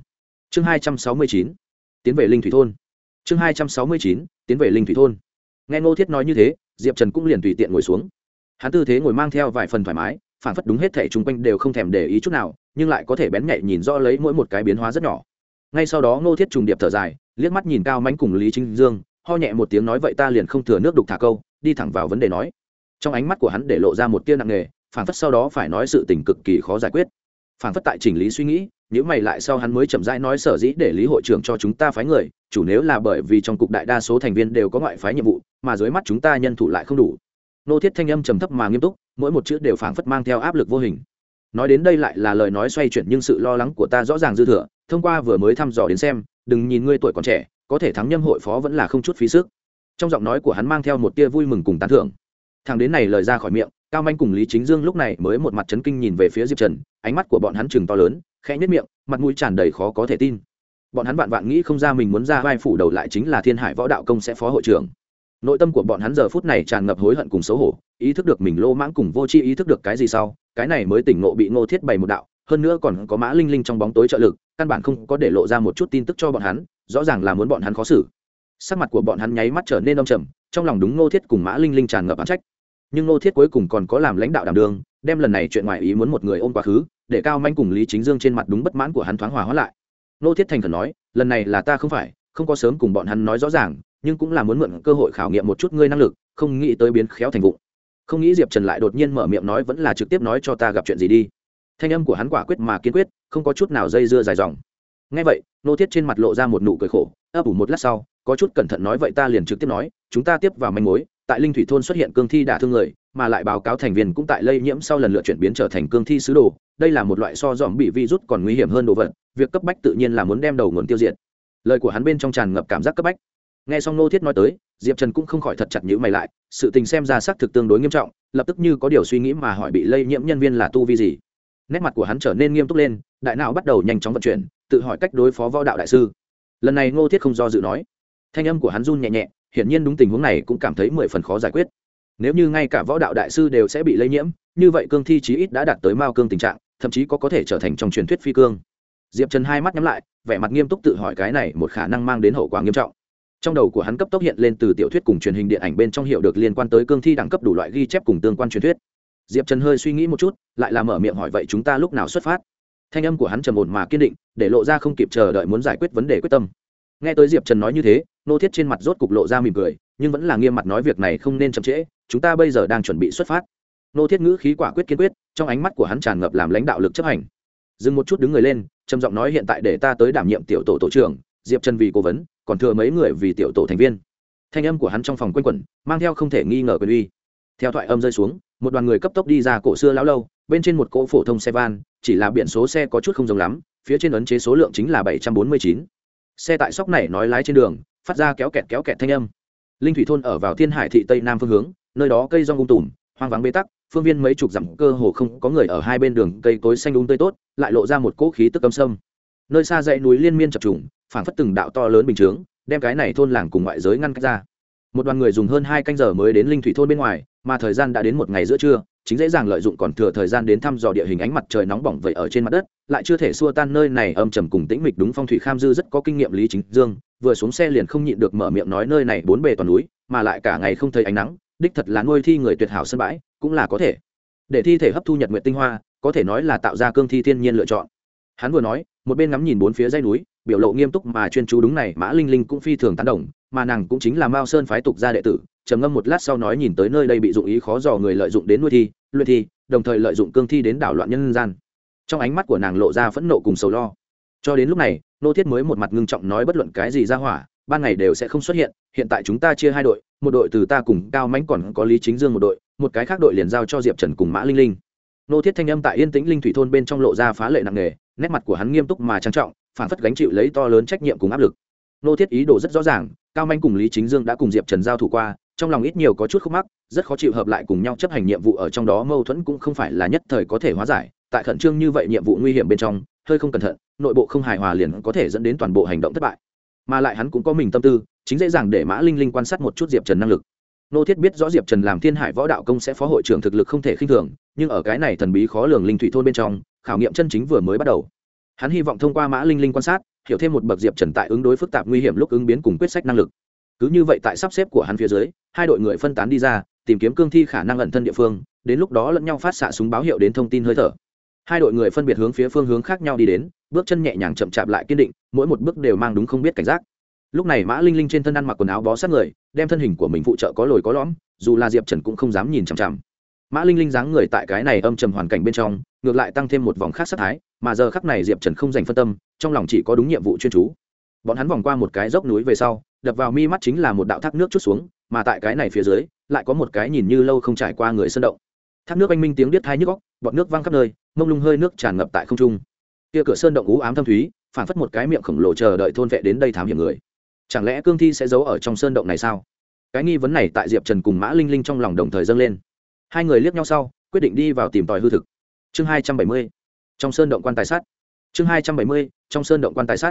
Chương hai trăm sáu mươi chín. Tiến về linh thủy thôn. Chương hai trăm sáu mươi chín. Tiến về linh thủy thôn. Nghe ngô thiết nói như thế, diệp trần cũng liền tùy tiện ngồi xuống. Hắn tư thế ngồi mang theo vài phần thoải mái phản phất đúng hết thẻ chung quanh đều không thèm để ý chút nào, nhưng lại có thể bén nhạy nhìn rõ lấy mỗi một cái biến hóa rất nhỏ. Ngay sau đó ngô thiết trùng điệp thở dài, liếc mắt nhìn cao mánh cùng lý trinh dương ho nhẹ một tiếng nói vậy ta liền không thừa nước đục thả câu, đi thẳng vào vấn đề nói. Trong ánh mắt của hắn để lộ ra một tia nặng nề phản phất sau đó phải nói sự tình cực kỳ khó giải quyết. Phản phất tại chỉnh lý suy nghĩ nếu mày lại sau hắn mới chậm rãi nói sở dĩ để lý hội trưởng cho chúng ta phái người, chủ nếu là bởi vì trong cục đại đa số thành viên đều có ngoại phái nhiệm vụ, mà dưới mắt chúng ta nhân thủ lại không đủ. Nô thiết thanh âm trầm thấp mà nghiêm túc, mỗi một chữ đều phảng phất mang theo áp lực vô hình. Nói đến đây lại là lời nói xoay chuyển nhưng sự lo lắng của ta rõ ràng dư thừa, thông qua vừa mới thăm dò đến xem, đừng nhìn ngươi tuổi còn trẻ có thể thắng nhâm hội phó vẫn là không chút phí sức. Trong giọng nói của hắn mang theo một tia vui mừng cùng tán thưởng. Thằng đến này lời ra khỏi miệng, cao manh cùng lý chính dương lúc này mới một mặt chấn kinh nhìn về phía diệp trần, ánh mắt của bọn hắn chừng to lớn, khẽ nhất miệng, mặt mũi tràn đầy khó có thể tin. Bọn hắn vạn vạn nghĩ không ra mình muốn ra vai phủ đầu lại chính là thiên hải võ đạo công sẽ phó hội trưởng. Nội tâm của bọn hắn giờ phút này tràn ngập hối hận cùng xấu hổ, ý thức được mình lô mãng cùng vô tri ý thức được cái gì sau, cái này mới tỉnh ngộ bị ngô thiết bày một đạo, hơn nữa còn có mã linh linh trong bóng tối trợ lực, căn bản không có để lộ ra một chút tin tức cho bọn hắn rõ ràng là muốn bọn hắn khó xử. Sắc mặt của bọn hắn nháy mắt trở nên đông trầm, trong lòng đúng ngô thiết cùng mã linh linh tràn ngập án trách. Nhưng ngô thiết cuối cùng còn có làm lãnh đạo đảm đường, đem lần này chuyện ngoài ý muốn một người ôm quá khứ, để cao manh cùng lý chính dương trên mặt đúng bất mãn của hắn thoáng hòa hóa lại. Ngô thiết thành khẩn nói, lần này là ta không phải, không có sớm cùng bọn hắn nói rõ ràng, nhưng cũng là muốn mượn cơ hội khảo nghiệm một chút ngươi năng lực, không nghĩ tới biến khéo thành vụng. Không nghĩ diệp trần lại đột nhiên mở miệng nói vẫn là trực tiếp nói cho ta gặp chuyện gì đi. Thanh âm của hắn quả quyết mà kiên quyết, không có chút nào dây dưa dài dòng ngay vậy, nô thiết trên mặt lộ ra một nụ cười khổ, ấp ủ một lát sau, có chút cẩn thận nói vậy ta liền trực tiếp nói, chúng ta tiếp vào manh mối, tại linh thủy thôn xuất hiện cương thi đả thương người, mà lại báo cáo thành viên cũng tại lây nhiễm sau lần lựa chuyển biến trở thành cương thi sứ đồ. Đây là một loại so dòm bị virus còn nguy hiểm hơn đồ vật, việc cấp bách tự nhiên là muốn đem đầu nguồn tiêu diệt. Lời của hắn bên trong tràn ngập cảm giác cấp bách. Nghe xong nô thiết nói tới, diệp trần cũng không khỏi thật chặt nhữ mày lại, sự tình xem ra xác thực tương đối nghiêm trọng, lập tức như có điều suy nghĩ mà hỏi bị lây nhiễm nhân viên là tu vi gì nét mặt của hắn trở nên nghiêm túc lên, đại não bắt đầu nhanh chóng vận chuyển, tự hỏi cách đối phó võ đạo đại sư. Lần này ngô thiết không do dự nói. Thanh âm của hắn run nhẹ nhẹ, hiển nhiên đúng tình huống này cũng cảm thấy mười phần khó giải quyết. Nếu như ngay cả võ đạo đại sư đều sẽ bị lây nhiễm, như vậy cương thi chí ít đã đạt tới mao cương tình trạng, thậm chí có có thể trở thành trong truyền thuyết phi cương. Diệp trần hai mắt nhắm lại, vẻ mặt nghiêm túc tự hỏi cái này một khả năng mang đến hậu quả nghiêm trọng. Trong đầu của hắn cấp tốc hiện lên từ tiểu thuyết cùng truyền hình điện ảnh bên trong hiệu được liên quan tới cương thi đẳng cấp đủ loại ghi chép cùng tương quan truyền thuyết diệp trần hơi suy nghĩ một chút, lại là mở miệng hỏi vậy chúng ta lúc nào xuất phát? Thanh âm của hắn trầm ổn mà kiên định, để lộ ra không kịp chờ đợi muốn giải quyết vấn đề quyết tâm. Nghe tới diệp trần nói như thế, nô thiết trên mặt rốt cục lộ ra mỉm cười, nhưng vẫn là nghiêm mặt nói việc này không nên chậm trễ, chúng ta bây giờ đang chuẩn bị xuất phát. Nô thiết ngữ khí quả quyết kiên quyết, trong ánh mắt của hắn tràn ngập làm lãnh đạo lực chấp hành. Dừng một chút đứng người lên, trầm giọng nói hiện tại để ta tới đảm nhiệm tiểu tổ tổ trưởng, diệp trần vì cố vấn, còn thừa mấy người vì tiểu tổ thành viên. Thanh âm của hắn trong phòng quanh quẩn, mang theo không thể nghi ngờ quyền uy. Theo thoại âm rơi xuống một đoàn người cấp tốc đi ra cổ xưa lão lâu, bên trên một cỗ phổ thông xe van, chỉ là biển số xe có chút không giống lắm, phía trên ấn chế số lượng chính là bảy trăm bốn mươi chín. Xe tại sóc này nói lái trên đường, phát ra kéo kẹt kéo kẹt thanh âm. Linh thủy thôn ở vào thiên hải thị tây nam phương hướng, nơi đó cây rong ung tùm, hoang vắng bế tắc, phương viên mấy chục dặm cơ hồ không có người ở hai bên đường, cây cối xanh đúng um tươi tốt, lại lộ ra một cỗ khí tức âm sâm. Nơi xa dãy núi liên miên chập trùng, phảng phất từng đạo to lớn bình chướng, đem cái này thôn làng cùng ngoại giới ngăn cách ra một đoàn người dùng hơn hai canh giờ mới đến linh thủy thôn bên ngoài, mà thời gian đã đến một ngày giữa trưa, chính dễ dàng lợi dụng còn thừa thời gian đến thăm dò địa hình ánh mặt trời nóng bỏng vậy ở trên mặt đất, lại chưa thể xua tan nơi này âm trầm cùng tĩnh mịch đúng phong thủy kham dư rất có kinh nghiệm lý chính dương, vừa xuống xe liền không nhịn được mở miệng nói nơi này bốn bề toàn núi, mà lại cả ngày không thấy ánh nắng, đích thật là nuôi thi người tuyệt hảo sân bãi, cũng là có thể. Để thi thể hấp thu nhật nguyện tinh hoa, có thể nói là tạo ra cương thi thiên nhiên lựa chọn. Hắn vừa nói, một bên ngắm nhìn bốn phía dây núi, biểu lộ nghiêm túc mà chuyên chú đúng này, mã linh linh cũng phi thường tán đồng mà nàng cũng chính là mao sơn phái tục gia đệ tử, trầm ngâm một lát sau nói nhìn tới nơi đây bị dụng ý khó dò người lợi dụng đến nuôi thi, luyện thi, đồng thời lợi dụng cương thi đến đảo loạn nhân gian. Trong ánh mắt của nàng lộ ra phẫn nộ cùng sầu lo. Cho đến lúc này, nô thiết mới một mặt ngưng trọng nói bất luận cái gì ra hỏa, ban ngày đều sẽ không xuất hiện hiện tại chúng ta chia hai đội, một đội từ ta cùng cao mãnh còn có lý chính dương một đội, một cái khác đội liền giao cho diệp trần cùng mã linh linh. Nô thiết thanh âm tại yên tĩnh linh thủy thôn bên trong lộ ra phá lệ nặng nề, nét mặt của hắn nghiêm túc mà trang trọng, phản phất gánh chịu lấy to lớn trách nhiệm cùng áp lực nô thiết ý đồ rất rõ ràng, cao manh cùng lý chính dương đã cùng diệp trần giao thủ qua, trong lòng ít nhiều có chút khúc mắc, rất khó chịu hợp lại cùng nhau chấp hành nhiệm vụ ở trong đó, mâu thuẫn cũng không phải là nhất thời có thể hóa giải, tại khẩn trương như vậy nhiệm vụ nguy hiểm bên trong, hơi không cẩn thận, nội bộ không hài hòa liền có thể dẫn đến toàn bộ hành động thất bại. Mà lại hắn cũng có mình tâm tư, chính dễ dàng để mã linh linh quan sát một chút diệp trần năng lực. Nô thiết biết rõ diệp trần làm thiên hải võ đạo công sẽ phó hội trưởng thực lực không thể khinh thường, nhưng ở cái này thần bí khó lường linh thủy thôn bên trong, khảo nghiệm chân chính vừa mới bắt đầu. Hắn hy vọng thông qua mã linh linh quan sát hiểu thêm một bậc diệp trần tại ứng đối phức tạp nguy hiểm lúc ứng biến cùng quyết sách năng lực. Cứ như vậy tại sắp xếp của hắn phía dưới, hai đội người phân tán đi ra, tìm kiếm cương thi khả năng ẩn thân địa phương, đến lúc đó lẫn nhau phát xạ súng báo hiệu đến thông tin hơi thở. Hai đội người phân biệt hướng phía phương hướng khác nhau đi đến, bước chân nhẹ nhàng chậm chạp lại kiên định, mỗi một bước đều mang đúng không biết cảnh giác. Lúc này mã linh linh trên thân ăn mặc quần áo bó sát người, đem thân hình của mình phụ trợ có lồi có lõm, dù là diệp trần cũng không dám nhìn chằm chằm. Mã linh linh dáng người tại cái này âm trầm hoàn cảnh bên trong, ngược lại tăng thêm một vòng khác sát thái mà giờ khắc này diệp trần không dành phân tâm, trong lòng chỉ có đúng nhiệm vụ chuyên chú. Bọn hắn vòng qua một cái dốc núi về sau, đập vào mi mắt chính là một đạo thác nước chút xuống, mà tại cái này phía dưới, lại có một cái nhìn như lâu không trải qua người sân động. Thác nước anh minh tiếng biết thai nhức góc bọn nước văng khắp nơi, mông lung hơi nước tràn ngập tại không trung. Kia cửa sơn động ú ám thâm thúy phản phất một cái miệng khổng lồ chờ đợi thôn vệ đến đây thám hiểm người. Chẳng lẽ cương thi sẽ giấu ở trong sơn động này sao? Cái nghi vấn này tại diệp trần cùng mã linh linh trong lòng đồng thời dâng lên. Hai người liếc nhau sau, quyết định đi vào tìm tòi hư thực. Chương hai trăm bảy mươi trong sơn động quan tài sát chương hai trăm bảy mươi, trong sơn động quan tài sát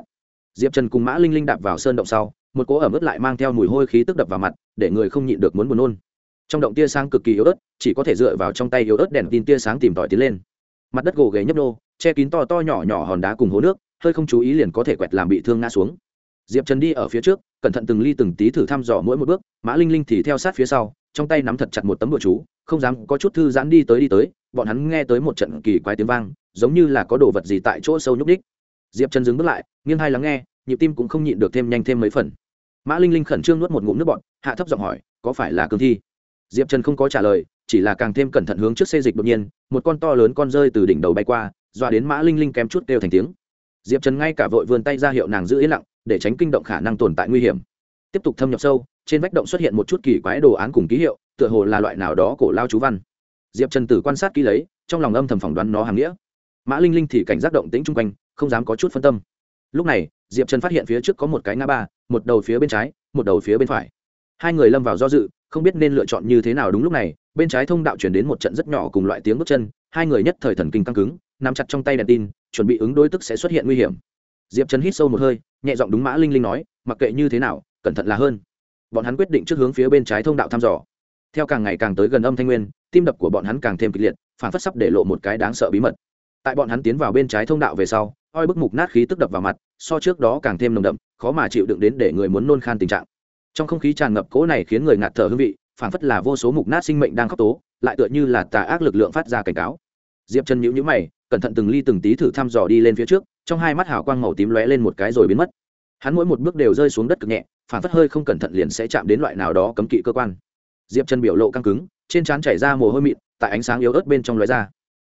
diệp trần cùng mã linh linh đạp vào sơn động sau, một cỗ ẩm ướt lại mang theo mùi hôi khí tức đập vào mặt, để người không nhịn được muốn buồn nôn. Trong động tia sáng cực kỳ yếu ớt, chỉ có thể dựa vào trong tay yếu ớt đèn tin tia sáng tìm tòi tiến lên. Mặt đất gồ ghề nhấp nô, che kín to to nhỏ nhỏ hòn đá cùng hố nước, hơi không chú ý liền có thể quẹt làm bị thương ngã xuống. Diệp trần đi ở phía trước, cẩn thận từng ly từng tí thử thăm dò mỗi một bước, mã linh linh thì theo sát phía sau, trong tay nắm thật chặt một tấm bụa chú, không dám có chút thư giãn đi tới đi tới, bọn hắn nghe tới một trận kỳ quái tiếng vang giống như là có đồ vật gì tại chỗ sâu nhúc đích. Diệp trần dừng bước lại, nghiêng hai lắng nghe, nhịp tim cũng không nhịn được thêm nhanh thêm mấy phần. Mã linh linh khẩn trương nuốt một ngụm nước bọn hạ thấp giọng hỏi, có phải là cương thi? Diệp trần không có trả lời, chỉ là càng thêm cẩn thận hướng trước xê dịch đột nhiên, một con to lớn con rơi từ đỉnh đầu bay qua, dọa đến mã linh linh kém chút kêu thành tiếng. Diệp trần ngay cả vội vươn tay ra hiệu nàng giữ yên lặng, để tránh kinh động khả năng tồn tại nguy hiểm. Tiếp tục thâm nhập sâu, trên vách động xuất hiện một chút kỳ quái đồ án cùng ký hiệu, tựa hồ là loại nào đó cổ lao chú văn. Diệp trần tử quan sát kỹ lấy, trong lòng âm thầm phỏng đoán nó hàng nghĩa mã linh linh thì cảnh giác động tĩnh chung quanh, không dám có chút phân tâm. Lúc này, diệp trần phát hiện phía trước có một cái ngã ba, một đầu phía bên trái, một đầu phía bên phải. Hai người lâm vào do dự, không biết nên lựa chọn như thế nào đúng lúc này, bên trái thông đạo chuyển đến một trận rất nhỏ cùng loại tiếng bước chân, hai người nhất thời thần kinh căng cứng, nắm chặt trong tay đèn tin, chuẩn bị ứng đối tức sẽ xuất hiện nguy hiểm. Diệp trần hít sâu một hơi, nhẹ giọng đúng mã linh linh nói, mặc kệ như thế nào, cẩn thận là hơn. Bọn hắn quyết định trước hướng phía bên trái thông đạo thăm dò. Theo càng ngày càng tới gần âm thanh nguyên, tim đập của bọn hắn càng thêm kịch liệt, phản phất sắp để lộ một cái đáng sợ bí mật tại bọn hắn tiến vào bên trái thông đạo về sau, oi bức mục nát khí tức đập vào mặt, so trước đó càng thêm nồng đậm, khó mà chịu đựng đến để người muốn nôn khan tình trạng. Trong không khí tràn ngập cỗ này khiến người ngạt thở hương vị phản phất là vô số mục nát sinh mệnh đang khóc tố, lại tựa như là tà ác lực lượng phát ra cảnh cáo. Diệp chân nhữ nhữ mày, cẩn thận từng ly từng tí thử thăm dò đi lên phía trước, trong hai mắt hào quang màu tím lóe lên một cái rồi biến mất. Hắn mỗi một bước đều rơi xuống đất cực nhẹ phản phất hơi không cẩn thận liền sẽ chạm đến loại nào đó cấm kỵ cơ quan. Diệp chân biểu lộ căng cứng, trên trán chảy ra mồ hôi mịn, tại ánh sáng yếu ớt bên trong lóe ra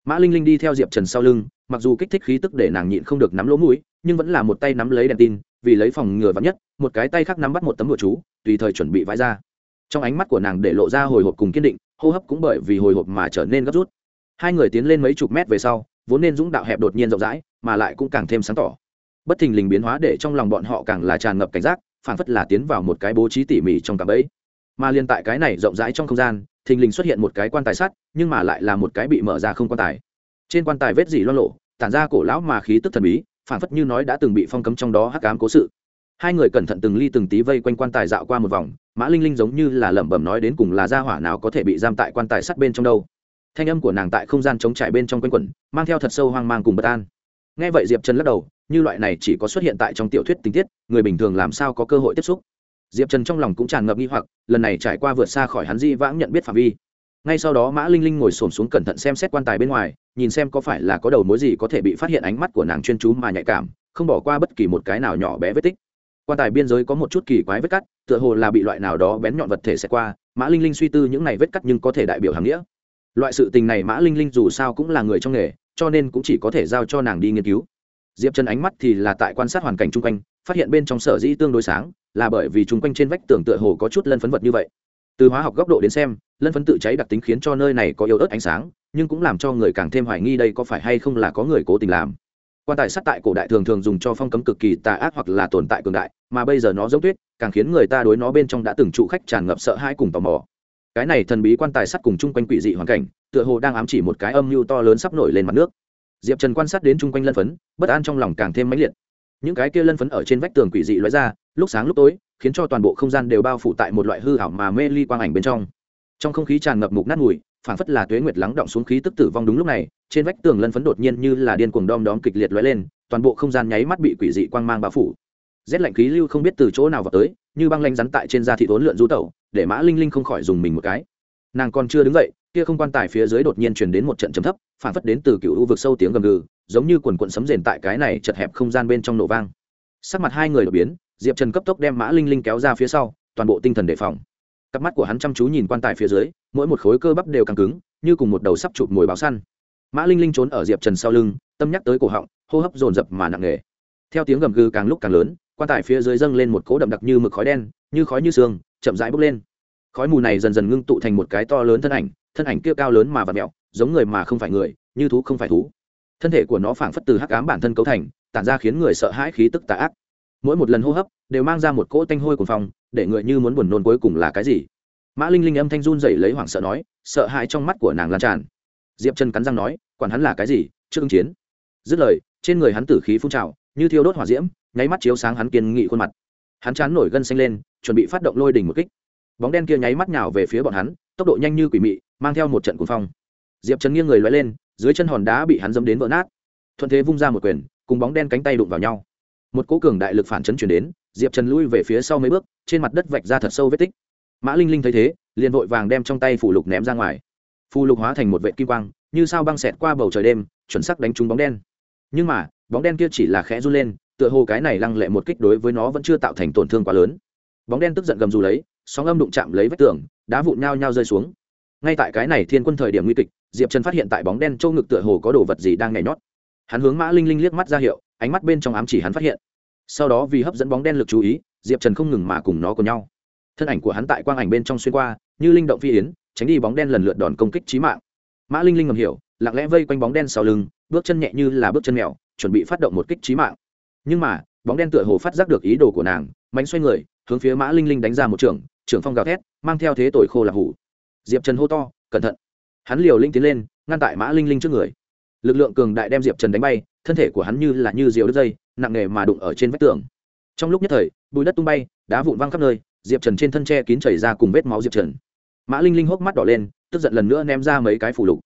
mã linh linh đi theo diệp trần sau lưng, mặc dù kích thích khí tức để nàng nhịn không được nắm lỗ mũi, nhưng vẫn là một tay nắm lấy đèn tin, vì lấy phòng ngừa vắn nhất, một cái tay khác nắm bắt một tấm đồ chú, tùy thời chuẩn bị vãi ra. Trong ánh mắt của nàng để lộ ra hồi hộp cùng kiên định, hô hấp cũng bởi vì hồi hộp mà trở nên gấp rút. Hai người tiến lên mấy chục mét về sau, vốn nên dũng đạo hẹp đột nhiên rộng rãi, mà lại cũng càng thêm sáng tỏ. Bất thình lình biến hóa để trong lòng bọn họ càng là tràn ngập cảnh giác phản phất là tiến vào một cái bố trí tỉ mỉ trong cạm bẫy. Mà liên tại cái này rộng rãi trong không gian thình lình xuất hiện một cái quan tài sắt, nhưng mà lại là một cái bị mở ra không quan tài. Trên quan tài vết dỉ loan lộ tản ra cổ lão mà khí tức thần bí phản phất như nói đã từng bị phong cấm trong đó hắc ám cố sự. Hai người cẩn thận từng ly từng tí vây quanh quan tài dạo qua một vòng, mã linh linh giống như là lẩm bẩm nói đến cùng là gia hỏa nào có thể bị giam tại quan tài sắt bên trong đâu. Thanh âm của nàng tại không gian chống trải bên trong quanh quẩn, mang theo thật sâu hoang mang cùng bất an. Nghe vậy diệp trần lắc đầu, như loại này chỉ có xuất hiện tại trong tiểu thuyết tình tiết, người bình thường làm sao có cơ hội tiếp xúc? Diệp trần trong lòng cũng tràn ngập nghi hoặc, lần này trải qua vượt xa khỏi hắn di vãng nhận biết phạm vi. Ngay sau đó mã linh linh ngồi xổm xuống cẩn thận xem xét quan tài bên ngoài, nhìn xem có phải là có đầu mối gì có thể bị phát hiện ánh mắt của nàng chuyên chú mà nhạy cảm, không bỏ qua bất kỳ một cái nào nhỏ bé vết tích. Quan tài biên giới có một chút kỳ quái vết cắt, tựa hồ là bị loại nào đó bén nhọn vật thể xẹt qua, mã linh linh suy tư những này vết cắt nhưng có thể đại biểu hàm nghĩa. Loại sự tình này mã linh linh dù sao cũng là người trong nghề, cho nên cũng chỉ có thể giao cho nàng đi nghiên cứu. Diệp chân ánh mắt thì là tại quan sát hoàn cảnh chung quanh phát hiện bên trong sở dĩ tương đối sáng là bởi vì chung quanh trên vách tường tựa hồ có chút lân phấn vật như vậy. Từ hóa học góc độ đến xem, lân phấn tự cháy đặc tính khiến cho nơi này có yếu ớt ánh sáng, nhưng cũng làm cho người càng thêm hoài nghi đây có phải hay không là có người cố tình làm. Quan tài sắt tại cổ đại thường thường dùng cho phong cấm cực kỳ tà ác hoặc là tồn tại cường đại, mà bây giờ nó giống tuyết, càng khiến người ta đối nó bên trong đã từng trụ khách tràn ngập sợ hãi cùng tò mò. Cái này thần bí quan tài sắt cùng chung quanh quỷ dị hoàn cảnh, tựa hồ đang ám chỉ một cái âm mưu to lớn sắp nổi lên mặt nước. Diệp trần quan sát đến chung quanh lân phấn, bất an trong lòng càng thêm mãnh liệt những cái kia lân phấn ở trên vách tường quỷ dị lóe ra, lúc sáng lúc tối, khiến cho toàn bộ không gian đều bao phủ tại một loại hư hảo mà mê ly quang ảnh bên trong. Trong không khí tràn ngập mục nát mùi phản phất là tuế nguyệt lắng động xuống khí tức tử vong đúng lúc này, trên vách tường lân phấn đột nhiên như là điên cuồng đom đóm kịch liệt lóe lên, toàn bộ không gian nháy mắt bị quỷ dị quang mang bao phủ. Rét lạnh khí lưu không biết từ chỗ nào vào tới, như băng lanh rắn tại trên da thị thốn lượn du tẩu, để mã linh linh không khỏi dùng mình một cái. Nàng còn chưa đứng dậy, kia không quan tài phía dưới đột nhiên truyền đến một trận chấm thấp phản phất đến từ cựu u vực sâu tiếng gầm gừ giống như quần quận sấm rền tại cái này chật hẹp không gian bên trong nổ vang. Sắc mặt hai người đột biến, diệp trần cấp tốc đem mã linh linh kéo ra phía sau, toàn bộ tinh thần đề phòng. Cặp mắt của hắn chăm chú nhìn quan tài phía dưới, mỗi một khối cơ bắp đều càng cứng, như cùng một đầu sắp chụp mồi báo săn. Mã linh linh trốn ở diệp trần sau lưng, tâm nhắc tới cổ họng, hô hấp dồn dập mà nặng nề. Theo tiếng gầm gừ càng lúc càng lớn, quan tài phía dưới dâng lên một cỗ đậm đặc như mực khói đen, như khói như sương, chậm rãi bốc lên. Khói mù này dần dần ngưng tụ thành một cái to lớn thân ảnh thân ảnh kia cao lớn mà vặt mẹo giống người mà không phải người, như thú không phải thú thân thể của nó phảng phất từ hắc ám bản thân cấu thành, tản ra khiến người sợ hãi khí tức tà ác. Mỗi một lần hô hấp, đều mang ra một cỗ tanh hôi của phòng để người như muốn buồn nôn cuối cùng là cái gì? Mã linh linh âm thanh run dậy lấy hoảng sợ nói, sợ hãi trong mắt của nàng lan tràn. Diệp chân cắn răng nói, quản hắn là cái gì, trước ứng chiến. Dứt lời, trên người hắn tử khí phun trào, như thiêu đốt hỏa diễm, nháy mắt chiếu sáng hắn kiên nghị khuôn mặt. Hắn chán nổi gân xanh lên, chuẩn bị phát động lôi đỉnh một kích. Bóng đen kia nháy mắt nhào về phía bọn hắn, tốc độ nhanh như quỷ mị, mang theo một trận cuồng phong diệp trần nghiêng người loay lên, dưới chân hòn đá bị hắn dâm đến vỡ nát. Thuận thế vung ra một quyền, cùng bóng đen cánh tay đụng vào nhau. Một cố cường đại lực phản chấn chuyển đến, diệp trần lui về phía sau mấy bước, trên mặt đất vạch ra thật sâu vết tích. Mã linh linh thấy thế, liền vội vàng đem trong tay phủ lục ném ra ngoài. Phù lục hóa thành một vệ kim quang, như sao băng xẹt qua bầu trời đêm, chuẩn sắc đánh trúng bóng đen. Nhưng mà, bóng đen kia chỉ là khẽ run lên, tựa hồ cái này lăng lệ một kích đối với nó vẫn chưa tạo thành tổn thương quá lớn. Bóng đen tức giận gầm dù lấy, sóng âm đụng chạm lấy vách tường, đá vụn nhao nhao rơi xuống. Ngay tại cái này thiên quân thời điểm nguy kịch diệp trần phát hiện tại bóng đen châu ngực tựa hồ có đồ vật gì đang nhảy nhót. Hắn hướng mã linh linh liếc mắt ra hiệu, ánh mắt bên trong ám chỉ hắn phát hiện. Sau đó vì hấp dẫn bóng đen lực chú ý, diệp trần không ngừng mà cùng nó cùng nhau. Thân ảnh của hắn tại quang ảnh bên trong xuyên qua, như linh động phi yến, tránh đi bóng đen lần lượt đòn công kích trí mạng. Mã linh linh ngầm hiểu, lặng lẽ vây quanh bóng đen sau lưng, bước chân nhẹ như là bước chân mèo, chuẩn bị phát động một kích trí mạng. Nhưng mà, bóng đen tựa hồ phát giác được ý đồ của nàng mánh xoay người, hướng phía mã linh linh đánh ra một trường trưởng phong gào thét, mang theo thế tội khô là hủ. Diệp trần hô to, cẩn thận! Hắn liều linh tiến lên, ngăn tại mã linh linh trước người. Lực lượng cường đại đem diệp trần đánh bay, thân thể của hắn như là như diều đứt dây, nặng nề mà đụng ở trên vách tường. Trong lúc nhất thời bùi đất tung bay, đá vụn văng khắp nơi, diệp trần trên thân tre kín chảy ra cùng vết máu diệp trần. Mã linh linh hốc mắt đỏ lên, tức giận lần nữa ném ra mấy cái phù lục.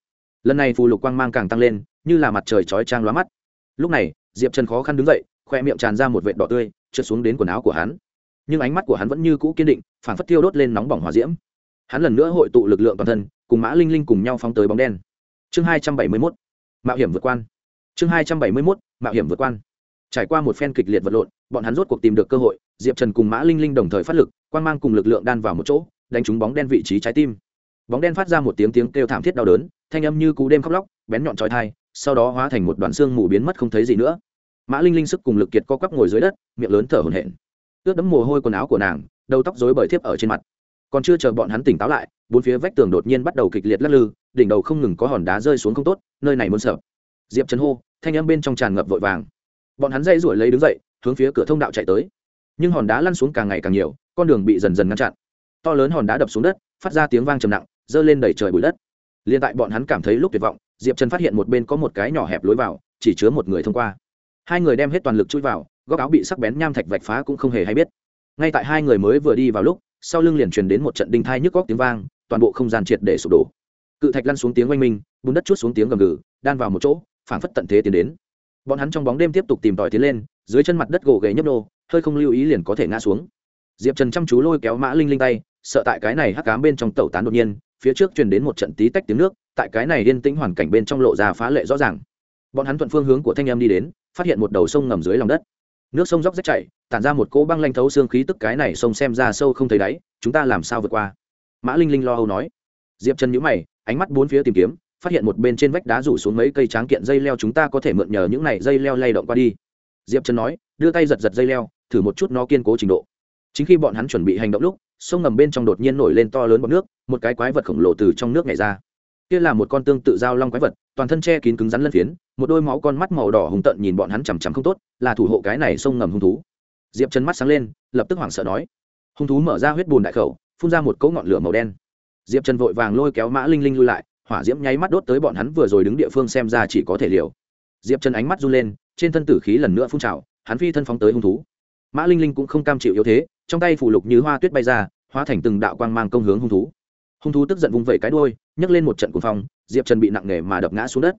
Lần này phù lục quang mang càng tăng lên, như là mặt trời chói trang lóa mắt. Lúc này, diệp trần khó khăn đứng dậy, khoe miệng tràn ra một vệt đỏ tươi, trượt xuống đến quần áo của hắn. Nhưng ánh mắt của hắn vẫn như cũ kiên định phản phất tiêu đốt lên nóng bỏng hòa diễm. Hắn lần nữa hội tụ lực lượng toàn thân cùng mã linh linh cùng nhau phóng tới bóng đen. Chương hai trăm bảy mươi mốt, mạo hiểm vượt quan. Chương hai trăm bảy mươi mốt, mạo hiểm vượt quan. Trải qua một phen kịch liệt vật lộn, bọn hắn rốt cuộc tìm được cơ hội, diệp trần cùng mã linh linh đồng thời phát lực quan mang cùng lực lượng đan vào một chỗ, đánh trúng bóng đen vị trí trái tim. Bóng đen phát ra một tiếng tiếng kêu thảm thiết đau đớn, thanh âm như cú đêm khóc lóc, bén nhọn trói thai, sau đó hóa thành một đoàn xương mù biến mất không thấy gì nữa. Mã linh linh sức cùng lực kiệt co quắp ngồi dưới đất, miệng lớn thở hổn hển. Ướt đẫm mồ hôi quần áo của nàng, đầu tóc rối bời thiếp ở trên mặt. Còn chưa chờ bọn hắn tỉnh táo lại bốn phía vách tường đột nhiên bắt đầu kịch liệt lắc lư, đỉnh đầu không ngừng có hòn đá rơi xuống không tốt, nơi này muốn sợ. Diệp trấn hô, thanh âm bên trong tràn ngập vội vàng. Bọn hắn dây ruổi lấy đứng dậy, hướng phía cửa thông đạo chạy tới. Nhưng hòn đá lăn xuống càng ngày càng nhiều, con đường bị dần dần ngăn chặn. To lớn hòn đá đập xuống đất, phát ra tiếng vang trầm nặng, dơ lên đầy trời bụi đất. Liền tại bọn hắn cảm thấy lúc tuyệt vọng, diệp trần phát hiện một bên có một cái nhỏ hẹp lối vào, chỉ chứa một người thông qua. Hai người đem hết toàn lực chui vào, góc áo bị sắc bén nham thạch vạch phá cũng không hề hay biết. Ngay tại hai người mới vừa đi vào lúc, sau lưng liền truyền đến một trận đinh thai nhức góc tiếng vang toàn bộ không gian triệt để sụp đổ. Cự thạch lăn xuống tiếng oanh minh, bùn đất chút xuống tiếng gầm gừ, đan vào một chỗ, phảng phất tận thế tiến đến. Bọn hắn trong bóng đêm tiếp tục tìm tòi tiến lên, dưới chân mặt đất gỗ ghề nhấp nô, hơi không lưu ý liền có thể ngã xuống. Diệp trần chăm chú lôi kéo mã linh linh tay, sợ tại cái này hắc cám bên trong tẩu tán đột nhiên, phía trước truyền đến một trận tí tách tiếng nước, tại cái này yên tĩnh hoàn cảnh bên trong lộ ra phá lệ rõ ràng. Bọn hắn thuận phương hướng của thanh em đi đến, phát hiện một đầu sông ngầm dưới lòng đất. Nước sông róc rách chảy, tản ra một cỗ băng lanh thấu xương khí tức cái này sông xem ra sâu không thấy đáy, chúng ta làm sao vượt qua? Mã linh linh lo âu nói. Diệp trần nhữ mày, ánh mắt bốn phía tìm kiếm, phát hiện một bên trên vách đá rủ xuống mấy cây tráng kiện dây leo chúng ta có thể mượn nhờ những này dây leo lay động qua đi. Diệp trần nói, đưa tay giật giật dây leo, thử một chút nó kiên cố trình độ. Chính khi bọn hắn chuẩn bị hành động lúc, sông ngầm bên trong đột nhiên nổi lên to lớn bọc nước, một cái quái vật khổng lồ từ trong nước nhảy ra. Kia là một con tương tự giao long quái vật, toàn thân che kín cứng rắn lân phiến, một đôi máu con mắt màu đỏ hùng tận nhìn bọn hắn chằm chằm không tốt, là thủ hộ cái này sông ngầm hung thú. Diệp chân mắt sáng lên, lập tức hoảng sợ nói. Hung thú mở ra huyết bùn đại khẩu phun ra một cỗ ngọn lửa màu đen. Diệp trần vội vàng lôi kéo mã linh linh lui lại, hỏa diễm nháy mắt đốt tới bọn hắn vừa rồi đứng địa phương xem ra chỉ có thể liều. Diệp trần ánh mắt run lên, trên thân tử khí lần nữa phun trào, hắn phi thân phóng tới hung thú. Mã linh linh cũng không cam chịu yếu thế, trong tay phủ lục như hoa tuyết bay ra, hóa thành từng đạo quang mang công hướng hung thú. Hung thú tức giận vung vẩy cái đuôi, nhấc lên một trận cuồng phong, diệp trần bị nặng nề mà đập ngã xuống đất.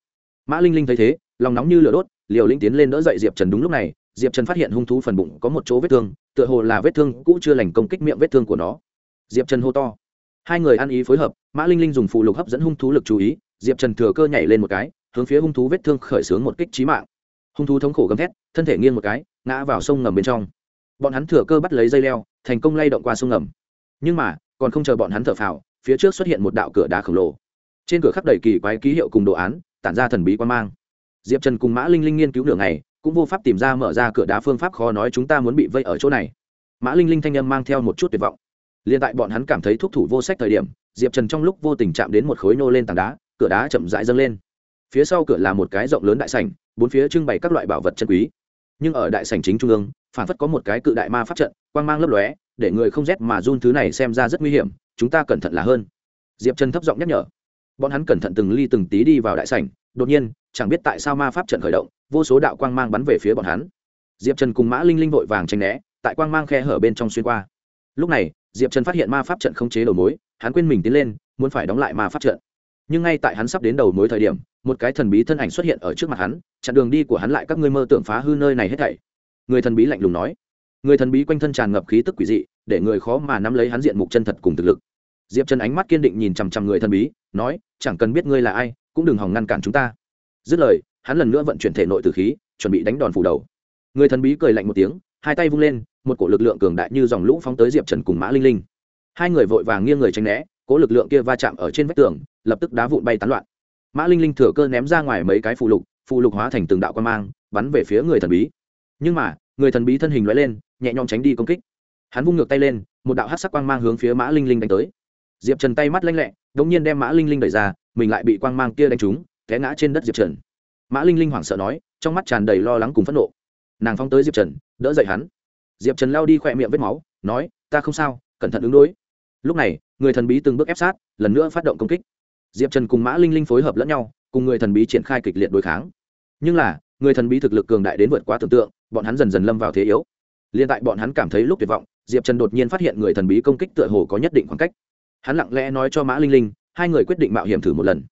Mã linh linh thấy thế, lòng nóng như lửa đốt, liều linh tiến lên đỡ dậy diệp trần đúng lúc này, diệp trần phát hiện hung thú phần bụng có một chỗ vết thương, tựa hồ là vết thương cũ chưa lành công kích miệng vết thương của nó diệp trần hô to. Hai người ăn ý phối hợp, mã linh linh dùng phụ lục hấp dẫn hung thú lực chú ý, diệp trần thừa cơ nhảy lên một cái, hướng phía hung thú vết thương khởi xướng một kích trí mạng. Hung thú thống khổ gầm thét, thân thể nghiêng một cái, ngã vào sông ngầm bên trong. Bọn hắn thừa cơ bắt lấy dây leo, thành công lay động qua sông ngầm. Nhưng mà, còn không chờ bọn hắn thở phào, phía trước xuất hiện một đạo cửa đá khổng lồ. Trên cửa khắc đầy kỳ quái ký hiệu cùng đồ án, tản ra thần bí quan mang. Diệp trần cùng mã linh linh nghiên cứu đường này cũng vô pháp tìm ra mở ra cửa đá phương pháp khó nói chúng ta muốn bị vây ở chỗ này. Mã linh linh thanh âm mang theo một chút tuyệt vọng liền tại bọn hắn cảm thấy thuốc thủ vô sách thời điểm, diệp trần trong lúc vô tình chạm đến một khối nô lên tảng đá, cửa đá chậm rãi dâng lên. Phía sau cửa là một cái rộng lớn đại sảnh, bốn phía trưng bày các loại bảo vật chân quý. Nhưng ở đại sảnh chính trung ương, phản phất có một cái cự đại ma pháp trận, quang mang lấp lóe, để người không rét mà run thứ này xem ra rất nguy hiểm, chúng ta cẩn thận là hơn. Diệp trần thấp giọng nhắc nhở. Bọn hắn cẩn thận từng ly từng tí đi vào đại sảnh, đột nhiên, chẳng biết tại sao ma pháp trận khởi động, vô số đạo quang mang bắn về phía bọn hắn. Diệp trần cùng mã linh linh vội vàng tranh né, tại quang mang khe hở bên trong xuyên qua lúc này, diệp trần phát hiện ma pháp trận không chế đầu mối, hắn quên mình tiến lên, muốn phải đóng lại ma pháp trận. Nhưng ngay tại hắn sắp đến đầu mối thời điểm, một cái thần bí thân ảnh xuất hiện ở trước mặt hắn, chặn đường đi của hắn lại các ngươi mơ tưởng phá hư nơi này hết thảy. Người thần bí lạnh lùng nói. Người thần bí quanh thân tràn ngập khí tức quỷ dị, để người khó mà nắm lấy hắn diện mục chân thật cùng thực lực. Diệp trần ánh mắt kiên định nhìn chằm chằm người thần bí, nói, chẳng cần biết ngươi là ai, cũng đừng hòng ngăn cản chúng ta. Dứt lời, hắn lần nữa vận chuyển thể nội từ khí, chuẩn bị đánh đòn phủ đầu. Người thần bí cười lạnh một tiếng hai tay vung lên, một cổ lực lượng cường đại như dòng lũ phóng tới diệp trần cùng mã linh linh. Hai người vội vàng nghiêng người tránh né cỗ lực lượng kia va chạm ở trên vách tường, lập tức đá vụn bay tán loạn. Mã linh linh thừa cơ ném ra ngoài mấy cái phù lục phù lục hóa thành từng đạo quan mang, bắn về phía người thần bí. Nhưng mà, người thần bí thân hình loại lên, nhẹ nhõm tránh đi công kích. Hắn vung ngược tay lên, một đạo hát sắc quang mang hướng phía mã linh linh đánh tới. Diệp trần tay mắt lanh lẹ đ ỗ n g nhiên đem mã linh linh đẩy ra, mình lại bị quang mang kia đánh trúng, té ngã trên đất diệp trần. Mã linh linh hoảng sợ nói, trong mắt tràn đầy lo lắng cùng phẫn nộ nàng phóng tới diệp trần, đỡ dậy hắn. Diệp trần lao đi khỏe miệng vết máu, nói, ta không sao, cẩn thận ứng đối. Lúc này, người thần bí từng bước ép sát, lần nữa phát động công kích. Diệp trần cùng mã linh linh phối hợp lẫn nhau, cùng người thần bí triển khai kịch liệt đối kháng. Nhưng là, người thần bí thực lực cường đại đến vượt qua tưởng tượng, bọn hắn dần dần lâm vào thế yếu. Liên tại bọn hắn cảm thấy lúc tuyệt vọng, diệp trần đột nhiên phát hiện người thần bí công kích tựa hồ có nhất định khoảng cách. Hắn lặng lẽ nói cho mã linh linh, hai người quyết định mạo hiểm thử một lần.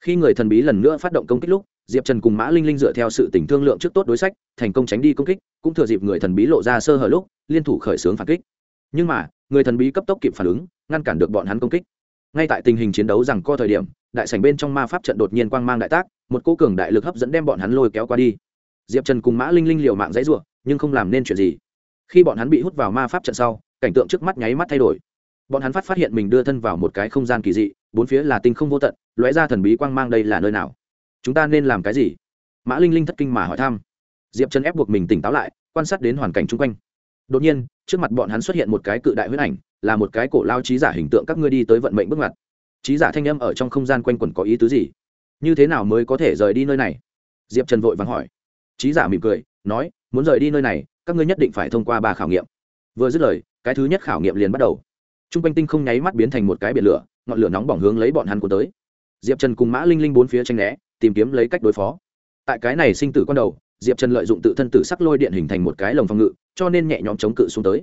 Khi người thần bí lần nữa phát động công kích lúc diệp trần cùng mã linh linh dựa theo sự tình thương lượng trước tốt đối sách, thành công tránh đi công kích, cũng thừa dịp người thần bí lộ ra sơ hở lúc, liên thủ khởi xướng phản kích. Nhưng mà, người thần bí cấp tốc kịp phản ứng, ngăn cản được bọn hắn công kích. Ngay tại tình hình chiến đấu rằng co thời điểm, đại sảnh bên trong ma pháp trận đột nhiên quang mang đại tác, một cô cường đại lực hấp dẫn đem bọn hắn lôi kéo qua đi. Diệp trần cùng mã linh linh liều mạng dãy ruộng nhưng không làm nên chuyện gì. Khi bọn hắn bị hút vào ma pháp trận sau, cảnh tượng trước mắt nháy mắt thay đổi. Bọn hắn phát phát hiện mình đưa thân vào một cái không gian kỳ dị, bốn phía là tinh không vô tận, lóe ra thần bí quang mang đây là nơi nào? Chúng ta nên làm cái gì? Mã linh linh thất kinh mà hỏi thăm. Diệp trần ép buộc mình tỉnh táo lại, quan sát đến hoàn cảnh chung quanh. Đột nhiên, trước mặt bọn hắn xuất hiện một cái cự đại huyết ảnh, là một cái cổ lao trí giả hình tượng các ngươi đi tới vận mệnh bước ngoặt. Trí giả thanh âm ở trong không gian quanh quẩn có ý tứ gì? Như thế nào mới có thể rời đi nơi này? Diệp trần vội vàng hỏi. Trí giả mỉm cười, nói, muốn rời đi nơi này, các ngươi nhất định phải thông qua ba khảo nghiệm. Vừa dứt lời, cái thứ nhất khảo nghiệm liền bắt đầu. T r u n g quanh tinh không nháy mắt biến thành một cái biển lửa, ngọn lửa nóng bỏng hướng lấy bọn hắn của tới. Diệp trần cùng mã linh linh bốn phía tranh né tìm kiếm lấy cách đối phó. Tại cái này sinh tử con đầu, diệp trần lợi dụng tự thân tử sắc lôi điện hình thành một cái lồng phòng ngự, cho nên nhẹ nhõm chống cự xuống tới.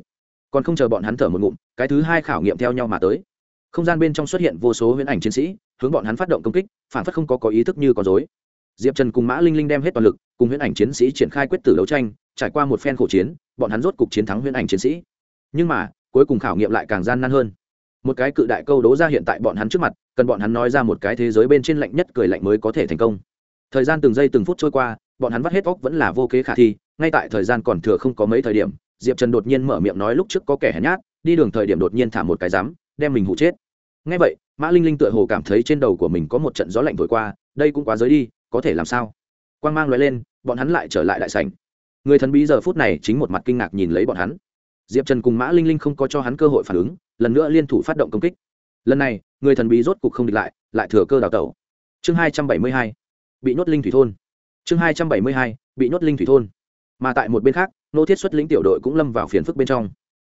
Còn không chờ bọn hắn thở một ngụm, cái thứ hai khảo nghiệm theo nhau mà tới. Không gian bên trong xuất hiện vô số huyễn ảnh chiến sĩ, hướng bọn hắn phát động công kích, phản phất không có có ý thức như có dối diệp trần cùng mã linh linh đem hết toàn lực, cùng huyễn ảnh chiến sĩ triển khai quyết tử đấu tranh, trải qua một phen khổ chiến, bọn hắn rốt cục chiến thắng huyễn ảnh chiến sĩ. Nhưng mà, cuối cùng khảo nghiệm lại càng gian nan hơn một cái cự đại câu đố ra hiện tại bọn hắn trước mặt, cần bọn hắn nói ra một cái thế giới bên trên lạnh nhất cười lạnh mới có thể thành công. Thời gian từng giây từng phút trôi qua, bọn hắn vắt hết óc vẫn là vô kế khả thi, ngay tại thời gian còn thừa không có mấy thời điểm, diệp trần đột nhiên mở miệng nói lúc trước có kẻ hèn nhát, đi đường thời điểm đột nhiên thả một cái rắm đem mình hụ chết. Ngay vậy, mã linh linh tựa hồ cảm thấy trên đầu của mình có một trận gió lạnh thổi qua, đây cũng quá giới đi, có thể làm sao? Quang mang loại lên, bọn hắn lại trở lại đại sảnh. Người thần bí giờ phút này chính một mặt kinh ngạc nhìn lấy bọn hắn diệp trần cùng mã linh linh không có cho hắn cơ hội phản ứng, lần nữa liên thủ phát động công kích. Lần này, người thần bí rốt cục không địch lại lại thừa cơ đào tẩu. Chương hai trăm bảy mươi hai, bị nhốt linh thủy thôn. Chương hai trăm bảy mươi hai, bị nhốt linh thủy thôn. Mà tại một bên khác, nô thiết xuất lĩnh tiểu đội cũng lâm vào phiền phức bên trong.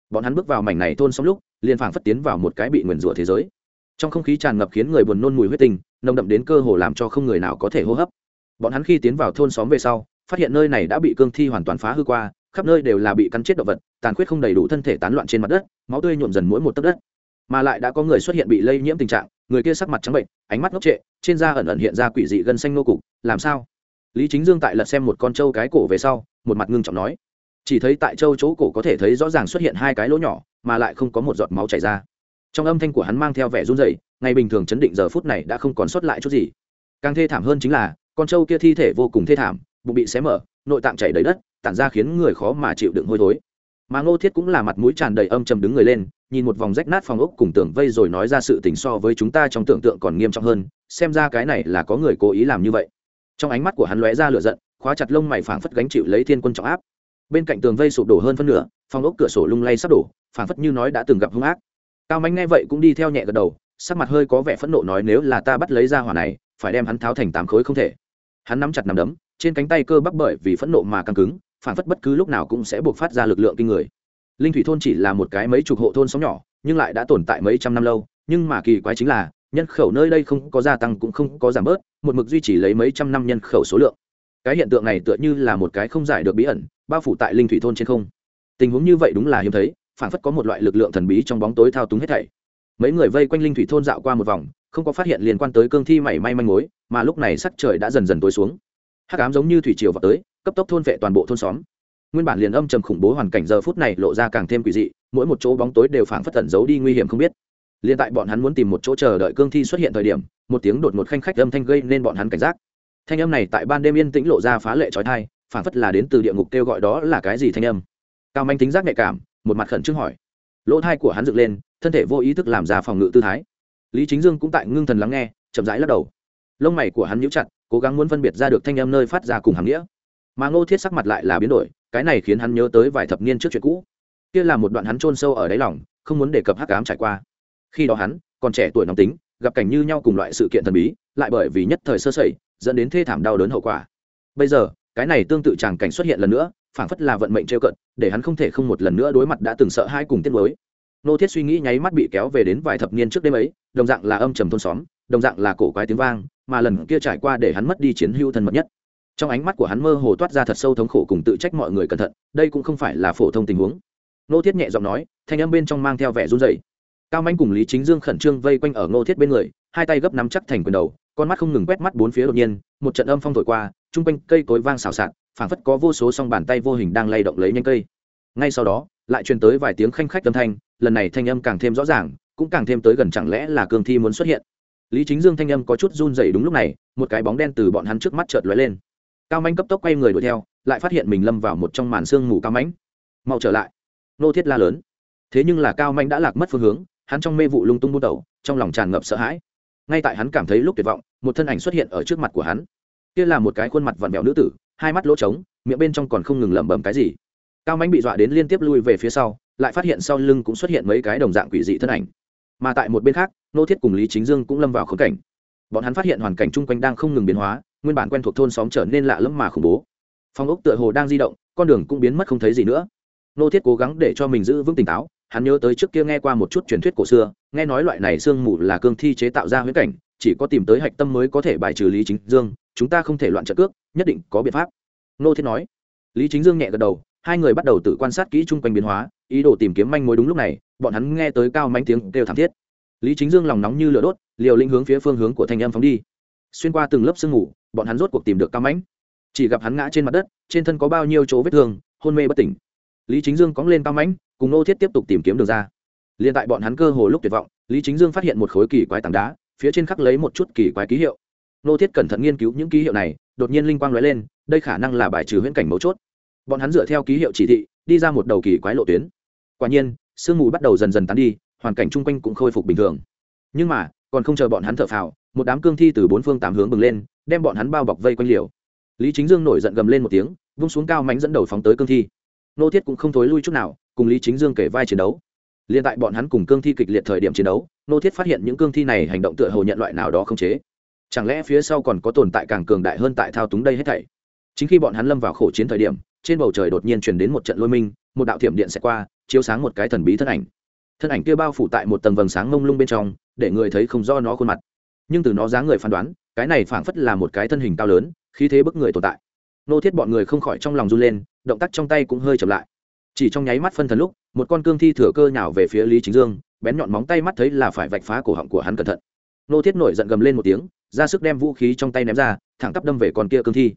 Bọn hắn bước vào mảnh này thôn xong lúc, liền phảng phất tiến vào một cái bị nguyền rủa thế giới. Trong không khí tràn ngập khiến người buồn nôn mùi huyết tình, nồng đậm đến cơ hồ làm cho không người nào có thể hô hấp. Bọn hắn khi tiến vào thôn xóm về sau, phát hiện nơi này đã bị cương thi hoàn toàn phá hư qua khắp nơi đều là bị cắn chết động vật, tàn khuyết không đầy đủ thân thể tán loạn trên mặt đất, máu tươi nhuộm dần mỗi một tấc đất. Mà lại đã có người xuất hiện bị lây nhiễm tình trạng, người kia sắc mặt trắng bệnh, ánh mắt ngốc trệ, trên da ẩn ẩn hiện ra quỷ dị gân xanh nô cục, làm sao? Lý chính dương tại lật xem một con trâu cái cổ về sau, một mặt ngưng trọng nói, chỉ thấy tại châu chỗ cổ có thể thấy rõ ràng xuất hiện hai cái lỗ nhỏ, mà lại không có một giọt máu chảy ra. Trong âm thanh của hắn mang theo vẻ run rẩy, ngày bình thường chấn định giờ phút này đã không còn sót lại chút gì. Càng thê thảm hơn chính là, con trâu kia thi thể vô cùng thê thảm, bụng bị xé mở, nội tạng chảy đầy đất tản ra khiến người khó mà chịu đựng hôi thối. Mà ngô thiết cũng là mặt mũi tràn đầy âm trầm đứng người lên, nhìn một vòng rách nát phòng ốc cùng tường vây rồi nói ra sự tình so với chúng ta trong tưởng tượng còn nghiêm trọng hơn, xem ra cái này là có người cố ý làm như vậy. Trong ánh mắt của hắn lóe ra lửa giận, khóa chặt lông mày phảng phất gánh chịu lấy thiên quân trọng áp. Bên cạnh tường vây sụp đổ hơn phân nửa, phòng ốc cửa sổ lung lay sắp đổ, phảng phất như nói đã từng gặp hung ác. Cao mánh nghe vậy cũng đi theo nhẹ gật đầu, sắc mặt hơi có vẻ phẫn nộ nói nếu là ta bắt lấy ra hỏa này, phải đem hắn tháo thành tám khối không thể. Hắn nắm chặt nằm đấm, trên cánh tay cơ bắp bởi vì phẫn nộ mà căng cứng phản phất bất cứ lúc nào cũng sẽ buộc phát ra lực lượng kinh người. Linh thủy thôn chỉ là một cái mấy chục hộ thôn sóng nhỏ, nhưng lại đã tồn tại mấy trăm năm lâu, nhưng mà kỳ quái chính là, nhân khẩu nơi đây không có gia tăng cũng không có giảm bớt, một mực duy trì lấy mấy trăm năm nhân khẩu số lượng. Cái hiện tượng này tựa như là một cái không giải được bí ẩn, bao phủ tại linh thủy thôn trên không. Tình huống như vậy đúng là hiếm thấy phản phất có một loại lực lượng thần bí trong bóng tối thao túng hết thảy. Mấy người vây quanh linh thủy thôn dạo qua một vòng, không có phát hiện liên quan tới cương thi mảy may manh mối, mà lúc này sắc trời đã dần dần tối xuống. Hắc ám giống như thủy triều vào tới cấp tốc thôn vệ toàn bộ thôn xóm. Nguyên bản liền âm trầm khủng bố hoàn cảnh giờ phút này lộ ra càng thêm quỷ dị, mỗi một chỗ bóng tối đều phảng phất tẩn giấu đi nguy hiểm không biết. Liền tại bọn hắn muốn tìm một chỗ chờ đợi cương thi xuất hiện thời điểm, một tiếng đột một khanh khách âm thanh gây nên bọn hắn cảnh giác. Thanh âm này tại ban đêm yên tĩnh lộ ra phá lệ trói thai phảng phất là đến từ địa ngục kêu gọi đó là cái gì thanh âm. Cao manh tính giác nhạy cảm, một mặt khẩn trương hỏi. Lỗ thai của hắn dựng lên, thân thể vô ý thức làm ra phòng ngự tư thái. Lý chính dương cũng tại ngưng thần lắng nghe, chậm rãi lắc đầu. Lông mày của hắn nhíu chặt, cố gắng muốn phân biệt ra được thanh âm nơi phát ra cùng hàm nghĩa mà ngô thiết sắc mặt lại là biến đổi, cái này khiến hắn nhớ tới vài thập niên trước chuyện cũ. Kia là một đoạn hắn chôn sâu ở đáy lòng, không muốn đề cập hắc ám trải qua. Khi đó hắn, còn trẻ tuổi nóng tính, gặp cảnh như nhau cùng loại sự kiện thần bí, lại bởi vì nhất thời sơ sẩy, dẫn đến thê thảm đau đớn hậu quả. Bây giờ, cái này tương tự tràng cảnh xuất hiện lần nữa, phảng phất là vận mệnh trêu cận, để hắn không thể không một lần nữa đối mặt đã từng sợ hai cùng tiết mới nô thiết suy nghĩ nháy mắt bị kéo về đến vài thập niên trước đêm ấy, đồng dạng là âm trầm thôn xóm, đồng dạng là cổ quái tiếng vang, mà lần kia trải qua để hắn mất đi chiến hữu thân mật nhất trong ánh mắt của hắn mơ hồ toát ra thật sâu thống khổ cùng tự trách mọi người cẩn thận, đây cũng không phải là phổ thông tình huống. Nô thiết nhẹ giọng nói, thanh âm bên trong mang theo vẻ run dày cao manh cùng lý chính dương khẩn trương vây quanh ở ngô thiết bên người, hai tay gấp nắm chắc thành quyền đầu, con mắt không ngừng quét mắt bốn phía đột nhiên, một trận âm phong thổi qua, chung quanh cây cối vang xào xạc, phảng phất có vô số song bàn tay vô hình đang lay động lấy nhanh cây. Ngay sau đó, lại truyền tới vài tiếng khanh khách âm thanh, lần này thanh âm càng thêm rõ ràng, cũng càng thêm tới gần chẳng lẽ là cương thi muốn xuất hiện. Lý chính dương thanh âm có chút run dày đúng lúc này, một cái bóng đen từ bọn hắn trước mắt chợt lóe lên cao manh cấp tốc quay người đuổi theo, lại phát hiện mình lâm vào một trong màn sương mù cao mãnh. Mau trở lại. Nô thiết la lớn. Thế nhưng là cao manh đã lạc mất phương hướng, hắn trong mê vụ lung tung bút đầu, trong lòng tràn ngập sợ hãi. Ngay tại hắn cảm thấy lúc tuyệt vọng, một thân ảnh xuất hiện ở trước mặt của hắn. Kia là một cái khuôn mặt vặn vẹo nữ tử, hai mắt lỗ trống, miệng bên trong còn không ngừng lẩm bẩm cái gì. Cao Mạnh bị dọa đến liên tiếp lui về phía sau, lại phát hiện sau lưng cũng xuất hiện mấy cái đồng dạng quỷ dị thân ảnh. Mà tại một bên khác, nô thiết cùng lý chính dương cũng lâm vào khống cảnh. Bọn hắn phát hiện hoàn cảnh chung quanh đang không ngừng biến hóa nguyên bản quen thuộc thôn xóm trở nên lạ lẫm mà khủng bố. Phong ốc tựa hồ đang di động, con đường cũng biến mất không thấy gì nữa. Nô thiết cố gắng để cho mình giữ vững tỉnh táo, hắn nhớ tới trước kia nghe qua một chút truyền thuyết cổ xưa, nghe nói loại này sương mù là cương thi chế tạo ra huyễn cảnh, chỉ có tìm tới hạch tâm mới có thể bài trừ lý chính dương, chúng ta không thể loạn trợ cước, nhất định có biện pháp. Nô thiết nói. Lý chính dương nhẹ gật đầu, hai người bắt đầu tự quan sát kỹ chung quanh biến hóa, ý đồ tìm kiếm manh mối đúng lúc này, bọn hắn nghe tới cao manh tiếng kêu thảm thiết. Lý chính dương lòng nóng như lửa đốt, liều lĩnh hướng phía phương hướng của thanh âm phóng đi xuyên qua từng lớp sương mù, bọn hắn rốt cuộc tìm được cao mãnh. Chỉ gặp hắn ngã trên mặt đất, trên thân có bao nhiêu chỗ vết thương, hôn mê bất tỉnh. Lý chính dương cóng lên cao mãnh, cùng nô thiết tiếp tục tìm kiếm đường ra. Liền tại bọn hắn cơ hồ lúc tuyệt vọng, lý chính dương phát hiện một khối kỳ quái tảng đá, phía trên khắc lấy một chút kỳ quái ký hiệu. Nô thiết cẩn thận nghiên cứu những ký hiệu này, đột nhiên linh quang lóe lên, đây khả năng là bài trừ huyễn cảnh mấu chốt. Bọn hắn dựa theo ký hiệu chỉ thị, đi ra một đầu kỳ quái lộ tuyến. Quả nhiên, sương mù bắt đầu dần dần tán đi, hoàn cảnh chung quanh cũng khôi phục bình thường. Nhưng mà, còn không chờ bọn hắn thở phào một đám cương thi từ bốn phương tám hướng bừng lên, đem bọn hắn bao bọc vây quanh liều. Lý chính dương nổi giận gầm lên một tiếng, vung xuống cao mánh dẫn đầu phóng tới cương thi. Nô thiết cũng không thối lui chút nào, cùng lý chính dương kể vai chiến đấu. Liên tại bọn hắn cùng cương thi kịch liệt thời điểm chiến đấu, nô thiết phát hiện những cương thi này hành động tựa hồ nhận loại nào đó không chế. Chẳng lẽ phía sau còn có tồn tại càng cường đại hơn tại thao túng đây hết thảy? Chính khi bọn hắn lâm vào khổ chiến thời điểm, trên bầu trời đột nhiên truyền đến một trận lôi minh, một đạo thiểm điện sẽ qua, chiếu sáng một cái thần bí thân ảnh. Thân ảnh kia bao phủ tại một tầng vầng sáng mông lung bên trong, để người thấy không do nó khuôn mặt nhưng từ nó dáng người phán đoán, cái này phảng phất là một cái thân hình cao lớn khi thế bức người tồn tại. Nô thiết bọn người không khỏi trong lòng run lên, động tác trong tay cũng hơi chậm lại. Chỉ trong nháy mắt phân thần lúc, một con cương thi thừa cơ nhào về phía lý chính dương, bén nhọn móng tay mắt thấy là phải vạch phá cổ họng của hắn cẩn thận. Nô thiết nổi giận gầm lên một tiếng, ra sức đem vũ khí trong tay ném ra, thẳng tắp đâm về con kia cương thi.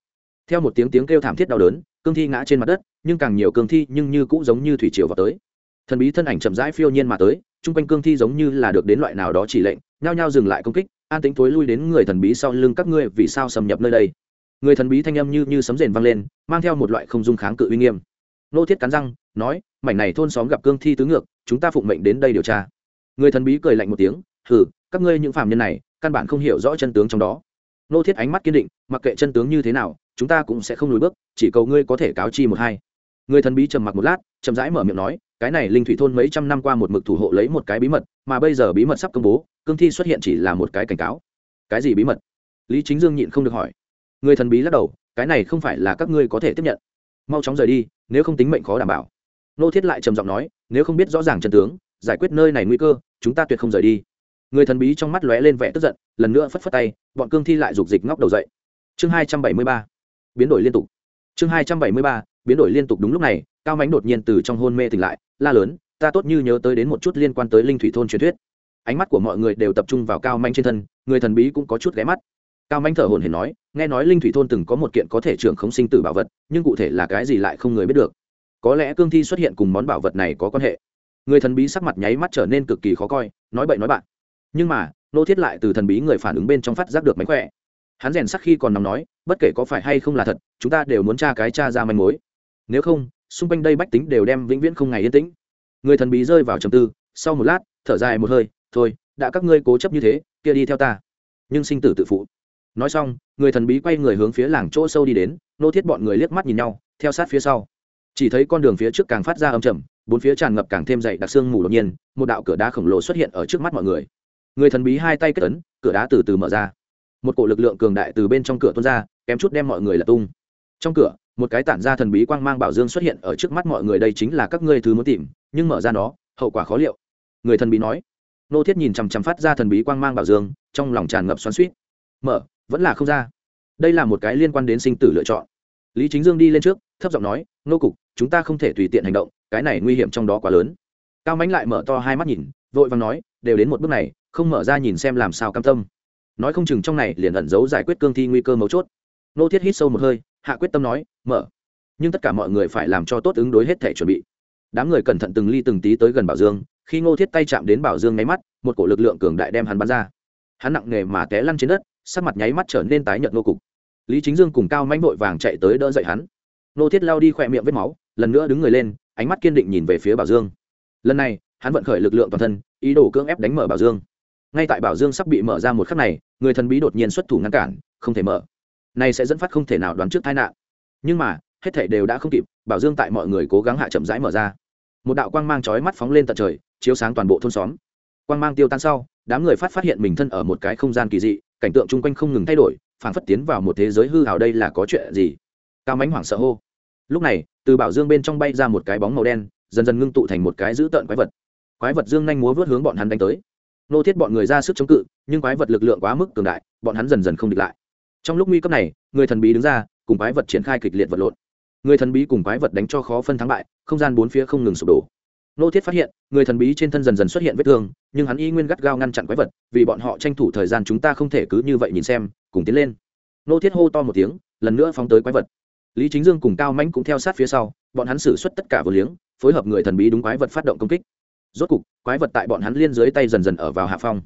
Theo một tiếng tiếng kêu thảm thiết đau đớn, cương thi ngã trên mặt đất, nhưng càng nhiều cương thi nhưng như cũng giống như thủy triều vào tới. Thần bí thân ảnh chậm rãi phiêu nhiên mà tới, chung quanh cương thi giống như là được đến loại nào đó chỉ lệnh, nhao nhao dừng lại công kích an tính thối lui đến người thần bí sau lưng các ngươi vì sao xâm nhập nơi đây? Người thần bí thanh âm như như sấm rền vang lên, mang theo một loại không dung kháng cự uy nghiêm. Nô thiết cắn răng, nói, mảnh này thôn xóm gặp cương thi tứ ngược, chúng ta phụng mệnh đến đây điều tra. Người thần bí cười lạnh một tiếng, hừ, các ngươi những phạm nhân này, căn bản không hiểu rõ chân tướng trong đó. Nô thiết ánh mắt kiên định, mặc kệ chân tướng như thế nào, chúng ta cũng sẽ không lùi bước, chỉ cầu ngươi có thể cáo chi một hai. Người thần bí trầm mặc một lát, chậm rãi mở miệng nói, cái này linh thủy thôn mấy trăm năm qua một mực thủ hộ lấy một cái bí mật, mà bây giờ bí mật sắp công bố cương thi xuất hiện chỉ là một cái cảnh cáo. Cái gì bí mật? Lý chính dương nhịn không được hỏi. Người thần bí lắc đầu, cái này không phải là các ngươi có thể tiếp nhận. Mau chóng rời đi, nếu không tính mệnh khó đảm bảo. Nô thiết lại trầm giọng nói, nếu không biết rõ ràng chân tướng, giải quyết nơi này nguy cơ, chúng ta tuyệt không rời đi. Người thần bí trong mắt lóe lên vẻ tức giận, lần nữa phất phất tay, bọn cương thi lại rục dịch ngóc đầu dậy. Chương hai trăm bảy mươi ba. Biến đổi liên tục. Chương hai trăm bảy mươi ba, biến đổi liên tục đúng lúc này, cao mánh đột nhiên từ trong hôn mê tỉnh lại, la lớn, ta tốt như nhớ tới đến một chút liên quan tới linh thủy thôn truyền thuyết ánh mắt của mọi người đều tập trung vào cao manh trên thân, người thần bí cũng có chút ghé mắt. Cao manh thở hồn hển nói, nghe nói linh thủy thôn từng có một kiện có thể trưởng không sinh tử bảo vật, nhưng cụ thể là cái gì lại không người biết được. Có lẽ cương thi xuất hiện cùng món bảo vật này có quan hệ. Người thần bí sắc mặt nháy mắt trở nên cực kỳ khó coi, nói bậy nói bạn. Nhưng mà nô thiết lại từ thần bí người phản ứng bên trong phát giác được mánh khỏe. Hắn rèn sắc khi còn nằm nói, bất kể có phải hay không là thật, chúng ta đều muốn tra cái cha ra manh mối. Nếu không, xung quanh đây bách tính đều đem vĩnh viễn không ngày yên tĩnh. Người thần bí rơi vào trầm tư, sau một lát, thở dài một hơi thôi, đã các ngươi cố chấp như thế, kia đi theo ta. Nhưng sinh tử tự phụ. Nói xong, người thần bí quay người hướng phía làng chỗ sâu đi đến, nô thiết bọn người liếc mắt nhìn nhau, theo sát phía sau. Chỉ thấy con đường phía trước càng phát ra âm trầm, bốn phía tràn ngập càng thêm dậy đặc xương mù đột nhiên, một đạo cửa đá khổng lồ xuất hiện ở trước mắt mọi người. Người thần bí hai tay kết ấn, cửa đá từ từ mở ra. Một cổ lực lượng cường đại từ bên trong cửa tuôn ra, kém chút đem mọi người là tung. Trong cửa, một cái tản ra thần bí quang mang bảo dương xuất hiện ở trước mắt mọi người, đây chính là các ngươi thứ muốn tìm, nhưng mở ra nó, hậu quả khó liệu. Người thần bí nói nô thiết nhìn chằm chằm phát ra thần bí quang mang bảo dương, trong lòng tràn ngập xoắn suýt mở, vẫn là không ra. Đây là một cái liên quan đến sinh tử lựa chọn. Lý chính dương đi lên trước, thấp giọng nói, nô cục, chúng ta không thể tùy tiện hành động, cái này nguy hiểm trong đó quá lớn. Cao mánh lại mở to hai mắt nhìn, vội vàng nói, đều đến một bước này, không mở ra nhìn xem làm sao cam tâm. Nói không chừng trong này liền ẩn giấu giải quyết cương thi nguy cơ mấu chốt. Nô thiết hít sâu một hơi, hạ quyết tâm nói, mở. Nhưng tất cả mọi người phải làm cho tốt ứng đối hết thể chuẩn bị. Đám người cẩn thận từng ly từng tí tới gần bảo dương khi ngô thiết tay chạm đến bảo dương nháy mắt, một cổ lực lượng cường đại đem hắn bắn ra. Hắn nặng nề mà té lăn trên đất, sắc mặt nháy mắt trở nên tái nhợt nô cục. Lý chính dương cùng cao manh vội vàng chạy tới đỡ dậy hắn. Nô thiết lao đi khỏe miệng vết máu, lần nữa đứng người lên, ánh mắt kiên định nhìn về phía bảo dương. Lần này, hắn vận khởi lực lượng toàn thân, ý đồ cưỡng ép đánh mở bảo dương. Ngay tại bảo dương sắp bị mở ra một khắc này, người thần bí đột nhiên xuất thủ ngăn cản, không thể mở. Này sẽ dẫn phát không thể nào đoán trước tai nạn. Nhưng mà, hết thảy đều đã không kịp, bảo dương tại mọi người cố gắng hạ chậm rãi mở ra một đạo quang mang chói mắt phóng lên tận trời, chiếu sáng toàn bộ thôn xóm. Quang mang tiêu tan sau, đám người phát phát hiện mình thân ở một cái không gian kỳ dị, cảnh tượng chung quanh không ngừng thay đổi phản phất tiến vào một thế giới hư hào đây là có chuyện gì? Cao mánh hoảng sợ hô. Lúc này, từ bảo dương bên trong bay ra một cái bóng màu đen, dần dần ngưng tụ thành một cái dữ tợn quái vật. Quái vật dương nhanh múa vớt hướng bọn hắn đánh tới. Nô thiết bọn người ra sức chống cự, nhưng quái vật lực lượng quá mức cường đại, bọn hắn dần dần không địch lại. Trong lúc nguy cấp này, người thần bí đứng ra, cùng quái vật triển khai kịch liệt vật lộn người thần bí cùng quái vật đánh cho khó phân thắng bại, không gian bốn phía không ngừng sụp đổ. Nô thiết phát hiện, người thần bí trên thân dần dần xuất hiện vết thương, nhưng hắn y nguyên gắt gao ngăn chặn quái vật, vì bọn họ tranh thủ thời gian chúng ta không thể cứ như vậy nhìn xem, cùng tiến lên. Nô thiết hô to một tiếng, lần nữa phóng tới quái vật. Lý chính dương cùng cao mãnh cũng theo sát phía sau, bọn hắn xử suất tất cả vừa liếng, phối hợp người thần bí đúng quái vật phát động công kích. Rốt cục, quái vật tại bọn hắn liên dưới tay dần dần ở vào hạ phong.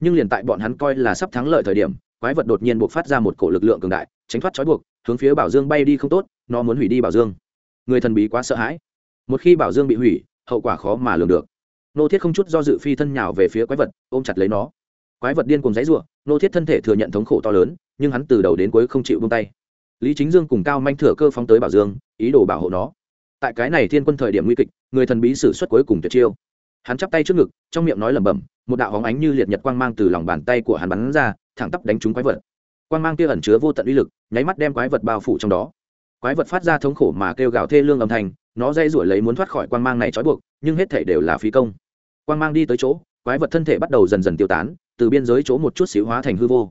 Nhưng liền tại bọn hắn coi là sắp thắng lợi thời điểm, quái vật đột nhiên buộc phát ra một cổ lực lượng cường đại, tránh thoát trói buộc, hướng phía bảo dương bay đi không tốt nó muốn hủy đi bảo dương. Người thần bí quá sợ hãi. Một khi bảo dương bị hủy, hậu quả khó mà lường được. Nô thiết không chút do dự phi thân nhào về phía quái vật, ôm chặt lấy nó. Quái vật điên cùng dãy r u ộ nô thiết thân thể thừa nhận thống khổ to lớn, nhưng hắn từ đầu đến cuối không chịu bông tay. Lý chính dương cùng cao manh thừa cơ phóng tới bảo dương, ý đồ bảo hộ nó. Tại cái này thiên quân thời điểm nguy kịch, người thần bí xử suất cuối cùng tuyệt chiêu. Hắn chắp tay trước ngực, trong miệng nói lẩm bẩm, một đạo hóng ánh như liệt nhật quang mang từ lòng bàn tay của hắn bắn ra, thẳng tắp đánh trúng quái vật. Quang mang kia ẩn chứa vô tận uy lực, nháy mắt đem quái vật bao phủ trong đó quái vật phát ra thống khổ mà kêu gào thê lương âm thanh, nó dây rủi lấy muốn thoát khỏi quang mang này trói buộc, nhưng hết thể đều là phí công. Quang mang đi tới chỗ, quái vật thân thể bắt đầu dần dần tiêu tán, từ biên giới chỗ một chút xíu hóa thành hư vô.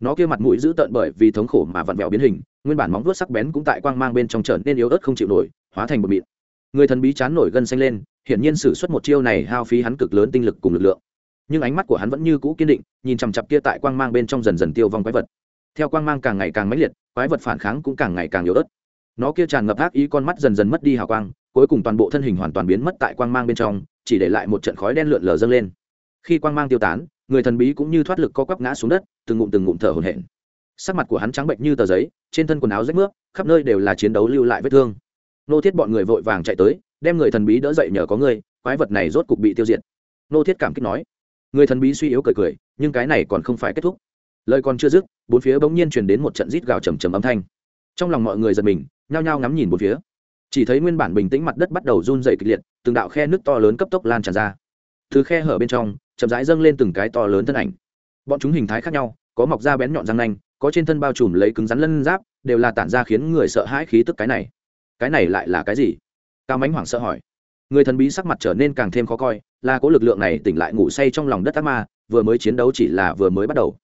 Nó kia mặt mũi dữ tợn bởi vì thống khổ mà vặn vẹo biến hình, nguyên bản móng vuốt sắc bén cũng tại quang mang bên trong trở nên yếu ớt không chịu nổi, hóa thành một mịn. Người thần bí chán nổi gân xanh lên, hiển nhiên sử xuất một chiêu này hao phí hắn cực lớn tinh lực cùng lực lượng. Nhưng ánh mắt của hắn vẫn như cũ kiên định, nhìn chằm chặp kia tại quang mang bên trong dần dần tiêu vong quái vật. Theo quang mang càng ngày càng mãnh liệt, quái vật phản kháng cũng càng ngày càng yếu ớt nó kia tràn ngập ác ý con mắt dần dần mất đi hào quang, cuối cùng toàn bộ thân hình hoàn toàn biến mất tại quang mang bên trong, chỉ để lại một trận khói đen lượn lờ dâng lên. Khi quang mang tiêu tán, người thần bí cũng như thoát lực co quắp ngã xuống đất, từng ngụm từng ngụm thở hổn hển. Sắc mặt của hắn trắng bệnh như tờ giấy, trên thân quần áo rách nước khắp nơi đều là chiến đấu lưu lại vết thương. Nô thiết bọn người vội vàng chạy tới, đem người thần bí đỡ dậy nhờ có người quái vật này rốt cục bị tiêu diệt. Nô thiết cảm kích nói. Người thần bí suy yếu cười cười, nhưng cái này còn không phải kết thúc. Lời còn chưa dứt, bốn phía bỗng nhiên truyền đến một trận rít gào trầm trầm âm thanh. Trong lòng mọi người giật mình nhao nhao ngắm nhìn bốn phía. Chỉ thấy nguyên bản bình tĩnh mặt đất bắt đầu run dày kịch liệt, từng đạo khe nước to lớn cấp tốc lan tràn ra. Từ khe hở bên trong, chậm rãi dâng lên từng cái to lớn thân ảnh. Bọn chúng hình thái khác nhau, có mọc da bén nhọn răng nanh, có trên thân bao trùm lấy cứng rắn lân giáp, đều là tản ra khiến người sợ hãi khí tức cái này. Cái này lại là cái gì? Cao mánh hoảng sợ hỏi. Người thần bí sắc mặt trở nên càng thêm khó coi, là cố lực lượng này tỉnh lại ngủ say trong lòng đất ác ma, vừa mới chiến đấu chỉ là vừa mới bắt đầu.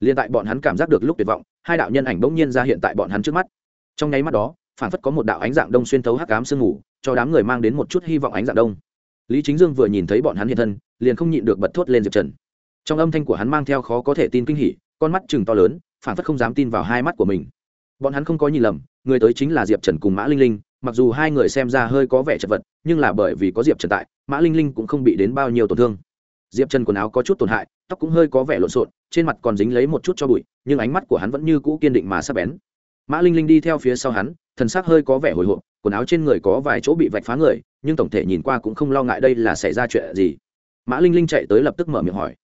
Liền tại bọn hắn cảm giác được lúc tuyệt vọng, hai đạo nhân ảnh bỗng nhiên ra hiện tại bọn hắn trước mắt. Trong nháy mắt đó phản phất có một đạo ánh dạng đông xuyên thấu hắc ám sương ngủ cho đám người mang đến một chút hy vọng ánh dạng đông. Lý chính dương vừa nhìn thấy bọn hắn hiện thân, liền không nhịn được bật thốt lên diệp trần. Trong âm thanh của hắn mang theo khó có thể tin kinh hỉ, con mắt chừng to lớn phản phất không dám tin vào hai mắt của mình. Bọn hắn không có nhìn lầm, người tới chính là diệp trần cùng mã linh linh, mặc dù hai người xem ra hơi có vẻ chật vật, nhưng là bởi vì có diệp trần tại, mã linh linh cũng không bị đến bao nhiêu tổn thương. Diệp trần quần áo có chút tổn hại, tóc cũng hơi có vẻ lộn xộn, trên mặt còn dính lấy một chút cho bụi, nhưng ánh mắt của hắn vẫn như cũ kiên định mà sắp bén. Mã linh linh đi theo phía sau hắn thần sắc hơi có vẻ hồi hộp, quần áo trên người có vài chỗ bị vạch phá người, nhưng tổng thể nhìn qua cũng không lo ngại đây là xảy ra chuyện gì. Mã linh linh chạy tới lập tức mở miệng hỏi.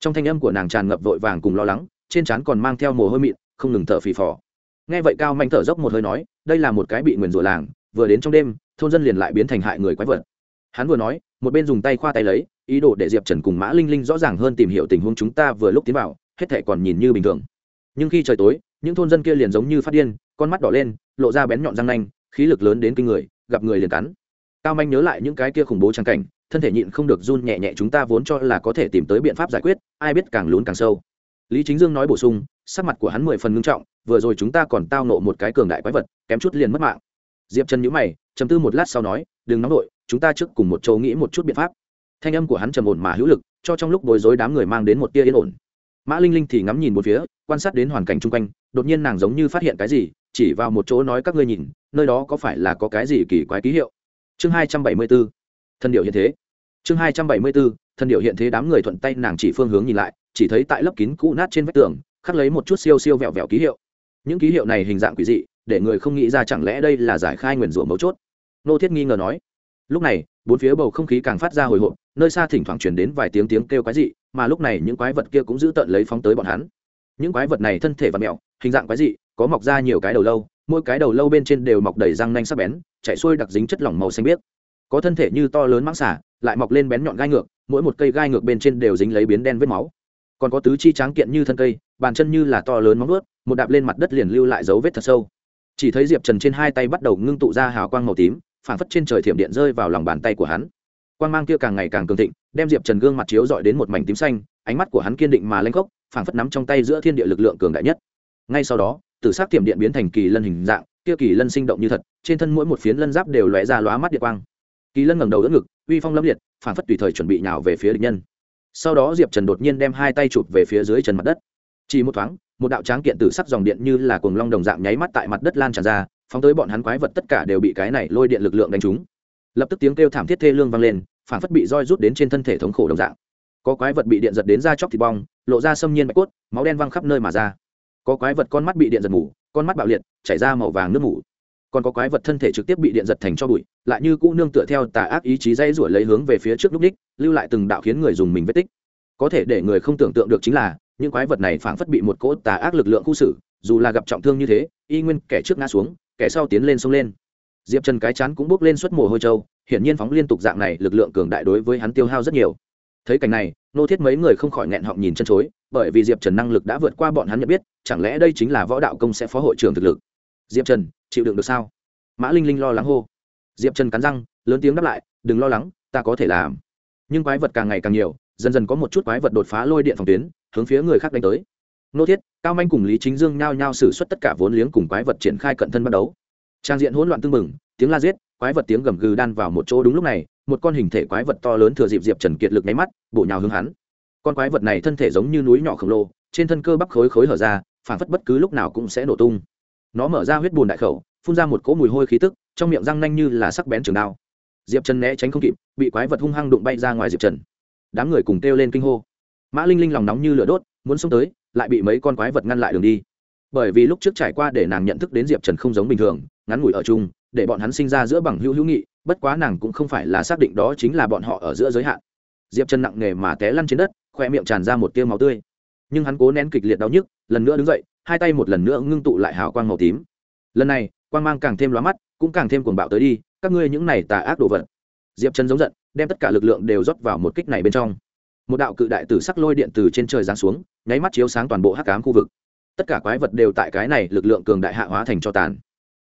Trong thanh âm của nàng tràn ngập vội vàng cùng lo lắng, trên trán còn mang theo mồ hôi mịn, không ngừng thở phì phò. Nghe vậy cao Mạnh thở dốc một hơi nói, đây là một cái bị nguyền rủa làng, vừa đến trong đêm, thôn dân liền lại biến thành hại người quái vật. Hắn vừa nói, một bên dùng tay khoa tay lấy, ý đồ để diệp trần cùng mã linh linh rõ ràng hơn tìm hiểu tình huống chúng ta vừa lúc tiến vào, hết thệ còn nhìn như bình thường. Nhưng khi trời tối, những thôn dân kia liền giống như phát điên con mắt đỏ lên, lộ ra bén nhọn răng nanh, khí lực lớn đến kinh người, gặp người liền cắn. Cao manh nhớ lại những cái kia khủng bố trang cảnh, thân thể nhịn không được run nhẹ nhẹ chúng ta vốn cho là có thể tìm tới biện pháp giải quyết, ai biết càng lún càng sâu. Lý chính dương nói bổ sung, sắc mặt của hắn mười phần ngưng trọng, vừa rồi chúng ta còn tao nộ một cái cường đại quái vật, kém chút liền mất mạng. Diệp trần nhữ mày chấm tư một lát sau nói, đừng nóng đội chúng ta trước cùng một châu nghĩ một chút biện pháp. Thanh âm của hắn trầm ổn mà hữu lực, cho trong lúc bối rối đám người mang đến một tia yên ổn. Mã linh linh thì ngắm nhìn một phía, quan sát đến hoàn cảnh chung quanh, đột nhiên nàng giống như phát hiện cái gì chỉ vào một chỗ nói các ngươi nhìn, nơi đó có phải là có cái gì kỳ quái ký hiệu? Chương hai trăm bảy mươi b ố thân điệu hiện thế. Chương hai trăm bảy mươi b ố thân điệu hiện thế đám người thuận tay nàng chỉ phương hướng nhìn lại, chỉ thấy tại lớp kín cũ nát trên vách tường, khắc lấy một chút siêu siêu vẹo vẹo ký hiệu. Những ký hiệu này hình dạng quỷ dị, để người không nghĩ ra chẳng lẽ đây là giải khai nguyền rủa mấu chốt. Nô thiết nghi ngờ nói. Lúc này, bốn phía bầu không khí càng phát ra hồi hộp, nơi xa thỉnh thoảng chuyển đến vài tiếng tiếng kêu quái dị, mà lúc này những quái vật kia cũng giữ tận lấy phóng tới bọn hắn. Những quái vật này thân thể và mẹo, hình dạng quái dị có mọc ra nhiều cái đầu lâu, mỗi cái đầu lâu bên trên đều mọc đầy răng nanh sắc bén chạy xuôi đặc dính chất lỏng màu xanh biếc. Có thân thể như to lớn mãng xả lại mọc lên bén nhọn gai ngược, mỗi một cây gai ngược bên trên đều dính lấy biến đen vết máu. Còn có tứ chi tráng kiện như thân cây, bàn chân như là to lớn móng ướt một đạp lên mặt đất liền lưu lại dấu vết thật sâu. Chỉ thấy diệp trần trên hai tay bắt đầu ngưng tụ ra hào quang màu tím phản phất trên trời thiểm điện rơi vào lòng bàn tay của hắn. Quang mang kia càng ngày càng cường thịnh, đem diệp trần gương mặt chiếu dọi đến một mảnh tím xanh, ánh mắt của hắn kiên định mà lanh gốc phản phất nắm trong tay giữa thiên địa lực lượng cường đại nhất. Ngay sau đó tử sắc tiệm điện biến thành kỳ lân hình dạng, kia kỳ lân sinh động như thật, trên thân mỗi một phiến lân giáp đều lóe ra lóa mắt điện quang. Kỳ lân ngẩng đầu đỡ ngực, uy phong lâm liệt phản phất tùy thời chuẩn bị nhào về phía địch nhân. Sau đó diệp trần đột nhiên đem hai tay chụp về phía dưới trần mặt đất. Chỉ một thoáng, một đạo tráng kiện tử sắc dòng điện như là cuồng long đồng dạng nháy mắt tại mặt đất lan tràn ra, phóng tới bọn hắn quái vật tất cả đều bị cái này lôi điện lực lượng đánh trúng. Lập tức tiếng kêu thảm thiết thê lương vang lên phản phất bị roi rút đến trên thân thể thống khổ đồng dạng. Có quái vật bị điện giật đến da chóc thịt bong, lộ ra xâm nhiên bạch cốt, máu đen văng khắp nơi mà ra có quái vật con mắt bị điện giật mù con mắt bạo liệt, chảy ra màu vàng nước mù còn có quái vật thân thể trực tiếp bị điện giật thành cho bụi, lại như cũ nương tựa theo tà ác ý chí dây rủi lấy hướng về phía trước lúc đích, lưu lại từng đạo khiến người dùng mình vết tích. Có thể để người không tưởng tượng được chính là, những quái vật này phảng phất bị một cỗ tà ác lực lượng khu xử, dù là gặp trọng thương như thế, y nguyên kẻ trước ngã xuống, kẻ sau tiến lên sông lên. Diệp trần cái chán cũng bước lên suất mồ hôi trâu, hiển nhiên phóng liên tục dạng này, lực lượng cường đại đối với hắn tiêu hao rất nhiều thấy cảnh này, nô thiết mấy người không khỏi nghẹn họng nhìn chân chối, bởi vì diệp trần năng lực đã vượt qua bọn hắn nhận biết, chẳng lẽ đây chính là võ đạo công sẽ phó hội trưởng thực lực? Diệp trần, chịu đựng được sao? Mã linh linh lo lắng hô. Diệp trần cắn răng, lớn tiếng đáp lại, đừng lo lắng, ta có thể làm. Nhưng quái vật càng ngày càng nhiều, dần dần có một chút quái vật đột phá lôi điện phòng tuyến, hướng phía người khác đánh tới. Nô thiết, cao manh cùng lý chính dương nhao nhao xử suất tất cả vốn liếng cùng quái vật triển khai cận thân bắt đấu trang diện hỗn loạn tưng bừng, tiếng la giết, quái vật tiếng gầm gừ đan vào một chỗ đúng lúc này một con hình thể quái vật to lớn thừa dịp diệp trần kiệt lực nháy mắt, bổ nhào hướng hắn. Con quái vật này thân thể giống như núi nhỏ khổng lồ, trên thân cơ bắp khối khối hở ra, phản phất bất cứ lúc nào cũng sẽ nổ tung. Nó mở ra huyết bùn đại khẩu, phun ra một cỗ mùi hôi khí tức, trong miệng răng nanh như là sắc bén trường đao. Diệp trần né tránh không kịp, bị quái vật hung hăng đụng bay ra ngoài diệp trần. Đám người cùng kêu lên kinh hô. Mã linh linh lòng nóng như lửa đốt, muốn xông tới, lại bị mấy con quái vật ngăn lại đường đi. Bởi vì lúc trước trải qua để nàng nhận thức đến diệp trần không giống bình thường, ngắn ngủi ở chung, để bọn hắn sinh ra giữa bằng hữu hữu nghị bất quá nàng cũng không phải là xác định đó chính là bọn họ ở giữa giới hạn. Diệp trần nặng nề mà té lăn trên đất, khoe miệng tràn ra một tiêu máu tươi. Nhưng hắn cố nén kịch liệt đau nhức, lần nữa đứng dậy, hai tay một lần nữa ngưng tụ lại hào quang màu tím. Lần này, quang mang càng thêm lóa mắt, cũng càng thêm cuồng bạo tới đi, các ngươi những này tà ác đồ vật. Diệp trần giống giận, đem tất cả lực lượng đều rót vào một kích này bên trong. Một đạo cự đại tử sắc lôi điện từ trên trời giáng xuống, nháy mắt chiếu sáng toàn bộ hắc cám khu vực. Tất cả quái vật đều tại cái này lực lượng cường đại hạ hóa thành cho tàn.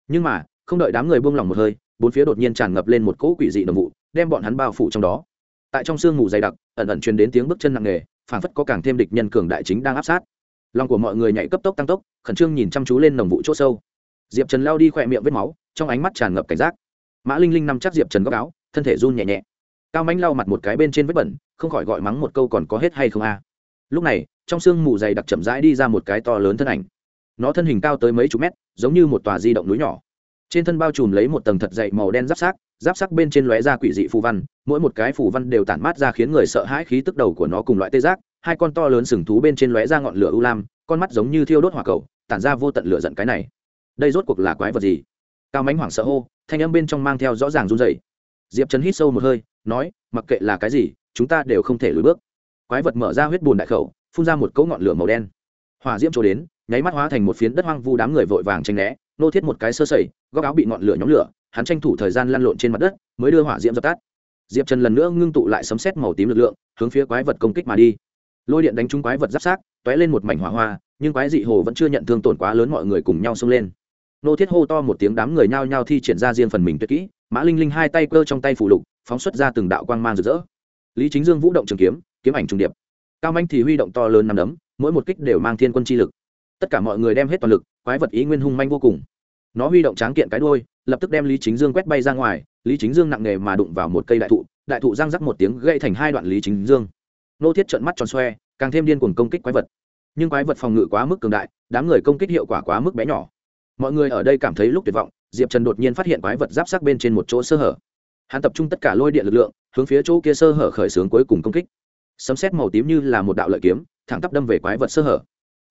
Nhưng mà, không đợi đám người buông lỏng một hơi bốn phía đột nhiên tràn ngập lên một cỗ quỷ dị đồng vụ, đem bọn hắn bao phủ trong đó. Tại trong sương mù dày đặc, ẩn ẩn truyền đến tiếng bước chân nặng nề, phảng phất có càng thêm địch nhân cường đại chính đang áp sát. Lòng của mọi người nhảy cấp tốc tăng tốc, khẩn trương nhìn chăm chú lên nồng vụ chỗ sâu. Diệp trần lao đi khỏe miệng vết máu, trong ánh mắt tràn ngập cảnh giác. Mã linh linh nằm chắc diệp trần góc áo, thân thể run nhẹ nhẹ. Cao mánh lau mặt một cái bên trên vết bẩn, không khỏi gọi mắng một câu còn có hết hay không a. Lúc này, trong sương mù dày đặc chậm rãi đi ra một cái to lớn thân ảnh. Nó thân hình cao tới mấy chục mét, giống như một tòa di động núi nhỏ trên thân bao trùm lấy một tầng thật dày màu đen giáp sắc, giáp sắc bên trên lóe ra quỷ dị phù văn mỗi một cái phù văn đều tản mát ra khiến người sợ hãi khí tức đầu của nó cùng loại tê giác. Hai con to lớn sừng thú bên trên lóe ra ngọn lửa u lam con mắt giống như thiêu đốt hỏa cầu tản ra vô tận lửa giận cái này. Đây rốt cuộc là quái vật gì? Cao mánh hoảng sợ hô thanh âm bên trong mang theo rõ ràng run dày diệp trấn hít sâu một hơi nói mặc kệ là cái gì chúng ta đều không thể lùi bước. Quái vật mở ra huyết bùn đại khẩu phun ra một cỗ ngọn lửa màu đen. Hỏa diễm trổ đến nháy mắt hóa thành một phiến đất hoang vu đám người vội vàng tranh né nô thiết một cái sơ sẩy, góc áo bị ngọn lửa nhóm lửa, hắn tranh thủ thời gian lăn lộn trên mặt đất, mới đưa hỏa diễm dập tắt. Diệp trần lần nữa ngưng tụ lại sấm xét màu tím lực lượng, hướng phía quái vật công kích mà đi. Lôi điện đánh trúng quái vật giáp sát t ó é lên một mảnh hỏa hoa, nhưng quái dị hồ vẫn chưa nhận thương tổn quá lớn mọi người cùng nhau xông lên. Nô thiết hô to một tiếng đám người nhao nhao thi triển ra riêng phần mình tuyệt kỹ, mã linh linh hai tay cơ trong tay phủ lục, phóng xuất ra từng đạo quang mang rực rỡ. Lý chính dương vũ động trường kiếm kiếm ảnh trùng điệp. Cao manh thì huy động to lớn nằm đấm, mỗi một kích đều mang thiên quân chi lực. Tất cả mọi người đem hết toàn lực quái vật ý nguyên hung manh vô cùng. Nó huy động tráng kiện cái đôi lập tức đem lý chính dương quét bay ra ngoài, lý chính dương nặng nề mà đụng vào một cây đại thụ đại thụ răng rắc một tiếng gây thành hai đoạn lý chính dương. Nô thiết trợn mắt tròn xoe, càng thêm điên cuồng công kích quái vật. Nhưng quái vật phòng ngự quá mức cường đại, đám người công kích hiệu quả quá mức bé nhỏ. Mọi người ở đây cảm thấy lúc tuyệt vọng, diệp trần đột nhiên phát hiện quái vật giáp sắc bên trên một chỗ sơ hở. Hắn tập trung tất cả lôi điện lực lượng, hướng phía chỗ kia sơ hở khởi xướng cuối cùng công kích. Sấm xét màu tím như là một đạo lợi kiếm, thẳng tắp đâm về quái vật sơ hở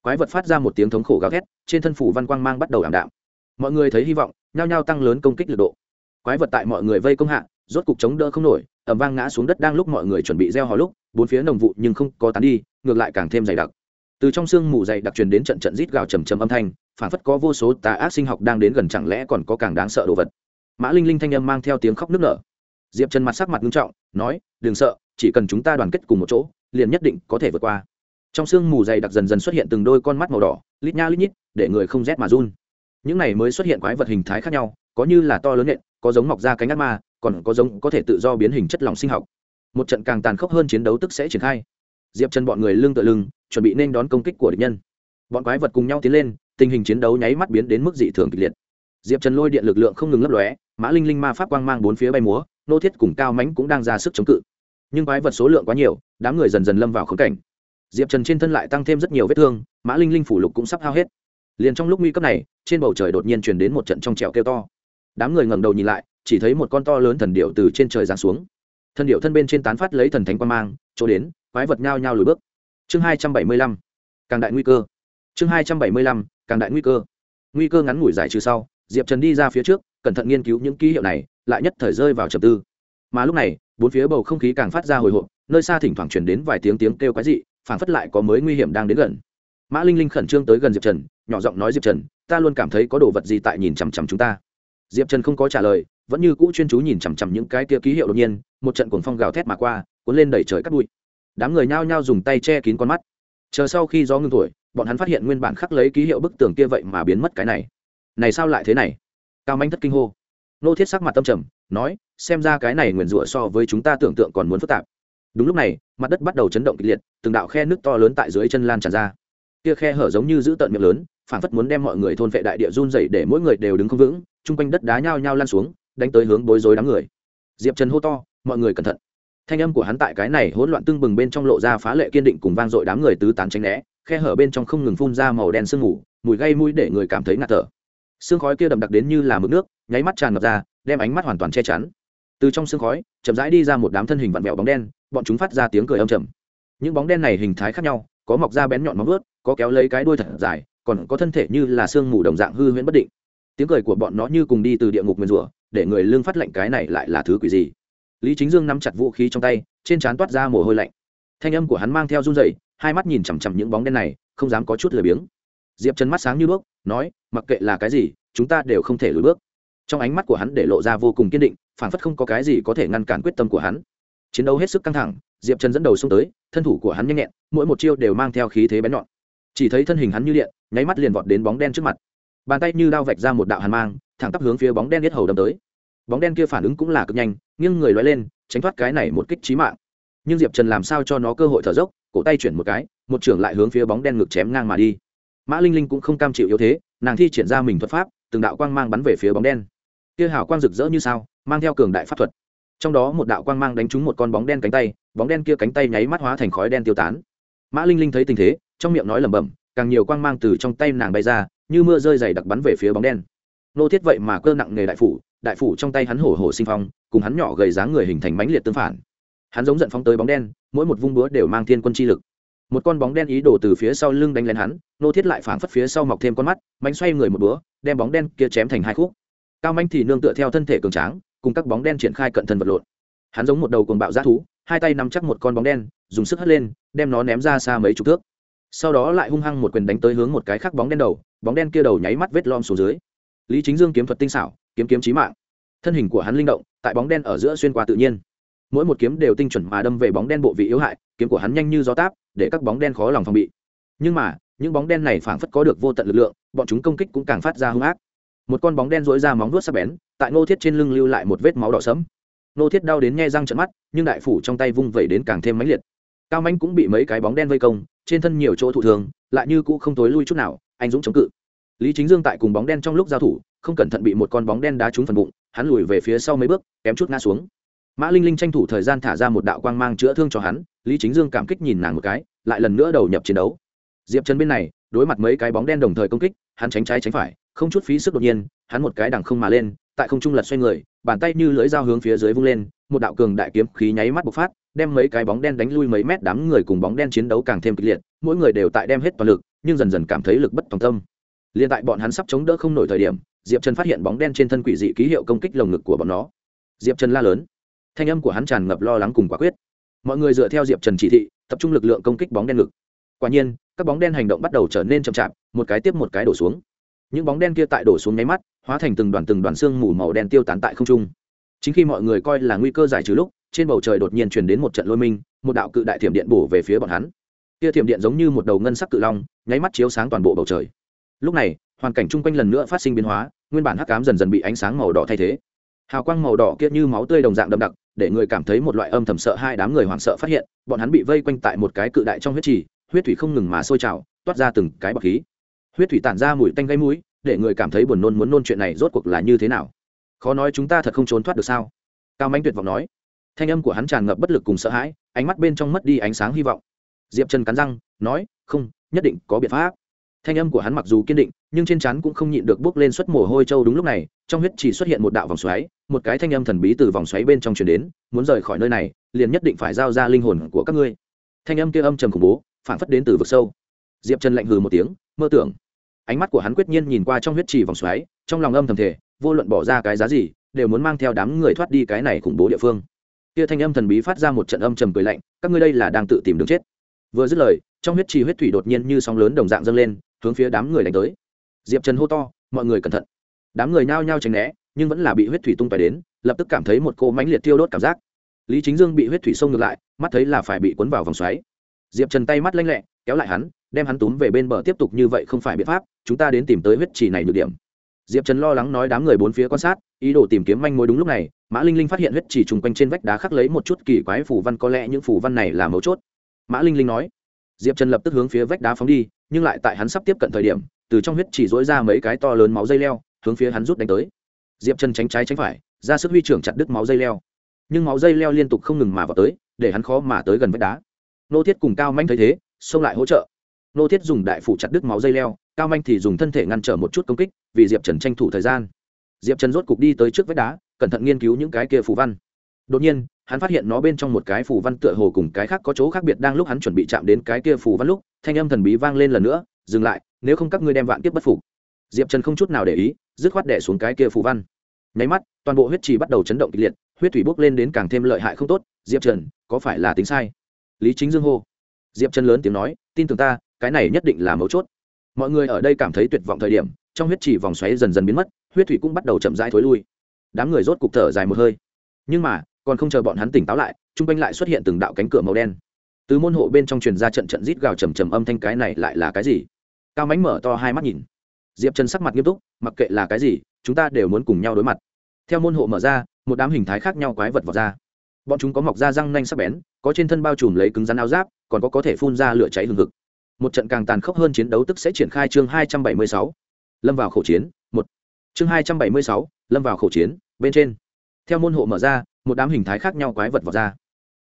quái vật phát ra một tiếng thống khổ gào thét, trên thân phủ văn quang mang bắt đầu ảm đạm. Mọi người thấy hy vọng, nhao nhao tăng lớn công kích lực độ. Quái vật tại mọi người vây công hạ, rốt cục chống đỡ không nổi ẩm vang ngã xuống đất đang lúc mọi người chuẩn bị gieo hò lúc, bốn phía nồng vụ nhưng không có tán đi, ngược lại càng thêm dày đặc. Từ trong sương mù dày đặc truyền đến trận trận rít gào trầm trầm âm thanh phản phất có vô số tà ác sinh học đang đến gần chẳng lẽ còn có càng đáng sợ đồ vật. Mã linh linh thanh âm mang theo tiếng khóc nức nở. Diệp trần mặt sắc mặt nghiêm trọng, nói, đừng sợ, chỉ cần chúng ta đoàn kết cùng một chỗ, liền nhất định có thể vượt qua trong sương mù dày đặc dần dần xuất hiện từng đôi con mắt màu đỏ, lít nha lít nhít, để người không rét mà run. Những này mới xuất hiện quái vật hình thái khác nhau, có như là to lớn nện, có giống mọc ra cánh ác ma, còn có giống có thể tự do biến hình chất lỏng sinh học. Một trận càng tàn khốc hơn chiến đấu tức sẽ triển khai. Diệp chân bọn người lưng tựa lưng, chuẩn bị nên đón công kích của địch nhân. Bọn quái vật cùng nhau tiến lên, tình hình chiến đấu nháy mắt biến đến mức dị thường kịch liệt. Diệp trần lôi điện lực lượng không ngừng lấp lóe, mã linh linh ma pháp quang mang bốn phía bay múa, nô thiết cùng cao mánh cũng đang ra sức chống cự. Nhưng quái vật số lượng quá nhiều, đám người dần dần lâm vào khống cảnh diệp trần trên thân lại tăng thêm rất nhiều vết thương mã linh linh phủ lục cũng sắp hao hết liền trong lúc nguy cấp này trên bầu trời đột nhiên truyền đến một trận trong trèo kêu to đám người ngẩng đầu nhìn lại chỉ thấy một con to lớn thần điệu từ trên trời giáng xuống thần điệu thân bên trên tán phát lấy thần thánh quan mang chỗ đến quái vật nhao nhao lùi bước chương hai trăm bảy mươi lăm càng đại nguy cơ chương hai trăm bảy mươi lăm càng đại nguy cơ nguy cơ ngắn ngủi giải trừ sau diệp trần đi ra phía trước cẩn thận nghiên cứu những ký hiệu này lại nhất thời rơi vào trầm tư mà lúc này bốn phía bầu không khí càng phát ra hồi hộp nơi xa thỉnh thoảng truyền đến vài tiếng tiếng kêu quái dị phảng phất lại có mới nguy hiểm đang đến gần. Mã linh linh khẩn trương tới gần diệp trần, nhỏ giọng nói diệp trần, ta luôn cảm thấy có đồ vật gì tại nhìn chằm chằm chúng ta. Diệp trần không có trả lời, vẫn như cũ chuyên chú nhìn chằm chằm những cái kia ký hiệu đột nhiên, một trận cuồng phong gào thét mà qua, cuốn lên đẩy trời cắt bụi. Đám người nhao nhao dùng tay che kín con mắt. Chờ sau khi gió ngưng thổi, bọn hắn phát hiện nguyên bản khắc lấy ký hiệu bức tường kia vậy mà biến mất cái này. Này sao lại thế này? Cao manh thất kinh hô. Nô thiết sắc mặt tâm trầm, nói, xem ra cái này nguyền rủa so với chúng ta tưởng tượng còn muốn phức tạp đúng lúc này, mặt đất bắt đầu chấn động kịch liệt, từng đạo khe nước to lớn tại dưới chân lan tràn ra. Kia khe hở giống như giữ tợn miệng lớn phản phất muốn đem mọi người thôn vệ đại địa run dày để mỗi người đều đứng không vững, chung quanh đất đá nhao nhao lan xuống, đánh tới hướng bối rối đám người. Diệp trần hô to, mọi người cẩn thận. Thanh âm của hắn tại cái này hỗn loạn tưng bừng bên trong lộ ra phá lệ kiên định cùng vang dội đám người tứ tán tránh né, khe hở bên trong không ngừng phun ra màu đen sương mù, mùi gây mũi để người cảm thấy ngạt thở. Sương khói kia đậm đặc đến như là mực nước, nháy mắt tràn ngập ra, đem ánh mắt hoàn toàn che chắn. Từ trong sương khói, chậm rãi đi ra một đám thân hình vặn vẹo bóng đen bọn chúng phát ra tiếng cười âm trầm. Những bóng đen này hình thái khác nhau có mọc da bén nhọn móng vuốt, có kéo lấy cái đuôi thật dài còn có thân thể như là sương mù đồng dạng hư huyễn bất định. Tiếng cười của bọn nó như cùng đi từ địa ngục nguyên rủa để người lương phát lệnh cái này lại là thứ quỷ gì? Lý chính dương nắm chặt vũ khí trong tay trên trán toát ra mồ hôi lạnh. Thanh âm của hắn mang theo run rẩy, hai mắt nhìn chằm chằm những bóng đen này không dám có chút lười biếng. Diệp trần mắt sáng như bước nói mặc kệ là cái gì chúng ta đều không thể lùi bước. Trong ánh mắt của hắn để lộ ra vô cùng kiên định phản phất không có cái gì có thể ngăn cản quyết tâm của hắn chiến đấu hết sức căng thẳng, diệp trần dẫn đầu xông tới, thân thủ của hắn nhanh nhẹn, mỗi một chiêu đều mang theo khí thế bén nhọn. Chỉ thấy thân hình hắn như điện, nháy mắt liền vọt đến bóng đen trước mặt. Bàn tay như đao vạch ra một đạo hàn mang, thẳng tắp hướng phía bóng đen biết hầu đâm tới. Bóng đen kia phản ứng cũng là cực nhanh, nghiêng người loay lên, tránh thoát cái này một kích trí mạng. Nhưng diệp trần làm sao cho nó cơ hội thở dốc, cổ tay chuyển một cái, một trưởng lại hướng phía bóng đen ngực chém ngang mà đi. Mã linh linh cũng không cam chịu yếu thế, nàng thi triển ra mình thuật pháp, từng đạo quang mang bắn về phía bóng đen. Kia hào quang rực rỡ như sao, mang theo cường đại pháp thuật trong đó một đạo quang mang đánh trúng một con bóng đen cánh tay, bóng đen kia cánh tay nháy mắt hóa thành khói đen tiêu tán. Mã linh linh thấy tình thế, trong miệng nói lẩm bẩm, càng nhiều quang mang từ trong tay nàng bay ra, như mưa rơi dày đặc bắn về phía bóng đen. Nô thiết vậy mà cơ nặng nghề đại phủ đại phủ trong tay hắn hổ hổ sinh phong, cùng hắn nhỏ gầy dáng người hình thành mãnh liệt tương phản. Hắn giống giận phóng tới bóng đen, mỗi một vung búa đều mang thiên quân chi lực. Một con bóng đen ý đổ từ phía sau lưng đánh lên hắn, nô thiết lại phảng phất phía sau mọc thêm con mắt, bánh xoay người một búa, đem bóng đen kia chém thành hai khúc. Cao manh thì nương tựa theo thân thể cường tráng cùng các bóng đen triển khai cận thân vật lộn. Hắn giống một đầu cuồng bạo g thú, hai tay nắm chắc một con bóng đen, dùng sức hất lên, đem nó ném ra xa mấy chục thước. Sau đó lại hung hăng một quyền đánh tới hướng một cái khác bóng đen đầu, bóng đen kia đầu nháy mắt vết lom xuống dưới. Lý chính dương kiếm thuật tinh xảo, kiếm kiếm trí mạng. Thân hình của hắn linh động, tại bóng đen ở giữa xuyên qua tự nhiên. Mỗi một kiếm đều tinh chuẩn mà đâm về bóng đen bộ vị yếu hại, kiếm của hắn nhanh như gió táp, để các bóng đen khó lòng phòng bị. Nhưng mà, những bóng đen này phảng phất có được vô tận lực lượng, bọn chúng công kích cũng càng phát ra hung ác một con bóng đen dối ra móng vuốt sắc bén, tại ngô thiết trên lưng lưu lại một vết máu đỏ sẫm. Ngô thiết đau đến nghe răng trận mắt, nhưng đại phủ trong tay vung vẩy đến càng thêm mãnh liệt. Cao mãnh cũng bị mấy cái bóng đen vây công, trên thân nhiều chỗ thụ thường lại như cũ không tối lui chút nào, anh dũng chống cự. Lý chính dương tại cùng bóng đen trong lúc giao thủ, không cẩn thận bị một con bóng đen đá trúng phần bụng, hắn lùi về phía sau mấy bước, kém chút ngã xuống. Mã linh linh tranh thủ thời gian thả ra một đạo quang mang chữa thương cho hắn, lý chính dương cảm kích nhìn nàng một cái, lại lần nữa đầu nhập chiến đấu. Diệp trần bên này, đối mặt mấy cái bóng đen đồng thời công kích, hắn tránh trái tránh phải không chút phí sức đột nhiên, hắn một cái đằng không mà lên, tại không trung lật xoay người, bàn tay như lưỡi dao hướng phía dưới vung lên, một đạo cường đại kiếm khí nháy mắt bộc phát, đem mấy cái bóng đen đánh lui mấy mét đám người cùng bóng đen chiến đấu càng thêm kịch liệt, mỗi người đều tại đem hết toàn lực, nhưng dần dần cảm thấy lực bất tòng tâm. Liền tại bọn hắn sắp chống đỡ không nổi thời điểm, diệp trần phát hiện bóng đen trên thân quỷ dị ký hiệu công kích lồng ngực của bọn nó. Diệp trần la lớn. Thanh âm của hắn tràn ngập lo lắng cùng quả quyết. Mọi người dựa theo diệp trần chỉ thị, tập trung lực lượng công kích bóng đen ngực. Quả nhiên, các bóng đen hành động bắt đầu trở nên chậm chạp, một cái tiếp một cái đổ xuống những bóng đen kia tại đổ xuống nháy mắt, hóa thành từng đoàn từng đoàn xương mù màu đen tiêu tán tại không trung. Chính khi mọi người coi là nguy cơ giải trừ lúc, trên bầu trời đột nhiên truyền đến một trận lôi minh, một đạo cự đại thiểm điện bổ về phía bọn hắn. Kia thiểm điện giống như một đầu ngân sắc cự long, nháy mắt chiếu sáng toàn bộ bầu trời. Lúc này, hoàn cảnh chung quanh lần nữa phát sinh biến hóa, nguyên bản hắc cám dần dần bị ánh sáng màu đỏ thay thế. Hào quang màu đỏ kia như máu tươi đồng dạng đậm đặc, để người cảm thấy một loại âm thầm sợ hai đám người hoảng sợ phát hiện, bọn hắn bị vây quanh tại một cái cự đại trong huyết trì, huyết thủy không ngừng mà sôi trào, toát ra từng cái bọc khí huyết thủy tản ra mùi tanh gây mũi, để người cảm thấy buồn nôn muốn nôn chuyện này rốt cuộc là như thế nào? Khó nói chúng ta thật không trốn thoát được sao? Cao Mạnh tuyệt vọng nói. Thanh âm của hắn tràn ngập bất lực cùng sợ hãi, ánh mắt bên trong mất đi ánh sáng hy vọng. Diệp trần cắn răng, nói, không, nhất định có biện pháp. Thanh âm của hắn mặc dù kiên định, nhưng trên chắn cũng không nhịn được bước lên suất mồ hôi trâu đúng lúc này, trong huyết chỉ xuất hiện một đạo vòng xoáy, một cái thanh âm thần bí từ vòng xoáy bên trong chuyển đến, muốn rời khỏi nơi này, liền nhất định phải giao ra linh hồn của các ngươi. Thanh âm kia âm trầm khủng bố phản phất đến từ vực sâu. Diệp trần lạnh hừ một tiếng mơ tưởng. Ánh mắt của hắn quyết nhiên nhìn qua trong huyết trì vòng xoáy, trong lòng âm thầm thể vô luận bỏ ra cái giá gì, đều muốn mang theo đám người thoát đi cái này khủng bố địa phương. Kia thanh âm thần bí phát ra một trận âm trầm cười lạnh, các ngươi đây là đang tự tìm đường chết. Vừa dứt lời, trong huyết trì huyết thủy đột nhiên như sóng lớn đồng dạng dâng lên, hướng phía đám người đánh tới. Diệp trần hô to, mọi người cẩn thận. Đám người nao nhao tránh né, nhưng vẫn là bị huyết thủy tung phải đến, lập tức cảm thấy một cô mãnh liệt tiêu đốt cảm giác. Lý chính dương bị huyết thủy xông ngược lại, mắt thấy là phải bị cuốn vào vòng xoáy. Diệp trần tay mắt lanh lẹ, kéo lại hắn đem hắn túm về bên bờ tiếp tục như vậy không phải biện pháp, chúng ta đến tìm tới huyết trì này nhược điểm. Diệp trần lo lắng nói đám người bốn phía quan sát, ý đồ tìm kiếm manh mối đúng lúc này, mã linh linh phát hiện huyết trì trùng quanh trên vách đá khắc lấy một chút kỳ quái phủ văn, có lẽ những phủ văn này là mấu chốt. Mã linh linh nói. Diệp trần lập tức hướng phía vách đá phóng đi, nhưng lại tại hắn sắp tiếp cận thời điểm, từ trong huyết chỉ dỗi ra mấy cái to lớn máu dây leo, hướng phía hắn rút đánh tới. Diệp trần tránh trái tránh phải, ra sức huy trưởng chặt đứt máu dây leo. Nhưng máu dây leo liên tục không ngừng mà vào tới, để hắn khó mà tới gần vách đá. Nô thiết cùng cao manh thấy thế, xông lại hỗ trợ nô thiết dùng đại phủ chặt đứt máu dây leo, cao manh thì dùng thân thể ngăn trở một chút công kích, vì diệp trần tranh thủ thời gian. Diệp trần rốt cục đi tới trước vách đá, cẩn thận nghiên cứu những cái kia phù văn. Đột nhiên, hắn phát hiện nó bên trong một cái phù văn tựa hồ cùng cái khác có chỗ khác biệt đang lúc hắn chuẩn bị chạm đến cái kia phù văn lúc, thanh âm thần bí vang lên lần nữa, dừng lại, nếu không các ngươi đem vạn kiếp bất phục. Diệp trần không chút nào để ý, dứt khoát đẻ xuống cái kia phù văn. Nháy mắt, toàn bộ huyết trì bắt đầu chấn động kịch liệt, huyết thủy bốc lên đến càng thêm lợi hại không tốt, diệp trần, có phải là tính sai? Lý chính dương hô. Diệp trần lớn tiếng nói, tin tưởng ta cái này nhất định là mấu chốt. Mọi người ở đây cảm thấy tuyệt vọng thời điểm, trong huyết chỉ vòng xoáy dần dần biến mất, huyết thủy cũng bắt đầu chậm rãi thối lui. Đám người rốt cục thở dài một hơi. Nhưng mà, còn không chờ bọn hắn tỉnh táo lại, chung quanh lại xuất hiện từng đạo cánh cửa màu đen. Từ môn hộ bên trong truyền ra trận trận rít gào trầm trầm âm thanh cái này lại là cái gì? Cao mánh mở to hai mắt nhìn. Diệp trần sắc mặt nghiêm túc, mặc kệ là cái gì, chúng ta đều muốn cùng nhau đối mặt. Theo môn hộ mở ra, một đám hình thái khác nhau quái vật vào ra. Bọn chúng có mọc da răng nanh sắc bén, có trên thân bao trùm lấy cứng rắn áo giáp, còn có có thể phun ra lửa cháy hừng hực một trận càng tàn khốc hơn chiến đấu tức sẽ triển khai chương hai trăm bảy mươi sáu. Lâm vào khẩu chiến, một. Chương hai trăm bảy mươi sáu, lâm vào khẩu chiến, bên trên. Theo môn hộ mở ra, một đám hình thái khác nhau quái vật vào ra.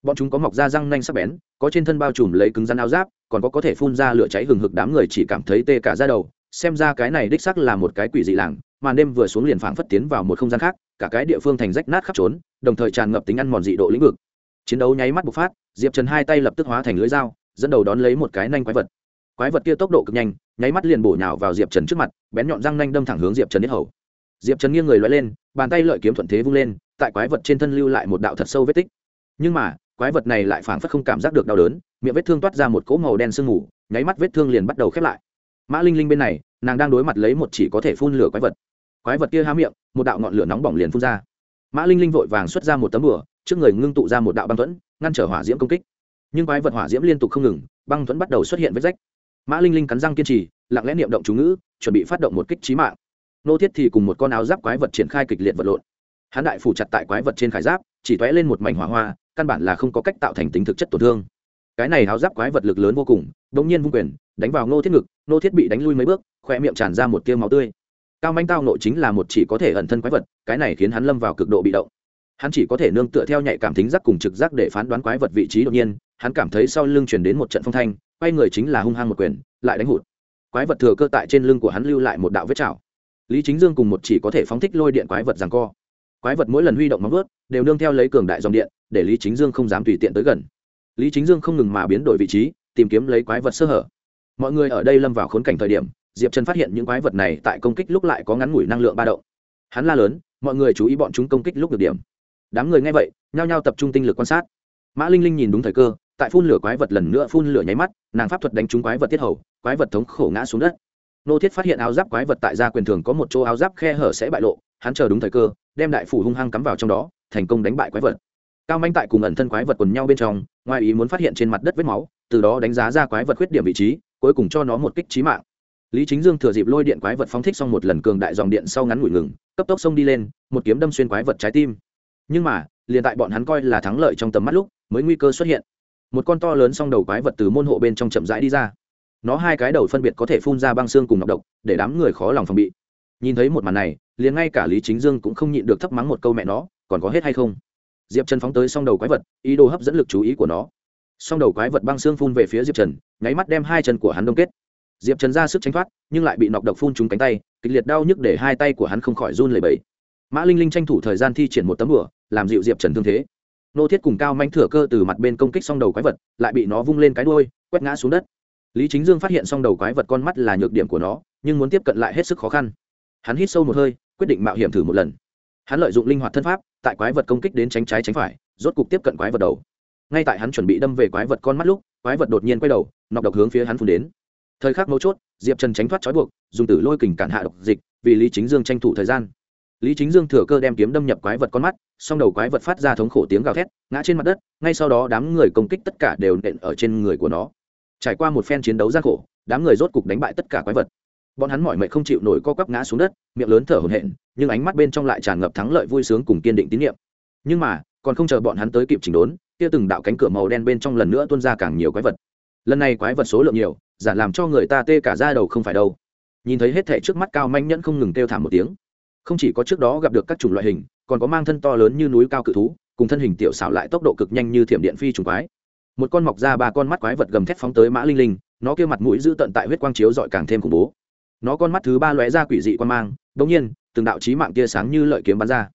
Bọn chúng có mọc da răng nanh sắc bén, có trên thân bao trùm lấy cứng rắn áo giáp, còn có có thể phun ra lửa cháy hừng hực đám người chỉ cảm thấy tê cả ra đầu. Xem ra cái này đích sắc là một cái quỷ dị làng, màn đêm vừa xuống liền phảng phất tiến vào một không gian khác, cả cái địa phương thành rách nát khắp trốn, đồng thời tràn ngập tính ăn mòn dị độ lĩnh vực. Chiến đấu nháy mắt bộc phát, diệp trần hai tay lập tức hóa thành lưới dao, dẫn đầu đón lấy một cái nanh quái vật quái vật kia tốc độ cực nhanh, nháy mắt liền bổ nhào vào diệp trần trước mặt, bén nhọn răng nanh đâm thẳng hướng diệp trần đến hầu. Diệp trần nghiêng người loay lên, bàn tay lợi kiếm thuận thế vung lên, tại quái vật trên thân lưu lại một đạo thật sâu vết tích. Nhưng mà, quái vật này lại phảng phất không cảm giác được đau đớn, miệng vết thương toát ra một cỗ màu đen sương mù, nháy mắt vết thương liền bắt đầu khép lại. Mã linh linh bên này, nàng đang đối mặt lấy một chỉ có thể phun lửa quái vật. Quái vật kia há miệng, một đạo ngọn lửa nóng bỏng liền phun ra. Mã linh linh vội vàng xuất ra một tấm bửa trước người ngưng tụ ra một đạo băng thuẫn, ngăn trở hỏa diễm công kích. Nhưng quái vật hỏa diễm liên tục không ngừng, băng thuẫn bắt đầu xuất hiện vết rách mã linh linh cắn răng kiên trì, lặng lẽ niệm động chú ngữ, chuẩn bị phát động một kích trí mạng. Nô thiết thì cùng một con áo giáp quái vật triển khai kịch liệt vật lộn. Hắn đại phủ chặt tại quái vật trên khải giáp, chỉ t lên một mảnh hỏa hoa, căn bản là không có cách tạo thành tính thực chất tổn thương. Cái này áo giáp quái vật lực lớn vô cùng đ ỗ n g nhiên vung quyền, đánh vào nô thiết ngực, nô thiết bị đánh lui mấy bước khoe miệng tràn ra một tiêu máu tươi. Cao manh tao nội chính là một chỉ có thể ẩn thân quái vật, cái này khiến hắn lâm vào cực độ bị động. Hắn chỉ có thể nương tựa theo nhạy cảm tính giác cùng trực giác để phán đoán quái vật vị trí đột nhiên hắn cảm thấy sau lưng chuyển đến một trận phong thanh, quay người chính là hung hăng một quyền, lại đánh hụt. Quái vật thừa cơ tại trên lưng của hắn lưu lại một đạo vết chảo. Lý chính dương cùng một chỉ có thể phóng thích lôi điện quái vật rằng co. Quái vật mỗi lần huy động móng vớt đều nương theo lấy cường đại dòng điện, để lý chính dương không dám tùy tiện tới gần. Lý chính dương không ngừng mà biến đổi vị trí, tìm kiếm lấy quái vật sơ hở. Mọi người ở đây lâm vào khốn cảnh thời điểm, diệp trần phát hiện những quái vật này tại công kích lúc lại có ngắn ngủi năng lượng ba động. Hắn la lớn, mọi người chú ý bọn chúng công kích lúc được điểm. Đám người nghe vậy, nhao nhao tập trung tinh lực quan sát. Mã linh linh nhìn đúng thời cơ tại phun lửa quái vật lần nữa phun lửa nháy mắt, nàng pháp thuật đánh trúng quái vật tiết hầu, quái vật thống khổ ngã xuống đất. Nô thiết phát hiện áo giáp quái vật tại gia quyền thường có một chỗ áo giáp khe hở sẽ bại lộ, hắn chờ đúng thời cơ, đem đại phủ hung hăng cắm vào trong đó, thành công đánh bại quái vật. Cao manh tại cùng ẩn thân quái vật quần nhau bên trong, ngoài ý muốn phát hiện trên mặt đất vết máu, từ đó đánh giá ra quái vật khuyết điểm vị trí, cuối cùng cho nó một kích trí mạng. Lý chính dương thừa dịp lôi điện quái vật phóng thích xong một lần cường đại dòng điện sau ngắn ngủi ngừng, cấp tốc xông đi lên, một kiếm đâm xuyên quái vật trái tim. Nhưng mà, liền tại bọn hắn coi là thắng lợi trong tầm mắt lúc, mới nguy cơ xuất hiện một con to lớn song đầu quái vật từ môn hộ bên trong chậm rãi đi ra. Nó hai cái đầu phân biệt có thể phun ra băng xương cùng nọc độc, để đám người khó lòng phòng bị. Nhìn thấy một màn này, liền ngay cả lý chính dương cũng không nhịn được thấp mắng một câu mẹ nó, còn có hết hay không? Diệp trần phóng tới xong đầu quái vật, ý đồ hấp dẫn lực chú ý của nó. Xong đầu quái vật băng xương phun về phía diệp trần, nháy mắt đem hai chân của hắn đông kết. Diệp trần ra sức tranh thoát, nhưng lại bị nọc độc phun trúng cánh tay, kịch liệt đau nhức để hai tay của hắn không khỏi run lầy bẫy mã linh linh tranh thủ thời gian thi triển một tấm bửa làm dịu diệp trần thương thế nô thiết cùng cao manh thừa cơ từ mặt bên công kích xong đầu quái vật, lại bị nó vung lên cái đôi quét ngã xuống đất. Lý chính dương phát hiện xong đầu quái vật con mắt là nhược điểm của nó, nhưng muốn tiếp cận lại hết sức khó khăn. Hắn hít sâu một hơi, quyết định mạo hiểm thử một lần. Hắn lợi dụng linh hoạt thân pháp, tại quái vật công kích đến tránh trái tránh phải, rốt cục tiếp cận quái vật đầu. Ngay tại hắn chuẩn bị đâm về quái vật con mắt lúc, quái vật đột nhiên quay đầu, nọc độc hướng phía hắn phun đến. Thời khắc mấu chốt, diệp trần tránh thoát trói buộc, dùng tử lôi kình cản hạ độc dịch, vì lý chính dương tranh thủ thời gian lý chính dương thừa cơ đem kiếm đâm nhập quái vật con mắt, song đầu quái vật phát ra thống khổ tiếng gào thét, ngã trên mặt đất, ngay sau đó đám người công kích tất cả đều nện ở trên người của nó. Trải qua một phen chiến đấu gian khổ, đám người rốt cục đánh bại tất cả quái vật. Bọn hắn mỏi mệt không chịu nổi co quắp ngã xuống đất, miệng lớn thở hổn hển, nhưng ánh mắt bên trong lại tràn ngập thắng lợi vui sướng cùng kiên định tín nhiệm. Nhưng mà, còn không chờ bọn hắn tới kịp chỉnh đốn, kia từng đạo cánh cửa màu đen bên trong lần nữa tuôn ra càng nhiều quái vật. Lần này quái vật số lượng nhiều giản làm cho người ta tê cả ra đầu không phải đâu. Nhìn thấy hết thảy trước mắt cao manh nhẫn không ngừng kêu thảm một tiếng không chỉ có trước đó gặp được các chủng loại hình, còn có mang thân to lớn như núi cao cự thú, cùng thân hình tiểu xảo lại tốc độ cực nhanh như thiểm điện phi trùng quái. Một con mọc ra ba con mắt quái vật gầm thép phóng tới mã linh linh, nó kêu mặt mũi giữ tận tại huyết quang chiếu dọi càng thêm khủng bố. Nó con mắt thứ ba lóe ra quỷ dị quan mang đ ỗ n g nhiên, từng đạo trí mạng tia sáng như lợi kiếm bắn ra.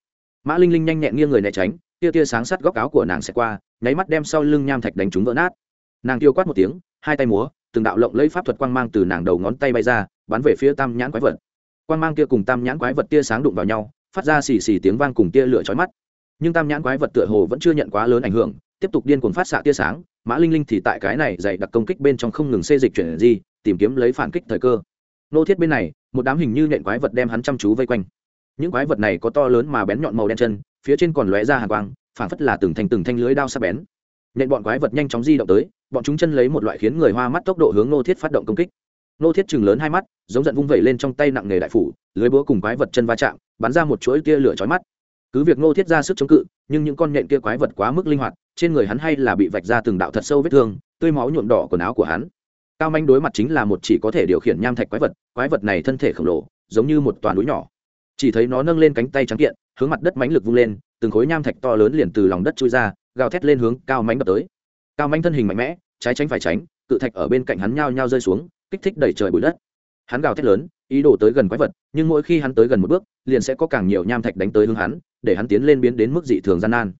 Mã linh linh nhanh nhẹn nghiêng người né tránh, tia tia sáng sắt góc áo của nàng sẽ qua, nháy mắt đem sau lưng nham thạch đánh trúng vỡ nát. Nàng tiêu quát một tiếng, hai tay múa, từng đạo lộng lấy pháp thuật quang mang từ nàng đầu ngón tay bay ra, bắn về phía tam nhãn quái vật. Quan mang kia cùng tam nhãn quái vật tia sáng đụng vào nhau, phát ra xì xì tiếng vang cùng tia lửa chói mắt. Nhưng tam nhãn quái vật tựa hồ vẫn chưa nhận quá lớn ảnh hưởng, tiếp tục điên cuồng phát xạ tia sáng, mã linh linh thì tại cái này dày đặc công kích bên trong không ngừng xê dịch chuyển gì tìm kiếm lấy phản kích thời cơ. Nô thiết bên này, một đám hình như nhện quái vật đem hắn chăm chú vây quanh. Những quái vật này có to lớn mà bén nhọn màu đen chân, phía trên còn lóe ra hàng quang phảng phất là từng thành từng thanh lưới đao sắc bén. Nhện bọn quái vật nhanh chóng di động tới, bọn chúng chân lấy một loại khiến người hoa mắt tốc độ hướng nô thiết phát động công kích nô thiết chừng lớn hai mắt, giống giận vung vẩy lên trong tay nặng nghề đại phủ, lưới búa cùng quái vật chân va chạm, bắn ra một chuỗi tia lửa chói mắt. Cứ việc nô thiết ra sức chống cự, nhưng những con nhện kia quái vật quá mức linh hoạt, trên người hắn hay là bị vạch ra từng đạo thật sâu vết thương, tươi máu nhuộm đỏ quần áo của hắn. Cao manh đối mặt chính là một chỉ có thể điều khiển nham thạch quái vật quái vật này thân thể khổng lồ, giống như một toàn núi nhỏ. Chỉ thấy nó nâng lên cánh tay trắng kiện, hướng mặt đất mánh lực vung lên, từng khối nham thạch to lớn liền từ lòng đất trôi ra, gào thét lên hướng cao mánh đập tới. Cao mánh thân hình mạnh mẽ, trái tránh phải tránh, cự thạch ở bên cạnh hắn nhao nhao rơi xuống kích thích đẩy trời bụi đất. Hắn gào thét lớn, ý đồ tới gần quái vật, nhưng mỗi khi hắn tới gần một bước, liền sẽ có càng nhiều nham thạch đánh tới hướng hắn, để hắn tiến lên biến đến mức dị thường gian nan.